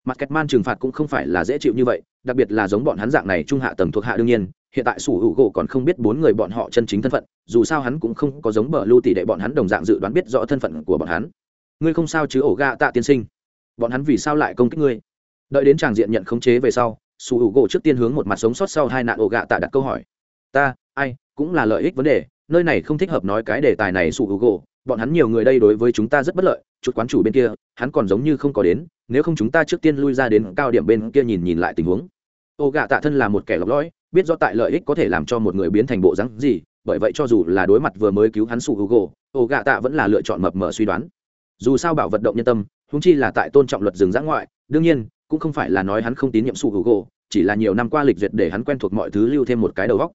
Masketman trừng phạt cũng không phải là dễ chịu như vậy, đặc biệt là giống bọn hắn dạng này trung hạ tầng thuộc hạ đương nhiên, hiện tại sủ hữu gỗ còn không biết bốn người bọn họ chân chính thân phận, dù sao hắn cũng không có giống bờ lưu tỷ đệ bọn hắn đồng dạng dự đoán biết rõ thân phận của bọn hắn. Ngươi không sao chứ ổ gạ tạ tiên sinh? Bọn hắn vì sao lại công kích ngươi? Đợi đến tràng diện nhận khống chế về sau, su hữu gỗ trước tiên hướng một mặt sống sót sau hai nạn ổ gạ tạ đặt câu hỏi. Ta, ai, cũng là lợi ích vấn đề, nơi này không thích hợp nói cái đề tài này su hữu gỗ. Bọn hắn nhiều người đây đối với chúng ta rất bất lợi, chút quán chủ bên kia, hắn còn giống như không có đến, nếu không chúng ta trước tiên lui ra đến cao điểm bên kia nhìn nhìn lại tình huống. Ổ gạ tạ thân là một kẻ lọc lõi, biết rõ tại lợi ích có thể làm cho một người biến thành bộ rắn gì, bởi vậy cho dù là đối mặt vừa mới cứu hắn su hữu gỗ, ổ gạ tạ vẫn là lựa chọn mập mờ suy đoán. Dù sao bảo vật động nhân tâm húng chi là tại tôn trọng luật rừng giã ngoại, đương nhiên cũng không phải là nói hắn không tín nhiệm su hữu chỉ là nhiều năm qua lịch duyệt để hắn quen thuộc mọi thứ lưu thêm một cái đầu góc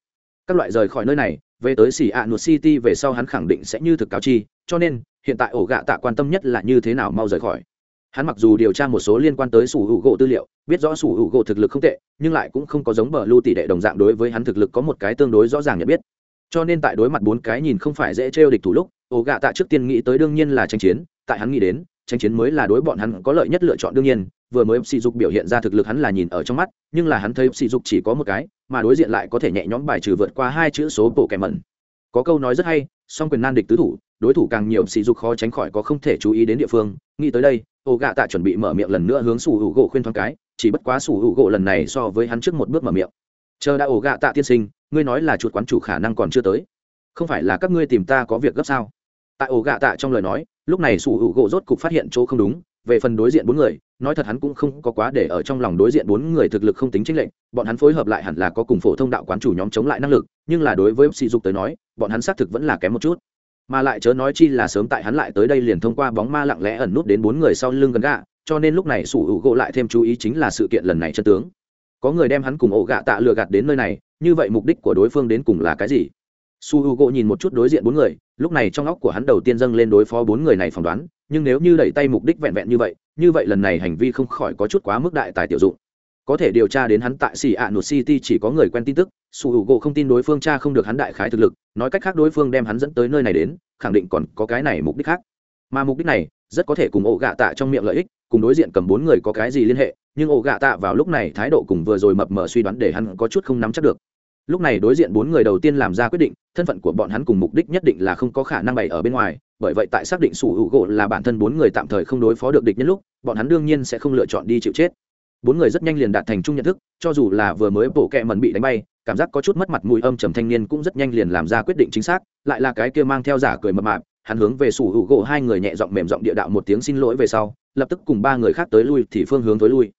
các loại rời khỏi nơi này, về tới xỉ ạ nuột city về sau hắn khẳng định sẽ như thực cáo chi, cho nên, hiện tại ổ gạ tạ quan tâm nhất là như thế nào mau rời khỏi. Hắn mặc dù điều tra một số liên quan tới sủ hữu gỗ tư liệu, biết rõ sủ hữu gỗ thực lực không tệ, nhưng lại cũng không có giống bờ lưu tỷ đệ đồng dạng đối với hắn thực lực có một cái tương đối rõ ràng nhận biết. Cho nên tại đối mặt bốn cái nhìn không phải dễ trêu địch thủ lúc, ổ gạ tạ trước tiên nghĩ tới đương nhiên là tranh chiến, tại hắn nghĩ đến tranh chiến mới là đối bọn hắn có lợi nhất lựa chọn đương nhiên, vừa mới sỉ dục biểu hiện ra thực lực hắn là nhìn ở trong mắt, nhưng là hắn thấy sỉ dục chỉ có một cái, mà đối diện lại có thể nhẹ nhõm bài trừ vượt qua hai chữ số bộ kẻ mẩn. Có câu nói rất hay, song quyền nan địch tứ thủ, đối thủ càng nhiều sỉ dục khó tránh khỏi có không thể chú ý đến địa phương. Nghĩ tới đây, ô gạ tạ chuẩn bị mở miệng lần nữa hướng sủ hữu gỗ khuyên thoáng cái, chỉ bất quá sủ hữu gỗ lần này so với hắn trước một bước mở miệng. Chờ đã ổ gạ tạ tiên sinh, ngươi nói là chuột quán chủ khả năng còn chưa tới. Không phải là các ngươi tìm ta có việc gấp sao? Tại ổ gạ tạ trong lời nói, lúc này sủ hữu gỗ rốt cục phát hiện chỗ không đúng, về phần đối diện bốn người, nói thật hắn cũng không có quá để ở trong lòng đối diện bốn người thực lực không tính chính lệnh bọn hắn phối hợp lại hẳn là có cùng phổ thông đạo quán chủ nhóm chống lại năng lực, nhưng là đối với sỉ dục tới nói, bọn hắn xác thực vẫn là kém một chút. Mà lại chớ nói chi là sớm tại hắn lại tới đây liền thông qua bóng ma lặng lẽ ẩn nút đến bốn người sau lưng gần gạ, cho nên lúc này sủ hữu gỗ lại thêm chú ý chính là sự kiện lần này chân tướng. Có người đem hắn cùng ổ gạ tạ lừa gạt đến nơi này, như vậy mục đích của đối phương đến cùng là cái gì? Su h u gỗ nhìn một chút đối diện bốn người lúc này trong óc của hắn đầu tiên dâng lên đối phó bốn người này phỏng đoán, nhưng nếu như đẩy tay mục đích vẹn vẹn như vậy như vậy lần này hành vi không khỏi có chút quá mức đại tài tiểu dụng. Có thể điều tra đến hắn tại xì ạ nụt city chỉ có người quen tin tức, su h u gỗ không tin đối phương cha không được hắn đại khái thực lực, nói cách khác đối phương đem hắn dẫn tới nơi này đến, khẳng định còn có cái này mục đích khác. Mà mục đích này, rất có thể cùng ổ gạ tạ trong miệng lợi ích, cùng đối diện cầm bốn người có cái gì liên hệ, nhưng ổ gạ tạ vào lúc này thái độ cùng vừa rồi mập mờ suy đoán để hắn có chút không nắm chắc được lúc này đối diện bốn người đầu tiên làm ra quyết định, thân phận của bọn hắn cùng mục đích nhất định là không có khả năng bày ở bên ngoài, bởi vậy tại xác định sủ hữu gỗ là bản thân bốn người tạm thời không đối phó được địch nhân lúc, bọn hắn đương nhiên sẽ không lựa chọn đi chịu chết. Bốn người rất nhanh liền đạt thành chung nhận thức, cho dù là vừa mới bổ kẹ mần bị đánh bay, cảm giác có chút mất mặt mùi âm trầm thanh niên cũng rất nhanh liền làm ra quyết định chính xác, lại là cái kia mang theo giả cười mập mạp, hắn hướng về sủ hữu gỗ hai người nhẹ giọng mềm giọng địa đạo một tiếng xin lỗi về sau, lập tức cùng ba người khác tới lui thì phương hướng tới lui.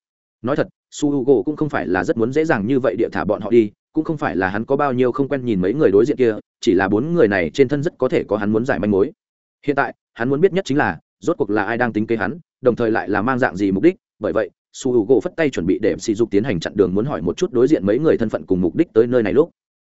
Nói thật su h u gỗ cũng không phải là rất muốn dễ dàng như vậy địa thả bọn họ đi cũng không phải là hắn có bao nhiêu không quen nhìn mấy người đối diện kia, chỉ là bốn người này trên thân rất có thể có hắn muốn giải manh mối. Hiện tại, hắn muốn biết nhất chính là, rốt cuộc là ai đang tính kế hắn, đồng thời lại là mang dạng gì mục đích, bởi vậy, su h u gỗ phất tay chuẩn bị để sỉ dục tiến hành chặn đường muốn hỏi một chút đối diện mấy người thân phận cùng mục đích tới nơi này lúc.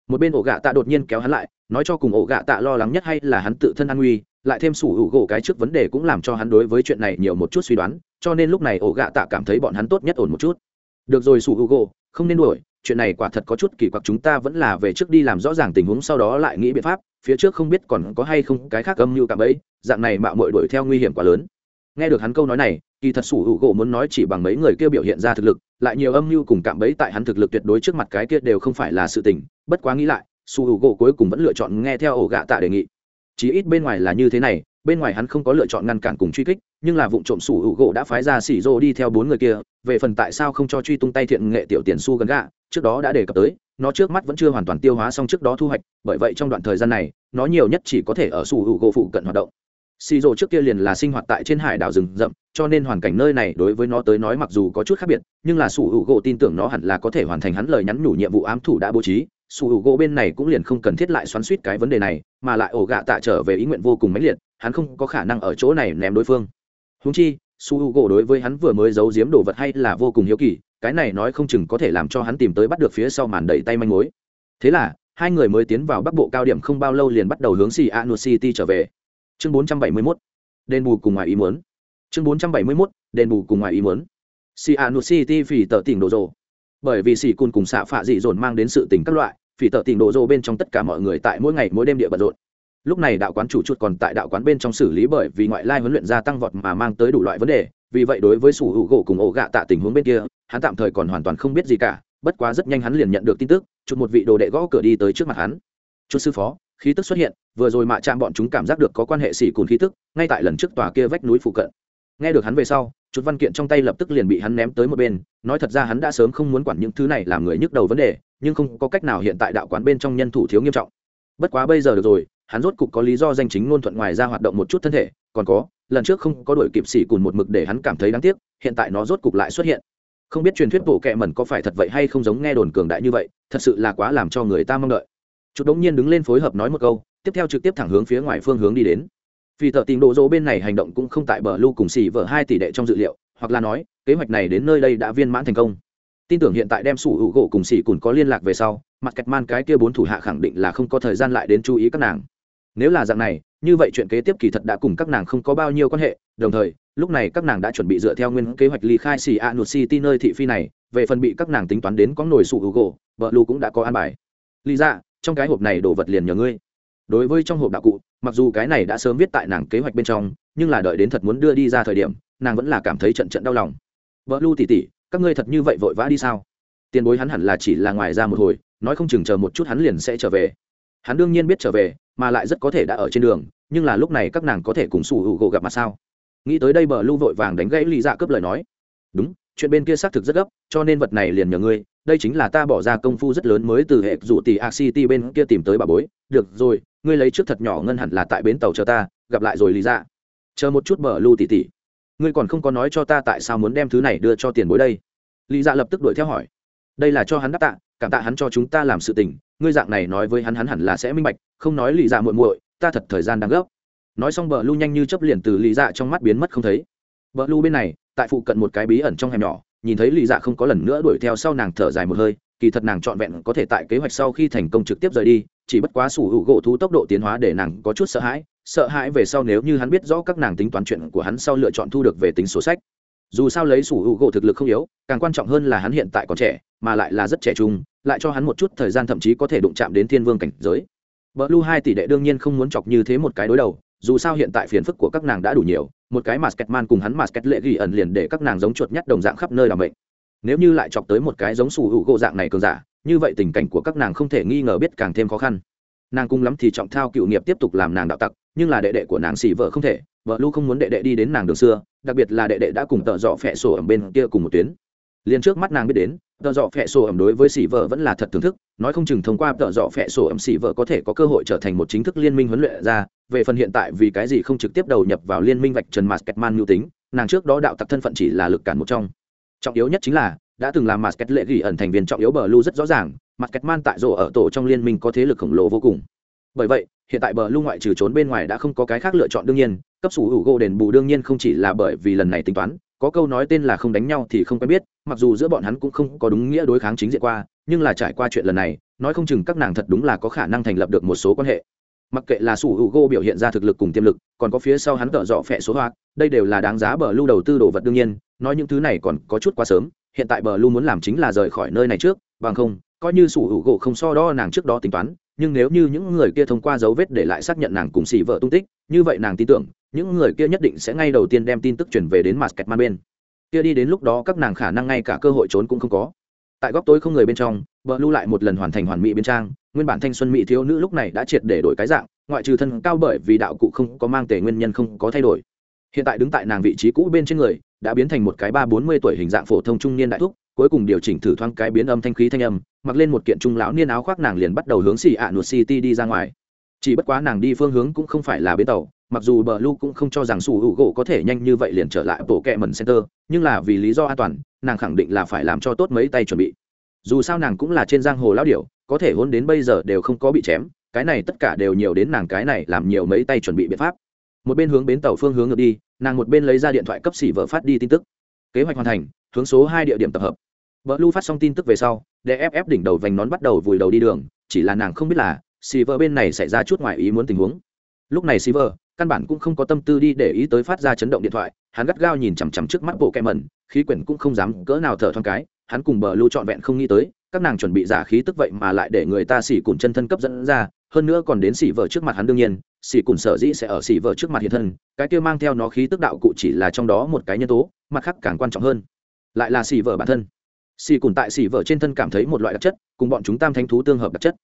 Một bên ổ gạ tạ đột nhiên kéo hắn lại, nói cho cùng ổ gạ tạ lo lắng nhất hay là hắn tự thân an nguy, lại thêm sủ hữu gỗ cái trước vấn đề cũng làm cho hắn đối với chuyện này nhiều một chút suy đoán, cho nên lúc này ổ gạ tạ cảm thấy bọn hắn tốt nhất ổn một chút. Được rồi sủ hữu gỗ, không nên đuổi chuyện này quả thật có chút kỳ quặc, chúng ta vẫn là về trước đi làm rõ ràng tình huống, sau đó lại nghĩ biện pháp, phía trước không biết còn có hay không cái khác âm như cạm ấy dạng này mạo mội đuổi theo nguy hiểm quá lớn. Nghe được hắn câu nói này, kỳ thật sủ hữu gỗ muốn nói chỉ bằng mấy người kia biểu hiện ra thực lực, lại nhiều âm mưu cùng cạm bẫy tại hắn thực lực tuyệt đối trước mặt cái kia đều không phải là sự tình, bất quá nghĩ lại, sủ hữu gỗ cuối cùng vẫn lựa chọn nghe theo ổ gạ tạ đề nghị. Chí ít bên ngoài là như thế này bên ngoài hắn không có lựa chọn ngăn cản cùng truy kích, nhưng là vụ trộm sủ hữu gỗ đã phái ra xỉ rô đi theo bốn người kia, về phần tại sao không cho truy tung tay thiện nghệ tiểu tiền su gần gạ, trước đó đã đề cập tới, nó trước mắt vẫn chưa hoàn toàn tiêu hóa xong trước đó thu hoạch, bởi vậy trong đoạn thời gian này, nó nhiều nhất chỉ có thể ở sủ hữu gỗ phụ cận hoạt động. Xì rồ trước kia liền là sinh hoạt tại trên hải đảo rừng rậm, cho nên hoàn cảnh nơi này đối với nó tới nói mặc dù có chút khác biệt, nhưng là sủ hữu gỗ tin tưởng nó hẳn là có thể hoàn thành hắn lời nhắn nhủ nhiệm vụ ám thủ đã bố trí. Sủ hữu gỗ bên này cũng liền không cần thiết lại xoắn suýt cái vấn đề này, mà lại ổ gạ tạ trở về ý nguyện vô cùng mãnh liệt hắn không có khả năng ở chỗ này ném đối phương. Húng chi, su h u gỗ đối với hắn vừa mới giấu giếm đồ vật hay là vô cùng hiếu kỳ, cái này nói không chừng có thể làm cho hắn tìm tới bắt được phía sau màn đẩy tay manh mối. Thế là, hai người mới tiến vào bắc bộ cao điểm không bao lâu liền bắt đầu hướng xì a city trở về. Chương 471. đền bù cùng ngoài ý muốn. Chương 471. đền bù cùng ngoài ý muốn. Xì a city phỉ tờ tỉnh đồ rồ. Bởi vì xì cun cùng xạ phạ dị dồn mang đến sự tình các loại, phỉ tờ tỉnh đồ rồ bên trong tất cả mọi người tại mỗi ngày mỗi đêm địa bận rộn lúc này đạo quán chủ chuột còn tại đạo quán bên trong xử lý bởi vì ngoại lai huấn luyện gia tăng vọt mà mang tới đủ loại vấn đề, vì vậy đối với sủ hữu gỗ cùng ổ gạ tạ tình huống bên kia, hắn tạm thời còn hoàn toàn không biết gì cả, bất quá rất nhanh hắn liền nhận được tin tức chút một vị đồ đệ gõ cửa đi tới trước mặt hắn. Chút sư phó, khí tức xuất hiện, vừa rồi mạ chạm bọn chúng cảm giác được có quan hệ xỉ cùn khí tức, ngay tại lần trước tòa kia vách núi phụ cận. Nghe được hắn về sau chút văn kiện trong tay lập tức liền bị hắn ném tới một bên, nói thật ra hắn đã sớm không muốn quản những thứ này làm người nhức đầu vấn đề, nhưng không có cách nào hiện tại đạo quán bên trong nhân thủ thiếu nghiêm trọng. Bất quá bây giờ được rồi hắn rốt cục có lý do danh chính ngôn thuận ngoài ra hoạt động một chút thân thể, còn có, lần trước không có đuổi kịp xỉ cùn một mực để hắn cảm thấy đáng tiếc, hiện tại nó rốt cục lại xuất hiện. Không biết truyền thuyết bộ kệ mẩn có phải thật vậy hay không giống nghe đồn cường đại như vậy, thật sự là quá làm cho người ta mong đợi. Chút đống nhiên đứng lên phối hợp nói một câu, tiếp theo trực tiếp thẳng hướng phía ngoài phương hướng đi đến. Vì thợ tìm đồ dỗ bên này hành động cũng không tại bờ lưu cùng xỉ vợ hai tỷ đệ trong dự liệu, hoặc là nói, kế hoạch này đến nơi đây đã viên mãn thành công. Tin tưởng hiện tại đem sủ hữu gỗ cùng xỉ cùn có liên lạc về sau, mặt kẹt man cái kia bốn thủ hạ khẳng định là không có thời gian lại đến chú ý các nàng nếu là dạng này, như vậy chuyện kế tiếp kỳ thật đã cùng các nàng không có bao nhiêu quan hệ, đồng thời, lúc này các nàng đã chuẩn bị dựa theo nguyên kế hoạch ly khai xì a nụt city nơi thị phi này, về phần bị các nàng tính toán đến có nồi sụ hữu gỗ vợ lu cũng đã có an bài. Lý ra, trong cái hộp này đồ vật liền nhờ ngươi. Đối với trong hộp đạo cụ, mặc dù cái này đã sớm viết tại nàng kế hoạch bên trong, nhưng là đợi đến thật muốn đưa đi ra thời điểm, nàng vẫn là cảm thấy trận trận đau lòng. Vợ lu tỉ tỉ, các ngươi thật như vậy vội vã đi sao? Tiền bối hắn hẳn là chỉ là ngoài ra một hồi, nói không chừng chờ một chút hắn liền sẽ trở về. Hắn đương nhiên biết trở về mà lại rất có thể đã ở trên đường, nhưng là lúc này các nàng có thể cùng sủ hữu gỗ gặp mặt sao? Nghĩ tới đây bờ lưu vội vàng đánh gãy lì dạ cướp lời nói. Đúng, chuyện bên kia xác thực rất gấp, cho nên vật này liền nhờ ngươi, đây chính là ta bỏ ra công phu rất lớn mới từ hệ rủ tỷ a city bên kia tìm tới bà bối. Được rồi, ngươi lấy trước thật nhỏ ngân hẳn là tại bến tàu chờ ta, gặp lại rồi lý dạ. chờ một chút bờ lưu tỉ tỉ ngươi còn không có nói cho ta tại sao muốn đem thứ này đưa cho tiền bối đây? Lý dạ lập tức đuổi theo hỏi. Đây là cho hắn đáp tạ, cảm tạ hắn cho chúng ta làm sự tình ngươi dạng này nói với hắn hắn hẳn là sẽ minh bạch, không nói lì dạ muội muội, ta thật thời gian đang gấp. Nói xong bờ lu nhanh như chấp liền từ lì dạ trong mắt biến mất không thấy. Bờ lu bên này, tại phụ cận một cái bí ẩn trong hẻm nhỏ, nhìn thấy lì dạ không có lần nữa đuổi theo sau nàng thở dài một hơi, kỳ thật nàng trọn vẹn có thể tại kế hoạch sau khi thành công trực tiếp rời đi, chỉ bất quá sủ hữu gỗ thú tốc độ tiến hóa để nàng có chút sợ hãi sợ hãi về sau nếu như hắn biết rõ các nàng tính toán chuyện của hắn sau lựa chọn thu được về tính số sách. Dù sao lấy sủ hữu gỗ thực lực không yếu, càng quan trọng hơn là hắn hiện tại còn trẻ, mà lại là rất trẻ trung lại cho hắn một chút thời gian thậm chí có thể đụng chạm đến thiên vương cảnh giới. Vợ lưu hai tỷ đệ đương nhiên không muốn chọc như thế một cái đối đầu, dù sao hiện tại phiền phức của các nàng đã đủ nhiều, một cái masket man cùng hắn masket lệ ghi ẩn liền để các nàng giống chuột nhắt đồng dạng khắp nơi làm bệnh nếu như lại chọc tới một cái giống sủ hữu gỗ dạng này cường giả, như vậy tình cảnh của các nàng không thể nghi ngờ biết càng thêm khó khăn. Nàng cung lắm thì trọng thao cựu nghiệp tiếp tục làm nàng đạo tặc, nhưng là đệ đệ của nàng xỉ vợ không thể vợ lu không muốn đệ đệ đi đến nàng đường xưa, đặc biệt là đệ đệ đã cùng tợ dọ phẹ sổ ở bên kia cùng một tuyến. Liền trước mắt nàng biết đến tợ dọ phẹ sổ ẩm đối với xỉ vợ vẫn là thật thưởng thức, nói không chừng thông qua tợ dọ phẹ sổ ẩm xỉ vợ có thể có cơ hội trở thành một chính thức liên minh huấn luyện ra về phần hiện tại vì cái gì không trực tiếp đầu nhập vào liên minh vạch trần masketman mưu tính, nàng trước đó đạo tặc thân phận chỉ là lực cản một trong. Trọng yếu nhất chính là, đã từng làm masket lệ ghi ẩn thành viên trọng yếu bờ lu rất rõ ràng, masketman tại rổ ở tổ trong liên minh có thế lực khổng lồ vô cùng. Bởi vậy, hiện tại bờ lu ngoại trừ trốn bên ngoài đã không có cái khác lựa chọn đương nhiên, cấp sủ hữu gỗ đền bù đương nhiên không chỉ là bởi vì lần này tính toán có câu nói tên là không đánh nhau thì không quen biết, mặc dù giữa bọn hắn cũng không có đúng nghĩa đối kháng chính diện qua, nhưng là trải qua chuyện lần này, nói không chừng các nàng thật đúng là có khả năng thành lập được một số quan hệ. Mặc kệ là sủ hữu gô biểu hiện ra thực lực cùng tiềm lực, còn có phía sau hắn tợ dọ phẹ số hoạt đây đều là đáng giá bờ lưu đầu tư đồ vật đương nhiên, nói những thứ này còn có chút quá sớm, hiện tại bờ lưu muốn làm chính là rời khỏi nơi này trước, bằng không, coi như sủ hữu gỗ không so đo nàng trước đó tính toán, nhưng nếu như những người kia thông qua dấu vết để lại xác nhận nàng cùng xì vợ tung tích, như vậy nàng tin tưởng những người kia nhất định sẽ ngay đầu tiên đem tin tức chuyển về đến mặt kẹt man bên. Kia đi đến lúc đó các nàng khả năng ngay cả cơ hội trốn cũng không có. Tại góc tối không người bên trong vợ lưu lại một lần hoàn thành hoàn mỹ bên trang, nguyên bản thanh xuân mỹ thiếu nữ lúc này đã triệt để đổi cái dạng, ngoại trừ thân cao bởi vì đạo cụ không có mang tề nguyên nhân không có thay đổi. Hiện tại đứng tại nàng vị trí cũ bên trên người, đã biến thành một cái ba bốn mươi tuổi hình dạng phổ thông trung niên đại thúc, cuối cùng điều chỉnh thử thoáng cái biến âm thanh khí thanh âm, mặc lên một kiện trung lão niên áo khoác nàng liền bắt đầu hướng xì ạ nụt city đi ra ngoài. Chỉ bất quá nàng đi phương hướng cũng không phải là bến tàu mặc dù bờ lu cũng không cho rằng su hữu gỗ có thể nhanh như vậy liền trở lại bộ kẹ mần center, nhưng là vì lý do an toàn, nàng khẳng định là phải làm cho tốt mấy tay chuẩn bị. Dù sao nàng cũng là trên giang hồ lão điểu, có thể hôn đến bây giờ đều không có bị chém, cái này tất cả đều nhiều đến nàng cái này làm nhiều mấy tay chuẩn bị biện pháp. Một bên hướng bến tàu phương hướng ngược đi, nàng một bên lấy ra điện thoại cấp xỉ vợ phát đi tin tức. Kế hoạch hoàn thành, hướng số hai địa điểm tập hợp. Vợ lu phát xong tin tức về sau, để ép ép đỉnh đầu vành nón bắt đầu vùi đầu đi đường, chỉ là nàng không biết là xì vợ bên này xảy ra chút ngoài ý muốn tình huống. Lúc này xì vợ căn bản cũng không có tâm tư đi để ý tới phát ra chấn động điện thoại, hắn gắt gao nhìn chằm chằm trước mắt bộ kẹ mẩn, khí quyển cũng không dám cỡ nào thở thoáng cái, hắn cùng bờ lưu trọn vẹn không nghĩ tới, các nàng chuẩn bị giả khí tức vậy mà lại để người ta xỉ cùn chân thân cấp dẫn ra, hơn nữa còn đến xỉ vợ trước mặt hắn đương nhiên, xỉ cùn sở dĩ sẽ ở xỉ vợ trước mặt hiện thân, cái kia mang theo nó khí tức đạo cụ chỉ là trong đó một cái nhân tố, mặt khác càng quan trọng hơn, lại là xỉ vợ bản thân. Xỉ cùn tại xỉ vợ trên thân cảm thấy một loại đặc chất, cùng bọn chúng tam thanh thú tương hợp đặc chất.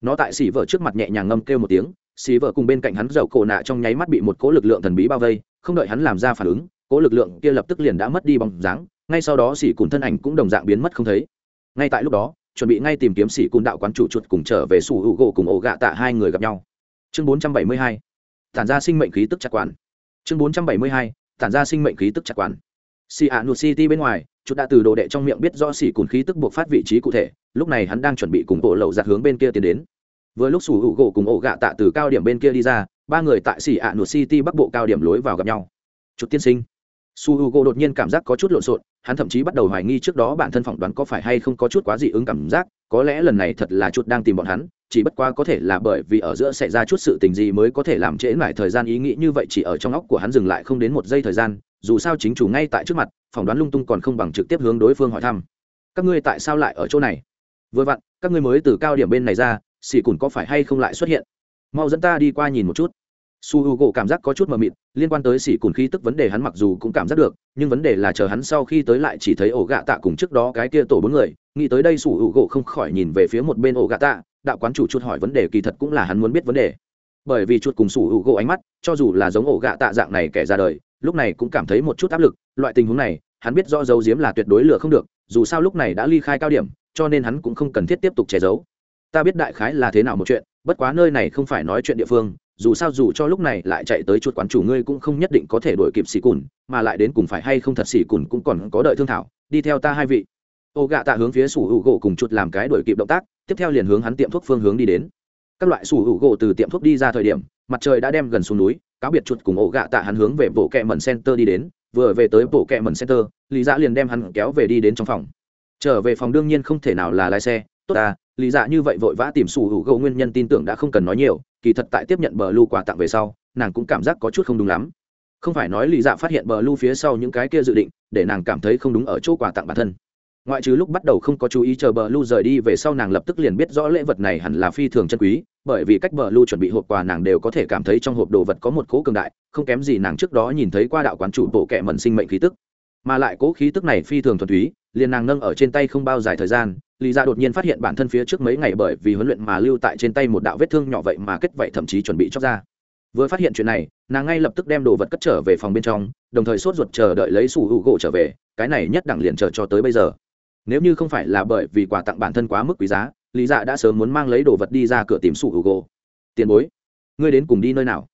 Nó tại xỉ vợ trước mặt nhẹ nhàng ngâm kêu một tiếng xỉ vợ cùng bên cạnh hắn dầu cổ nạ trong nháy mắt bị một cỗ lực lượng thần bí bao vây, không đợi hắn làm ra phản ứng, cỗ lực lượng kia lập tức liền đã mất đi bóng dáng, ngay sau đó xỉ cùn thân ảnh cũng đồng dạng biến mất không thấy. Ngay tại lúc đó, chuẩn bị ngay tìm kiếm sĩ cùn đạo quán chủ chuột cùng trở về sủ hữu gỗ cùng ổ gạ tạ hai người gặp nhau. Chương bốn trăm bảy mươi hai, tản ra sinh mệnh khí tức chặt quản chương bốn trăm bảy mươi hai, tản ra sinh mệnh khí tức chặt quản xì ạ nụt city bên ngoài chút đã từ đồ đệ trong miệng biết do xỉ cùn khí tức buộc phát vị trí cụ thể, lúc này hắn đang chuẩn bị cùng bộ lậu giặt hướng bên kia tiến đến vừa lúc sủ hữu gỗ cùng ổ gạ tạ từ cao điểm bên kia đi ra, ba người tại xỉ ạ nụt city bắc bộ cao điểm lối vào gặp nhau. Chụt tiên sinh. Su h u g o đột nhiên cảm giác có chút lộn xộn, hắn thậm chí bắt đầu hoài nghi trước đó bản thân phỏng đoán có phải hay không có chút quá dị ứng cảm giác, có lẽ lần này thật là chút đang tìm bọn hắn, chỉ bất qua có thể là bởi vì ở giữa xảy ra chút sự tình gì mới có thể làm trễ mãi thời gian ý nghĩ như vậy chỉ ở trong óc của hắn dừng lại không đến một giây thời gian, dù sao chính chủ ngay tại trước mặt, phỏng đoán lung tung còn không bằng trực tiếp hướng đối phương hỏi thăm. Các ngươi tại sao lại ở chỗ này? Vừa vặn, các ngươi mới từ cao điểm bên này ra xì cùn có phải hay không lại xuất hiện? Mau dẫn ta đi qua nhìn một chút. Su h u gỗ cảm giác có chút mờ mịt, liên quan tới xỉ cùn khí tức vấn đề hắn mặc dù cũng cảm giác được, nhưng vấn đề là chờ hắn sau khi tới lại chỉ thấy ổ gạ tạ cùng trước đó cái kia tổ bốn người. Nghĩ tới đây su h u gỗ không khỏi nhìn về phía một bên ổ gạ tạ, đạo quán chủ chút hỏi vấn đề kỳ thật cũng là hắn muốn biết vấn đề. Bởi vì chút cùng su h u gỗ ánh mắt, cho dù là giống ổ gạ tạ dạng này kẻ ra đời, lúc này cũng cảm thấy một chút áp lực, loại tình huống này, hắn biết rõ dấu diếm là tuyệt đối lửa không được, dù sao lúc này đã ly khai cao điểm, cho nên hắn cũng không cần thiết tiếp tục che giấu ta biết đại khái là thế nào một chuyện, bất quá nơi này không phải nói chuyện địa phương, dù sao dù cho lúc này lại chạy tới chuột quán chủ ngươi cũng không nhất định có thể đổi kịp xì cùn, mà lại đến cùng phải hay không thật xì cùn cũng còn có đợi thương thảo, đi theo ta hai vị. Ô gạ tạ hướng phía sủ hữu gỗ cùng chuột làm cái đổi kịp động tác, tiếp theo liền hướng hắn tiệm thuốc phương hướng đi đến. Các loại sủ hữu gỗ từ tiệm thuốc đi ra thời điểm, mặt trời đã đem gần xuống núi, cáo biệt chuột cùng ổ gạ tạ hắn hướng về bộ kẹ mần center đi đến, vừa về tới bộ kẹ mần center, lý giã liền đem hắn kéo về đi đến trong phòng. Trở về phòng đương nhiên không thể nào là lái xe tốt ta, lý dạ như vậy vội vã tìm sủ hữu gỗ nguyên nhân tin tưởng đã không cần nói nhiều, kỳ thật tại tiếp nhận bờ lưu quà tặng về sau, nàng cũng cảm giác có chút không đúng lắm. Không phải nói lý dạ phát hiện bờ lưu phía sau những cái kia dự định, để nàng cảm thấy không đúng ở chỗ quà tặng bản thân. Ngoại trừ lúc bắt đầu không có chú ý chờ bờ lưu rời đi về sau nàng lập tức liền biết rõ lễ vật này hẳn là phi thường chân quý, bởi vì cách bờ lưu chuẩn bị hộp quà nàng đều có thể cảm thấy trong hộp đồ vật có một cố cường đại, không kém gì nàng trước đó nhìn thấy qua đạo quán chủ bộ kệ mẩn sinh mệnh khí tức. Mà lại cố khí tức này phi thường thuần túy, liền nàng nâng ở trên tay không bao dài thời gian lý ra đột nhiên phát hiện bản thân phía trước mấy ngày bởi vì huấn luyện mà lưu tại trên tay một đạo vết thương nhỏ vậy mà kết vậy thậm chí chuẩn bị chóc ra. Vừa phát hiện chuyện này, nàng ngay lập tức đem đồ vật cất trở về phòng bên trong, đồng thời sốt ruột chờ đợi lấy sủ hữu gỗ trở về, cái này nhất đẳng liền chờ cho tới bây giờ. Nếu như không phải là bởi vì quà tặng bản thân quá mức quý giá, lý dạ đã sớm muốn mang lấy đồ vật đi ra cửa tìm sủ hữu gỗ. Tiền bối, ngươi đến cùng đi nơi nào?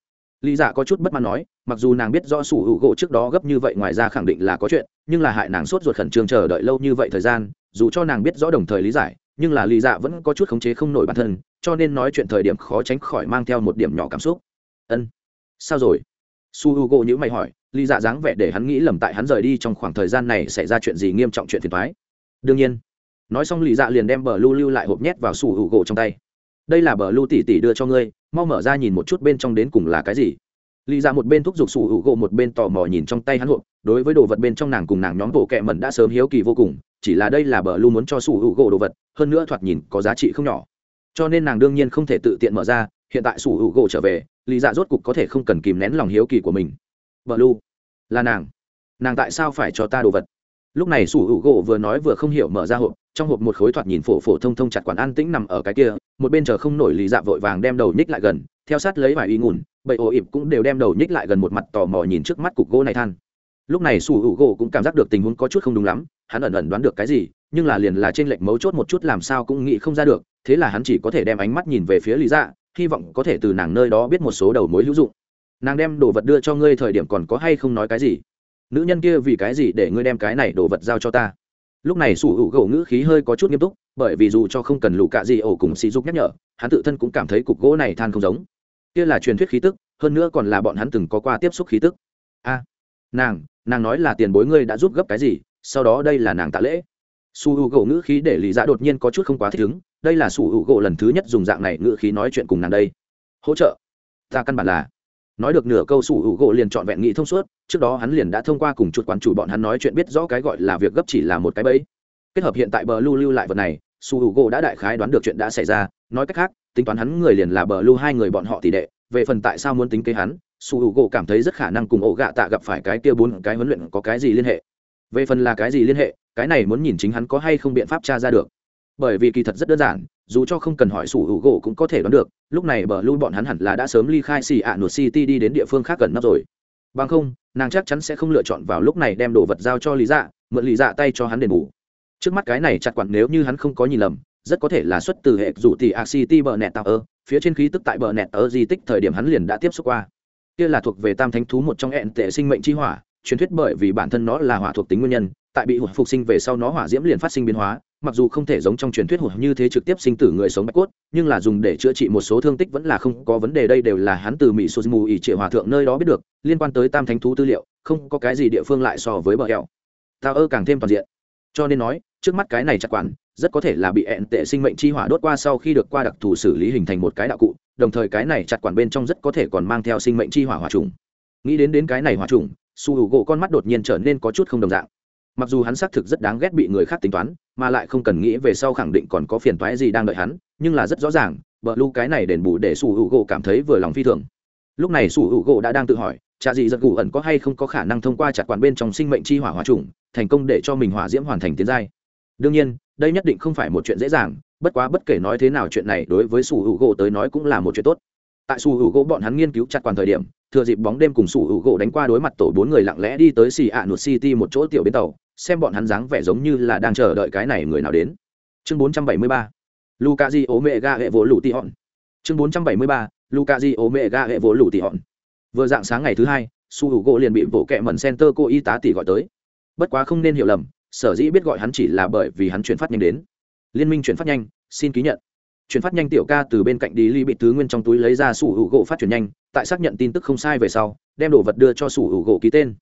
Lý dạ có chút bất mãn nói, mặc dù nàng biết do sủ hữu gỗ trước đó gấp như vậy ngoài ra khẳng định là có chuyện, nhưng là hại nàng sốt ruột khẩn trương chờ đợi lâu như vậy thời gian, dù cho nàng biết rõ đồng thời lý giải, nhưng là lý dạ vẫn có chút khống chế không nổi bản thân, cho nên nói chuyện thời điểm khó tránh khỏi mang theo một điểm nhỏ cảm xúc. Ân, sao rồi? Su h u gỗ nhữ mày hỏi, lý dạ dáng vẻ để hắn nghĩ lầm tại hắn rời đi trong khoảng thời gian này xảy ra chuyện gì nghiêm trọng chuyện phiền thoái đương nhiên. Nói xong lý dạ liền đem bờ lưu lưu lại hộp nhét vào su h u gỗ trong tay đây là bờ lưu tỷ tỷ đưa cho ngươi, mau mở ra nhìn một chút bên trong đến cùng là cái gì. Lý dạ một bên thúc giục sủ hữu gỗ, một bên tò mò nhìn trong tay hắn hộp, đối với đồ vật bên trong nàng cùng nàng nhóm bộ kẹ mẩn đã sớm hiếu kỳ vô cùng, chỉ là đây là bờ lưu muốn cho sủ hữu gỗ đồ vật, hơn nữa thoạt nhìn có giá trị không nhỏ. Cho nên nàng đương nhiên không thể tự tiện mở ra, hiện tại sủ hữu gỗ trở về lý dạ rốt cục có thể không cần kìm nén lòng hiếu kỳ của mình. Bờ lưu, là nàng. Nàng tại sao phải cho ta đồ vật? Lúc này sủ hữu gỗ vừa nói vừa không hiểu mở ra hộp trong hộp một khối thoạt nhìn phổ phổ thông thông chặt quản an tĩnh nằm ở cái kia, một bên chờ không nổi lì dạ vội vàng đem đầu nhích lại gần, theo sát lấy vài y ngủn bậy ổ ịp cũng đều đem đầu nhích lại gần một mặt tò mò nhìn trước mắt cục gỗ này than. Lúc này su hữu gỗ cũng cảm giác được tình huống có chút không đúng lắm, hắn ẩn ẩn đoán được cái gì, nhưng là liền là trên lệnh mấu chốt một chút làm sao cũng nghĩ không ra được, thế là hắn chỉ có thể đem ánh mắt nhìn về phía lý dạ hy vọng có thể từ nàng nơi đó biết một số đầu mối hữu dụng. Nàng đem đồ vật đưa cho ngươi thời điểm còn có hay không nói cái gì? Nữ nhân kia vì cái gì để ngươi đem cái này đồ vật giao cho ta? Lúc này sủ hữu gỗ ngữ khí hơi có chút nghiêm túc, bởi vì dù cho không cần lù cạ gì ổ cùng sỉ dục nhắc nhở, hắn tự thân cũng cảm thấy cục gỗ này than không giống. Kia là truyền thuyết khí tức, hơn nữa còn là bọn hắn từng có qua tiếp xúc khí tức. A, nàng nàng nói là tiền bối ngươi đã giúp gấp cái gì, sau đó đây là nàng tạ lễ. Su hữu gỗ ngữ khí để lý dạ đột nhiên có chút không quá thích ứng, đây là su hữu gỗ lần thứ nhất dùng dạng này ngữ khí nói chuyện cùng nàng đây. Hỗ trợ. Ta căn bản là nói được nửa câu sủ hữu gỗ liền trọn vẹn nghĩ thông suốt, trước đó hắn liền đã thông qua cùng chuột quán chủ bọn hắn nói chuyện biết rõ cái gọi là việc gấp chỉ là một cái bẫy. Kết hợp hiện tại bờ lưu lưu lại vật này, sủ hữu gỗ đã đại khái đoán được chuyện đã xảy ra, nói cách khác, tính toán hắn người liền là bờ lưu hai người bọn họ tỷ đệ, về phần tại sao muốn tính kế hắn, sủ hữu gỗ cảm thấy rất khả năng cùng ổ gạ tạ gặp phải cái kia bốn cái huấn luyện có cái gì liên hệ. Về phần là cái gì liên hệ, cái này muốn nhìn chính hắn có hay không biện pháp tra ra được. Bởi vì kỳ thật rất đơn giản dù cho không cần hỏi sủ hữu gỗ cũng có thể đoán được, lúc này bờ lui bọn hắn hẳn là đã sớm ly khai xì ạ à nụt city đi đến địa phương khác gần nắp rồi. Bằng không, nàng chắc chắn sẽ không lựa chọn vào lúc này đem đồ vật giao cho lý dạ mượn lý dạ tay cho hắn đền bù. Trước mắt cái này chặt quản nếu như hắn không có nhìn lầm, rất có thể là xuất từ hệ rủ tỷ a city bờ nẹt tạo ơ, phía trên khí tức tại bờ nẹt ở di tích thời điểm hắn liền đã tiếp xúc qua. Kia là thuộc về tam thánh thú một trong hẹn tệ sinh mệnh chi hỏa truyền thuyết bởi vì bản thân nó là hỏa thuộc tính nguyên nhân, tại bị hỏa phục sinh về sau nó hỏa diễm liền phát sinh biến hóa, mặc dù không thể giống trong truyền thuyết hụt như thế trực tiếp sinh tử người sống bạch cốt, nhưng là dùng để chữa trị một số thương tích vẫn là không có vấn đề, đây đều là hắn từ mỹ sô mù ỉ triệu hòa thượng nơi đó biết được, liên quan tới tam thánh thú tư liệu, không có cái gì địa phương lại so với bờ hẹo. Tao ơ càng thêm toàn diện. Cho nên nói, trước mắt cái này chặt quản, rất có thể là bị ẹn tệ sinh mệnh chi hỏa đốt qua sau khi được qua đặc thù xử lý hình thành một cái đạo cụ, đồng thời cái này chặt quản bên trong rất có thể còn mang theo sinh mệnh chi hỏa hỏa trùng. Nghĩ đến đến cái này hỏa trùng su hữu gỗ con mắt đột nhiên trở nên có chút không đồng dạng. Mặc dù hắn xác thực rất đáng ghét bị người khác tính toán, mà lại không cần nghĩ về sau khẳng định còn có phiền toái gì đang đợi hắn, nhưng là rất rõ ràng bờ lu cái này đền bù để su hữu gỗ cảm thấy vừa lòng phi thường. Lúc này su hữu gỗ đã đang tự hỏi trạ gì giật gù ẩn có hay không có khả năng thông qua chặt quản bên trong sinh mệnh chi hỏa hòa trùng thành công để cho mình hỏa diễm hoàn thành tiến giai? Đương nhiên, đây nhất định không phải một chuyện dễ dàng, bất quá bất kể nói thế nào chuyện này đối với sủ hữu gỗ tới nói cũng là một chuyện tốt tại su hữu gỗ bọn hắn nghiên cứu chặt quản thời điểm, thừa dịp bóng đêm cùng su hữu gỗ đánh qua đối mặt tổ bốn người lặng lẽ đi tới xì ạ nụt city một chỗ tiểu bến tàu, xem bọn hắn dáng vẻ giống như là đang chờ đợi cái này người nào đến. Chương bốn trăm bảy mươi ba luka di ố mẹ ga hệ vỗ lụ tị hòn. Chương bốn trăm bảy mươi ba luka di ố mẹ ga hệ vỗ lụ tị hòn. Vừa dạng sáng ngày thứ hai, su Hữu gỗ liền bị bộ kẹ mẩn center cô y tá tỷ gọi tới. Bất quá không nên hiểu lầm, sở dĩ biết gọi hắn chỉ là bởi vì hắn chuyển phát nhanh đến. Liên minh chuyển phát nhanh, xin ký nhận chuyển phát nhanh tiểu ca từ bên cạnh đi ly bị tứ nguyên trong túi lấy ra sủ hữu gỗ phát chuyển nhanh, tại xác nhận tin tức không sai về sau, đem đồ vật đưa cho sủ hữu gỗ ký tên.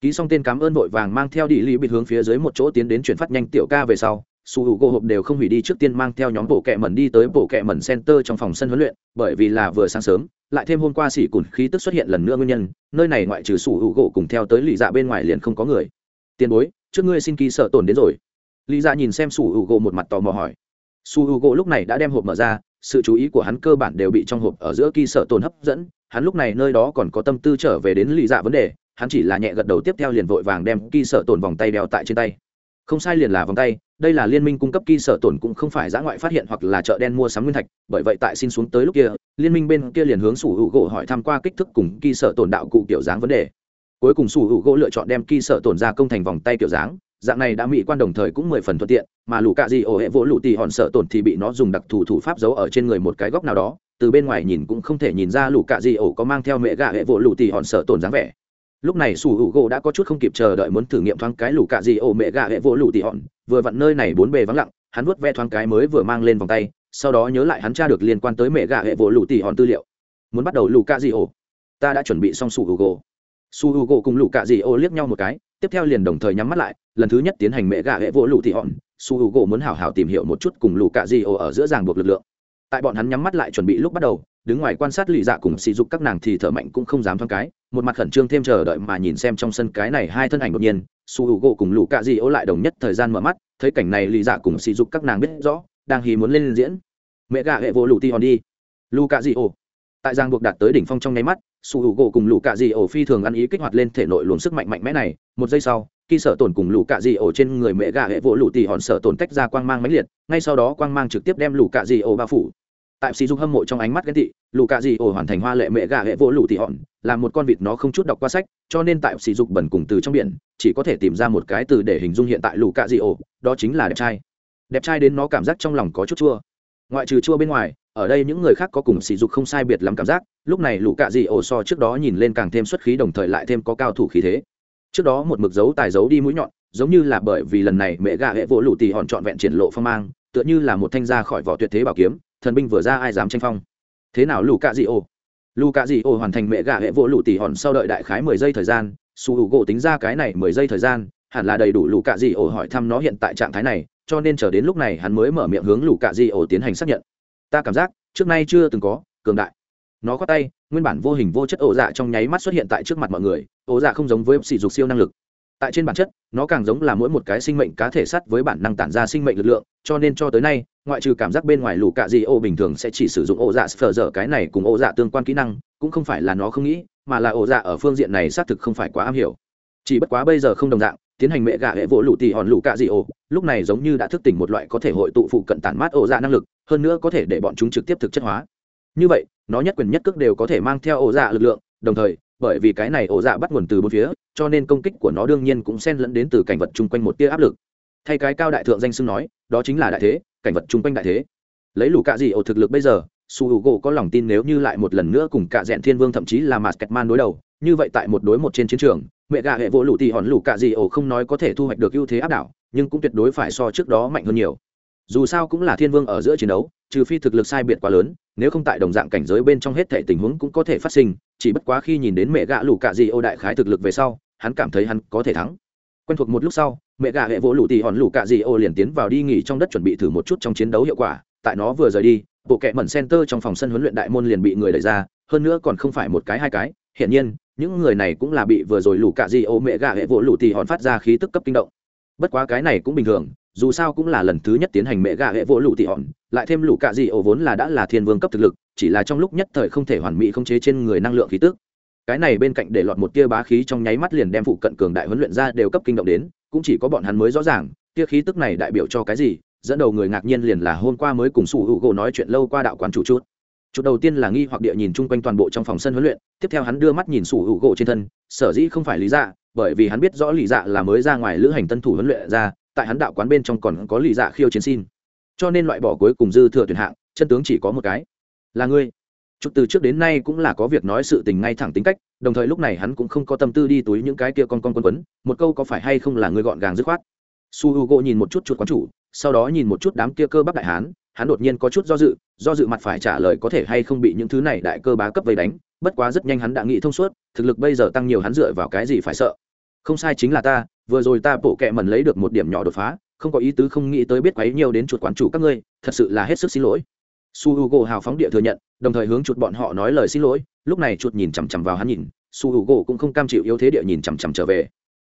Ký xong tên cảm ơn vội vàng mang theo đi ly bị hướng phía dưới một chỗ tiến đến chuyển phát nhanh tiểu ca về sau, sủ hữu gỗ hộp đều không hủy đi trước tiên mang theo nhóm bộ kẹ mẩn đi tới bộ kẹ mẩn center trong phòng sân huấn luyện, bởi vì là vừa sáng sớm, lại thêm hôm qua xỉ cùn khí tức xuất hiện lần nữa nguyên nhân, nơi này ngoại trừ sủ hữu gỗ cùng theo tới lì dạ bên ngoài liền không có người. Tiền bối, trước ngươi xin ký sợ tổn đến rồi. Lý dạ nhìn xem sủ hữu gỗ một mặt tò mò hỏi su hữu gỗ lúc này đã đem hộp mở ra, sự chú ý của hắn cơ bản đều bị trong hộp ở giữa kỳ sợ tổn hấp dẫn. Hắn lúc này nơi đó còn có tâm tư trở về đến lì dạ vấn đề, hắn chỉ là nhẹ gật đầu tiếp theo liền vội vàng đem kỳ sợ tổn vòng tay đeo tại trên tay. Không sai liền là vòng tay, đây là liên minh cung cấp kỳ sở tổn cũng không phải giã ngoại phát hiện hoặc là chợ đen mua sắm nguyên thạch, bởi vậy tại xin xuống tới lúc kia, liên minh bên kia liền hướng sủ hữu gỗ hỏi tham q u a kích thước cùng kỳ sở tổn đạo cụ kiểu dáng vấn đề. Cuối cùng sủ hữu gỗ lựa chọn đem kỳ sở tổn ra công thành vòng tay kiểu dáng dạng này đã mỹ quan đồng thời cũng mười phần thuận tiện, mà lũ cạ gì ổ hệ vỗ lũ tì hòn sợ tổn thì bị nó dùng đặc thù thủ pháp giấu ở trên người một cái góc nào đó. Từ bên ngoài nhìn cũng không thể nhìn ra lũ cạ gì ổ có mang theo mẹ gạ hệ vỗ lũ tì hòn sợ tổn dáng vẻ. Lúc này sủ hữu gỗ đã có chút không kịp chờ đợi muốn thử nghiệm thoáng cái lũ cạ gì ổ mẹ gạ hệ vỗ lũ tì hòn. Vừa vặn nơi này bốn bề vắng lặng, hắn vuốt ve thoáng cái mới vừa mang lên vòng tay, sau đó nhớ lại hắn tra được liên quan tới mẹ gạ hệ vỗ lũ tì hòn tư liệu. Muốn bắt đầu lũ cạ gì ổ. Ta đã chuẩn bị xong sủ hữu gỗ. Su h u gỗ cùng lũ cạ dị ô liếc nhau một cái tiếp theo liền đồng thời nhắm mắt lại, lần thứ nhất tiến hành mẹ gạ hệ vỗ lũ thị hòn, su h u gỗ muốn hảo hảo tìm hiểu một chút cùng lũ cạ di ô ở giữa ràng buộc lực lượng. Tại bọn hắn nhắm mắt lại chuẩn bị lúc bắt đầu, đứng ngoài quan sát lì dạ cùng sỉ dục các nàng thì thở mạnh cũng không dám thoáng cái, một mặt khẩn trương thêm chờ đợi mà nhìn xem trong sân cái này hai thân ảnh đột nhiên, su h u gỗ cùng lũ cạ di ô lại đồng nhất thời gian mở mắt, thấy cảnh này lì dạ cùng sỉ dục các nàng biết rõ, đang hì muốn lên diễn. Mẹ gạ hệ vỗ lũ thị hòn đi. Lũ cạ di ô tại giang buộc đạt tới đỉnh phong trong nháy mắt su hữu gỗ cùng lũ cạ dị ổ phi thường ăn ý kích hoạt lên thể nội luồng sức mạnh mạnh mẽ này. Một giây sau, khi sở tổn cùng lũ cạ dị ổ trên người mẹ gà hệ vỗ lũ tỉ hòn sở tổn tách ra quang mang mãnh liệt, ngay sau đó quang mang trực tiếp đem lũ cạ dị ổ bao phủ. Tại sĩ dục hâm mộ trong ánh mắt ghen tị, lũ cạ dị ổ hoàn thành hoa lệ mẹ gà hệ vỗ lũ tỉ hòn, là một con vịt nó không chút đọc qua sách, cho nên tại sĩ dục bẩn cùng từ trong biển, chỉ có thể tìm ra một cái từ để hình dung hiện tại lũ cạ dị ổ, đó chính là đẹp trai. Đẹp trai đến nó cảm giác trong lòng có chút chua. Ngoại trừ chua bên ngoài ở đây những người khác có cùng sỉ dục không sai biệt lắm cảm giác, lúc này lũ cạ dị ổ so trước đó nhìn lên càng thêm xuất khí đồng thời lại thêm có cao thủ khí thế. Trước đó một mực dấu tài dấu đi mũi nhọn, giống như là bởi vì lần này mẹ gà hệ vỗ lũ tì hòn trọn vẹn triển lộ phong mang, tựa như là một thanh ra khỏi vỏ tuyệt thế bảo kiếm, thần binh vừa ra ai dám tranh phong. Thế nào lũ cạ dị ổ? Lũ cạ dị ổ hoàn thành mẹ gà hệ vỗ lũ tì hòn sau đợi đại khái mười giây thời gian, su hữu gỗ tính ra cái này mười giây thời gian, hẳn là đầy đủ lũ cạ dị ổ hỏi thăm nó hiện tại trạng thái này, cho nên chờ đến lúc này hắn mới mở miệng hướng lũ cạ dị ổ tiến hành xác nhận ta cảm giác trước nay chưa từng có cường đại. Nó có tay, nguyên bản vô hình vô chất ổ dạ trong nháy mắt xuất hiện tại trước mặt mọi người, ổ dạ không giống với sỉ dục siêu năng lực. Tại trên bản chất, nó càng giống là mỗi một cái sinh mệnh cá thể sắt với bản năng tản ra sinh mệnh lực lượng, cho nên cho tới nay, ngoại trừ cảm giác bên ngoài lũ cạ dị ô bình thường sẽ chỉ sử dụng ổ dạ sờ dở cái này cùng ổ dạ tương quan kỹ năng, cũng không phải là nó không nghĩ, mà là ổ dạ ở phương diện này xác thực không phải quá am hiểu. Chỉ bất quá bây giờ không đồng dạng tiến hành mẹ gà hệ vỗ lụ tì hòn lụ cạ dị ô lúc này giống như đã thức tỉnh một loại có thể hội tụ phụ cận tản mát ổ dạ năng lực, hơn nữa có thể để bọn chúng trực tiếp thực chất hóa. Như vậy, nó nhất quyền nhất cước đều có thể mang theo ổ dạ lực lượng, đồng thời, bởi vì cái này ổ dạ bắt nguồn từ bốn phía, cho nên công kích của nó đương nhiên cũng xen lẫn đến từ cảnh vật chung quanh một tia áp lực. Thay cái cao đại thượng danh xưng nói, đó chính là đại thế, cảnh vật chung quanh đại thế. Lấy lũ cạ dị ổ thực lực bây giờ, su h u gỗ có lòng tin nếu như lại một lần nữa cùng cả dẹn thiên vương thậm chí là mạt kẹt man đối đầu, như vậy tại một đối một trên chiến trường mẹ gà hệ vỗ lụ tì hòn lũ cạ dị ổ không nói có thể thu hoạch được ưu thế áp đảo, nhưng cũng tuyệt đối phải so trước đó mạnh hơn nhiều. Dù sao cũng là thiên vương ở giữa chiến đấu, trừ phi thực lực sai biệt quá lớn, nếu không tại đồng dạng cảnh giới bên trong hết thể tình huống cũng có thể phát sinh, chỉ bất quá khi nhìn đến mẹ gạ lũ cạ dị ô đại khái thực lực về sau, hắn cảm thấy hắn có thể thắng. Quen thuộc một lúc sau, mẹ gạ hệ vỗ lũ tì hòn lũ cạ dị ô liền tiến vào đi nghỉ trong đất chuẩn bị thử một chút trong chiến đấu hiệu quả, tại nó vừa rời đi, bộ kệ mẩn center trong phòng sân huấn luyện đại môn liền bị người đẩy ra, hơn nữa còn không phải một cái hai cái, hiển nhiên những người này cũng là bị vừa rồi lũ cạ di ô mẹ gạ hệ vỗ lũ tì hòn phát ra khí tức cấp kinh động. Bất quá cái này cũng bình thường, dù sao cũng là lần thứ nhất tiến hành mẹ gạ hệ vỗ lũ tì hòn, lại thêm lũ cạ di ô vốn là đã là thiên vương cấp thực lực, chỉ là trong lúc nhất thời không thể hoàn mỹ không chế trên người năng lượng khí tức. Cái này bên cạnh để lọt một tia bá khí trong nháy mắt liền đem phụ cận cường đại huấn luyện ra đều cấp kinh động đến, cũng chỉ có bọn hắn mới rõ ràng, tia khí tức này đại biểu cho cái gì, dẫn đầu người ngạc nhiên liền là hôm qua mới cùng sủ hữu gỗ nói chuyện lâu qua đạo quán chủ chút chút đầu tiên là nghi hoặc địa nhìn chung quanh toàn bộ trong phòng sân huấn luyện, tiếp theo hắn đưa mắt nhìn sủ hữu gỗ trên thân, sở dĩ không phải lý dạ bởi vì hắn biết rõ lý dạ là mới ra ngoài lữ hành tân thủ huấn luyện ra, tại hắn đạo quán bên trong còn có Lý dạ khiêu chiến xin. Cho nên loại bỏ cuối cùng dư thừa tuyển hạng, chân tướng chỉ có một cái. Là ngươi. Chút từ trước đến nay cũng là có việc nói sự tình ngay thẳng tính cách, đồng thời lúc này hắn cũng không có tâm tư đi túi những cái kia con con quân quấn, một câu có phải hay không là ngươi gọn gàng dứt khoát. Su h u nhìn một chút chuột quán chủ, sau đó nhìn một chút đám kia cơ bắp đại hán hắn đột nhiên có chút do dự do dự mặt phải trả lời có thể hay không bị những thứ này đại cơ bá cấp vây đánh, bất quá rất nhanh hắn đã nghĩ thông suốt, thực lực bây giờ tăng nhiều hắn dựa vào cái gì phải sợ. Không sai chính là ta, vừa rồi ta bổ kẹ mần lấy được một điểm nhỏ đột phá, không có ý tứ không nghĩ tới biết quấy nhiều đến chuột quán chủ các ngươi, thật sự là hết sức xin lỗi. Su h u g o hào phóng địa thừa nhận, đồng thời hướng chuột bọn họ nói lời xin lỗi, lúc này chuột nhìn chằm chằm vào hắn nhìn, su h u g o cũng không cam chịu yếu thế địa nhìn chằm chằm trở về.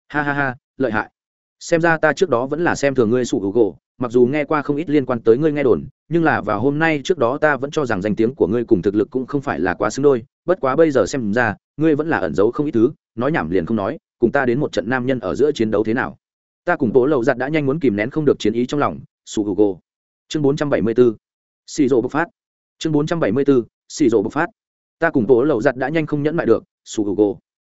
Ha ha ha, lợi hại. Xem ra ta trước đó vẫn là xem thường ngươi su h u g o mặc dù nghe qua không ít liên quan tới ngươi nghe đồn, nhưng là vào hôm nay trước đó ta vẫn cho rằng danh tiếng của ngươi cùng thực lực cũng không phải là quá xứng đôi, bất quá bây giờ xem ra, ngươi vẫn là ẩn giấu không ít thứ, nói nhảm liền không nói, cùng ta đến một trận nam nhân ở giữa chiến đấu thế nào. Ta cùng bố lậu giặt đã nhanh muốn kìm nén không được chiến ý trong lòng su h chương bốn trăm bảy mươi bốn xì rộ bộc phát. Chương bốn trăm bảy mươi bốn xì rộ bộc phát. Ta cùng bố lậu giặt đã nhanh không nhẫn lại được su h u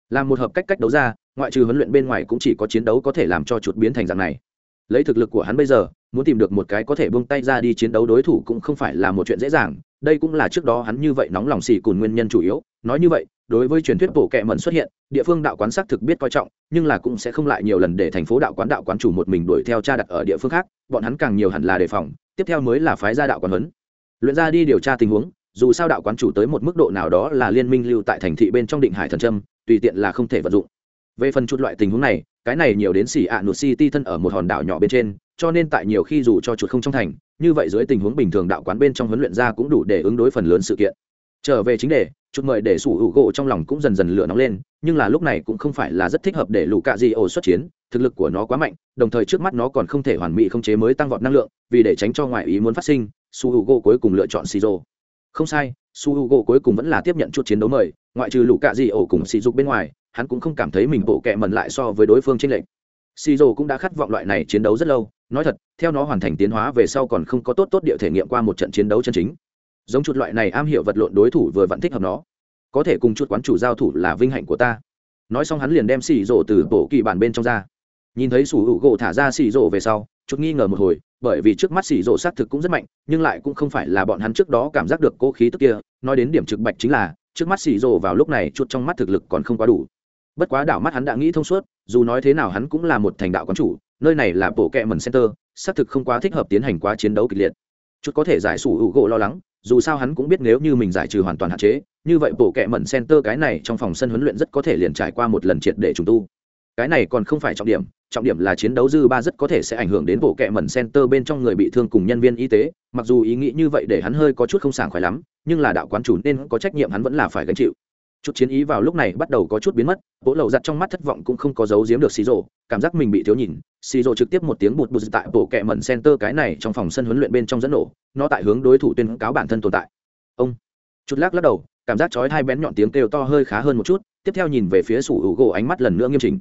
làm một hợp cách cách đấu ra, ngoại trừ huấn luyện bên ngoài cũng chỉ có chiến đấu có thể làm cho chuột biến thành dạng này. Lấy thực lực của hắn bây giờ muốn tìm được một cái có thể buông tay ra đi chiến đấu đối thủ cũng không phải là một chuyện dễ dàng, đây cũng là trước đó hắn như vậy nóng lòng xì cùn nguyên nhân chủ yếu. Nói như vậy, đối với truyền thuyết bổ kệ mẩn xuất hiện, địa phương đạo quán xác thực biết coi trọng, nhưng là cũng sẽ không lại nhiều lần để thành phố đạo quán đạo quán chủ một mình đuổi theo cha đặt ở địa phương khác, bọn hắn càng nhiều hẳn là đề phòng, tiếp theo mới là phái gia đạo quán huấn. Luyện ra đi điều tra tình huống, dù sao đạo quán chủ tới một mức độ nào đó là liên minh lưu tại thành thị bên trong định hải thần trâm tùy tiện là không thể vận dụng. Về phần chút loại tình huống này cái này nhiều đến xỉ ạ nụt city thân ở một hòn đảo nhỏ bên trên, cho nên tại nhiều khi dù cho chuột không trong thành, như vậy dưới tình huống bình thường đạo quán bên trong huấn luyện ra cũng đủ để ứng đối phần lớn sự kiện. Trở về chính đề chút mời để sủ hữu gỗ trong lòng cũng dần dần lửa nóng lên, nhưng là lúc này cũng không phải là rất thích hợp để lũ cạ di ổ xuất chiến, thực lực của nó quá mạnh, đồng thời trước mắt nó còn không thể hoàn mỹ không chế mới tăng vọt năng lượng, vì để tránh cho ngoại ý muốn phát sinh su hữu gỗ cuối cùng lựa chọn xì rô. Không sai su hữu gỗ cuối cùng vẫn là tiếp nhận chút chiến đấu mời, ngoại trừ lũ cạ di ổ cùng xì dục bên ngoài hắn cũng không cảm thấy mình bộ kẹ mần lại so với đối phương trên lệnh xì rô cũng đã khát vọng loại này chiến đấu rất lâu, nói thật, theo nó hoàn thành tiến hóa về sau còn không có tốt tốt địa thể nghiệm qua một trận chiến đấu chân chính. Giống chuột loại này am hiểu vật lộn đối thủ vừa vẫn thích hợp nó. Có thể cùng chuột quán chủ giao thủ là vinh hạnh của ta. Nói xong hắn liền đem xì rổ từ bộ kỳ bản bên trong ra. Nhìn thấy sủ hữu gỗ thả ra xì rổ về sau chút nghi ngờ một hồi, bởi vì trước mắt xì rổ xác thực cũng rất mạnh, nhưng lại cũng không phải là bọn hắn trước đó cảm giác được cố khí tức kia. Nói đến điểm trực bạch chính là, trước mắt xì rổ vào lúc này chút trong mắt thực lực còn không quá đủ bất quá đảo mắt hắn đã nghĩ thông suốt, dù nói thế nào hắn cũng là một thành đạo quán chủ, nơi này là bộ kẹ mần center, xác thực không quá thích hợp tiến hành quá chiến đấu kịch liệt. Chút có thể giải sủ hữu gỗ lo lắng, dù sao hắn cũng biết nếu như mình giải trừ hoàn toàn hạn chế, như vậy bộ kệ mẩn center cái này trong phòng sân huấn luyện rất có thể liền trải qua một lần triệt để trùng tu. Cái này còn không phải trọng điểm trọng điểm là chiến đấu dư ba rất có thể sẽ ảnh hưởng đến bộ kệ mẩn center bên trong người bị thương cùng nhân viên y tế, mặc dù ý nghĩ như vậy để hắn hơi có chút không sảng khoái lắm, nhưng là đạo quán chủ nên có trách nhiệm hắn vẫn là phải gánh chịu chút chiến ý vào lúc này bắt đầu có chút biến mất bộ lầu giặt trong mắt thất vọng cũng không có giấu giếm được xì rộ cảm giác mình bị thiếu nhìn. Xì rộ trực tiếp một tiếng bụt bụt tại bộ kẹ mẩn center cái này trong phòng sân huấn luyện bên trong dẫn nổ, nó tại hướng đối thủ tuyên cáo bản thân tồn tại. Ông. Chút lắc lắc đầu, cảm giác chói hai bén nhọn tiếng kêu to hơi khá hơn một chút, tiếp theo nhìn về phía sủ hữu gỗ ánh mắt lần nữa nghiêm chỉnh.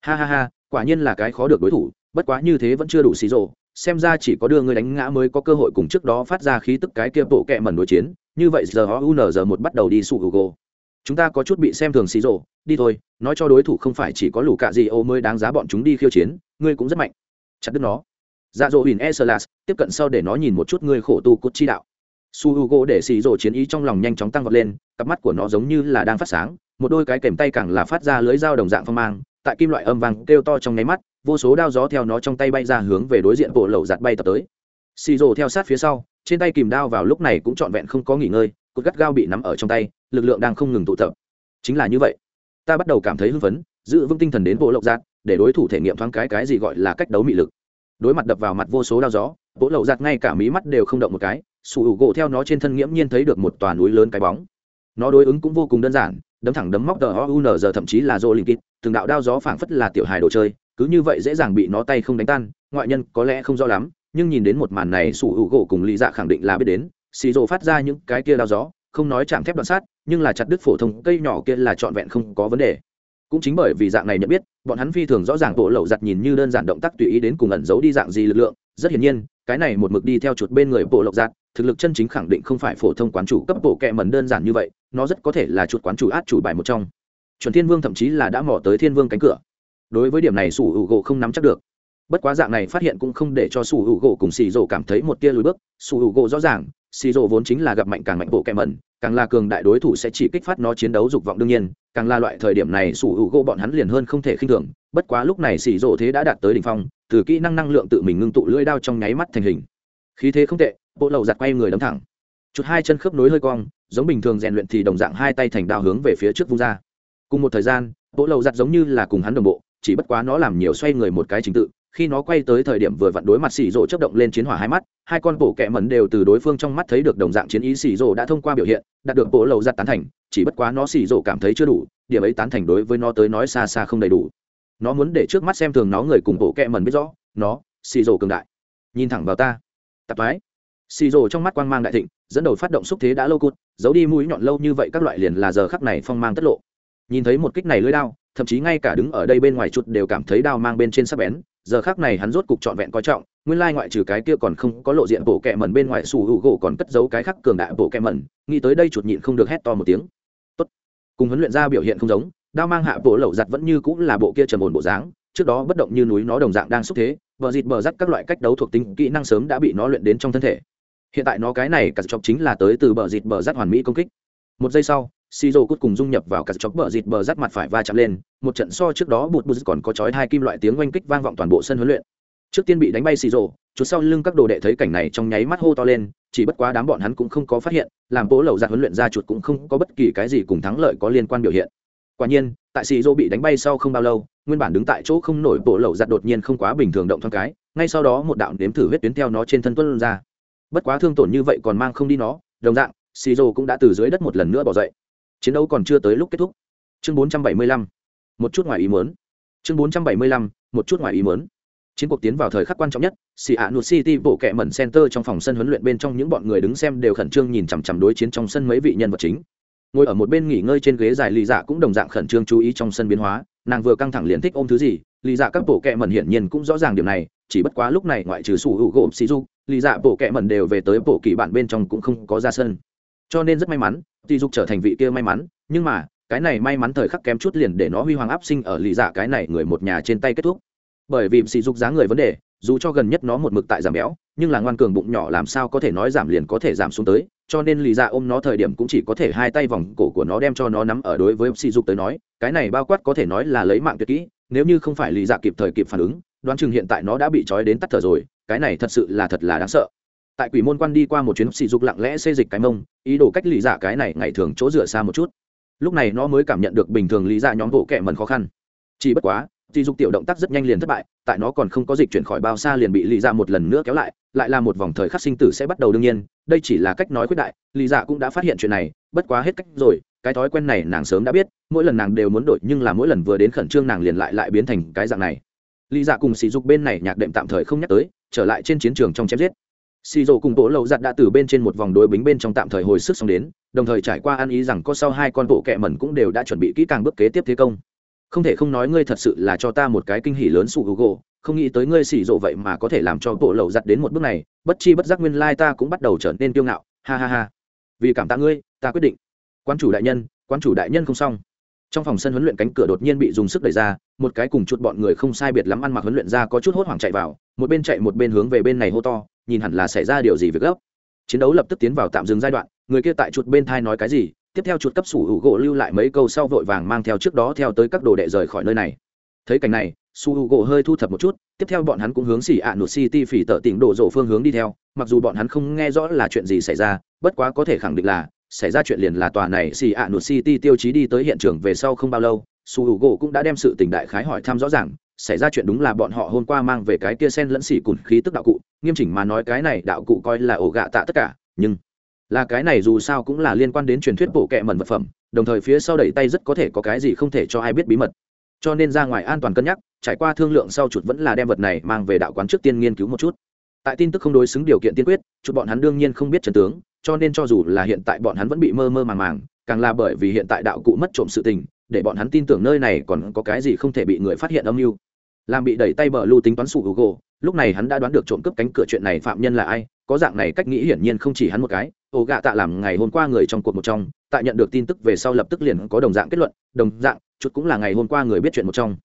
Ha ha ha, quả nhiên là cái khó được đối thủ, bất quá như thế vẫn chưa đủ xì rộ xem ra chỉ có đưa người đánh ngã mới có cơ hội cùng trước đó phát ra khí tức cái kia bộ kẹ mẩn đối chiến. Như vậy giờ họ un giờ một bắt đầu đi sủ hữu gỗ chúng ta có chút bị xem thường xì rộ đi thôi, nói cho đối thủ không phải chỉ có lũ cạ gì ô mới đáng giá bọn chúng đi khiêu chiến, ngươi cũng rất mạnh. Chặt đứt nó. Dạ dỗ huỳnh e sơ tiếp cận sau để nó nhìn một chút ngươi khổ tu cốt chi đạo. Su h u g o để xì rộ chiến ý trong lòng nhanh chóng tăng vọt lên, cặp mắt của nó giống như là đang phát sáng, một đôi cái kèm tay càng là phát ra lưới dao đồng dạng phong mang, tại kim loại âm vàng kêu to trong nháy mắt, vô số đao gió theo nó trong tay bay ra hướng về đối diện bộ lậu giặt bay tập tới. Xì rộ theo sát phía sau, trên tay kìm đao vào lúc này cũng trọn vẹn không có nghỉ ngơi, cột gắt gao bị nắm ở trong tay lực lượng đang không ngừng tụ tập. Chính là như vậy, ta bắt đầu cảm thấy hưng phấn, giữ vững tinh thần đến bộ lậu giặt để đối thủ thể nghiệm thoáng cái cái gì gọi là cách đấu mị lực. Đối mặt đập vào mặt vô số đao gió, bộ lậu giặt ngay cả mí mắt đều không động một cái, sủ hữu gỗ theo nó trên thân nghiễm nhiên thấy được một tòa núi lớn cái bóng. Nó đối ứng cũng vô cùng đơn giản, đấm thẳng đấm móc tờ o giờ thậm chí là rô linh kít, từng đạo đao gió phảng phất là tiểu hài đồ chơi, cứ như vậy dễ dàng bị nó tay không đánh tan, ngoại nhân có lẽ không rõ lắm, nhưng nhìn đến một màn này sủ hữu gỗ cùng lý dạ khẳng định là biết đến xì rồ phát ra những cái kia đao gió, không nói chạm thép đoạn sát nhưng là chặt đứt phổ thông cây nhỏ kia là trọn vẹn không có vấn đề. Cũng chính bởi vì dạng này nhận biết, bọn hắn phi thường rõ ràng bộ lậu giặt nhìn như đơn giản động tác tùy ý đến cùng ẩn giấu đi dạng gì lực lượng. Rất hiển nhiên, cái này một mực đi theo chuột bên người bộ lậu giặt, thực lực chân chính khẳng định không phải phổ thông quán chủ cấp bộ kẹ mần đơn giản như vậy, nó rất có thể là chuột quán chủ át chủ bài một trong. Chuẩn thiên vương thậm chí là đã mò tới thiên vương cánh cửa. Đối với điểm này sủ hữu gỗ không nắm chắc được. Bất quá dạng này phát hiện cũng không để cho sủ hữu gỗ cùng xì rổ cảm thấy một tia lùi bước. Sủ hữu gỗ rõ ràng xì rộ vốn chính là gặp mạnh càng mạnh bộ kẹ mẩn, càng là cường đại đối thủ sẽ chỉ kích phát nó chiến đấu dục vọng đương nhiên, càng là loại thời điểm này sủ hữu gỗ bọn hắn liền hơn không thể khinh thường, bất quá lúc này xì rộ thế đã đạt tới đỉnh phong, từ kỹ năng năng lượng tự mình ngưng tụ lưỡi đao trong nháy mắt thành hình. Khí thế không tệ, bộ lầu giặt quay người đấm thẳng. Chụt hai chân khớp nối hơi cong, giống bình thường rèn luyện thì đồng dạng hai tay thành đao hướng về phía trước vung ra. Cùng một thời gian, bộ lầu giặt giống như là cùng hắn đồng bộ, chỉ bất quá nó làm nhiều xoay người một cái trình tự khi nó quay tới thời điểm vừa vặn đối mặt xì rộ chấp động lên chiến hỏa hai mắt, hai con bộ kẹ mẩn đều từ đối phương trong mắt thấy được đồng dạng chiến ý xì rộ đã thông qua biểu hiện, đạt được bộ lầu giặt tán thành, chỉ bất quá nó xì rộ cảm thấy chưa đủ, điểm ấy tán thành đối với nó tới nói xa xa không đầy đủ. Nó muốn để trước mắt xem thường nó người cùng bộ kẹ mẩn biết rõ, nó, xì rộ cường đại. Nhìn thẳng vào ta. Tạp mái xì rộ trong mắt quang mang đại thịnh, dẫn đầu phát động xúc thế đã lâu cút giấu đi mũi nhọn lâu như vậy các loại liền là giờ khắc này phong mang tất lộ. Nhìn thấy một kích này lưới đao, thậm chí ngay cả đứng ở đây bên ngoài chuột đều cảm thấy đao mang bên trên sắc bén giờ khác này hắn rốt cục trọn vẹn coi trọng, nguyên lai ngoại trừ cái kia còn không có lộ diện bộ kẹ mẩn bên ngoài sủ hữu gỗ còn cất giấu cái khắc cường đại bộ kẹ mẩn, nghĩ tới đây chuột nhịn không được hét to một tiếng. Tốt. cùng huấn luyện ra biểu hiện không giống, đao mang hạ bộ lậu giặt vẫn như cũng là bộ kia trầm ổn bộ dáng, trước đó bất động như núi nó đồng dạng đang xúc thế, bờ dịt bờ rắt các loại cách đấu thuộc tính kỹ năng sớm đã bị nó luyện đến trong thân thể. Hiện tại nó cái này cả chọc chính là tới từ bờ dịt bờ rắt hoàn mỹ công kích. Một giây sau xì rô cút cùng dung nhập vào cả chọc bờ dịt bờ rắt mặt phải va chạm lên, một trận so trước đó bụt bụt còn có chói hai kim loại tiếng oanh kích vang vọng toàn bộ sân huấn luyện. Trước tiên bị đánh bay xì rô chút sau lưng các đồ đệ thấy cảnh này trong nháy mắt hô to lên, chỉ bất quá đám bọn hắn cũng không có phát hiện, làm bố lầu giặt huấn luyện ra chuột cũng không có bất kỳ cái gì cùng thắng lợi có liên quan biểu hiện. Quả nhiên, tại xì rô bị đánh bay sau không bao lâu, nguyên bản đứng tại chỗ không nổi bộ lầu giặt đột nhiên không quá bình thường động thoáng cái, ngay sau đó một đạo nếm thử huyết tuyến theo nó trên thân tuân ra. Bất quá thương tổn như vậy còn mang không đi nó, đồng dạng xì rô cũng đã từ dưới đất một lần nữa bỏ dậy chiến đấu còn chưa tới lúc kết thúc chương 475. một chút ngoài ý muốn chương 475. một chút ngoài ý muốn chiến cuộc tiến vào thời khắc quan trọng nhất xì ạ nụt city bộ kẹ mẩn center trong phòng sân huấn luyện bên trong những bọn người đứng xem đều khẩn trương nhìn chằm chằm đối chiến trong sân mấy vị nhân vật chính ngồi ở một bên nghỉ ngơi trên ghế dài lì dạ cũng đồng dạng khẩn trương chú ý trong sân biến hóa, nàng vừa căng thẳng liền thích ôm thứ gì, lì dạ các bộ kẹ mẩn hiển nhiên cũng rõ ràng điều này, chỉ bất quá lúc này ngoại trừ sủ hữu gồm xì du lì dạ bộ kẹ mẩn đều về tới bộ kỳ bản bên trong cũng không có ra sân cho nên rất may mắn tỷ dục trở thành vị kia may mắn, nhưng mà, cái này may mắn thời khắc kém chút liền để nó huy hoàng áp sinh ở lì dạ cái này người một nhà trên tay kết thúc. Bởi vì sỉ dục giá người vấn đề, dù cho gần nhất nó một mực tại giảm béo, nhưng là ngoan cường bụng nhỏ làm sao có thể nói giảm liền có thể giảm xuống tới, cho nên lì dạ ôm nó thời điểm cũng chỉ có thể hai tay vòng cổ của nó đem cho nó nắm ở đối với sỉ dục tới nói, cái này bao quát có thể nói là lấy mạng tuyệt kỹ, nếu như không phải lì dạ kịp thời kịp phản ứng, đoán chừng hiện tại nó đã bị trói đến tắt thở rồi, cái này thật sự là thật là đáng sợ tại quỷ môn quan đi qua một chuyến sỉ dục lặng lẽ xê dịch cái mông, ý đồ cách lý dạ cái này ngày thường chỗ dựa xa một chút. Lúc này nó mới cảm nhận được bình thường lý dạ nhóm bộ kệ mần khó khăn. Chỉ bất quá, sỉ dục tiểu động tác rất nhanh liền thất bại, tại nó còn không có dịch chuyển khỏi bao xa liền bị lý dạ một lần nữa kéo lại lại là một vòng thời khắc sinh tử sẽ bắt đầu đương nhiên, đây chỉ là cách nói quyết đại lý dạ cũng đã phát hiện chuyện này, bất quá hết cách rồi, cái thói quen này nàng sớm đã biết, mỗi lần nàng đều muốn đổi nhưng là mỗi lần vừa đến khẩn trương nàng liền lại lại biến thành cái dạng này. Lý dạ cùng sỉ dục bên này nhạc đệm tạm thời không nhắc tới, trở lại trên chiến trường trong chém giết xì rổ cùng bộ lậu giặt đã từ bên trên một vòng đối bính bên trong tạm thời hồi sức xong đến, đồng thời trải qua ăn ý rằng có sau hai con bộ kẹ mẩn cũng đều đã chuẩn bị kỹ càng bước kế tiếp thế công. Không thể không nói ngươi thật sự là cho ta một cái kinh hỉ lớn sụ google không nghĩ tới ngươi xì rộ vậy mà có thể làm cho bộ lậu giặt đến một bước này, bất chi bất giác nguyên lai ta cũng bắt đầu trở nên kiêu ngạo, ha ha ha. Vì cảm tạ ngươi, ta quyết định. Quan chủ đại nhân quan chủ đại nhân không xong trong phòng sân huấn luyện cánh cửa đột nhiên bị dùng sức đẩy ra, một cái cùng chút bọn người không sai biệt lắm ăn mặc huấn luyện ra có chút hốt hoảng chạy vào, một bên chạy một bên hướng về bên này hô to, nhìn hẳn là xảy ra điều gì việc gấp. Chiến đấu lập tức tiến vào tạm dừng giai đoạn, người kia tại chuột bên thai nói cái gì, tiếp theo chuột cấp sủ hữu gỗ lưu lại mấy câu sau vội vàng mang theo trước đó theo tới các đồ đệ rời khỏi nơi này. Thấy cảnh này su hữu gỗ hơi thu thập một chút, tiếp theo bọn hắn cũng hướng xỉ ạ nụt city phỉ tợ tỉnh đổ rộ phương hướng đi theo, mặc dù bọn hắn không nghe rõ là chuyện gì xảy ra, bất quá có thể khẳng định là xảy ra chuyện liền là tòa này xì ạ nụt city tiêu chí đi tới hiện trường về sau không bao lâu, su h u gỗ cũng đã đem sự tình đại khái hỏi thăm rõ ràng, xảy ra chuyện đúng là bọn họ hôm qua mang về cái kia sen lẫn xỉ cùn khí tức đạo cụ, nghiêm chỉnh mà nói cái này đạo cụ coi là ổ gạ tạ tất cả, nhưng là cái này dù sao cũng là liên quan đến truyền thuyết bộ kệ mẩn vật phẩm, đồng thời phía sau đẩy tay rất có thể có cái gì không thể cho ai biết bí mật. Cho nên ra ngoài an toàn cân nhắc, trải qua thương lượng sau chuột vẫn là đem vật này mang về đạo quán trước tiên nghiên cứu một chút. Tại tin tức không đối xứng điều kiện tiên quyết chút bọn hắn đương nhiên không biết trần tướng cho nên cho dù là hiện tại bọn hắn vẫn bị mơ mơ màng màng, càng là bởi vì hiện tại đạo cụ mất trộm sự tình, để bọn hắn tin tưởng nơi này còn có cái gì không thể bị người phát hiện âm mưu. Làm bị đẩy tay bờ lưu tính toán sụ gỗ lúc này hắn đã đoán được trộm cướp cánh cửa chuyện này phạm nhân là ai, có dạng này cách nghĩ hiển nhiên không chỉ hắn một cái. Ổ gạ tạ làm ngày hôm qua người trong cuộc một trong, tại nhận được tin tức về sau lập tức liền có đồng dạng kết luận, đồng dạng, chút cũng là ngày hôm qua người biết chuyện một trong.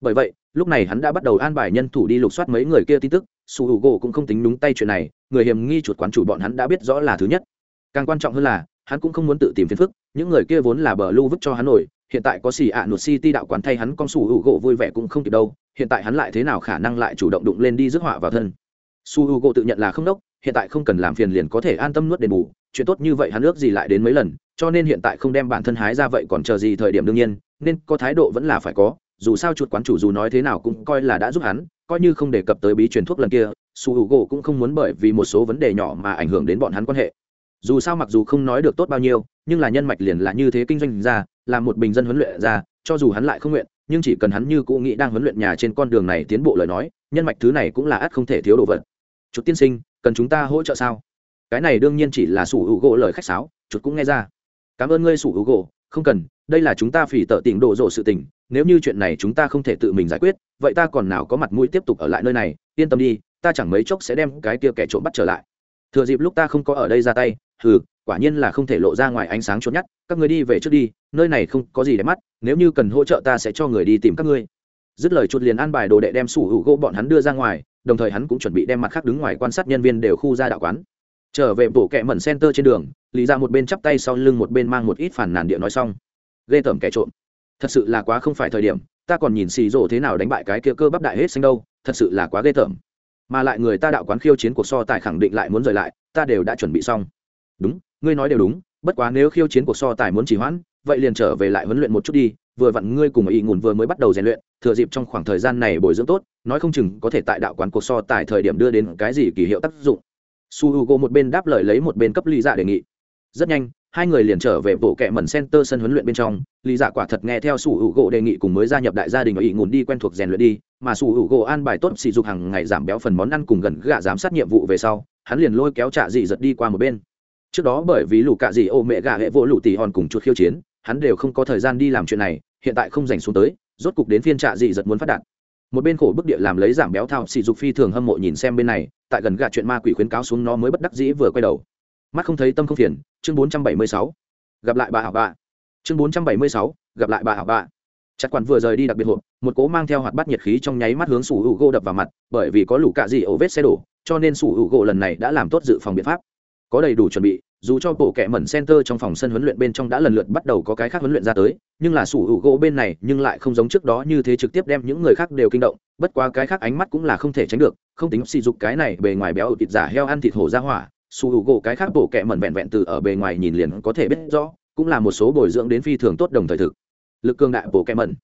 Bởi vậy, lúc này hắn đã bắt đầu an bài nhân thủ đi lục soát mấy người kia tin tức su h u gỗ cũng không tính đúng tay chuyện này, người hiểm nghi chuột quán chủ bọn hắn đã biết rõ là thứ nhất. Càng quan trọng hơn là, hắn cũng không muốn tự tìm phiền phức, những người kia vốn là bờ lưu vứt cho hắn nổi, hiện tại có xì ạ nụt si ti đạo quán thay hắn con su h u gỗ vui vẻ cũng không kịp đâu, hiện tại hắn lại thế nào khả năng lại chủ động đụng lên đi rước họa vào thân. Su h u gỗ tự nhận là không đốc, hiện tại không cần làm phiền liền có thể an tâm nuốt đền bù, chuyện tốt như vậy hắn ước gì lại đến mấy lần, cho nên hiện tại không đem bản thân hái ra vậy còn chờ gì thời điểm đương nhiên, nên có thái độ vẫn là phải có, dù sao chuột quán chủ dù nói thế nào cũng coi là đã giúp hắn coi như không đề cập tới bí truyền thuốc lần kia, su h u gỗ cũng không muốn bởi vì một số vấn đề nhỏ mà ảnh hưởng đến bọn hắn quan hệ. Dù sao mặc dù không nói được tốt bao nhiêu, nhưng là nhân mạch liền là như thế kinh doanh ra, là một bình dân huấn luyện ra, cho dù hắn lại không nguyện, nhưng chỉ cần hắn như cũ nghĩ đang huấn luyện nhà trên con đường này tiến bộ lời nói, nhân mạch thứ này cũng là ắt không thể thiếu đồ vật. Chút tiên sinh, cần chúng ta hỗ trợ sao? Cái này đương nhiên chỉ là sủ hữu gỗ lời khách sáo, chút cũng nghe ra. Cảm ơn ngươi sủ hữu gỗ không cần, đây là chúng ta phỉ tợ tỉnh đổ rộ sự tình, nếu như chuyện này chúng ta không thể tự mình giải quyết, vậy ta còn nào có mặt mũi tiếp tục ở lại nơi này, yên tâm đi, ta chẳng mấy chốc sẽ đem cái kia kẻ trộm bắt trở lại thừa dịp lúc ta không có ở đây ra tay, hừ, quả nhiên là không thể lộ ra ngoài ánh sáng trốn nhất. các người đi về trước đi, nơi này không có gì để mắt, nếu như cần hỗ trợ ta sẽ cho người đi tìm các ngươi dứt lời chuột liền an bài đồ đệ đem sủ hữu gỗ bọn hắn đưa ra ngoài, đồng thời hắn cũng chuẩn bị đem mặt khác đứng ngoài quan sát nhân viên đều khu ra đạo quán trở về bộ kẹ mẩn center trên đường, lý ra một bên chắp tay sau lưng một bên mang một ít phản nàn địa nói xong. Ghê tởm kẻ trộm. Thật sự là quá không phải thời điểm, ta còn nhìn xì rổ thế nào đánh bại cái kia cơ bắp đại hết xanh đâu, thật sự là quá ghê tởm. Mà lại người ta đạo quán khiêu chiến cuộc so tài khẳng định lại muốn rời lại, ta đều đã chuẩn bị xong. Đúng, ngươi nói đều đúng, bất quá nếu khiêu chiến cuộc so tài muốn chỉ hoãn, vậy liền trở về lại huấn luyện một chút đi, vừa vặn ngươi cùng ý ngùn vừa mới bắt đầu rèn luyện, thừa dịp trong khoảng thời gian này bồi dưỡng tốt, nói không chừng có thể tại đạo quán cuộc so tài thời điểm đưa đến cái gì kỳ hiệu tác dụng su h u g o một bên đáp lời lấy một bên cấp Lý dạ đề nghị. Rất nhanh, hai người liền trở về bộ kệ mẩn center sân huấn luyện bên trong. Lý dạ quả thật nghe theo su h u g o đề nghị cùng mới gia nhập đại gia đình ở ỵ ngùn đi quen thuộc rèn luyện đi, mà su h u g o an bài tốt sỉ dục hàng ngày giảm béo phần món ăn cùng gần gạ giám sát nhiệm vụ về sau, hắn liền lôi kéo trạ dị giật đi qua một bên. Trước đó bởi vì lũ cạ dị ô mẹ gà hệ vỗ lũ tỉ hòn cùng chuột khiêu chiến, hắn đều không có thời gian đi làm chuyện này, hiện tại không dành xuống tới, rốt cục đến phiên trạ dị giật muốn phát đạt một bên khổ bức địa làm lấy giảm béo thao, sỉ dục phi thường hâm mộ nhìn xem bên này, tại gần gà chuyện ma quỷ khuyến cáo xuống nó mới bất đắc dĩ vừa quay đầu. Mắt không thấy tâm không phiền, chương bốn trăm bảy mươi sáu. Gặp lại bà hảo bà. Chương bốn trăm bảy mươi sáu, gặp lại bà hảo bà. Chặt quản vừa rời đi đặc biệt hộp, một cố mang theo hoạt bát nhiệt khí trong nháy mắt hướng sủ hữu gỗ đập vào mặt, bởi vì có lũ cạ dị ổ vết xe đổ, cho nên sủ hữu gỗ lần này đã làm tốt dự phòng biện pháp. Có đầy đủ chuẩn bị dù cho bộ kệ mẩn center trong phòng sân huấn luyện bên trong đã lần lượt bắt đầu có cái khác huấn luyện ra tới, nhưng là sủ hữu gỗ bên này nhưng lại không giống trước đó như thế trực tiếp đem những người khác đều kinh động, bất quá cái khác ánh mắt cũng là không thể tránh được, không tính sỉ dục cái này bề ngoài béo thịt giả heo ăn thịt hổ ra hỏa, sủ hữu gỗ cái khác bộ kệ mẩn vẹn vẹn từ ở bề ngoài nhìn liền có thể biết rõ, cũng là một số bồi dưỡng đến phi thường tốt đồng thời thực. Lực cường đại bộ kệ mẩn.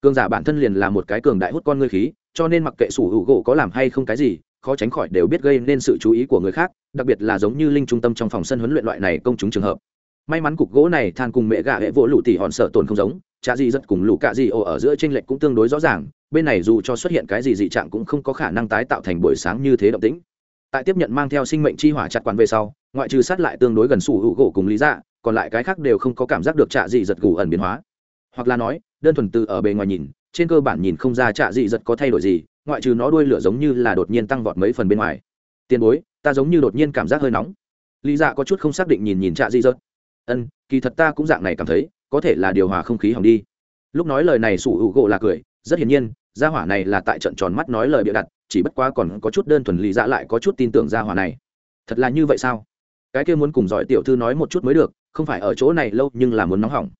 Cường giả bản thân liền là một cái cường đại hút con ngươi khí, cho nên mặc kệ sủ hữu gỗ có làm hay không cái gì khó tránh khỏi đều biết gây nên sự chú ý của người khác, đặc biệt là giống như linh trung tâm trong phòng sân huấn luyện loại này công chúng trường hợp. May mắn cục gỗ này than cùng mẹ gà hệ vỗ lụ tỉ hòn sợ tồn không giống cha gì rất cùng lũ cạ gì ồ ở giữa tranh lệch cũng tương đối rõ ràng, bên này dù cho xuất hiện cái gì dị trạng cũng không có khả năng tái tạo thành buổi sáng như thế động tĩnh. Tại tiếp nhận mang theo sinh mệnh chi hỏa chặt quán về sau, ngoại trừ sát lại tương đối gần sủ hữu gỗ cùng lý dạ còn lại cái khác đều không có cảm giác được trạ dị giật gù ẩn biến hóa. Hoặc là nói, đơn thuần từ ở bề ngoài nhìn, trên cơ bản nhìn không ra trạ dị giật có thay đổi gì ngoại trừ nó đuôi lửa giống như là đột nhiên tăng vọt mấy phần bên ngoài. Tiền bối, ta giống như đột nhiên cảm giác hơi nóng. Lý dạ có chút không xác định nhìn nhìn trạ di rớt ân, kỳ thật ta cũng dạng này cảm thấy, có thể là điều hòa không khí hỏng đi. Lúc nói lời này sủ hữu gỗ là cười, rất hiển nhiên, gia hỏa này là tại trận tròn mắt nói lời bịa đặt, chỉ bất quá còn có chút đơn thuần lý dạ lại có chút tin tưởng gia hỏa này. Thật là như vậy sao? Cái kia muốn cùng giỏi tiểu thư nói một chút mới được, không phải ở chỗ này lâu nhưng là muốn nóng hỏng.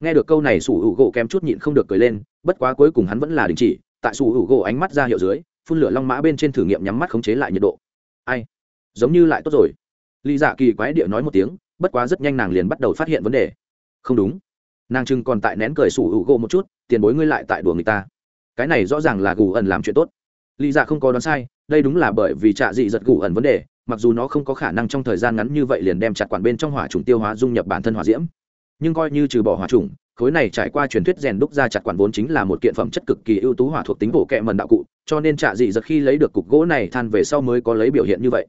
Nghe được câu này sủ hữu gỗ kém chút nhịn không được cười lên, bất quá cuối cùng hắn vẫn là đình chỉ tại sủ hữu gỗ ánh mắt ra hiệu dưới, phun lửa long mã bên trên thử nghiệm nhắm mắt khống chế lại nhiệt độ. Ai? Giống như lại tốt rồi. Lý dạ kỳ quái địa nói một tiếng, bất quá rất nhanh nàng liền bắt đầu phát hiện vấn đề. Không đúng. Nàng trưng còn tại nén cười sủ hữu gỗ một chút, tiền bối ngươi lại tại đùa người ta. Cái này rõ ràng là gù ẩn làm chuyện tốt. Lý dạ không có đoán sai, đây đúng là bởi vì trạ dị giật gù ẩn vấn đề, mặc dù nó không có khả năng trong thời gian ngắn như vậy liền đem chặt quản bên trong hỏa trùng tiêu hóa dung nhập bản thân hỏa diễm. Nhưng coi như trừ bỏ hỏa trùng khối này trải qua truyền thuyết rèn đúc ra chặt quản vốn chính là một kiện phẩm chất cực kỳ ưu tú hỏa thuộc tính bổ kẹ mần đạo cụ, cho nên trạ dị giật khi lấy được cục gỗ này than về sau mới có lấy biểu hiện như vậy.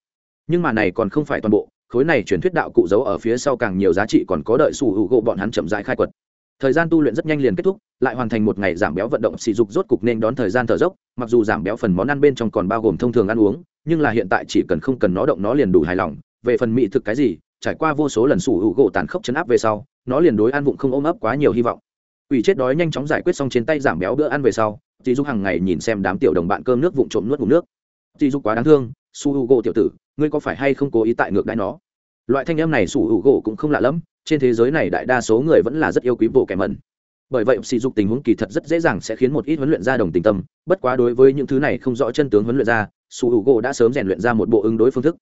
Nhưng mà này còn không phải toàn bộ, khối này truyền thuyết đạo cụ giấu ở phía sau càng nhiều giá trị còn có đợi sủ hữu gỗ bọn hắn chậm rãi khai quật. Thời gian tu luyện rất nhanh liền kết thúc, lại hoàn thành một ngày giảm béo vận động sỉ dục rốt cục nên đón thời gian thở dốc, mặc dù giảm béo phần món ăn bên trong còn bao gồm thông thường ăn uống, nhưng là hiện tại chỉ cần không cần nó động nó liền đủ hài lòng. Về phần mỹ thực cái gì trải qua vô số lần sủ hữu gỗ tàn khốc chấn áp về sau, nó liền đối ăn vụng không ôm ấp quá nhiều hy vọng. Ủy chết đói nhanh chóng giải quyết xong trên tay giảm béo bữa ăn về sau dì dục hàng ngày nhìn xem đám tiểu đồng bạn cơm nước vụng trộm nuốt ngủ nước. Dì dục quá đáng thương su hữu gỗ tiểu tử, ngươi có phải hay không cố ý tại ngược đãi nó? Loại thanh em này sủ hữu gỗ cũng không lạ lẫm trên thế giới này đại đa số người vẫn là rất yêu quý bộ kẻ mẩn. Bởi vậy sỉ dục tình huống kỳ thật rất dễ dàng sẽ khiến một ít huấn luyện gia đồng tình tâm, bất quá đối với những thứ này không rõ chân tướng huấn luyện gia su hữu gỗ đã sớm rèn luyện ra một bộ ứng đối phương thức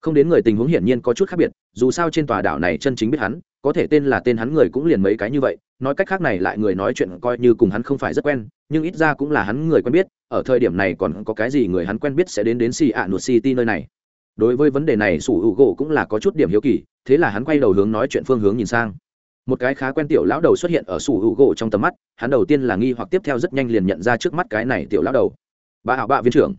không đến người tình huống hiển nhiên có chút khác biệt, dù sao trên tòa đảo này chân chính biết hắn, có thể tên là tên hắn người cũng liền mấy cái như vậy, nói cách khác này lại người nói chuyện coi như cùng hắn không phải rất quen, nhưng ít ra cũng là hắn người quen biết, ở thời điểm này còn có cái gì người hắn quen biết sẽ đến đến xì ạ nụt city nơi này. Đối với vấn đề này, sủ hữu gỗ cũng là có chút điểm hiếu kỳ, thế là hắn quay đầu hướng nói chuyện phương hướng nhìn sang. Một cái khá quen tiểu lão đầu xuất hiện ở sủ hữu gỗ trong tầm mắt, hắn đầu tiên là nghi hoặc tiếp theo rất nhanh liền nhận ra trước mắt cái này tiểu lão đầu. Bà hảo bạ viên trưởng.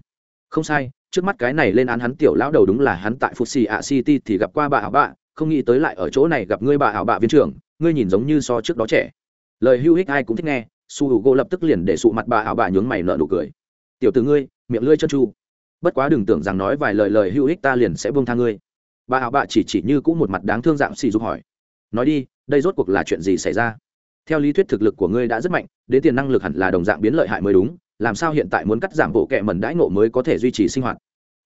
Không sai trước mắt cái này lên án hắn tiểu lão đầu đúng là hắn tại phục xì ạ city thì gặp qua bà hảo bạ, không nghĩ tới lại ở chỗ này gặp ngươi bà hảo bạ viên trưởng, ngươi nhìn giống như so trước đó trẻ. Lời hưu hích ai cũng thích nghe, su hữu gỗ lập tức liền để sụ mặt bà hảo bạ nhướng mày nợ nụ cười. Tiểu từ ngươi, miệng lưỡi chân chu. Bất quá đừng tưởng rằng nói vài lời lời hưu hích ta liền sẽ buông tha ngươi. Bà hảo bạ chỉ chỉ như cũng một mặt đáng thương dạng xì dục hỏi. Nói đi, đây rốt cuộc là chuyện gì xảy ra? Theo lý thuyết thực lực của ngươi đã rất mạnh, đến tiền năng lực hẳn là đồng dạng biến lợi hại mới đúng làm sao hiện tại muốn cắt giảm bộ kệ mẩn đãi ngộ mới có thể duy trì sinh hoạt?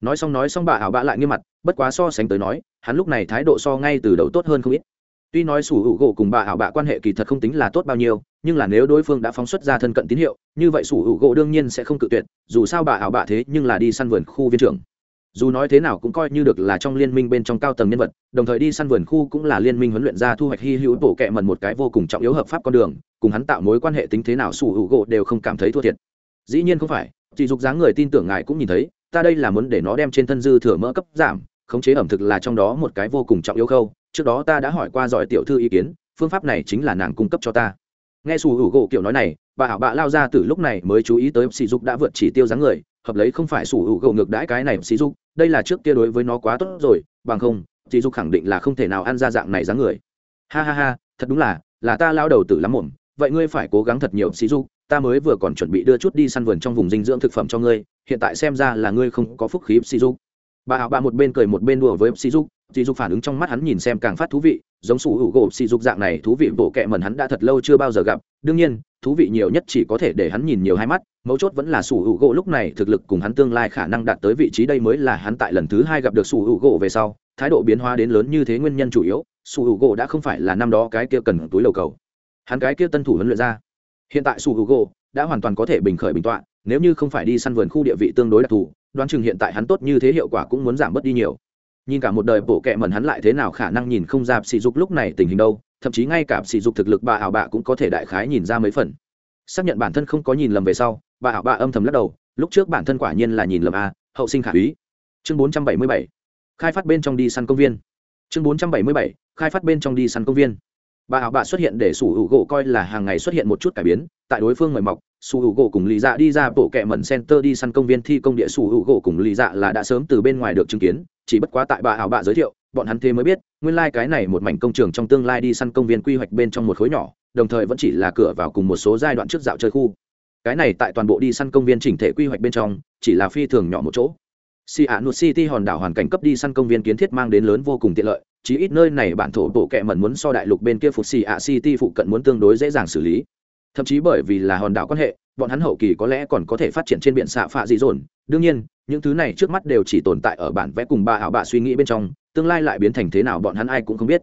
Nói xong nói xong bà ảo bạ lại nghiêm mặt, bất quá so sánh tới nói, hắn lúc này thái độ so ngay từ đầu tốt hơn không ít. Tuy nói sủ hữu gỗ cùng bà ảo bạ quan hệ kỳ thật không tính là tốt bao nhiêu, nhưng là nếu đối phương đã phóng xuất ra thân cận tín hiệu, như vậy sủ hữu gỗ đương nhiên sẽ không cự tuyệt, dù sao bà ảo bạ thế nhưng là đi săn vườn khu viên trưởng. Dù nói thế nào cũng coi như được là trong liên minh bên trong cao tầng nhân vật, đồng thời đi săn vườn khu cũng là liên minh huấn luyện ra thu hoạch hy hữu bổ kẹ mần một cái vô cùng trọng yếu hợp pháp con đường, cùng hắn tạo mối quan hệ tính thế nào sủ hữu gỗ đều không cảm thấy thua thiệt dĩ nhiên không phải, chỉ dục dáng người tin tưởng ngài cũng nhìn thấy, ta đây là muốn để nó đem trên thân dư thừa mỡ cấp giảm, khống chế ẩm thực là trong đó một cái vô cùng trọng yếu khâu, trước đó ta đã hỏi qua giỏi tiểu thư ý kiến, phương pháp này chính là nàng cung cấp cho ta. Nghe sủ hữu gỗ kiểu nói này, bà hảo bạ lao ra từ lúc này mới chú ý tới sỉ dục đã vượt chỉ tiêu dáng người, hợp lấy không phải sủ hữu gỗ ngược đãi cái này sỉ dục, đây là trước kia đối với nó quá tốt rồi, bằng không, sỉ dục khẳng định là không thể nào ăn ra dạng này dáng người. Ha ha ha, thật đúng là là ta lao đầu tử lắm muộn, vậy ngươi phải cố gắng thật nhiều sỉ dục ta mới vừa còn chuẩn bị đưa chút đi săn vườn trong vùng dinh dưỡng thực phẩm cho ngươi, hiện tại xem ra là ngươi không có phúc khí sĩ dục bà hảo bà một bên cười một bên đùa với sĩ dục sĩ dục phản ứng trong mắt hắn nhìn xem càng phát thú vị, giống sủ hữu gỗ sĩ dục dạng này thú vị bộ kệ mần hắn đã thật lâu chưa bao giờ gặp. Đương nhiên, thú vị nhiều nhất chỉ có thể để hắn nhìn nhiều hai mắt, mấu chốt vẫn là sủ hữu gỗ lúc này thực lực cùng hắn tương lai khả năng đạt tới vị trí đây mới là hắn tại lần thứ hai gặp được sủ hữu gỗ về sau, thái độ biến hóa đến lớn như thế nguyên nhân chủ yếu, sủ hữu gỗ đã không phải là năm đó cái kia cần túi lầu cầu. Hắn cái kia tân thủ huấn luyện ra hiện tại sủ hữu đã hoàn toàn có thể bình khởi bình tọa, nếu như không phải đi săn vườn khu địa vị tương đối đặc thù, đoán chừng hiện tại hắn tốt như thế hiệu quả cũng muốn giảm bớt đi nhiều. Nhìn cả một đời bộ kệ mẩn hắn lại thế nào khả năng nhìn không ra sỉ dục lúc này tình hình đâu, thậm chí ngay cả sỉ dục thực lực bà ảo bạ cũng có thể đại khái nhìn ra mấy phần. Xác nhận bản thân không có nhìn lầm về sau, bà ảo bạ âm thầm lắc đầu, lúc trước bản thân quả nhiên là nhìn lầm a, hậu sinh khả úy. Chương bốn trăm bảy mươi bảy, khai phát bên trong đi săn công viên. Chương bốn trăm bảy mươi bảy, khai phát bên trong đi săn công viên bà ảo bạ xuất hiện để sủ hữu gỗ coi là hàng ngày xuất hiện một chút cải biến. Tại đối phương mời mọc, sủ hữu gỗ cùng lý dạ đi ra bộ kẹ mẩn center đi săn công viên thi công địa sủ hữu gỗ cùng lý dạ là đã sớm từ bên ngoài được chứng kiến. Chỉ bất quá tại bà ảo bạ giới thiệu, bọn hắn thế mới biết, nguyên lai、like、cái này một mảnh công trường trong tương lai đi săn công viên quy hoạch bên trong một khối nhỏ, đồng thời vẫn chỉ là cửa vào cùng một số giai đoạn trước dạo chơi khu. Cái này tại toàn bộ đi săn công viên chỉnh thể quy hoạch bên trong, chỉ là phi thường nhỏ một chỗ si a nut city hòn đảo hoàn cảnh cấp đi săn công viên kiến thiết mang đến lớn vô cùng tiện lợi, chí ít nơi này bản thổ bộ kệ mẩn muốn so đại lục bên kia phục si a city phụ cận muốn tương đối dễ dàng xử lý. Thậm chí bởi vì là hòn đảo quan hệ, bọn hắn hậu kỳ có lẽ còn có thể phát triển trên biển xạ phạ dị dồn. Đương nhiên, những thứ này trước mắt đều chỉ tồn tại ở bản vẽ cùng ba ảo bạ suy nghĩ bên trong, tương lai lại biến thành thế nào bọn hắn ai cũng không biết.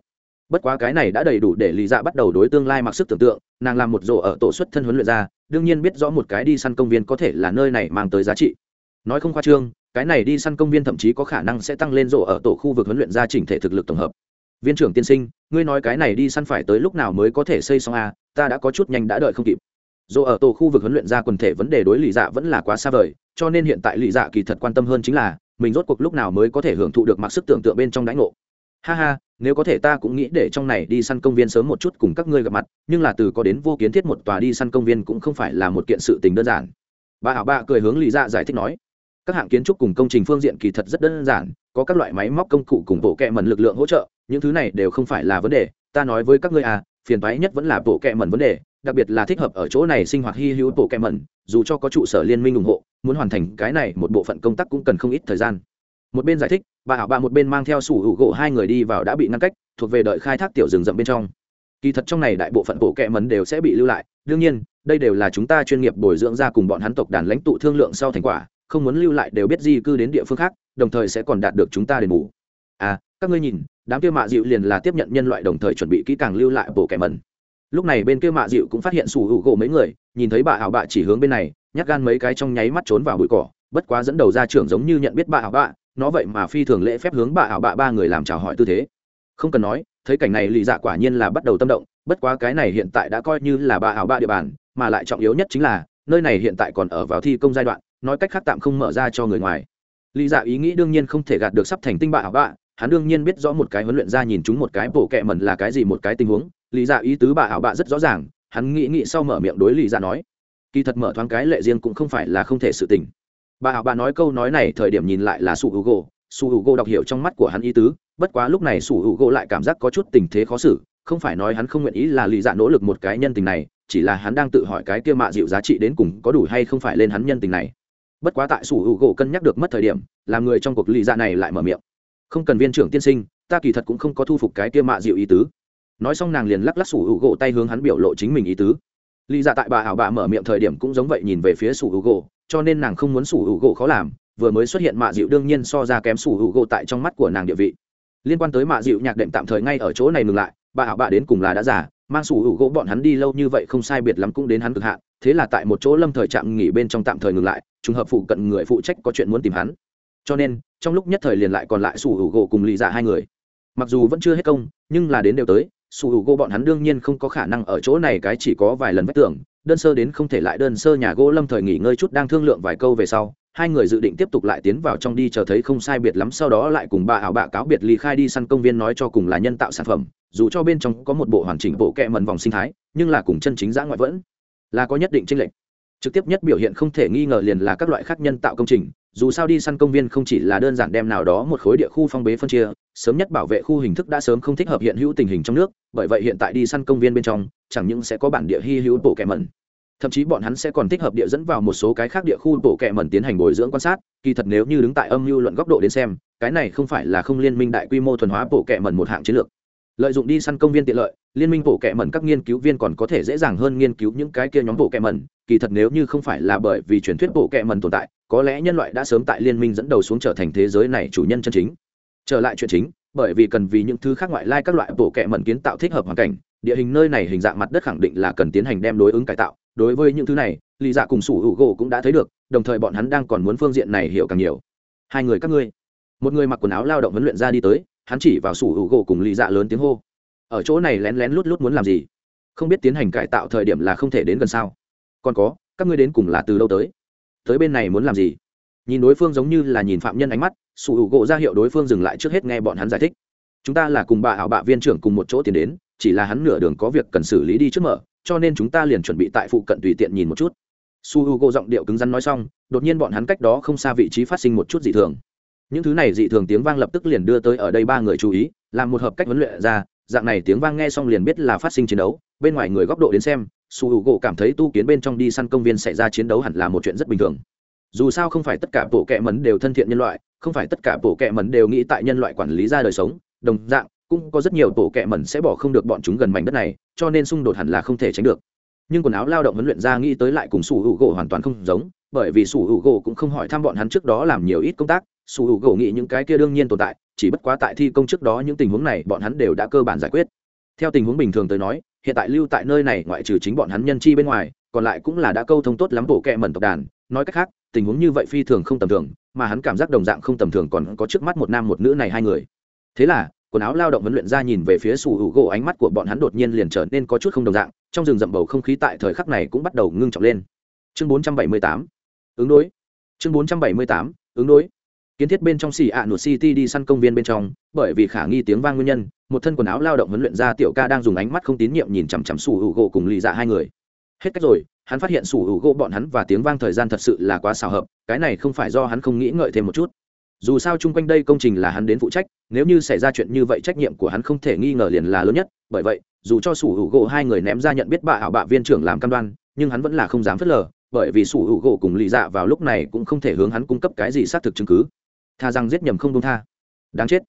Bất quá cái này đã đầy đủ để lý dạ bắt đầu đối tương lai mặc sức tưởng tượng, nàng làm một rổ ở tổ xuất thân huấn luyện ra, đương nhiên biết rõ một cái đi săn công viên có thể là nơi này mang tới giá trị. Nói không khoa trương cái này đi săn công viên thậm chí có khả năng sẽ tăng lên rổ ở tổ khu vực huấn luyện ra chỉnh thể thực lực tổng hợp. Viên trưởng tiên sinh ngươi nói cái này đi săn phải tới lúc nào mới có thể xây xong a à, ta đã có chút nhanh đã đợi không kịp. Dù ở tổ khu vực huấn luyện ra quần thể vấn đề đối lì dạ vẫn là quá xa vời cho nên hiện tại lì dạ kỳ thật quan tâm hơn chính là mình rốt cuộc lúc nào mới có thể hưởng thụ được mặc sức tưởng tượng bên trong đáy ngộ. Ha ha nếu có thể ta cũng nghĩ để trong này đi săn công viên sớm một chút cùng các ngươi gặp mặt nhưng là từ có đến vô kiến thiết một tòa đi săn công viên cũng không phải là một kiện sự tình đơn giản. Bà ảo bạ cười hướng lì dạ giải thích nói các hạng kiến trúc cùng công trình phương diện kỳ thật rất đơn giản, có các loại máy móc công cụ cùng bộ kẹ mẩn lực lượng hỗ trợ, những thứ này đều không phải là vấn đề, ta nói với các ngươi à phiền toái nhất vẫn là bộ kẹ mẩn vấn đề, đặc biệt là thích hợp ở chỗ này sinh hoạt hy hữu bộ kẹ mẩn, dù cho có trụ sở liên minh ủng hộ, muốn hoàn thành cái này một bộ phận công tác cũng cần không ít thời gian. Một bên giải thích, bà ảo bà một bên mang theo sủ hữu gỗ hai người đi vào đã bị ngăn cách, thuộc về đợi khai thác tiểu rừng rậm bên trong. Kỳ thật trong này đại bộ phận bộ kẹ mẩn đều sẽ bị lưu lại, đương nhiên, đây đều là chúng ta chuyên nghiệp bồi dưỡng ra cùng bọn hắn tộc đàn lãnh tụ thương lượng sau thành quả không muốn lưu lại đều biết di cư đến địa phương khác, đồng thời sẽ còn đạt được chúng ta đền bù. À các ngươi nhìn, đám kia mạ dịu liền là tiếp nhận nhân loại đồng thời chuẩn bị kỹ càng lưu lại bộ kẻ mẩn. Lúc này bên kia mạ dịu cũng phát hiện sủ hữu gỗ mấy người, nhìn thấy bà ảo bạ chỉ hướng bên này, nhát gan mấy cái trong nháy mắt trốn vào bụi cỏ, bất quá dẫn đầu ra trưởng giống như nhận biết bà ảo bạ, nó vậy mà phi thường lễ phép hướng bà ảo bạ ba người làm chào hỏi tư thế. Không cần nói, thấy cảnh này lì dạ quả nhiên là bắt đầu tâm động, bất quá cái này hiện tại đã coi như là bà ảo bạ địa bàn, mà lại trọng yếu nhất chính là, nơi này hiện tại còn ở vào thi công giai đoạn nói cách khác tạm không mở ra cho người ngoài. Lý dạ ý nghĩ đương nhiên không thể gạt được sắp thành tinh bạ bạ, hắn đương nhiên biết rõ một cái huấn luyện ra nhìn chúng một cái bộ kẹ mẩn là cái gì một cái tình huống, lý dạ ý tứ bà ảo bạ rất rõ ràng, hắn nghĩ nghĩ sau mở miệng đối lý dạ nói, kỳ thật mở thoáng cái lệ riêng cũng không phải là không thể sự tình. Bà ảo bạ nói câu nói này thời điểm nhìn lại là su hữu gỗ su hữu gỗ đọc hiểu trong mắt của hắn ý tứ, bất quá lúc này su hữu gỗ lại cảm giác có chút tình thế khó xử, không phải nói hắn không nguyện ý là lý dạ nỗ lực một cái nhân tình này, chỉ là hắn đang tự hỏi cái kia mạ dịu giá trị đến cùng có đủ hay không phải lên hắn nhân tình này bất quá tại sủ hữu gỗ cân nhắc được mất thời điểm, làm người trong cuộc lì dạ này lại mở miệng. Không cần viên trưởng tiên sinh, ta kỳ thật cũng không có thu phục cái kia mạ dịu ý tứ. Nói xong nàng liền lắc lắc sủ hữu gỗ tay hướng hắn biểu lộ chính mình ý tứ. Lì dạ tại bà ảo bà mở miệng thời điểm cũng giống vậy nhìn về phía sủ hữu gỗ, cho nên nàng không muốn sủ hữu gỗ khó làm, vừa mới xuất hiện mạ dịu đương nhiên so ra kém sủ hữu gỗ tại trong mắt của nàng địa vị. Liên quan tới mạ dịu nhạc đệm tạm thời ngay ở chỗ này ngừng lại, bà ảo bà đến cùng là đã giả mang sủ hữu gỗ bọn hắn đi lâu như vậy không sai biệt lắm cũng đến hắn cực hạn, thế là tại một chỗ lâm thời trạm nghỉ bên trong tạm thời ngừng lại trùng hợp phụ cận người phụ trách có chuyện muốn tìm hắn. Cho nên, trong lúc nhất thời liền lại còn lại sủ hữu gỗ cùng lì dạ hai người. Mặc dù vẫn chưa hết công, nhưng là đến đều tới, sủ hữu gỗ bọn hắn đương nhiên không có khả năng ở chỗ này, cái chỉ có vài lần vách tưởng đơn sơ đến không thể lại đơn sơ nhà gỗ lâm thời nghỉ ngơi chút đang thương lượng vài câu về sau, hai người dự định tiếp tục lại tiến vào trong đi chờ thấy không sai biệt lắm, sau đó lại cùng bà ảo bạ cáo biệt ly khai đi săn công viên nói cho cùng là nhân tạo sản phẩm, dù cho bên trong có một bộ hoàn chỉnh bộ kẹ mần vòng sinh thái, nhưng là cùng chân chính giã ngoại vẫn là có nhất định tranh lệch trực tiếp nhất biểu hiện không thể nghi ngờ liền là các loại khác nhân tạo công trình, dù sao đi săn công viên không chỉ là đơn giản đem nào đó một khối địa khu phong bế phân chia, sớm nhất bảo vệ khu hình thức đã sớm không thích hợp hiện hữu tình hình trong nước, bởi vậy hiện tại đi săn công viên bên trong, chẳng những sẽ có bản địa hy hữu bộ kẻ mẩn, thậm chí bọn hắn sẽ còn thích hợp địa dẫn vào một số cái khác địa khu bộ kẻ mẩn tiến hành bồi dưỡng quan sát, kỳ thật nếu như đứng tại âm mưu luận góc độ đến xem, cái này không phải là không liên minh đại quy mô thuần hóa bộ kẻ mẩn một hạng chiến lược. Lợi dụng đi săn công viên tiện lợi, liên minh bộ kẻ mẩn các nghiên cứu viên còn có thể dễ dàng hơn nghiên cứu những cái kia nhóm bộ kẻ mẩn kỳ thật nếu như không phải là bởi vì truyền thuyết bộ kệ mẩn tồn tại, có lẽ nhân loại đã sớm tại liên minh dẫn đầu xuống trở thành thế giới này chủ nhân chân chính. Trở lại chuyện chính, bởi vì cần vì những thứ khác ngoại lai các loại bộ kệ mẩn kiến tạo thích hợp hoàn cảnh, địa hình nơi này hình dạng mặt đất khẳng định là cần tiến hành đem đối ứng cải tạo. Đối với những thứ này, lý dạ cùng sủ hữu gỗ cũng đã thấy được, đồng thời bọn hắn đang còn muốn phương diện này hiểu càng nhiều. Hai người các ngươi. Một người mặc quần áo lao động huấn luyện ra đi tới, hắn chỉ vào sủ hữu gỗ cùng lý dạ lớn tiếng hô. Ở chỗ này lén lén lút lút muốn làm gì? Không biết tiến hành cải tạo thời điểm là không thể đến gần sao? Còn có, các ngươi đến cùng là từ đâu tới? Tới bên này muốn làm gì? Nhìn đối phương giống như là nhìn phạm nhân ánh mắt, sủ hữu gỗ ra hiệu đối phương dừng lại trước hết nghe bọn hắn giải thích. Chúng ta là cùng bà ảo bạ viên trưởng cùng một chỗ tiến đến, chỉ là hắn nửa đường có việc cần xử lý đi trước mở, cho nên chúng ta liền chuẩn bị tại phụ cận tùy tiện nhìn một chút. Su h u g giọng điệu cứng rắn nói xong, đột nhiên bọn hắn cách đó không xa vị trí phát sinh một chút dị thường. Những thứ này dị thường tiếng vang lập tức liền đưa tới ở đây ba người chú ý, làm một hợp cách huấn luyện ra, dạng này tiếng vang nghe xong liền biết là phát sinh chiến đấu, bên ngoài người góc độ đến xem su h u gỗ cảm thấy tu kiến bên trong đi săn công viên xảy ra chiến đấu hẳn là một chuyện rất bình thường. Dù sao không phải tất cả bộ kệ mấn đều thân thiện nhân loại, không phải tất cả bộ kệ mấn đều nghĩ tại nhân loại quản lý ra đời sống. Đồng dạng, cũng có rất nhiều tổ kệ mẩn sẽ bỏ không được bọn chúng gần mảnh đất này, cho nên xung đột hẳn là không thể tránh được. Nhưng quần áo lao động huấn luyện ra nghĩ tới lại cùng sủ hữu gỗ hoàn toàn không giống, bởi vì sủ hữu gỗ cũng không hỏi thăm bọn hắn trước đó làm nhiều ít công tác. Sủ hữu gỗ nghĩ những cái kia đương nhiên tồn tại, chỉ bất quá tại thi công trước đó những tình huống này bọn hắn đều đã cơ bản giải quyết. Theo tình huống bình thường tới nói hiện tại lưu tại nơi này ngoại trừ chính bọn hắn nhân chi bên ngoài, còn lại cũng là đã câu thông tốt lắm bộ kẹ mẩn tộc đàn. Nói cách khác, tình huống như vậy phi thường không tầm thường, mà hắn cảm giác đồng dạng không tầm thường còn có trước mắt một nam một nữ này hai người. Thế là, quần áo lao động huấn luyện ra nhìn về phía sủ hữu gỗ, ánh mắt của bọn hắn đột nhiên liền trở nên có chút không đồng dạng, trong rừng rậm bầu không khí tại thời khắc này cũng bắt đầu ngưng trọng lên. Chương 478 ứng đối. Chương 478 ứng đối kiến thiết bên trong xì ạ nụt city đi săn công viên bên trong, bởi vì khả nghi tiếng vang nguyên nhân, một thân quần áo lao động huấn luyện ra tiểu ca đang dùng ánh mắt không tín nhiệm nhìn chằm chằm sủ hữu gỗ cùng lì dạ hai người. Hết cách rồi, hắn phát hiện sủ hữu gỗ bọn hắn và tiếng vang thời gian thật sự là quá xào hợp, cái này không phải do hắn không nghĩ ngợi thêm một chút. Dù sao chung quanh đây công trình là hắn đến phụ trách, nếu như xảy ra chuyện như vậy trách nhiệm của hắn không thể nghi ngờ liền là lớn nhất, bởi vậy, dù cho sủ hữu gỗ hai người ném ra nhận biết bà ảo bạ viên trưởng làm cam đoan, nhưng hắn vẫn là không dám phớt lờ, bởi vì sủ hữu gỗ cùng lì dạ vào lúc này cũng không thể hướng hắn cung cấp cái gì xác thực chứng cứ tha rằng giết nhầm không công tha. Đáng chết.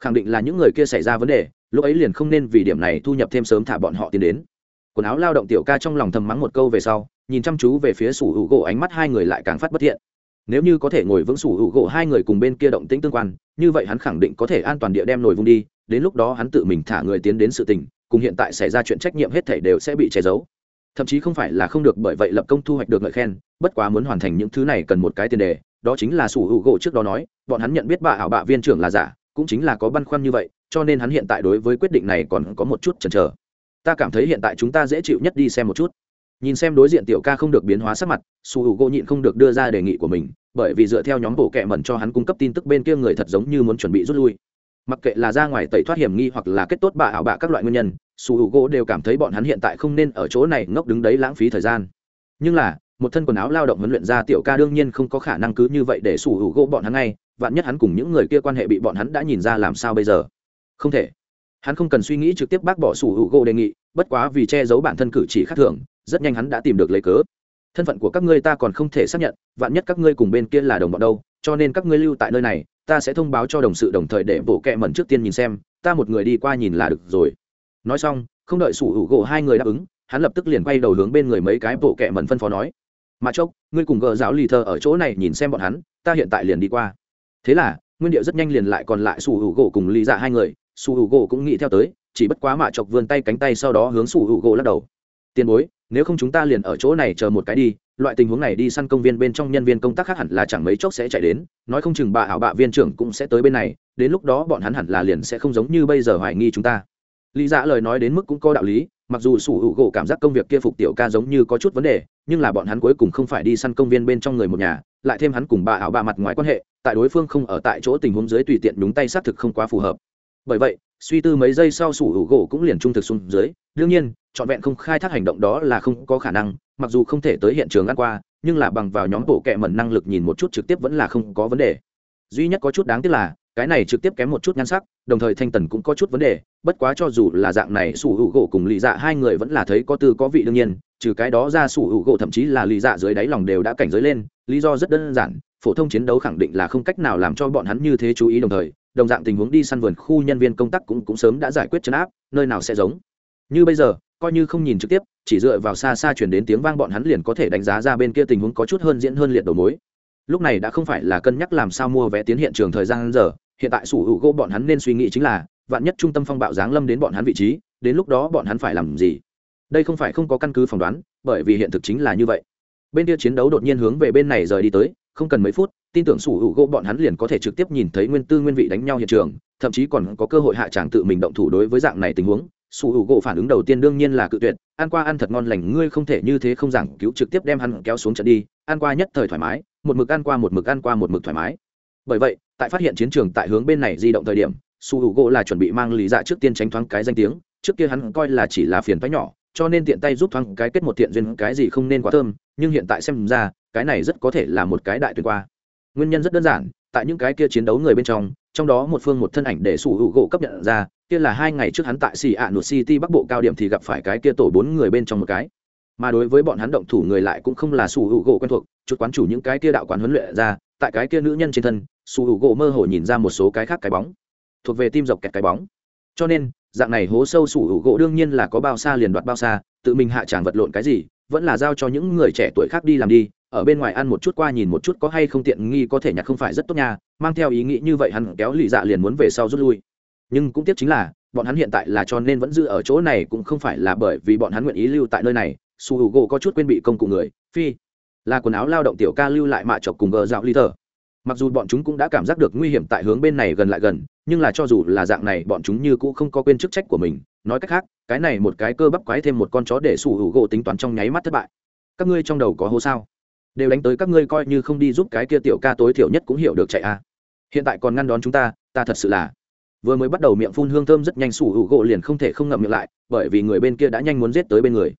Khẳng định là những người kia xảy ra vấn đề, lúc ấy liền không nên vì điểm này thu nhập thêm sớm thả bọn họ tiến đến. Quần áo lao động tiểu ca trong lòng thầm mắng một câu về sau, nhìn chăm chú về phía sủ hữu gỗ, ánh mắt hai người lại càng phát bất thiện. Nếu như có thể ngồi vững sủ hữu gỗ, hai người cùng bên kia động tĩnh tương quan, như vậy hắn khẳng định có thể an toàn địa đem nổi vung đi, đến lúc đó hắn tự mình thả người tiến đến sự tình, cùng hiện tại xảy ra chuyện trách nhiệm hết thảy đều sẽ bị che giấu. Thậm chí không phải là không được, bởi vậy lập công thu hoạch được ngợi khen, bất quá muốn hoàn thành những thứ này cần một cái tiền đề đó chính là sủ hữu gỗ trước đó nói, bọn hắn nhận biết bà ảo bạ viên trưởng là giả, cũng chính là có băn khoăn như vậy, cho nên hắn hiện tại đối với quyết định này còn có một chút chần chờ. Ta cảm thấy hiện tại chúng ta dễ chịu nhất đi xem một chút. Nhìn xem đối diện tiểu ca không được biến hóa sắc mặt su h u gỗ nhịn không được đưa ra đề nghị của mình, bởi vì dựa theo nhóm bộ kệ mẩn cho hắn cung cấp tin tức bên kia người thật giống như muốn chuẩn bị rút lui. Mặc kệ là ra ngoài tẩy thoát hiểm nghi hoặc là kết tốt bà ảo bạ các loại nguyên nhân su h u gỗ đều cảm thấy bọn hắn hiện tại không nên ở chỗ này ngốc đứng đấy lãng phí thời gian. Nhưng là một thân quần áo lao động huấn luyện ra tiểu ca đương nhiên không có khả năng cứ như vậy để sủ hữu gỗ bọn hắn ngay, vạn nhất hắn cùng những người kia quan hệ bị bọn hắn đã nhìn ra làm sao bây giờ? Không thể. Hắn không cần suy nghĩ trực tiếp bác bỏ sủ hữu gỗ đề nghị, bất quá vì che giấu bản thân cử chỉ khác thường, rất nhanh hắn đã tìm được lấy cớ. Thân phận của các ngươi ta còn không thể xác nhận, vạn nhất các ngươi cùng bên kia là đồng bọn đâu, cho nên các ngươi lưu tại nơi này, ta sẽ thông báo cho đồng sự đồng thời để bộ kẹ mẩn trước tiên nhìn xem, ta một người đi qua nhìn là được rồi. Nói xong, không đợi sủ hữu gỗ hai người đáp ứng, hắn lập tức liền quay đầu hướng bên người mấy cái bộ kẹ mẩn phân phó nói mà chốc, ngươi cùng gờ giáo lì thơ ở chỗ này nhìn xem bọn hắn, ta hiện tại liền đi qua. Thế là, nguyên điệu rất nhanh liền lại còn lại sủ hữu gỗ cùng lý dạ hai người, sủ hữu gỗ cũng nghĩ theo tới, chỉ bất quá mạ chọc vươn tay cánh tay sau đó hướng sủ hữu gỗ lắc đầu. Tiền bối, nếu không chúng ta liền ở chỗ này chờ một cái đi, loại tình huống này đi săn công viên bên trong nhân viên công tác khác hẳn là chẳng mấy chốc sẽ chạy đến, nói không chừng bà ảo bạ viên trưởng cũng sẽ tới bên này, đến lúc đó bọn hắn hẳn là liền sẽ không giống như bây giờ hoài nghi chúng ta. Lý dạ lời nói đến mức cũng có đạo lý mặc dù sủ hữu gỗ cảm giác công việc kia phục tiểu ca giống như có chút vấn đề, nhưng là bọn hắn cuối cùng không phải đi săn công viên bên trong người một nhà, lại thêm hắn cùng bà ảo bà mặt ngoài quan hệ, tại đối phương không ở tại chỗ tình huống dưới tùy tiện đúng tay xác thực không quá phù hợp. Bởi vậy, suy tư mấy giây sau sủ hữu gỗ cũng liền trung thực xuống dưới, đương nhiên, trọn vẹn không khai thác hành động đó là không có khả năng, mặc dù không thể tới hiện trường ăn qua, nhưng là bằng vào nhóm bộ kệ mẩn năng lực nhìn một chút trực tiếp vẫn là không có vấn đề. Duy nhất có chút đáng tiếc là cái này trực tiếp kém một chút nhan sắc, đồng thời thanh tần cũng có chút vấn đề, bất quá cho dù là dạng này, sủ hữu gỗ cùng lì dạ hai người vẫn là thấy có tư có vị đương nhiên, trừ cái đó ra sủ hữu gỗ thậm chí là lì dạ dưới đáy lòng đều đã cảnh giới lên, lý do rất đơn giản, phổ thông chiến đấu khẳng định là không cách nào làm cho bọn hắn như thế chú ý đồng thời, đồng dạng tình huống đi săn vườn khu nhân viên công tác cũng cũng sớm đã giải quyết chấn áp, nơi nào sẽ giống. Như bây giờ, coi như không nhìn trực tiếp, chỉ dựa vào xa xa chuyển đến tiếng vang bọn hắn liền có thể đánh giá ra bên kia tình huống có chút hơn diễn hơn liệt đầu mối. Lúc này đã không phải là cân nhắc làm sao mua vé tiến hiện trường thời gian giờ hiện tại sủ hữu gỗ bọn hắn nên suy nghĩ chính là, vạn nhất trung tâm phong bạo giáng lâm đến bọn hắn vị trí, đến lúc đó bọn hắn phải làm gì? Đây không phải không có căn cứ phỏng đoán, bởi vì hiện thực chính là như vậy. Bên kia chiến đấu đột nhiên hướng về bên này rời đi tới, không cần mấy phút, tin tưởng sủ hữu gỗ bọn hắn liền có thể trực tiếp nhìn thấy nguyên tư nguyên vị đánh nhau hiện trường, thậm chí còn có cơ hội hạ tràng tự mình động thủ đối với dạng này tình huống. Sủ hữu gỗ phản ứng đầu tiên đương nhiên là cự tuyệt, ăn qua ăn thật ngon lành, ngươi không thể như thế không giảng cứu trực tiếp đem hắn kéo xuống trận đi, ăn qua nhất thời thoải mái, một mực ăn qua một mực ăn qua một mực thoải mái. Bởi vậy tại phát hiện chiến trường tại hướng bên này di động thời điểm, su hữu gỗ là chuẩn bị mang lý dạ trước tiên tránh thoáng cái danh tiếng, trước kia hắn coi là chỉ là phiền thoái nhỏ, cho nên tiện tay giúp thoáng cái kết một thiện duyên, cái gì không nên quá thơm, nhưng hiện tại xem ra, cái này rất có thể là một cái đại tuyệt qua. Nguyên nhân rất đơn giản, tại những cái kia chiến đấu người bên trong trong đó một phương một thân ảnh để sủ hữu gỗ cấp nhận ra, kia là hai ngày trước hắn tại xì ạ nụt city bắc bộ cao điểm thì gặp phải cái kia tổ bốn người bên trong một cái. Mà đối với bọn hắn động thủ người lại cũng không là sủ hữu gỗ quen thuộc, chút quán chủ những cái kia đạo quán huấn luyện ra, tại cái kia nữ nhân trên thân su h u gỗ mơ hồ nhìn ra một số cái khác cái bóng. Thuộc về tim dọc kẹt cái bóng. Cho nên, dạng này hố sâu su h u gỗ đương nhiên là có bao xa liền đoạt bao xa, tự mình hạ tràng vật lộn cái gì, vẫn là giao cho những người trẻ tuổi khác đi làm đi, ở bên ngoài ăn một chút qua nhìn một chút có hay không tiện nghi có thể nhặt không phải rất tốt nha, mang theo ý nghĩ như vậy hắn kéo lì dạ liền muốn về sau rút lui. Nhưng cũng tiếc chính là, bọn hắn hiện tại là cho nên vẫn giữ ở chỗ này cũng không phải là bởi vì bọn hắn nguyện ý lưu tại nơi này, su h u gỗ có chút quên bị công cụ người, phi, là quần áo lao động tiểu ca lưu lại mạ chọc cùng gờ dạo ly thờ mặc dù bọn chúng cũng đã cảm giác được nguy hiểm tại hướng bên này gần lại gần, nhưng là cho dù là dạng này, bọn chúng như cũng không có quên chức trách của mình. Nói cách khác, cái này một cái cơ bắp quái thêm một con chó để sủ hữu gỗ tính toán trong nháy mắt thất bại. Các ngươi trong đầu có hô sao? Đều đánh tới các ngươi coi như không đi giúp cái kia tiểu ca tối thiểu nhất cũng hiểu được chạy a hiện tại còn ngăn đón chúng ta ta thật sự là. Vừa mới bắt đầu miệng phun hương thơm rất nhanh sủ hữu gỗ liền không thể không ngậm miệng lại, bởi vì người bên kia đã nhanh muốn giết tới bên người.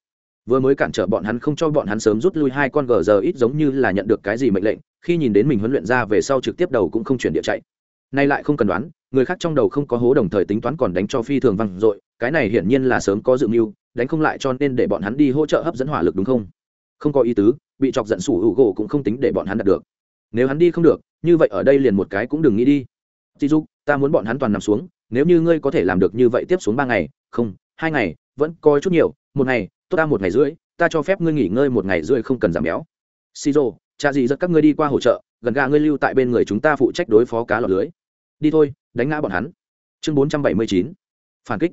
Vừa mới cản trở bọn hắn không cho bọn hắn sớm rút lui hai con gờ giờ ít giống như là nhận được cái gì mệnh lệnh khi nhìn đến mình huấn luyện ra về sau trực tiếp đầu cũng không chuyển địa chạy. Nay lại không cần đoán, người khác trong đầu không có hố đồng thời tính toán còn đánh cho phi thường văng dội, cái này hiển nhiên là sớm có dự mưu, đánh không lại cho nên để bọn hắn đi hỗ trợ hấp dẫn hỏa lực đúng không? Không có ý tứ, bị chọc giận sủ hữu gỗ cũng không tính để bọn hắn đạt được. Nếu hắn đi không được, như vậy ở đây liền một cái cũng đừng nghĩ đi. Dì dục ta muốn bọn hắn toàn nằm xuống, nếu như ngươi có thể làm được như vậy tiếp xuống ba ngày, không, hai ngày, vẫn coi chút nhiều, một ngày, tốt ta một ngày rưỡi, ta cho phép ngươi nghỉ ngơi một ngày rưỡi không cần giảm béo. Xì rô cha gì rất các ngươi đi qua hỗ trợ, gần gà ngươi lưu tại bên người chúng ta phụ trách đối phó cá lọt lưới. Đi thôi, đánh ngã bọn hắn. Chương bốn trăm bảy mươi chín. Phản kích.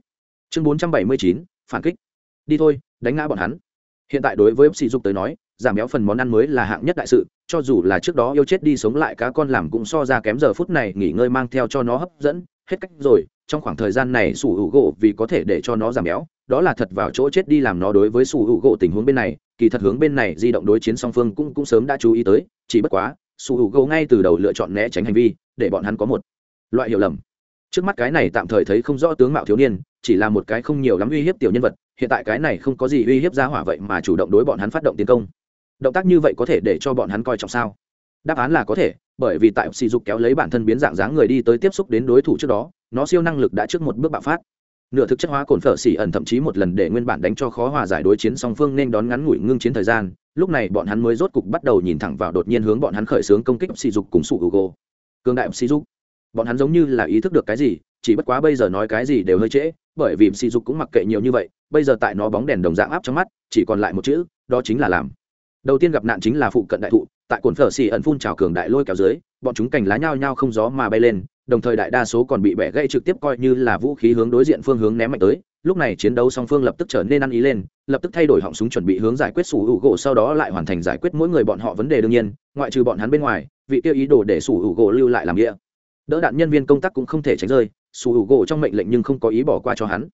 Chương bốn trăm bảy mươi chín, phản kích. Đi thôi, đánh ngã bọn hắn. Hiện tại đối với sỉ dục tới nói, giảm béo phần món ăn mới là hạng nhất đại sự, cho dù là trước đó yêu chết đi sống lại cá con làm cũng so ra kém giờ phút này nghỉ ngơi mang theo cho nó hấp dẫn. Hết cách rồi, trong khoảng thời gian này sủ hữu gỗ vì có thể để cho nó giảm béo, đó là thật vào chỗ chết đi làm nó đối với sủ hữu gỗ tình huống bên này kỳ thật hướng bên này di động đối chiến song phương cũng cũng sớm đã chú ý tới, chỉ bất quá sủ hữu gỗ ngay từ đầu lựa chọn né tránh hành vi, để bọn hắn có một loại hiểu lầm. Trước mắt cái này tạm thời thấy không rõ tướng mạo thiếu niên, chỉ là một cái không nhiều lắm uy hiếp tiểu nhân vật, hiện tại cái này không có gì uy hiếp ra hỏa vậy mà chủ động đối bọn hắn phát động tiến công. Động tác như vậy có thể để cho bọn hắn coi trọng sao? Đáp án là có thể, bởi vì tại sỉ dục kéo lấy bản thân biến dạng dáng người đi tới tiếp xúc đến đối thủ trước đó, nó siêu năng lực đã trước một bước bạo phát nửa thực chất hóa cồn phở xỉ ẩn thậm chí một lần để nguyên bản đánh cho khó hòa giải đối chiến song phương nên đón ngắn ngủi ngưng chiến thời gian. Lúc này bọn hắn mới rốt cục bắt đầu nhìn thẳng vào đột nhiên hướng bọn hắn khởi xướng công kích sỉ dục cùng sụ google cường đại sỉ dục. Bọn hắn giống như là ý thức được cái gì, chỉ bất quá bây giờ nói cái gì đều hơi trễ, bởi vì sỉ dục cũng mặc kệ nhiều như vậy, bây giờ tại nó bóng đèn đồng dạng áp trong mắt, chỉ còn lại một chữ, đó chính là làm. Đầu tiên gặp nạn chính là phụ cận đại thụ, tại cồn phở xỉ ẩn phun trào cường đại lôi kéo dưới, bọn chúng cành lá nhao nhao không gió mà bay lên đồng thời đại đa số còn bị bẻ gãy trực tiếp coi như là vũ khí hướng đối diện phương hướng ném mạnh tới. Lúc này chiến đấu song phương lập tức trở nên ăn ý lên, lập tức thay đổi họng súng chuẩn bị hướng giải quyết sủ hữu gỗ, sau đó lại hoàn thành giải quyết mỗi người bọn họ vấn đề đương nhiên, ngoại trừ bọn hắn bên ngoài, vị tiêu ý đồ để sủ hữu gỗ lưu lại làm nghĩa. Đỡ đạn nhân viên công tác cũng không thể tránh rơi, sủ hữu gỗ trong mệnh lệnh nhưng không có ý bỏ qua cho hắn.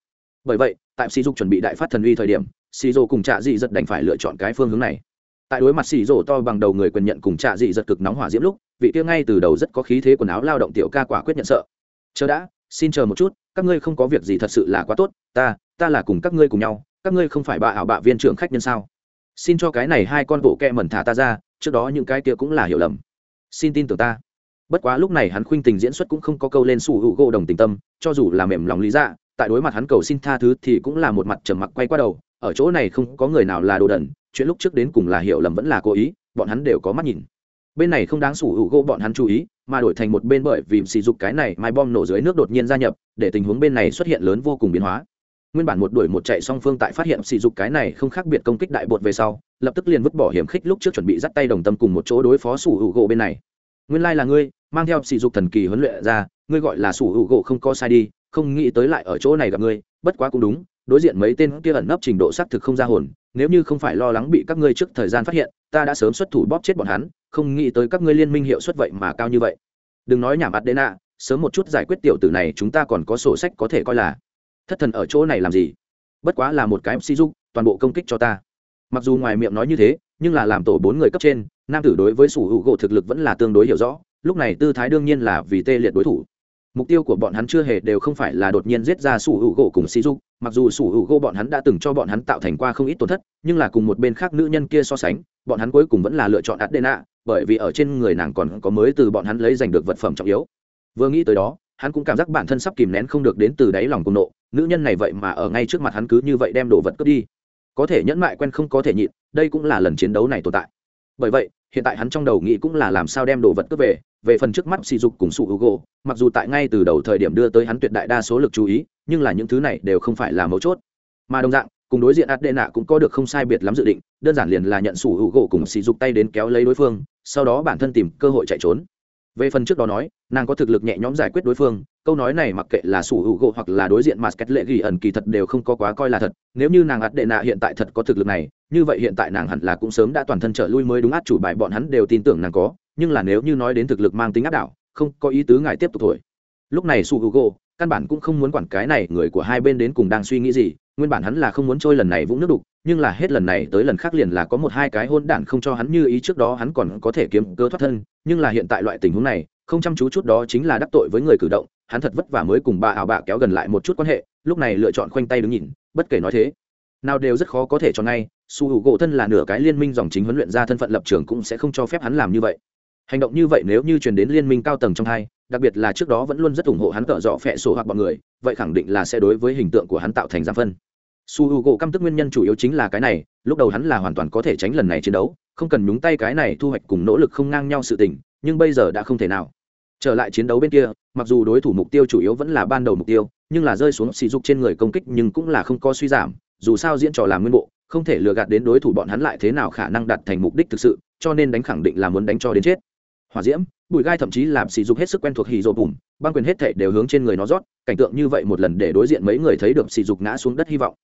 Bởi vậy, tại sỉ dục chuẩn bị đại phát thần uy thời điểm sỉ dô cùng trạ dị giật đành phải lựa chọn cái phương hướng này. Tại đối mặt xì rổ to bằng đầu người quyền nhận cùng trạ dị giật cực nóng hỏa diễm lúc vị kia ngay từ đầu rất có khí thế quần áo lao động tiểu ca quả quyết nhận sợ. Chờ đã, xin chờ một chút, các ngươi không có việc gì thật sự là quá tốt, ta ta là cùng các ngươi cùng nhau, các ngươi không phải bà ảo bạ viên trưởng khách nhân sao? Xin cho cái này hai con bộ kẹ mẩn thả ta ra, trước đó những cái kia cũng là hiểu lầm. Xin tin tưởng ta. Bất quá lúc này hắn khuynh tình diễn xuất cũng không có câu lên sủ hữu gỗ đồng tình tâm, cho dù là mềm lòng lý dạ tại đối mặt hắn cầu xin tha thứ thì cũng là một mặt trầm mặc quay qua đầu, ở chỗ này không có người nào là đồ đần, chuyện lúc trước đến cùng là hiểu lầm vẫn là cố ý, bọn hắn đều có mắt nhìn bên này không đáng sủ hữu gỗ bọn hắn chú ý, mà đổi thành một bên bởi vì sỉ dục cái này mai bom nổ dưới nước đột nhiên gia nhập, để tình huống bên này xuất hiện lớn vô cùng biến hóa. Nguyên bản một đuổi một chạy song phương tại phát hiện sỉ dục cái này không khác biệt công kích đại bột về sau, lập tức liền vứt bỏ hiểm khích lúc trước chuẩn bị dắt tay đồng tâm cùng một chỗ đối phó sủ hữu gỗ bên này. Nguyên lai là ngươi, mang theo sỉ dục thần kỳ huấn luyện ra, ngươi gọi là sủ hữu gỗ không có sai đi, không nghĩ tới lại ở chỗ này gặp ngươi, bất quá cũng đúng, đối diện mấy tên kia ẩn nấp trình độ xác thực không ra hồn, nếu như không phải lo lắng bị các ngươi trước thời gian phát hiện, ta đã sớm xuất thủ bóp chết bọn hắn không nghĩ tới các ngươi liên minh hiệu suất vậy mà cao như vậy. Đừng nói nhảm ạt đê sớm một chút giải quyết tiểu tử này chúng ta còn có sổ sách có thể coi là thất thần ở chỗ này làm gì? Bất quá là một cái mc giúp, toàn bộ công kích cho ta. Mặc dù ngoài miệng nói như thế, nhưng là làm tổ bốn người cấp trên, nam tử đối với sủ hữu gỗ thực lực vẫn là tương đối hiểu rõ, lúc này tư thái đương nhiên là vì tê liệt đối thủ. Mục tiêu của bọn hắn chưa hề đều không phải là đột nhiên giết ra sủ hữu gỗ cùng sĩ dục mặc dù sủ hữu gỗ bọn hắn đã từng cho bọn hắn tạo thành qua không ít tổn thất, nhưng là cùng một bên khác nữ nhân kia so sánh, bọn hắn cuối cùng vẫn là lựa chọn adena bởi vì ở trên người nàng còn có mới từ bọn hắn lấy giành được vật phẩm trọng yếu. Vừa nghĩ tới đó, hắn cũng cảm giác bản thân sắp kìm nén không được đến từ đáy lòng cùng nộ. Nữ nhân này vậy mà ở ngay trước mặt hắn cứ như vậy đem đồ vật cướp đi. Có thể nhẫn mại quen không có thể nhịn, đây cũng là lần chiến đấu này tồn tại. Bởi vậy, hiện tại hắn trong đầu nghĩ cũng là làm sao đem đồ vật cướp về. Về phần trước mắt sỉ dục cùng sụ hữu gỗ mặc dù tại ngay từ đầu thời điểm đưa tới hắn tuyệt đại đa số lực chú ý, nhưng là những thứ này đều không phải là mấu chốt. Mà đồng dạng, cùng đối diện adena cũng có được không sai biệt lắm dự định, đơn giản liền là nhận sủ hữu gỗ cùng sỉ dục tay đến kéo lấy đối phương sau đó bản thân tìm cơ hội chạy trốn về phần trước đó nói, nàng có thực lực nhẹ nhõm giải quyết đối phương, câu nói này mặc kệ là sủ hữu gỗ hoặc là đối diện mà kết lệ ghi ẩn kỳ thật đều không có quá coi là thật, nếu như nàng ắt đệ nạ hiện tại thật có thực lực này, như vậy hiện tại nàng hẳn là cũng sớm đã toàn thân trở lui mới đúng át chủ bài bọn hắn đều tin tưởng nàng có, nhưng là nếu như nói đến thực lực mang tính áp đảo, không có ý tứ ngài tiếp tục thổi lúc này Sủu Gỗ căn bản cũng không muốn quản cái này, người của hai bên đến cùng đang suy nghĩ gì, nguyên bản hắn là không muốn trôi lần này vũng nước đục, nhưng là hết lần này tới lần khác liền là có một hai cái hôn đản không cho hắn như ý trước đó hắn còn có thể kiếm cơ thoát thân, nhưng là hiện tại loại tình huống này, không chăm chú chút đó chính là đắc tội với người cử động, hắn thật vất vả mới cùng bà ảo bạ kéo gần lại một chút quan hệ, lúc này lựa chọn khoanh tay đứng nhìn, bất kể nói thế, nào đều rất khó có thể cho ngay, su hữu gỗ thân là nửa cái liên minh dòng chính huấn luyện ra thân phận lập trường cũng sẽ không cho phép hắn làm như vậy. Hành động như vậy nếu như truyền đến liên minh cao tầng trong hai đặc biệt là trước đó vẫn luôn rất ủng hộ hắn cỡ dọ phẹ sổ hoặc bọn người, vậy khẳng định là sẽ đối với hình tượng của hắn tạo thành giảm phân. Su h u gỗ căm tức nguyên nhân chủ yếu chính là cái này, lúc đầu hắn là hoàn toàn có thể tránh lần này chiến đấu, không cần nhúng tay cái này thu hoạch cùng nỗ lực không ngang nhau sự tình, nhưng bây giờ đã không thể nào. Trở lại chiến đấu bên kia, mặc dù đối thủ mục tiêu chủ yếu vẫn là ban đầu mục tiêu, nhưng là rơi xuống sỉ dục trên người công kích nhưng cũng là không có suy giảm, dù sao diễn trò làm nguyên bộ, không thể lừa gạt đến đối thủ bọn hắn lại thế nào khả năng đạt thành mục đích thực sự, cho nên đánh khẳng định là muốn đánh cho đến chết. Hòa diễm bụi gai thậm chí làm sỉ dục hết sức quen thuộc hì rộ bùm, băng quyền hết thể đều hướng trên người nó rót, cảnh tượng như vậy một lần để đối diện mấy người thấy được sỉ dục ngã xuống đất hy vọng.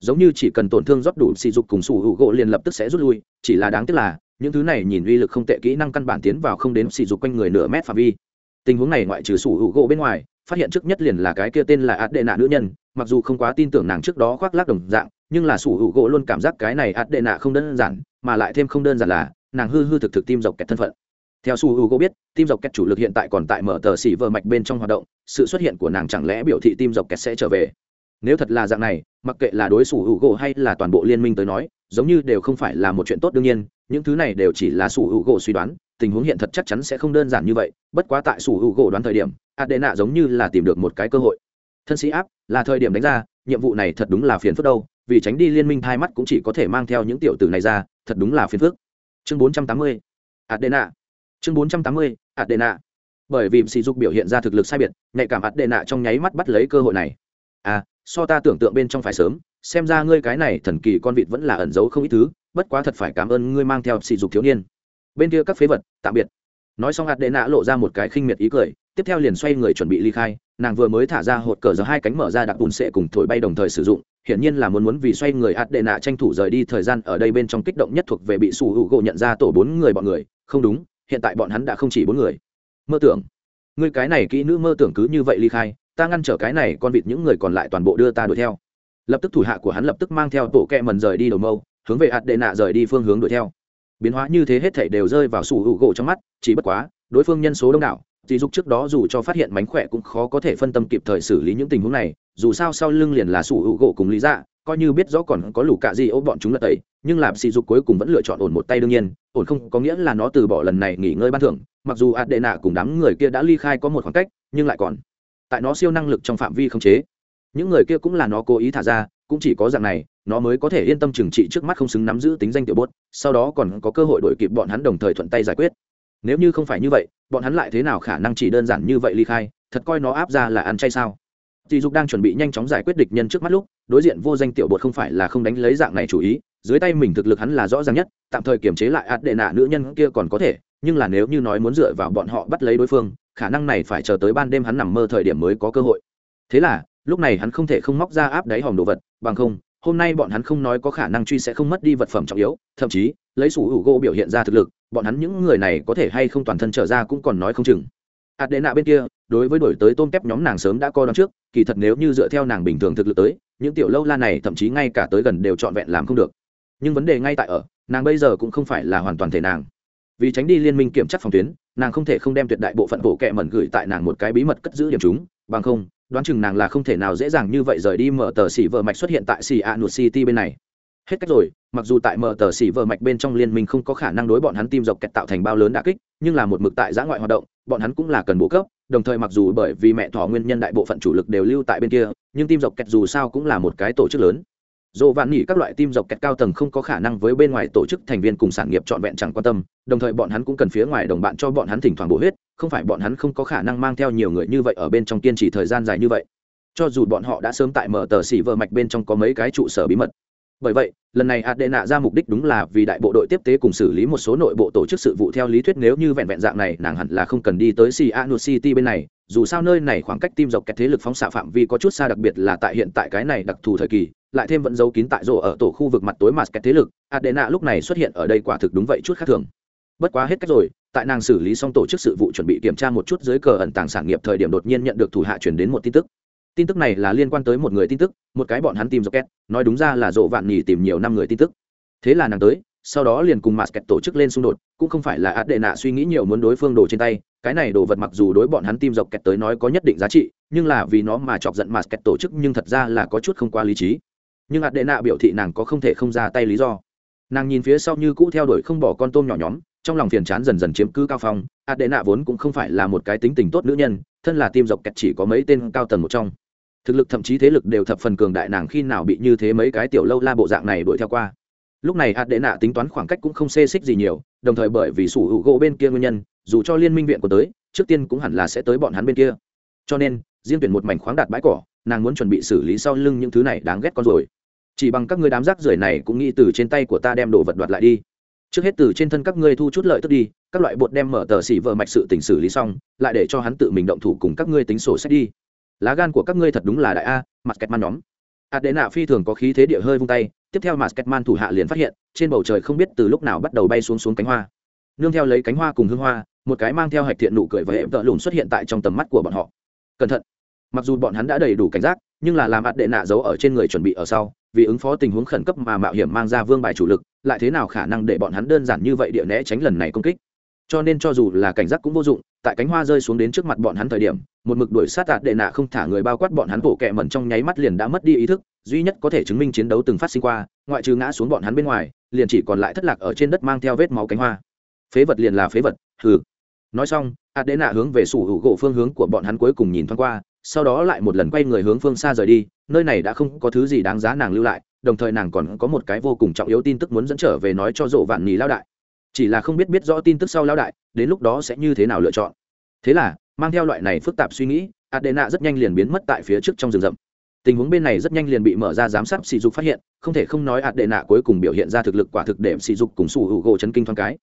Giống như chỉ cần tổn thương rót đủ sỉ dục cùng sủ hữu gỗ liền lập tức sẽ rút lui, chỉ là đáng tiếc là, những thứ này nhìn uy lực không tệ kỹ năng căn bản tiến vào không đến sỉ dục quanh người nửa mét phạm vi. Tình huống này ngoại trừ sủ hữu gỗ bên ngoài, phát hiện trước nhất liền là cái kia tên là ạt đệ nạ nữ nhân, mặc dù không quá tin tưởng nàng trước đó khoác lác đồng dạng, nhưng là sủ hữu gỗ luôn cảm giác cái này ạt đệ nạ không đơn giản, mà lại thêm không đơn giản là, nàng hư hư thực thực tim dọc kẹt thân phận theo su hugo biết tim dọc kẹt chủ lực hiện tại còn tại mở tờ xỉ vờ mạch bên trong hoạt động, sự xuất hiện của nàng chẳng lẽ biểu thị tim dọc kẹt sẽ trở về? Nếu thật là dạng này, mặc kệ là đối su hugo hay là toàn bộ liên minh tới nói, giống như đều không phải là một chuyện tốt đương nhiên, những thứ này đều chỉ là su hugo suy đoán, tình huống hiện thật chắc chắn sẽ không đơn giản như vậy, bất quá tại su hugo đoán thời điểm, adena giống như là tìm được một cái cơ hội. Thân sĩ áp, là thời điểm đánh ra, nhiệm vụ này thật đúng là phiền phức đâu, vì tránh đi liên minh hai mắt cũng chỉ có thể mang theo những tiểu tử này ra, thật đúng là phiền phức. Chương bốn trăm tám mươi, adena chương bốn trăm tám mươi, adena. Bởi vì sỉ dục biểu hiện ra thực lực sai biệt, nhạy cảm adena trong nháy mắt bắt lấy cơ hội này. À so ta tưởng tượng bên trong phải sớm, xem ra ngươi cái này thần kỳ con vịt vẫn là ẩn giấu không ít thứ, bất quá thật phải cảm ơn ngươi mang theo sỉ dục thiếu niên. Bên kia các phế vật, tạm biệt. Nói xong hạt đệ nạ lộ ra một cái khinh miệt ý cười, tiếp theo liền xoay người chuẩn bị ly khai, nàng vừa mới thả ra hột cờ giờ hai cánh mở ra đặc bùn sệ cùng thổi bay đồng thời sử dụng, hiển nhiên là muốn muốn vì xoay người hạt đệ nạ tranh thủ rời đi thời gian ở đây bên trong kích động nhất thuộc về bị sủ hữu gỗ nhận ra tổ bốn người bọn người, không đúng hiện tại bọn hắn đã không chỉ bốn người. Mơ tưởng. Người cái này kỹ nữ mơ tưởng cứ như vậy ly khai, ta ngăn trở cái này con vịt những người còn lại toàn bộ đưa ta đuổi theo. Lập tức thủ hạ của hắn lập tức mang theo tổ kẹ mần rời đi đầu mâu, hướng về hạt đệ nạ rời đi phương hướng đuổi theo. Biến hóa như thế hết thảy đều rơi vào sủ hữu gỗ trong mắt, chỉ bất quá, đối phương nhân số đông đảo dì dục trước đó dù cho phát hiện mánh khỏe cũng khó có thể phân tâm kịp thời xử lý những tình huống này, dù sao sau lưng liền là sủ hữu gỗ cùng lý dạ coi như biết rõ còn có lũ cạ gì ô bọn chúng là tẩy, nhưng làm sỉ dục cuối cùng vẫn lựa chọn ổn một tay đương nhiên, ổn không có nghĩa là nó từ bỏ lần này nghỉ ngơi ban thưởng, mặc dù ạt đệ nạ cùng đám người kia đã ly khai có một khoảng cách, nhưng lại còn. Tại nó siêu năng lực trong phạm vi không chế. Những người kia cũng là nó cố ý thả ra, cũng chỉ có dạng này, nó mới có thể yên tâm trừng trị trước mắt không xứng nắm giữ tính danh tiểu bốt, sau đó còn có cơ hội đổi kịp bọn hắn đồng thời thuận tay giải quyết. Nếu như không phải như vậy, bọn hắn lại thế nào khả năng chỉ đơn giản như vậy ly khai, thật coi nó áp ra là ăn chay sao? Tỷ dục đang chuẩn bị nhanh chóng giải quyết địch nhân trước mắt lúc, đối diện vô danh tiểu bột không phải là không đánh lấy dạng này chủ ý, dưới tay mình thực lực hắn là rõ ràng nhất, tạm thời kiềm chế lại ạt đệ nạ nữ nhân kia còn có thể, nhưng là nếu như nói muốn dựa vào bọn họ bắt lấy đối phương, khả năng này phải chờ tới ban đêm hắn nằm mơ thời điểm mới có cơ hội. Thế là, lúc này hắn không thể không móc ra áp đáy hòm đồ vật, bằng không, hôm nay bọn hắn không nói có khả năng truy sẽ không mất đi vật phẩm trọng yếu, thậm chí, lấy sủ hữu gỗ biểu hiện ra thực lực, bọn hắn những người này có thể hay không toàn thân trở ra cũng còn nói không chừng. Adena đệ bên kia, đối với đổi tới tôm kép nhóm nàng sớm đã coi đón trước kỳ thật nếu như dựa theo nàng bình thường thực lực tới, những tiểu lâu la này thậm chí ngay cả tới gần đều trọn vẹn làm không được. Nhưng vấn đề ngay tại ở, nàng bây giờ cũng không phải là hoàn toàn thể nàng. Vì tránh đi liên minh kiểm chắc phòng tuyến, nàng không thể không đem tuyệt đại bộ phận bộ kệ mẩn gửi tại nàng một cái bí mật cất giữ điểm chúng, bằng không, đoán chừng nàng là không thể nào dễ dàng như vậy rời đi mở tờ xỉ vợ mạch xuất hiện tại xỉ a nụt city bên này. Hết cách rồi, mặc dù tại mở tờ xỉ vợ mạch bên trong liên minh không có khả năng đối bọn hắn tim dọc kẹt tạo thành bao lớn đà kích, nhưng là một mực tại giã ngoại hoạt động, bọn hắn cũng là cần bổ cấp đồng thời mặc dù bởi vì mẹ thỏ nguyên nhân đại bộ phận chủ lực đều lưu tại bên kia, nhưng tim dọc kẹt dù sao cũng là một cái tổ chức lớn. Dồ vạn nghỉ các loại tim dọc kẹt cao tầng không có khả năng với bên ngoài tổ chức thành viên cùng sản nghiệp trọn vẹn chẳng quan tâm, đồng thời bọn hắn cũng cần phía ngoài đồng bạn cho bọn hắn thỉnh thoảng bổ huyết, không phải bọn hắn không có khả năng mang theo nhiều người như vậy ở bên trong kiên trì thời gian dài như vậy. Cho dù bọn họ đã sớm tại mở tờ xỉ vợ mạch bên trong có mấy cái trụ sở bí mật bởi vậy, lần này adena ra mục đích đúng là vì đại bộ đội tiếp tế cùng xử lý một số nội bộ tổ chức sự vụ theo lý thuyết nếu như vẹn vẹn dạng này, nàng hẳn là không cần đi tới Sianu City bên này. Dù sao nơi này khoảng cách tim dọc kẹt thế lực phóng xạ phạm vi có chút xa đặc biệt là tại hiện tại cái này đặc thù thời kỳ, lại thêm vẫn giấu kín tại rổ ở tổ khu vực mặt tối mặt kẹt thế lực, adena lúc này xuất hiện ở đây quả thực đúng vậy chút khác thường. Bất quá hết cách rồi, tại nàng xử lý xong tổ chức sự vụ chuẩn bị kiểm tra một chút dưới cờ ẩn tàng sản nghiệp thời điểm đột nhiên nhận được thủ hạ chuyển đến một tin tức tin tức này là liên quan tới một người tin tức, một cái bọn hắn tìm dọc két nói đúng ra là dỗ vạn nhì tìm nhiều năm người tin tức. Thế là nàng tới, sau đó liền cùng masket tổ chức lên xung đột, cũng không phải là át đệ nạ suy nghĩ nhiều muốn đối phương đồ trên tay, cái này đồ vật mặc dù đối bọn hắn tim dọc kẹt tới nói có nhất định giá trị, nhưng là vì nó mà chọc giận masket tổ chức nhưng thật ra là có chút không qua lý trí. Nhưng át đệ nạ biểu thị nàng có không thể không ra tay lý do. Nàng nhìn phía sau như cũ theo đuổi không bỏ con tôm nhỏ nhóm, trong lòng phiền chán dần dần chiếm cứ cao phong, át đệ nạ vốn cũng không phải là một cái tính tình tốt nữ nhân, thân là tim dọc kẹt chỉ có mấy tên cao tầng một trong thực lực thậm chí thế lực đều thập phần cường đại nàng khi nào bị như thế mấy cái tiểu lâu la bộ dạng này đuổi theo qua. Lúc này hạt đệ nạ tính toán khoảng cách cũng không xê xích gì nhiều, đồng thời bởi vì sủ hữu gỗ bên kia nguyên nhân, dù cho liên minh viện của tới, trước tiên cũng hẳn là sẽ tới bọn hắn bên kia. Cho nên, riêng tuyển một mảnh khoáng đạt bãi cỏ, nàng muốn chuẩn bị xử lý sau lưng những thứ này đáng ghét con rồi. Chỉ bằng các ngươi đám rác rưởi này cũng nghĩ từ trên tay của ta đem đồ vật đoạt lại đi. Trước hết từ trên thân các ngươi thu chút lợi tức đi, các loại bột đem mở tờ xỉ vợ mạch sự tình xử lý xong, lại để cho hắn tự mình động thủ cùng các ngươi tính sổ sách đi lá gan của các ngươi thật đúng là đại a mặt kẹt man nhóm. Hạt đệ nạ phi thường có khí thế địa hơi vung tay, tiếp theo mặt kẹt man thủ hạ liền phát hiện, trên bầu trời không biết từ lúc nào bắt đầu bay xuống xuống cánh hoa. Nương theo lấy cánh hoa cùng hương hoa, một cái mang theo hạch thiện nụ cười và hệm tợ lùn xuất hiện tại trong tầm mắt của bọn họ. Cẩn thận. Mặc dù bọn hắn đã đầy đủ cảnh giác, nhưng là làm ạt đệ nạ giấu ở trên người chuẩn bị ở sau, vì ứng phó tình huống khẩn cấp mà mạo hiểm mang ra vương bài chủ lực, lại thế nào khả năng để bọn hắn đơn giản như vậy địa né tránh lần này công kích? Cho nên cho dù là cảnh giác cũng vô dụng tại cánh hoa rơi xuống đến trước mặt bọn hắn thời điểm, một mực đuổi sát tạt đệ nạ không thả người bao quát bọn hắn bổ kẹ mẩn trong nháy mắt liền đã mất đi ý thức, duy nhất có thể chứng minh chiến đấu từng phát sinh qua, ngoại trừ ngã xuống bọn hắn bên ngoài, liền chỉ còn lại thất lạc ở trên đất mang theo vết máu cánh hoa. Phế vật liền là phế vật, hừ. Nói xong, ạt đệ nạ hướng về sủ hữu gỗ phương hướng của bọn hắn cuối cùng nhìn thoáng qua, sau đó lại một lần quay người hướng phương xa rời đi, nơi này đã không có thứ gì đáng giá nàng lưu lại, đồng thời nàng còn có một cái vô cùng trọng yếu tin tức muốn dẫn trở về nói cho dỗ vạn nhì lao đại chỉ là không biết biết rõ tin tức sau lao đại, đến lúc đó sẽ như thế nào lựa chọn. Thế là, mang theo loại này phức tạp suy nghĩ, adena rất nhanh liền biến mất tại phía trước trong rừng rậm. Tình huống bên này rất nhanh liền bị mở ra giám sát sỉ dục phát hiện, không thể không nói adena cuối cùng biểu hiện ra thực lực quả thực để sỉ dục cùng sủ hữu gỗ chấn kinh thoáng cái.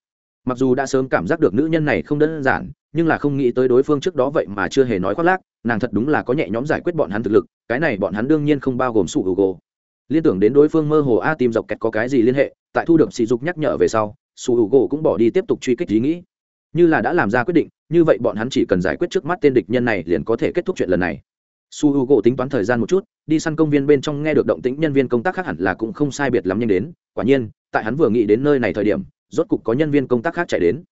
Mặc dù đã sớm cảm giác được nữ nhân này không đơn giản, nhưng là không nghĩ tới đối phương trước đó vậy mà chưa hề nói khoác lác, nàng thật đúng là có nhẹ nhõm giải quyết bọn hắn thực lực, cái này bọn hắn đương nhiên không bao gồm sủ hữu gỗ. Liên tưởng đến đối phương mơ hồ a tìm dọc kẹt có cái gì liên hệ, tại thu được sỉ dục nhắc nhở về sau sủ hữu gỗ cũng bỏ đi tiếp tục truy kích ý nghĩ. Như là đã làm ra quyết định, như vậy bọn hắn chỉ cần giải quyết trước mắt tên địch nhân này liền có thể kết thúc chuyện lần này. Su h u gỗ tính toán thời gian một chút, đi săn công viên bên trong nghe được động tĩnh nhân viên công tác khác hẳn là cũng không sai biệt lắm nhanh đến. Quả nhiên, tại hắn vừa nghĩ đến nơi này thời điểm, rốt cục có nhân viên công tác khác chạy đến.